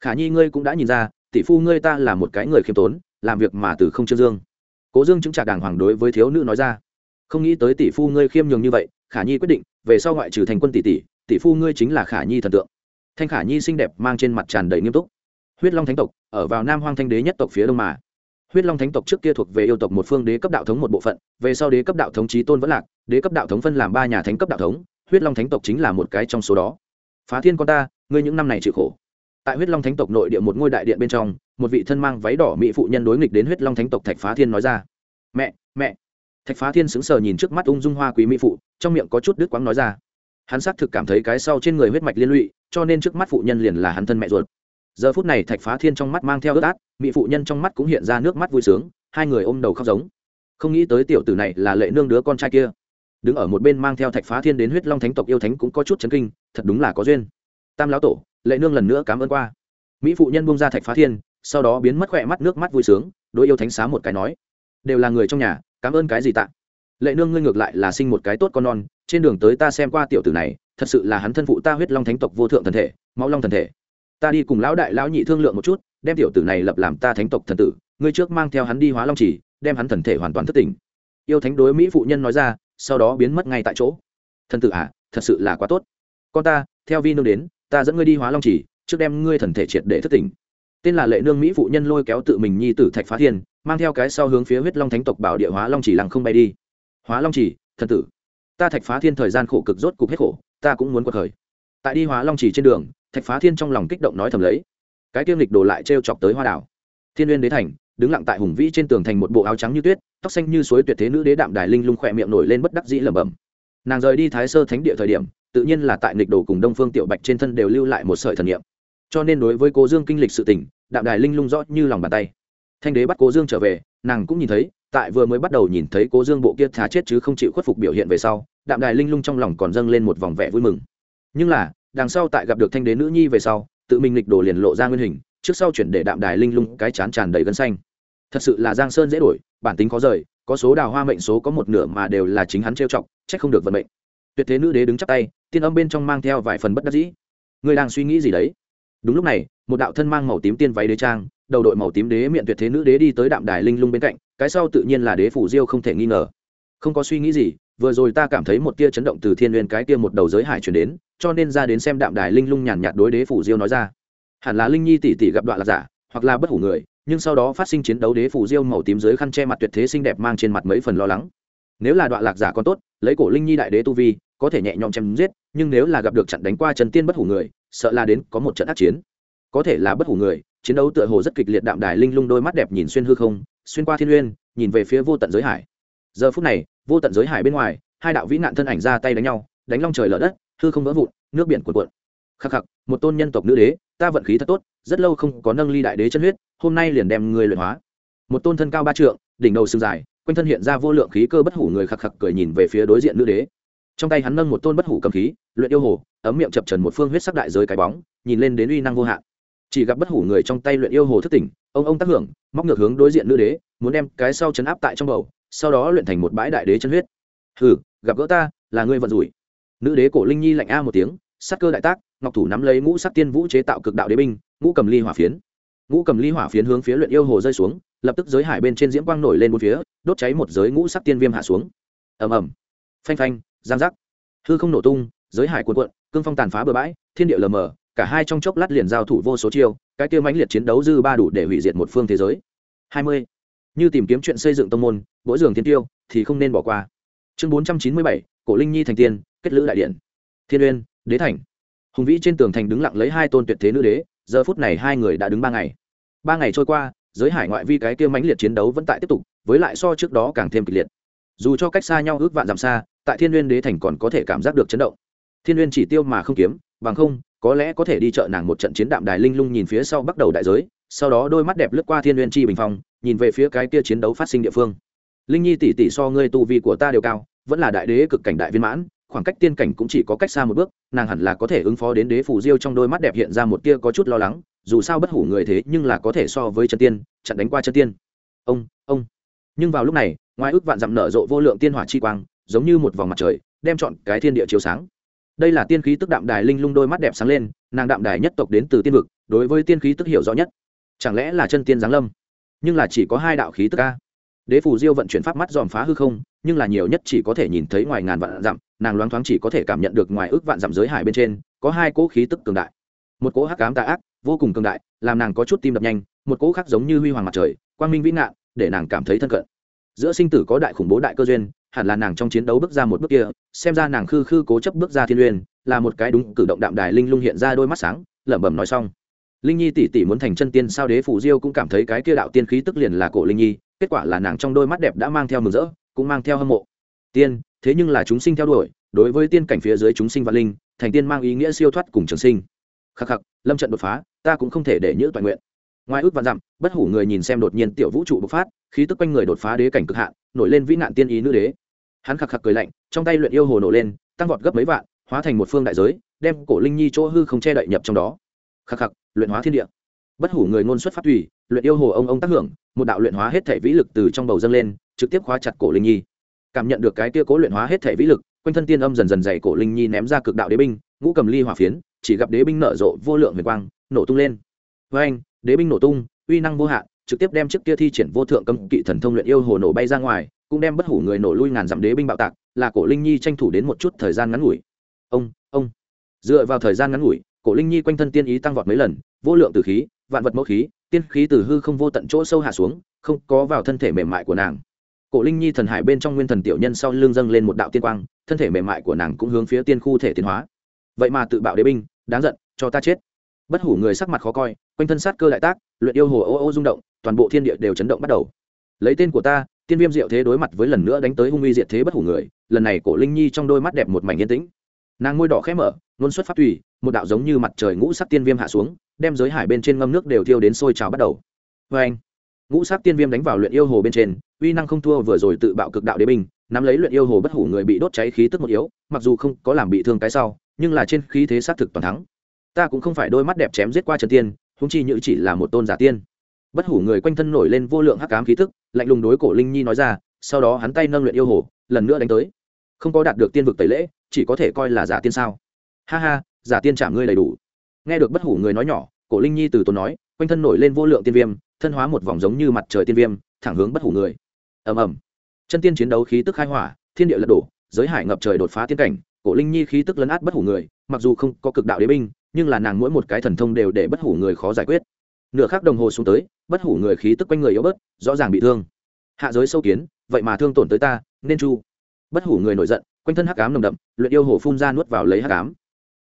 Khả nhi ngươi cũng đã nhìn ra, tỷ phu ngươi ta là một cái người khiêm tốn, làm việc mà từ không trương dương. Cố dương chứng trả đàng hoàng đối với thiếu nữ nói ra. Không nghĩ tới tỷ phu ngươi khiêm nhường như vậy, khả nhi quyết định, về sau ngoại trừ thành quân tỷ tỷ tỷ phu ngươi chính là khả nhi thần tượng. Thanh khả nhi xinh đẹp mang trên mặt tràn đầy nghiêm túc. Huyết long thánh tộc, ở vào nam hoang thanh đế nhất tộc phía đông mà. Huyết long thánh tộc trước kia thuộc về yêu tộc một phương đế cấp đạo thống một bộ phận, về sau đế cấp đạo thống trí tôn vẫn lạc, đế cấp đạo thống phân làm ba nhà thánh cấp đạo thống huyết long thánh tộc chính là một cái trong số đó. Phá thiên con ta, ngươi những năm này chịu khổ. Tại huyết long thánh tộc nội địa một ngôi đại điện bên trong, một vị thân mang váy đỏ mỹ phụ nhân đối nghịch đến huyết long thánh tộc thạch phá thiên nói ra. Mẹ mẹ. Thạch phá thiên sững sờ nhìn trước mắt ung dung hoa quý mỹ phụ, trong miệng có chút đứt quãng nói ra. Hắn xác thực cảm thấy cái sau trên người huyết mạch liên lụy, cho nên trước mắt phụ nhân liền là hắn thân mẹ ruột. Giờ phút này thạch phá thiên trong mắt mang theo ướt át, mỹ phụ nhân trong mắt cũng hiện ra nước mắt vui sướng, hai người ôm đầu khóc giống. Không nghĩ tới tiểu tử này là lệ nương đứa con trai kia đứng ở một bên mang theo thạch phá thiên đến huyết long thánh tộc yêu thánh cũng có chút chấn kinh, thật đúng là có duyên. Tam lão tổ, lệ nương lần nữa cảm ơn qua. Mỹ phụ nhân buông ra thạch phá thiên, sau đó biến mất khỏe mắt, nước mắt vui sướng đôi yêu thánh xá một cái nói, đều là người trong nhà, cảm ơn cái gì tạ? Lệ nương ngươi ngược lại là sinh một cái tốt con non, trên đường tới ta xem qua tiểu tử này, thật sự là hắn thân phụ ta huyết long thánh tộc vô thượng thần thể, máu long thần thể. Ta đi cùng lão đại, lão nhị thương lượng một chút, đem tiểu tử này lập làm ta thánh tộc thần tử, ngươi trước mang theo hắn đi hóa long chỉ đem hắn thần thể hoàn toàn thất tình yêu thánh đối mỹ phụ nhân nói ra sau đó biến mất ngay tại chỗ. Thần tử à thật sự là quá tốt. Con ta, theo vi nương đến, ta dẫn ngươi đi hóa long chỉ, trước đem ngươi thần thể triệt để thất tỉnh. Tên là lệ nương mỹ phụ nhân lôi kéo tự mình nhi tử thạch phá thiên, mang theo cái sau hướng phía huyết long thánh tộc bảo địa hóa long chỉ lặng không bay đi. Hóa long chỉ, thần tử. Ta thạch phá thiên thời gian khổ cực rốt cục hết khổ, ta cũng muốn quật khởi. Tại đi hóa long chỉ trên đường, thạch phá thiên trong lòng kích động nói thầm lấy. Cái kiêm lịch đổ lại t chọc tới hoa đảo. Thiên uyên đế thành đứng lặng tại hùng vĩ trên tường thành một bộ áo trắng như tuyết tóc xanh như suối tuyệt thế nữ đế đạm đài linh lung khỏe miệng nổi lên bất đắc dĩ lẩm bẩm. Nàng rời đi thái sơ thánh địa thời điểm tự nhiên là tại nghịch đồ cùng đông phương tiểu bạch trên thân đều lưu lại một sợi thần niệm. Cho nên đối với cố dương kinh lịch sự tỉnh, đạm đài linh lung rõ như lòng bàn tay. Thanh đế bắt cố dương trở về nàng cũng nhìn thấy tại vừa mới bắt đầu nhìn thấy cố dương bộ kia thá chết chứ không chịu khuất phục biểu hiện về sau đạm đài linh lung trong lòng còn dâng lên một vòng vẻ vui mừng. Nhưng là đằng sau tại gặp được thanh đế nữ nhi về sau tự mình nghịch đồ liền lộ ra nguyên hình trước sau chuyển để đạm đài linh lung cái chán tràn đầy gân xanh thật sự là giang sơn dễ đổi, bản tính khó rời, có số đào hoa mệnh số có một nửa mà đều là chính hắn trêu chọc trách không được vận mệnh. Tuyệt thế nữ đế đứng chắp tay, tiên âm bên trong mang theo vài phần bất đắc dĩ. Ngươi đang suy nghĩ gì đấy? Đúng lúc này, một đạo thân mang màu tím tiên váy đế trang, đầu đội màu tím đế miệng tuyệt thế nữ đế đi tới đạm đài linh lung bên cạnh, cái sau tự nhiên là đế phủ diêu không thể nghi ngờ. Không có suy nghĩ gì, vừa rồi ta cảm thấy một tia chấn động từ thiên nguyên cái tia một đầu giới hải chuyển đến, cho nên ra đến xem đạm đài linh lung nhàn nhạt đối đế phủ diêu nói ra. Hẳn là linh nhi tỷ tỷ gặp đoạn là giả, hoặc là bất hủ người nhưng sau đó phát sinh chiến đấu đế phủ diêu màu tím dưới khăn che mặt tuyệt thế xinh đẹp mang trên mặt mấy phần lo lắng. Nếu là đoạn lạc giả còn tốt, lấy cổ linh nhi đại đế tu vi, có thể nhẹ nhõm chém giết, nhưng nếu là gặp được trận đánh qua trần tiên bất hủ người, sợ là đến có một trận ác chiến. Có thể là bất hủ người, chiến đấu tựa hồ rất kịch liệt đạm đài linh lung đôi mắt đẹp nhìn xuyên hư không, xuyên qua thiên uyên, nhìn về phía vô tận giới hải. Giờ phút này, vô tận giới hải bên ngoài, hai đạo vĩ nạn thân ảnh ra tay đánh nhau, đánh long trời lở đất, hư không vỡ vụn, nước biển cuộn cuộn. Khắc khắc, một tôn nhân tộc nữ đế, ta vận khí thật tốt, rất lâu không có nâng ly đại đế chân huyết hôm nay liền đem người luyện hóa. Một tôn thân cao ba trượng, đỉnh đầu sừng dài, quanh thân hiện ra vô lượng khí cơ bất hủ người khắc khắc cười nhìn về phía đối diện nữ đế. Trong tay hắn nâng một tôn bất hủ cầm khí, luyện yêu hồ, ấm miệng chập trần một phương huyết sắc đại giới cái bóng, nhìn lên đến uy năng vô hạn. Chỉ gặp bất hủ người trong tay luyện yêu hồ thức tỉnh, ông ông tác hưởng, móc ngược hướng đối diện nữ đế, muốn đem cái sau chấn áp tại trong bầu, sau đó luyện thành một bãi đại đế chân huyết. Hừ, gặp gỡ ta, là ngươi vận rủi. Nữ đế cổ linh nhi lạnh a một tiếng sắc cơ đại tác, ngọc thủ nắm lấy ngũ sắc tiên vũ chế tạo cực đạo đế binh, ngũ cầm ly hỏa phiến ngũ cầm ly hỏa phiến hướng phía luyện yêu hồ rơi xuống, lập tức giới hải bên trên diễm quang nổi lên một phía, đốt cháy một giới ngũ sắc tiên viêm hạ xuống. Ầm ầm. Phanh phanh, giang giác. Hư không nổ tung, giới hải cuộn cuộn, cương phong tàn phá bừa bãi, thiên địa lờ mờ, cả hai trong chốc lát liền giao thủ vô số chiêu, cái tiêu mãnh liệt chiến đấu dư ba đủ để hủy diệt một phương thế giới. Hai mươi. Như tìm kiếm chuyện xây dựng tông môn, mỗi giường thiên tiêu thì không nên bỏ qua. Chương bốn trăm chín mươi bảy, cổ linh nhi thành tiên, kết lữ đại điện. Thiên uyên, đế thành. Hùng vĩ trên tường thành đứng lặng lấy hai tôn tuyệt thế nữ đế giờ phút này hai người đã đứng ba ngày. Ba ngày trôi qua, giới hải ngoại vi cái kia mãnh liệt chiến đấu vẫn tại tiếp tục, với lại so trước đó càng thêm kịch liệt. Dù cho cách xa nhau ước vạn dặm xa, tại thiên n đế thành còn có thể cảm giác được chấn động. Thiên n chỉ tiêu mà không kiếm, bằng không, có lẽ có thể đi chợ nàng một trận chiến đạm đài linh lung nhìn phía sau bắt đầu đại giới, sau đó đôi mắt đẹp lướt qua thiên n chi bình phong, nhìn về phía cái kia chiến đấu phát sinh địa phương. Linh nhi tỷ tỷ so ngươi tu vi của ta đều cao, vẫn là đại đế cực cảnh đại viên mãn khoảng cách tiên cảnh cũng chỉ có cách xa một bước, nàng hẳn là có thể ứng phó đến đế phủ diêu trong đôi mắt đẹp hiện ra một tia có chút lo lắng, dù sao bất hủ người thế nhưng là có thể so với chân tiên, chặn đánh qua chân tiên. Ông ông. Nhưng vào lúc này, ngoài ước vạn dặm nở rộ vô lượng tiên hỏa chi quang, giống như một vòng mặt trời, đem chọn cái thiên địa chiếu sáng. Đây là tiên khí tức đạm đài linh lung đôi mắt đẹp sáng lên, nàng đạm đài nhất tộc đến từ tiên vực, đối với tiên khí tức hiểu rõ nhất. Chẳng lẽ là chân tiên giáng lâm? Nhưng là chỉ có hai đạo khí tức ca đế phủ diêu vận chuyển pháp mắt dòm phá hư không, nhưng là nhiều nhất chỉ có thể nhìn thấy ngoài ngàn vạn dặm, nàng loáng thoáng chỉ có thể cảm nhận được ngoài ước vạn dặm giới hải bên trên, có hai cỗ khí tức cường đại. Một cỗ hắc cám tà ác, vô cùng cường đại, làm nàng có chút tim đập nhanh, một cỗ khác giống như huy hoàng mặt trời, quang minh vĩ ngạn, để nàng cảm thấy thân cận. Giữa sinh tử có đại khủng bố đại cơ duyên, hẳn là nàng trong chiến đấu bước ra một bước kia, xem ra nàng khư khư cố chấp bước ra thiên uyên, là một cái đúng cử động đạm đài linh lung hiện ra đôi mắt sáng, lẩm bẩm nói xong linh nhi tỷ tỷ muốn thành chân tiên sao đế phủ diêu cũng cảm thấy cái kia đạo tiên khí tức liền là cổ linh nhi, kết quả là nàng trong đôi mắt đẹp đã mang theo mừng rỡ, cũng mang theo hâm mộ. Tiên, thế nhưng là chúng sinh theo đuổi, đối với tiên cảnh phía dưới chúng sinh và linh, thành tiên mang ý nghĩa siêu thoát cùng trường sinh. Khắc khắc, lâm trận đột phá, ta cũng không thể để nhữ toàn nguyện. Ngoài ước vạn dặm, bất hủ người nhìn xem đột nhiên tiểu vũ trụ bộc phát, khí tức quanh người đột phá đế cảnh cực hạn, nổi lên vĩ nạn tiên ý nữ đế. Hắn khắc khắc cười lạnh, trong tay luyện yêu hồ nổ lên, tăng vọt gấp mấy vạn, hóa thành một phương đại giới, đem cổ linh nhi chỗ hư không che đậy nhập trong đó khắc khắc, luyện hóa thiên địa. Bất hủ người ngôn xuất phát thủy luyện yêu hồ ông ông tác hưởng, một đạo luyện hóa hết thể vĩ lực từ trong bầu dâng lên, trực tiếp khóa chặt cổ linh nhi. Cảm nhận được cái kia cố luyện hóa hết thể vĩ lực, quanh thân tiên âm dần dần dày cổ linh nhi ném ra cực đạo đế binh, ngũ cầm ly hỏa phiến, chỉ gặp đế binh nở rộ vô lượng huyền quang, nổ tung lên. Với anh, đế binh nổ tung, uy năng vô hạn, trực tiếp đem chiếc kia thi triển vô thượng cấm kỵ thần thông luyện yêu hồ nổ bay ra ngoài, cũng đem bất hủ người nổ lui ngàn dặm đế binh bạo tạc, là cổ linh nhi tranh thủ đến một chút thời gian ngắn ngủi. Ông ông. Dựa vào thời gian ngắn ngủi cổ linh nhi quanh thân tiên ý tăng vọt mấy lần, vô lượng từ khí, vạn vật mẫu khí, tiên khí từ hư không vô tận chỗ sâu hạ xuống, không có vào thân thể mềm mại của nàng. Cổ linh nhi thần hải bên trong nguyên thần tiểu nhân sau lưng dâng lên một đạo tiên quang, thân thể mềm mại của nàng cũng hướng phía tiên khu thể tiến hóa. Vậy mà tự bạo đế binh, đáng giận, cho ta chết. Bất hủ người sắc mặt khó coi, quanh thân sát cơ đại tác, luyện yêu hồ ô ô rung động, toàn bộ thiên địa đều chấn động bắt đầu. Lấy tên của ta, tiên viêm diệu thế đối mặt với lần nữa đánh tới hung uy diệt thế bất hủ người, lần này cổ linh nhi trong đôi mắt đẹp một mảnh yên tĩnh. Nàng môi đỏ khẽ mở, ngôn xuất phát tùy một đạo giống như mặt trời ngũ sắc tiên viêm hạ xuống, đem giới hải bên trên ngâm nước đều thiêu đến sôi trào bắt đầu. Vê anh, ngũ sắc tiên viêm đánh vào luyện yêu hồ bên trên, uy năng không thua vừa rồi tự bạo cực đạo đế binh, nắm lấy luyện yêu hồ bất hủ người bị đốt cháy khí tức một yếu, mặc dù không có làm bị thương cái sau, nhưng là trên khí thế xác thực toàn thắng. Ta cũng không phải đôi mắt đẹp chém giết qua trần tiên húng chi nhữ chỉ là một tôn giả tiên. Bất hủ người quanh thân nổi lên vô lượng hắc cám khí tức, lạnh lùng đối cổ linh nhi nói ra, sau đó hắn tay nâng luyện yêu hồ, lần nữa đánh tới. Không có đạt được tiên vực tẩy lễ, chỉ có thể coi là giả tiên sao. Ha ha giả tiên trả ngươi đầy đủ. Nghe được bất hủ người nói nhỏ, cổ linh nhi từ tốn nói, quanh thân nổi lên vô lượng tiên viêm, thân hóa một vòng giống như mặt trời tiên viêm, thẳng hướng bất hủ người. Ầm ầm. Chân tiên chiến đấu khí tức khai hỏa, thiên địa lật đổ, giới hải ngập trời đột phá tiên cảnh, cổ linh nhi khí tức lấn át bất hủ người, mặc dù không có cực đạo đế binh, nhưng là nàng mỗi một cái thần thông đều để bất hủ người khó giải quyết. Nửa khắc đồng hồ xuống tới, bất hủ người khí tức quanh người yếu bớt, rõ ràng bị thương. Hạ giới sâu kiến, vậy mà thương tổn tới ta, nên chu. Bất hủ người nổi giận, quanh thân hắc ám nồng đậm, luyện yêu hổ phun ra nuốt vào lấy hắc ám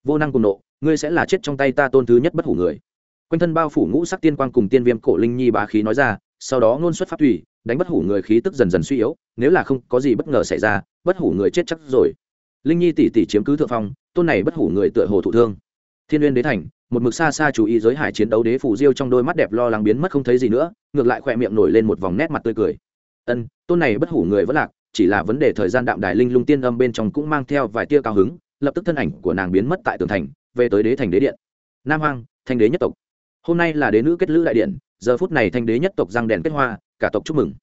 vô năng cùng nộ, ngươi sẽ là chết trong tay ta tôn thứ nhất bất hủ người. Quanh thân bao phủ ngũ sắc tiên quang cùng tiên viêm cổ linh nhi bá khí nói ra, sau đó ngôn xuất pháp thủy đánh bất hủ người khí tức dần dần suy yếu, nếu là không có gì bất ngờ xảy ra, bất hủ người chết chắc rồi. Linh nhi tỷ tỷ chiếm cứ thượng phong, tôn này bất hủ người tựa hồ thụ thương. Thiên uyên đế thành, một mực xa xa chú ý giới hải chiến đấu đế phủ diêu trong đôi mắt đẹp lo lắng biến mất không thấy gì nữa, ngược lại khỏe miệng nổi lên một vòng nét mặt tươi cười. Ân, tôn này bất hủ người vẫn lạc, chỉ là vấn đề thời gian đạm đài linh lung tiên âm bên trong cũng mang theo vài tia cao hứng lập tức thân ảnh của nàng biến mất tại tường thành, về tới đế thành đế điện. Nam hoàng thanh đế nhất tộc. Hôm nay là đế nữ kết lữ đại điện, giờ phút này thanh đế nhất tộc răng đèn kết hoa, cả tộc chúc mừng.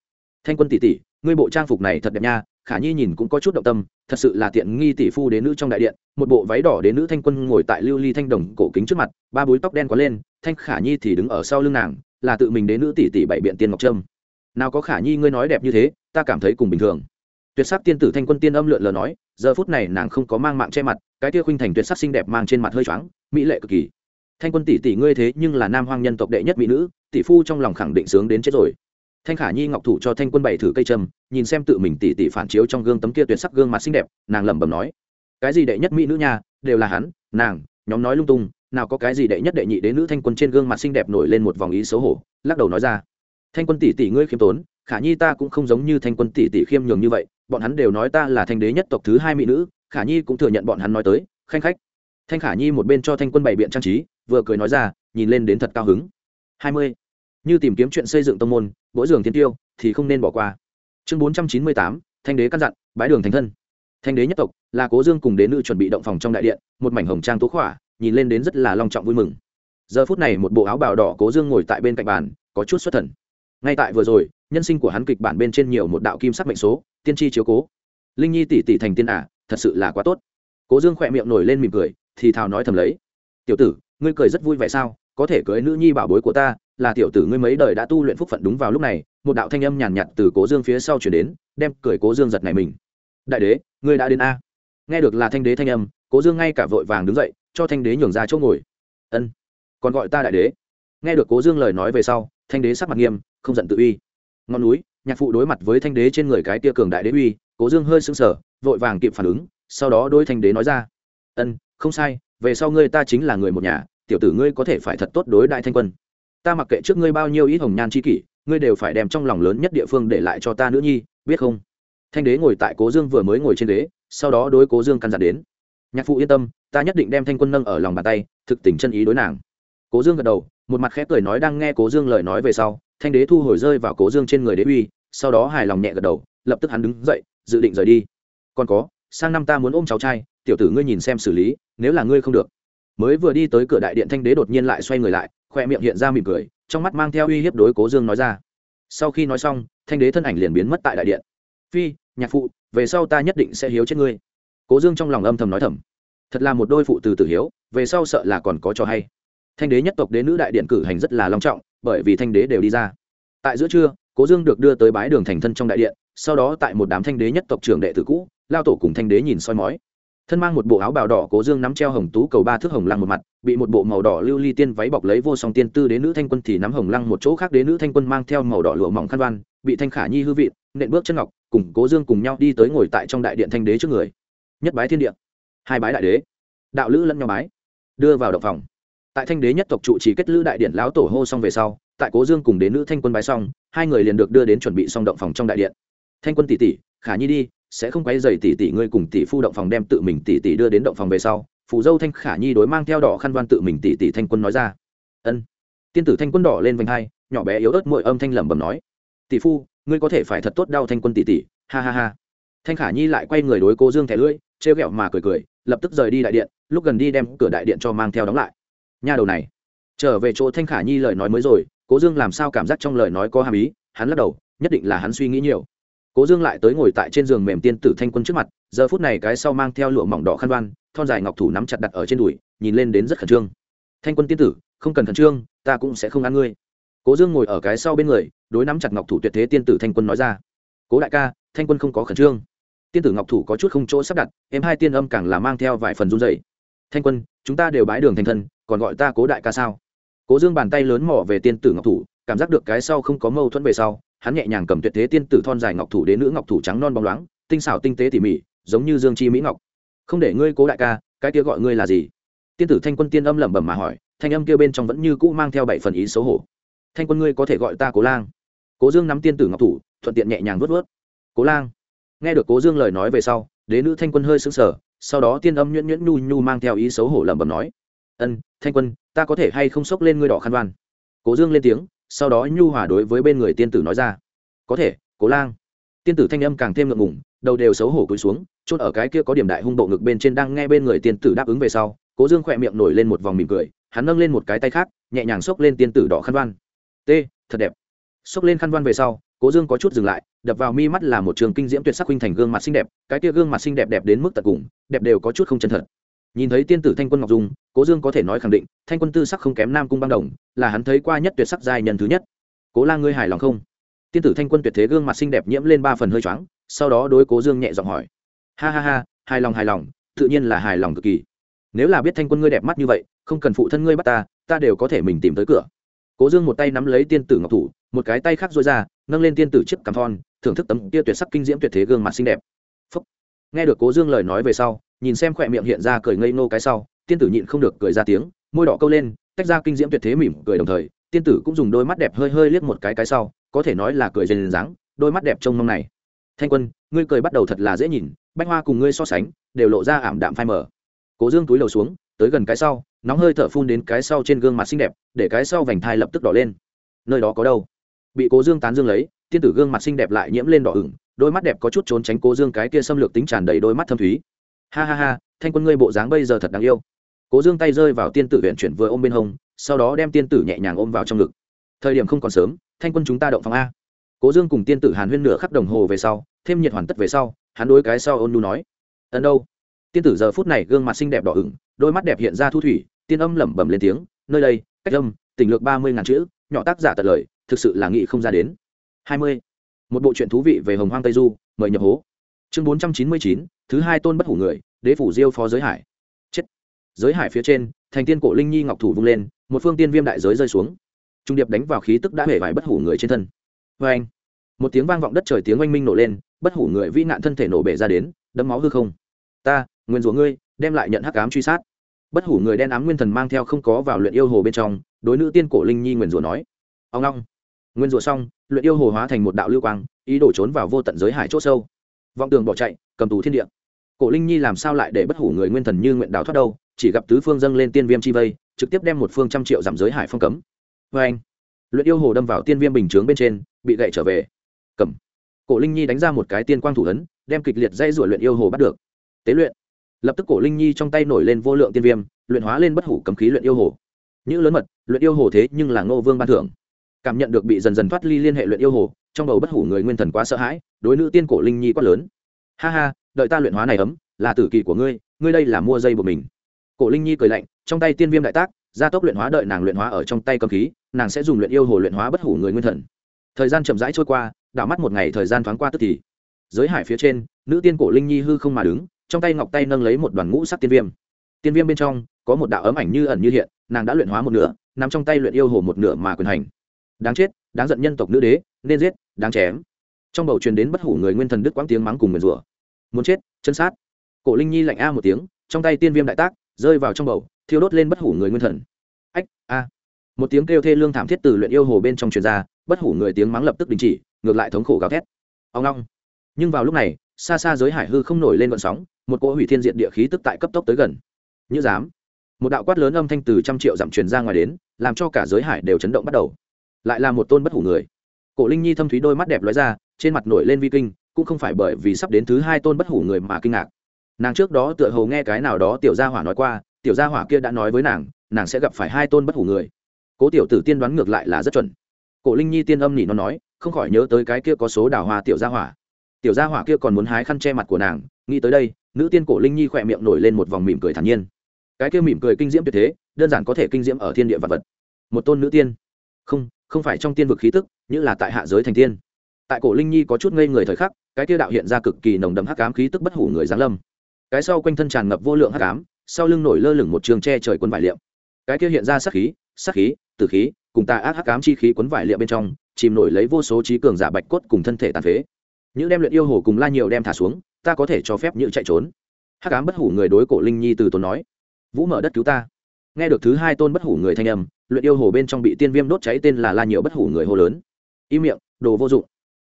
Thanh quân tỷ tỷ, ngươi bộ trang phục này thật đẹp nha, khả nhi nhìn cũng có chút động tâm, thật sự là tiện nghi tỷ phu đế nữ trong đại điện, một bộ váy đỏ đế nữ thanh quân ngồi tại lưu ly thanh đồng cổ kính trước mặt, ba búi tóc đen quá lên, thanh khả nhi thì đứng ở sau lưng nàng, là tự mình đế nữ tỷ tỷ bảy biện tiên ngọc trâm. Nào có khả nhi ngươi nói đẹp như thế, ta cảm thấy cùng bình thường. Tuyệt sắc tiên tử thanh quân tiên âm lượn lờ nói giờ phút này nàng không có mang mạng che mặt, cái tia khuynh thành tuyệt sắc xinh đẹp mang trên mặt hơi choáng, mỹ lệ cực kỳ. Thanh quân tỷ tỷ ngươi thế nhưng là nam hoang nhân tộc đệ nhất mỹ nữ, tỷ phu trong lòng khẳng định sướng đến chết rồi. Thanh khả nhi ngọc thủ cho thanh quân bày thử cây trâm, nhìn xem tự mình tỷ tỷ phản chiếu trong gương tấm kia tuyệt sắc gương mặt xinh đẹp, nàng lẩm bẩm nói, cái gì đệ nhất mỹ nữ nha, đều là hắn, nàng, nhóm nói lung tung, nào có cái gì đệ nhất đệ nhị đến nữ thanh quân trên gương mặt xinh đẹp nổi lên một vòng ý xấu hổ, lắc đầu nói ra. Thanh quân tỷ tỷ ngươi khiêm tốn, khả nhi ta cũng không giống như thanh quân tỷ tỷ khiêm nhường như vậy bọn hắn đều nói ta là thanh đế nhất tộc thứ hai mỹ nữ, khả nhi cũng thừa nhận bọn hắn nói tới, khanh khách. Thanh khả nhi một bên cho thanh quân bày biện trang trí, vừa cười nói ra, nhìn lên đến thật cao hứng. Hai mươi. Như tìm kiếm chuyện xây dựng tông môn, mỗi giường thiên tiêu thì không nên bỏ qua. Chương bốn trăm chín mươi tám, thanh đế căn dặn, bái đường thành thân. Thanh đế nhất tộc là cố dương cùng đế nữ chuẩn bị động phòng trong đại điện, một mảnh hồng trang tố khỏa, nhìn lên đến rất là long trọng vui mừng. Giờ phút này một bộ áo bào đỏ cố dương ngồi tại bên cạnh bàn, có chút xuất thần. Ngay tại vừa rồi nhân sinh của hắn kịch bản bên trên nhiều một đạo kim sắc mệnh số, tiên tri chiếu cố. Linh nhi tỷ tỷ thành tiên ả thật sự là quá tốt. Cố dương khỏe miệng nổi lên mỉm cười, thì thào nói thầm lấy. Tiểu tử, ngươi cười rất vui vẻ sao? Có thể cưới nữ nhi bảo bối của ta, là tiểu tử ngươi mấy đời đã tu luyện phúc phận đúng vào lúc này, một đạo thanh âm nhàn nhạt từ cố dương phía sau chuyển đến, đem cười cố dương giật này mình. Đại đế, ngươi đã đến a. Nghe được là thanh đế thanh âm, cố dương ngay cả vội vàng đứng dậy, cho thanh đế nhường ra chỗ ngồi. Ân, còn gọi ta đại đế. Nghe được cố dương lời nói về sau, thanh đế sắc mặt nghiêm, không giận tự uy ngọn núi, nhạc phụ đối mặt với thanh đế trên người cái tia cường đại đế uy, cố dương hơi sững sờ, vội vàng kịp phản ứng, sau đó đôi thanh đế nói ra, ân, không sai, về sau ngươi ta chính là người một nhà, tiểu tử ngươi có thể phải thật tốt đối đại thanh quân. Ta mặc kệ trước ngươi bao nhiêu ít hồng nhan chi kỷ, ngươi đều phải đem trong lòng lớn nhất địa phương để lại cho ta nữ nhi, biết không? Thanh đế ngồi tại cố dương vừa mới ngồi trên đế sau đó đối cố dương căn dặn đến, nhạc phụ yên tâm, ta nhất định đem thanh quân nâng ở lòng bàn tay, thực tình chân ý đối nàng. Cố dương gật đầu, một mặt khép cười nói đang nghe cố dương lời nói về sau thanh đế thu hồi rơi vào cố dương trên người đế uy, sau đó hài lòng nhẹ gật đầu, lập tức hắn đứng dậy, dự định rời đi. Còn có, sang năm ta muốn ôm cháu trai, tiểu tử ngươi nhìn xem xử lý, nếu là ngươi không được. Mới vừa đi tới cửa đại điện thanh đế đột nhiên lại xoay người lại khoe miệng hiện ra mỉm cười, trong mắt mang theo uy hiếp đối cố dương nói ra. Sau khi nói xong, thanh đế thân ảnh liền biến mất tại đại điện. Phi, nhạc phụ, về sau ta nhất định sẽ hiếu chết ngươi. Cố dương trong lòng âm thầm nói thầm. Thật là một đôi phụ từ tử hiếu, về sau sợ là còn có cho hay thanh đế nhất tộc đế nữ đại điện cử hành rất là long trọng, bởi vì thanh đế đều đi ra. Tại giữa trưa, cố dương được đưa tới bái đường thành thân trong đại điện, sau đó tại một đám thanh đế nhất tộc trưởng đệ tử cũ, lao tổ cùng thanh đế nhìn soi mói. Thân mang một bộ áo bào đỏ, cố dương nắm treo hồng tú cầu ba thước hồng lăng một mặt, bị một bộ màu đỏ lưu ly tiên váy bọc lấy vô song tiên tư đế nữ thanh quân thì nắm hồng lăng một chỗ khác đế nữ thanh quân mang theo màu đỏ lụa mỏng khăn đoan bị thanh khả nhi hư vị, nện bước chân ngọc, cùng cố dương cùng nhau đi tới ngồi tại trong đại điện thanh đế trước người. Nhất bái thiên địa. Hai bái đại đế. Đạo lữ lẫn nhau bái. Đưa vào động phòng tại thanh đế nhất tộc trụ chỉ kết lữ đại điện lão tổ hô xong về sau, tại cố dương cùng đến nữ thanh quân bái xong, hai người liền được đưa đến chuẩn bị xong động phòng trong đại điện. Thanh quân tỷ tỷ, khả nhi đi, sẽ không quay dày tỷ tỷ ngươi cùng tỷ phu động phòng đem tự mình tỷ tỷ đưa đến động phòng về sau. Phù dâu thanh khả nhi đối mang theo đỏ khăn đoan tự mình tỷ tỷ thanh quân nói ra. Ân. Tiên tử thanh quân đỏ lên vành hai, nhỏ bé yếu ớt mội âm thanh lẩm bẩm nói. Tỷ phu, ngươi có thể phải thật tốt đau thanh quân tỷ tỷ. Ha ha ha. Thanh khả nhi lại quay người đối cô dương thẻ lưỡi, trêu ghẹo mà cười cười, lập tức rời đi đại điện, lúc gần đi đem cửa đại điện cho mang theo đóng lại nha đầu này. Trở về chỗ thanh khả nhi lời nói mới rồi, cố dương làm sao cảm giác trong lời nói có hàm ý, hắn lắc đầu, nhất định là hắn suy nghĩ nhiều. Cố dương lại tới ngồi tại trên giường mềm tiên tử thanh quân trước mặt, giờ phút này cái sau mang theo lụa mỏng đỏ khăn đoan, thon dài ngọc thủ nắm chặt đặt ở trên đùi, nhìn lên đến rất khẩn trương. Thanh quân tiên tử, không cần khẩn trương, ta cũng sẽ không ăn ngươi. Cố dương ngồi ở cái sau bên người, đối nắm chặt ngọc thủ tuyệt thế tiên tử thanh quân nói ra. Cố đại ca, thanh quân không có khẩn trương. Tiên tử ngọc thủ có chút không chỗ sắp đặt, em hai tiên âm càng là mang theo vài phần run dày thanh quân, chúng ta đều bái đường thành thân còn gọi ta cố đại ca sao? Cố dương bàn tay lớn mỏ về tiên tử ngọc thủ, cảm giác được cái sau không có mâu thuẫn về sau, hắn nhẹ nhàng cầm tuyệt thế tiên tử thon dài ngọc thủ đến nữ ngọc thủ trắng non bóng loáng, tinh xảo tinh tế tỉ mỉ, giống như dương chi mỹ ngọc. Không để ngươi cố đại ca, cái kia gọi ngươi là gì? Tiên tử thanh quân tiên âm lẩm bẩm mà hỏi, thanh âm kia bên trong vẫn như cũ mang theo bảy phần ý xấu hổ. Thanh quân ngươi có thể gọi ta cố lang. Cố dương nắm tiên tử ngọc thủ, thuận tiện nhẹ nhàng vớt vớt cố lang. Nghe được cố dương lời nói về sau, đế nữ thanh quân hơi sững sờ, sau đó tiên âm nhuyễn nhuyễn nhu nhu mang theo ý xấu hổ lẩm bẩm nói ân, thanh quân, ta có thể hay không xốc lên ngươi đỏ khăn đoan? Cố dương lên tiếng, sau đó nhu hòa đối với bên người tiên tử nói ra. Có thể, cố lang. Tiên tử thanh âm càng thêm ngượng ngủng đầu đều xấu hổ cúi xuống chốt ở cái kia có điểm đại hung bộ ngực bên trên đang nghe bên người tiên tử đáp ứng về sau, cố dương khỏe miệng nổi lên một vòng mỉm cười, hắn nâng lên một cái tay khác, nhẹ nhàng xốc lên tiên tử đỏ khăn đoan. T, thật đẹp. Xốc lên khăn đoan về sau, cố dương có chút dừng lại, đập vào mi mắt là một trường kinh diễm tuyệt sắc huynh thành gương mặt xinh đẹp, cái kia gương mặt xinh đẹp đẹp đến mức tận cùng, đẹp đều có chút không chân thật. Nhìn thấy tiên tử thanh quân ngọc dung cố dương có thể nói khẳng định, thanh quân tư sắc không kém nam cung băng đồng, là hắn thấy qua nhất tuyệt sắc giai nhân thứ nhất. Cố la ngươi hài lòng không? Tiên tử thanh quân tuyệt thế gương mặt xinh đẹp nhiễm lên ba phần hơi choáng, sau đó đối cố dương nhẹ giọng hỏi. Ha ha ha, hài lòng hài lòng, tự nhiên là hài lòng cực kỳ. Nếu là biết thanh quân ngươi đẹp mắt như vậy, không cần phụ thân ngươi bắt ta ta đều có thể mình tìm tới cửa. Cố dương một tay nắm lấy tiên tử ngọc thủ, một cái tay khác dối ra, nâng lên tiên tử chiếc cằm thon, thưởng thức tấm tia tuyệt sắc kinh diễm tuyệt thế gương mặt xinh đẹp. Phúc. nghe được cố dương lời nói về sau, nhìn xem khỏe miệng hiện ra cười ngây nô cái sau tiên tử nhịn không được cười ra tiếng, môi đỏ câu lên, tách ra kinh diễm tuyệt thế mỉm cười đồng thời, tiên tử cũng dùng đôi mắt đẹp hơi hơi liếc một cái cái sau, có thể nói là cười dền dáng, đôi mắt đẹp trông mong này. Thanh quân, ngươi cười bắt đầu thật là dễ nhìn, bách hoa cùng ngươi so sánh, đều lộ ra ảm đạm phai mờ. Cố dương túi lầu xuống, tới gần cái sau, nóng hơi thở phun đến cái sau trên gương mặt xinh đẹp, để cái sau vành thai lập tức đỏ lên. Nơi đó có đâu? Bị cố dương tán dương lấy, tiên tử gương mặt xinh đẹp lại nhiễm lên đỏ ửng, đôi mắt đẹp có chút trốn tránh cố dương cái kia xâm lược tính tràn đầy đôi mắt thâm thúy. Ha ha ha, thanh quân ngươi bộ dáng bây giờ thật đáng yêu cố dương tay rơi vào tiên tử huyện chuyển vừa ôm bên hông, sau đó đem tiên tử nhẹ nhàng ôm vào trong ngực. Thời điểm không còn sớm, thanh quân chúng ta động phòng a. Cố dương cùng tiên tử hàn huyên nửa khắp đồng hồ về sau, thêm nhiệt hoàn tất về sau, hắn đối cái sau ôn nu nói ẩn đâu? Tiên tử giờ phút này gương mặt xinh đẹp đỏ ửng, đôi mắt đẹp hiện ra thu thủy, tiên âm lẩm bẩm lên tiếng, nơi đây, cách âm, tỉnh lược ba mươi ngàn chữ, nhỏ tác giả tật lời, thực sự là nghị không ra đến. Hai mươi. Một bộ truyện thú vị về hồng hoang tây du, mời nhập hố. Chương bốn trăm chín mươi chín, thứ hai tôn bất hủ người, đế phủ diêu phó giới hải giới hải phía trên, thành tiên cổ linh nhi ngọc thủ vung lên, một phương tiên viêm đại giới rơi xuống. Trung điệp đánh vào khí tức đã hể vải bất hủ người trên thân. Vê anh, một tiếng vang vọng đất trời tiếng oanh minh nổ lên, bất hủ người vĩ nạn thân thể nổ bể ra đến đấm máu hư không. Ta, nguyên rủa ngươi, đem lại nhận hắc ám truy sát. Bất hủ người đen ám nguyên thần mang theo không có vào luyện yêu hồ bên trong, đối nữ tiên cổ linh nhi nguyền rủa nói. Ông long, nguyên rủa xong, luyện yêu hồ hóa thành một đạo lưu quang, ý đổ trốn vào vô tận giới hải c h ỗ sâu. Vọng tường bỏ chạy, cầm tù thiên địa. Cổ linh nhi làm sao lại để bất hủ người nguyên thần như nguyện đào thoát đâu? Chỉ gặp tứ phương dâng lên tiên viêm chi vây, trực tiếp đem một phương trăm triệu giảm giới hải phong cấm. Vê anh, luyện yêu hồ đâm vào tiên viêm bình chướng bên trên, bị gậy trở về. Cầm. Cổ linh nhi đánh ra một cái tiên quang thủ ấn, đem kịch liệt dây ruổi luyện yêu hồ bắt được. Tế luyện. Lập tức cổ linh nhi trong tay nổi lên vô lượng tiên viêm, luyện hóa lên bất hủ cấm khí luyện yêu hồ. Những lớn mật, luyện yêu hồ thế nhưng là ngô vương ban thưởng. Cảm nhận được bị dần dần thoát ly liên hệ luyện yêu hồ, trong bầu bất hủ người nguyên thần quá sợ hãi, đối nữ tiên cổ linh nhi quá lớn. Ha ha, đợi ta luyện hóa này ấm, là tử kỳ của ngươi ngươi đây là mua dây của mình cổ linh nhi cười lạnh, trong tay tiên viêm đại tác, gia tốc luyện hóa đợi nàng luyện hóa ở trong tay cầm khí, nàng sẽ dùng luyện yêu hồ luyện hóa bất hủ người nguyên thần. Thời gian chậm rãi trôi qua, đảo mắt một ngày thời gian thoáng qua tức thì. Giới hải phía trên, nữ tiên cổ linh nhi hư không mà đứng, trong tay ngọc tay nâng lấy một đoàn ngũ sắc tiên viêm. Tiên viêm bên trong, có một đạo ấm ảnh như ẩn như hiện, nàng đã luyện hóa một nửa, nằm trong tay luyện yêu hồ một nửa mà quyền hành. Đáng chết, đáng giận nhân tộc nữ đế, nên giết, đáng chém. Trong bầu truyền đến bất hủ người nguyên thần đức quãng tiếng mắng cùng nguyền rủa. Muốn chết, chân sát. Cổ linh nhi lạnh a một tiếng, trong tay tiên viêm đại tác rơi vào trong bầu, thiêu đốt lên bất hủ người nguyên thần. Ách, a. Một tiếng kêu thê lương thảm thiết từ luyện yêu hồ bên trong truyền ra, bất hủ người tiếng mắng lập tức đình chỉ, ngược lại thống khổ gào thét. Ông long nhưng vào lúc này, xa xa giới hải hư không nổi lên vận sóng, một cỗ hủy thiên diện địa khí tức tại cấp tốc tới gần. Như dám một đạo quát lớn âm thanh từ trăm triệu dặm truyền ra ngoài đến, làm cho cả giới hải đều chấn động bắt đầu. Lại là một tôn bất hủ người. Cổ linh nhi thâm thúy đôi mắt đẹp lóe ra, trên mặt nổi lên vi kinh, cũng không phải bởi vì sắp đến thứ hai tôn bất hủ người mà kinh ngạc nàng trước đó tựa hồ nghe cái nào đó tiểu gia hỏa nói qua, tiểu gia hỏa kia đã nói với nàng nàng sẽ gặp phải hai tôn bất hủ người. Cố tiểu tử tiên đoán ngược lại là rất chuẩn. Cổ linh nhi tiên âm nỉ nó nói, không khỏi nhớ tới cái kia có số đào hoa tiểu gia hỏa. Tiểu gia hỏa kia còn muốn hái khăn che mặt của nàng, nghĩ tới đây, nữ tiên cổ linh nhi khỏe miệng nổi lên một vòng mỉm cười thản nhiên. Cái kia mỉm cười kinh diễm tuyệt thế, đơn giản có thể kinh diễm ở thiên địa vật vật. Một tôn nữ tiên. Không không phải trong tiên vực khí tức, như là tại hạ giới thành tiên. Tại cổ linh nhi có chút ngây người thời khắc, cái kia đạo hiện ra cực kỳ nồng đậm hắc ám khí tức bất hủ người giáng lâm cái sau quanh thân tràn ngập vô lượng hắc ám, sau lưng nổi lơ lửng một trường tre trời quấn vải liệm. Cái kia hiện ra sát khí sát khí, tử khí, cùng tà ác hắc ám chi khí quấn vải liệm bên trong, chìm nổi lấy vô số trí cường giả bạch cốt cùng thân thể tàn phế. Những đem luyện yêu hồ cùng la nhiều đem thả xuống, ta có thể cho phép như chạy trốn. Hắc ám bất hủ người đối cổ linh nhi từ tốn nói, vũ mở đất cứu ta. Nghe được thứ hai tôn bất hủ người thanh âm, luyện yêu hồ bên trong bị tiên viêm đốt cháy tên là la nhiều bất hủ người hô lớn. Im miệng, đồ vô dụng.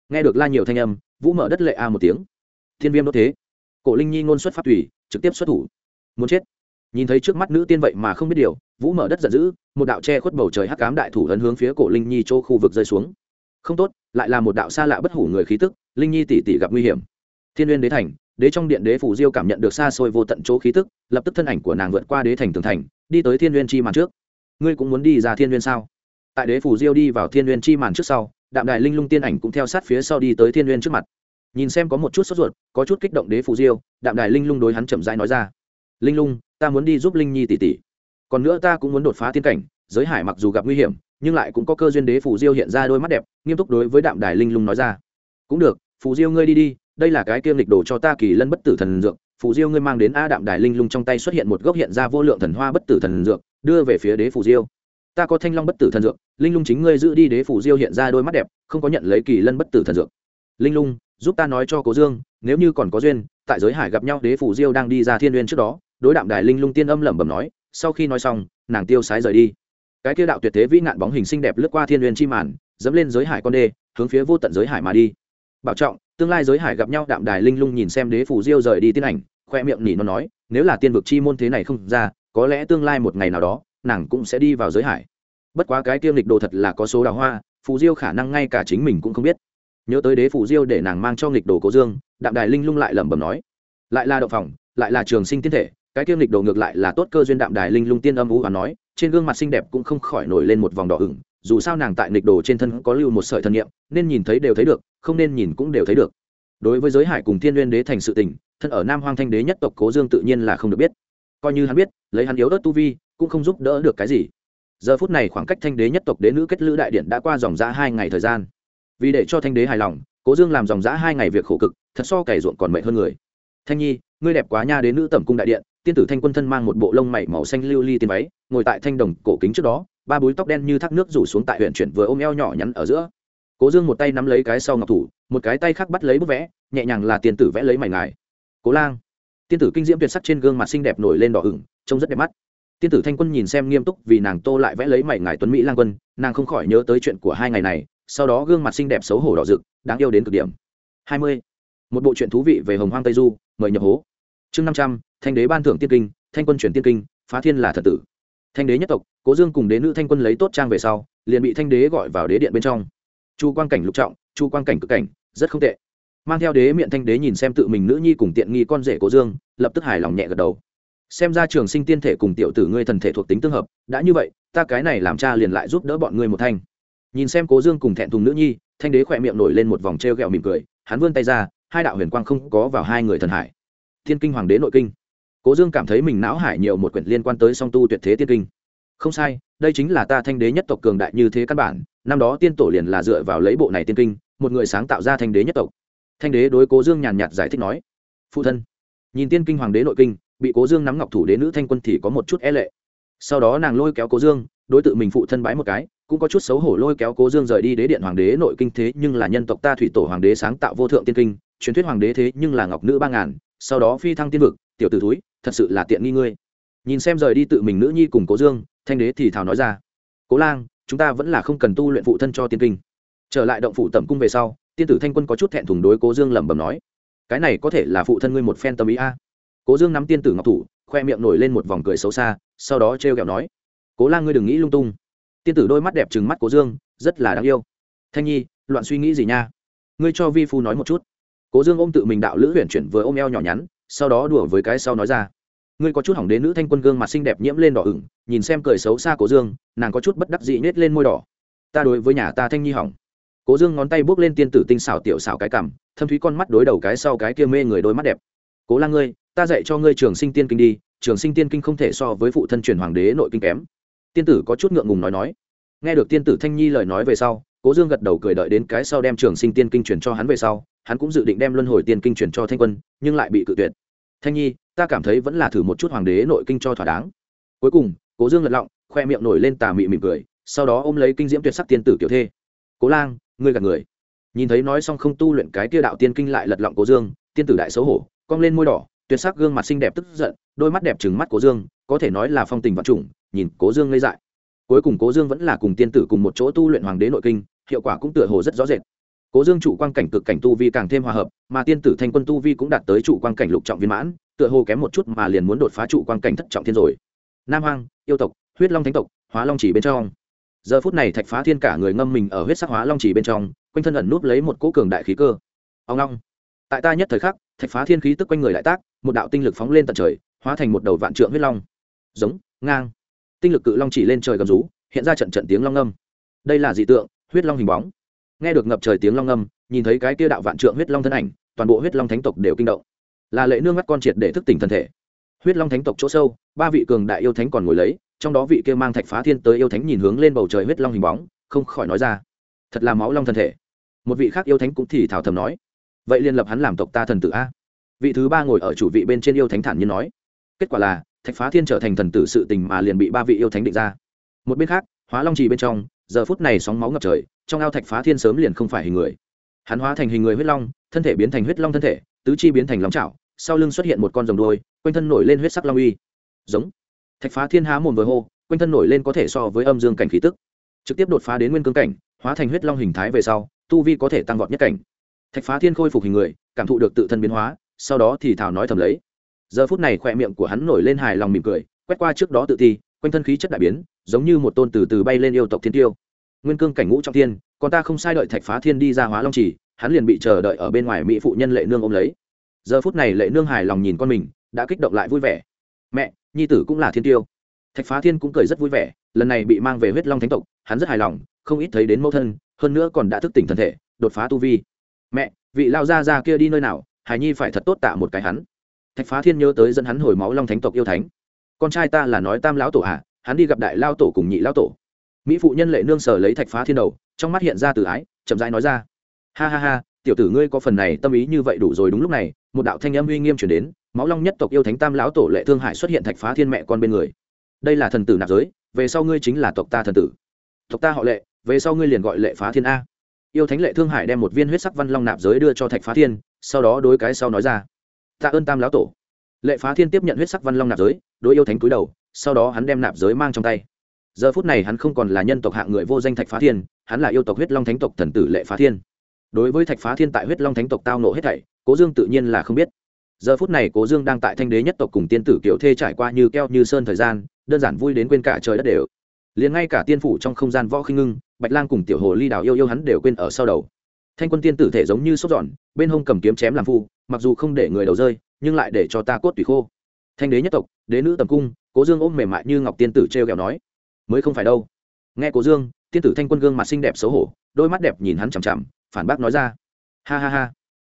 Nghe được la nhiều thanh âm, vũ mở đất lệ a một tiếng. Tiên viêm đốt thế cổ linh nhi ngôn xuất phát tùy, trực tiếp xuất thủ. Muốn chết? Nhìn thấy trước mắt nữ tiên vậy mà không biết điều, vũ mở đất giận dữ, một đạo che khuất bầu trời hắc cám đại thủ ấn hướng phía cổ linh nhi chỗ khu vực rơi xuống. Không tốt, lại là một đạo xa lạ bất hủ người khí tức, linh nhi tỷ tỷ gặp nguy hiểm. Thiên uyên đế thành, đế trong điện đế phủ diêu cảm nhận được xa xôi vô tận chỗ khí tức, lập tức thân ảnh của nàng vượt qua đế thành tường thành, đi tới thiên uyên chi màn trước. Ngươi cũng muốn đi ra thiên uyên sao? Tại đế phủ diêu đi vào thiên uyên chi màn trước sau, đạm đài linh lung tiên ảnh cũng theo sát phía sau đi tới thiên uyên trước mặt nhìn xem có một chút sốt ruột, có chút kích động đế phủ diêu, đạm đài linh lung đối hắn chậm rãi nói ra. Linh lung, ta muốn đi giúp linh nhi tỷ tỷ. Còn nữa ta cũng muốn đột phá tiên cảnh, giới hải mặc dù gặp nguy hiểm, nhưng lại cũng có cơ duyên đế phủ diêu hiện ra đôi mắt đẹp, nghiêm túc đối với đạm đài linh lung nói ra. Cũng được, phù diêu ngươi đi đi, đây là cái kiêm lịch đồ cho ta kỳ lân bất tử thần dược, phù diêu ngươi mang đến a đạm đài linh lung trong tay xuất hiện một gốc hiện ra vô lượng thần hoa bất tử thần dược, đưa về phía đế phù diêu. Ta có thanh long bất tử thần dược, linh lung chính ngươi giữ đi đế phù diêu hiện ra đôi mắt đẹp, không có nhận lấy kỳ lân bất tử thần dược. Linh lung giúp ta nói cho cố dương, nếu như còn có duyên, tại giới hải gặp nhau đế Phủ diêu đang đi ra thiên uyên trước đó, đối đạm đài linh lung tiên âm lẩm bẩm nói, sau khi nói xong, nàng tiêu sái rời đi. Cái kia đạo tuyệt thế vĩ nạn bóng hình xinh đẹp lướt qua thiên uyên chi màn, dẫm lên giới hải con đê, hướng phía vô tận giới hải mà đi. Bảo trọng, tương lai giới hải gặp nhau, đạm đài linh lung nhìn xem đế phủ diêu rời đi tiên ảnh, khoe miệng nỉ nó nói, nếu là tiên vực chi môn thế này không ra, có lẽ tương lai một ngày nào đó, nàng cũng sẽ đi vào giới hải. Bất quá cái tiêu lịch đồ thật là có số đào hoa, phù diêu khả năng ngay cả chính mình cũng không biết nhớ tới đế phủ diêu để nàng mang cho nghịch đồ cố dương, đạm đài linh lung lại lẩm bẩm nói, lại là đậu phòng, lại là trường sinh tiên thể, cái kiêm lịch đồ ngược lại là tốt cơ duyên. Đạm đài linh lung tiên âm ú và nói, trên gương mặt xinh đẹp cũng không khỏi nổi lên một vòng đỏ ửng, dù sao nàng tại nghịch đồ trên thân có lưu một sợi thân nhiệm nên nhìn thấy đều thấy được, không nên nhìn cũng đều thấy được. Đối với giới hải cùng thiên nguyên đế thành sự tình, thân ở nam hoang thanh đế nhất tộc cố dương tự nhiên là không được biết. Coi như hắn biết, lấy hắn yếu ớt tu vi, cũng không giúp đỡ được cái gì. Giờ phút này khoảng cách thanh đế nhất tộc đế nữ kết lữ đại điện đã qua dòng ra hai ngày thời gian vì để cho thanh đế hài lòng, cố dương làm dòng giã hai ngày việc khổ cực, thật so cày ruộng còn mệt hơn người. Thanh nhi, ngươi đẹp quá nha đến nữ tẩm cung đại điện, tiên tử thanh quân thân mang một bộ lông mảy màu xanh lưu ly tiền váy, ngồi tại thanh đồng cổ kính trước đó, ba búi tóc đen như thác nước rủ xuống tại huyện chuyển vừa ôm eo nhỏ nhắn ở giữa. Cố dương một tay nắm lấy cái sau ngọc thủ, một cái tay khác bắt lấy bức vẽ, nhẹ nhàng là tiền tử vẽ lấy mày ngài. Cố lang, tiên tử kinh diễm tuyệt sắc trên gương mặt xinh đẹp nổi lên đỏ ửng, trông rất đẹp mắt. Tiên tử thanh quân nhìn xem nghiêm túc vì nàng tô lại vẽ lấy mảy ngài tuấn mỹ lang quân, nàng không khỏi nhớ tới chuyện của hai ngày này sau đó gương mặt xinh đẹp xấu hổ đỏ rực, đáng yêu đến cực điểm. Hai mươi. Một bộ truyện thú vị về hồng hoang tây du, mời nhập hố. Chương năm trăm, thanh đế ban thưởng tiên kinh, thanh quân chuyển tiên kinh, phá thiên là thật tử. Thanh đế nhất tộc, cố dương cùng đế nữ thanh quân lấy tốt trang về sau, liền bị thanh đế gọi vào đế điện bên trong. Chu quan cảnh lục trọng, chu quan cảnh cực cảnh, rất không tệ. Mang theo đế miệng thanh đế nhìn xem tự mình nữ nhi cùng tiện nghi con rể cố dương, lập tức hài lòng nhẹ gật đầu. Xem ra trường sinh tiên thể cùng tiểu tử ngươi thần thể thuộc tính tương hợp, đã như vậy, ta cái này làm cha liền lại giúp đỡ bọn ngươi một thanh nhìn xem cố dương cùng thẹn thùng nữ nhi, thanh đế khỏe miệng nổi lên một vòng t r e o g ẹ o mỉm cười, hắn vươn tay ra, hai đạo huyền quang không có vào hai người thần hải. Thiên kinh hoàng đế nội kinh. Cố dương cảm thấy mình não hải nhiều một quyển liên quan tới song tu tuyệt thế tiên kinh. Không sai, đây chính là ta thanh đế nhất tộc cường đại như thế căn bản, năm đó tiên tổ liền là dựa vào lấy bộ này tiên kinh, một người sáng tạo ra thanh đế nhất tộc. Thanh đế đối cố dương nhàn nhạt giải thích nói, phụ thân. Nhìn tiên kinh hoàng đế nội kinh, bị cố dương nắm ngọc thủ đế nữ thanh quân thì có một chút e lệ. Sau đó nàng lôi kéo cố dương, đối tượng mình phụ thân bái một cái cũng có chút xấu hổ lôi kéo cố dương rời đi đế điện hoàng đế nội kinh thế nhưng là nhân tộc ta thủy tổ hoàng đế sáng tạo vô thượng tiên kinh, truyền thuyết hoàng đế thế nhưng là ngọc nữ ba ngàn, sau đó phi thăng tiên vực, tiểu t ử túi thật sự là tiện nghi ngươi. Nhìn xem rời đi tự mình nữ nhi cùng cố dương, thanh đế thì thào nói ra, cố lang, chúng ta vẫn là không cần tu luyện phụ thân cho tiên kinh. Trở lại động phủ tẩm cung về sau, tiên tử thanh quân có chút thẹn thùng đối cố dương lẩm bẩm nói, cái này có thể là phụ thân ngươi một phen tâm ý a. Cố dương nắm tiên tử ngọc thủ, khoe miệng nổi lên một vòng cười xấu xa, sau đó t r e o kẹo nói, cố lang ngươi đừng nghĩ lung tung tiên tử đôi mắt đẹp trừng mắt cố dương, rất là đáng yêu. Thanh nhi, loạn suy nghĩ gì nha? Ngươi cho vi phu nói một chút. Cố dương ôm tự mình đạo lữ huyền chuyển vừa ôm eo nhỏ nhắn, sau đó đùa với cái sau nói ra. Ngươi có chút hỏng đến nữ thanh quân gương mặt xinh đẹp nhiễm lên đỏ ửng, nhìn xem cười xấu xa cố dương, nàng có chút bất đắc dị nết lên môi đỏ. Ta đối với nhà ta thanh nhi hỏng. Cố dương ngón tay bước lên tiên tử tinh xảo tiểu xảo cái cằm, thâm thúy con mắt đối đầu cái sau cái kia mê người đôi mắt đẹp. Cố lang ngươi ta dạy cho ngươi trường sinh tiên kinh đi, trường sinh tiên kinh không thể so với phụ thân truyền hoàng đế nội kinh kém tiên tử có chút ngượng ngùng nói nói. Nghe được tiên tử thanh nhi lời nói về sau, cố dương gật đầu cười đợi đến cái sau đem trường sinh tiên kinh truyền cho hắn về sau, hắn cũng dự định đem luân hồi tiên kinh truyền cho thanh quân, nhưng lại bị cự tuyệt. Thanh nhi, ta cảm thấy vẫn là thử một chút hoàng đế nội kinh cho thỏa đáng. Cuối cùng, cố dương lật lọng, khoe miệng nổi lên tà mị mỉm cười, sau đó ôm lấy kinh diễm tuyệt sắc tiên tử kiểu thê. Cố lang, ngươi gạt người. Nhìn thấy nói xong không tu luyện cái tia đạo tiên kinh lại lật lọng cố dương, tiên tử đại xấu hổ, cong lên môi đỏ, tuyệt sắc gương mặt xinh đẹp tức giận, đôi mắt đẹp trừng mắt cố dương, có thể nói là phong tình vật chủng nhìn cố dương ngây dại. Cuối cùng cố dương vẫn là cùng tiên tử cùng một chỗ tu luyện hoàng đế nội kinh, hiệu quả cũng tựa hồ rất rõ rệt. Cố dương trụ quan cảnh cực cảnh tu vi càng thêm hòa hợp, mà tiên tử thanh quân tu vi cũng đạt tới trụ quan cảnh lục trọng viên mãn, tựa hồ kém một chút mà liền muốn đột phá trụ quan cảnh thất trọng thiên rồi. Nam hoang, yêu tộc, huyết long thánh tộc, hóa long chỉ bên trong. Giờ phút này thạch phá thiên cả người ngâm mình ở huyết sắc hóa long chỉ bên trong, quanh thân ẩn núp lấy một cỗ cường đại khí cơ. Ông long. Tại ta nhất thời khắc, thạch phá thiên khí tức quanh người đại tác, một đạo tinh lực phóng lên tận trời, hóa thành một đầu vạn trượng huyết long. Giống, ngang tinh lực cự long chỉ lên trời gầm rú hiện ra trận trận tiếng long âm. đây là dị tượng huyết long hình bóng. Nghe được ngập trời tiếng long âm, nhìn thấy cái kia đạo vạn trượng huyết long thân ảnh toàn bộ huyết long thánh tộc đều kinh động. Là lệ nương mắt con triệt để thức tỉnh thân thể. Huyết long thánh tộc chỗ sâu ba vị cường đại yêu thánh còn ngồi lấy trong đó vị kia mang thạch phá thiên tới yêu thánh nhìn hướng lên bầu trời huyết long hình bóng không khỏi nói ra thật là máu long thân thể. Một vị khác yêu thánh cũng thì thảo thầm nói vậy liên lập hắn làm tộc ta thần tử a. Vị thứ ba ngồi ở chủ vị bên trên yêu thánh thản như nói kết quả là thạch phá thiên trở thành thần tử sự tình mà liền bị ba vị yêu thánh định ra. Một bên khác, hóa long trì bên trong, giờ phút này sóng máu ngập trời, trong ao thạch phá thiên sớm liền không phải hình người. Hắn hóa thành hình người huyết long, thân thể biến thành huyết long thân thể, tứ chi biến thành lòng chảo, sau lưng xuất hiện một con rồng đôi quanh thân nổi lên huyết sắc long uy. Giống. Thạch phá thiên há mồm vừa hô, quanh thân nổi lên có thể so với âm dương cảnh khí tức. Trực tiếp đột phá đến nguyên cương cảnh, hóa thành huyết long hình thái về sau, tu vi có thể tăng vọt nhất cảnh. Thạch phá thiên khôi phục hình người, cảm thụ được tự thân biến hóa, sau đó thì thảo nói thầm lấy giờ phút này khỏe miệng của hắn nổi lên hài lòng mỉm cười, quét qua trước đó tự ti, quanh thân khí chất đại biến, giống như một tôn từ từ bay lên yêu tộc thiên tiêu. Nguyên cương cảnh ngũ trong thiên, còn ta không sai đợi thạch phá thiên đi ra hóa long trì hắn liền bị chờ đợi ở bên ngoài mỹ phụ nhân lệ nương ôm lấy. Giờ phút này lệ nương hài lòng nhìn con mình, đã kích động lại vui vẻ. Mẹ, nhi tử cũng là thiên tiêu. Thạch phá thiên cũng cười rất vui vẻ, lần này bị mang về huyết long thánh tộc, hắn rất hài lòng, không ít thấy đến mẫu thân, hơn nữa còn đã thức tỉnh thân thể, đột phá tu vi. Mẹ, vị lao gia ra kia đi nơi nào hải nhi phải thật tốt tạ một cái hắn thạch phá thiên nhớ tới dẫn hắn hồi máu long thánh tộc yêu thánh con trai ta là nói tam lão tổ hạ hắn đi gặp đại lao tổ cùng nhị lao tổ. Mỹ phụ nhân lệ nương sở lấy thạch phá thiên đầu, trong mắt hiện ra từ ái, chậm rãi nói ra. Ha ha ha, tiểu tử ngươi có phần này tâm ý như vậy đủ rồi đúng lúc này, một đạo thanh âm uy nghiêm chuyển đến, máu long nhất tộc yêu thánh tam lão tổ lệ thương hải xuất hiện thạch phá thiên mẹ con bên người. Đây là thần tử nạp giới, về sau ngươi chính là tộc ta thần tử. Tộc ta họ lệ, về sau ngươi liền gọi lệ phá thiên a. Yêu thánh lệ thương hải đem một viên huyết sắc văn long nạp giới đưa cho thạch phá thiên, sau đó đối cái sau nói ra tạ ơn tam lão tổ. Lệ phá thiên tiếp nhận huyết sắc văn long nạp giới, đối yêu thánh cúi đầu, sau đó hắn đem nạp giới mang trong tay. Giờ phút này hắn không còn là nhân tộc hạng người vô danh thạch phá thiên, hắn là yêu tộc huyết long thánh tộc thần tử lệ phá thiên. Đối với thạch phá thiên tại huyết long thánh tộc tao nộ hết thảy, cố dương tự nhiên là không biết. Giờ phút này cố dương đang tại thanh đế nhất tộc cùng tiên tử kiểu thê trải qua như keo như sơn thời gian, đơn giản vui đến quên cả trời đất đều. Liền ngay cả tiên phủ trong không gian võ khinh ngưng, bạch lang cùng tiểu hồ ly đào yêu yêu hắn đều quên ở sau đầu thanh quân tiên tử thể giống như sốt giòn, bên hông cầm kiếm chém làm phu, mặc dù không để người đầu rơi, nhưng lại để cho ta cốt tùy khô. Thanh đế nhất tộc, đế nữ tầm cung, cố dương ôm mềm mại như ngọc tiên tử t r e o kẹo nói, mới không phải đâu. Nghe cố dương, tiên tử thanh quân gương mặt xinh đẹp xấu hổ, đôi mắt đẹp nhìn hắn chằm chằm, phản bác nói ra, ha ha ha.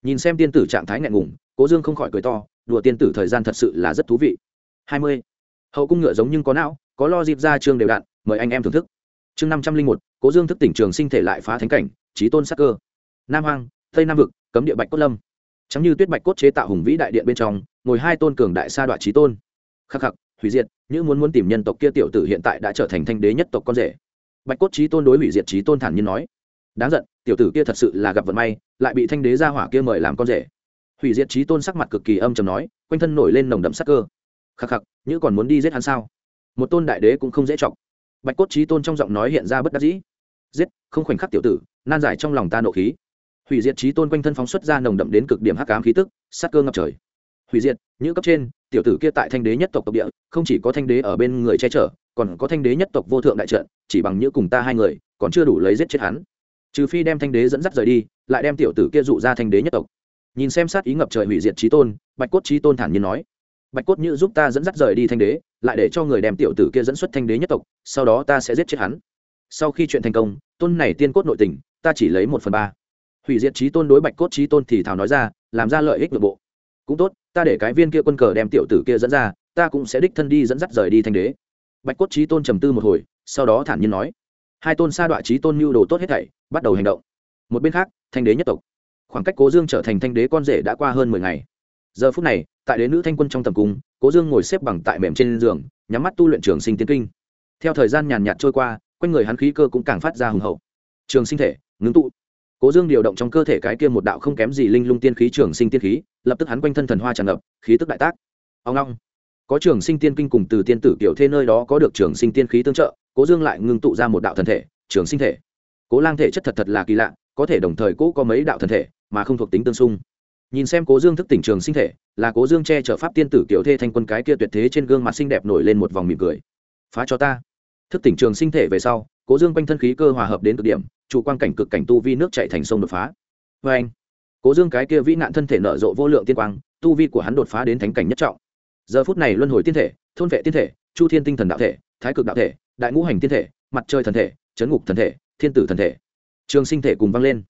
Nhìn xem tiên tử trạng thái ngại ngùng, cố dương không khỏi cười to, đùa tiên tử thời gian thật sự là rất thú vị. Hai mươi. Hậu cung ngựa giống nhưng có não, có lo dịp ra chương đều đặn mời anh em thưởng thức. Chương năm trăm linh một, cố dương thức tỉnh trường sinh thể lại phá thánh cảnh trí tôn sắc cơ nam hoang, tây nam vực, cấm địa bạch cốt lâm. Chẳng như tuyết bạch cốt chế tạo hùng vĩ đại điện bên trong, ngồi hai tôn cường đại sa đoạn trí tôn. Khắc khắc, hủy diệt những muốn muốn tìm nhân tộc kia tiểu tử hiện tại đã trở thành thanh đế nhất tộc con rể. Bạch cốt trí tôn đối hủy diệt trí tôn thản nhiên nói. Đáng giận, tiểu tử kia thật sự là gặp vận may, lại bị thanh đế gia hỏa kia mời làm con rể. Hủy diệt trí tôn sắc mặt cực kỳ âm chầm nói, quanh thân nổi lên nồng đậm sắc cơ. Khắc khắc, như còn muốn đi giết hắn sao? Một tôn đại đế cũng không dễ chọc. Bạch cốt trí tôn trong giọng nói hiện ra bất đắc dĩ. Giết, không khoảnh khắc tiểu tử, nan giải trong lòng ta nộ khí hủy diệt trí tôn quanh thân phóng xuất ra nồng đậm đến cực điểm hắc ám khí tức, sát cơ ngập trời. Hủy diệt như cấp trên, tiểu tử kia tại thanh đế nhất tộc tộc địa, không chỉ có thanh đế ở bên người che chở, còn có thanh đế nhất tộc vô thượng đại trận, chỉ bằng như cùng ta hai người, còn chưa đủ lấy giết chết hắn. Trừ phi đem thanh đế dẫn dắt rời đi, lại đem tiểu tử kia dụ ra thanh đế nhất tộc. Nhìn xem sát ý ngập trời hủy diệt trí tôn, bạch cốt trí tôn thản nhiên nói, bạch cốt như giúp ta dẫn dắt rời đi thanh đế, lại để cho người đem tiểu tử kia dẫn xuất thanh đế nhất tộc, sau đó ta sẽ giết chết hắn. Sau khi chuyện thành công, tôn này tiên cốt nội tình, ta chỉ lấy một phần ba hủy diệt trí tôn đối bạch cốt trí tôn thì thảo nói ra, làm ra lợi ích nội bộ. Cũng tốt, ta để cái viên kia quân cờ đem tiểu tử kia dẫn ra, ta cũng sẽ đích thân đi dẫn dắt rời đi thanh đế. Bạch cốt trí tôn trầm tư một hồi, sau đó thản nhiên nói. Hai tôn sa đoạn trí tôn mưu đồ tốt hết thảy, bắt đầu hành động. Một bên khác, thanh đế nhất tộc. Khoảng cách cố dương trở thành thanh đế con rể đã qua hơn mười ngày. Giờ phút này, tại đế nữ thanh quân trong tầm cung, cố dương ngồi xếp bằng tại mềm trên giường, nhắm mắt tu luyện trường sinh tiến kinh. Theo thời gian nhàn nhạt trôi qua, quanh người hắn khí cơ cũng càng phát ra hùng hậu. Trường sinh thể, ngưng tụ cố dương điều động trong cơ thể cái kia một đạo không kém gì linh lung tiên khí trường sinh tiên khí, lập tức hắn quanh thân thần hoa tràn ngập, khí tức đại tác. Ông long có trường sinh tiên kinh cùng từ tiên tử kiểu thế nơi đó có được trường sinh tiên khí tương trợ, cố dương lại ngưng tụ ra một đạo thần thể, trường sinh thể. Cố lang thể chất thật thật là kỳ lạ, có thể đồng thời cố có mấy đạo thần thể, mà không thuộc tính tương xung. Nhìn xem cố dương thức tỉnh trường sinh thể, là cố dương che chở pháp tiên tử kiểu thê thanh quân cái kia tuyệt thế trên gương mặt xinh đẹp nổi lên một vòng mỉm cười. Phá cho ta. Thức tỉnh trường sinh thể về sau, cố dương quanh thân khí cơ hòa hợp đến cực điểm chủ quan cảnh cực cảnh tu vi nước chạy thành sông đột phá. Vê anh, cố dương cái kia vĩ nạn thân thể nở rộ vô lượng tiên quang, tu vi của hắn đột phá đến thánh cảnh nhất trọng. Giờ phút này luân hồi tiên thể, thôn vệ tiên thể, chu thiên tinh thần đạo thể, thái cực đạo thể, đại ngũ hành tiên thể, mặt trời thần thể, chấn ngục thần thể, thiên tử thần thể. Trường sinh thể cùng vang lên.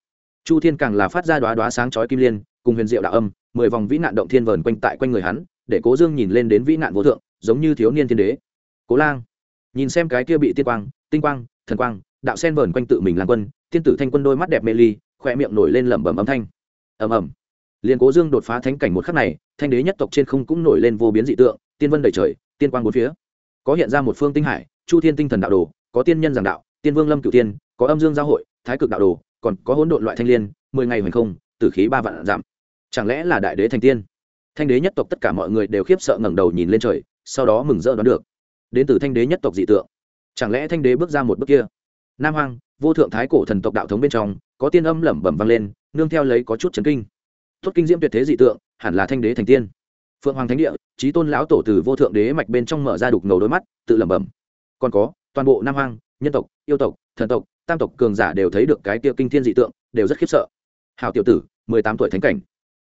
Chu thiên càng là phát ra đoá đoá sáng chói kim liên, cùng huyền diệu đạo âm, mười vòng vĩ nạn động thiên vờn quanh tại quanh người hắn, để cố dương nhìn lên đến vĩ nạn vô thượng, giống như thiếu niên thiên đế. Cố lang, nhìn xem cái kia bị tiên quang, tinh quang, thần quang đạo sen vờn quanh tự mình làm quân, tiên tử thanh quân đôi mắt đẹp mê ly khoe miệng nổi lên lẩm bẩm âm thanh. Ầm ầm. Liền cố dương đột phá thánh cảnh một khắc này, thanh đế nhất tộc trên không cũng nổi lên vô biến dị tượng, tiên vân đầy trời, tiên quang bốn phía. Có hiện ra một phương tinh hải, chu thiên tinh thần đạo đồ, có tiên nhân giảng đạo, tiên vương lâm cửu tiên, có âm dương giao hội, thái cực đạo đồ, còn có hỗn độn loại thanh liên, mười ngày hoành không, tử khí ba vạn giảm. Chẳng lẽ là đại đế thành tiên? Thanh đế nhất tộc tất cả mọi người đều khiếp sợ ngẩng đầu nhìn lên trời, sau đó mừng rỡ đoán được. Đến từ thanh đế nhất tộc dị tượng. Chẳng lẽ thanh đế bước ra một bước kia? Nam hoàng vô thượng thái cổ thần tộc đạo thống bên trong, có tiên âm lẩm bẩm vang lên, nương theo lấy có chút chấn kinh. Tốt kinh diễm tuyệt thế dị tượng, hẳn là thanh đế thành tiên. Phượng hoàng thánh địa, trí tôn lão tổ từ vô thượng đế mạch bên trong mở ra đục ngầu đôi mắt, tự lẩm bẩm. Còn có, toàn bộ nam hoàng nhân tộc, yêu tộc, thần tộc, tam tộc cường giả đều thấy được cái tiêu kinh thiên dị tượng, đều rất khiếp sợ. Hào tiểu tử, mười tám tuổi thánh cảnh.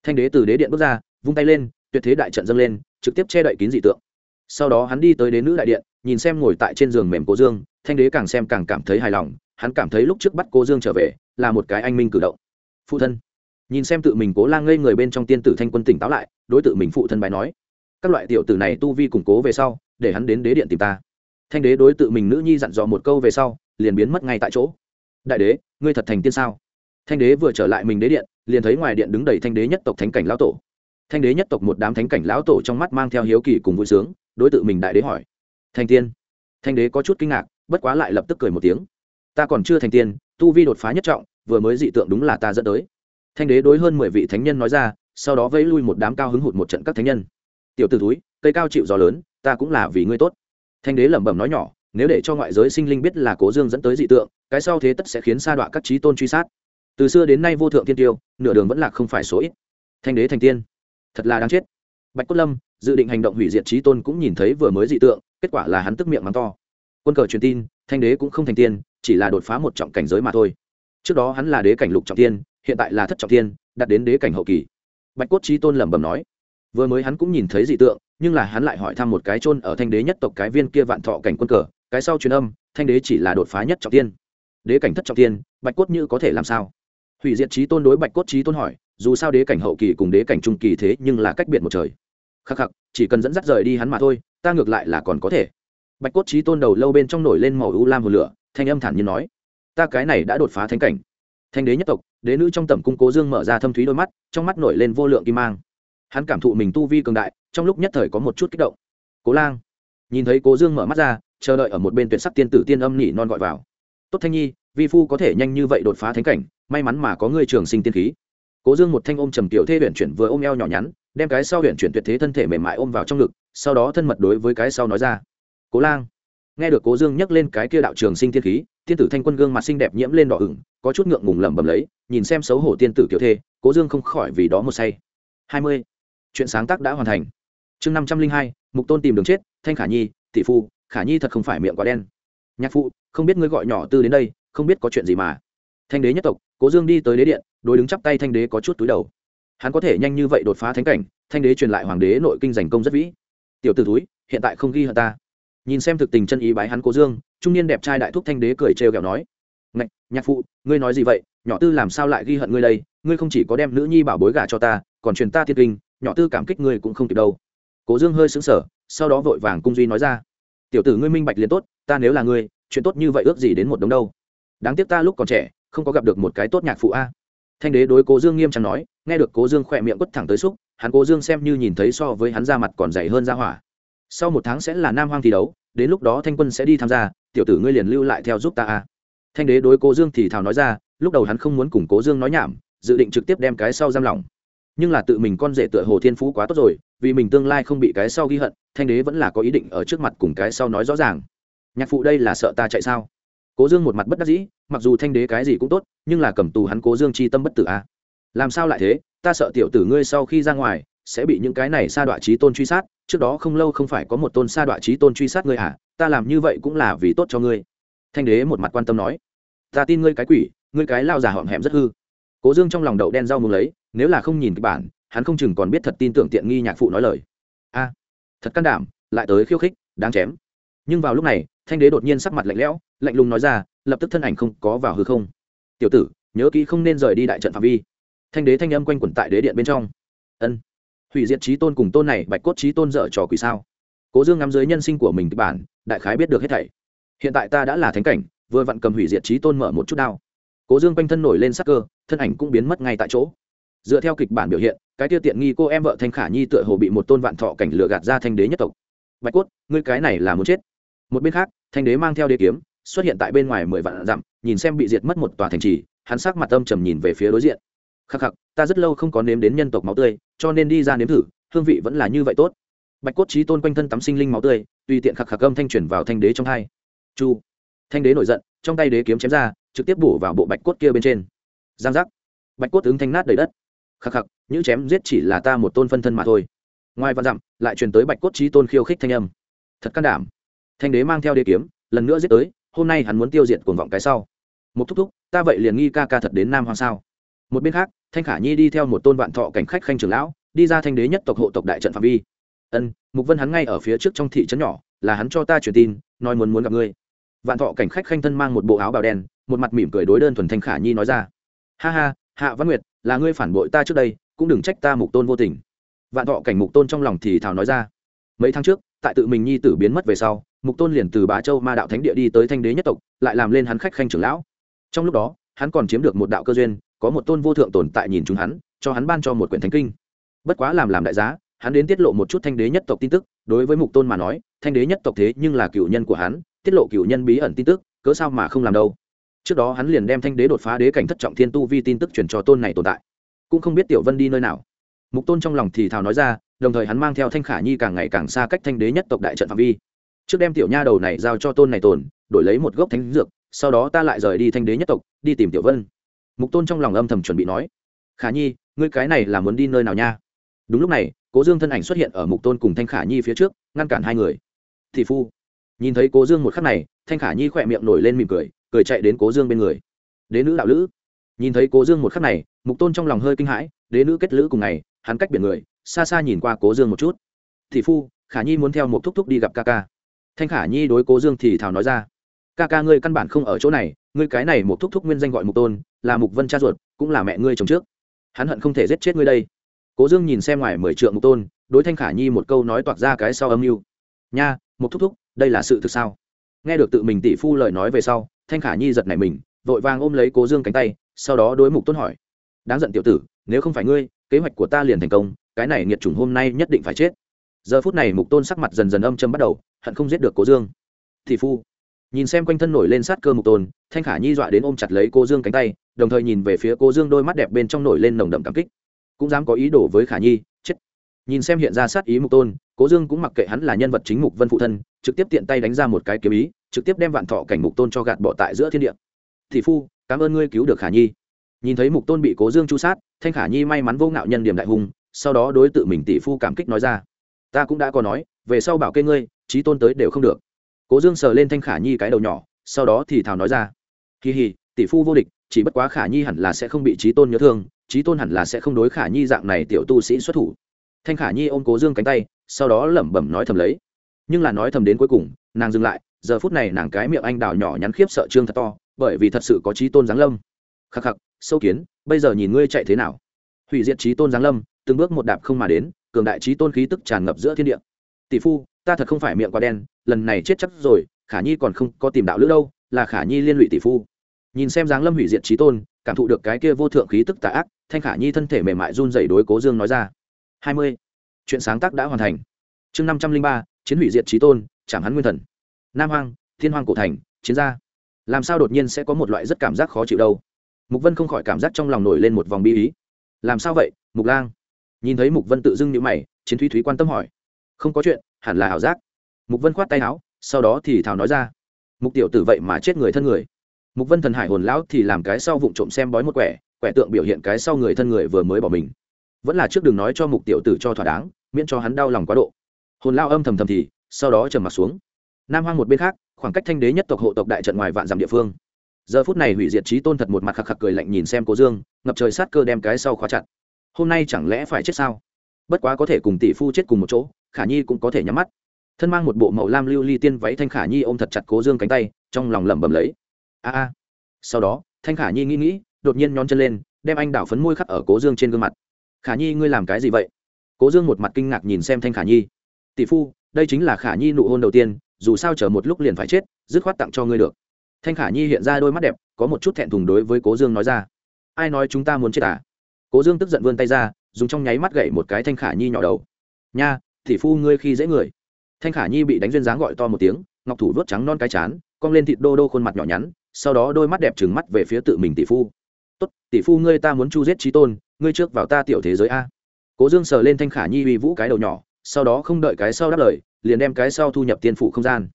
Thanh đế từ đế điện bước ra, vung tay lên, tuyệt thế đại trận dâng lên, trực tiếp che đậy kín dị tượng. Sau đó hắn đi tới đế nữ đại điện, nhìn xem ngồi tại trên giường mềm cố dương thanh đế càng xem càng cảm thấy hài lòng, hắn cảm thấy lúc trước bắt cô dương trở về, là một cái anh minh cử động. Phụ thân. Nhìn xem tự mình cố lang ngây người bên trong tiên tử thanh quân tỉnh táo lại, đối tự mình phụ thân bài nói, các loại tiểu tử này tu vi củng cố về sau, để hắn đến đế điện tìm ta. Thanh đế đối tự mình nữ nhi dặn dò một câu về sau, liền biến mất ngay tại chỗ. Đại đế, ngươi thật thành tiên sao? Thanh đế vừa trở lại mình đế điện, liền thấy ngoài điện đứng đầy thanh đế nhất tộc thánh cảnh lão tổ. Thanh đế nhất tộc một đám thánh cảnh lão tổ trong mắt mang theo hiếu kỳ cùng vui sướng, đối tượng mình đại đế hỏi Thanh tiên? Thanh đế có chút kinh ngạc bất quá lại lập tức cười một tiếng. Ta còn chưa thành tiên, tu vi đột phá nhất trọng, vừa mới dị tượng đúng là ta dẫn tới. Thanh đế đối hơn mười vị thánh nhân nói ra, sau đó vẫy lui một đám cao hứng hụt một trận các thánh nhân. Tiểu t ử túi, cây cao chịu gió lớn, ta cũng là vì ngươi tốt. Thanh đế lẩm bẩm nói nhỏ, nếu để cho ngoại giới sinh linh biết là cố dương dẫn tới dị tượng, cái sau thế tất sẽ khiến sa đọa các trí tôn truy sát. Từ xưa đến nay vô thượng tiên tiêu, nửa đường vẫn là không phải số ít. Thanh đế thành tiên. Thật là đáng chết. Bạch cốt lâm, dự định hành động hủy diệt trí tôn cũng nhìn thấy vừa mới dị tượng, kết quả là hắn tức miệng mắng to quân cờ truyền tin, thanh đế cũng không thành tiên, chỉ là đột phá một trọng cảnh giới mà thôi. Trước đó hắn là đế cảnh lục trọng tiên, hiện tại là thất trọng tiên đặt đến đế cảnh hậu kỳ. Bạch cốt trí tôn lẩm bẩm nói, vừa mới hắn cũng nhìn thấy dị tượng, nhưng là hắn lại hỏi thăm một cái chôn ở thanh đế nhất tộc cái viên kia vạn thọ cảnh quân cờ, cái sau truyền âm, thanh đế chỉ là đột phá nhất trọng tiên. Đế cảnh thất trọng tiên, bạch cốt như có thể làm sao? Hủy diệt trí tôn đối bạch cốt trí tôn hỏi, dù sao đế cảnh hậu kỳ cùng đế cảnh trung kỳ thế nhưng là cách biệt một trời. Khắc khắc, chỉ cần dẫn dắt rời đi hắn mà thôi, ta ngược lại là còn có thể bạch cốt trí tôn đầu lâu bên trong nổi lên màu u lam hồ lửa, thanh âm thản nhiên nói, ta cái này đã đột phá thánh cảnh. Thanh đế nhất tộc, đế nữ trong tầm cung cố dương mở ra thâm thúy đôi mắt, trong mắt nổi lên vô lượng kim mang. Hắn cảm thụ mình tu vi cường đại, trong lúc nhất thời có một chút kích động. Cố lang. Nhìn thấy cố dương mở mắt ra, chờ đợi ở một bên tuyệt sắc tiên tử tiên âm nhị non gọi vào. Tốt thanh nhi, vi phu có thể nhanh như vậy đột phá thánh cảnh, may mắn mà có người trường sinh tiên khí. Cố dương một thanh ôm trầm tiểu thê huyện chuyển vừa ôm eo nhỏ nhắn, đem cái sau huyện chuyển tuyệt thế thân thể mềm mại ôm vào trong ngực, sau đó thân mật đối với cái sau nói ra cố lang. Nghe được cố dương nhắc lên cái kia đạo trường sinh thiên khí, tiên tử thanh quân gương mặt xinh đẹp nhiễm lên đỏ ửng, có chút ngượng ngùng lẩm bẩm lấy, nhìn xem xấu hổ tiên tử kiểu thê, cố dương không khỏi vì đó một say. Hai mươi. Chuyện sáng tác đã hoàn thành. Chương năm trăm linh hai, mục tôn tìm đường chết, thanh khả nhi, Tỷ phu, khả nhi thật không phải miệng quá đen. Nhạc phụ, không biết ngươi gọi nhỏ tư đến đây, không biết có chuyện gì mà. Thanh đế nhất tộc, cố dương đi tới đế điện, đối đứng chắp tay thanh đế có chút túi đầu. Hắn có thể nhanh như vậy đột phá thánh cảnh, thanh đế truyền lại hoàng đế nội kinh giành công rất vĩ. Tiểu t ử túi hiện tại không ghi hận ta nhìn xem thực tình chân ý bái hắn cố dương trung niên đẹp trai đại thúc thanh đế cười trêu ghẹo nói ngạch nhạc phụ ngươi nói gì vậy? Nhỏ tư làm sao lại ghi hận ngươi đây? Ngươi không chỉ có đem nữ nhi bảo bối gà cho ta còn truyền ta thiên kinh nhỏ tư cảm kích ngươi cũng không kịp đâu. Cố dương hơi sững sờ, sau đó vội vàng cung duy nói ra tiểu tử ngươi minh bạch liền tốt ta nếu là ngươi chuyện tốt như vậy ước gì đến một đống đâu. Đáng tiếc ta lúc còn trẻ không có gặp được một cái tốt nhạc phụ a. Thanh đế đối cố dương nghiêm trang nói nghe được cố dương khỏe miệng quất thẳng tới xúc hắn cố dương xem như nhìn thấy so với hắn ra mặt còn dày hơn ra hỏa sau một tháng sẽ là nam hoang thi đấu, đến lúc đó thanh quân sẽ đi tham gia, tiểu tử ngươi liền lưu lại theo giúp ta a. Thanh đế đối cố dương thì thào nói ra, lúc đầu hắn không muốn cùng cố dương nói nhảm, dự định trực tiếp đem cái sau giam lỏng. Nhưng là tự mình con rể tựa hồ thiên phú quá tốt rồi, vì mình tương lai không bị cái sau ghi hận, thanh đế vẫn là có ý định ở trước mặt cùng cái sau nói rõ ràng. Nhạc phụ đây là sợ ta chạy sao? Cố dương một mặt bất đắc dĩ, mặc dù thanh đế cái gì cũng tốt, nhưng là cầm tù hắn cố dương chi tâm bất tử a. À? làm sao lại thế? Ta sợ tiểu tử ngươi sau khi ra ngoài sẽ bị những cái này sa đọa trí tôn truy sát, trước đó không lâu không phải có một tôn sa đọa trí tôn truy sát ngươi à ta làm như vậy cũng là vì tốt cho ngươi. Thanh đế một mặt quan tâm nói. Ta tin ngươi cái quỷ, ngươi cái lao già họm hẹm rất hư. Cố dương trong lòng đậu đen rau muốn lấy, nếu là không nhìn kịch bản, hắn không chừng còn biết thật tin tưởng tiện nghi nhạc phụ nói lời. A, thật can đảm, lại tới khiêu khích, đáng chém. Nhưng vào lúc này, thanh đế đột nhiên sắc mặt lạnh lẽo, lạnh lùng nói ra, lập tức thân ảnh không có vào hư không. Tiểu tử, nhớ kỹ không nên rời đi đại trận phạm vi. Thanh đế thanh âm quanh quẩn tại đế điện bên trong. Ân hủy diệt trí tôn cùng tôn này, bạch cốt trí tôn dở trò quỷ sao? Cố dương ngắm dưới nhân sinh của mình kịch bản, đại khái biết được hết thảy. Hiện tại ta đã là thánh cảnh, vừa vặn cầm hủy diệt trí tôn mở một chút đao. Cố dương quanh thân nổi lên sắc cơ, thân ảnh cũng biến mất ngay tại chỗ. Dựa theo kịch bản biểu hiện, cái tiêu tiện nghi cô em vợ thanh khả nhi tựa hồ bị một tôn vạn thọ cảnh lừa gạt ra thanh đế nhất tộc. Bạch cốt, ngươi cái này là muốn chết. Một bên khác, thanh đế mang theo đế kiếm, xuất hiện tại bên ngoài mười vạn dặm, nhìn xem bị diệt mất một tòa thành trì, hắn sắc mặt âm trầm nhìn về phía đối diện khắc khắc, ta rất lâu không có nếm đến nhân tộc máu tươi, cho nên đi ra nếm thử, hương vị vẫn là như vậy tốt. Bạch cốt trí tôn quanh thân tắm sinh linh máu tươi, tùy tiện khắc khắc âm thanh chuyển vào thanh đế trong hai. Chu. Thanh đế nổi giận, trong tay đế kiếm chém ra, trực tiếp bổ vào bộ bạch cốt kia bên trên. Giang giác. Bạch cốt ứng thanh nát đầy đất. Khắc khắc, những chém giết chỉ là ta một tôn phân thân mà thôi. Ngoài văn dặm, lại truyền tới bạch cốt trí tôn khiêu khích thanh âm. Thật can đảm. Thanh đế mang theo đế kiếm, lần nữa giết tới, hôm nay hắn muốn tiêu diệt cuồng vọng cái sau. Một thúc thúc, ta vậy liền nghi ca ca thật đến nam hoàng sao? Một bên khác, thanh khả nhi đi theo một tôn vạn thọ cảnh khách khanh trưởng lão, đi ra thanh đế nhất tộc hộ tộc đại trận phạm vi. Ân, mục vân hắn ngay ở phía trước trong thị trấn nhỏ, là hắn cho ta truyền tin, nói muốn muốn gặp ngươi. Vạn thọ cảnh khách khanh thân mang một bộ áo bào đen, một mặt mỉm cười đối đơn thuần thanh khả nhi nói ra. Ha ha, hạ văn nguyệt, là ngươi phản bội ta trước đây, cũng đừng trách ta mục tôn vô tình. Vạn thọ cảnh mục tôn trong lòng thì thào nói ra. Mấy tháng trước, tại tự mình nhi tử biến mất về sau, mục tôn liền từ bá châu ma đạo thánh địa đi tới thanh đế nhất tộc, lại làm lên hắn khách khanh trưởng lão. Trong lúc đó, hắn còn chiếm được một đạo cơ duyên có một tôn vô thượng tồn tại nhìn chúng hắn, cho hắn ban cho một quyển thánh kinh. Bất quá làm làm đại giá, hắn đến tiết lộ một chút thanh đế nhất tộc tin tức, đối với mục tôn mà nói, thanh đế nhất tộc thế nhưng là cựu nhân của hắn, tiết lộ cựu nhân bí ẩn tin tức, cớ sao mà không làm đâu. Trước đó hắn liền đem thanh đế đột phá đế cảnh thất trọng thiên tu vi tin tức truyền cho tôn này tồn tại. Cũng không biết tiểu vân đi nơi nào. Mục tôn trong lòng thì thào nói ra, đồng thời hắn mang theo thanh khả nhi càng ngày càng xa cách thanh đế nhất tộc đại trận phạm vi. Trước đem tiểu nha đầu này giao cho tôn này tồn, đổi lấy một gốc thánh dược, sau đó ta lại rời đi thanh đế nhất tộc, đi tìm tiểu vân mục tôn trong lòng âm thầm chuẩn bị nói, khả nhi, ngươi cái này là muốn đi nơi nào nha? Đúng lúc này, cố dương thân ảnh xuất hiện ở mục tôn cùng thanh khả nhi phía trước, ngăn cản hai người. Thị phu. Nhìn thấy cố dương một khắc này, thanh khả nhi khỏe miệng nổi lên mỉm cười cười chạy đến cố dương bên người. Đế nữ đạo lữ. Nhìn thấy cố dương một khắc này, mục tôn trong lòng hơi kinh hãi, đế nữ kết lữ cùng ngày, hắn cách biển người, xa xa nhìn qua cố dương một chút. Thị phu, khả nhi muốn theo một thúc thúc đi gặp ca ca. Thanh khả nhi đối cố dương thì thào nói ra, ca ca ngươi căn bản không ở chỗ này, ngươi cái này một thúc thúc nguyên danh gọi mục tôn là mục vân cha ruột, cũng là mẹ ngươi chồng trước. Hắn hận không thể giết chết ngươi đây. Cố dương nhìn xem ngoài mười trượng mục tôn, đối thanh khả nhi một câu nói toạc ra cái sau âm mưu. Nha một thúc thúc, đây là sự thực sao? Nghe được tự mình tỷ phu lời nói về sau, thanh khả nhi giật nảy mình, vội vàng ôm lấy cố dương cánh tay, sau đó đối mục tôn hỏi. Đáng giận tiểu tử, nếu không phải ngươi, kế hoạch của ta liền thành công, cái này nghiệt chủng hôm nay nhất định phải chết. Giờ phút này mục tôn sắc mặt dần dần âm châm bắt đầu, hận không giết được cố dương. Thị phu nhìn xem quanh thân nổi lên sát cơ mục tôn thanh khả nhi dọa đến ôm chặt lấy cô dương cánh tay, đồng thời nhìn về phía cô dương đôi mắt đẹp bên trong nổi lên nồng đậm cảm kích. Cũng dám có ý đồ với khả nhi, chết. Nhìn xem hiện ra sát ý mục tôn cố dương cũng mặc kệ hắn là nhân vật chính mục vân phụ thân, trực tiếp tiện tay đánh ra một cái kiếm ý, trực tiếp đem vạn thọ cảnh mục tôn cho gạt bỏ tại giữa thiên địa. Thị phu, cảm ơn ngươi cứu được khả nhi. Nhìn thấy mục tôn bị cố dương chu sát, thanh khả nhi may mắn vô ngạo nhân điểm đại hùng, sau đó đối tự mình tỷ phu cảm kích nói ra. Ta cũng đã có nói, về sau bảo kê ngươi trí tôn tới đều không được cố dương sờ lên thanh khả nhi cái đầu nhỏ, sau đó thì thào nói ra. Kỳ hì tỷ phu vô địch, chỉ bất quá khả nhi hẳn là sẽ không bị trí tôn nhớ thương trí tôn hẳn là sẽ không đối khả nhi dạng này tiểu tu sĩ xuất thủ. Thanh khả nhi ôm cố dương cánh tay, sau đó lẩm bẩm nói thầm lấy. Nhưng là nói thầm đến cuối cùng, nàng dừng lại, giờ phút này nàng cái miệng anh đào nhỏ nhắn khiếp sợ trương thật to, bởi vì thật sự có trí tôn giáng lâm. Khắc khắc, sâu kiến, bây giờ nhìn ngươi chạy thế nào? Hủy diệt trí tôn giáng lâm, từng bước một đạp không mà đến, cường đại trí tôn khí tức tràn ngập giữa thiên địa tỷ phu, ta thật không phải miệng quá đen, lần này chết chắc rồi, khả nhi còn không có tìm đạo lữ đâu, là khả nhi liên lụy tỷ phu. Nhìn xem dáng lâm hủy diệt trí tôn, cảm thụ được cái kia vô thượng khí tức tà ác, thanh khả nhi thân thể mềm mại run dày đối cố dương nói ra. Hai mươi. Chuyện sáng tác đã hoàn thành. Chương năm trăm linh ba, chiến hủy diệt trí tôn chẳng hắn nguyên thần. Nam hoang, thiên hoang cổ thành, chiến gia làm sao đột nhiên sẽ có một loại rất cảm giác khó chịu đâu? Mục vân không khỏi cảm giác trong lòng nổi lên một vòng bi ý. Làm sao vậy, mục lang? Nhìn thấy mục vân tự dưng nhữ mày, chiến thúy thúy quan tâm hỏi không có chuyện, hẳn là ảo giác. Mục vân khoát tay áo, sau đó thì thảo nói ra. Mục tiểu tử vậy mà chết người thân người. Mục vân thần hải hồn lão thì làm cái sau vụng trộm xem bói một quẻ quẻ tượng biểu hiện cái sau người thân người vừa mới bỏ mình. Vẫn là trước đừng nói cho mục tiểu tử cho thỏa đáng, miễn cho hắn đau lòng quá độ. Hồn lao âm thầm thầm thì, sau đó trầm mặt xuống. Nam hoang một bên khác, khoảng cách thanh đế nhất tộc hộ tộc đại trận ngoài vạn dặm địa phương. Giờ phút này hủy diệt trí tôn thật một mặt khạc khạc cười lạnh nhìn xem cố dương, ngập trời sát cơ đem cái sau khóa chặt. Hôm nay chẳng lẽ phải chết sao? Bất quá có thể cùng tỷ phu chết cùng một chỗ khả nhi cũng có thể nhắm mắt. Thân mang một bộ màu lam lưu ly tiên váy thanh khả nhi ôm thật chặt cố dương cánh tay, trong lòng lẩm bẩm lấy. A a. Sau đó, thanh khả nhi nghĩ nghĩ, đột nhiên nhón chân lên, đem anh đảo phấn môi khắc ở cố dương trên gương mặt. Khả nhi, ngươi làm cái gì vậy? Cố dương một mặt kinh ngạc nhìn xem thanh khả nhi. Tỷ phu, đây chính là khả nhi nụ hôn đầu tiên, dù sao chờ một lúc liền phải chết, dứt khoát tặng cho ngươi được. Thanh khả nhi hiện ra đôi mắt đẹp, có một chút thẹn thùng đối với cố dương nói ra. Ai nói chúng ta muốn chết à? Cố dương tức giận vươn tay ra, dùng trong nháy mắt gậy một cái thanh khả nhi nhỏ đầu. Nha tỷ phu ngươi khi dễ người. Thanh khả nhi bị đánh duyên dáng gọi to một tiếng, ngọc thủ vớt trắng non cái chán, cong lên thịt đô đô khuôn mặt nhỏ nhắn, sau đó đôi mắt đẹp trừng mắt về phía tự mình tỷ phu. Tốt, tỷ phu ngươi ta muốn chu giết trí tôn, ngươi trước vào ta tiểu thế giới a. Cố dương sờ lên thanh khả nhi uy vũ cái đầu nhỏ, sau đó không đợi cái sau đáp lời, liền đem cái sau thu nhập tiên phủ không gian.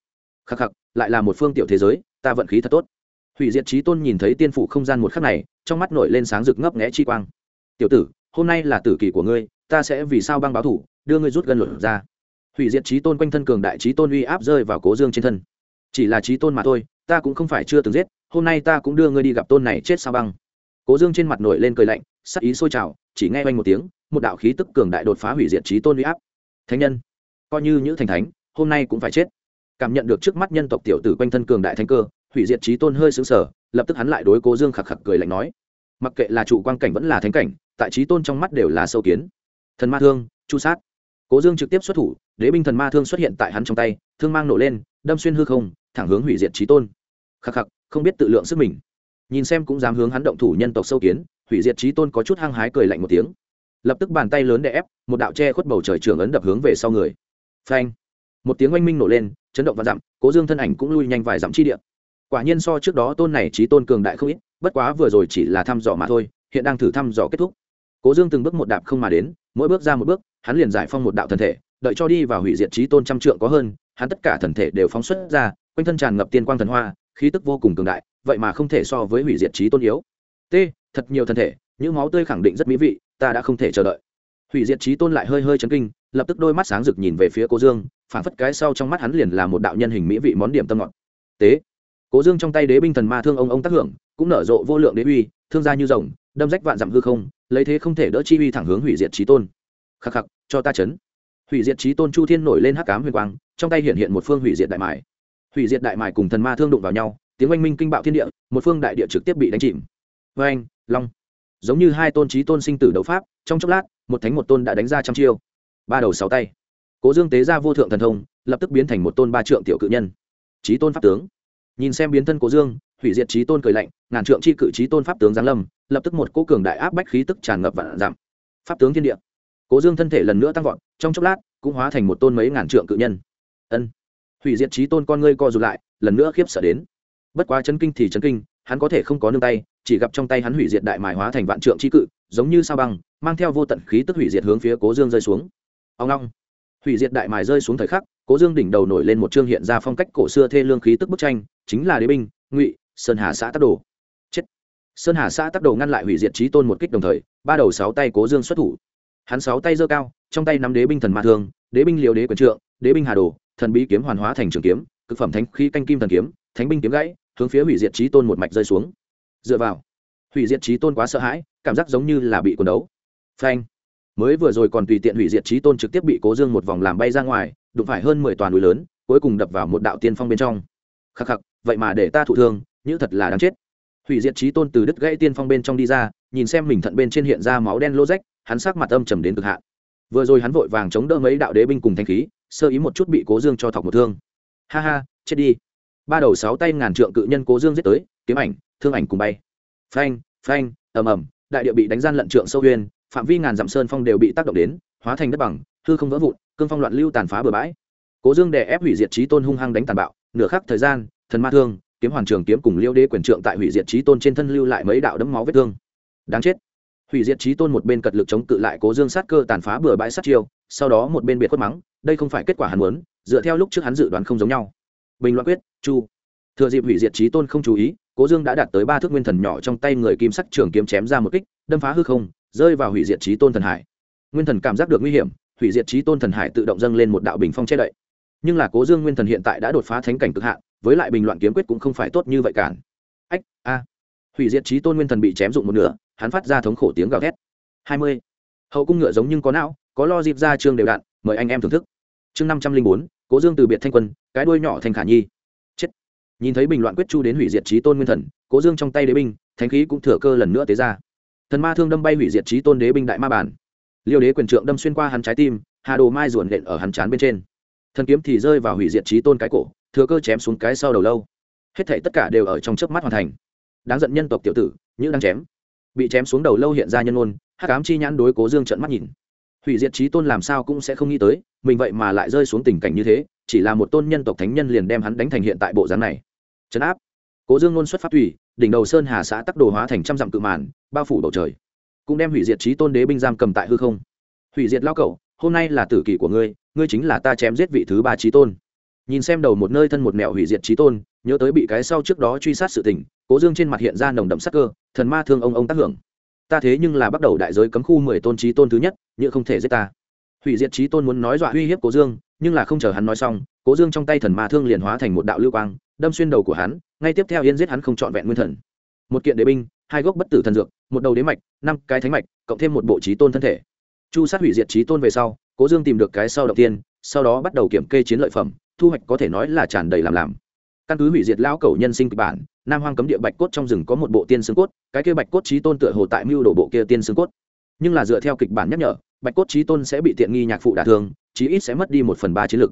Khắc khắc, lại là một phương tiểu thế giới, ta vận khí thật tốt. Hủy diệt trí tôn nhìn thấy tiên phủ không gian một khắc này, trong mắt nổi lên sáng rực ngấp nghẽ chi quang. Tiểu tử, hôm nay là tử kỳ của ngươi, ta sẽ vì sao băng báo thủ đưa ngươi rút gần luật ra. Hủy diệt trí tôn quanh thân cường đại trí tôn uy áp rơi vào cố dương trên thân. Chỉ là trí tôn mà thôi, ta cũng không phải chưa từng giết, hôm nay ta cũng đưa ngươi đi gặp tôn này chết sao băng. Cố dương trên mặt nổi lên cười lạnh, sắc ý sôi trào, chỉ nghe oanh một tiếng, một đạo khí tức cường đại đột phá hủy diệt trí tôn uy áp. Thánh nhân, coi như những thành thánh, hôm nay cũng phải chết. Cảm nhận được trước mắt nhân tộc tiểu tử quanh thân cường đại thánh cơ, hủy diệt trí tôn hơi xứng sở lập tức hắn lại đối cố dương khạc khạc cười lạnh nói. Mặc kệ là trụ quan cảnh vẫn là thánh cảnh, tại trí tôn trong mắt đều là sâu kiến. Thần ma thương, chu sát cố dương trực tiếp xuất thủ, đế binh thần ma thương xuất hiện tại hắn trong tay, thương mang nổ lên, đâm xuyên hư không, thẳng hướng hủy diệt trí tôn. Khắc khắc, không biết tự lượng sức mình. Nhìn xem cũng dám hướng hắn động thủ nhân tộc sâu kiến, hủy diệt trí tôn có chút hăng hái cười lạnh một tiếng. Lập tức bàn tay lớn đè ép, một đạo che khuất bầu trời trường ấn đập hướng về sau người. Phanh! Một tiếng oanh minh nổ lên, chấn động và dặm cố dương thân ảnh cũng lui nhanh vài dặm chi địa. Quả nhiên so trước đó tôn này trí tôn cường đại không ít, bất quá vừa rồi chỉ là thăm dò mà thôi, hiện đang thử thăm dò kết thúc. Cố dương từng bước một đạp không mà đến mỗi bước ra một bước, hắn liền giải phong một đạo thần thể, đợi cho đi vào hủy diệt trí tôn trăm trượng có hơn, hắn tất cả thần thể đều phóng xuất ra, quanh thân tràn ngập tiên quang thần hoa, khí tức vô cùng cường đại, vậy mà không thể so với hủy diệt trí tôn yếu. T, thật nhiều thân thể, những máu tươi khẳng định rất mỹ vị, ta đã không thể chờ đợi. Hủy diệt trí tôn lại hơi hơi chấn kinh, lập tức đôi mắt sáng rực nhìn về phía cố dương phản phất cái sau trong mắt hắn liền là một đạo nhân hình mỹ vị món điểm tâm ngọt. Tế cố dương trong tay đế binh thần ma thương ông ông tác hưởng, cũng nở rộ vô lượng đế uy thương gia như rồng, đâm rách vạn dặm hư không, lấy thế không thể đỡ chi uy thẳng hướng hủy diệt trí tôn. Khắc khắc, cho ta chấn. Hủy diệt trí tôn chu thiên nổi lên hắc cám huyền quang, trong tay hiện hiện một phương hủy diệt đại mài. Hủy diệt đại mài cùng thần ma thương đụng vào nhau, tiếng oanh minh kinh bạo thiên địa, một phương đại địa trực tiếp bị đánh chìm. Vê anh long. Giống như hai tôn trí tôn sinh tử đấu pháp, trong chốc lát, một thánh một tôn đã đánh ra trăm chiêu. Ba đầu sáu tay. Cố dương tế ra vô thượng thần thông, lập tức biến thành một tôn ba trượng tiểu cự nhân. Trí tôn pháp tướng. Nhìn xem biến thân cố dương hủy diệt trí tôn cười lạnh, ngàn trượng chi cự trí tôn pháp tướng giáng lâm, lập tức một cỗ cường đại áp bách khí tức tràn ngập vạn giảm pháp tướng thiên địa. Cố dương thân thể lần nữa tăng vọt, trong chốc lát, cũng hóa thành một tôn mấy ngàn trượng cự nhân. Ân. Hủy diệt trí tôn con ngươi co rụt lại, lần nữa khiếp sợ đến. Bất quá chấn kinh thì chấn kinh, hắn có thể không có nương tay, chỉ gặp trong tay hắn hủy diệt đại mài hóa thành vạn trượng chi cự, giống như sao băng, mang theo vô tận khí tức hủy diệt hướng phía cố dương rơi xuống. Ông long. Hủy diệt đại mài rơi xuống thời khắc, cố dương đỉnh đầu nổi lên một chương hiện ra phong cách cổ xưa thê lương khí tức bức tranh, chính là đế binh, ngụy sơn hà xã tắc đồ. Chết. Sơn hà xã tắc đồ ngăn lại hủy diệt trí tôn một kích đồng thời, ba đầu sáu tay cố dương xuất thủ. Hắn sáu tay giơ cao, trong tay nắm đế binh thần ma thương, đế binh liều đế quyền trượng, đế binh hà đồ, thần bí kiếm hoàn hóa thành trường kiếm, cực phẩm thánh khí canh kim thần kiếm, thánh binh kiếm gãy, hướng phía hủy diệt trí tôn một mạch rơi xuống. Dựa vào, hủy diệt trí tôn quá sợ hãi, cảm giác giống như là bị quần đấu. Phanh. Mới vừa rồi còn tùy tiện hủy diệt trí tôn trực tiếp bị cố dương một vòng làm bay ra ngoài, đụng phải hơn mười toàn núi lớn, cuối cùng đập vào một đạo tiên phong bên trong. Khắc khắc, vậy mà để ta thụ thương như thật là đáng chết. Hủy diệt trí tôn từ đứt gãy tiên phong bên trong đi ra, nhìn xem mình thận bên trên hiện ra máu đen lô rách, hắn sắc mặt âm trầm đến cực hạn. Vừa rồi hắn vội vàng chống đỡ mấy đạo đế binh cùng thanh khí, sơ ý một chút bị cố dương cho thọc một thương. Ha ha, chết đi. Ba đầu sáu tay ngàn trượng cự nhân cố dương giết tới, kiếm ảnh, thương ảnh cùng bay. Phanh phanh, ầm ầm, đại địa bị đánh gian lận trượng sâu huyên phạm vi ngàn dặm sơn phong đều bị tác động đến, hóa thành đất bằng, hư không vỡ vụn, cương phong loạn lưu tàn phá bừa bãi. Cố dương đè ép hủy diệt trí tôn hung hăng đánh tàn bạo, nửa khắc thời gian, thần ma thương kiếm hoàn trường kiếm cùng liêu đế quyền trượng tại hủy diệt trí tôn trên thân lưu lại mấy đạo đấm máu vết thương. Đáng chết. Hủy diệt trí tôn một bên cật lực chống cự lại cố dương sát cơ tàn phá bừa bãi sát chiêu, sau đó một bên biệt khuất mắng, đây không phải kết quả hắn muốn, dựa theo lúc trước hắn dự đoán không giống nhau. Bình luận quyết, chu. Thừa dịp hủy diệt trí tôn không chú ý, cố dương đã đạt tới ba thước nguyên thần nhỏ trong tay người kim sắc trường kiếm chém ra một kích, đâm phá hư không, rơi vào hủy diệt trí tôn thần hải. Nguyên thần cảm giác được nguy hiểm, hủy diệt trí tôn thần hải tự động dâng lên một đạo bình phong che đậy. Nhưng là cố dương nguyên thần hiện tại đã đột phá thánh cảnh cực hạn với lại bình loạn kiếm quyết cũng không phải tốt như vậy cản. Ách, a. Hủy diệt trí tôn nguyên thần bị chém dụng một nửa, hắn phát ra thống khổ tiếng gào thét. Hai mươi. Hậu cung ngựa giống nhưng có não, có lo dịp ra chương đều đạn, mời anh em thưởng thức. Chương năm trăm linh bốn, cố dương từ biệt thanh quân, cái đuôi nhỏ thành khả nhi. Chết. Nhìn thấy bình loạn quyết chu đến hủy diệt trí tôn nguyên thần, cố dương trong tay đế binh, thánh khí cũng thừa cơ lần nữa tế ra. Thần ma thương đâm bay hủy diệt trí tôn đế binh đại ma bản liêu đế quyền trượng đâm xuyên qua hắn trái tim, hà đồ mai ruồn lện ở hắn chán bên trên. Thần kiếm thì rơi vào hủy diệt trí tôn cái cổ thừa cơ chém xuống cái sau đầu lâu. Hết thảy tất cả đều ở trong chớp mắt hoàn thành. Đáng giận nhân tộc tiểu tử như đang chém. Bị chém xuống đầu lâu hiện ra nhân ôn hát cám chi nhãn đối cố dương trận mắt nhìn. Hủy diệt trí tôn làm sao cũng sẽ không nghĩ tới, mình vậy mà lại rơi xuống tình cảnh như thế, chỉ là một tôn nhân tộc thánh nhân liền đem hắn đánh thành hiện tại bộ dáng này. Trấn áp. Cố dương ngôn xuất phát thủy đỉnh đầu sơn hà xã tắc đồ hóa thành trăm dặm cự màn, bao phủ bầu trời. Cũng đem hủy diệt trí tôn đế binh giam cầm tại hư không. Hủy diệt lao cẩu, hôm nay là tử kỷ của ngươi ngươi chính là ta chém giết vị thứ ba trí tôn nhìn xem đầu một nơi thân một mẹo hủy diệt trí tôn, nhớ tới bị cái sau trước đó truy sát sự tình, cố dương trên mặt hiện ra nồng đậm sắc cơ, thần ma thương ông ông tác hưởng. Ta thế nhưng là bắt đầu đại giới cấm khu mười tôn trí tôn thứ nhất, như không thể giết ta. Hủy diệt trí tôn muốn nói dọa uy hiếp cố dương, nhưng là không chờ hắn nói xong, cố dương trong tay thần ma thương liền hóa thành một đạo lưu quang, đâm xuyên đầu của hắn, ngay tiếp theo yên giết hắn không trọn vẹn nguyên thần. Một kiện đế binh, hai gốc bất tử thần dược, một đầu đế mạch, năm cái thánh mạch, cộng thêm một bộ trí tôn thân thể. Chu sát hủy diệt trí tôn về sau, cố dương tìm được cái sau đầu tiên, sau đó bắt đầu kiểm kê chiến lợi phẩm thu hoạch có thể nói là tràn đầy làm làm. Căn cứ hủy diệt lão cầu nhân sinh kịch bản, nam hoang cấm địa bạch cốt trong rừng có một bộ tiên xương cốt, cái kia bạch cốt trí tôn tựa hồ tại mưu đổ bộ kia tiên xương cốt. Nhưng là dựa theo kịch bản nhắc nhở, bạch cốt trí tôn sẽ bị tiện nghi nhạc phụ đả thương, chí ít sẽ mất đi một phần ba chiến lực.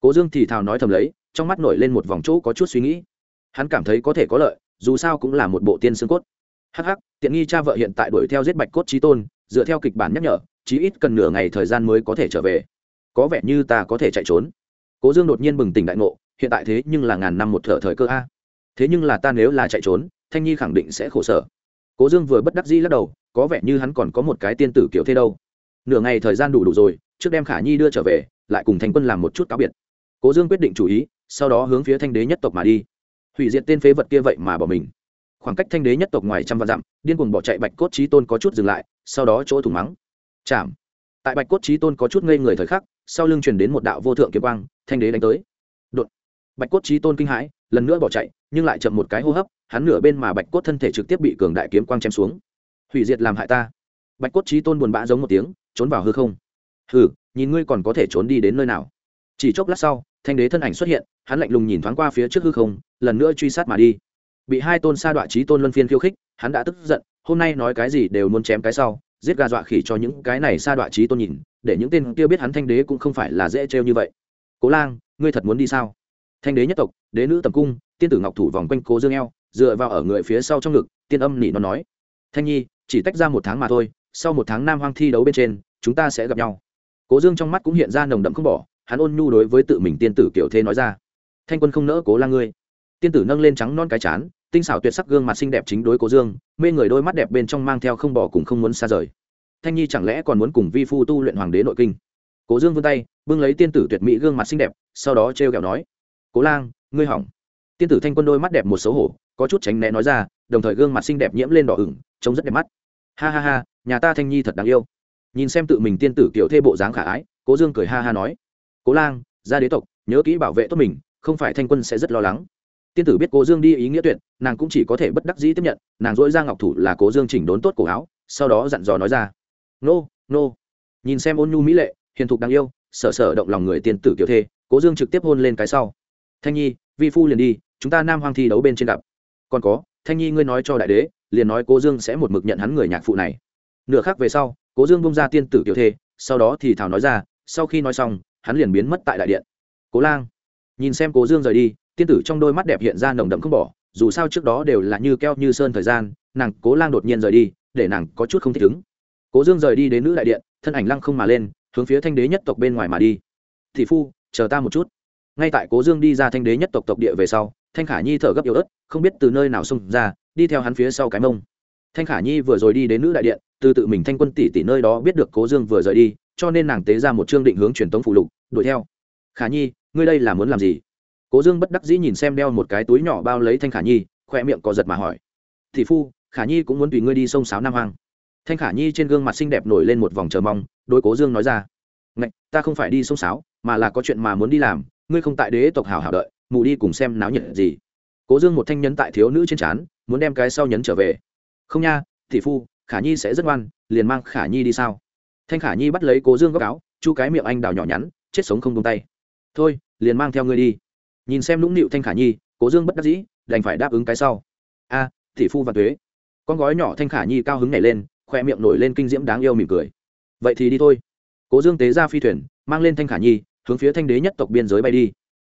Cố dương thì thào nói thầm lấy, trong mắt nổi lên một vòng chỗ có chút suy nghĩ. Hắn cảm thấy có thể có lợi, dù sao cũng là một bộ tiên xương cốt. Hắc hắc, tiện nghi cha vợ hiện tại đuổi theo giết bạch cốt trí tôn, dựa theo kịch bản nhắc nhở, chí ít cần nửa ngày thời gian mới có thể trở về. Có vẻ như ta có thể chạy trốn cố dương đột nhiên bừng tỉnh đại ngộ, hiện tại thế nhưng là ngàn năm một thở thời cơ a. Thế nhưng là ta nếu là chạy trốn, thanh nhi khẳng định sẽ khổ sở. Cố dương vừa bất đắc dĩ lắc đầu, có vẻ như hắn còn có một cái tiên tử kiểu thế đâu. Nửa ngày thời gian đủ đủ rồi, trước đem khả nhi đưa trở về, lại cùng thành quân làm một chút cáo biệt. Cố dương quyết định chủ ý, sau đó hướng phía thanh đế nhất tộc mà đi. Hủy diệt tên phế vật kia vậy mà bỏ mình. Khoảng cách thanh đế nhất tộc ngoài trăm vạn dặm, điên cuồng bỏ chạy bạch cốt trí tôn có chút dừng lại, sau đó chỗ thủng mắng. Chạm tại bạch cốt trí tôn có chút ngây người thời khắc, sau lưng truyền đến một đạo vô thượng kiếm quang thanh đế đánh tới. Đột. Bạch cốt trí tôn kinh hãi, lần nữa bỏ chạy, nhưng lại chậm một cái hô hấp, hắn nửa bên mà bạch cốt thân thể trực tiếp bị cường đại kiếm quang chém xuống. Hủy diệt làm hại ta. Bạch cốt trí tôn buồn bã giống một tiếng, trốn vào hư không. Hừ, nhìn ngươi còn có thể trốn đi đến nơi nào. Chỉ chốc lát sau, thanh đế thân ảnh xuất hiện, hắn lạnh lùng nhìn thoáng qua phía trước hư không, lần nữa truy sát mà đi. Bị hai tôn sa đọa trí tôn luân phiên khiêu khích, hắn đã tức giận, hôm nay nói cái gì đều muốn chém cái sau, giết gà dọa khỉ cho những cái này sa đọa trí tôn nhìn, để những tên kia biết hắn thanh đế cũng không phải là dễ trêu như vậy cố lang, ngươi thật muốn đi sao? Thanh đế nhất tộc, đế nữ tầm cung, tiên tử ngọc thủ vòng quanh cố dương eo, dựa vào ở người phía sau trong ngực, tiên âm nỉ nó nói. Thanh nhi, chỉ tách ra một tháng mà thôi, sau một tháng nam hoang thi đấu bên trên, chúng ta sẽ gặp nhau. Cố dương trong mắt cũng hiện ra nồng đậm không bỏ, hắn ôn nhu đối với tự mình tiên tử kiểu thế nói ra. Thanh quân không nỡ cố lang ngươi. Tiên tử nâng lên trắng non cái chán, tinh xảo tuyệt sắc gương mặt xinh đẹp chính đối cố dương, mê người đôi mắt đẹp bên trong mang theo không bỏ cùng không muốn xa rời. Thanh nhi chẳng lẽ còn muốn cùng vi phu tu luyện hoàng đế nội kinh? Cố dương vươn tay, bưng lấy tiên tử tuyệt mỹ gương mặt xinh đẹp, sau đó t r e o kẹo nói, cố lang, ngươi hỏng. Tiên tử thanh quân đôi mắt đẹp một xấu hổ, có chút tránh né nói ra, đồng thời gương mặt xinh đẹp nhiễm lên đỏ ửng, trông rất đẹp mắt. Ha ha ha, nhà ta thanh nhi thật đáng yêu. Nhìn xem tự mình tiên tử kiểu thê bộ dáng khả ái, cố dương cười ha ha nói, cố lang gia đế tộc, nhớ kỹ bảo vệ tốt mình, không phải thanh quân sẽ rất lo lắng. Tiên tử biết cố dương đi ý nghĩa tuyệt, nàng cũng chỉ có thể bất đắc dĩ tiếp nhận, nàng dỗi ra ngọc thủ là cố dương chỉnh đốn tốt cổ áo, sau đó dặn dò nói ra, nô nô. Nhìn xem ôn nhu mỹ lệ hiền thục đáng yêu, sở sở động lòng người tiên tử kiểu thê, cố dương trực tiếp hôn lên cái sau. Thanh nhi, vi phu liền đi, chúng ta nam hoang thi đấu bên trên gặp. Còn có, thanh nhi ngươi nói cho đại đế, liền nói cố dương sẽ một mực nhận hắn người nhạc phụ này. Nửa khác về sau, cố dương bông ra tiên tử kiểu thê, sau đó thì thảo nói ra, sau khi nói xong, hắn liền biến mất tại đại điện. Cố lang, nhìn xem cố dương rời đi, tiên tử trong đôi mắt đẹp hiện ra nồng đậm không bỏ, dù sao trước đó đều là như keo như sơn thời gian, nàng cố lang đột nhiên rời đi, để nàng có chút không thích ứng. Cố dương rời đi đến nữ đại điện, thân ảnh lăng không mà lên hướng phía thanh đế nhất tộc bên ngoài mà đi. Thị phu, chờ ta một chút. Ngay tại cố dương đi ra thanh đế nhất tộc tộc địa về sau, thanh khả nhi thở gấp yếu ớt, không biết từ nơi nào xông ra, đi theo hắn phía sau cái mông. Thanh khả nhi vừa rồi đi đến nữ đại điện, từ tự mình thanh quân tỷ tỷ nơi đó biết được cố dương vừa rời đi, cho nên nàng tế ra một chương định hướng truyền tống phụ lục, đuổi theo. Khả nhi, ngươi đây là muốn làm gì? Cố dương bất đắc dĩ nhìn xem đeo một cái túi nhỏ bao lấy thanh khả nhi, khoe miệng có giật mà hỏi. Thị phu, khả nhi cũng muốn tùy ngươi đi sông sáo nam hoàng thanh khả nhi trên gương mặt xinh đẹp nổi lên một vòng chờ mong đôi cố dương nói ra. Ngạch, ta không phải đi sông sáo, mà là có chuyện mà muốn đi làm, ngươi không tại đế tộc hào hào đợi, mù đi cùng xem náo nhiệt gì. Cố dương một thanh nhấn tại thiếu nữ trên trán, muốn đem cái sau nhấn trở về. Không nha thị phu, khả nhi sẽ rất ngoan, liền mang khả nhi đi sao? Thanh khả nhi bắt lấy cố dương góc áo, chu cái miệng anh đào nhỏ nhắn, chết sống không tung tay. Thôi, liền mang theo ngươi đi. Nhìn xem lũng nịu thanh khả nhi, cố dương bất đắc dĩ, đành phải đáp ứng cái sau. A thị phu và thuế con gói nhỏ thanh khả nhi cao hứng nhảy lên khoe miệng nổi lên kinh diễm đáng yêu mỉm cười. Vậy thì đi thôi. Cố dương tế ra phi thuyền, mang lên thanh khả nhi, hướng phía thanh đế nhất tộc biên giới bay đi.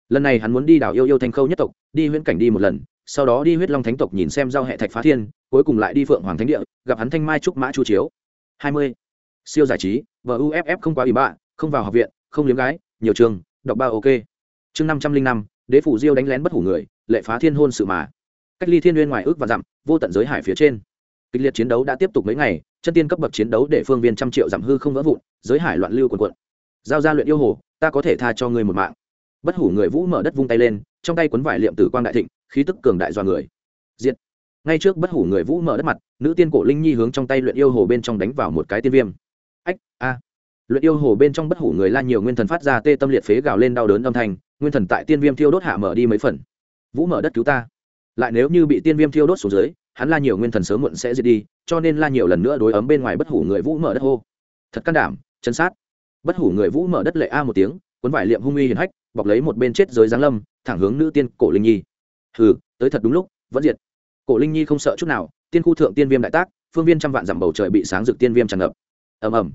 Lần này hắn muốn đi đảo yêu yêu thanh khâu nhất tộc, đi huyễn cảnh đi một lần, sau đó đi huyết long thánh tộc nhìn xem giao hệ thạch phá thiên, cuối cùng lại đi phượng hoàng thánh địa, gặp hắn thanh mai trúc mã chu chiếu. Hai mươi. Siêu giải trí và uff không quá ủy bạ, không vào học viện, không liếm gái, nhiều trường, đọc ba ok. Chương năm trăm linh năm, đế phủ diêu đánh lén bất hủ người, lệ phá thiên hôn sự mà. Cách ly thiên n ngoài ước và dặm, vô tận giới hải phía trên kịch liệt chiến đấu đã tiếp tục mấy ngày, chân tiên cấp bậc chiến đấu để phương viên trăm triệu giảm hư không vỡ vụn, giới hải loạn lưu quần quận giao ra luyện yêu hồ, ta có thể tha cho ngươi một mạng. Bất hủ người vũ mở đất vung tay lên, trong tay quấn vải liệm tử quang đại thịnh, khí tức cường đại do người. Diện ngay trước bất hủ người vũ mở đất mặt, nữ tiên cổ linh nhi hướng trong tay luyện yêu hồ bên trong đánh vào một cái tiên viêm. Ách, a. Luyện yêu hồ bên trong bất hủ người la nhiều nguyên thần phát ra tê tâm liệt phế gào lên đau đớn âm thanh, nguyên thần tại tiên viêm thiêu đốt hạ mở đi mấy phần. Vũ mở đất cứu ta. Lại nếu như bị tiên viêm thiêu đốt xuống dưới hắn la nhiều nguyên thần sớm muộn sẽ diệt đi, cho nên la nhiều lần nữa đối ấm bên ngoài bất hủ người vũ mở đất hô. Thật can đảm, chân sát. Bất hủ người vũ mở đất lệ a một tiếng, cuốn vải liệm hung uy hiền hách, bọc lấy một bên chết giới giáng lâm, thẳng hướng nữ tiên cổ linh nhi. Hừ, tới thật đúng lúc, vẫn diệt. Cổ linh nhi không sợ chút nào, tiên khu thượng tiên viêm đại tác, phương viên trăm vạn dặm bầu trời bị sáng rực tiên viêm tràn ngập. Ầm ầm.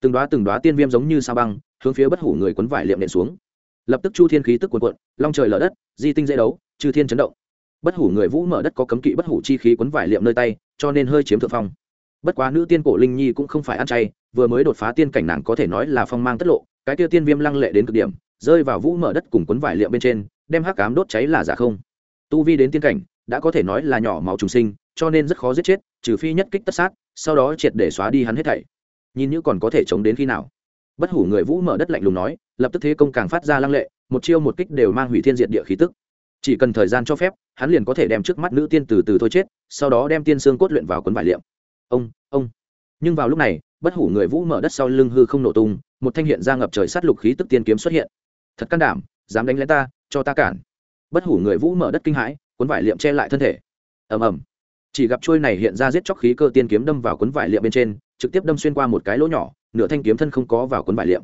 Từng đóa từng đóa tiên viêm giống như sao băng, hướng phía bất hủ người quấn vải liệm nện xuống. Lập tức chu thiên khí tức cuồn cuộn, long trời lở đất, di tinh dễ đấu chư thiên chấn động bất hủ người vũ mở đất có cấm kỵ bất hủ chi khí quấn vải liệm nơi tay, cho nên hơi chiếm thượng phong. Bất quá nữ tiên cổ linh nhi cũng không phải ăn chay, vừa mới đột phá tiên cảnh nàng có thể nói là phong mang tất lộ, cái tiêu tiên viêm lăng lệ đến cực điểm, rơi vào vũ mở đất cùng quấn vải liệm bên trên, đem hắc cám đốt cháy là giả không. Tu vi đến tiên cảnh, đã có thể nói là nhỏ máu trùng sinh, cho nên rất khó giết chết, trừ phi nhất kích tất sát, sau đó triệt để xóa đi hắn hết thảy. Nhìn như còn có thể chống đến khi nào? Bất hủ người vũ mở đất lạnh lùng nói, lập tức thế công càng phát ra lăng lệ, một chiêu một kích đều mang hủy thiên diệt địa khí tức chỉ cần thời gian cho phép, hắn liền có thể đem trước mắt nữ tiên từ từ thôi chết, sau đó đem tiên xương cốt luyện vào cuốn vải liệm. Ông ông. Nhưng vào lúc này, bất hủ người vũ mở đất sau lưng hư không nổ tung, một thanh hiện ra ngập trời sát lục khí tức tiên kiếm xuất hiện. Thật can đảm, dám đánh lén ta, cho ta cản. Bất hủ người vũ mở đất kinh hãi, cuốn vải liệm che lại thân thể. Ầm ầm. Chỉ gặp trôi này hiện ra giết chóc khí cơ tiên kiếm đâm vào cuốn vải liệm bên trên, trực tiếp đâm xuyên qua một cái lỗ nhỏ, nửa thanh kiếm thân không có vào cuốn vải liệm.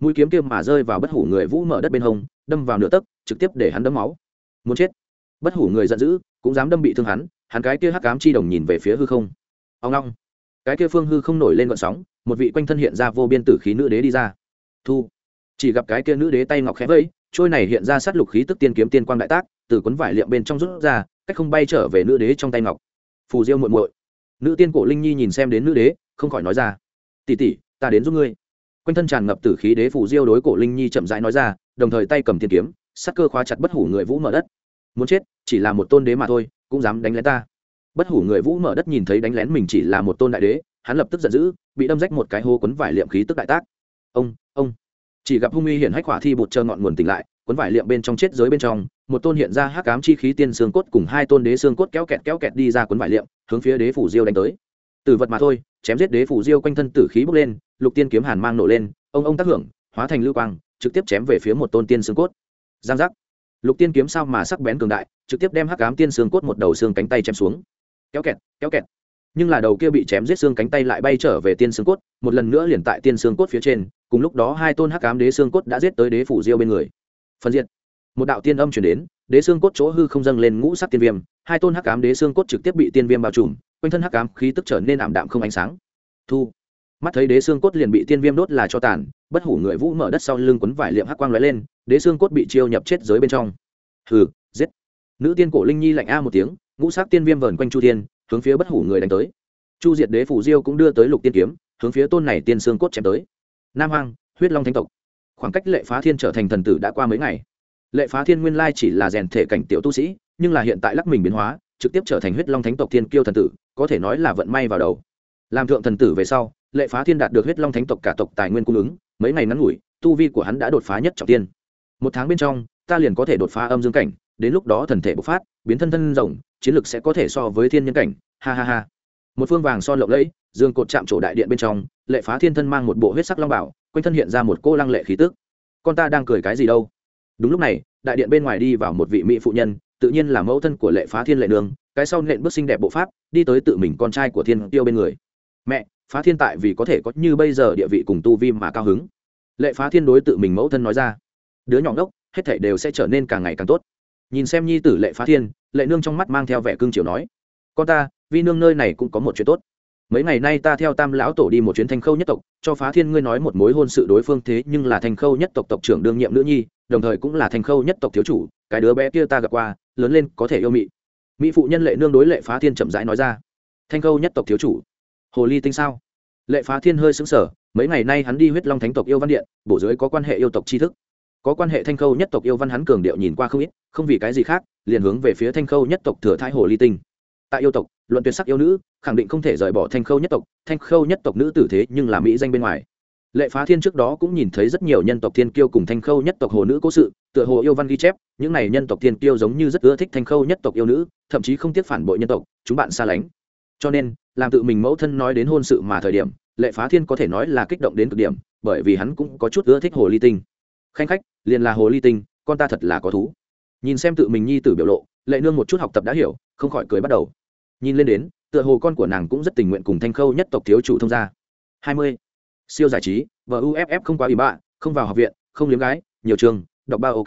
Mũi kiếm kia mà rơi vào bất hủ người vũ mở đất bên hông, đâm vào nửa tấc, trực tiếp để hắn đấm máu muốn chết. Bất hủ người giận dữ, cũng dám đâm bị thương hắn hắn cái kia hắc cám chi đồng nhìn về phía hư không. Ông long cái kia phương hư không nổi lên gọn sóng, một vị quanh thân hiện ra vô biên tử khí nữ đế đi ra. Thu. Chỉ gặp cái kia nữ đế tay ngọc khẽ vẫy trôi này hiện ra sát lục khí tức tiên kiếm tiên quang đại tác, từ cuốn vải liệm bên trong rút ra, cách không bay trở về nữ đế trong tay ngọc. Phù diêu muội muội. Nữ tiên cổ linh nhi nhìn xem đến nữ đế, không khỏi nói ra. Tỷ tỷ, ta đến giúp ngươi. Quanh thân tràn ngập tử khí đế phù diêu đối cổ linh nhi chậm rãi nói ra, đồng thời tay cầm tiên kiếm sắc cơ khóa chặt bất hủ người vũ mở đất. Muốn chết, chỉ là một tôn đế mà thôi, cũng dám đánh lén ta. Bất hủ người vũ mở đất nhìn thấy đánh lén mình chỉ là một tôn đại đế, hắn lập tức giận dữ, bị đâm rách một cái hô quấn vải liệm khí tức đại tác. Ông ông. Chỉ gặp hung uy hiển hách hỏa thi bột chờ ngọn nguồn tỉnh lại, quấn vải liệm bên trong chết giới bên trong, một tôn hiện ra hắc ám chi khí tiên xương cốt cùng hai tôn đế xương cốt kéo kẹt kéo kẹt đi ra quấn vải liệm, hướng phía đế phủ diêu đánh tới. Từ vật mà thôi, chém giết đế phủ diêu quanh thân tử khí bốc lên, lục tiên kiếm hàn mang nổ lên, ông ông tác hưởng, hóa thành lưu quang, trực tiếp chém về phía một tôn tiên xương cốt giang giác. Lục tiên kiếm sao mà sắc bén cường đại, trực tiếp đem hắc ám tiên xương cốt một đầu xương cánh tay chém xuống. Kéo kẹt kéo kẹt. Nhưng là đầu kia bị chém giết xương cánh tay lại bay trở về tiên xương cốt, một lần nữa liền tại tiên xương cốt phía trên, cùng lúc đó hai tôn hắc ám đế xương cốt đã giết tới đế phủ diêu bên người. Phân diện một đạo tiên âm chuyển đến, đế xương cốt chỗ hư không dâng lên ngũ sắc tiên viêm, hai tôn hắc ám đế xương cốt trực tiếp bị tiên viêm bao trùm, quanh thân hắc ám khí tức trở nên ảm đạm không ánh sáng. Thu mắt thấy đế xương cốt liền bị tiên viêm đốt là cho tàn, bất hủ người vũ mở đất sau lưng quấn vải liệm hắc quang lóe lên, đế xương cốt bị chiêu nhập chết giới bên trong. Hừ, giết. Nữ tiên cổ linh nhi lạnh a một tiếng, ngũ sắc tiên viêm vờn quanh chu tiên hướng phía bất hủ người đánh tới. Chu diệt đế phủ diêu cũng đưa tới lục tiên kiếm, hướng phía tôn này tiên xương cốt chém tới. Nam hoang, huyết long thánh tộc. Khoảng cách lệ phá thiên trở thành thần tử đã qua mấy ngày. Lệ phá thiên nguyên lai chỉ là rèn thể cảnh tiểu tu sĩ, nhưng là hiện tại lắc mình biến hóa, trực tiếp trở thành huyết long thánh tộc thiên kiêu thần tử, có thể nói là vận may vào đầu. Làm thượng thần tử về sau lệ phá thiên đạt được huyết long thánh tộc cả tộc tài nguyên cung ứng, mấy ngày ngắn ngủi, tu vi của hắn đã đột phá nhất trọng tiên. Một tháng bên trong, ta liền có thể đột phá âm dương cảnh, đến lúc đó thần thể bộc phát, biến thân thân rồng, chiến lực sẽ có thể so với thiên nhân cảnh, ha ha ha. Một phương vàng son lộng lẫy, dương cột chạm chỗ đại điện bên trong, lệ phá thiên thân mang một bộ huyết sắc long bảo, quanh thân hiện ra một cô lăng lệ khí tức. Con ta đang cười cái gì đâu? Đúng lúc này, đại điện bên ngoài đi vào một vị mỹ phụ nhân, tự nhiên là mẫu thân của lệ phá thiên lệ nương cái sau nện bước xinh đẹp bộ pháp, đi tới tự mình con trai của thiên tiêu bên người. Mẹ phá thiên tại vì có thể có như bây giờ địa vị cùng tu vi mà cao hứng. Lệ phá thiên đối tự mình mẫu thân nói ra, đứa nhỏ ngốc, hết thảy đều sẽ trở nên càng ngày càng tốt. Nhìn xem nhi tử lệ phá thiên, lệ nương trong mắt mang theo vẻ cương triều nói, con ta, vi nương nơi này cũng có một chuyện tốt. Mấy ngày nay ta theo tam lão tổ đi một chuyến thanh khâu nhất tộc, cho phá thiên ngươi nói một mối hôn sự đối phương thế nhưng là thanh khâu nhất tộc tộc trưởng đương nhiệm nữ nhi, đồng thời cũng là thanh khâu nhất tộc thiếu chủ, cái đứa bé kia ta gặp qua, lớn lên có thể yêu mị. Mỹ phụ nhân lệ nương đối lệ phá thiên chậm rãi nói ra, thanh khâu nhất tộc thiếu chủ hồ ly tinh sao? Lệ phá thiên hơi xứng sở mấy ngày nay hắn đi huyết long thánh tộc yêu văn điện, bổ dưới có quan hệ yêu tộc tri thức. Có quan hệ thanh khâu nhất tộc yêu văn hắn cường điệu nhìn qua không ít, không vì cái gì khác, liền hướng về phía thanh khâu nhất tộc thừa thái hồ ly tinh. Tại yêu tộc, luận tuyệt sắc yêu nữ, khẳng định không thể rời bỏ thanh khâu nhất tộc, thanh khâu nhất tộc nữ tử thế nhưng là mỹ danh bên ngoài. Lệ phá thiên trước đó cũng nhìn thấy rất nhiều nhân tộc thiên kiêu cùng thanh khâu nhất tộc hồ nữ cố sự, tựa hồ yêu văn ghi chép, những này nhân tộc thiên kiêu giống như rất ưa thích thanh khâu nhất tộc yêu nữ, thậm chí không tiếc phản bội nhân tộc, chúng bạn xa lánh. Cho nên làm tự mình mẫu thân nói đến hôn sự mà thời điểm, lệ phá thiên có thể nói là kích động đến cực điểm, bởi vì hắn cũng có chút ưa thích hồ ly tinh. Khanh khách, liền là hồ ly tinh, con ta thật là có thú. Nhìn xem tự mình nhi tử biểu lộ, lệ nương một chút học tập đã hiểu, không khỏi cười bắt đầu. Nhìn lên đến, tựa hồ con của nàng cũng rất tình nguyện cùng thanh khâu nhất tộc thiếu chủ thông gia. Hai mươi. Siêu giải trí và uff không quá ủy bạ, không vào học viện, không liếm gái, nhiều trường, đọc ba ok.